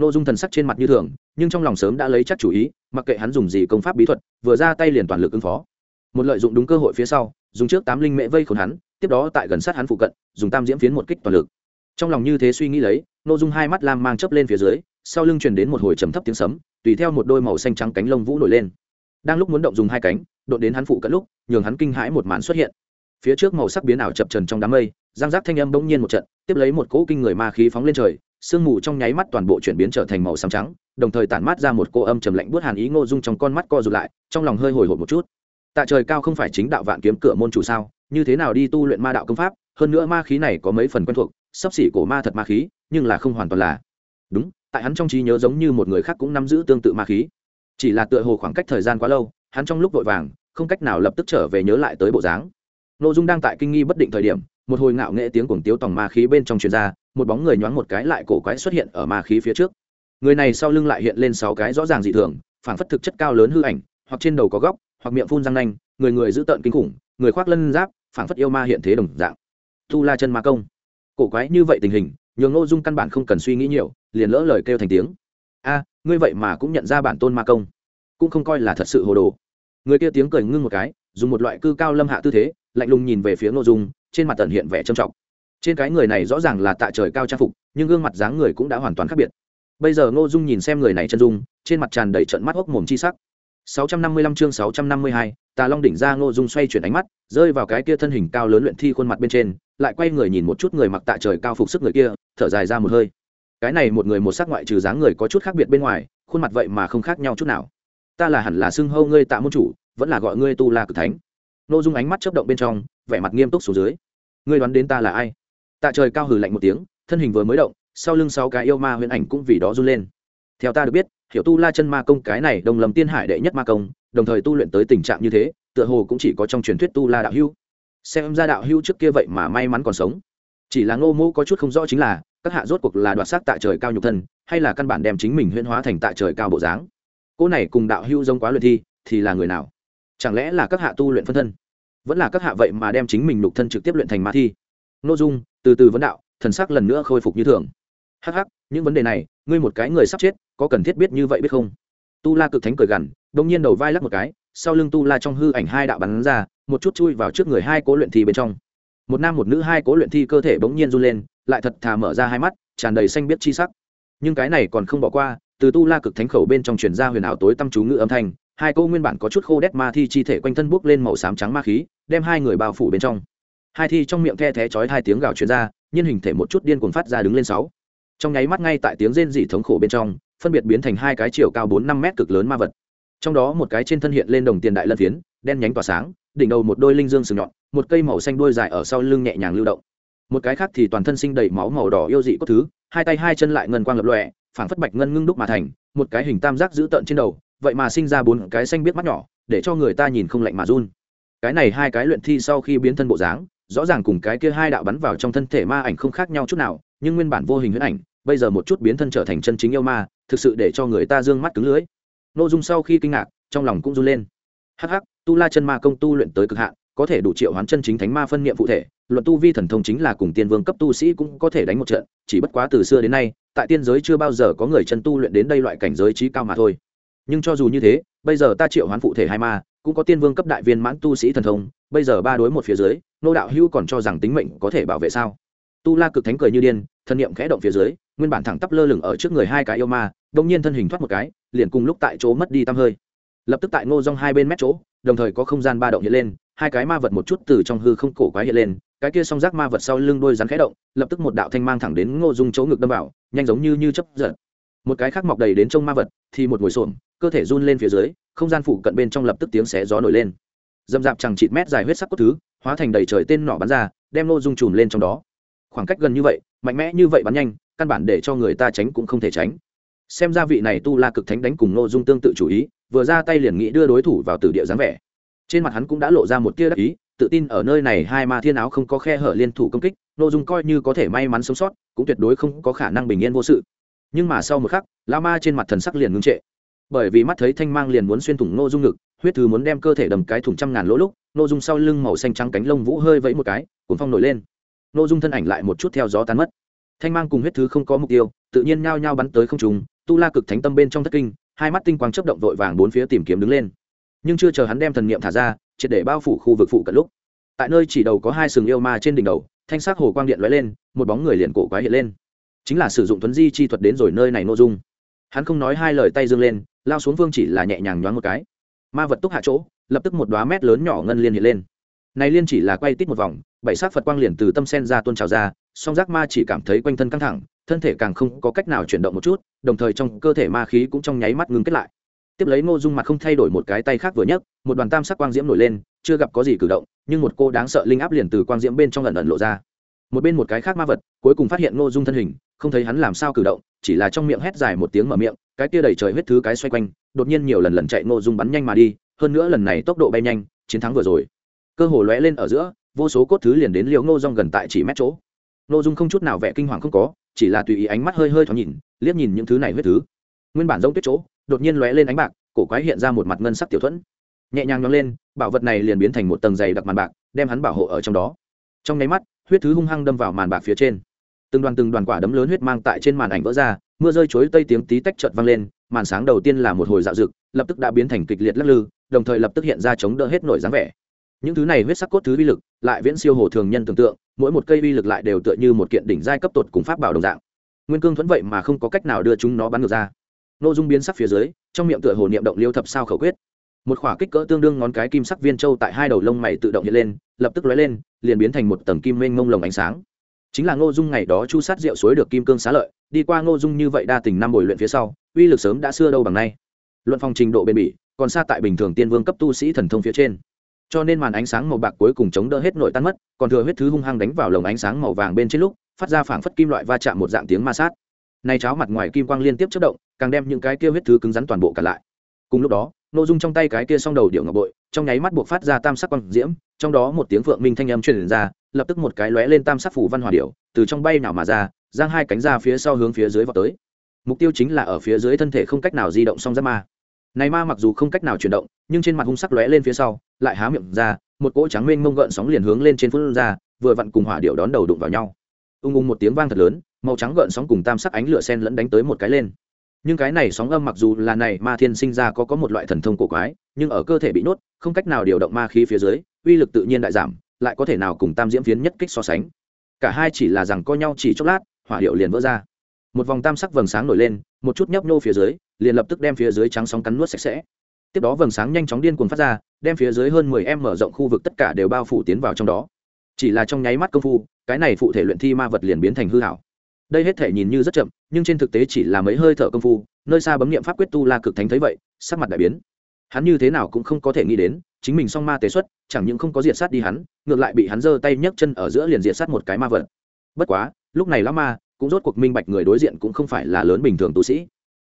N ô dung thần sắc trên mặt như thường, nhưng trong lòng sớm đã lấy chắc chủ ý, mặc kệ hắn dùng gì công pháp bí thuật, vừa ra tay liền toàn lực ứng phó. Một lợi dụng đúng cơ hội phía sau, dùng trước tám linh mễ vây khốn hắn, tiếp đó tại gần sát hắn phụ cận, dùng tam diễm phiến một kích toàn lực. Trong lòng như thế suy nghĩ lấy n ô dung hai mắt lam mang chớp lên phía dưới, sau lưng truyền đến một hồi trầm thấp tiếng sấm, tùy theo một đôi màu xanh trắng cánh lông vũ nổi lên. Đang lúc muốn động dùng hai cánh, đột đến hắn phụ cận lúc, nhường hắn kinh hãi một màn xuất hiện phía trước màu sắc biến ảo chập trần trong đám mây giang giác thanh âm bỗng nhiên một trận, tiếp lấy một cỗ kinh người ma khí phóng lên trời, sương mù trong nháy mắt toàn bộ chuyển biến trở thành màu xám trắng, đồng thời tản mát ra một cô âm trầm lạnh buốt hàn ý ngô dung trong con mắt co rụt lại, trong lòng hơi hồi hộp một chút. Tạ trời cao không phải chính đạo vạn kiếm cửa môn chủ sao, như thế nào đi tu luyện ma đạo công pháp, hơn nữa ma khí này có mấy phần quen thuộc, sắp xỉ cổ ma thật ma khí, nhưng là không hoàn toàn là. Đúng, tại hắn trong trí nhớ giống như một người khác cũng nắm giữ tương tự ma khí. Chỉ là tựa hồ khoảng cách thời gian quá lâu, hắn trong lúc vội vàng, không cách nào lập tức trở về nhớ lại tới bộ dáng nội dung đang tại kinh nghi bất định thời điểm, một hồi ngạo nghệ tiếng cuồng tiếu tòng ma khí bên trong truyền ra, một bóng người nhoáng một cái lại cổ quái xuất hiện ở ma khí phía trước. Người này sau lưng lại hiện lên sáu cái rõ ràng dị thường phản phất thực chất cao lớn hư ảnh, hoặc trên đầu có góc, hoặc miệng phun răng nanh, người người giữ tợn kinh khủng, người khoác lân giáp phản phất yêu ma hiện thế đồng dạng. Tu la chân ma công. Cổ quái như vậy tình hình, nhường ngô dung căn bản không cần suy nghĩ nhiều, liền lỡ lời kêu thành tiếng. A, ngươi vậy mà cũng nhận ra bản tôn ma công. Cũng không coi là thật sự hồ đồ người kia tiếng cười ngưng một cái dùng một loại cư cao lâm hạ tư thế lạnh lùng nhìn về phía ngô dung trên mặt tần hiện vẻ trầm trọng trên cái người này rõ ràng là tạ trời cao trang phục nhưng gương mặt dáng người cũng đã hoàn toàn khác biệt bây giờ ngô dung nhìn xem người này chân dung trên mặt tràn đầy trận mắt hốc mồm chi sắc 655 chương 652, Tà Long đỉnh ra Ngô Dung xoay chuyển ánh mắt, rơi vào cái kia thân hình cao lớn luyện thi khuôn mặt bên trên, lại quay người nhìn một chút người mặc tạ trời cao phục sức người kia, thở dài ra một hơi. Cái này một người một sắc ngoại trừ dáng người có chút khác biệt bên ngoài, khuôn mặt vậy mà không khác nhau chút nào. Ta là hẳn là xưng hô ngươi Tạ môn chủ, vẫn là gọi ngươi Tu La Cực Thánh. Ngô Dung ánh mắt chớp động bên trong, vẻ mặt nghiêm túc xuống dưới. Ngươi đoán đến ta là ai? Tạ trời cao hừ lạnh một tiếng, thân hình vừa mới động, sau lưng sáu cái yêu ma huyền ảnh cũng vì đó run lên theo ta được biết hiểu tu la chân ma công cái này đồng lầm tiên hải đệ nhất ma công đồng thời tu luyện tới tình trạng như thế tựa hồ cũng chỉ có trong truyền thuyết tu la đạo hưu xem ra đạo hưu trước kia vậy mà may mắn còn sống chỉ là ngô mô có chút không rõ chính là các hạ rốt cuộc là đoạt xác Tạ trời cao nhục thân hay là căn bản đem chính mình huyễn hóa thành Tạ trời cao bộ dáng cô này cùng đạo hưu giống quá luyện thi, thì là người nào? Chẳng lẽ là các hạ tu luyện phân thân? Vẫn là các hạ vậy mà đem chính mình lục thân trực tiếp luyện thành ma thi? Nội dung, từ từ vấn đạo, thần sắc lần nữa khôi phục như thường. Hắc hắc, những vấn đề này, ngươi một cái người sắp chết, có cần thiết biết như vậy biết không? Tu la cực thánh cười gằn đông nhiên đầu vai lắc một cái, sau lưng tu la trong hư ảnh hai đạo bắn ra, một chút chui vào trước người hai cố luyện thi bên trong. Một nam một nữ hai cố luyện thi cơ thể bỗng nhiên run lên, lại thật thà mở ra hai mắt, tràn đầy xanh biết chi sắc. Nhưng cái này còn không bỏ qua từ tu la cực thánh khẩu bên trong truyền ra huyền ảo tối tâm chú ngữ âm thanh, hai cô nguyên bản có chút khô đét ma thi chi thể quanh thân bốc lên màu xám trắng ma khí, đem hai người bao phủ bên trong. Hai thi trong miệng the thé chói hai tiếng gào truyền ra nhân hình thể một chút điên cuồng phát ra đứng lên sáu. Trong nháy mắt ngay tại tiếng rên dị thống khổ bên trong, phân biệt biến thành hai cái chiều cao bốn năm mét cực lớn ma vật. Trong đó một cái trên thân hiện lên đồng tiền đại lân phiến, đen nhánh tỏa sáng, đỉnh đầu một đôi linh dương sừng nhọn, một cây màu xanh đuôi dài ở sau lưng nhẹ nhàng lưu động. Một cái khác thì toàn thân sinh đầy máu màu đỏ yêu dị có thứ, hai tay hai chân lại ngân quang lập lòe phảng phất bạch ngân ngưng đúc mà thành, một cái hình tam giác giữ tợn trên đầu, vậy mà sinh ra bốn cái xanh biết mắt nhỏ, để cho người ta nhìn không lạnh mà run. Cái này hai cái luyện thi sau khi biến thân bộ dáng, rõ ràng cùng cái kia hai đạo bắn vào trong thân thể ma ảnh không khác nhau chút nào, nhưng nguyên bản vô hình huyễn ảnh, bây giờ một chút biến thân trở thành chân chính yêu ma, thực sự để cho người ta d ư ơ n g mắt cứng lưới nội dung sau khi kinh ngạc, trong lòng cũng run lên. Hắc hắc, tu la chân ma công tu luyện tới cực hạn có thể đủ triệu hoán chân chính thánh ma phân niệm phụ thể, luận tu vi thần thông chính là cùng tiên vương cấp tu sĩ cũng có thể đánh một trận, chỉ bất quá từ xưa đến nay, tại tiên giới chưa bao giờ có người chân tu luyện đến đây loại cảnh giới trí cao mà thôi. Nhưng cho dù như thế, bây giờ ta triệu hoán phụ thể hai ma, cũng có tiên vương cấp đại viên mãn tu sĩ thần thông, bây giờ ba đối một phía dưới, nô đạo hữu còn cho rằng tính mệnh có thể bảo vệ sao? Tu la cực thánh cười như điên, thân nhiệm khẽ động phía dưới, nguyên bản thẳng tắp lơ lửng ở trước người hai cái yêu ma đông nhiên thân hình thoát một cái, liền cùng lúc tại chỗ mất đi tăm hơi. Lập tức tại ngô rong hai bên mét chỗ, đồng thời có không gian ba động hiện lên hai cái ma vật một chút từ trong hư không cổ quái hiện lên, cái kia song rác ma vật sau lưng đôi rắn khẽ động, lập tức một đạo thanh mang thẳng đến ngô dung chỗ ngực đâm vào, nhanh giống như như chấp giật. Một cái khác mọc đầy đến trông ma vật, thì một ngồi xổm, cơ thể run lên phía dưới, không gian phủ cận bên trong lập tức tiếng xé gió nổi lên. Dầm dạp chẳng chịt mét dài huyết sắc cốt thứ, hóa thành đầy trời tên nỏ bắn ra, đem Ngô dung trùm lên trong đó. Khoảng cách gần như vậy, mạnh mẽ như vậy bắn nhanh, căn bản để cho người ta tránh cũng không thể tránh. Xem ra vị này tu la cực thánh đánh cùng Ngô dung tương tự chủ ý, vừa ra tay liền nghĩ đưa đối thủ vào tử địa dáng vẻ trên mặt hắn cũng đã lộ ra một tia đắc ý, tự tin ở nơi này hai ma thiên áo không có khe hở liên thủ công kích nô dung coi như có thể may mắn sống sót, cũng tuyệt đối không có khả năng bình yên vô sự. Nhưng mà sau một khắc lao ma trên mặt thần sắc liền ngưng trệ. Bởi vì mắt thấy thanh mang liền muốn xuyên thủng nô dung ngực, huyết thứ muốn đem cơ thể đầm cái thủng trăm ngàn lỗ lúc nô dung sau lưng màu xanh trắng cánh lông vũ hơi vẫy một cái cuốn phong nổi lên. Nô dung thân ảnh lại một chút theo gió tán mất. Thanh mang cùng huyết thứ không có mục tiêu, tự nhiên nhao nhao bắn tới không trùng tu la cực thánh tâm bên trong thất kinh, hai mắt tinh quang chấp động vội vàng bốn phía tìm kiếm đứng lên nhưng chưa chờ hắn đem thần niệm thả ra, triệt để bao phủ khu vực phụ cận lúc. Tại nơi chỉ đầu có hai sừng yêu ma trên đỉnh đầu, thanh sắc hồ quang điện lóe lên, một bóng người liền cổ quái hiện lên. Chính là sử dụng thuấn di chi thuật đến rồi nơi này nội dung. Hắn không nói hai lời tay dương lên, lao xuống vương chỉ là nhẹ nhàng nhoáng một cái. Ma vật túc hạ chỗ, lập tức một đoá mét lớn nhỏ ngân liên hiện lên. Này liên chỉ là quay tít một vòng, bảy sát phật quang liền từ tâm sen ra tuôn trào ra, song giác ma chỉ cảm thấy quanh thân căng thẳng, thân thể càng không có cách nào chuyển động một chút, đồng thời trong cơ thể ma khí cũng trong nháy mắt ngưng kết lại tiếp lấy ngô dung mặt không thay đổi một cái tay khác vừa nhấc, một đoàn tam sắc quang diễm nổi lên, chưa gặp có gì cử động, nhưng một cô đáng sợ linh áp liền từ quang diễm bên trong lần ẩn lộ ra. Một bên một cái khác ma vật, cuối cùng phát hiện ngô dung thân hình, không thấy hắn làm sao cử động, chỉ là trong miệng hét dài một tiếng mở miệng, cái kia đầy trời huyết thứ cái xoay quanh, đột nhiên nhiều lần lần chạy ngô dung bắn nhanh mà đi, hơn nữa lần này tốc độ bay nhanh, chiến thắng vừa rồi. Cơ hồ lóe lên ở giữa, vô số cốt thứ liền đến liều ngô dung gần tại chỉ mét chỗ. Ngô dung không chút nào vẻ kinh hoàng không có, chỉ là tùy ý ánh mắt hơi hơi thoáng nhìn, liếc nhìn những thứ này huyết thứ nguyên bản giống tuyết chỗ, đột nhiên lóe lên ánh bạc, cổ quái hiện ra một mặt ngân sắc tiểu thuẫn. Nhẹ nhàng nhóng lên, bảo vật này liền biến thành một tầng dày đặc màn bạc, đem hắn bảo hộ ở trong đó. Trong nháy mắt, huyết thứ hung hăng đâm vào màn bạc phía trên. Từng đoàn từng đoàn quả đấm lớn huyết mang tại trên màn ảnh vỡ ra, mưa rơi chối tây tiếng tí tách chợt vang lên, màn sáng đầu tiên là một hồi dạo dực lập tức đã biến thành kịch liệt lắc lư, đồng thời lập tức hiện ra chống đỡ hết nổi dáng vẻ. Những thứ này huyết sắc cốt thứ uy lực, lại viễn siêu hồ thường nhân tưởng tượng, mỗi một cây uy lực lại đều tựa như một kiện đỉnh giai cấp tột cùng pháp bảo đồng dạng. Nguyên cương thuẫn vậy mà không có cách nào đưa chúng nó bắn ngược ra nô dung biến sắc phía dưới, trong miệng tựa hồ niệm động liêu thập sao khẩu quyết. Một khỏa kích cỡ tương đương ngón cái kim sắc viên châu tại hai đầu lông mày tự động hiện lên, lập tức lóe lên, liền biến thành một tầng kim mênh mông lồng ánh sáng. Chính là ngô dung ngày đó chu sát rượu suối được kim cương xá lợi, đi qua ngô dung như vậy đa tình năm bồi luyện phía sau, uy lực sớm đã xưa đâu bằng nay. Luận phòng trình độ bền bỉ, còn xa tại bình thường tiên vương cấp tu sĩ thần thông phía trên. Cho nên màn ánh sáng màu bạc cuối cùng chống đỡ hết nội tan mất, còn thừa huyết thứ hung hăng đánh vào lồng ánh sáng màu vàng bên trên lúc, phát ra phảng phất kim loại va chạm một dạng tiếng ma sát nay cháo mặt ngoài kim quang liên tiếp chất động, càng đem những cái kia huyết thứ cứng rắn toàn bộ cả lại. Cùng lúc đó nội dung trong tay cái kia song đầu điệu ngọc bội, trong nháy mắt buộc phát ra tam sắc quang diễm, trong đó một tiếng phượng minh thanh âm truyền ra, lập tức một cái lóe lên tam sắc phủ văn hòa điệu, từ trong bay nào mà ra, giang hai cánh ra phía sau hướng phía dưới vào tới. Mục tiêu chính là ở phía dưới thân thể không cách nào di động song giáp ma. Này ma mặc dù không cách nào chuyển động, nhưng trên mặt hung sắc lóe lên phía sau, lại há miệng ra, một cỗ trắng mênh mông gợn sóng liền hướng lên trên phun ra, vừa vặn cùng hỏa điệu đón đầu đụng vào nhau. Ung ung một tiếng vang thật lớn màu trắng gợn sóng cùng tam sắc ánh lửa sen lẫn đánh tới một cái lên. Nhưng cái này sóng âm mặc dù là này ma thiên sinh ra có có một loại thần thông cổ quái, nhưng ở cơ thể bị nốt không cách nào điều động ma khí phía dưới, uy lực tự nhiên đại giảm, lại có thể nào cùng tam diễm phiến nhất kích so sánh. Cả hai chỉ là rằng co nhau chỉ chốc lát, hỏa điệu liền vỡ ra. Một vòng tam sắc vầng sáng nổi lên, một chút nhấp nhô phía dưới, liền lập tức đem phía dưới trắng sóng cắn nuốt sạch sẽ. Tiếp đó vầng sáng nhanh chóng điên cuồng phát ra, đem phía dưới hơn mười em mở rộng khu vực tất cả đều bao phủ tiến vào trong đó. Chỉ là trong nháy mắt công phu, cái này phụ thể luyện thi ma vật liền biến thành hư hảo đây hết thể nhìn như rất chậm, nhưng trên thực tế chỉ là mấy hơi thở công phu, nơi xa bấm nghiệm pháp quyết tu la cực thánh thấy vậy, sắc mặt đại biến. Hắn như thế nào cũng không có thể nghĩ đến, chính mình song ma tế xuất, chẳng những không có diệt sát đi hắn, ngược lại bị hắn giơ tay nhấc chân ở giữa liền diệt sát một cái ma vật. Bất quá, lúc này lão ma cũng rốt cuộc minh bạch người đối diện cũng không phải là lớn bình thường tu sĩ.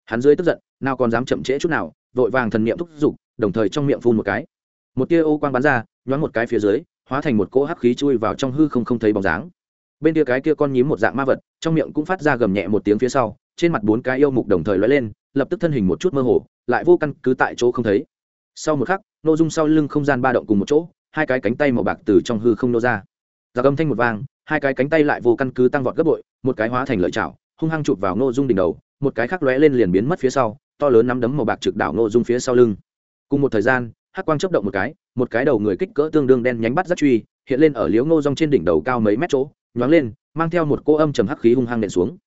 Hắn dưới tức giận, nào còn dám chậm trễ chút nào, vội vàng thần niệm thúc giục, đồng thời trong miệng phun một cái. Một tia ô quang bắn ra, nhoáng một cái phía dưới, hóa thành một cỗ hắc khí chui vào trong hư không không thấy bóng dáng bên kia cái kia con nhím một dạng ma vật, trong miệng cũng phát ra gầm nhẹ một tiếng phía sau, trên mặt bốn cái yêu mục đồng thời lóe lên, lập tức thân hình một chút mơ hồ, lại vô căn cứ tại chỗ không thấy. Sau một khắc nội dung sau lưng không gian ba động cùng một chỗ, hai cái cánh tay màu bạc từ trong hư không nô ra. Giặc âm thanh một vang, hai cái cánh tay lại vô căn cứ tăng vọt gấp bội, một cái hóa thành lợi chảo, hung hăng chụp vào nội dung đỉnh đầu, một cái khác lóe lên liền biến mất phía sau, to lớn nắm đấm màu bạc trực đảo nội dung phía sau lưng. Cùng một thời gian, hắc quang chấp động một cái một cái đầu người kích cỡ tương đương đen nhánh bắt rất truy, hiện lên ở liếu ngô rong trên đỉnh đầu cao mấy mét chỗ nhoáng lên, mang theo một cô âm trầm hắc khí hung hăng nện xuống.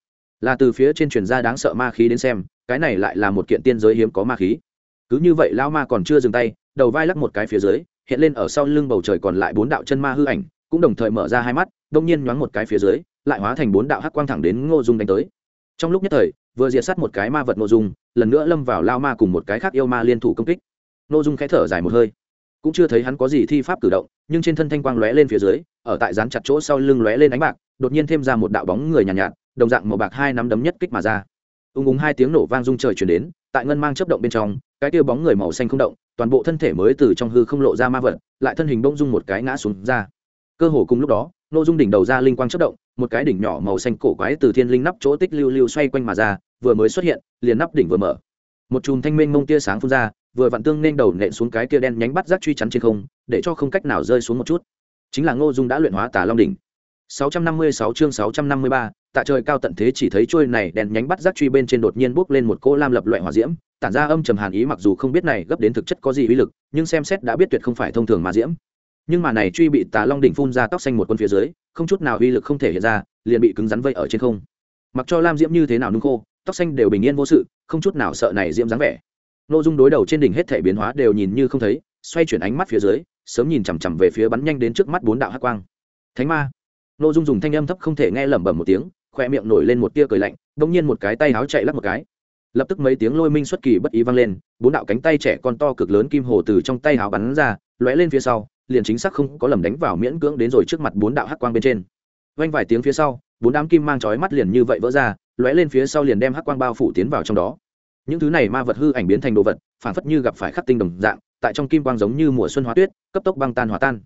Là từ phía trên truyền ra đáng sợ ma khí đến xem, cái này lại là một kiện tiên giới hiếm có ma khí. Cứ như vậy lao ma còn chưa dừng tay, đầu vai lắc một cái phía dưới, hiện lên ở sau lưng bầu trời còn lại bốn đạo chân ma hư ảnh, cũng đồng thời mở ra hai mắt, đông nhiên nhoáng một cái phía dưới, lại hóa thành bốn đạo hắc quang thẳng đến ngô dung đánh tới. Trong lúc nhất thời, vừa diệt sát một cái ma vật ngô dung, lần nữa lâm vào lao ma cùng một cái khác yêu ma liên thủ công kích. Ngô dung khẽ thở dài một hơi cũng chưa thấy hắn có gì thi pháp cử động nhưng trên thân thanh quang lóe lên phía dưới ở tại dán chặt chỗ sau lưng lóe lên ánh bạc đột nhiên thêm ra một đạo bóng người nhàn nhạt, nhạt đồng dạng màu bạc hai nắm đấm nhất kích mà ra. Ung ung hai tiếng nổ vang rung trời chuyển đến tại ngân mang chấp động bên trong cái kia bóng người màu xanh không động toàn bộ thân thể mới từ trong hư không lộ ra ma vật lại thân hình bỗng dung một cái ngã xuống ra. Cơ hồ cùng lúc đó nô dung đỉnh đầu ra linh quang chớp động một cái đỉnh nhỏ màu xanh cổ quái từ thiên linh nắp chỗ tích lưu lưu xoay quanh mà ra vừa mới xuất hiện liền nắp đỉnh vừa mở. Một chùm thanh minh mông tia sáng phun ra vừa vặn tương nên đầu nện xuống cái kia đen nhánh bắt rác truy chắn trên không để cho không cách nào rơi xuống một chút. Chính là ngô dung đã luyện hóa tà long đỉnh. 656 chương 653, tạ trời cao tận thế chỉ thấy chuôi này đèn nhánh bắt rác truy bên trên đột nhiên bốc lên một cỗ lam lập loại hỏa diễm tản ra âm trầm hàn ý mặc dù không biết này gấp đến thực chất có gì uy lực nhưng xem xét đã biết tuyệt không phải thông thường mà diễm. Nhưng mà này truy bị tà long đỉnh phun ra tóc xanh một quân phía dưới không chút nào uy lực không thể hiện ra liền bị cứng rắn vây ở trên không. Mặc cho lam diễm như thế nào nung khô tóc xanh đều bình yên vô sự không chút nào sợ này diễm dáng vẻ nội dung đối đầu trên đỉnh hết thể biến hóa đều nhìn như không thấy, xoay chuyển ánh mắt phía dưới, sớm nhìn chằm chằm về phía bắn nhanh đến trước mắt bốn đạo hắc quang. Thánh ma. Nội dung dùng thanh âm thấp không thể nghe lẩm bẩm một tiếng, khoe miệng nổi lên một tia cười lạnh đông nhiên một cái tay áo chạy lắp một cái. Lập tức mấy tiếng lôi minh xuất kỳ bất ý vang lên, bốn đạo cánh tay trẻ con to cực lớn kim hồ từ trong tay áo bắn ra, lóe lên phía sau, liền chính xác không có lầm đánh vào miễn cưỡng đến rồi trước mặt bốn đạo hắc quang bên trên. Vang vài tiếng phía sau, bốn đám kim mang chói mắt liền như vậy vỡ ra, lóe lên phía sau liền đem hắc quang bao phủ tiến vào trong đó những thứ này ma vật hư ảnh biến thành đồ vật phản phất như gặp phải khắc tinh đồng dạng, tại trong kim quang giống như mùa xuân hóa tuyết, cấp tốc băng tan hòa tan.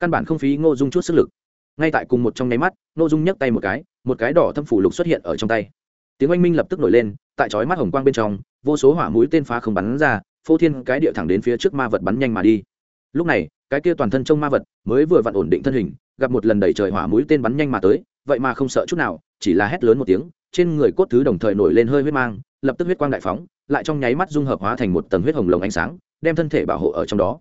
Căn bản không phí ngô dung chút sức lực. Ngay tại cùng một trong nháy mắt, ngô dung nhấc tay một cái một cái đỏ thâm phủ lục xuất hiện ở trong tay. Tiếng oanh minh lập tức nổi lên, tại chói mắt hồng quang bên trong, vô số hỏa mũi tên phá không bắn ra, phô thiên cái địa thẳng đến phía trước ma vật bắn nhanh mà đi. Lúc này, cái kia toàn thân trông ma vật mới vừa vặn ổn định thân hình, gặp một lần đẩy trời hỏa mũi tên bắn nhanh mà tới, vậy mà không sợ chút nào, chỉ là hét lớn một tiếng, trên người cốt thứ đồng thời nổi lên hơi huyết mang lập tức huyết quang đại phóng, lại trong nháy mắt dung hợp hóa thành một tầng huyết hồng lồng ánh sáng, đem thân thể bảo hộ ở trong đó.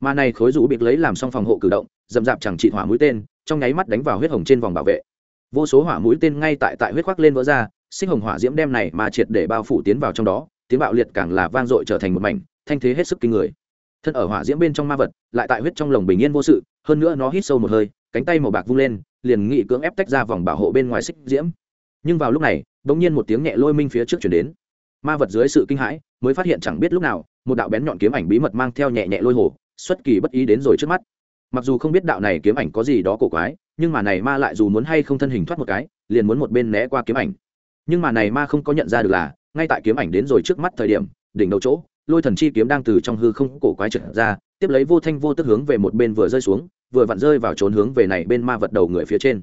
Mà này khối rũ bị lấy làm xong phòng hộ cử động dầm dạp chẳng trị hỏa mũi tên, trong nháy mắt đánh vào huyết hồng trên vòng bảo vệ. Vô số hỏa mũi tên ngay tại tại huyết khoác lên vỡ ra sinh hồng hỏa diễm đem này mà triệt để bao phủ tiến vào trong đó, tiếng bạo liệt càng là vang dội trở thành một mảnh, thanh thế hết sức kinh người. Thân ở hỏa diễm bên trong ma vật, lại tại huyết trong lồng bình yên vô sự, hơn nữa nó hít sâu một hơi, cánh tay màu bạc vung lên, liền nghị cưỡng ép tách ra vòng bảo hộ bên ngoài xích diễm. Nhưng vào lúc này, bỗng nhiên một tiếng nhẹ lôi minh phía trước chuyển đến ma vật dưới sự kinh hãi, mới phát hiện chẳng biết lúc nào, một đạo bén nhọn kiếm ảnh bí mật mang theo nhẹ nhẹ lôi hồ, xuất kỳ bất ý đến rồi trước mắt. Mặc dù không biết đạo này kiếm ảnh có gì đó cổ quái, nhưng mà này ma lại dù muốn hay không thân hình thoát một cái, liền muốn một bên né qua kiếm ảnh. Nhưng mà này ma không có nhận ra được là, ngay tại kiếm ảnh đến rồi trước mắt thời điểm, đỉnh đầu chỗ, lôi thần chi kiếm đang từ trong hư không cổ quái trượt ra, tiếp lấy vô thanh vô tức hướng về một bên vừa rơi xuống, vừa vặn rơi vào trốn hướng về này bên ma vật đầu người phía trên.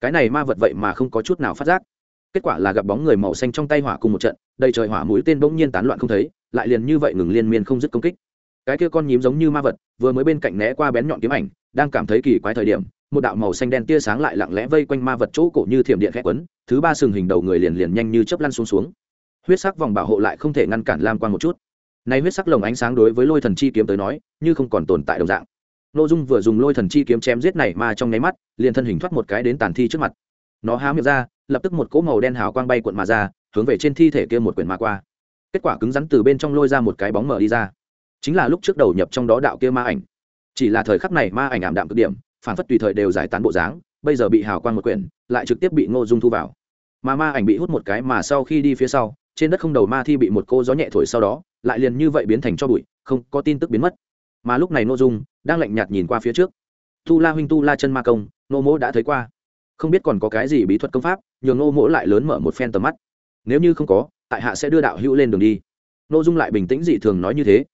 Cái này ma vật vậy mà không có chút nào phát giác. Kết quả là gặp bóng người màu xanh trong tay hỏa cùng một trận đầy trời hỏa mũi tên bỗng nhiên tán loạn không thấy, lại liền như vậy ngừng liên miên không dứt công kích. Cái kia con nhím giống như ma vật, vừa mới bên cạnh né qua bén nhọn kiếm ảnh, đang cảm thấy kỳ quái thời điểm, một đạo màu xanh đen tia sáng lại lặng lẽ vây quanh ma vật chỗ cổ như thiểm điện khẽ quấn, thứ ba sừng hình đầu người liền liền nhanh như chớp lăn xuống xuống. Huyết sắc vòng bảo hộ lại không thể ngăn cản lam quang một chút. Nay huyết sắc lồng ánh sáng đối với lôi thần chi kiếm tới nói, như không còn tồn tại đồng dạng. Nội dung vừa dùng lôi thần chi kiếm chém giết này mà trong nháy mắt, liền thân hình thoát một cái đến tàn thi trước mặt. Nó há miệng ra, lập tức một cỗ màu đen hào quang bay cuộn mà ra hướng về trên thi thể kia một quyển mà qua. Kết quả cứng rắn từ bên trong lôi ra một cái bóng mở đi ra. Chính là lúc trước đầu nhập trong đó đạo kia ma ảnh. Chỉ là thời khắc này ma ảnh ảm đạm cực điểm, phản phất tùy thời đều giải tán bộ dáng, bây giờ bị hào quang một quyển, lại trực tiếp bị ngô dung thu vào. Mà ma ảnh bị hút một cái mà sau khi đi phía sau, trên đất không đầu ma thi bị một cô gió nhẹ thổi sau đó, lại liền như vậy biến thành cho bụi, không có tin tức biến mất. Mà lúc này Ngô dung đang lạnh nhạt nhìn qua phía trước. Tu la huynh tu la chân ma công nô mỗ đã thấy qua. Không biết còn có cái gì bí thuật công pháp nhường nô mỗ lại lớn mở một phen tầm mắt nếu như không có, tại hạ sẽ đưa đạo hữu lên đường đi. N ô dung lại bình tĩnh dị thường nói như thế.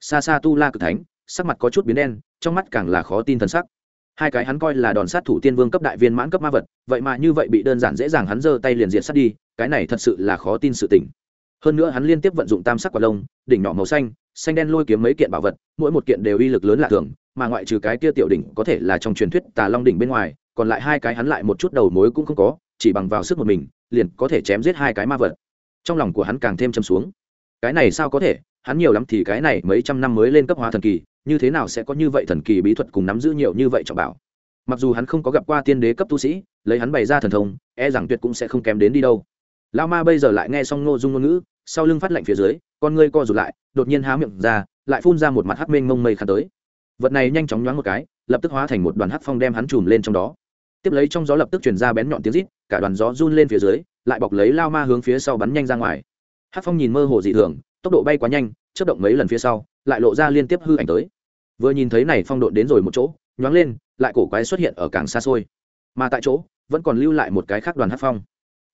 Xa xa tu la cực thánh, sắc mặt có chút biến đen, trong mắt càng là khó tin t sắc. Hai cái hắn coi là đòn sát thủ tiên vương cấp đại viên mãn cấp ma vật, vậy mà như vậy bị đơn giản dễ dàng hắn giơ tay liền diện sát đi, cái này thật sự là khó tin sự tỉnh. hơn nữa hắn liên tiếp vận dụng tam sắc quả lông, đỉnh nhỏ màu xanh xanh đen lôi kiếm mấy kiện bảo vật, mỗi một kiện đều uy lực lớn lạ thường, mà ngoại trừ cái kia tiểu đỉnh có thể là trong truyền thuyết tà long đỉnh bên ngoài, còn lại hai cái hắn lại một chút đầu mối cũng không có, chỉ bằng vào sức một mình liền có thể chém giết hai cái ma vật. Trong lòng của hắn càng thêm châm xuống. Cái này sao có thể? Hắn nhiều lắm thì cái này mấy trăm năm mới lên cấp hóa thần kỳ, như thế nào sẽ có như vậy thần kỳ bí thuật cùng nắm giữ nhiều như vậy trọng bảo? Mặc dù hắn không có gặp qua tiên đế cấp tu sĩ, lấy hắn bày ra thần thông e rằng tuyệt cũng sẽ không kém đến đi đâu. Lao ma bây giờ lại nghe xong ngô dung ngôn ngữ, sau lưng phát lạnh phía dưới, con ngươi co rụt lại, đột nhiên há miệng ra, lại phun ra một mặt hắc mênh mông mây khăn tới. Vật này nhanh chóng nhoáng một cái, lập tức hóa thành một đoàn hắc phong đem hắn chùm lên trong đó. Tiếp lấy trong gió lập tức truyền ra bén nhọn tiếng rít cả đoàn gió run lên phía dưới, lại bọc lấy lao ma hướng phía sau bắn nhanh ra ngoài. Hát phong nhìn mơ hồ dị thường, tốc độ bay quá nhanh chất động mấy lần phía sau, lại lộ ra liên tiếp hư ảnh tới. Vừa nhìn thấy này phong độn đến rồi một chỗ, nhoáng lên, lại cổ quái xuất hiện ở càng xa xôi. Mà tại chỗ, vẫn còn lưu lại một cái khác đoàn hát phong.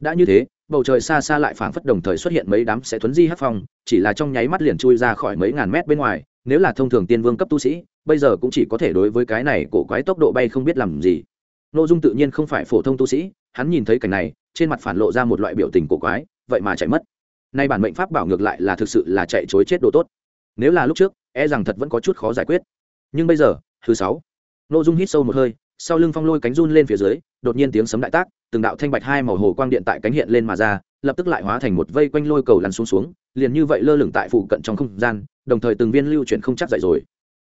Đã như thế, bầu trời xa xa lại phảng phất đồng thời xuất hiện mấy đám sẽ thuấn di hát phong, chỉ là trong nháy mắt liền chui ra khỏi mấy ngàn mét bên ngoài, nếu là thông thường tiên vương cấp tu sĩ, bây giờ cũng chỉ có thể đối với cái này cổ quái tốc độ bay không biết làm gì. Nội dung tự nhiên không phải phổ thông tu sĩ hắn nhìn thấy cảnh này, trên mặt phản lộ ra một loại biểu tình cổ quái, vậy mà chạy mất. Nay bản mệnh pháp bảo ngược lại là thực sự là chạy chối chết đồ tốt. Nếu là lúc trước e rằng thật vẫn có chút khó giải quyết. Nhưng bây giờ, thứ sáu. Nội dung hít sâu một hơi, sau lưng phong lôi cánh run lên phía dưới, đột nhiên tiếng sấm đại tác, từng đạo thanh bạch hai màu hồ quang điện tại cánh hiện lên mà ra, lập tức lại hóa thành một vây quanh lôi cầu lăn xuống xuống, liền như vậy lơ lửng tại phụ cận trong không gian, đồng thời từng viên lưu chuyển không chắc dậy rồi.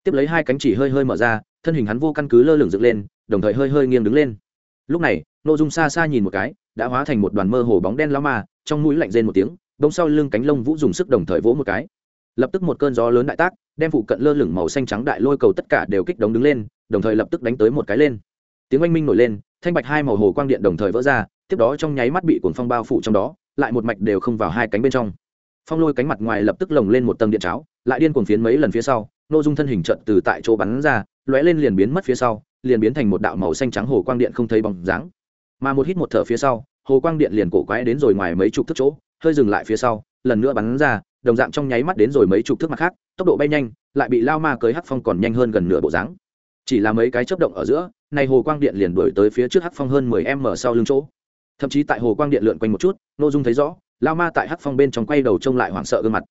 Tiếp lấy hai cánh chỉ hơi hơi mở ra, thân hình hắn vô căn cứ lơ lửng dựng lên, đồng thời hơi hơi nghiêng đứng lên. Lúc này nội dung xa xa nhìn một cái, đã hóa thành một đoàn mơ hồ bóng đen lao ma, trong mũi lạnh rên một tiếng bông sau lưng cánh lông vũ dùng sức đồng thời vỗ một cái. Lập tức một cơn gió lớn đại tác, đem phụ cận lơ lửng màu xanh trắng đại lôi cầu tất cả đều kích đống đứng lên, đồng thời lập tức đánh tới một cái lên. Tiếng oanh minh nổi lên, thanh bạch hai màu hồ quang điện đồng thời vỡ ra, tiếp đó trong nháy mắt bị cuồng phong bao phủ trong đó, lại một mạch đều không vào hai cánh bên trong. Phong lôi cánh mặt ngoài lập tức lồng lên một tầng điện cháo, lại điên cuồng phiến mấy lần phía sau nội dung thân hình trận từ tại chỗ bắn ra, lóe lên liền biến mất phía sau, liền biến thành một đạo màu xanh trắng hồ quang điện không thấy bóng dáng mà một hít một thở phía sau, hồ quang điện liền cổ quái đến rồi ngoài mấy chục thước chỗ, hơi dừng lại phía sau, lần nữa bắn ra, đồng dạng trong nháy mắt đến rồi mấy chục thước mặt khác, tốc độ bay nhanh, lại bị lao ma cưới hắc phong còn nhanh hơn gần nửa bộ dáng. Chỉ là mấy cái chớp động ở giữa, này hồ quang điện liền đuổi tới phía trước hắc phong hơn mười m sau lưng chỗ. Thậm chí tại hồ quang điện lượn quanh một chút n ô dung thấy rõ, lao ma tại hắc phong bên trong quay đầu trông lại hoảng sợ gương mặt.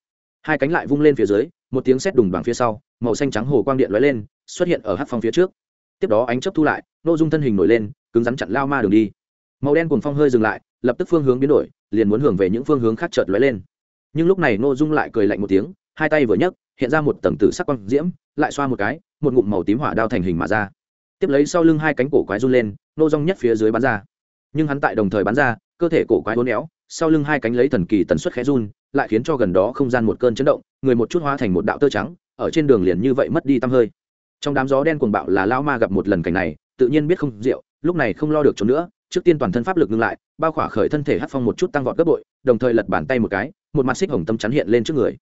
Hai cánh lại vung lên phía dưới, một tiếng sét đùng bằng phía sau, màu xanh trắng hồ quang điện lóe lên, xuất hiện ở hắc phong phía trước. Tiếp đó ánh chớp thu lại n ô dung thân hình nổi lên, cứng rắn chặn lao ma đường đi màu đen cuồng phong hơi dừng lại, lập tức phương hướng biến đổi, liền muốn hưởng về những phương hướng khác chợt lóe lên. Nhưng lúc này Nô dung lại cười lạnh một tiếng, hai tay vừa nhấc, hiện ra một tầng tử sắc quang diễm, lại xoa một cái, một ngụm màu tím hỏa đao thành hình mà ra. Tiếp lấy sau lưng hai cánh cổ quái run lên nô rong nhất phía dưới bắn ra. Nhưng hắn tại đồng thời bắn ra, cơ thể cổ quái uốn éo, sau lưng hai cánh lấy thần kỳ tần suất khẽ run, lại khiến cho gần đó không gian một cơn chấn động, người một chút hóa thành một đạo tơ trắng, ở trên đường liền như vậy mất đi tăm hơi. Trong đám gió đen cuồng bạo là lao ma gặp một lần cảnh này, tự nhiên biết không rượu, lúc này không lo được trốn nữa trước tiên toàn thân pháp lực ngưng lại bao khỏa khởi thân thể hát phong một chút tăng vọt gấp bội đồng thời lật bàn tay một cái một mặt xích hồng tâm chắn hiện lên trước người.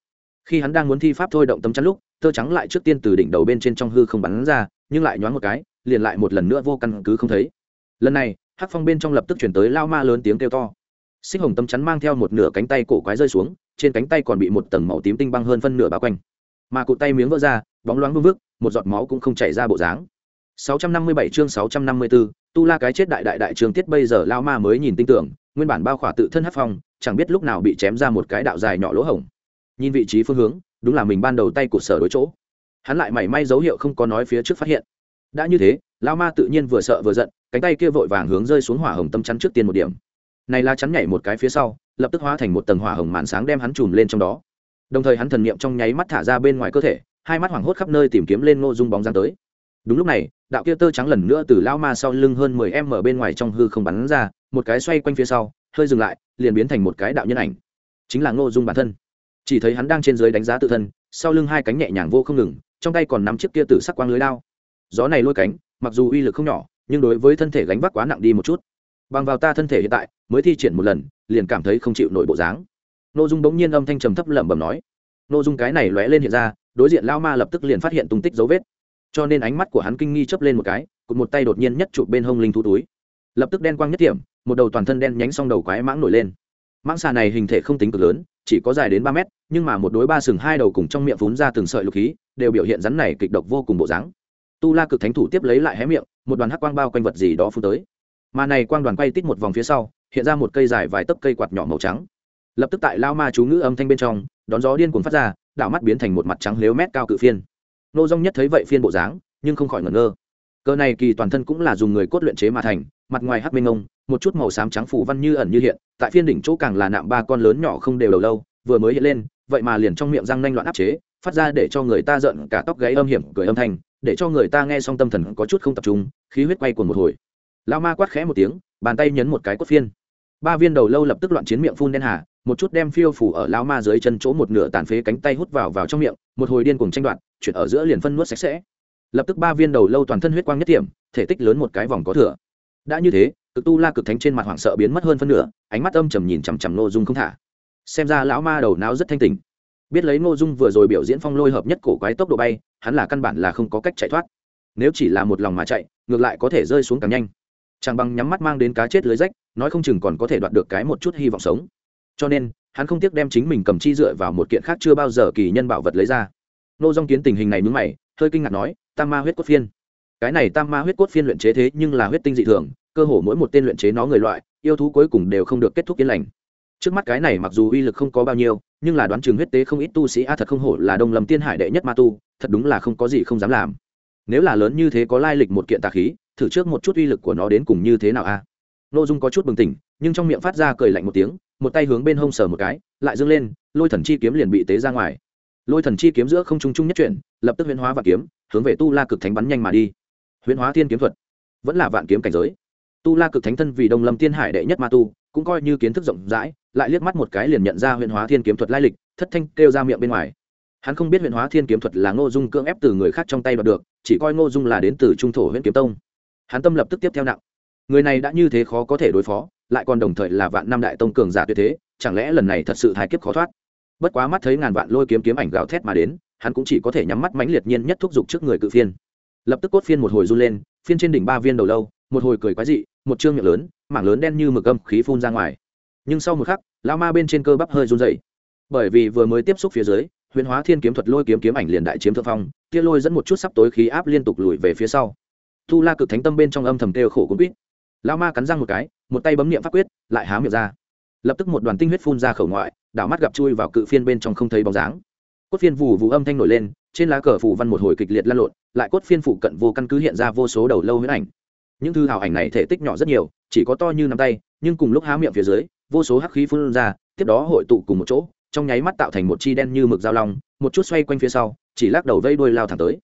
Khi hắn đang muốn thi pháp thôi động tâm chắn lúc tơ trắng lại trước tiên từ đỉnh đầu bên trên trong hư không bắn ra nhưng lại nhoáng một cái liền lại một lần nữa vô căn cứ không thấy. Lần này hắc phong bên trong lập tức chuyển tới lao ma lớn tiếng kêu to. Xích hồng tâm chắn mang theo một nửa cánh tay cổ quái rơi xuống trên cánh tay còn bị một tầng màu tím tinh băng hơn phân nửa bao quanh. Mà cụ tay miếng vỡ ra bóng loáng vương vức một giọt máu cũng không chảy ra bộ dáng. 657 chương 654, tu la cái chết đại đại đại trường tiết bây giờ lao ma mới nhìn tin tưởng, nguyên bản bao khỏa tự thân hát phong, chẳng biết lúc nào bị chém ra một cái đạo dài nhỏ lỗ hổng. Nhìn vị trí phương hướng, đúng là mình ban đầu tay của sở đối chỗ. Hắn lại mảy may dấu hiệu không có nói phía trước phát hiện. Đã như thế, lao ma tự nhiên vừa sợ vừa giận, cánh tay kia vội vàng hướng rơi xuống hỏa hồng tâm chắn trước tiên một điểm. Này la chắn nhảy một cái phía sau, lập tức hóa thành một tầng hỏa hồng màn sáng đem hắn chùm lên trong đó. Đồng thời hắn thần niệm trong nháy mắt thả ra bên ngoài cơ thể, hai mắt hoảng hốt khắp nơi tìm kiếm lên ngô dung bóng dáng tới. Đúng lúc này đạo kia tơ trắng lần nữa từ lao ma sau lưng hơn mười em ở bên ngoài trong hư không bắn ra, một cái xoay quanh phía sau, hơi dừng lại, liền biến thành một cái đạo nhân ảnh. Chính là ngô dung bản thân. Chỉ thấy hắn đang trên dưới đánh giá tự thân, sau lưng hai cánh nhẹ nhàng vô không ngừng, trong tay còn nắm chiếc kia tử sắc quang lưới lao gió này lôi cánh, mặc dù uy lực không nhỏ, nhưng đối với thân thể gánh vác quá nặng đi một chút. Bằng vào ta thân thể hiện tại, mới thi triển một lần, liền cảm thấy không chịu nổi bộ dáng. N ô dung bỗng nhiên âm thanh trầm thấp lẩm bẩm nói. N ô dung cái này lóe lên hiện ra, đối diện lao ma lập tức liền phát hiện tung tích dấu vết cho nên ánh mắt của hắn kinh nghi chấp lên một cái, cụt một tay đột nhiên nhất chụp bên hông linh thú túi. Lập tức đen quang nhất điểm, một đầu toàn thân đen nhánh xong đầu quái mãng nổi lên. Mãng xà này hình thể không tính cực lớn, chỉ có dài đến ba mét, nhưng mà một đối ba sừng hai đầu cùng trong miệng vốn ra từng sợi lục khí, đều biểu hiện rắn này kịch độc vô cùng bộ dáng. Tu la cực thánh thủ tiếp lấy lại hé miệng, một đoàn hắc quang bao quanh vật gì đó phun tới. Mà này quang đoàn quay tít một vòng phía sau, hiện ra một cây dài vài tấc cây quạt nhỏ màu trắng. Lập tức tại lao ma chú ngữ âm thanh bên trong, đón gió điên cuồng phát ra đảo mắt biến thành một mặt trắng lếu mét cao cự phiên nô dong nhất thấy vậy phiên bộ dáng, nhưng không khỏi ngẩn ngơ. Cơ này kỳ toàn thân cũng là dùng người cốt luyện chế mà thành, mặt ngoài hắc minh ông một chút màu xám trắng phủ văn như ẩn như hiện, tại phiên đỉnh chỗ càng là nạm ba con lớn nhỏ không đều đầu lâu, vừa mới hiện lên, vậy mà liền trong miệng răng nanh loạn áp chế, phát ra để cho người ta giận cả tóc gáy âm hiểm, cười âm thanh, để cho người ta nghe xong tâm thần có chút không tập trung, khí huyết quay cuồng một hồi. Lao ma quát khẽ một tiếng, bàn tay nhấn một cái cốt phiên ba viên đầu lâu lập tức loạn chiến miệng phun đen hà, một chút đem phiêu phủ ở lao ma dưới chân chỗ một nửa tàn phế cánh tay hút vào vào trong miệng, một hồi điên cuồng tranh đoạt, chuyển ở giữa liền phân nuốt sạch sẽ. Lập tức ba viên đầu lâu toàn thân huyết quang nhất điểm thể tích lớn một cái vòng có thừa. Đã như thế, cực tu la cực thánh trên mặt hoảng sợ biến mất hơn phân nửa, ánh mắt âm trầm nhìn chằm chằm nô dung không thả. Xem ra lão ma đầu não rất thanh tình biết lấy nội dung vừa rồi biểu diễn phong lôi hợp nhất cổ quái tốc độ bay, hắn là căn bản là không có cách chạy thoát. Nếu chỉ là một lòng mà chạy, ngược lại có thể rơi xuống càng nhanh chẳng bằng nhắm mắt mang đến cá chết lưới rách, nói không chừng còn có thể đoạt được cái một chút hy vọng sống. Cho nên, hắn không tiếc đem chính mình cầm chi dựa vào một kiện khác chưa bao giờ kỳ nhân bảo vật lấy ra. Nô dong kiến tình hình này mướn mày, hơi kinh ngạc nói, tam ma huyết cốt phiên. Cái này tam ma huyết cốt phiên luyện chế thế nhưng là huyết tinh dị thường, cơ hồ mỗi một tên luyện chế nó người loại, yêu thú cuối cùng đều không được kết thúc yên lành. Trước mắt cái này mặc dù uy lực không có bao nhiêu, nhưng là đoán chừng huyết tế không ít tu sĩ, a, thật không hổ là đông lầm tiên hải đệ nhất ma tu, thật đúng là không có gì không dám làm nếu là lớn như thế có lai lịch một kiện tà khí, thử trước một chút uy lực của nó đến cùng như thế nào a? À? ô dung có chút bừng tỉnh, nhưng trong miệng phát ra cười lạnh một tiếng, một tay hướng bên hông sờ một cái, lại dâng lên, lôi thần chi kiếm liền bị tế ra ngoài. Lôi thần chi kiếm giữa không trung trung nhất chuyển, lập tức huyễn hóa và kiếm, hướng về tu la cực thánh bắn nhanh mà đi. Huyễn hóa thiên kiếm thuật, vẫn là vạn kiếm cảnh giới. Tu la cực thánh thân vì đông lâm tiên hải đệ nhất ma tu, cũng coi như kiến thức rộng rãi, lại liếc mắt một cái liền nhận ra huyễn hóa thiên kiếm thuật lai lịch, thất thanh kêu ra miệng bên ngoài. Hắn không biết huyễn hóa thiên kiếm thuật là ngô dung cưỡng ép từ người khác trong tay đoạt được chỉ coi ngô dung là đến từ trung thổ huyện kiếm tông. Hắn tâm lập tức tiếp theo nặng. Người này đã như thế khó có thể đối phó, lại còn đồng thời là vạn năm đại tông cường giả tuyệt thế, chẳng lẽ lần này thật sự thái kiếp khó thoát? Bất quá mắt thấy ngàn vạn lôi kiếm kiếm ảnh gào thét mà đến, hắn cũng chỉ có thể nhắm mắt mãnh liệt nhiên nhất thúc giục trước người cự phiên. Lập tức cốt phiên một hồi run lên, phiên trên đỉnh ba viên đầu lâu, một hồi cười quái dị, một chương miệng lớn, mảng lớn đen như mực âm khí phun ra ngoài. Nhưng sau một khắc lao ma bên trên cơ bắp hơi run dậy bởi vì vừa mới tiếp xúc phía dưới huyền hóa thiên kiếm thuật lôi kiếm kiếm ảnh liền đại chiếm thượng phong tia lôi dẫn một chút sắp tối khí áp liên tục lùi về phía sau. Thu la cực thánh tâm bên trong âm thầm kêu khổ cũng quýt. Lao ma cắn răng một cái, một tay bấm niệm pháp quyết, lại há miệng ra. Lập tức một đoàn tinh huyết phun ra khẩu ngoại, đảo mắt gặp chui vào cự phiên bên trong không thấy bóng dáng. Cốt phiên vù vù âm thanh nổi lên, trên lá cờ phủ văn một hồi kịch liệt lan lộn, lại cốt phiên phụ cận vô căn cứ hiện ra vô số đầu lâu huyết ảnh. Những thư hào ảnh này thể tích nhỏ rất nhiều, chỉ có to như nắm tay, nhưng cùng lúc há miệng phía dưới, vô số hắc khí phun ra, tiếp đó hội tụ cùng một chỗ trong nháy mắt tạo thành một chi đen như mực dao long, một chút xoay quanh phía sau, chỉ lắc đầu vây đuôi lao thẳng tới.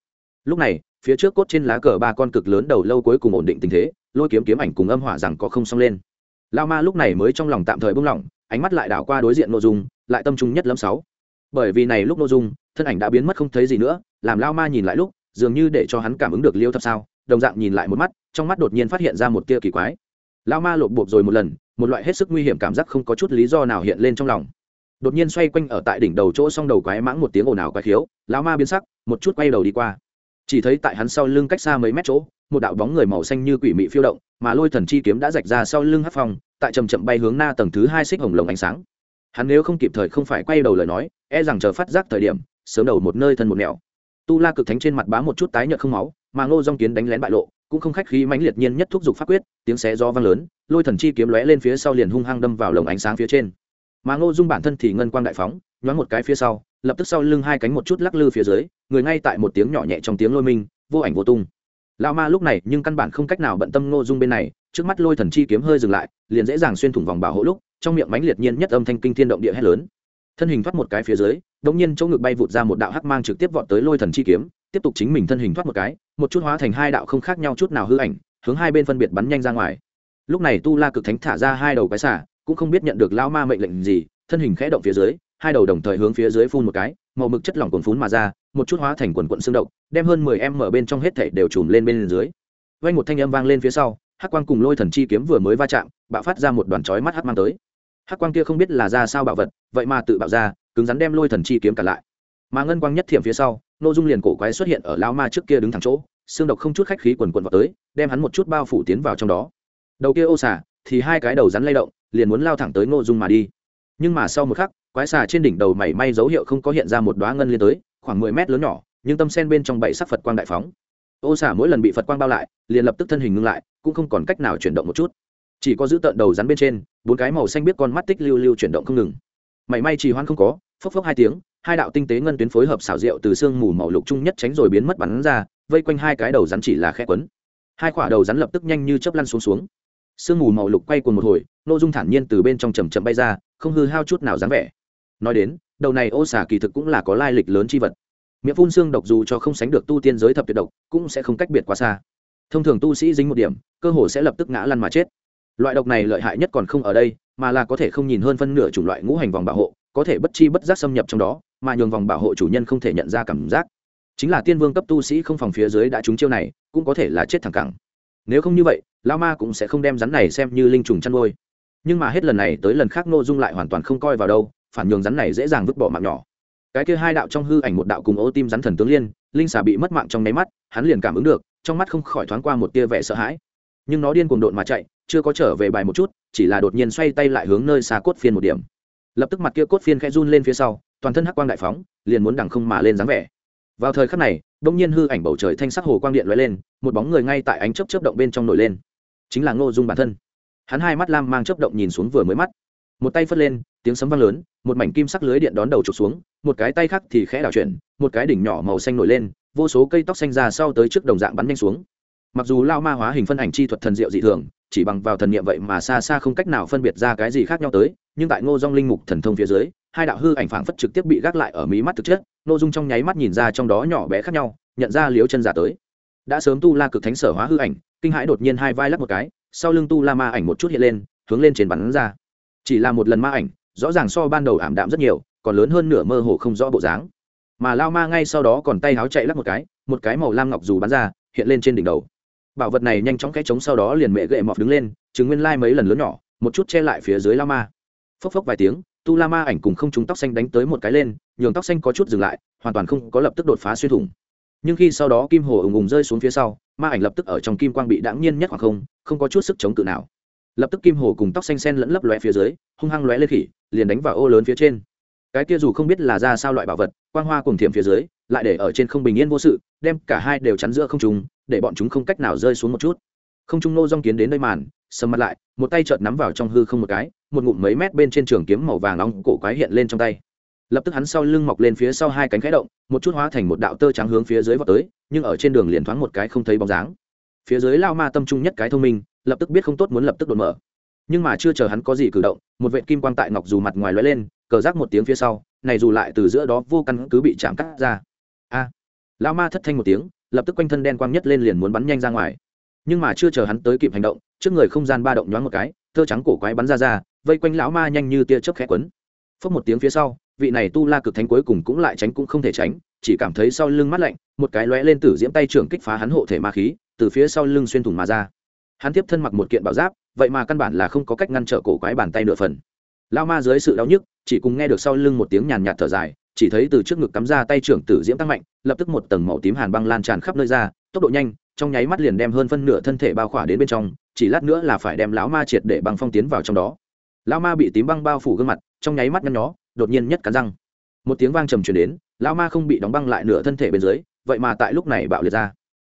Lúc này, phía trước cốt trên lá cờ ba con cực lớn đầu lâu cuối cùng ổn định tình thế, lôi kiếm kiếm ảnh cùng âm hỏa rằng có không xong lên. Lao ma lúc này mới trong lòng tạm thời bung lỏng, ánh mắt lại đảo qua đối diện nội dung, lại tâm trung nhất lâm sáu. Bởi vì này lúc nội dung, thân ảnh đã biến mất không thấy gì nữa, làm lao ma nhìn lại lúc, dường như để cho hắn cảm ứng được liêu thập sao, đồng dạng nhìn lại một mắt, trong mắt đột nhiên phát hiện ra một tia kỳ quái. Lao ma lột bột rồi một lần, một loại hết sức nguy hiểm cảm giác không có chút lý do nào hiện lên trong lòng đột nhiên xoay quanh ở tại đỉnh đầu chỗ xong đầu quái mãng một tiếng ồn ào quái khiếu, lão ma biến sắc, một chút quay đầu đi qua. Chỉ thấy tại hắn sau lưng cách xa mấy mét chỗ, một đạo bóng người màu xanh như quỷ mị phiêu động, mà lôi thần chi kiếm đã rạch ra sau lưng hát phòng tại chầm chậm bay hướng na tầng thứ hai xích hồng lồng ánh sáng. Hắn nếu không kịp thời không phải quay đầu lời nói e rằng chờ phát giác thời điểm, sớm đầu một nơi thân một mẹo tu la cực thánh trên mặt bá một chút tái nhợt không máu, mà ngô dong kiến đánh lén bại lộ, cũng không khách khí mãnh liệt nhiên nhất thúc giục pháp quyết, tiếng xé do vang lớn, lôi thần chi kiếm lóe lên phía sau liền hung hăng đâm vào lồng ánh sáng phía trên mà ngô dung bản thân thì ngân quang đại phóng nhoáng một cái phía sau lập tức sau lưng hai cánh một chút lắc lư phía dưới người ngay tại một tiếng nhỏ nhẹ trong tiếng lôi minh vô ảnh vô tung lao ma lúc này nhưng căn bản không cách nào bận tâm ngô dung bên này trước mắt lôi thần chi kiếm hơi dừng lại liền dễ dàng xuyên thủng vòng bảo hộ lúc trong miệng mánh liệt nhiên nhất âm thanh kinh thiên động địa hét lớn thân hình thoát một cái phía dưới đống nhiên chỗ ngực bay vụt ra một đạo hắc mang trực tiếp vọt tới lôi thần chi kiếm tiếp tục chính mình thân hình thoát một cái một chút hóa thành hai đạo không khác nhau chút nào hư ảnh hướng hai bên phân biệt bắn nhanh ra ngoài lúc này tu la cực thánh thả ra hai đầu cái xả cũng không biết nhận được lao ma mệnh lệnh gì, thân hình khẽ động phía dưới, hai đầu đồng thời hướng phía dưới phun một cái, màu mực chất lỏng cuồn phún mà ra, một chút hóa thành quần quận xương động đem hơn mười em mở bên trong hết thảy đều trùm lên bên dưới. Vang một thanh âm vang lên phía sau, hắc quang cùng lôi thần chi kiếm vừa mới va chạm, bạo phát ra một đoàn chói mắt hắc mang tới. Hắc quang kia không biết là ra sao bảo vật, vậy mà tự bạo ra, cứng rắn đem lôi thần chi kiếm cả lại. Mà ngân quang nhất thiểm phía sau, nô dung liền cổ quái xuất hiện ở lao ma trước kia đứng thẳng chỗ, xương độc không chút khách khí quần quần vào tới, đem hắn một chút bao phủ tiến vào trong đó. Đầu kia ô xả thì hai cái đầu rắn lay động liền muốn lao thẳng tới ngô dung mà đi. Nhưng mà sau một khắc, quái xà trên đỉnh đầu mảy may dấu hiệu không có hiện ra một đoá ngân liên tới, khoảng mười mét lớn nhỏ, nhưng tâm sen bên trong bảy sắc phật quang đại phóng. Ô xả mỗi lần bị phật quang bao lại, liền lập tức thân hình ngưng lại, cũng không còn cách nào chuyển động một chút. Chỉ có giữ tợn đầu rắn bên trên, bốn cái màu xanh biết con mắt tích lưu lưu chuyển động không ngừng. Mảy may trì hoãn không có, phốc phốc hai tiếng, hai đạo tinh tế ngân tuyến phối hợp xảo diệu từ xương mù màu lục chung nhất tránh rồi biến mất bắn ra, vây quanh hai cái đầu rắn chỉ là khe quấn. Hai quả đầu rắn lập tức nhanh như chớp lăn xuống xuống sương mù màu lục quay cuồng một hồi nội dung thản nhiên từ bên trong chầm chậm bay ra, không hư hao chút nào dáng vẻ. Nói đến, đầu này ô xả kỳ thực cũng là có lai lịch lớn chi vật. Miệng phun xương độc dù cho không sánh được tu tiên giới thập tuyệt độc, cũng sẽ không cách biệt quá xa. Thông thường tu sĩ dính một điểm, cơ hồ sẽ lập tức ngã lăn mà chết. Loại độc này lợi hại nhất còn không ở đây, mà là có thể không nhìn hơn phân nửa chủng loại ngũ hành vòng bảo hộ, có thể bất chi bất giác xâm nhập trong đó, mà nhường vòng bảo hộ chủ nhân không thể nhận ra cảm giác. Chính là tiên vương cấp tu sĩ không phòng phía dưới đã trúng chiêu này, cũng có thể là chết thẳng cẳng. Nếu không như vậy lao ma cũng sẽ không đem rắn này xem như linh trùng chăn nuôi. Nhưng mà hết lần này tới lần khác n dung lại hoàn toàn không coi vào đâu, phản nhường rắn này dễ dàng vứt bỏ mạng nhỏ. Cái kia hai đạo trong hư ảnh một đạo cùng ô tim rắn thần tướng liên, linh xà bị mất mạng trong nháy mắt, hắn liền cảm ứng được, trong mắt không khỏi thoáng qua một tia vẻ sợ hãi. Nhưng nó điên cuồng độn mà chạy, chưa có trở về bài một chút, chỉ là đột nhiên xoay tay lại hướng nơi xa cốt phiên một điểm. Lập tức mặt kia cốt phiên khẽ run lên phía sau, toàn thân hắc quang đại phóng, liền muốn đằng không mà lên dáng vẻ. Vào thời khắc này đông nhiên hư ảnh bầu trời thanh sắc hồ quang điện lóe lên, một bóng người ngay tại ánh chớp chớp động bên trong nổi lên chính là ngô dung bản thân. Hắn hai mắt lam mang chớp động nhìn xuống vừa mới mắt. Một tay phất lên, tiếng sấm vang lớn, một mảnh kim sắc lưới điện đón đầu trục xuống, một cái tay khác thì khẽ đảo chuyển, một cái đỉnh nhỏ màu xanh nổi lên, vô số cây tóc xanh ra sau tới trước đồng dạng bắn nhanh xuống. Mặc dù lao ma hóa hình phân ảnh chi thuật thần diệu dị thường, chỉ bằng vào thần niệm vậy mà xa xa không cách nào phân biệt ra cái gì khác nhau tới, nhưng tại ngô dong linh mục thần thông phía dưới, hai đạo hư ảnh phảng phất trực tiếp bị gác lại ở mí mắt thực chất nội dung trong nháy mắt nhìn ra trong đó nhỏ bé khác nhau, nhận ra liếu chân giả tới đã sớm tu la cực thánh sở hóa hư ảnh, kinh hãi đột nhiên hai vai lắc một cái, sau lưng tu la ma ảnh một chút hiện lên, hướng lên trên bắn ra. Chỉ là một lần ma ảnh, rõ ràng so ban đầu ảm đạm rất nhiều, còn lớn hơn nửa mơ hồ không rõ bộ dáng. Mà lao ma ngay sau đó còn tay háo chạy lắc một cái một cái màu lam ngọc dù bắn ra, hiện lên trên đỉnh đầu. Bảo vật này nhanh chóng cái trống sau đó liền mẹ gậy mọt đứng lên chứng nguyên lai mấy lần lớn nhỏ, một chút che lại phía dưới lao ma. Phốc phốc vài tiếng, tu la ma ảnh cùng không chúng tóc xanh đánh tới một cái lên, nhường tóc xanh có chút dừng lại, hoàn toàn không có lập tức đột phá xuyên thủng nhưng khi sau đó kim hồ ùng ùng rơi xuống phía sau, ma ảnh lập tức ở trong kim quang bị đãng nhiên nhất hoặc không không có chút sức chống cự nào. Lập tức kim hồ cùng tóc xanh sen lẫn lấp lóe phía dưới, hung hăng lóe lên khỉ, liền đánh vào ô lớn phía trên. Cái kia dù không biết là ra sao loại bảo vật, quang hoa cùng thiềm phía dưới, lại để ở trên không bình yên vô sự, đem cả hai đều chắn giữa không chúng để bọn chúng không cách nào rơi xuống một chút. Không trung nô dong kiến đến nơi màn, sầm mặt lại, một tay chợt nắm vào trong hư không một cái, một ngụm mấy mét bên trên trường kiếm màu vàng nóng cổ quái hiện lên trong tay lập tức hắn sau lưng mọc lên phía sau hai cánh khẽ động một chút hóa thành một đạo tơ trắng hướng phía dưới vào tới nhưng ở trên đường liền thoáng một cái không thấy bóng dáng. Phía dưới lao ma tâm trung nhất cái thông minh lập tức biết không tốt muốn lập tức đột mở. Nhưng mà chưa chờ hắn có gì cử động một vệ kim quang tại ngọc dù mặt ngoài lóe lên cờ rác một tiếng phía sau này dù lại từ giữa đó vô căn cứ bị chạm cắt ra. A! À, lao ma thất thanh một tiếng lập tức quanh thân đen quang nhất lên liền muốn bắn nhanh ra ngoài. Nhưng mà chưa chờ hắn tới kịp hành động trước người không gian ba động nhoáng một cái thơ trắng cổ quái bắn ra ra vây quanh lão ma nhanh như tia chớp khẽ quấn. Phốc một tiếng phía sau vị này tu la cực thánh cuối cùng cũng lại tránh cũng không thể tránh, chỉ cảm thấy sau lưng mắt lạnh, một cái lóe lên tử diễm tay trưởng kích phá hắn hộ thể ma khí, từ phía sau lưng xuyên thủng mà ra. Hắn tiếp thân mặc một kiện bảo giáp, vậy mà căn bản là không có cách ngăn trở cổ quái bàn tay nửa phần. Lao ma dưới sự đau nhức, chỉ cùng nghe được sau lưng một tiếng nhàn nhạt thở dài, chỉ thấy từ trước ngực cắm ra tay trưởng tử diễm tăng mạnh, lập tức một tầng màu tím hàn băng lan tràn khắp nơi ra, tốc độ nhanh, trong nháy mắt liền đem hơn phân nửa thân thể bao khỏa đến bên trong, chỉ lát nữa là phải đem lão ma triệt để băng phong tiến vào trong đó. Lão ma bị tím băng bao phủ gương mặt, trong nháy mắt nhăn nhó đột nhiên nhất cắn răng. Một tiếng vang trầm truyền đến, lão ma không bị đóng băng lại nửa thân thể bên dưới, vậy mà tại lúc này bạo liệt ra.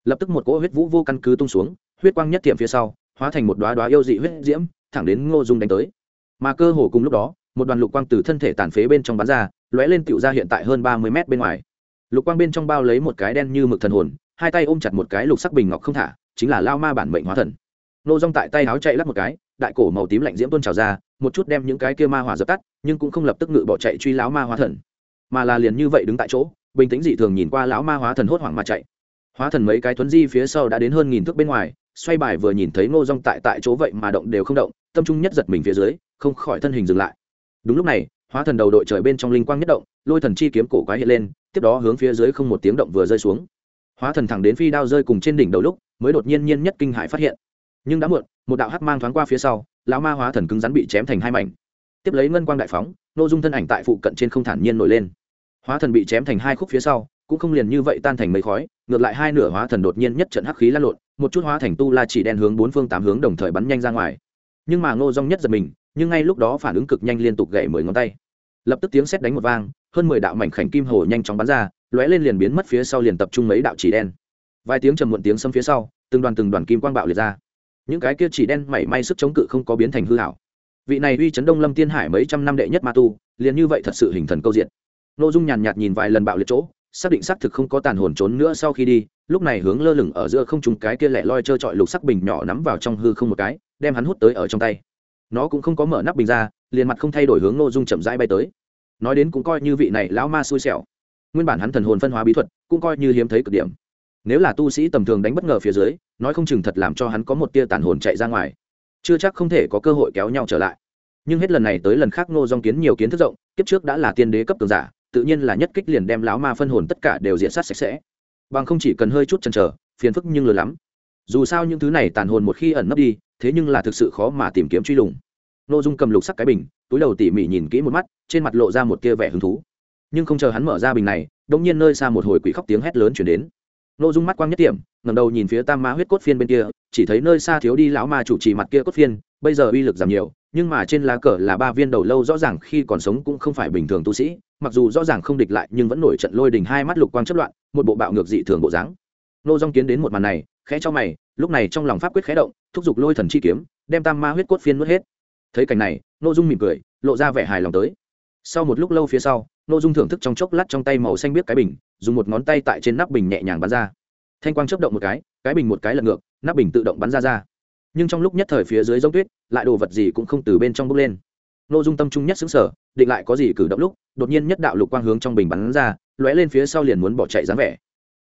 Lập tức một cỗ huyết vũ vô căn cứ tung xuống, huyết quang nhất tiệm phía sau, hóa thành một đoá đoá yêu dị huyết diễm, thẳng đến ngô dung đánh tới. Mà cơ hồ cùng lúc đó, một đoàn lục quang từ thân thể tàn phế bên trong bắn ra, lóe lên tựu ra hiện tại hơn ba mươi mét bên ngoài. Lục quang bên trong bao lấy một cái đen như mực thần hồn, hai tay ôm chặt một cái lục sắc bình ngọc không thả, chính là lao ma bản mệnh hóa thần. Nô rong tại tay áo chạy lắp một cái đại cổ màu tím lạnh diễm tôn trào ra, một chút đem những cái kia ma hỏa dập tắt, nhưng cũng không lập tức ngự bỏ chạy truy lão ma hóa thần. Mà là liền như vậy đứng tại chỗ, bình tĩnh dị thường nhìn qua lão ma hóa thần hốt hoảng mà chạy. Hóa thần mấy cái thuấn di phía sau đã đến hơn nghìn thước bên ngoài, xoay bài vừa nhìn thấy ngô rong tại tại chỗ vậy mà động đều không động, tâm trung nhất giật mình phía dưới, không khỏi thân hình dừng lại. Đúng lúc này, hóa thần đầu đội trời bên trong linh quang nhất động, lôi thần chi kiếm cổ quái hiện lên, tiếp đó hướng phía dưới không một tiếng động vừa rơi xuống. Hóa thần thẳng đến phi đao rơi cùng trên đỉnh đầu lúc, mới đột nhiên nhiên nhất kinh hại phát hiện nhưng đã muộn, một đạo hắc mang thoáng qua phía sau, lão ma hóa thần cứng rắn bị chém thành hai mảnh. Tiếp lấy ngân quang đại phóng nội dung thân ảnh tại phụ cận trên không thản nhiên nổi lên. Hóa thần bị chém thành hai khúc phía sau, cũng không liền như vậy tan thành mấy khói, ngược lại hai nửa hóa thần đột nhiên nhất trận hắc khí lan lộn, một chút hóa thành tu la chỉ đen hướng bốn phương tám hướng đồng thời bắn nhanh ra ngoài. Nhưng mà ngô dong nhất giật mình, nhưng ngay lúc đó phản ứng cực nhanh liên tục gậy mười ngón tay. Lập tức tiếng sét đánh một vang, hơn mười đạo mảnh khảnh kim hồ nhanh chóng bắn ra, lóe lên liền biến mất phía sau liền tập trung mấy đạo chỉ đen. Vài tiếng trầm muộn tiếng xâm phía sau, từng đoàn từng đoàn kim quang bạo liệt ra những cái kia chỉ đen mảy may sức chống cự không có biến thành hư hảo. Vị này uy chấn đông lâm tiên hải mấy trăm năm đệ nhất ma tu, liền như vậy thật sự hình thần câu diện nội dung nhàn nhạt nhìn vài lần bạo liệt chỗ, xác định xác thực không có tàn hồn trốn nữa sau khi đi, lúc này hướng lơ lửng ở giữa không trùng cái kia lẻ loi trơ trọi lục sắc bình nhỏ nắm vào trong hư không một cái, đem hắn hút tới ở trong tay. Nó cũng không có mở nắp bình ra, liền mặt không thay đổi hướng nội dung chậm rãi bay tới. Nói đến cũng coi như vị này lão ma xui xẻo. Nguyên bản hắn thần hồn phân hóa bí thuật, cũng coi như hiếm thấy cực điểm nếu là tu sĩ tầm thường đánh bất ngờ phía dưới, nói không chừng thật làm cho hắn có một tia tàn hồn chạy ra ngoài. Chưa chắc không thể có cơ hội kéo nhau trở lại. Nhưng hết lần này tới lần khác ngô dong kiến nhiều kiến thức rộng, kiếp trước đã là tiên đế cấp cường giả, tự nhiên là nhất kích liền đem lão ma phân hồn tất cả đều diện sát sạch sẽ. Bằng không chỉ cần hơi chút chần chờ, phiền phức nhưng lừa lắm. Dù sao những thứ này tàn hồn một khi ẩn nấp đi, thế nhưng là thực sự khó mà tìm kiếm truy lùng. Nội dung cầm lục sắc cái bình, túi đầu tỉ mỉ nhìn kỹ một mắt, trên mặt lộ ra một tia vẻ hứng thú. Nhưng không chờ hắn mở ra bình này đ ỗ n g nhiên nơi xa một hồi quỷ khóc tiếng hét lớn chuyển đến. Nô dung mắt quang nhất điểm ngầm đầu nhìn phía tam ma huyết cốt phiên bên kia, chỉ thấy nơi xa thiếu đi lão ma chủ trì mặt kia cốt phiên, bây giờ uy lực giảm nhiều, nhưng mà trên lá cờ là ba viên đầu lâu rõ ràng khi còn sống cũng không phải bình thường tu sĩ, mặc dù rõ ràng không địch lại nhưng vẫn nổi trận lôi đình hai mắt lục quang chất loạn, một bộ bạo ngược dị thường bộ dáng. Nô dong kiến đến một màn này, khẽ cho mày, lúc này trong lòng pháp quyết khẽ động, thúc giục lôi thần chi kiếm, đem tam ma huyết cốt phiên nuốt hết. Thấy cảnh này, Nô dung mỉm cười, lộ ra vẻ hài lòng tới. Sau một lúc lâu phía sau nội dung thưởng thức trong chốc lát trong tay màu xanh biết cái bình, dùng một ngón tay tại trên nắp bình nhẹ nhàng bắn ra. Thanh quang chấp động một cái cái bình một cái lật ngược, nắp bình tự động bắn ra ra. Nhưng trong lúc nhất thời phía dưới giống tuyết, lại đồ vật gì cũng không từ bên trong bốc lên. Nội dung tâm trung nhất xứng sở định lại có gì cử động lúc, đột nhiên nhất đạo lục quang hướng trong bình bắn ra, lóe lên phía sau liền muốn bỏ chạy dáng vẻ.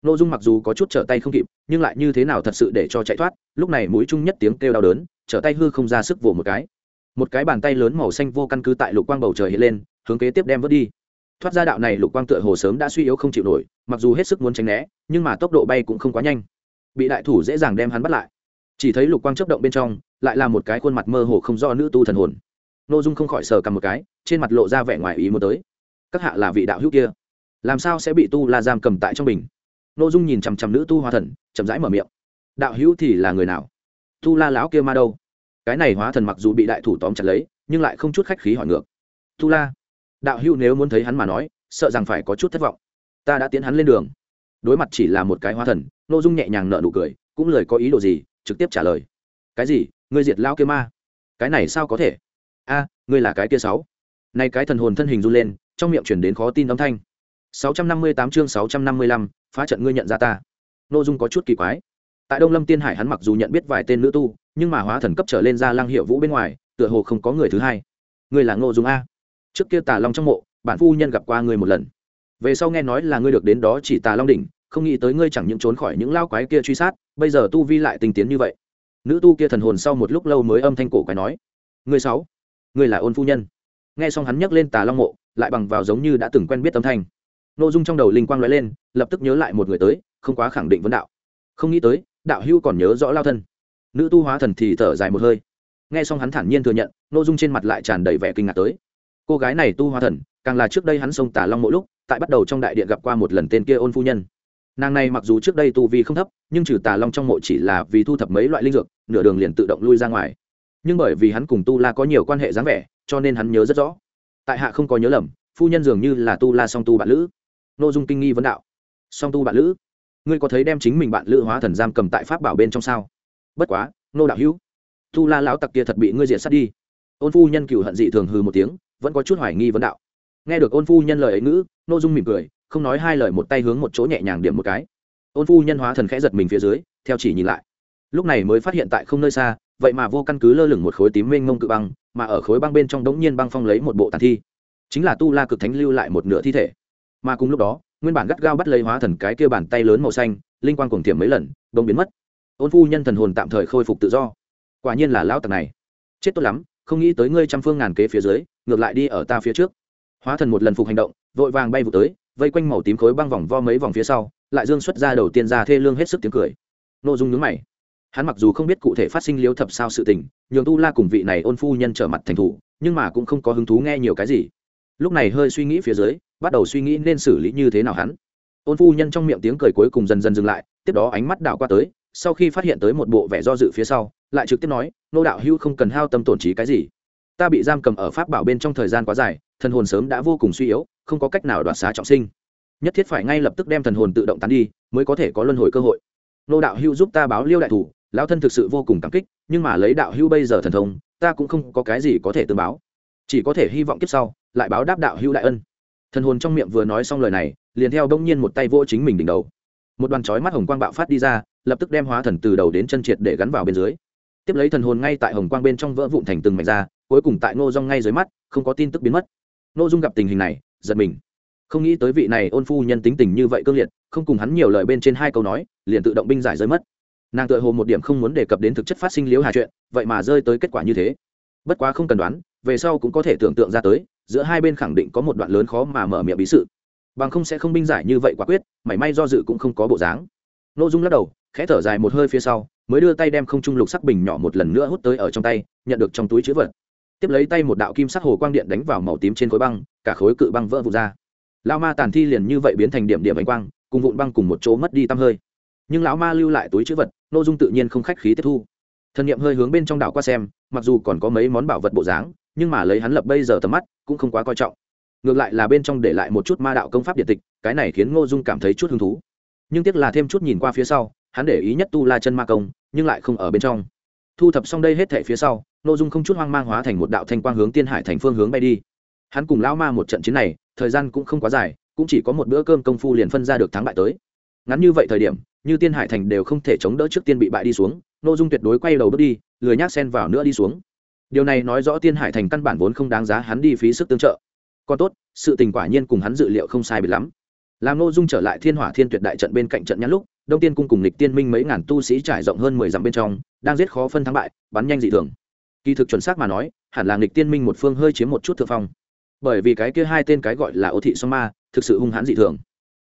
Nội dung mặc dù có chút trở tay không kịp, nhưng lại như thế nào thật sự để cho chạy thoát, lúc này mũi chung nhất tiếng kêu đau đớn, trở tay hư không ra sức vồ một cái. Một cái bàn tay lớn màu xanh vô căn cứ tại lục quang bầu trời hiện lên, hướng kế tiếp đem vớt đi thoát ra đạo này lục quang tựa hồ sớm đã suy yếu không chịu nổi, mặc dù hết sức muốn tránh né, nhưng mà tốc độ bay cũng không quá nhanh. Bị đại thủ dễ dàng đem hắn bắt lại. Chỉ thấy lục quang chấp động bên trong, lại là một cái khuôn mặt mơ hồ không do nữ tu thần hồn. N ô dung không khỏi sờ cầm một cái, trên mặt lộ ra vẻ ngoài ý muốn tới. Các hạ là vị đạo hữu kia, làm sao sẽ bị tu la giam cầm tại trong mình? n ô dung nhìn chằm chằm nữ tu hóa thần, chậm rãi mở miệng. Đạo hữu thì là người nào? Tu la lão kia ma đâu? Cái này hóa thần mặc dù bị đại thủ tóm chặt lấy, nhưng lại không chút khách khí hỏi ngược. Tu la đạo hữu nếu muốn thấy hắn mà nói sợ rằng phải có chút thất vọng ta đã tiến hắn lên đường đối mặt chỉ là một cái hóa thần n ô dung nhẹ nhàng nợ nụ cười cũng lời có ý đồ gì trực tiếp trả lời cái gì ngươi diệt lao kia ma cái này sao có thể a ngươi là cái kia sáu nay cái thần hồn thân hình run lên trong miệng chuyển đến khó tin âm thanh 658 chương 655, phá trận ngươi nhận ra ta. Nô Dung có chút kỳ quái. Tại Đông Lâm Tiên Hải hắn mặc dù nhận biết vài tên nữ tu, nhưng mà hóa thần cấp trở lên ra Lang Hiệu Vũ bên ngoài, tựa hồ không có người thứ hai. Ngươi là Ngô Dung a? Trước kia Tà Long trong mộ, bản phu nhân gặp qua ngươi một lần. Về sau nghe nói là ngươi được đến đó chỉ Tà Long đỉnh, không nghĩ tới ngươi chẳng những trốn khỏi những lao quái kia truy sát, bây giờ tu vi lại tinh tiến như vậy. Nữ tu kia thần hồn sau một lúc lâu mới âm thanh cổ quái nói: "Ngươi sáu, ngươi là Ôn phu nhân." Nghe xong hắn nhắc lên Tà Long mộ, lại bằng vào giống như đã từng quen biết âm thanh n dung trong đầu linh quang l ó e lên lập tức nhớ lại một người tới không quá khẳng định vấn đạo không nghĩ tới đạo hưu còn nhớ rõ lao thân nữ tu hóa thần thì thở dài một hơi Nghe xong hắn thản nhiên thừa nhận n dung trên mặt lại tràn đầy vẻ kinh ngạc tới cô gái này tu hóa thần, càng là trước đây hắn xông tả long mỗi lúc, tại bắt đầu trong đại điện gặp qua một lần tên kia ôn phu nhân. Nàng này mặc dù trước đây tu vi không thấp, nhưng trừ tà long trong mộ chỉ là vì thu thập mấy loại linh dược, nửa đường liền tự động lui ra ngoài. Nhưng bởi vì hắn cùng tu la có nhiều quan hệ dáng vẻ, cho nên hắn nhớ rất rõ. Tại hạ không có nhớ lầm, phu nhân dường như là tu la song tu bạn lữ. N dung kinh nghi vấn đạo. Song tu bạn lữ? Ngươi có thấy đem chính mình bạn lữ hóa thần giam cầm tại pháp bảo bên trong sao? Bất quá, nô đạo hữu, tu la lão tặc kia thật bị ngươi diệt sát đi. Ôn phu nhân cựu hận dị thường hừ một tiếng vẫn có chút hoài nghi vấn đạo. Nghe được ôn phu nhân lời ấy ngữ n dung mỉm cười, không nói hai lời một tay hướng một chỗ nhẹ nhàng điểm một cái. Ôn phu nhân hóa thần khẽ giật mình phía dưới, theo chỉ nhìn lại. Lúc này mới phát hiện tại không nơi xa, vậy mà vô căn cứ lơ lửng một khối tím mênh mông cự băng, mà ở khối băng bên trong đống nhiên băng phong lấy một bộ tàn thi. Chính là tu la cực thánh lưu lại một nửa thi thể. Mà cùng lúc đó, nguyên bản gắt gao bắt lấy hóa thần cái kia bàn tay lớn màu xanh, linh quang cùng tiềm mấy lần đông biến mất. Ôn phu nhân thần hồn tạm thời khôi phục tự do. Quả nhiên là lão tặc này. Chết tốt lắm, không nghĩ tới ngươi trăm phương ngàn kế phía dưới ngược lại đi ở ta phía trước. Hóa thần một lần phục hành động, vội vàng bay vụ tới, vây quanh màu tím khối băng vòng vo mấy vòng phía sau, lại dương xuất ra đầu tiên ra thê lương hết sức tiếng cười. Nội dung nhướng mày. Hắn mặc dù không biết cụ thể phát sinh liếu thập sao sự tình, nhường tu la cùng vị này ôn phu nhân trở mặt thành thủ, nhưng mà cũng không có hứng thú nghe nhiều cái gì. Lúc này hơi suy nghĩ phía dưới, bắt đầu suy nghĩ nên xử lý như thế nào hắn. Ôn phu nhân trong miệng tiếng cười cuối cùng dần dần dừng lại, tiếp đó ánh mắt đảo qua tới, sau khi phát hiện tới một bộ vẻ do dự phía sau, lại trực tiếp nói, nô đạo hưu không cần hao tâm tổn trí cái gì ta bị giam cầm ở pháp bảo bên trong thời gian quá dài, thần hồn sớm đã vô cùng suy yếu, không có cách nào đoạt xá trọng sinh. Nhất thiết phải ngay lập tức đem thần hồn tự động tán đi, mới có thể có luân hồi cơ hội. Nô đạo hưu giúp ta báo liêu đại thủ, lão thân thực sự vô cùng cảm kích, nhưng mà lấy đạo hưu bây giờ thần thông, ta cũng không có cái gì có thể tương báo. Chỉ có thể hy vọng kiếp sau, lại báo đáp đạo hưu đại ân. Thần hồn trong miệng vừa nói xong lời này, liền theo đông nhiên một tay vô chính mình đỉnh đầu. Một đoàn chói mắt hồng quang bạo phát đi ra, lập tức đem hóa thần từ đầu đến chân triệt để gắn vào bên dưới. Tiếp lấy thần hồn ngay tại hồng quang bên trong vỡ vụn thành từng mạch ra cuối cùng tại ngô Dung ngay dưới mắt, không có tin tức biến mất. Ngô dung gặp tình hình này, giật mình. Không nghĩ tới vị này ôn phu nhân tính tình như vậy cương liệt, không cùng hắn nhiều lời bên trên hai câu nói, liền tự động binh giải rơi mất. Nàng tự hồ một điểm không muốn đề cập đến thực chất phát sinh liếu hà chuyện, vậy mà rơi tới kết quả như thế. Bất quá không cần đoán, về sau cũng có thể tưởng tượng ra tới, giữa hai bên khẳng định có một đoạn lớn khó mà mở miệng bí sự. Bằng không sẽ không binh giải như vậy quả quyết, mảy may do dự cũng không có bộ dáng. N ô dung lắc đầu, khẽ thở dài một hơi phía sau, mới đưa tay đem không trung lục sắc bình nhỏ một lần nữa hút tới ở trong tay, nhận được trong túi chữ vật tiếp lấy tay một đạo kim sắc hồ quang điện đánh vào màu tím trên khối băng, cả khối cự băng vỡ vụt ra. Lao ma tàn thi liền như vậy biến thành điểm điểm ánh quang, cùng vụn băng cùng một chỗ mất đi tăm hơi. Nhưng lão ma lưu lại túi chữ vật nội dung tự nhiên không khách khí tiếp thu. Thần nghiệm hơi hướng bên trong đảo qua xem, mặc dù còn có mấy món bảo vật bộ dáng, nhưng mà lấy hắn lập bây giờ tầm mắt, cũng không quá coi trọng. Ngược lại là bên trong để lại một chút ma đạo công pháp điện tịch, cái này khiến ngô dung cảm thấy chút hứng thú. Nhưng tiếc là thêm chút nhìn qua phía sau, hắn để ý nhất tu la chân ma công, nhưng lại không ở bên trong. Thu thập xong đây hết thẻ phía sau nội dung không chút hoang mang hóa thành một đạo thanh quang hướng tiên hải thành phương hướng bay đi. Hắn cùng lão ma một trận chiến này, thời gian cũng không quá dài, cũng chỉ có một bữa cơm công phu liền phân ra được thắng bại tới. Ngắn như vậy thời điểm, như tiên hải thành đều không thể chống đỡ trước tiên bị bại đi xuống nội dung tuyệt đối quay đầu bước đi, lười nhác xen vào nữa đi xuống. Điều này nói rõ tiên hải thành căn bản vốn không đáng giá hắn đi phí sức tương trợ. Còn tốt, sự tình quả nhiên cùng hắn dự liệu không sai bị lắm. Làm nội dung trở lại thiên hỏa thiên tuyệt đại trận bên cạnh trận nhãn lúc, đông tiên cung cùng lịch tiên minh mấy ngàn tu sĩ trải rộng hơn mười dặm bên trong, đang giết khó phân thắng bại, bắn nhanh dị thường kỳ thực chuẩn xác mà nói, hẳn là nghịch tiên minh một phương hơi chiếm một chút thượng phong. Bởi vì cái kia hai tên cái gọi là ô thị song ma, thực sự hung hãn dị thường.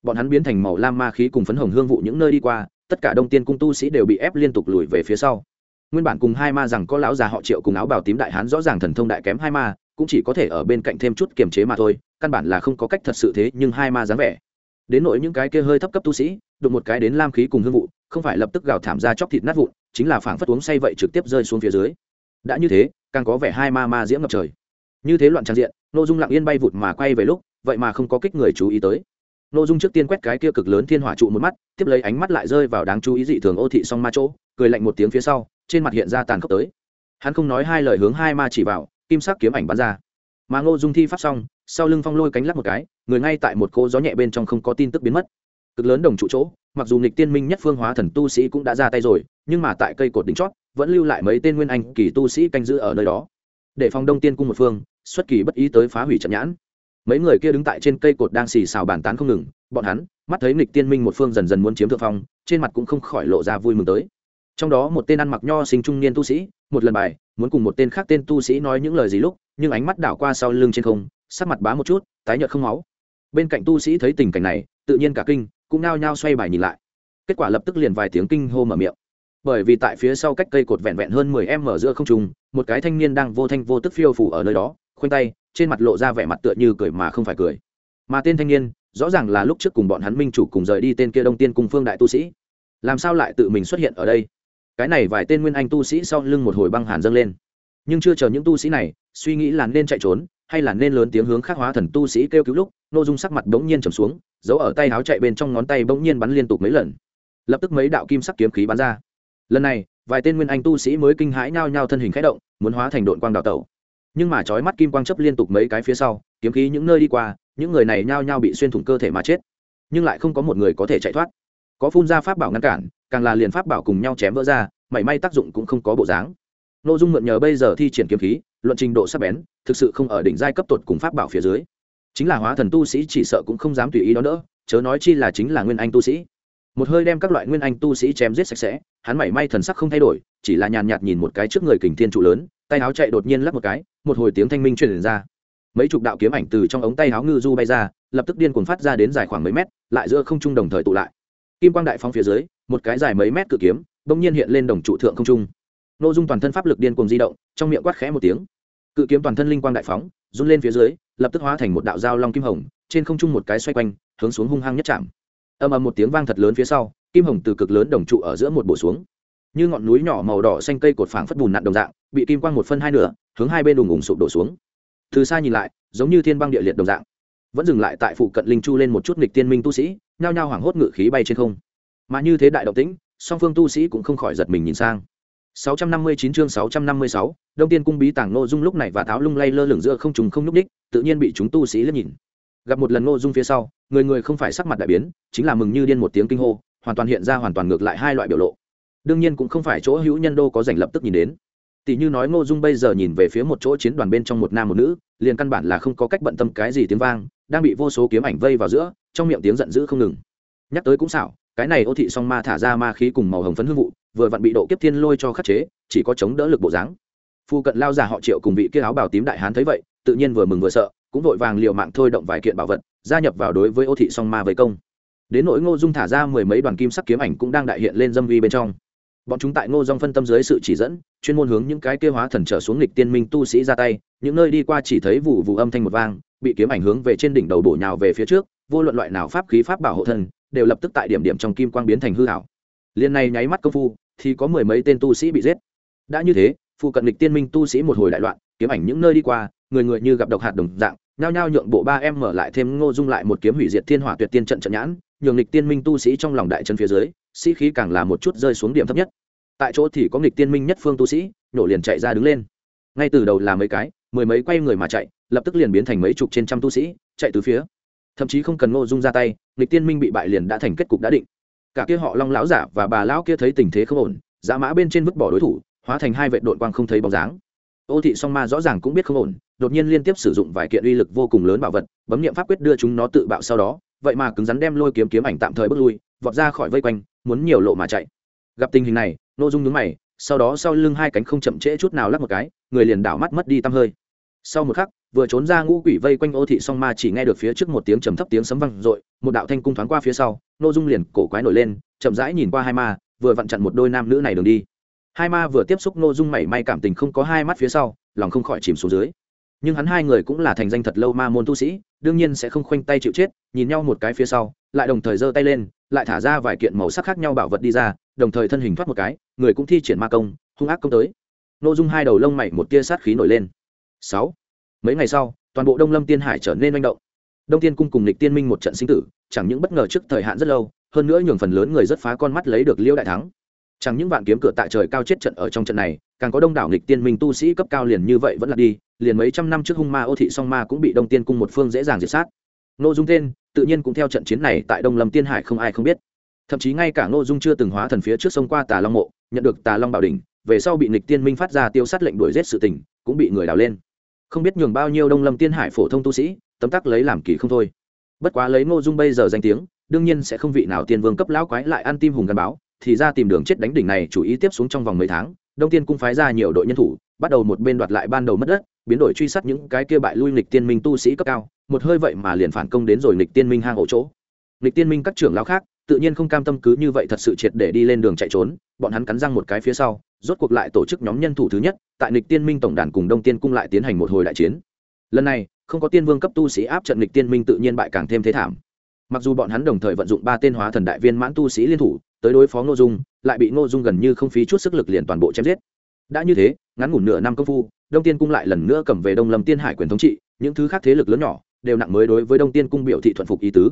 Bọn hắn biến thành màu lam ma khí cùng phấn hồng hương vụ những nơi đi qua, tất cả đông tiên cung tu sĩ đều bị ép liên tục lùi về phía sau. Nguyên bản cùng hai ma rằng có lão già họ triệu cùng áo bào tím đại hán rõ ràng thần thông đại kém hai ma, cũng chỉ có thể ở bên cạnh thêm chút kiềm chế mà thôi, căn bản là không có cách thật sự thế nhưng hai ma dáng vẻ. Đến nỗi những cái kia hơi thấp cấp tu sĩ, đụng một cái đến lam khí cùng hương vụ, không phải lập tức gào thảm ra chóc thịt nát vụn, chính là phảng phất uống say vậy trực tiếp rơi xuống phía dưới đã như thế, càng có vẻ hai ma ma diễm ngập trời. Như thế loạn trang diện nội dung lặng yên bay vụt mà quay về lúc, vậy mà không có kích người chú ý tới. Nội dung trước tiên quét cái kia cực lớn thiên hỏa trụ một mắt, tiếp lấy ánh mắt lại rơi vào đáng chú ý dị thường ô thị song ma chỗ, cười lạnh một tiếng phía sau, trên mặt hiện ra tàn khốc tới. Hắn không nói hai lời hướng hai ma chỉ vào, kim sắc kiếm ảnh bắn ra. Mà ngô dung thi pháp xong, sau lưng phong lôi cánh lắc một cái, người ngay tại một cô gió nhẹ bên trong không có tin tức biến mất. Cực lớn đồng trụ chỗ, mặc dù nghịch tiên minh nhất phương hóa thần tu sĩ cũng đã ra tay rồi, nhưng mà tại cây cột đỉnh chót vẫn lưu lại mấy tên nguyên anh kỳ tu sĩ canh giữ ở nơi đó. Để phòng đông tiên cung một phương, xuất kỳ bất ý tới phá hủy trận nhãn. Mấy người kia đứng tại trên cây cột đang xì xào bàn tán không ngừng, bọn hắn, mắt thấy nghịch tiên minh một phương dần dần muốn chiếm thượng phong, trên mặt cũng không khỏi lộ ra vui mừng tới. Trong đó một tên ăn mặc nho sinh trung niên tu sĩ, một lần bài, muốn cùng một tên khác tên tu sĩ nói những lời gì lúc, nhưng ánh mắt đảo qua sau lưng trên không, sắc mặt bá một chút, tái nhợt không máu. Bên cạnh tu sĩ thấy tình cảnh này, tự nhiên cả kinh, cũng nao nhao xoay bài nhìn lại. Kết quả lập tức liền vài tiếng kinh hô mở miệng bởi vì tại phía sau cách cây cột vẹn vẹn hơn mười m mở giữa không trung, một cái thanh niên đang vô thanh vô tức phiêu phủ ở nơi đó, khoanh tay, trên mặt lộ ra vẻ mặt tựa như cười mà không phải cười. Mà tên thanh niên, rõ ràng là lúc trước cùng bọn hắn minh chủ cùng rời đi tên kia đông tiên cùng phương đại tu sĩ. Làm sao lại tự mình xuất hiện ở đây? Cái này vài tên nguyên anh tu sĩ sau lưng một hồi băng hàn dâng lên. Nhưng chưa chờ những tu sĩ này, suy nghĩ là nên chạy trốn, hay là nên lớn tiếng hướng khắc hóa thần tu sĩ kêu cứu lúc nội dung sắc mặt bỗng nhiên trầm xuống, giấu ở tay áo chạy bên trong ngón tay bỗng nhiên bắn liên tục mấy lần. Lập tức mấy đạo kim sắc kiếm khí bắn ra lần này, vài tên nguyên anh tu sĩ mới kinh hãi nhao nhao thân hình khẽ động, muốn hóa thành đội quang đào tẩu. Nhưng mà chói mắt kim quang chấp liên tục mấy cái phía sau, kiếm khí những nơi đi qua, những người này nhao nhao bị xuyên thủng cơ thể mà chết. Nhưng lại không có một người có thể chạy thoát. Có phun ra pháp bảo ngăn cản, càng là liền pháp bảo cùng nhau chém vỡ ra, mảy may tác dụng cũng không có bộ dáng. Nội dung mượn nhờ bây giờ thi triển kiếm khí, luận trình độ sắc bén, thực sự không ở đỉnh giai cấp tột cùng pháp bảo phía dưới. Chính là hóa thần tu sĩ chỉ sợ cũng không dám tùy ý đó nữa chớ nói chi là chính là nguyên anh tu sĩ một hơi đem các loại nguyên anh tu sĩ chém giết sạch sẽ, hắn mảy may thần sắc không thay đổi, chỉ là nhàn nhạt nhìn một cái trước người kình thiên trụ lớn, tay áo chạy đột nhiên lắp một cái, một hồi tiếng thanh minh truyền ra. Mấy chục đạo kiếm ảnh từ trong ống tay áo ngư du bay ra, lập tức điên cuồng phát ra đến dài khoảng mấy mét, lại giữa không trung đồng thời tụ lại. Kim quang đại phong phía dưới, một cái dài mấy mét cự kiếm, bỗng nhiên hiện lên đồng trụ thượng không trung. N ô dung toàn thân pháp lực điên cuồng di động, trong miệng quát khẽ một tiếng. Cự kiếm toàn thân linh quang đại phóng, run lên phía dưới, lập tức hóa thành một đạo dao long kim hồng, trên không trung một cái xoay quanh, hướng xuống hung hăng nhất chạm âm ầm một tiếng vang thật lớn phía sau kim hồng từ cực lớn đồng trụ ở giữa một bổ xuống. Như ngọn núi nhỏ màu đỏ xanh cây cột phảng phất bùn nặn đồng dạng bị kim quang một phân hai nửa hướng hai bên đùng ùng sụp đổ xuống. Từ xa nhìn lại giống như thiên băng địa liệt đồng dạng. Vẫn dừng lại tại phụ cận linh chu lên một chút nghịch tiên minh tu sĩ nhao nhao hoảng hốt ngự khí bay trên không. Mà như thế đại động tĩnh song phương tu sĩ cũng không khỏi giật mình nhìn sang. 659 chương 656, Đông Tiên cung bí tàng Ngô Dung lúc này và tháo lung lay lơ lửng giữa không trùng không nhúc đích, tự nhiên bị chúng tu sĩ liếc nhìn. Gặp một lần Ngô Dung phía sau, người người không phải sắc mặt đại biến, chính là mừng như điên một tiếng kinh hô, hoàn toàn hiện ra hoàn toàn ngược lại hai loại biểu lộ. Đương nhiên cũng không phải chỗ hữu nhân đô có dành lập tức nhìn đến. Tỷ như nói Ngô Dung bây giờ nhìn về phía một chỗ chiến đoàn bên trong một nam một nữ, liền căn bản là không có cách bận tâm cái gì tiếng vang, đang bị vô số kiếm ảnh vây vào giữa, trong miệng tiếng giận dữ không ngừng. Nhắc tới cũng xảo, cái này ô thị song ma thả ra ma khí cùng màu hồng phấn hương vụ, vừa vặn bị độ kiếp thiên lôi cho khắc chế chỉ có chống đỡ lực bộ dáng phu cận lao già họ triệu cùng vị kia áo bào tím đại hán thấy vậy tự nhiên vừa mừng vừa sợ cũng vội vàng liều mạng thôi động vài kiện bảo vật, gia nhập vào đối với ô thị song ma với công. Đến nỗi ngô dung thả ra mười mấy đoàn kim sắc kiếm ảnh cũng đang đại hiện lên dâm vi bên trong. Bọn chúng tại ngô dung phân tâm dưới sự chỉ dẫn, chuyên môn hướng những cái kia hóa thần trở xuống lịch tiên minh tu sĩ ra tay, những nơi đi qua chỉ thấy vụ vụ âm thanh một vang, bị kiếm ảnh hướng về trên đỉnh đầu bổ nhào về phía trước, vô luận loại nào pháp khí pháp bảo hộ thân, đều lập tức tại điểm điểm trong kim quang biến thành hư hảo liên này nháy mắt công phu, thì có mười mấy tên tu sĩ bị giết. Đã như thế, phụ cận lịch tiên minh tu sĩ một hồi đại loạn, kiếm ảnh những nơi đi qua, người người như gặp độc hạt đồng dạng nhao nhao nhượng bộ ba em mở lại thêm ngô dung lại một kiếm hủy diệt thiên hỏa tuyệt tiên trận trận nhãn, nhường lịch tiên minh tu sĩ trong lòng đại chân phía dưới, sĩ khí càng là một chút rơi xuống điểm thấp nhất. Tại chỗ thì có nghịch tiên minh nhất phương tu sĩ nổ liền chạy ra đứng lên. Ngay từ đầu là mấy cái, mười mấy quay người mà chạy, lập tức liền biến thành mấy chục trên trăm tu sĩ, chạy từ phía. Thậm chí không cần ngô dung ra tay nghịch tiên minh bị bại liền đã thành kết cục đã định. Cả kia họ long lão giả và bà lão kia thấy tình thế không ổn giá mã bên trên vứt bỏ đối thủ, hóa thành hai vệ đội quang không thấy bóng dáng. Ô thị song ma rõ ràng cũng biết không ổn đột nhiên liên tiếp sử dụng vài kiện uy lực vô cùng lớn bảo vật, bấm nghiệm pháp quyết đưa chúng nó tự bạo sau đó, vậy mà cứng rắn đem lôi kiếm kiếm ảnh tạm thời bước lui, vọt ra khỏi vây quanh, muốn nhiều lộ mà chạy. Gặp tình hình này n ô dung nhướng mày, sau đó sau lưng hai cánh không chậm trễ chút nào lắc một cái, người liền đảo mắt mất đi tăm hơi. Sau một khắc, vừa trốn ra ngũ quỷ vây quanh ô thị song ma chỉ nghe được phía trước một tiếng trầm thấp tiếng sấm văng r ộ i một đạo thanh cung thoáng qua phía sau n ô dung liền cổ quái nổi lên, chậm rãi nhìn qua hai ma, vừa vặn chặn một đôi nam nữ này đường đi. Hai ma vừa tiếp xúc n ô dung mảy may cảm tình không có hai mắt phía sau, lòng không khỏi chìm xuống dưới nhưng hắn hai người cũng là thành danh thật lâu ma môn tu sĩ, đương nhiên sẽ không khoanh tay chịu chết, nhìn nhau một cái phía sau, lại đồng thời giơ tay lên, lại thả ra vài kiện màu sắc khác nhau bảo vật đi ra, đồng thời thân hình thoát một cái, người cũng thi triển ma công, hung ác công tới. N ô dung hai đầu lông mày một tia sát khí nổi lên. Sáu. Mấy ngày sau, toàn bộ đông lâm tiên hải trở nên manh động. Đông tiên cung cùng lịch tiên minh một trận sinh tử, chẳng những bất ngờ trước thời hạn rất lâu, hơn nữa nhường phần lớn người rất phá con mắt lấy được liêu đại thắng. Chẳng những vạn kiếm cửa tại trời cao chết trận ở trong trận này càng có đông đảo nghịch tiên minh tu sĩ cấp cao liền như vậy vẫn là đi, liền mấy trăm năm trước hung ma ô thị song ma cũng bị đông tiên cung một phương dễ dàng diệt sát. Nội dung tên, tự nhiên cũng theo trận chiến này tại đông lâm tiên hải không ai không biết. Thậm chí ngay cả nội dung chưa từng hóa thần phía trước sông qua tà long mộ, nhận được tà long bảo đình về sau bị nghịch tiên minh phát ra tiêu sát lệnh đuổi giết sự tình, cũng bị người đào lên. Không biết nhường bao nhiêu đông lâm tiên hải phổ thông tu sĩ, tấm tắc lấy làm kỳ không thôi. Bất quá lấy ngô dung bây giờ danh tiếng, đương nhiên sẽ không vị nào tiên vương cấp lão quái lại ăn tim hùng gắn báo, thì ra tìm đường chết đánh đỉnh này chủ ý tiếp xuống trong vòng mấy tháng đông tiên cung phái ra nhiều đội nhân thủ, bắt đầu một bên đoạt lại ban đầu mất đất, biến đổi truy sát những cái kia bại lui lịch tiên minh tu sĩ cấp cao, một hơi vậy mà liền phản công đến rồi lịch tiên minh hang ổ chỗ. Lịch tiên minh các trưởng lão khác, tự nhiên không cam tâm cứ như vậy thật sự triệt để đi lên đường chạy trốn, bọn hắn cắn răng một cái phía sau, rốt cuộc lại tổ chức nhóm nhân thủ thứ nhất, tại lịch tiên minh tổng đàn cùng đông tiên cung lại tiến hành một hồi đại chiến. Lần này, không có tiên vương cấp tu sĩ áp trận lịch tiên minh tự nhiên bại càng thêm thế thảm. Mặc dù bọn hắn đồng thời vận dụng ba tên hóa thần đại viên mãn tu sĩ liên thủ tới đối phó ngô dung, lại bị ngô dung gần như không phí chút sức lực liền toàn bộ chém giết. Đã như thế, ngắn ngủn nửa năm công phu, đông tiên cung lại lần nữa cầm về đông lâm tiên hải quyền thống trị, những thứ khác thế lực lớn nhỏ đều nặng mới đối với đông tiên cung biểu thị thuận phục ý tứ.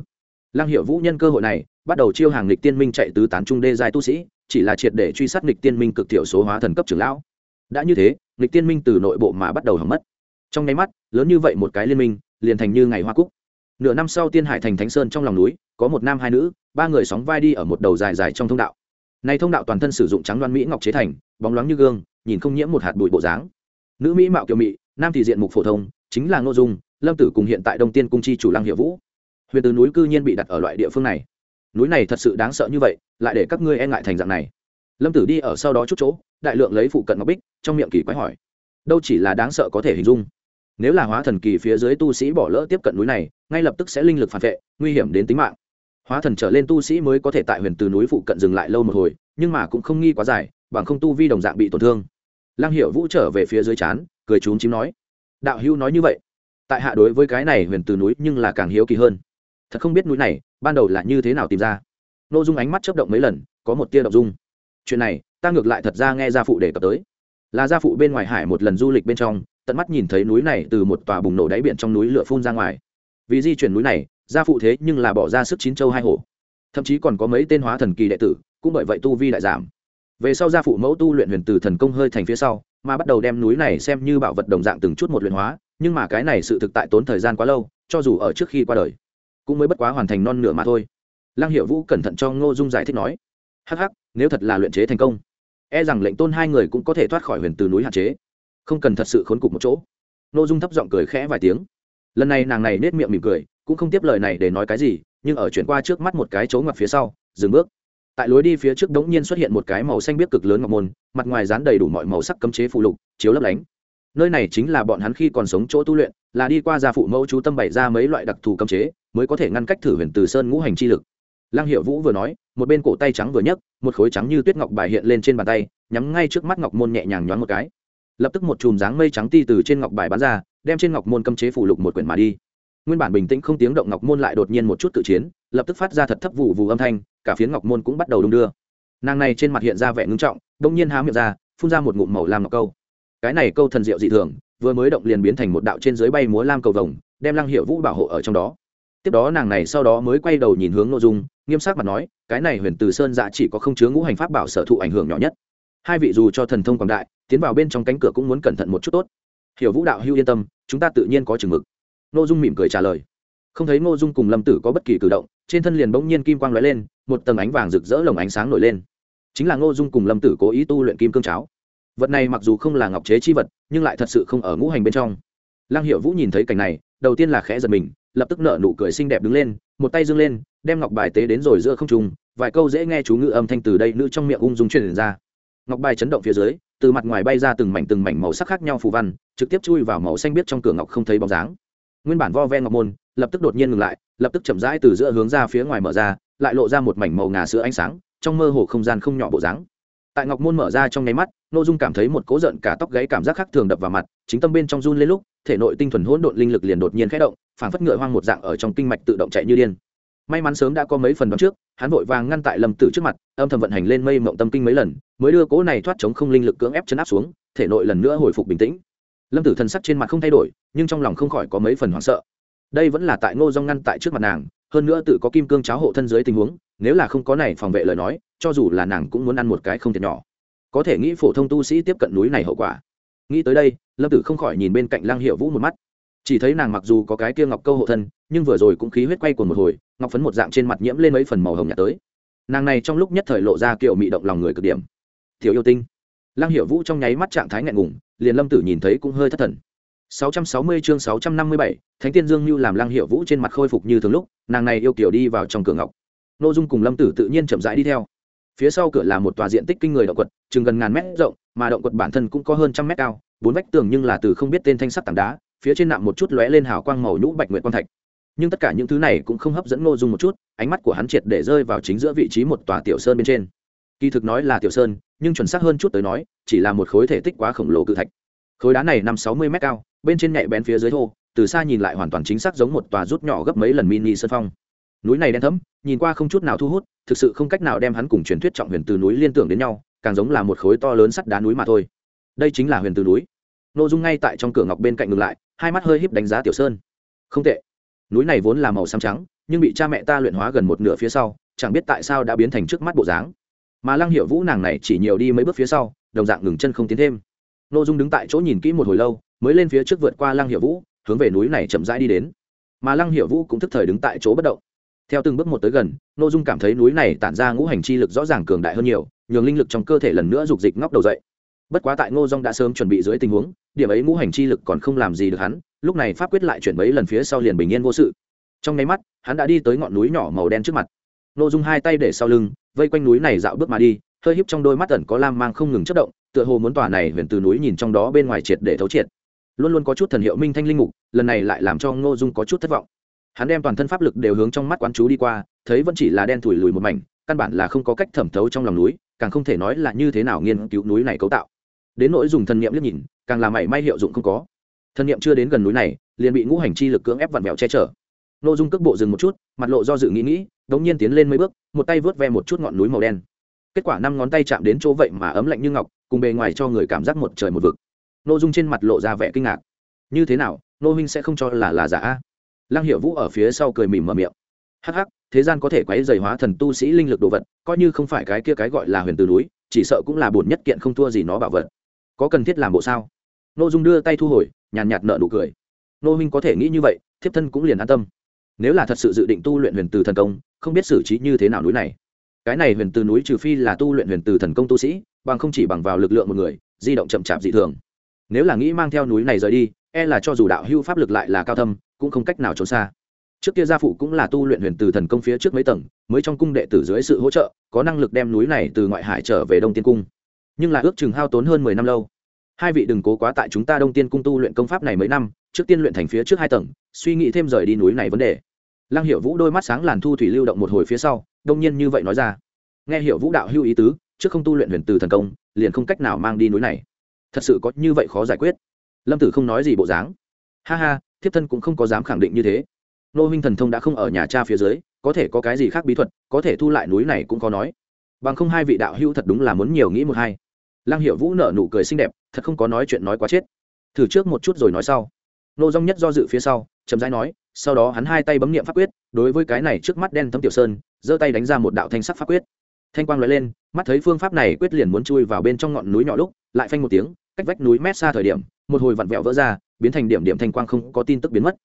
Lăng hiệu vũ nhân cơ hội này, bắt đầu chiêu hàng lịch tiên minh chạy tứ tán trung đê giai tu sĩ, chỉ là triệt để truy sát lịch tiên minh cực thiểu số hóa thần cấp trưởng lão. Đã như thế, lịch tiên minh từ nội bộ mà bắt đầu hỏng mất. Trong nháy mắt, lớn như vậy một cái liên minh, liền thành như ngày hoa cúc. Nửa năm sau tiên hải thành thánh sơn trong lòng núi, có một nam hai nữ ba người sóng vai đi ở một đầu dài dài trong thông đạo. Này thông đạo toàn thân sử dụng trắng đoan mỹ ngọc chế thành, bóng loáng như gương, nhìn không nhiễm một hạt bụi bộ dáng. Nữ mỹ mạo kiều mỹ nam thì diện mục phổ thông, chính là ngô dung, lâm tử cùng hiện tại đông tiên cung chi chủ lăng hiệu vũ. Huyền từ núi cư nhiên bị đặt ở loại địa phương này. Núi này thật sự đáng sợ như vậy, lại để các ngươi e ngại thành dạng này. Lâm tử đi ở sau đó chút chỗ, đại lượng lấy phụ cận ngọc bích, trong miệng kỳ quái hỏi. Đâu chỉ là đáng sợ có thể hình dung. Nếu là hóa thần kỳ phía dưới tu sĩ bỏ lỡ tiếp cận núi này, ngay lập tức sẽ linh lực phản vệ, nguy hiểm đến tính mạng hóa thần trở lên tu sĩ mới có thể tại huyền từ núi phụ cận dừng lại lâu một hồi, nhưng mà cũng không nghi quá dài, bằng không tu vi đồng dạng bị tổn thương. Lăng hiệu vũ trở về phía dưới chán, cười trúng chím nói, đạo hữu nói như vậy, tại hạ đối với cái này huyền từ núi nhưng là càng hiếu kỳ hơn. Thật không biết núi này, ban đầu là như thế nào tìm ra. N ô dung ánh mắt chấp động mấy lần, có một tia đ ộ n g dung. Chuyện này, ta ngược lại thật ra nghe gia phụ đề cập tới. Là gia phụ bên ngoài hải một lần du lịch bên trong, tận mắt nhìn thấy núi này từ một tòa bùng nổ đáy biển trong núi lửa phun ra ngoài. Vì di chuyển núi này gia phụ thế nhưng là bỏ ra sức chín châu hai hổ. Thậm chí còn có mấy tên hóa thần kỳ đệ tử, cũng bởi vậy tu vi đại giảm. Về sau gia phụ mẫu tu luyện huyền từ thần công hơi thành phía sau, mà bắt đầu đem núi này xem như bảo vật đồng dạng từng chút một luyện hóa, nhưng mà cái này sự thực tại tốn thời gian quá lâu, cho dù ở trước khi qua đời, cũng mới bất quá hoàn thành non nửa mà thôi. Lăng hiệu vũ cẩn thận cho ngô dung giải thích nói, hắc hắc, nếu thật là luyện chế thành công e rằng lệnh tôn hai người cũng có thể thoát khỏi huyền từ núi hạn chế. Không cần thật sự khốn cục một chỗ. Ngô dung thấp giọng cười khẽ vài tiếng lần này nàng này nết miệng mỉm cười, cũng không tiếp lời này để nói cái gì, nhưng ở chuyển qua trước mắt một cái chỗ ngoặt phía sau, dừng bước. Tại lối đi phía trước đống nhiên xuất hiện một cái màu xanh biếc cực lớn ngọc môn, mặt ngoài dán đầy đủ mọi màu sắc cấm chế phụ lục, chiếu lấp lánh. Nơi này chính là bọn hắn khi còn sống chỗ tu luyện, là đi qua gia phụ mẫu chú tâm bày ra mấy loại đặc thù cấm chế, mới có thể ngăn cách thử huyền từ sơn ngũ hành chi lực. Lăng hiệu vũ vừa nói, một bên cổ tay trắng vừa nhấc, một khối trắng như tuyết ngọc bài hiện lên trên bàn tay, nhắm ngay trước mắt ngọc môn nhẹ nhàng nhoáng một cái lập tức một chùm dáng mây trắng ti từ trên ngọc bài bắn ra, đem trên ngọc môn cấm chế phủ lục một quyển mà đi. Nguyên bản bình tĩnh không tiếng động ngọc môn lại đột nhiên một chút tự chiến, lập tức phát ra thật thấp vụ vụ âm thanh, cả phiến ngọc môn cũng bắt đầu đung đưa. Nàng này trên mặt hiện ra vẻ ngưng trọng đông nhiên há miệng ra, phun ra một ngụm màu lam ngọc câu. Cái này câu thần diệu dị thường, vừa mới động liền biến thành một đạo trên dưới bay múa lam cầu vồng, đem lăng hiệu vũ bảo hộ ở trong đó. Tiếp đó nàng này sau đó mới quay đầu nhìn hướng nội dung, nghiêm sắc mặt nói, cái này huyền từ sơn dạ chỉ có không chứa ngũ hành pháp bảo sở thụ ảnh hưởng nhỏ nhất hai vị dù cho thần thông quảng đại, tiến vào bên trong cánh cửa cũng muốn cẩn thận một chút tốt. Hiểu vũ đạo hưu yên tâm, chúng ta tự nhiên có chừng mực. Nội dung mỉm cười trả lời. Không thấy ngô dung cùng lâm tử có bất kỳ cử động, trên thân liền bỗng nhiên kim quang lóe lên, một tầng ánh vàng rực rỡ lồng ánh sáng nổi lên. Chính là ngô dung cùng lâm tử cố ý tu luyện kim cương cháo. Vật này mặc dù không là ngọc chế chi vật, nhưng lại thật sự không ở ngũ hành bên trong. Lăng hiệu vũ nhìn thấy cảnh này, đầu tiên là khẽ giật mình, lập tức nở nụ cười xinh đẹp đứng lên, một tay dâng lên, đem ngọc bài tế đến rồi giữa không trung, vài câu dễ nghe chú ngữ âm thanh từ đây nữ trong miệng ung dung truyền ra ngọc bài chấn động phía dưới, từ mặt ngoài bay ra từng mảnh từng mảnh màu sắc khác nhau phù văn, trực tiếp chui vào màu xanh biết trong cửa ngọc không thấy bóng dáng. Nguyên bản vo ve ngọc môn, lập tức đột nhiên ngừng lại, lập tức chậm rãi từ giữa hướng ra phía ngoài mở ra, lại lộ ra một mảnh màu ngà sữa ánh sáng, trong mơ hồ không gian không nhỏ bộ dáng. Tại ngọc môn mở ra trong nháy mắt nội dung cảm thấy một cố giận cả tóc gáy cảm giác khác thường đập vào mặt, chính tâm bên trong run lên lúc, thể nội tinh thuần hỗn độn linh lực liền đột nhiên khẽ động, phảng phất ngựa hoang một dạng ở trong kinh mạch tự động chạy như điên may mắn sớm đã có mấy phần đoán trước, hắn vội vàng ngăn tại lâm tử trước mặt, âm thầm vận hành lên mây mộng tâm kinh mấy lần, mới đưa cố này thoát chống không linh lực cưỡng ép chấn áp xuống, thể nội lần nữa hồi phục bình tĩnh. Lâm tử thần sắc trên mặt không thay đổi, nhưng trong lòng không khỏi có mấy phần hoảng sợ. Đây vẫn là tại ngô dong ngăn tại trước mặt nàng, hơn nữa tự có kim cương cháo hộ thân dưới tình huống, nếu là không có này phòng vệ lời nói, cho dù là nàng cũng muốn ăn một cái không thiệt nhỏ. Có thể nghĩ phổ thông tu sĩ tiếp cận núi này hậu quả. Nghĩ tới đây, lâm tử không khỏi nhìn bên cạnh Lang hiệu vũ một mắt chỉ thấy nàng mặc dù có cái kia ngọc câu hộ thân nhưng vừa rồi cũng khí huyết quay cuồng một hồi ngọc phấn một dạng trên mặt nhiễm lên mấy phần màu hồng nhạt tới nàng này trong lúc nhất thời lộ ra kiểu mị động lòng người cực điểm thiếu yêu tinh lăng Hiểu vũ trong nháy mắt trạng thái ngại ngùng liền lâm tử nhìn thấy cũng hơi thất thần 660 chương 657, Thánh Tiên Dương Nưu làm Lăng Hiểu Vũ trên mặt khôi phục như thường lúc, nàng này yêu kiều đi vào trong cửa ngọc. Nô Dung cùng Lâm Tử tự nhiên chậm rãi đi theo. Phía sau cửa là một tòa diện tích kinh người động quật, chừng gần ngàn mét rộng, mà động quật bản thân cũng có hơn trăm mét cao, bốn vách tường nhưng là từ không biết tên thanh sắc tảng đá, phía trên nạm một chút lóe lên hào quang màu nhũ bạch nguyệt quang thạch. Nhưng tất cả những thứ này cũng không hấp dẫn Nô Dung một chút, ánh mắt của hắn triệt để rơi vào chính giữa vị trí một tòa tiểu sơn bên trên. Kỳ thực nói là tiểu sơn, nhưng chuẩn xác hơn chút tới nói, chỉ là một khối thể tích quá khổng lồ cự thạch. Khối đá này năm sáu mươi mét cao, bên trên nhạy bén phía dưới thô từ xa nhìn lại hoàn toàn chính xác giống một tòa rút nhỏ gấp mấy lần mini sơn phong núi này đen thấm nhìn qua không chút nào thu hút thực sự không cách nào đem hắn cùng truyền thuyết trọng huyền từ núi liên tưởng đến nhau càng giống là một khối to lớn sắt đá núi mà thôi đây chính là huyền từ núi nội dung ngay tại trong cửa ngọc bên cạnh ngừng lại hai mắt hơi híp đánh giá tiểu sơn. Không tệ. Núi này vốn là màu xám trắng, nhưng bị cha mẹ ta luyện hóa gần một nửa phía sau, chẳng biết tại sao đã biến thành trước mắt bộ dáng. Mà lăng hiệu vũ nàng này chỉ nhiều đi mấy bước phía sau, đồng dạng ngừng chân không tiến thêm. Nội dung đứng tại chỗ nhìn kỹ một hồi lâu, mới lên phía trước vượt qua lăng hiệu vũ, hướng về núi này chậm rãi đi đến. Mà lăng hiệu vũ cũng thức thời đứng tại chỗ bất động. Theo từng bước một tới gần n ô dung cảm thấy núi này tản ra ngũ hành chi lực rõ ràng cường đại hơn nhiều, nhường linh lực trong cơ thể lần nữa dục dịch ngóc đầu dậy bất quá tại ngô dung đã sớm chuẩn bị dưới tình huống, điểm ấy ngũ hành chi lực còn không làm gì được hắn, lúc này pháp quyết lại chuyển mấy lần phía sau liền bình yên vô sự. Trong nháy mắt, hắn đã đi tới ngọn núi nhỏ màu đen trước mặt. Ngô dung hai tay để sau lưng, vây quanh núi này dạo bước mà đi, hơi híp trong đôi mắt tẩn có lam mang không ngừng chất động, tựa hồ muốn tòa này huyền từ núi nhìn trong đó bên ngoài triệt để thấu triệt. Luôn luôn có chút thần hiệu minh thanh linh mục, lần này lại làm cho ngô dung có chút thất vọng. Hắn đem toàn thân pháp lực đều hướng trong mắt quán chú đi qua, thấy vẫn chỉ là đen thủi lùi một mảnh, căn bản là không có cách thẩm thấu trong lòng núi, càng không thể nói là như thế nào nghiên cứu núi này cấu tạo đến nỗi dùng thần niệm liếc nhìn, càng là mảy may hiệu dụng không có. Thần niệm chưa đến gần núi này, liền bị ngũ hành chi lực cưỡng ép vặn vẹo che chở. Nội dung cước bộ dừng một chút, mặt lộ do dự nghĩ nghĩ, đống nhiên tiến lên mấy bước, một tay vớt ve một chút ngọn núi màu đen. Kết quả năm ngón tay chạm đến chỗ vậy mà ấm lạnh như ngọc, cùng bề ngoài cho người cảm giác một trời một vực. Nô dung trên mặt lộ ra vẻ kinh ngạc. Như thế nào, nô huynh sẽ không cho là là giả a? Lăng hiệu vũ ở phía sau cười mỉm mở miệng. Hắc hắc, thế gian có thể quấy dày hóa thần tu sĩ linh lực đồ vật, coi như không phải cái kia cái gọi là huyền từ núi, chỉ sợ cũng là bổn nhất kiện không thua gì nó bảo vật có cần thiết làm bộ sao? Nô dung đưa tay thu hồi, nhàn nhạt nợ nụ cười. Nô huynh có thể nghĩ như vậy, thiếp thân cũng liền an tâm. Nếu là thật sự dự định tu luyện huyền từ thần công, không biết xử trí như thế nào núi này. Cái này huyền từ núi trừ phi là tu luyện huyền từ thần công tu sĩ, bằng không chỉ bằng vào lực lượng một người, di động chậm chạp dị thường. Nếu là nghĩ mang theo núi này rời đi e là cho dù đạo hưu pháp lực lại là cao thâm, cũng không cách nào trốn xa. Trước kia gia phụ cũng là tu luyện huyền từ thần công phía trước mấy tầng, mới trong cung đệ tử dưới sự hỗ trợ, có năng lực đem núi này từ ngoại hải trở về đông tiên cung nhưng là ước chừng hao tốn hơn mười năm lâu. Hai vị đừng cố quá tại chúng ta đông tiên cung tu luyện công pháp này mấy năm, trước tiên luyện thành phía trước hai tầng, suy nghĩ thêm rời đi núi này vấn đề. Lăng hiệu vũ đôi mắt sáng làn thu thủy lưu động một hồi phía sau, đông nhiên như vậy nói ra. Nghe hiệu vũ đạo hưu ý tứ, trước không tu luyện huyền từ thần công, liền không cách nào mang đi núi này. Thật sự có như vậy khó giải quyết. Lâm tử không nói gì bộ dáng. Ha ha, thiếp thân cũng không có dám khẳng định như thế. Nô huynh thần thông đã không ở nhà cha phía dưới, có thể có cái gì khác bí thuật, có thể thu lại núi này cũng có nói. Bằng không hai vị đạo hữu thật đúng là muốn nhiều nghĩ một hai lăng hiệu vũ nở nụ cười xinh đẹp, thật không có nói chuyện nói quá chết. Thử trước một chút rồi nói sau. Nô dong nhất do dự phía sau, chậm rãi nói, sau đó hắn hai tay bấm nghiệm pháp quyết, đối với cái này trước mắt đen thấm tiểu sơn, giơ tay đánh ra một đạo thanh sắc pháp quyết. Thanh quang l lên, mắt thấy phương pháp này quyết liền muốn chui vào bên trong ngọn núi nhỏ lúc, lại phanh một tiếng, cách vách núi mét xa thời điểm, một hồi vặn vẹo vỡ ra, biến thành điểm điểm thanh quang không có tin tức biến mất.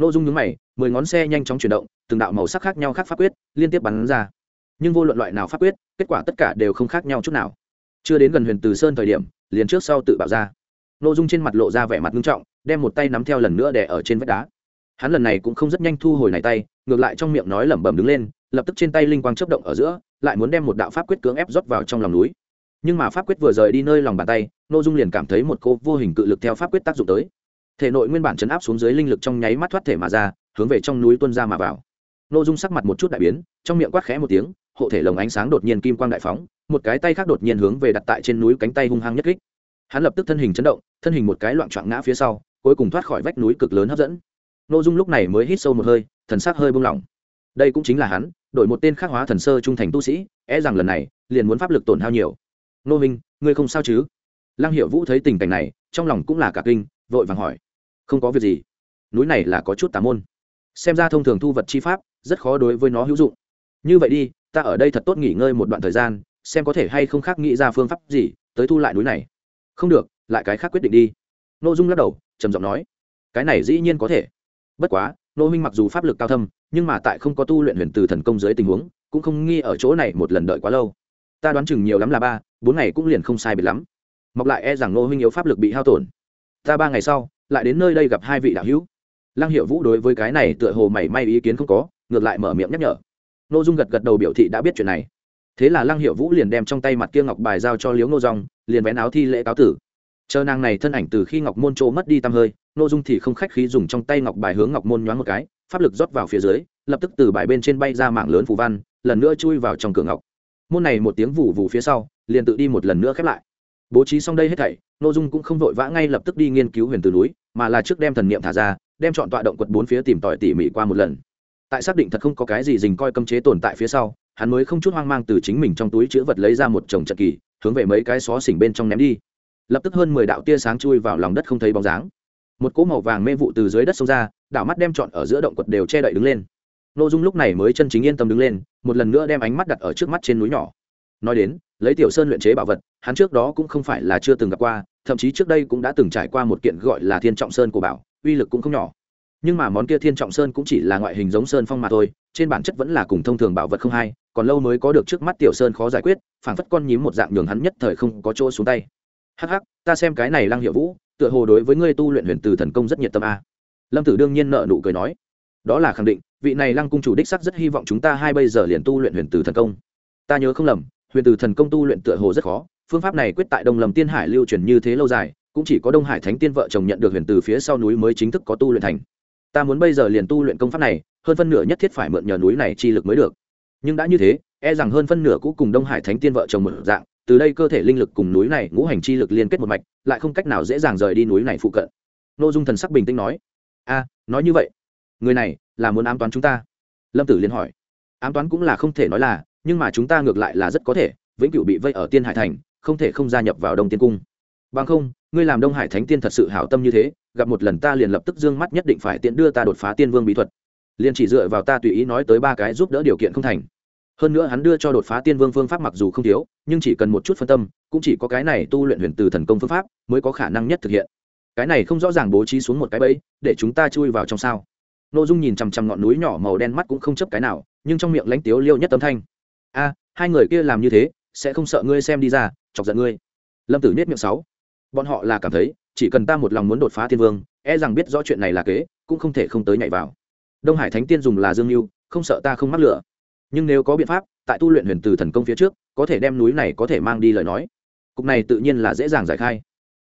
N dung nhướng mày, mười ngón xe nhanh chóng chuyển động, từng đạo màu sắc khác nhau khác pháp quyết liên tiếp bắn ra. Nhưng vô luận loại nào pháp quyết, kết quả tất cả đều không khác nhau chút nào chưa đến gần huyền từ sơn thời điểm, liền trước sau tự bạo ra. N ô dung trên mặt lộ ra vẻ mặt nghiêm trọng, đem một tay nắm theo lần nữa đè ở trên vách đá. Hắn lần này cũng không rất nhanh thu hồi này tay, ngược lại trong miệng nói lẩm bẩm đứng lên, lập tức trên tay linh quang chấp động ở giữa, lại muốn đem một đạo pháp quyết cưỡng ép rót vào trong lòng núi. Nhưng mà pháp quyết vừa rời đi nơi lòng bàn tay n ô dung liền cảm thấy một cô vô hình cự lực theo pháp quyết tác dụng tới. Thể nội nguyên bản chấn áp xuống dưới linh lực trong nháy mắt thoát thể mà ra, hướng về trong núi tuân ra mà vào. N ô dung sắc mặt một chút đại biến, trong miệng quát khẽ một tiếng hộ thể lồng ánh sáng đột nhiên kim quang đại phóng, một cái tay khác đột nhiên hướng về đặt tại trên núi cánh tay hung hăng nhất kích. Hắn lập tức thân hình chấn động, thân hình một cái loạn trọn ngã phía sau, cuối cùng thoát khỏi vách núi cực lớn hấp dẫn. N ô dung lúc này mới hít sâu một hơi, thần sắc hơi buông lỏng. Đây cũng chính là hắn, đổi một tên khắc hóa thần sơ trung thành tu sĩ e rằng lần này, liền muốn pháp lực tổn hao nhiều. Nô minh, ngươi không sao chứ? Lăng hiệu vũ thấy tình cảnh này, trong lòng cũng là cả kinh, vội vàng hỏi. Không có việc gì. Núi này là có chút tà môn. Xem ra thông thường thu vật chi pháp, rất khó đối với nó hữu dụng. Như vậy đi ta ở đây thật tốt nghỉ ngơi một đoạn thời gian, xem có thể hay không khác nghĩ ra phương pháp gì tới thu lại núi này. Không được, lại cái khác quyết định đi. N ô dung lắc đầu, trầm giọng nói. Cái này dĩ nhiên có thể. Bất quá, nô minh mặc dù pháp lực cao thâm, nhưng mà tại không có tu luyện huyền từ thần công dưới tình huống, cũng không nghi ở chỗ này một lần đợi quá lâu. Ta đoán chừng nhiều lắm là ba, bốn ngày cũng liền không sai biệt lắm. Mọc lại e rằng nô huynh yếu pháp lực bị hao tổn. Ta ba ngày sau, lại đến nơi đây gặp hai vị đạo hữu. Lăng hiệu vũ đối với cái này tựa hồ mảy may ý kiến không có, ngược lại mở miệng nhắc nhở n ô dung gật gật đầu biểu thị đã biết chuyện này. Thế là lăng hiệu vũ liền đem trong tay mặt kia ngọc bài giao cho liếu ngô Dung, liền vén áo thi lễ cáo tử. Chờ nàng này thân ảnh từ khi ngọc môn trô mất đi tăm hơi n ô dung thì không khách khí dùng trong tay ngọc bài hướng ngọc môn nhoáng một cái pháp lực rót vào phía dưới lập tức từ bài bên trên bay ra mạng lớn phù văn lần nữa chui vào trong cửa ngọc. Môn này một tiếng vụ vụ phía sau liền tự đi một lần nữa khép lại. Bố trí xong đây hết thảy n ô dung cũng không vội vã ngay lập tức đi nghiên cứu huyền từ núi mà là trước đem thần niệm thả ra đem chọn tọa động quật bốn phía tìm tòi tỉ mỉ qua một lần tại xác định thật không có cái gì dình coi cấm chế tồn tại phía sau, hắn mới không chút hoang mang từ chính mình trong túi chữ vật lấy ra một chồng trận kỳ, hướng về mấy cái xó xỉnh bên trong ném đi. Lập tức hơn mười đạo tia sáng chui vào lòng đất không thấy bóng dáng. Một cỗ màu vàng mê vụ từ dưới đất xông ra, đảo mắt đem trọn ở giữa động quật đều che đậy đứng lên. Nội dung lúc này mới chân chính yên tâm đứng lên, một lần nữa đem ánh mắt đặt ở trước mắt trên núi nhỏ. Nói đến, lấy tiểu sơn luyện chế bảo vật, hắn trước đó cũng không phải là chưa từng gặp qua, thậm chí trước đây cũng đã từng trải qua một kiện gọi là thiên trọng sơn của bảo, uy lực cũng không nhỏ nhưng mà món kia thiên trọng sơn cũng chỉ là ngoại hình giống sơn phong mà thôi, trên bản chất vẫn là cùng thông thường bảo vật không hay còn lâu mới có được trước mắt tiểu sơn khó giải quyết, phảng phất con nhím một dạng nhường hắn nhất thời không có chỗ xuống tay. Hắc hắc, ta xem cái này lăng hiệu vũ, tựa hồ đối với ngươi tu luyện huyền từ thần công rất nhiệt tâm a. Lâm tử đương nhiên nợ nụ cười nói. Đó là khẳng định, vị này lăng cung chủ đích sắc rất hy vọng chúng ta hai bây giờ liền tu luyện huyền từ thần công. Ta nhớ không lầm, huyền từ thần công tu luyện tựa hồ rất khó, phương pháp này quyết tại đông lầm tiên hải lưu truyền như thế lâu dài, cũng chỉ có đông hải thánh tiên vợ chồng nhận được huyền từ phía sau núi mới chính thức có tu luyện thành ta muốn bây giờ liền tu luyện công pháp này, hơn phân nửa nhất thiết phải mượn nhờ núi này chi lực mới được. Nhưng đã như thế e rằng hơn phân nửa cũ cùng đông hải thánh tiên vợ chồng một dạng, từ đây cơ thể linh lực cùng núi này ngũ hành chi lực liên kết một mạch, lại không cách nào dễ dàng rời đi núi này phụ cận. N ô dung thần sắc bình tĩnh nói, a, nói như vậy, người này là muốn ám toán chúng ta? Lâm tử liên hỏi. Ám toán cũng là không thể nói là, nhưng mà chúng ta ngược lại là rất có thể, vĩnh cửu bị vây ở tiên hải thành, không thể không gia nhập vào đông tiên cung. Bằng không ngươi làm đông hải thánh tiên thật sự hảo tâm như thế, gặp một lần ta liền lập tức d ư ơ n g mắt nhất định phải tiện đưa ta đột phá tiên vương bí thuật. Liền chỉ dựa vào ta tùy ý nói tới ba cái giúp đỡ điều kiện không thành. Hơn nữa hắn đưa cho đột phá tiên vương phương pháp mặc dù không thiếu, nhưng chỉ cần một chút phân tâm, cũng chỉ có cái này tu luyện huyền từ thần công phương pháp mới có khả năng nhất thực hiện. Cái này không rõ ràng bố trí xuống một cái bẫy, để chúng ta chui vào trong sao. N ô dung nhìn chằm chằm ngọn núi nhỏ màu đen mắt cũng không chấp cái nào, nhưng trong miệng lánh tiếu liêu nhất tâm thanh. A, hai người kia làm như thế, sẽ không sợ ngươi xem đi ra, chọc giận ngươi. Lâm tử nết miệng sáu bọn họ là cảm thấy, chỉ cần ta một lòng muốn đột phá thiên vương e rằng biết rõ chuyện này là kế, cũng không thể không tới nhảy vào. Đông hải thánh tiên dùng là dương mưu không sợ ta không mắc lửa. Nhưng nếu có biện pháp, tại tu luyện huyền từ thần công phía trước, có thể đem núi này có thể mang đi lời nói. Cục này tự nhiên là dễ dàng giải khai.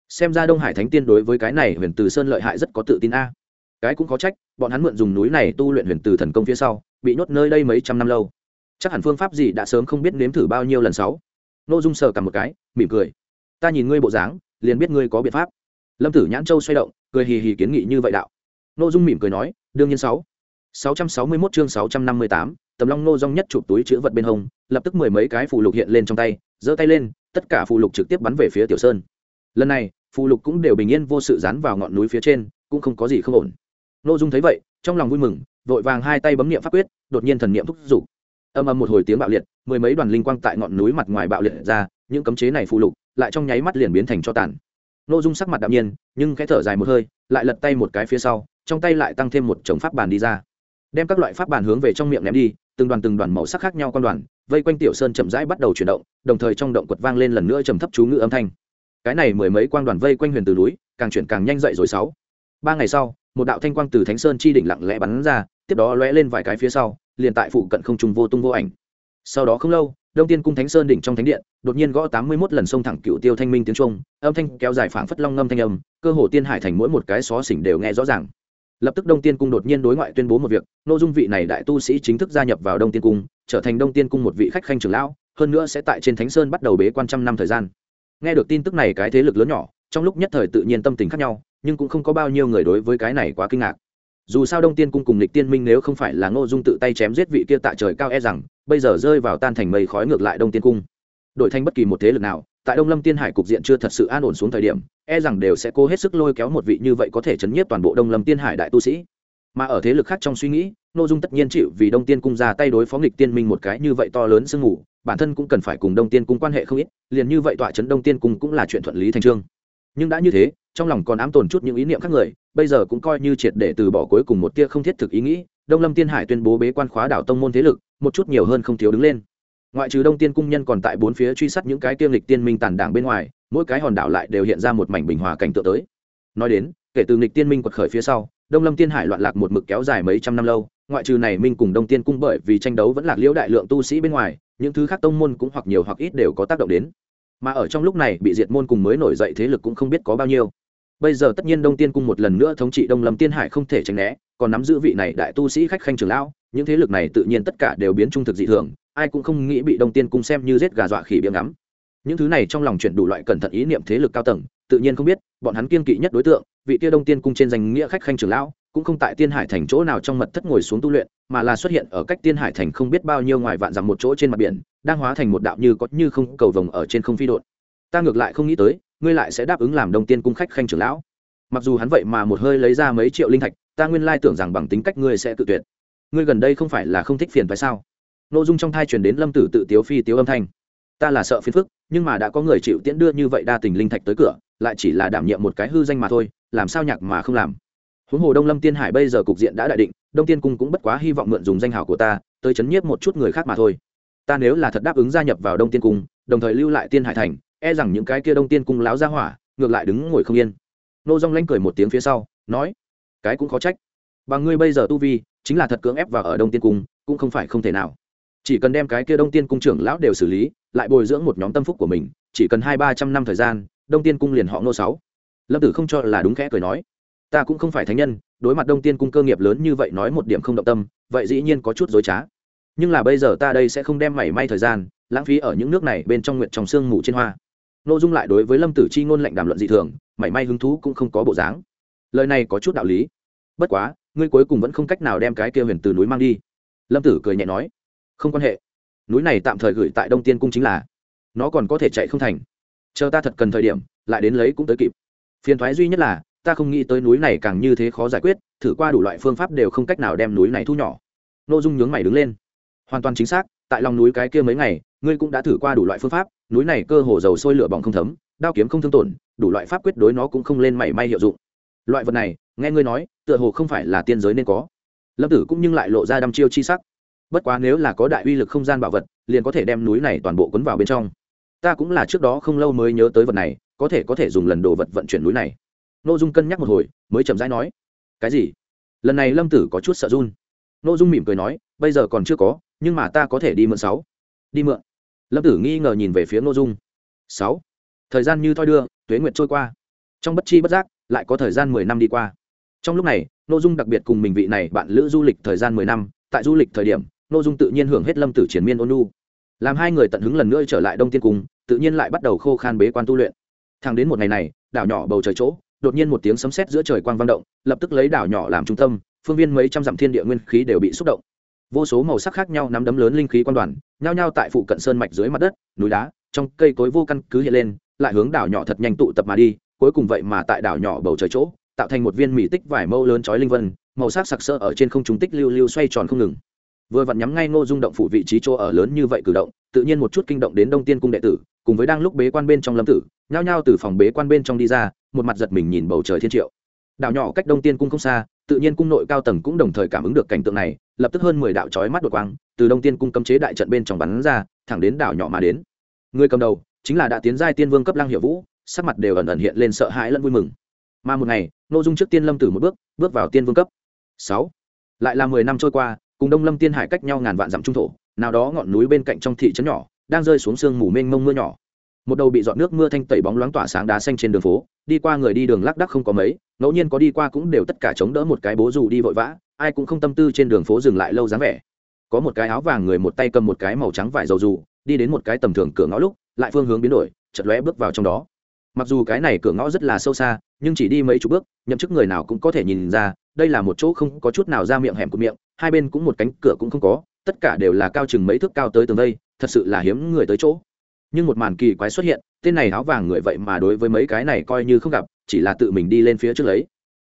Xem ra đông hải thánh tiên đối với cái này huyền từ sơn lợi hại rất có tự tin a. Cái cũng có trách, bọn hắn mượn dùng núi này tu luyện huyền từ thần công phía sau, bị nhốt nơi đây mấy trăm năm lâu. Chắc hẳn phương pháp gì đã sớm không biết nếm thử bao nhiêu lần sáu. N ô dung sờ cả một cái, mỉm cười. Ta nhìn ngươi bộ dáng liền biết ngươi có biện pháp. Lâm tử nhãn châu xoay động cười hì hì kiến nghị như vậy đạo. N ô dung mỉm cười nói đương nhiên sáu. 661 chương 658, tầm long nô rong nhất chụp túi chữ vật bên hông lập tức mười mấy cái phù lục hiện lên trong tay giơ tay lên tất cả phù lục trực tiếp bắn về phía tiểu sơn. Lần này phù lục cũng đều bình yên vô sự dán vào ngọn núi phía trên cũng không có gì không ổn. Nội dung thấy vậy trong lòng vui mừng vội vàng hai tay bấm niệm pháp quyết đột nhiên thần niệm thúc giục. Âm âm một hồi tiếng bạo liệt mười mấy đoàn linh quang tại ngọn núi mặt ngoài bạo liệt ra những cấm chế này phù lục lại trong nháy mắt liền biến thành cho tàn. Nô dung sắc mặt đạm nhiên, nhưng khẽ thở dài một hơi, lại lật tay một cái phía sau, trong tay lại tăng thêm một chồng pháp bàn đi ra. Đem các loại pháp bàn hướng về trong miệng ném đi, từng đoàn từng đoàn màu sắc khác nhau con đoàn, vây quanh tiểu sơn chậm rãi bắt đầu chuyển động, đồng thời trong động quật vang lên lần nữa trầm thấp chú ngữ âm thanh. Cái này mười mấy quang đoàn vây quanh huyền từ núi, càng chuyển càng nhanh dậy rồi sáu. Ba ngày sau, một đạo thanh quang từ thánh sơn chi đỉnh lặng lẽ bắn ra, tiếp đó lóe lên vài cái phía sau, liền tại phụ cận không trung vô tung vô ảnh. Sau đó không lâu đông tiên cung thánh sơn đỉnh trong thánh điện, đột nhiên gõ tám mươi mốt lần sông thẳng cựu tiêu thanh minh tiếng trung, âm thanh kéo dài phảng phất long ngâm thanh âm, cơ hồ tiên hải thành mỗi một cái xó xỉnh đều nghe rõ ràng. Lập tức đông tiên cung đột nhiên đối ngoại tuyên bố một việc, nội dung vị này đại tu sĩ chính thức gia nhập vào đông tiên cung, trở thành đông tiên cung một vị khách khanh trưởng lão, hơn nữa sẽ tại trên thánh sơn bắt đầu bế quan trăm năm thời gian. Nghe được tin tức này cái thế lực lớn nhỏ, trong lúc nhất thời tự nhiên tâm tình khác nhau, nhưng cũng không có bao nhiêu người đối với cái này quá kinh ngạc dù sao đông tiên cung cùng lịch tiên minh nếu không phải là ngô dung tự tay chém giết vị kia tại trời cao e rằng, bây giờ rơi vào tan thành mây khói ngược lại đông tiên cung. Đổi thành bất kỳ một thế lực nào, tại đông lâm tiên hải cục diện chưa thật sự an ổn xuống thời điểm e rằng đều sẽ cố hết sức lôi kéo một vị như vậy có thể chấn nhiếp toàn bộ đông lâm tiên hải đại tu sĩ. Mà ở thế lực khác trong suy nghĩ nội dung tất nhiên chịu vì đông tiên cung ra tay đối phó nghịch tiên minh một cái như vậy to lớn sương ngủ bản thân cũng cần phải cùng đông tiên cung quan hệ không ít, liền như vậy tọa chấn đông tiên cung cũng là chuyện thuận lý thành trương nhưng đã như thế, trong lòng còn ám tồn chút những ý niệm khác người, bây giờ cũng coi như triệt để từ bỏ cuối cùng một tia không thiết thực ý nghĩ, đông lâm tiên hải tuyên bố bế quan khóa đảo tông môn thế lực, một chút nhiều hơn không thiếu đứng lên. Ngoại trừ đông tiên cung nhân còn tại bốn phía truy sát những cái tiêm lịch tiên minh tàn đảng bên ngoài, mỗi cái hòn đảo lại đều hiện ra một mảnh bình hòa cảnh tượng tới. Nói đến, kể từ lịch tiên minh quật khởi phía sau, đông lâm tiên hải loạn lạc một mực kéo dài mấy trăm năm lâu, ngoại trừ này minh cùng đông tiên cung bởi vì tranh đấu vẫn lạc liễu đại lượng tu sĩ bên ngoài, những thứ khác tông môn cũng hoặc nhiều hoặc ít đều có tác động đến mà ở trong lúc này bị diệt môn cùng mới nổi dậy thế lực cũng không biết có bao nhiêu. Bây giờ tất nhiên đông tiên cung một lần nữa thống trị đông lâm tiên hải không thể tránh né, còn nắm giữ vị này đại tu sĩ khách khanh trường lão, những thế lực này tự nhiên tất cả đều biến trung thực dị thường, ai cũng không nghĩ bị đông tiên cung xem như giết gà dọa khỉ biếng ngắm. Những thứ này trong lòng chuyển đủ loại cẩn thận ý niệm thế lực cao tầng, tự nhiên không biết, bọn hắn kiên kỵ nhất đối tượng, vị tia đông tiên cung trên danh nghĩa khách khanh trường lão cũng không tại tiên hải thành chỗ nào trong mật thất ngồi xuống tu luyện, mà là xuất hiện ở cách tiên hải thành không biết bao nhiêu ngoài vạn dặm một chỗ trên mặt biển, đang hóa thành một đạo như có như không cầu vồng ở trên không phi đội. ta ngược lại không nghĩ tới, ngươi lại sẽ đáp ứng làm đông tiên cung khách khanh trưởng lão. Mặc dù hắn vậy mà một hơi lấy ra mấy triệu linh thạch, ta nguyên lai tưởng rằng bằng tính cách ngươi sẽ tự tuyệt. Ngươi gần đây không phải là không thích phiền phải sao? Nội dung trong thai truyền đến lâm tử tự tiếu phi tiếu âm thanh. Ta là sợ phiền phức, nhưng mà đã có người chịu tiễn đưa như vậy đa tình linh thạch tới cửa, lại chỉ là đảm nhiệm một cái hư danh mà thôi, làm sao nhạc mà không làm? Huống hồ đông lâm tiên hải bây giờ cục diện đã đại định, đông tiên cung cũng bất quá hy vọng mượn dùng danh hào của ta, tới chấn nhiếp một chút người khác mà thôi. Ta nếu là thật đáp ứng gia nhập vào đông tiên cung, đồng thời lưu lại tiên hải thành e rằng những cái kia đông tiên cung láo ra hỏa, ngược lại đứng ngồi không yên. Nô dong lanh cười một tiếng phía sau, nói, cái cũng khó trách. Bằng ngươi bây giờ tu vi, chính là thật cưỡng ép vào ở đông tiên cung, cũng không phải không thể nào. Chỉ cần đem cái kia đông tiên cung trưởng lão đều xử lý, lại bồi dưỡng một nhóm tâm phúc của mình, chỉ cần hai ba trăm năm thời gian, đông tiên cung liền họ nô sáu. Lâm tử không cho là đúng khẽ cười nói ta cũng không phải thánh nhân, đối mặt đông tiên cung cơ nghiệp lớn như vậy nói một điểm không động tâm, vậy dĩ nhiên có chút dối trá. Nhưng là bây giờ ta đây sẽ không đem mảy may thời gian, lãng phí ở những nước này bên trong nguyện trong sương mù trên hoa. N ô dung lại đối với lâm tử c h i ngôn lệnh đàm luận dị thường, mảy may hứng thú cũng không có bộ dáng. Lời này có chút đạo lý. Bất quá, ngươi cuối cùng vẫn không cách nào đem cái kia huyền từ núi mang đi. Lâm tử cười nhẹ nói, không quan hệ. Núi này tạm thời gửi tại đông tiên cung chính là, nó còn có thể chạy không thành. Chờ ta thật cần thời điểm, lại đến lấy cũng tới kịp. Phiền thoái duy nhất là ta không nghĩ tới núi này càng như thế khó giải quyết, thử qua đủ loại phương pháp đều không cách nào đem núi này thu nhỏ. N ô dung nhướng mày đứng lên. Hoàn toàn chính xác, tại lòng núi cái kia mấy ngày, ngươi cũng đã thử qua đủ loại phương pháp, núi này cơ hồ dầu sôi lửa bỏng không thấm, đao kiếm không thương tổn, đủ loại pháp quyết đối nó cũng không lên mảy may hiệu dụng. Loại vật này, nghe ngươi nói, tựa hồ không phải là tiên giới nên có. Lâm tử cũng nhưng lại lộ ra đăm chiêu chi sắc. Bất quá nếu là có đại uy lực không gian bảo vật, liền có thể đem núi này toàn bộ quấn vào bên trong. Ta cũng là trước đó không lâu mới nhớ tới vật này, có thể có thể dùng lần đồ vật vận chuyển núi này nội dung cân nhắc một hồi, mới chậm rãi nói, cái gì? Lần này lâm tử có chút sợ run. Nội dung mỉm cười nói, bây giờ còn chưa có, nhưng mà ta có thể đi mượn sáu. Đi mượn? Lâm tử nghi ngờ nhìn về phía nội dung. Sáu? Thời gian như thoi đưa, tuế nguyệt trôi qua. Trong bất chi bất giác, lại có thời gian mười năm đi qua. Trong lúc này nội dung đặc biệt cùng mình vị này bạn lữ du lịch thời gian mười năm, tại du lịch thời điểm nội dung tự nhiên hưởng hết lâm tử triển miên ôn lu làm hai người tận hứng lần nữa trở lại đông tiên cung, tự nhiên lại bắt đầu khô khan bế quan tu luyện. Thẳng đến một ngày này, đảo nhỏ bầu trời chỗ đột nhiên một tiếng sấm sét giữa trời quang vang động, lập tức lấy đảo nhỏ làm trung tâm, phương viên mấy trăm dặm thiên địa nguyên khí đều bị xúc động. Vô số màu sắc khác nhau nắm đấm lớn linh khí quan đoàn, nhao nhao tại phụ cận sơn mạch dưới mặt đất, núi đá, trong cây cối vô căn cứ hiện lên, lại hướng đảo nhỏ thật nhanh tụ tập mà đi, cuối cùng vậy mà tại đảo nhỏ bầu trời chỗ, tạo thành một viên mỹ tích vải mâu lớn chói linh vân, màu sắc sặc sỡ ở trên không trung tích lưu lưu xoay tròn không ngừng. Vừa vặn nhắm ngay ngô dung động phủ vị trí chỗ ở lớn như vậy cử động, tự nhiên một chút kinh động đến đông tiên cung đệ tử cùng với đang lúc bế quan bên trong lâm tử, nhao nhao từ phòng bế quan bên trong đi ra, một mặt giật mình nhìn bầu trời thiên triệu. Đảo nhỏ cách đông tiên cung không xa, tự nhiên cung nội cao tầng cũng đồng thời cảm ứng được cảnh tượng này, lập tức hơn mười đạo chói mắt đột quang, từ đông tiên cung cấm chế đại trận bên trong bắn ra, thẳng đến đảo nhỏ mà đến. Người cầm đầu chính là đã tiến giai tiên vương cấp lăng hiệu vũ, sắc mặt đều ẩn ẩn hiện lên sợ hãi lẫn vui mừng. Mà một ngày, nội dung trước tiên lâm tử một bước bước vào tiên vương cấp. Sáu. Lại là mười năm trôi qua, cùng đông lâm tiên hải cách nhau ngàn vạn dặm trung thổ, nào đó ngọn núi bên cạnh trong thị trấn nhỏ đang rơi xuống sương mù mênh mông mưa nhỏ. Một đầu bị dọn nước mưa thanh tẩy bóng loáng tỏa sáng đá xanh trên đường phố, đi qua người đi đường lác đác không có mấy, ngẫu nhiên có đi qua cũng đều tất cả chống đỡ một cái bố dù đi vội vã, ai cũng không tâm tư trên đường phố dừng lại lâu dáng vẻ. Có một cái áo vàng người một tay cầm một cái màu trắng vải dầu dù, đi đến một cái tầm thường cửa ngõ lúc, lại phương hướng biến đổi chật lóe bước vào trong đó. Mặc dù cái này cửa ngõ rất là sâu xa, nhưng chỉ đi mấy chục bước, nhậm chức người nào cũng có thể nhìn ra, đây là một chỗ không có chút nào ra miệng hẻm của miệng, hai bên cũng một cánh cửa cũng không có, tất cả đều là cao chừng mấy thước cao tới tường đây thật sự là hiếm người tới chỗ. Nhưng một màn kỳ quái xuất hiện, tên này áo vàng người vậy mà đối với mấy cái này coi như không gặp, chỉ là tự mình đi lên phía trước lấy.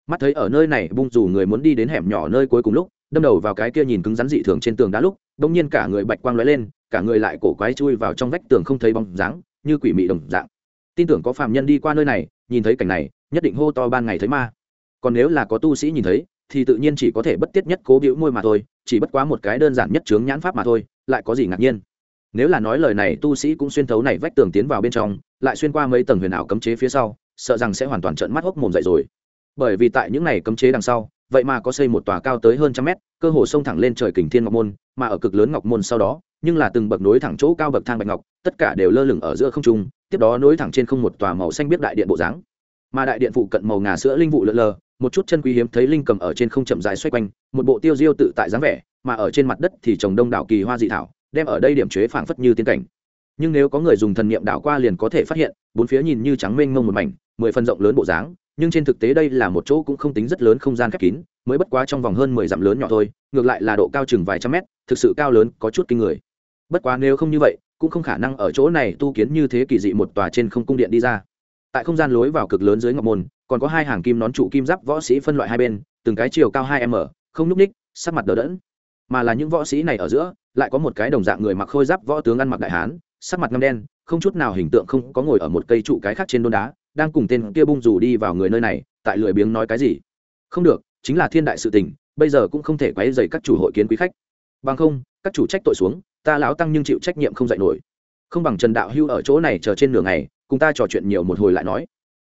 Mắt thấy ở nơi này bung dù người muốn đi đến hẻm nhỏ nơi cuối cùng lúc, đâm đầu vào cái kia nhìn cứng rắn dị thường trên tường đá lúc đông nhiên cả người bạch quang lóe lên, cả người lại cổ quái chui vào trong vách tường không thấy bóng dáng, như quỷ mị đồng dạng. Tin tưởng có phàm nhân đi qua nơi này, nhìn thấy cảnh này, nhất định hô to ban ngày thấy ma. Còn nếu là có tu sĩ nhìn thấy, thì tự nhiên chỉ có thể bất tiết nhất cố bĩu môi mà thôi, chỉ bất quá một cái đơn giản nhất chướng nhãn pháp mà thôi, lại có gì ngạc nhiên nếu là nói lời này, tu sĩ cũng xuyên thấu này vách tường tiến vào bên trong, lại xuyên qua mấy tầng huyền ảo cấm chế phía sau, sợ rằng sẽ hoàn toàn trợn mắt hốc mồm dậy rồi. Bởi vì tại những này cấm chế đằng sau, vậy mà có xây một tòa cao tới hơn trăm mét, cơ hồ sông thẳng lên trời kình thiên ngọc môn, mà ở cực lớn ngọc môn sau đó, nhưng là từng bậc nối thẳng chỗ cao bậc thang bạch ngọc, tất cả đều lơ lửng ở giữa không trung, tiếp đó nối thẳng trên không một tòa màu xanh biết đại điện bộ dáng. Mà đại điện phụ cận màu ngà sữa linh vụ lơ lờ, một chút chân quý hiếm thấy linh cầm ở trên không chậm dài xoay quanh, một bộ tiêu diêu tự tại dáng vẻ, mà ở trên mặt đất thì trồng đông đảo kỳ hoa dị thảo đem ở đây điểm chế phảng phất như tiên cảnh. Nhưng nếu có người dùng thần niệm đảo qua liền có thể phát hiện, bốn phía nhìn như trắng mênh mông một mảnh, mười phần rộng lớn bộ dáng, nhưng trên thực tế đây là một chỗ cũng không tính rất lớn không gian khép kín, mới bất quá trong vòng hơn mười dặm lớn nhỏ thôi, ngược lại là độ cao chừng vài trăm mét, thực sự cao lớn, có chút kinh người. Bất quá nếu không như vậy, cũng không khả năng ở chỗ này tu kiến như thế kỳ dị một tòa trên không cung điện đi ra. Tại không gian lối vào cực lớn dưới ngọc môn, còn có hai hàng kim nón trụ kim giáp võ sĩ phân loại hai bên, từng cái chiều cao hai m, không n ú c ních sắc mặt đờ đẫn. Mà là những võ sĩ này ở giữa lại có một cái đồng dạng người mặc khôi giáp võ tướng ăn mặc đại hán, sắc mặt ngâm đen, không chút nào hình tượng không có ngồi ở một cây trụ cái khác trên đôn đá, đang cùng tên kia bung rủ đi vào người nơi này, tại lười biếng nói cái gì. Không được, chính là thiên đại sự tình, bây giờ cũng không thể quấy dày các chủ hội kiến quý khách. Bằng không, các chủ trách tội xuống, ta lão tăng nhưng chịu trách nhiệm không dạy nổi. Không bằng trần đạo hưu ở chỗ này chờ trên nửa ngày, cùng ta trò chuyện nhiều một hồi lại nói.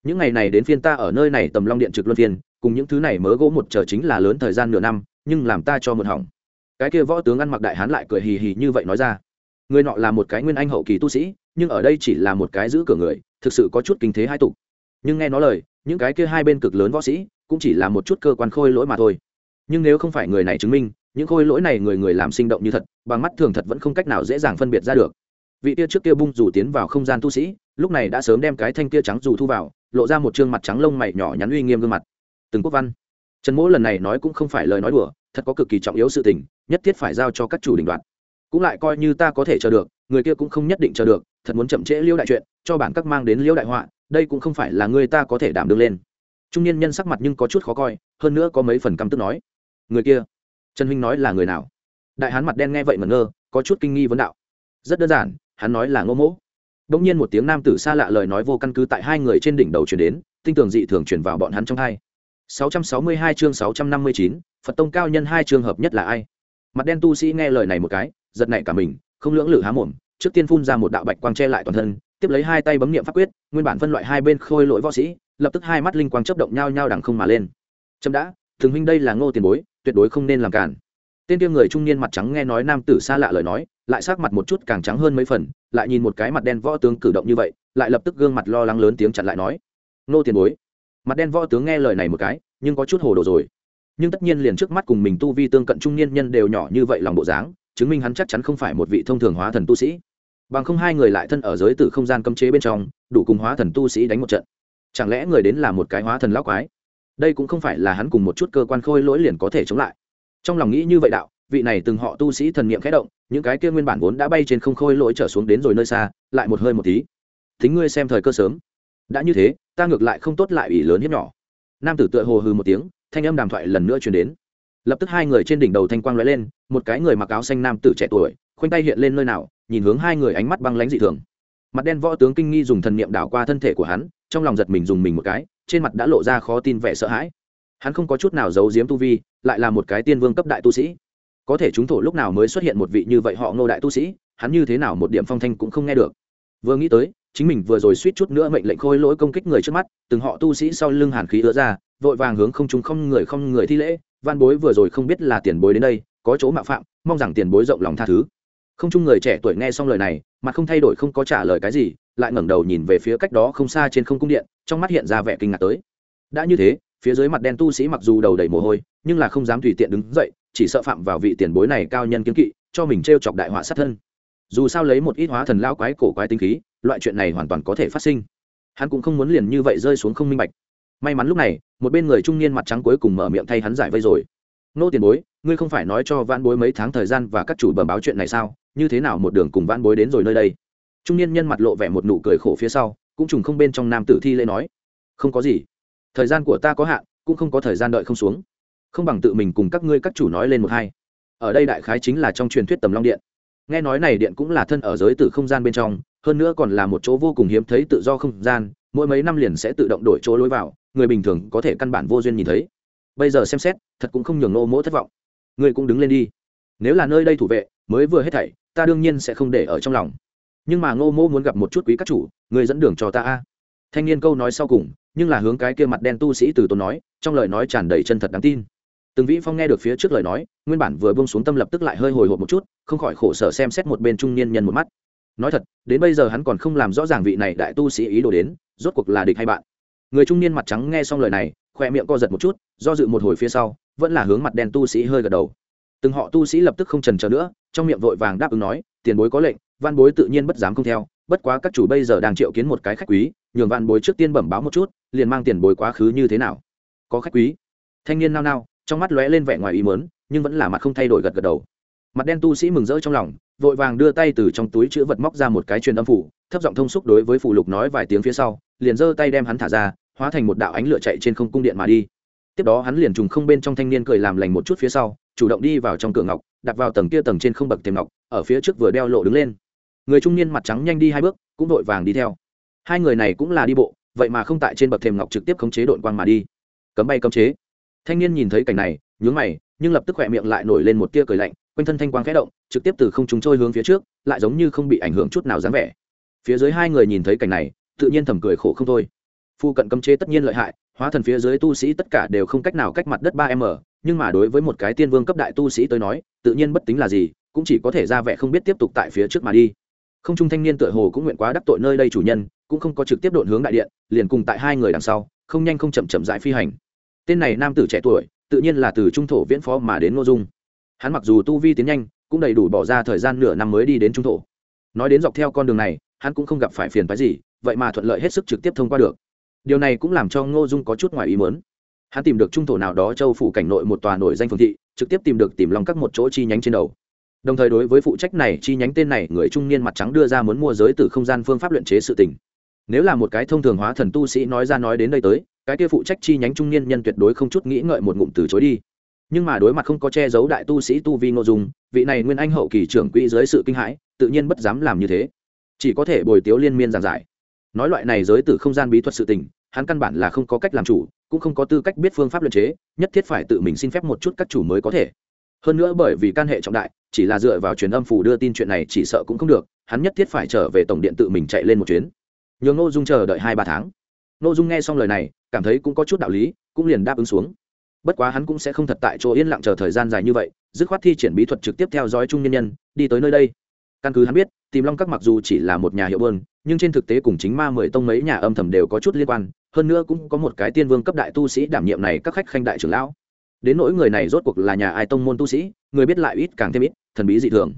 Những ngày này đến phiên ta ở nơi này tầm long điện trực luân phiên, cùng những thứ này mớ gỗ một chờ chính là lớn thời gian nửa năm, nhưng làm ta cho một hỏng cái kia võ tướng ăn mặc đại hán lại cười hì hì như vậy nói ra. Người nọ là một cái nguyên anh hậu kỳ tu sĩ, nhưng ở đây chỉ là một cái giữ cửa người, thực sự có chút kinh thế hai tục. Nhưng nghe nói lời, những cái kia hai bên cực lớn võ sĩ cũng chỉ là một chút cơ quan khôi lỗi mà thôi. Nhưng nếu không phải người này chứng minh, những khôi lỗi này người người làm sinh động như thật, bằng mắt thường thật vẫn không cách nào dễ dàng phân biệt ra được. Vị tia trước kia bung dù tiến vào không gian tu sĩ, lúc này đã sớm đem cái thanh tia trắng dù thu vào, lộ ra một chương mặt trắng lông mày nhỏ nhắn uy nghiêm gương mặt. Từng quốc văn. Trần mỗ lần này nói cũng không phải lời nói đùa thật có cực kỳ trọng yếu sự tình nhất thiết phải giao cho các chủ đình đoạn cũng lại coi như ta có thể chờ được người kia cũng không nhất định chờ được thật muốn chậm trễ liêu đại chuyện cho bản các mang đến liêu đại họa đây cũng không phải là người ta có thể đảm đương lên. Trung niên nhân sắc mặt nhưng có chút khó coi hơn nữa có mấy phần căm tức nói. Người kia trần huynh nói là người nào? Đại hán mặt đen nghe vậy mà ngơ có chút kinh nghi vấn đạo. Rất đơn giản hắn nói là ngô mỗ. Đông nhiên một tiếng nam tử xa lạ lời nói vô căn cứ tại hai người trên đỉnh đầu chuyển đến tinh tường dị thường chuyển vào bọn hắn trong hai. 662 chương 659, Phật tông cao nhân hai trường hợp nhất là ai? Mặt đen tu sĩ nghe lời này một cái, giật nảy cả mình, không lưỡng lự há mồm, trước tiên phun ra một đạo bạch quang che lại toàn thân, tiếp lấy hai tay bấm niệm pháp quyết, nguyên bản phân loại hai bên khôi lỗi võ sĩ, lập tức hai mắt linh quang chớp động nhau nhau đằng không mà lên. Chấm đã, thường huynh đây là Ngô Tiền Bối, tuyệt đối không nên làm cản tên kia người trung niên mặt trắng nghe nói nam tử xa lạ lời nói lại sắc mặt một chút càng trắng hơn mấy phần lại nhìn một cái mặt đen võ tướng cử động như vậy lại lập tức gương mặt lo lắng lớn tiếng chặn lại nói Ngô tiền bối mặt đen võ tướng nghe lời này một cái nhưng có chút hồ đồ rồi nhưng tất nhiên liền trước mắt cùng mình tu vi tương cận trung niên nhân đều nhỏ như vậy lòng bộ dáng, chứng minh hắn chắc chắn không phải một vị thông thường hóa thần tu sĩ. Bằng không hai người lại thân ở giới tử không gian cấm chế bên trong, đủ cùng hóa thần tu sĩ đánh một trận. Chẳng lẽ người đến là một cái hóa thần lão quái? Đây cũng không phải là hắn cùng một chút cơ quan khôi lỗi liền có thể chống lại. Trong lòng nghĩ như vậy đạo, vị này từng họ tu sĩ thần niệm khẽ động, những cái kia nguyên bản vốn đã bay trên không khôi lỗi trở xuống đến rồi nơi xa, lại một hơi một tí. Thính ngươi xem thời cơ sớm. Đã như thế, ta ngược lại không tốt lại ủy lớn hiếp nhỏ. Nam tử tựa hồ hừ một tiếng thanh âm đàm thoại lần nữa truyền đến. Lập tức hai người trên đỉnh đầu thanh quang lóe lên, một cái người mặc áo xanh nam tử trẻ tuổi, khoanh tay hiện lên nơi nào, nhìn hướng hai người ánh mắt băng lãnh dị thường. Mặt đen võ tướng kinh nghi dùng thần niệm đảo qua thân thể của hắn, trong lòng giật mình dùng mình một cái, trên mặt đã lộ ra khó tin vẻ sợ hãi. Hắn không có chút nào giấu giếm tu vi, lại là một cái tiên vương cấp đại tu sĩ. Có thể chúng thổ lúc nào mới xuất hiện một vị như vậy họ ngô đại tu sĩ, hắn như thế nào một điểm phong thanh cũng không nghe được. Vừa nghĩ tới, chính mình vừa rồi suýt chút nữa mệnh lệnh khôi lỗi công kích người trước mắt, từng họ tu sĩ sau lưng hàn khí ứa ra vội vàng hướng không chúng không người không người thi lễ van bối vừa rồi không biết là tiền bối đến đây, có chỗ mạo phạm, mong rằng tiền bối rộng lòng tha thứ. Không chung người trẻ tuổi nghe xong lời này, mặt không thay đổi không có trả lời cái gì, lại ngẩng đầu nhìn về phía cách đó không xa trên không cung điện, trong mắt hiện ra vẻ kinh ngạc tới. Đã như thế, phía dưới mặt đen tu sĩ mặc dù đầu đầy mồ hôi, nhưng là không dám tùy tiện đứng dậy, chỉ sợ phạm vào vị tiền bối này cao nhân kiến kỵ, cho mình t r e o chọc đại họa sát thân. Dù sao lấy một ít hóa thần lao quái, cổ quái tinh khí, loại chuyện này hoàn toàn có thể phát sinh. Hắn cũng không muốn liền như vậy rơi xuống không minh bạch may mắn lúc này, một bên người trung niên mặt trắng cuối cùng mở miệng thay hắn giải vây rồi. Nô tiền bối, ngươi không phải nói cho vãn bối mấy tháng thời gian và các chủ bẩm báo chuyện này sao? Như thế nào một đường cùng vãn bối đến rồi nơi đây? Trung niên nhân mặt lộ vẻ một nụ cười khổ phía sau, cũng trùng không bên trong nam tử thi lễ nói, không có gì. Thời gian của ta có hạn, cũng không có thời gian đợi không xuống. Không bằng tự mình cùng các ngươi các chủ nói lên một hai. Ở đây đại khái chính là trong truyền thuyết tầm long điện. Nghe nói này điện cũng là thân ở giới tử không gian bên trong, hơn nữa còn là một chỗ vô cùng hiếm thấy tự do không gian, mỗi mấy năm liền sẽ tự động đổi chỗ lối vào người bình thường có thể căn bản vô duyên nhìn thấy. Bây giờ xem xét, thật cũng không nhường nô mỗ thất vọng. Ngươi cũng đứng lên đi. Nếu là nơi đây thủ vệ, mới vừa hết thảy, ta đương nhiên sẽ không để ở trong lòng. Nhưng mà ngô mỗ muốn gặp một chút quý các chủ người dẫn đường cho ta a. Thanh niên câu nói sau cùng, nhưng là hướng cái kia mặt đen tu sĩ từ tốn nói, trong lời nói tràn đầy chân thật đáng tin. Từng vĩ phong nghe được phía trước lời nói, nguyên bản vừa bông xuống tâm lập tức lại hơi hồi hộp một chút, không khỏi khổ sở xem xét một bên trung niên nhân một mắt. Nói thật, đến bây giờ hắn còn không làm rõ ràng vị này đại tu sĩ ý đồ đến, rốt cuộc là địch hay bạn người trung niên mặt trắng nghe xong lời này khoe miệng co giật một chút, do dự một hồi phía sau, vẫn là hướng mặt đen tu sĩ hơi gật đầu. Từng họ tu sĩ lập tức không trần chờ nữa, trong miệng vội vàng đáp ứng nói, tiền bối có lệnh, văn bối tự nhiên bất dám không theo, bất quá các chủ bây giờ đang triệu kiến một cái khách quý, nhường văn bối trước tiên bẩm báo một chút, liền mang tiền bối quá khứ như thế nào. Có khách quý. Thanh niên nao nao, trong mắt lóe lên vẻ ngoài ý mớn nhưng vẫn là mặt không thay đổi gật gật đầu. Mặt đen tu sĩ mừng rỡ trong lòng, vội vàng đưa tay từ trong túi chữ vật móc ra một cái truyền âm phủ, thấp giọng thông xúc đối với phụ lục nói vài tiếng phía sau liền giơ tay đem hắn thả ra, hóa thành một đạo ánh lửa chạy trên không cung điện mà đi. Tiếp đó hắn liền trùng không bên trong thanh niên cười làm lành một chút phía sau, chủ động đi vào trong cửa ngọc, đặt vào tầng kia tầng trên không bậc thềm ngọc, ở phía trước vừa đeo lộ đứng lên. Người trung niên mặt trắng nhanh đi hai bước, cũng vội vàng đi theo. Hai người này cũng là đi bộ, vậy mà không tại trên bậc thềm ngọc trực tiếp khống chế đội quang mà đi. Cấm bay cấm chế. Thanh niên nhìn thấy cảnh này, nhướng mày, nhưng lập tức khỏe miệng lại nổi lên một tia cười lạnh, quanh thân thanh quang khẽ động, trực tiếp từ không chúng trôi hướng phía trước, lại giống như không bị ảnh hưởng chút nào dáng vẻ. Phía dưới hai người nhìn thấy cảnh này tự nhiên thầm cười khổ không thôi. Phu cận cấm chế tất nhiên lợi hại, hóa thần phía dưới tu sĩ tất cả đều không cách nào cách mặt đất ba m nhưng mà đối với một cái tiên vương cấp đại tu sĩ tới nói, tự nhiên bất tính là gì, cũng chỉ có thể ra vẻ không biết tiếp tục tại phía trước mà đi. Không trung thanh niên tựa hồ cũng nguyện quá đắc tội nơi đây chủ nhân, cũng không có trực tiếp đột hướng đại điện, liền cùng tại hai người đằng sau, không nhanh không chậm chậm rãi phi hành. Tên này nam tử trẻ tuổi, tự nhiên là từ trung thổ viễn phó mà đến ngô dung. Hắn mặc dù tu vi tiến nhanh, cũng đầy đủ bỏ ra thời gian nửa năm mới đi đến trung thổ. Nói đến dọc theo con đường này, hắn cũng không gặp phải phiền phái gì vậy mà thuận lợi hết sức trực tiếp thông qua được. Điều này cũng làm cho ngô dung có chút ngoài ý mớn hắn tìm được trung thổ nào đó châu phủ cảnh nội một tòa nổi danh phương thị, trực tiếp tìm được tìm lòng các một chỗ chi nhánh trên đầu. Đồng thời đối với phụ trách này, chi nhánh tên này, người trung niên mặt trắng đưa ra muốn mua giới từ không gian phương pháp luyện chế sự tình. Nếu là một cái thông thường hóa thần tu sĩ nói ra nói đến đây tới, cái kia phụ trách chi nhánh trung niên nhân tuyệt đối không chút nghĩ ngợi một ngụm từ chối đi. Nhưng mà đối mặt không có che giấu đại tu sĩ tu vi Ngô dung, vị này nguyên anh hậu kỳ trưởng quỹ dưới sự kinh hãi, tự nhiên bất dám làm như thế. Chỉ có thể bồi tiếu liên miên giảng giải nói loại này giới tử không gian bí thuật sự tình, hắn căn bản là không có cách làm chủ, cũng không có tư cách biết phương pháp luyện chế, nhất thiết phải tự mình xin phép một chút các chủ mới có thể. Hơn nữa bởi vì can hệ trọng đại, chỉ là dựa vào truyền âm phủ đưa tin chuyện này chỉ sợ cũng không được, hắn nhất thiết phải trở về tổng điện tự mình chạy lên một chuyến. Nhường ngô dung chờ đợi hai ba tháng. Ngô dung nghe xong lời này, cảm thấy cũng có chút đạo lý, cũng liền đáp ứng xuống. Bất quá hắn cũng sẽ không thật tại chỗ yên lặng chờ thời gian dài như vậy, dứt khoát thi triển bí thuật trực tiếp theo dõi trung nhân nhân, đi tới nơi đây. Căn cứ hắn biết, tìm long các mặc dù chỉ là một nhà hiệu bơn nhưng trên thực tế cùng chính ma mười tông mấy nhà âm thầm đều có chút liên quan, hơn nữa cũng có một cái tiên vương cấp đại tu sĩ đảm nhiệm này các khách khanh đại trưởng lão. Đến nỗi người này rốt cuộc là nhà ai tông môn tu sĩ, người biết lại ít càng thêm ít, thần bí dị thường.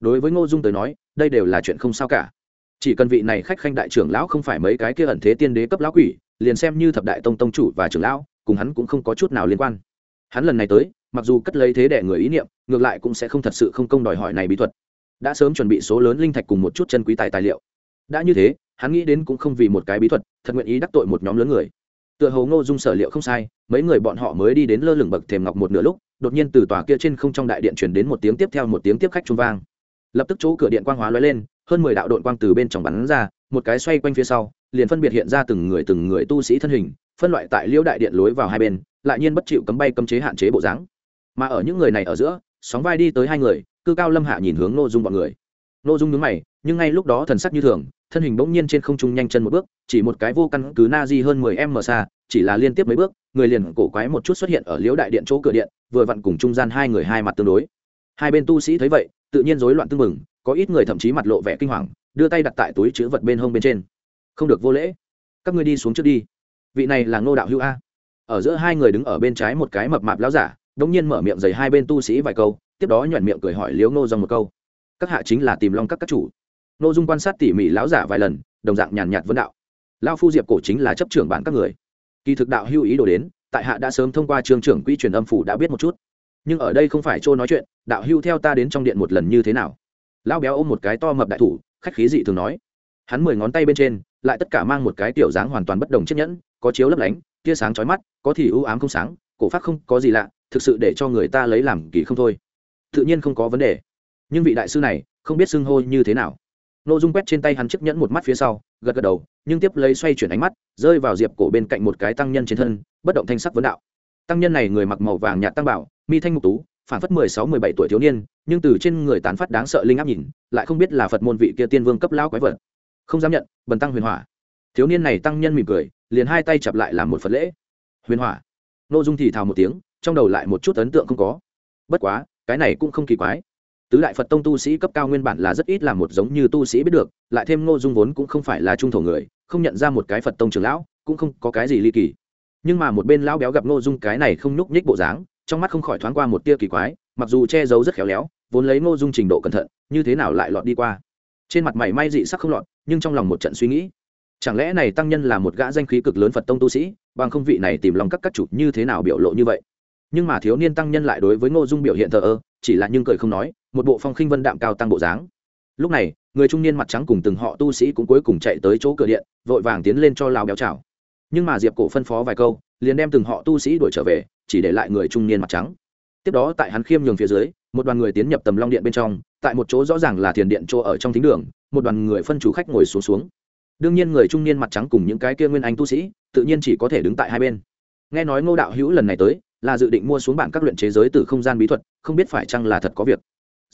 Đối với ngô dung tới nói, đây đều là chuyện không sao cả. Chỉ cần vị này khách khanh đại trưởng lão không phải mấy cái kia ẩn thế tiên đế cấp lão quỷ, liền xem như thập đại tông tông chủ và trưởng lão, cùng hắn cũng không có chút nào liên quan. Hắn lần này tới, mặc dù cất lấy thế để người ý niệm, ngược lại cũng sẽ không thật sự không công đòi hỏi này bí thuật. Đã sớm chuẩn bị số lớn linh thạch cùng một chút chân quý tài tài liệu đã như thế, hắn nghĩ đến cũng không vì một cái bí thuật, thật nguyện ý đắc tội một nhóm lớn người. Tựa hồ ngô dung sở liệu không sai, mấy người bọn họ mới đi đến lơ lửng bậc thềm ngọc một nửa lúc, đột nhiên từ tòa kia trên không trong đại điện chuyển đến một tiếng tiếp theo một tiếng tiếp khách trung vang. Lập tức chỗ cửa điện quang hóa lóe lên, hơn mười đạo đội quang từ bên trong bắn ra, một cái xoay quanh phía sau, liền phân biệt hiện ra từng người từng người tu sĩ thân hình, phân loại tại liễu đại điện lối vào hai bên, lại nhiên bất chịu cấm bay cấm chế hạn chế bộ dáng. Mà ở những người này ở giữa, sóng vai đi tới hai người, cư cao lâm hạ nhìn hướng nội dung bọn người nội dung nhướng mày, nhưng ngay lúc đó thần sắc như thường, thân hình bỗng nhiên trên không trung nhanh chân một bước, chỉ một cái vô căn cứ na di hơn mười m xa, chỉ là liên tiếp mấy bước, người liền cổ quái một chút xuất hiện ở liễu đại điện chỗ cửa điện, vừa vặn cùng trung gian hai người hai mặt tương đối. Hai bên tu sĩ thấy vậy, tự nhiên rối loạn tương mừng có ít người thậm chí mặt lộ vẻ kinh hoàng, đưa tay đặt tại túi chứa vật bên hông bên trên. Không được vô lễ. Các ngươi đi xuống trước đi. Vị này là ngô đạo hữu a. Ở giữa hai người đứng ở bên trái một cái mập mạp láo giả, đống nhiên mở miệng giày hai bên tu sĩ vài câu, tiếp đó nhoẻn miệng cười hỏi liếu ngô dòng một câu các hạ chính là tìm long các các chủ. Nô dung quan sát tỉ mỉ lão giả vài lần, đồng dạng nhàn nhạt vấn đạo. Lao phu diệp cổ chính là chấp trưởng bản các người. Kỳ thực đạo hưu ý đồ đến, tại hạ đã sớm thông qua trường trưởng quỹ truyền âm phủ đã biết một chút. Nhưng ở đây không phải chỗ nói chuyện, đạo hưu theo ta đến trong điện một lần như thế nào? Lão béo ôm một cái to mập đại thủ, khách khí dị thường nói. Hắn mười ngón tay bên trên, lại tất cả mang một cái tiểu dáng hoàn toàn bất đồng chiếc nhẫn, có chiếu lấp lánh, tia sáng chói mắt, có thì ưu ám không sáng, cổ phát không có gì lạ, thực sự để cho người ta lấy làm kỳ không thôi. Tự nhiên không có vấn đề nhưng vị đại sư này không biết xưng hô như thế nào. Nội dung quét trên tay hắn chiếc nhẫn một mắt phía sau, gật gật đầu, nhưng tiếp lấy xoay chuyển ánh mắt, rơi vào diệp cổ bên cạnh một cái tăng nhân trên thân, bất động thanh sắc vấn đạo. Tăng nhân này người mặc màu vàng nhạt tăng bảo, mi thanh mục tú, phản phất mười sáu, mười bảy tuổi thiếu niên, nhưng từ trên người tán phát đáng sợ linh áp nhìn, lại không biết là phật môn vị kia tiên vương cấp lao quái vật. Không dám nhận, bần tăng huyền hỏa. Thiếu niên này tăng nhân mỉm cười, liền hai tay chặp lại làm một phật lễ. Huyền hỏa. N ô dung thì thào một tiếng, trong đầu lại một chút ấn tượng không có. Bất quá, cái này cũng không kỳ quái tứ đại phật tông tu sĩ cấp cao nguyên bản là rất ít là một giống như tu sĩ biết được, lại thêm ngô dung vốn cũng không phải là trung thổ người, không nhận ra một cái phật tông trường lão, cũng không có cái gì ly kỳ. Nhưng mà một bên lão béo gặp ngô dung cái này không nhúc nhích bộ dáng, trong mắt không khỏi thoáng qua một tia kỳ quái, mặc dù che giấu rất khéo léo, vốn lấy ngô dung trình độ cẩn thận, như thế nào lại lọt đi qua. Trên mặt mày may dị sắc không lọt, nhưng trong lòng một trận suy nghĩ. Chẳng lẽ này tăng nhân là một gã danh khí cực lớn phật tông tu sĩ, bằng không vị này tìm lòng các các chủ như thế nào biểu lộ như vậy? Nhưng mà thiếu niên tăng nhân lại đối với ngô dung biểu hiện thờ ơ, chỉ là nhưng cười không nói một bộ phong khinh vân đạm cao tăng bộ dáng. Lúc này, người trung niên mặt trắng cùng từng họ tu sĩ cũng cuối cùng chạy tới chỗ cửa điện, vội vàng tiến lên cho lao béo chào. Nhưng mà diệp cổ phân phó vài câu, liền đem từng họ tu sĩ đuổi trở về, chỉ để lại người trung niên mặt trắng. Tiếp đó tại hắn khiêm nhường phía dưới, một đoàn người tiến nhập tầm long điện bên trong, tại một chỗ rõ ràng là thiền điện chỗ ở trong thính đường, một đoàn người phân chủ khách ngồi xuống xuống. Đương nhiên người trung niên mặt trắng cùng những cái kia nguyên anh tu sĩ, tự nhiên chỉ có thể đứng tại hai bên. Nghe nói ngô đạo hữu lần này tới, là dự định mua xuống bản các luyện chế giới từ không gian bí thuật, không biết phải chăng là thật có việc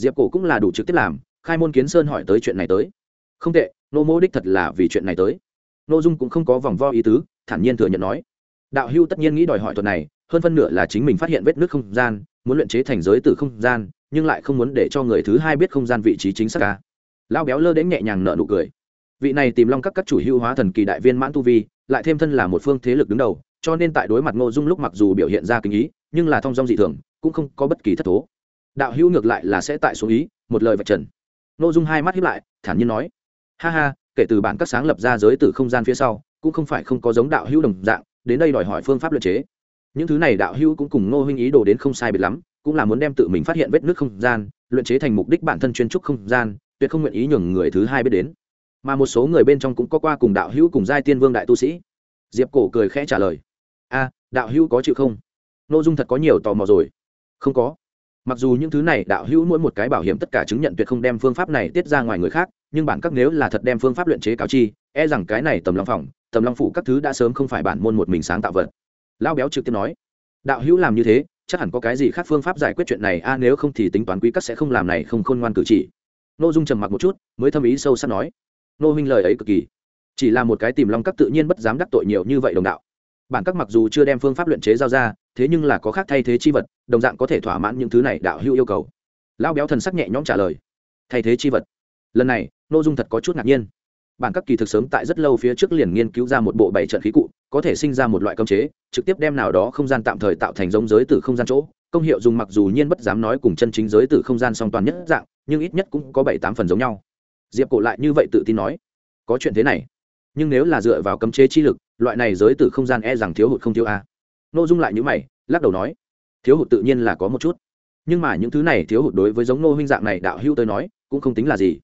diệp cổ cũng là đủ trực tiếp làm, khai môn kiến sơn hỏi tới chuyện này tới. Không tệ, nô mô đích thật là vì chuyện này tới. Nô dung cũng không có vòng vo ý tứ, thản nhiên thừa nhận nói. Đạo hưu tất nhiên nghĩ đòi hỏi thuật này, hơn phân nửa là chính mình phát hiện vết nước không gian, muốn luyện chế thành giới từ không gian, nhưng lại không muốn để cho người thứ hai biết không gian vị trí chính xác ca lao béo lơ đến nhẹ nhàng nợ nụ cười. Vị này tìm long các các chủ hưu hóa thần kỳ đại viên mãn tu vi, lại thêm thân là một phương thế lực đứng đầu, cho nên tại đối mặt ngô dung lúc mặc dù biểu hiện ra kinh ý, nhưng là thong dong dị thường, cũng không có bất kỳ thất thố đạo hữu ngược lại là sẽ tại số ý, một lời vạch trần. Ngô dung hai mắt hiếp lại, thản nhiên nói, ha ha, kể từ bản các sáng lập ra giới từ không gian phía sau, cũng không phải không có giống đạo hữu đồng dạng, đến đây đòi hỏi phương pháp luyện chế. Những thứ này đạo hữu cũng cùng ngô huynh ý đồ đến không sai biệt lắm, cũng là muốn đem tự mình phát hiện vết nước không gian, luyện chế thành mục đích bản thân chuyên trúc không gian, tuyệt không nguyện ý nhường người thứ hai biết đến. Mà một số người bên trong cũng có qua cùng đạo hữu cùng giai tiên vương đại tu sĩ. Diệp cổ cười khẽ trả lời, a, đạo hữu có chịu không? N ô dung thật có nhiều tò mò rồi. Không có mặc dù những thứ này đạo hữu mỗi một cái bảo hiểm tất cả chứng nhận tuyệt không đem phương pháp này tiết ra ngoài người khác, nhưng bản các nếu là thật đem phương pháp luyện chế cáo chi e rằng cái này tầm long phòng, tầm long phủ các thứ đã sớm không phải bản môn một mình sáng tạo vật. Lao béo trực tiếp nói, đạo hữu làm như thế, chắc hẳn có cái gì khác phương pháp giải quyết chuyện này, a, nếu không thì tính toán quý các sẽ không làm này không khôn ngoan cử chỉ. N ô dung trầm mặc một chút, mới thâm ý sâu sắc nói, nô huynh lời ấy cực kỳ, chỉ là một cái tìm long các tự nhiên bất dám đắc tội nhiều như vậy đồng đạo. Bản các mặc dù chưa đem phương pháp luyện chế giao ra thế nhưng là có khác thay thế chi vật, đồng dạng có thể thỏa mãn những thứ này đạo hữu yêu cầu. Lão béo thần sắc nhẹ nhõm trả lời. Thay thế chi vật? Lần này nội dung thật có chút ngạc nhiên. Bản các kỳ thực sớm tại rất lâu phía trước liền nghiên cứu ra một bộ bảy trận khí cụ, có thể sinh ra một loại cơm chế, trực tiếp đem nào đó không gian tạm thời tạo thành giống giới từ không gian chỗ. Công hiệu dùng mặc dù nhiên bất dám nói cùng chân chính giới từ không gian song toàn nhất dạng, nhưng ít nhất cũng có bảy tám phần giống nhau. Diệp cổ lại như vậy tự tin nói. Có chuyện thế này. Nhưng nếu là dựa vào cấm chế chi lực, loại này giới từ không gian e rằng thiếu hụt không thiếu a n ô dung lại nhữ mày, lắc đầu nói, thiếu hụt tự nhiên là có một chút. Nhưng mà những thứ này thiếu hụt đối với giống nô huynh dạng này đạo hữu tới nói, cũng không tính là gì.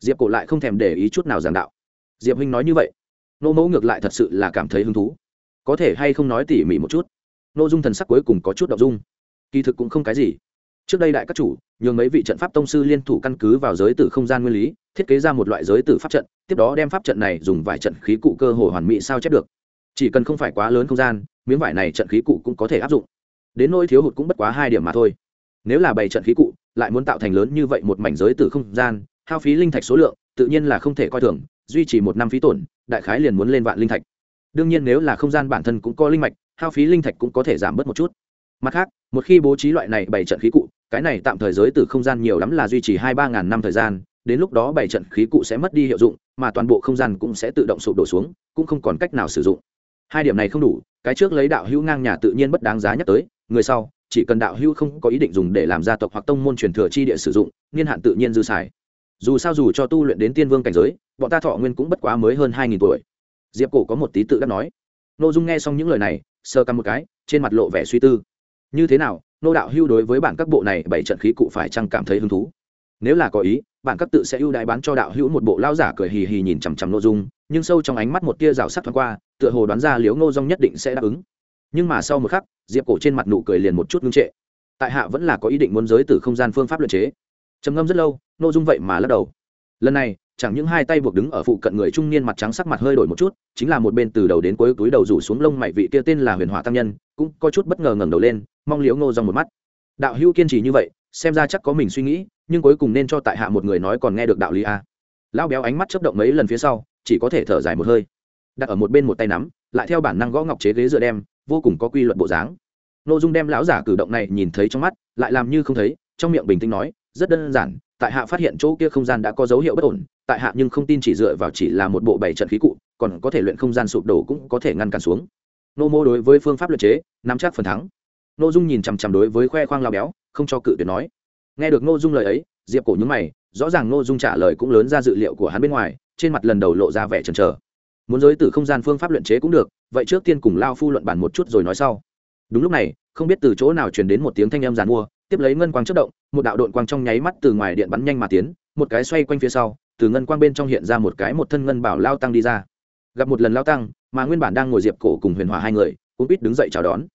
Diệp cổ lại không thèm để ý chút nào giảng đạo. Diệp huynh nói như vậy, nô mẫu ngược lại thật sự là cảm thấy hứng thú. Có thể hay không nói tỉ mỉ một chút? Nô dung thần sắc cuối cùng có chút đ ộ n g dung. Kỳ thực cũng không cái gì. Trước đây đại các chủ, nhường mấy vị trận pháp tông sư liên thủ căn cứ vào giới tử không gian nguyên lý, thiết kế ra một loại giới tử pháp trận, tiếp đó đem pháp trận này dùng vài trận khí cụ cơ hồ hoàn mỹ sao chép được. Chỉ cần không phải quá lớn không gian miếng vải này trận khí cụ cũng có thể áp dụng. Đến nỗi thiếu hụt cũng bất quá hai điểm mà thôi. Nếu là bảy trận khí cụ, lại muốn tạo thành lớn như vậy một mảnh giới từ không gian, hao phí linh thạch số lượng, tự nhiên là không thể coi thường, duy trì một năm phí tổn, đại khái liền muốn lên vạn linh thạch. Đương nhiên nếu là không gian bản thân cũng có linh mạch, hao phí linh thạch cũng có thể giảm bớt một chút. Mặt khác, một khi bố trí loại này bảy trận khí cụ, cái này tạm thời giới từ không gian nhiều lắm là duy trì hai ba ngàn năm thời gian, đến lúc đó bảy trận khí cụ sẽ mất đi hiệu dụng, mà toàn bộ không gian cũng sẽ tự động sụp đổ xuống, cũng không còn cách nào sử dụng hai điểm này không đủ, cái trước lấy đạo hữu ngang nhà tự nhiên bất đáng giá nhắc tới, người sau, chỉ cần đạo hữu không có ý định dùng để làm gia tộc hoặc tông môn truyền thừa chi địa sử dụng, niên hạn tự nhiên dư xài. Dù sao dù cho tu luyện đến tiên vương cảnh giới, bọn ta thọ nguyên cũng bất quá mới hơn hai nghìn tuổi. Diệp cổ có một tí tự đắc nói. N ô dung nghe xong những lời này sơ căm một cái, trên mặt lộ vẻ suy tư. Như thế nào, nô đạo hưu đối với bản các bộ này bảy trận khí cụ phải chăng cảm thấy hứng thú? Nếu là có ý, bản các tự sẽ ưu đãi bán cho đạo hữu một bộ lao giả cười hì hì nhìn chằm chằm nội dung nhưng sâu trong ánh mắt một tia rào sắc thoáng qua, tựa hồ đoán ra liếu ngô dung nhất định sẽ đáp ứng. Nhưng mà sau một khắc, diệp cổ trên mặt nụ cười liền một chút ngưng trệ. Tại hạ vẫn là có ý định muốn giới từ không gian phương pháp luyện chế. Trầm ngâm rất lâu nội dung vậy mà lắc đầu. Lần này, chẳng những hai tay buộc đứng ở phụ cận người trung niên mặt trắng sắc mặt hơi đổi một chút, chính là một bên từ đầu đến cuối túi đầu rủ xuống lông mày vị kia tên là huyền hỏa tăng nhân, cũng có chút bất ngờ ngẩng đầu lên, mong liễu ngô dòng một mắt. Đạo hữu kiên trì như vậy, xem ra chắc có mình suy nghĩ, nhưng cuối cùng nên cho tại hạ một người nói còn nghe được đạo lý a. Lão béo ánh mắt chấp động mấy lần phía sau chỉ có thể thở dài một hơi. Đặt ở một bên một tay nắm, lại theo bản năng gõ ngọc chế ghế dựa đem, vô cùng có quy luật bộ dáng. Nội dung đem lão giả cử động này nhìn thấy trong mắt, lại làm như không thấy, trong miệng bình tĩnh nói, rất đơn giản, tại hạ phát hiện chỗ kia không gian đã có dấu hiệu bất ổn, tại hạ nhưng không tin chỉ dựa vào chỉ là một bộ bảy trận khí cụ, còn có thể luyện không gian sụp đổ cũng có thể ngăn cản xuống. Nô mô đối với phương pháp luật chế, nắm chắc phần thắng. Nô dung nhìn chằm chằm đối với khoe khoang lao béo, không cho cự tuyệt nói. Nghe được nô dung lời ấy, diệp cổ nhúng mày, rõ ràng nô dung trả lời cũng lớn ra dự liệu của hắn bên ngoài trên mặt lần đầu lộ ra vẻ chần chờ. Muốn giới từ không gian phương pháp luyện chế cũng được, vậy trước tiên cùng lao phu luận bản một chút rồi nói sau. Đúng lúc này, không biết từ chỗ nào truyền đến một tiếng thanh âm giàn mua, tiếp lấy ngân quang chất động, một đạo đội quang trong nháy mắt từ ngoài điện bắn nhanh mà tiến, một cái xoay quanh phía sau, từ ngân quang bên trong hiện ra một cái một thân ngân bảo lao tăng đi ra. Gặp một lần lao tăng, mà nguyên bản đang ngồi diệp cổ cùng huyền hòa hai người, cũng biết đứng dậy chào đón.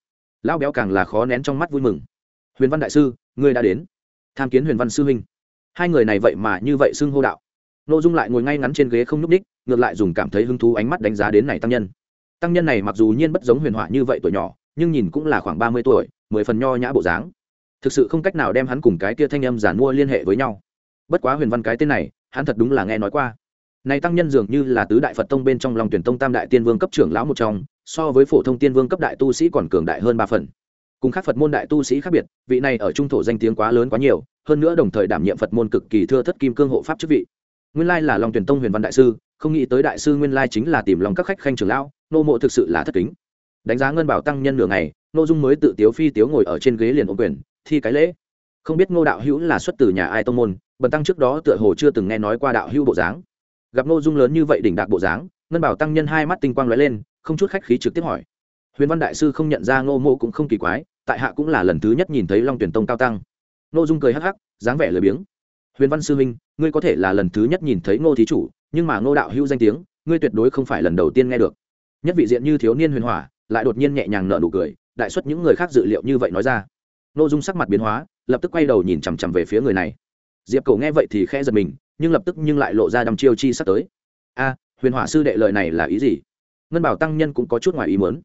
Lao béo càng là khó nén trong mắt vui mừng. Huyền văn đại sư, ngươi đã đến. Tham kiến huyền văn sư huynh. Hai người này vậy mà như vậy xưng hô đạo nội dung lại ngồi ngay ngắn trên ghế không nhúc ních ngược lại dùng cảm thấy hứng thú ánh mắt đánh giá đến này tăng nhân. Tăng nhân này mặc dù nhiên bất giống huyền hỏa như vậy tuổi nhỏ, nhưng nhìn cũng là khoảng ba mươi tuổi, mười phần nho nhã bộ dáng. Thực sự không cách nào đem hắn cùng cái kia thanh âm giản mua liên hệ với nhau. Bất quá huyền văn cái tên này, hắn thật đúng là nghe nói qua. Này tăng nhân dường như là tứ đại phật tông bên trong lòng tuyển tông tam đại tiên vương cấp trưởng lão một trong, so với phổ thông tiên vương cấp đại tu sĩ còn cường đại hơn ba phần. Cùng khác phật môn đại tu sĩ khác biệt, vị này ở trung thổ danh tiếng quá lớn quá nhiều, hơn nữa đồng thời đảm nhiệm phật môn cực kỳ thưa thất kim cương hộ pháp chức vị nguyên lai là lòng tuyển tông huyền văn đại sư, không nghĩ tới đại sư nguyên lai chính là tìm lòng các khách khanh trưởng lão nô mộ thực sự là thất kính. Đánh giá ngân bảo tăng nhân nửa ngày nô dung mới tự tiếu phi tiếu ngồi ở trên ghế liền ôm quyền, thi cái lễ. Không biết ngô đạo hữu là xuất từ nhà ai tông môn, bần tăng trước đó tựa hồ chưa từng nghe nói qua đạo hữu bộ dáng. Gặp ngô dung lớn như vậy đỉnh đạc bộ dáng, ngân bảo tăng nhân hai mắt tinh quang lóe lên, không chút khách khí trực tiếp hỏi. Huyền văn đại sư không nhận ra ngô mộ cũng không kỳ quái, tại hạ cũng là lần thứ nhất nhìn thấy long tuyển tông cao tăng. Ngô dung cười hắc hắc, dáng vẻ lười biếng huyền văn sư huynh ngươi có thể là lần thứ nhất nhìn thấy ngô thí chủ, nhưng mà ngô đạo hữu danh tiếng, ngươi tuyệt đối không phải lần đầu tiên nghe được. Nhất vị diện như thiếu niên huyền hỏa, lại đột nhiên nhẹ nhàng nở nụ cười, đại xuất những người khác dự liệu như vậy nói ra. Nội dung sắc mặt biến hóa, lập tức quay đầu nhìn chằm chằm về phía người này. Diệp cầu nghe vậy thì khẽ giật mình, nhưng lập tức nhưng lại lộ ra đăm chiêu chi sắp tới. A, huyền hỏa sư đệ lời này là ý gì? Ngân bảo tăng nhân cũng có chút ngoài ý muốn.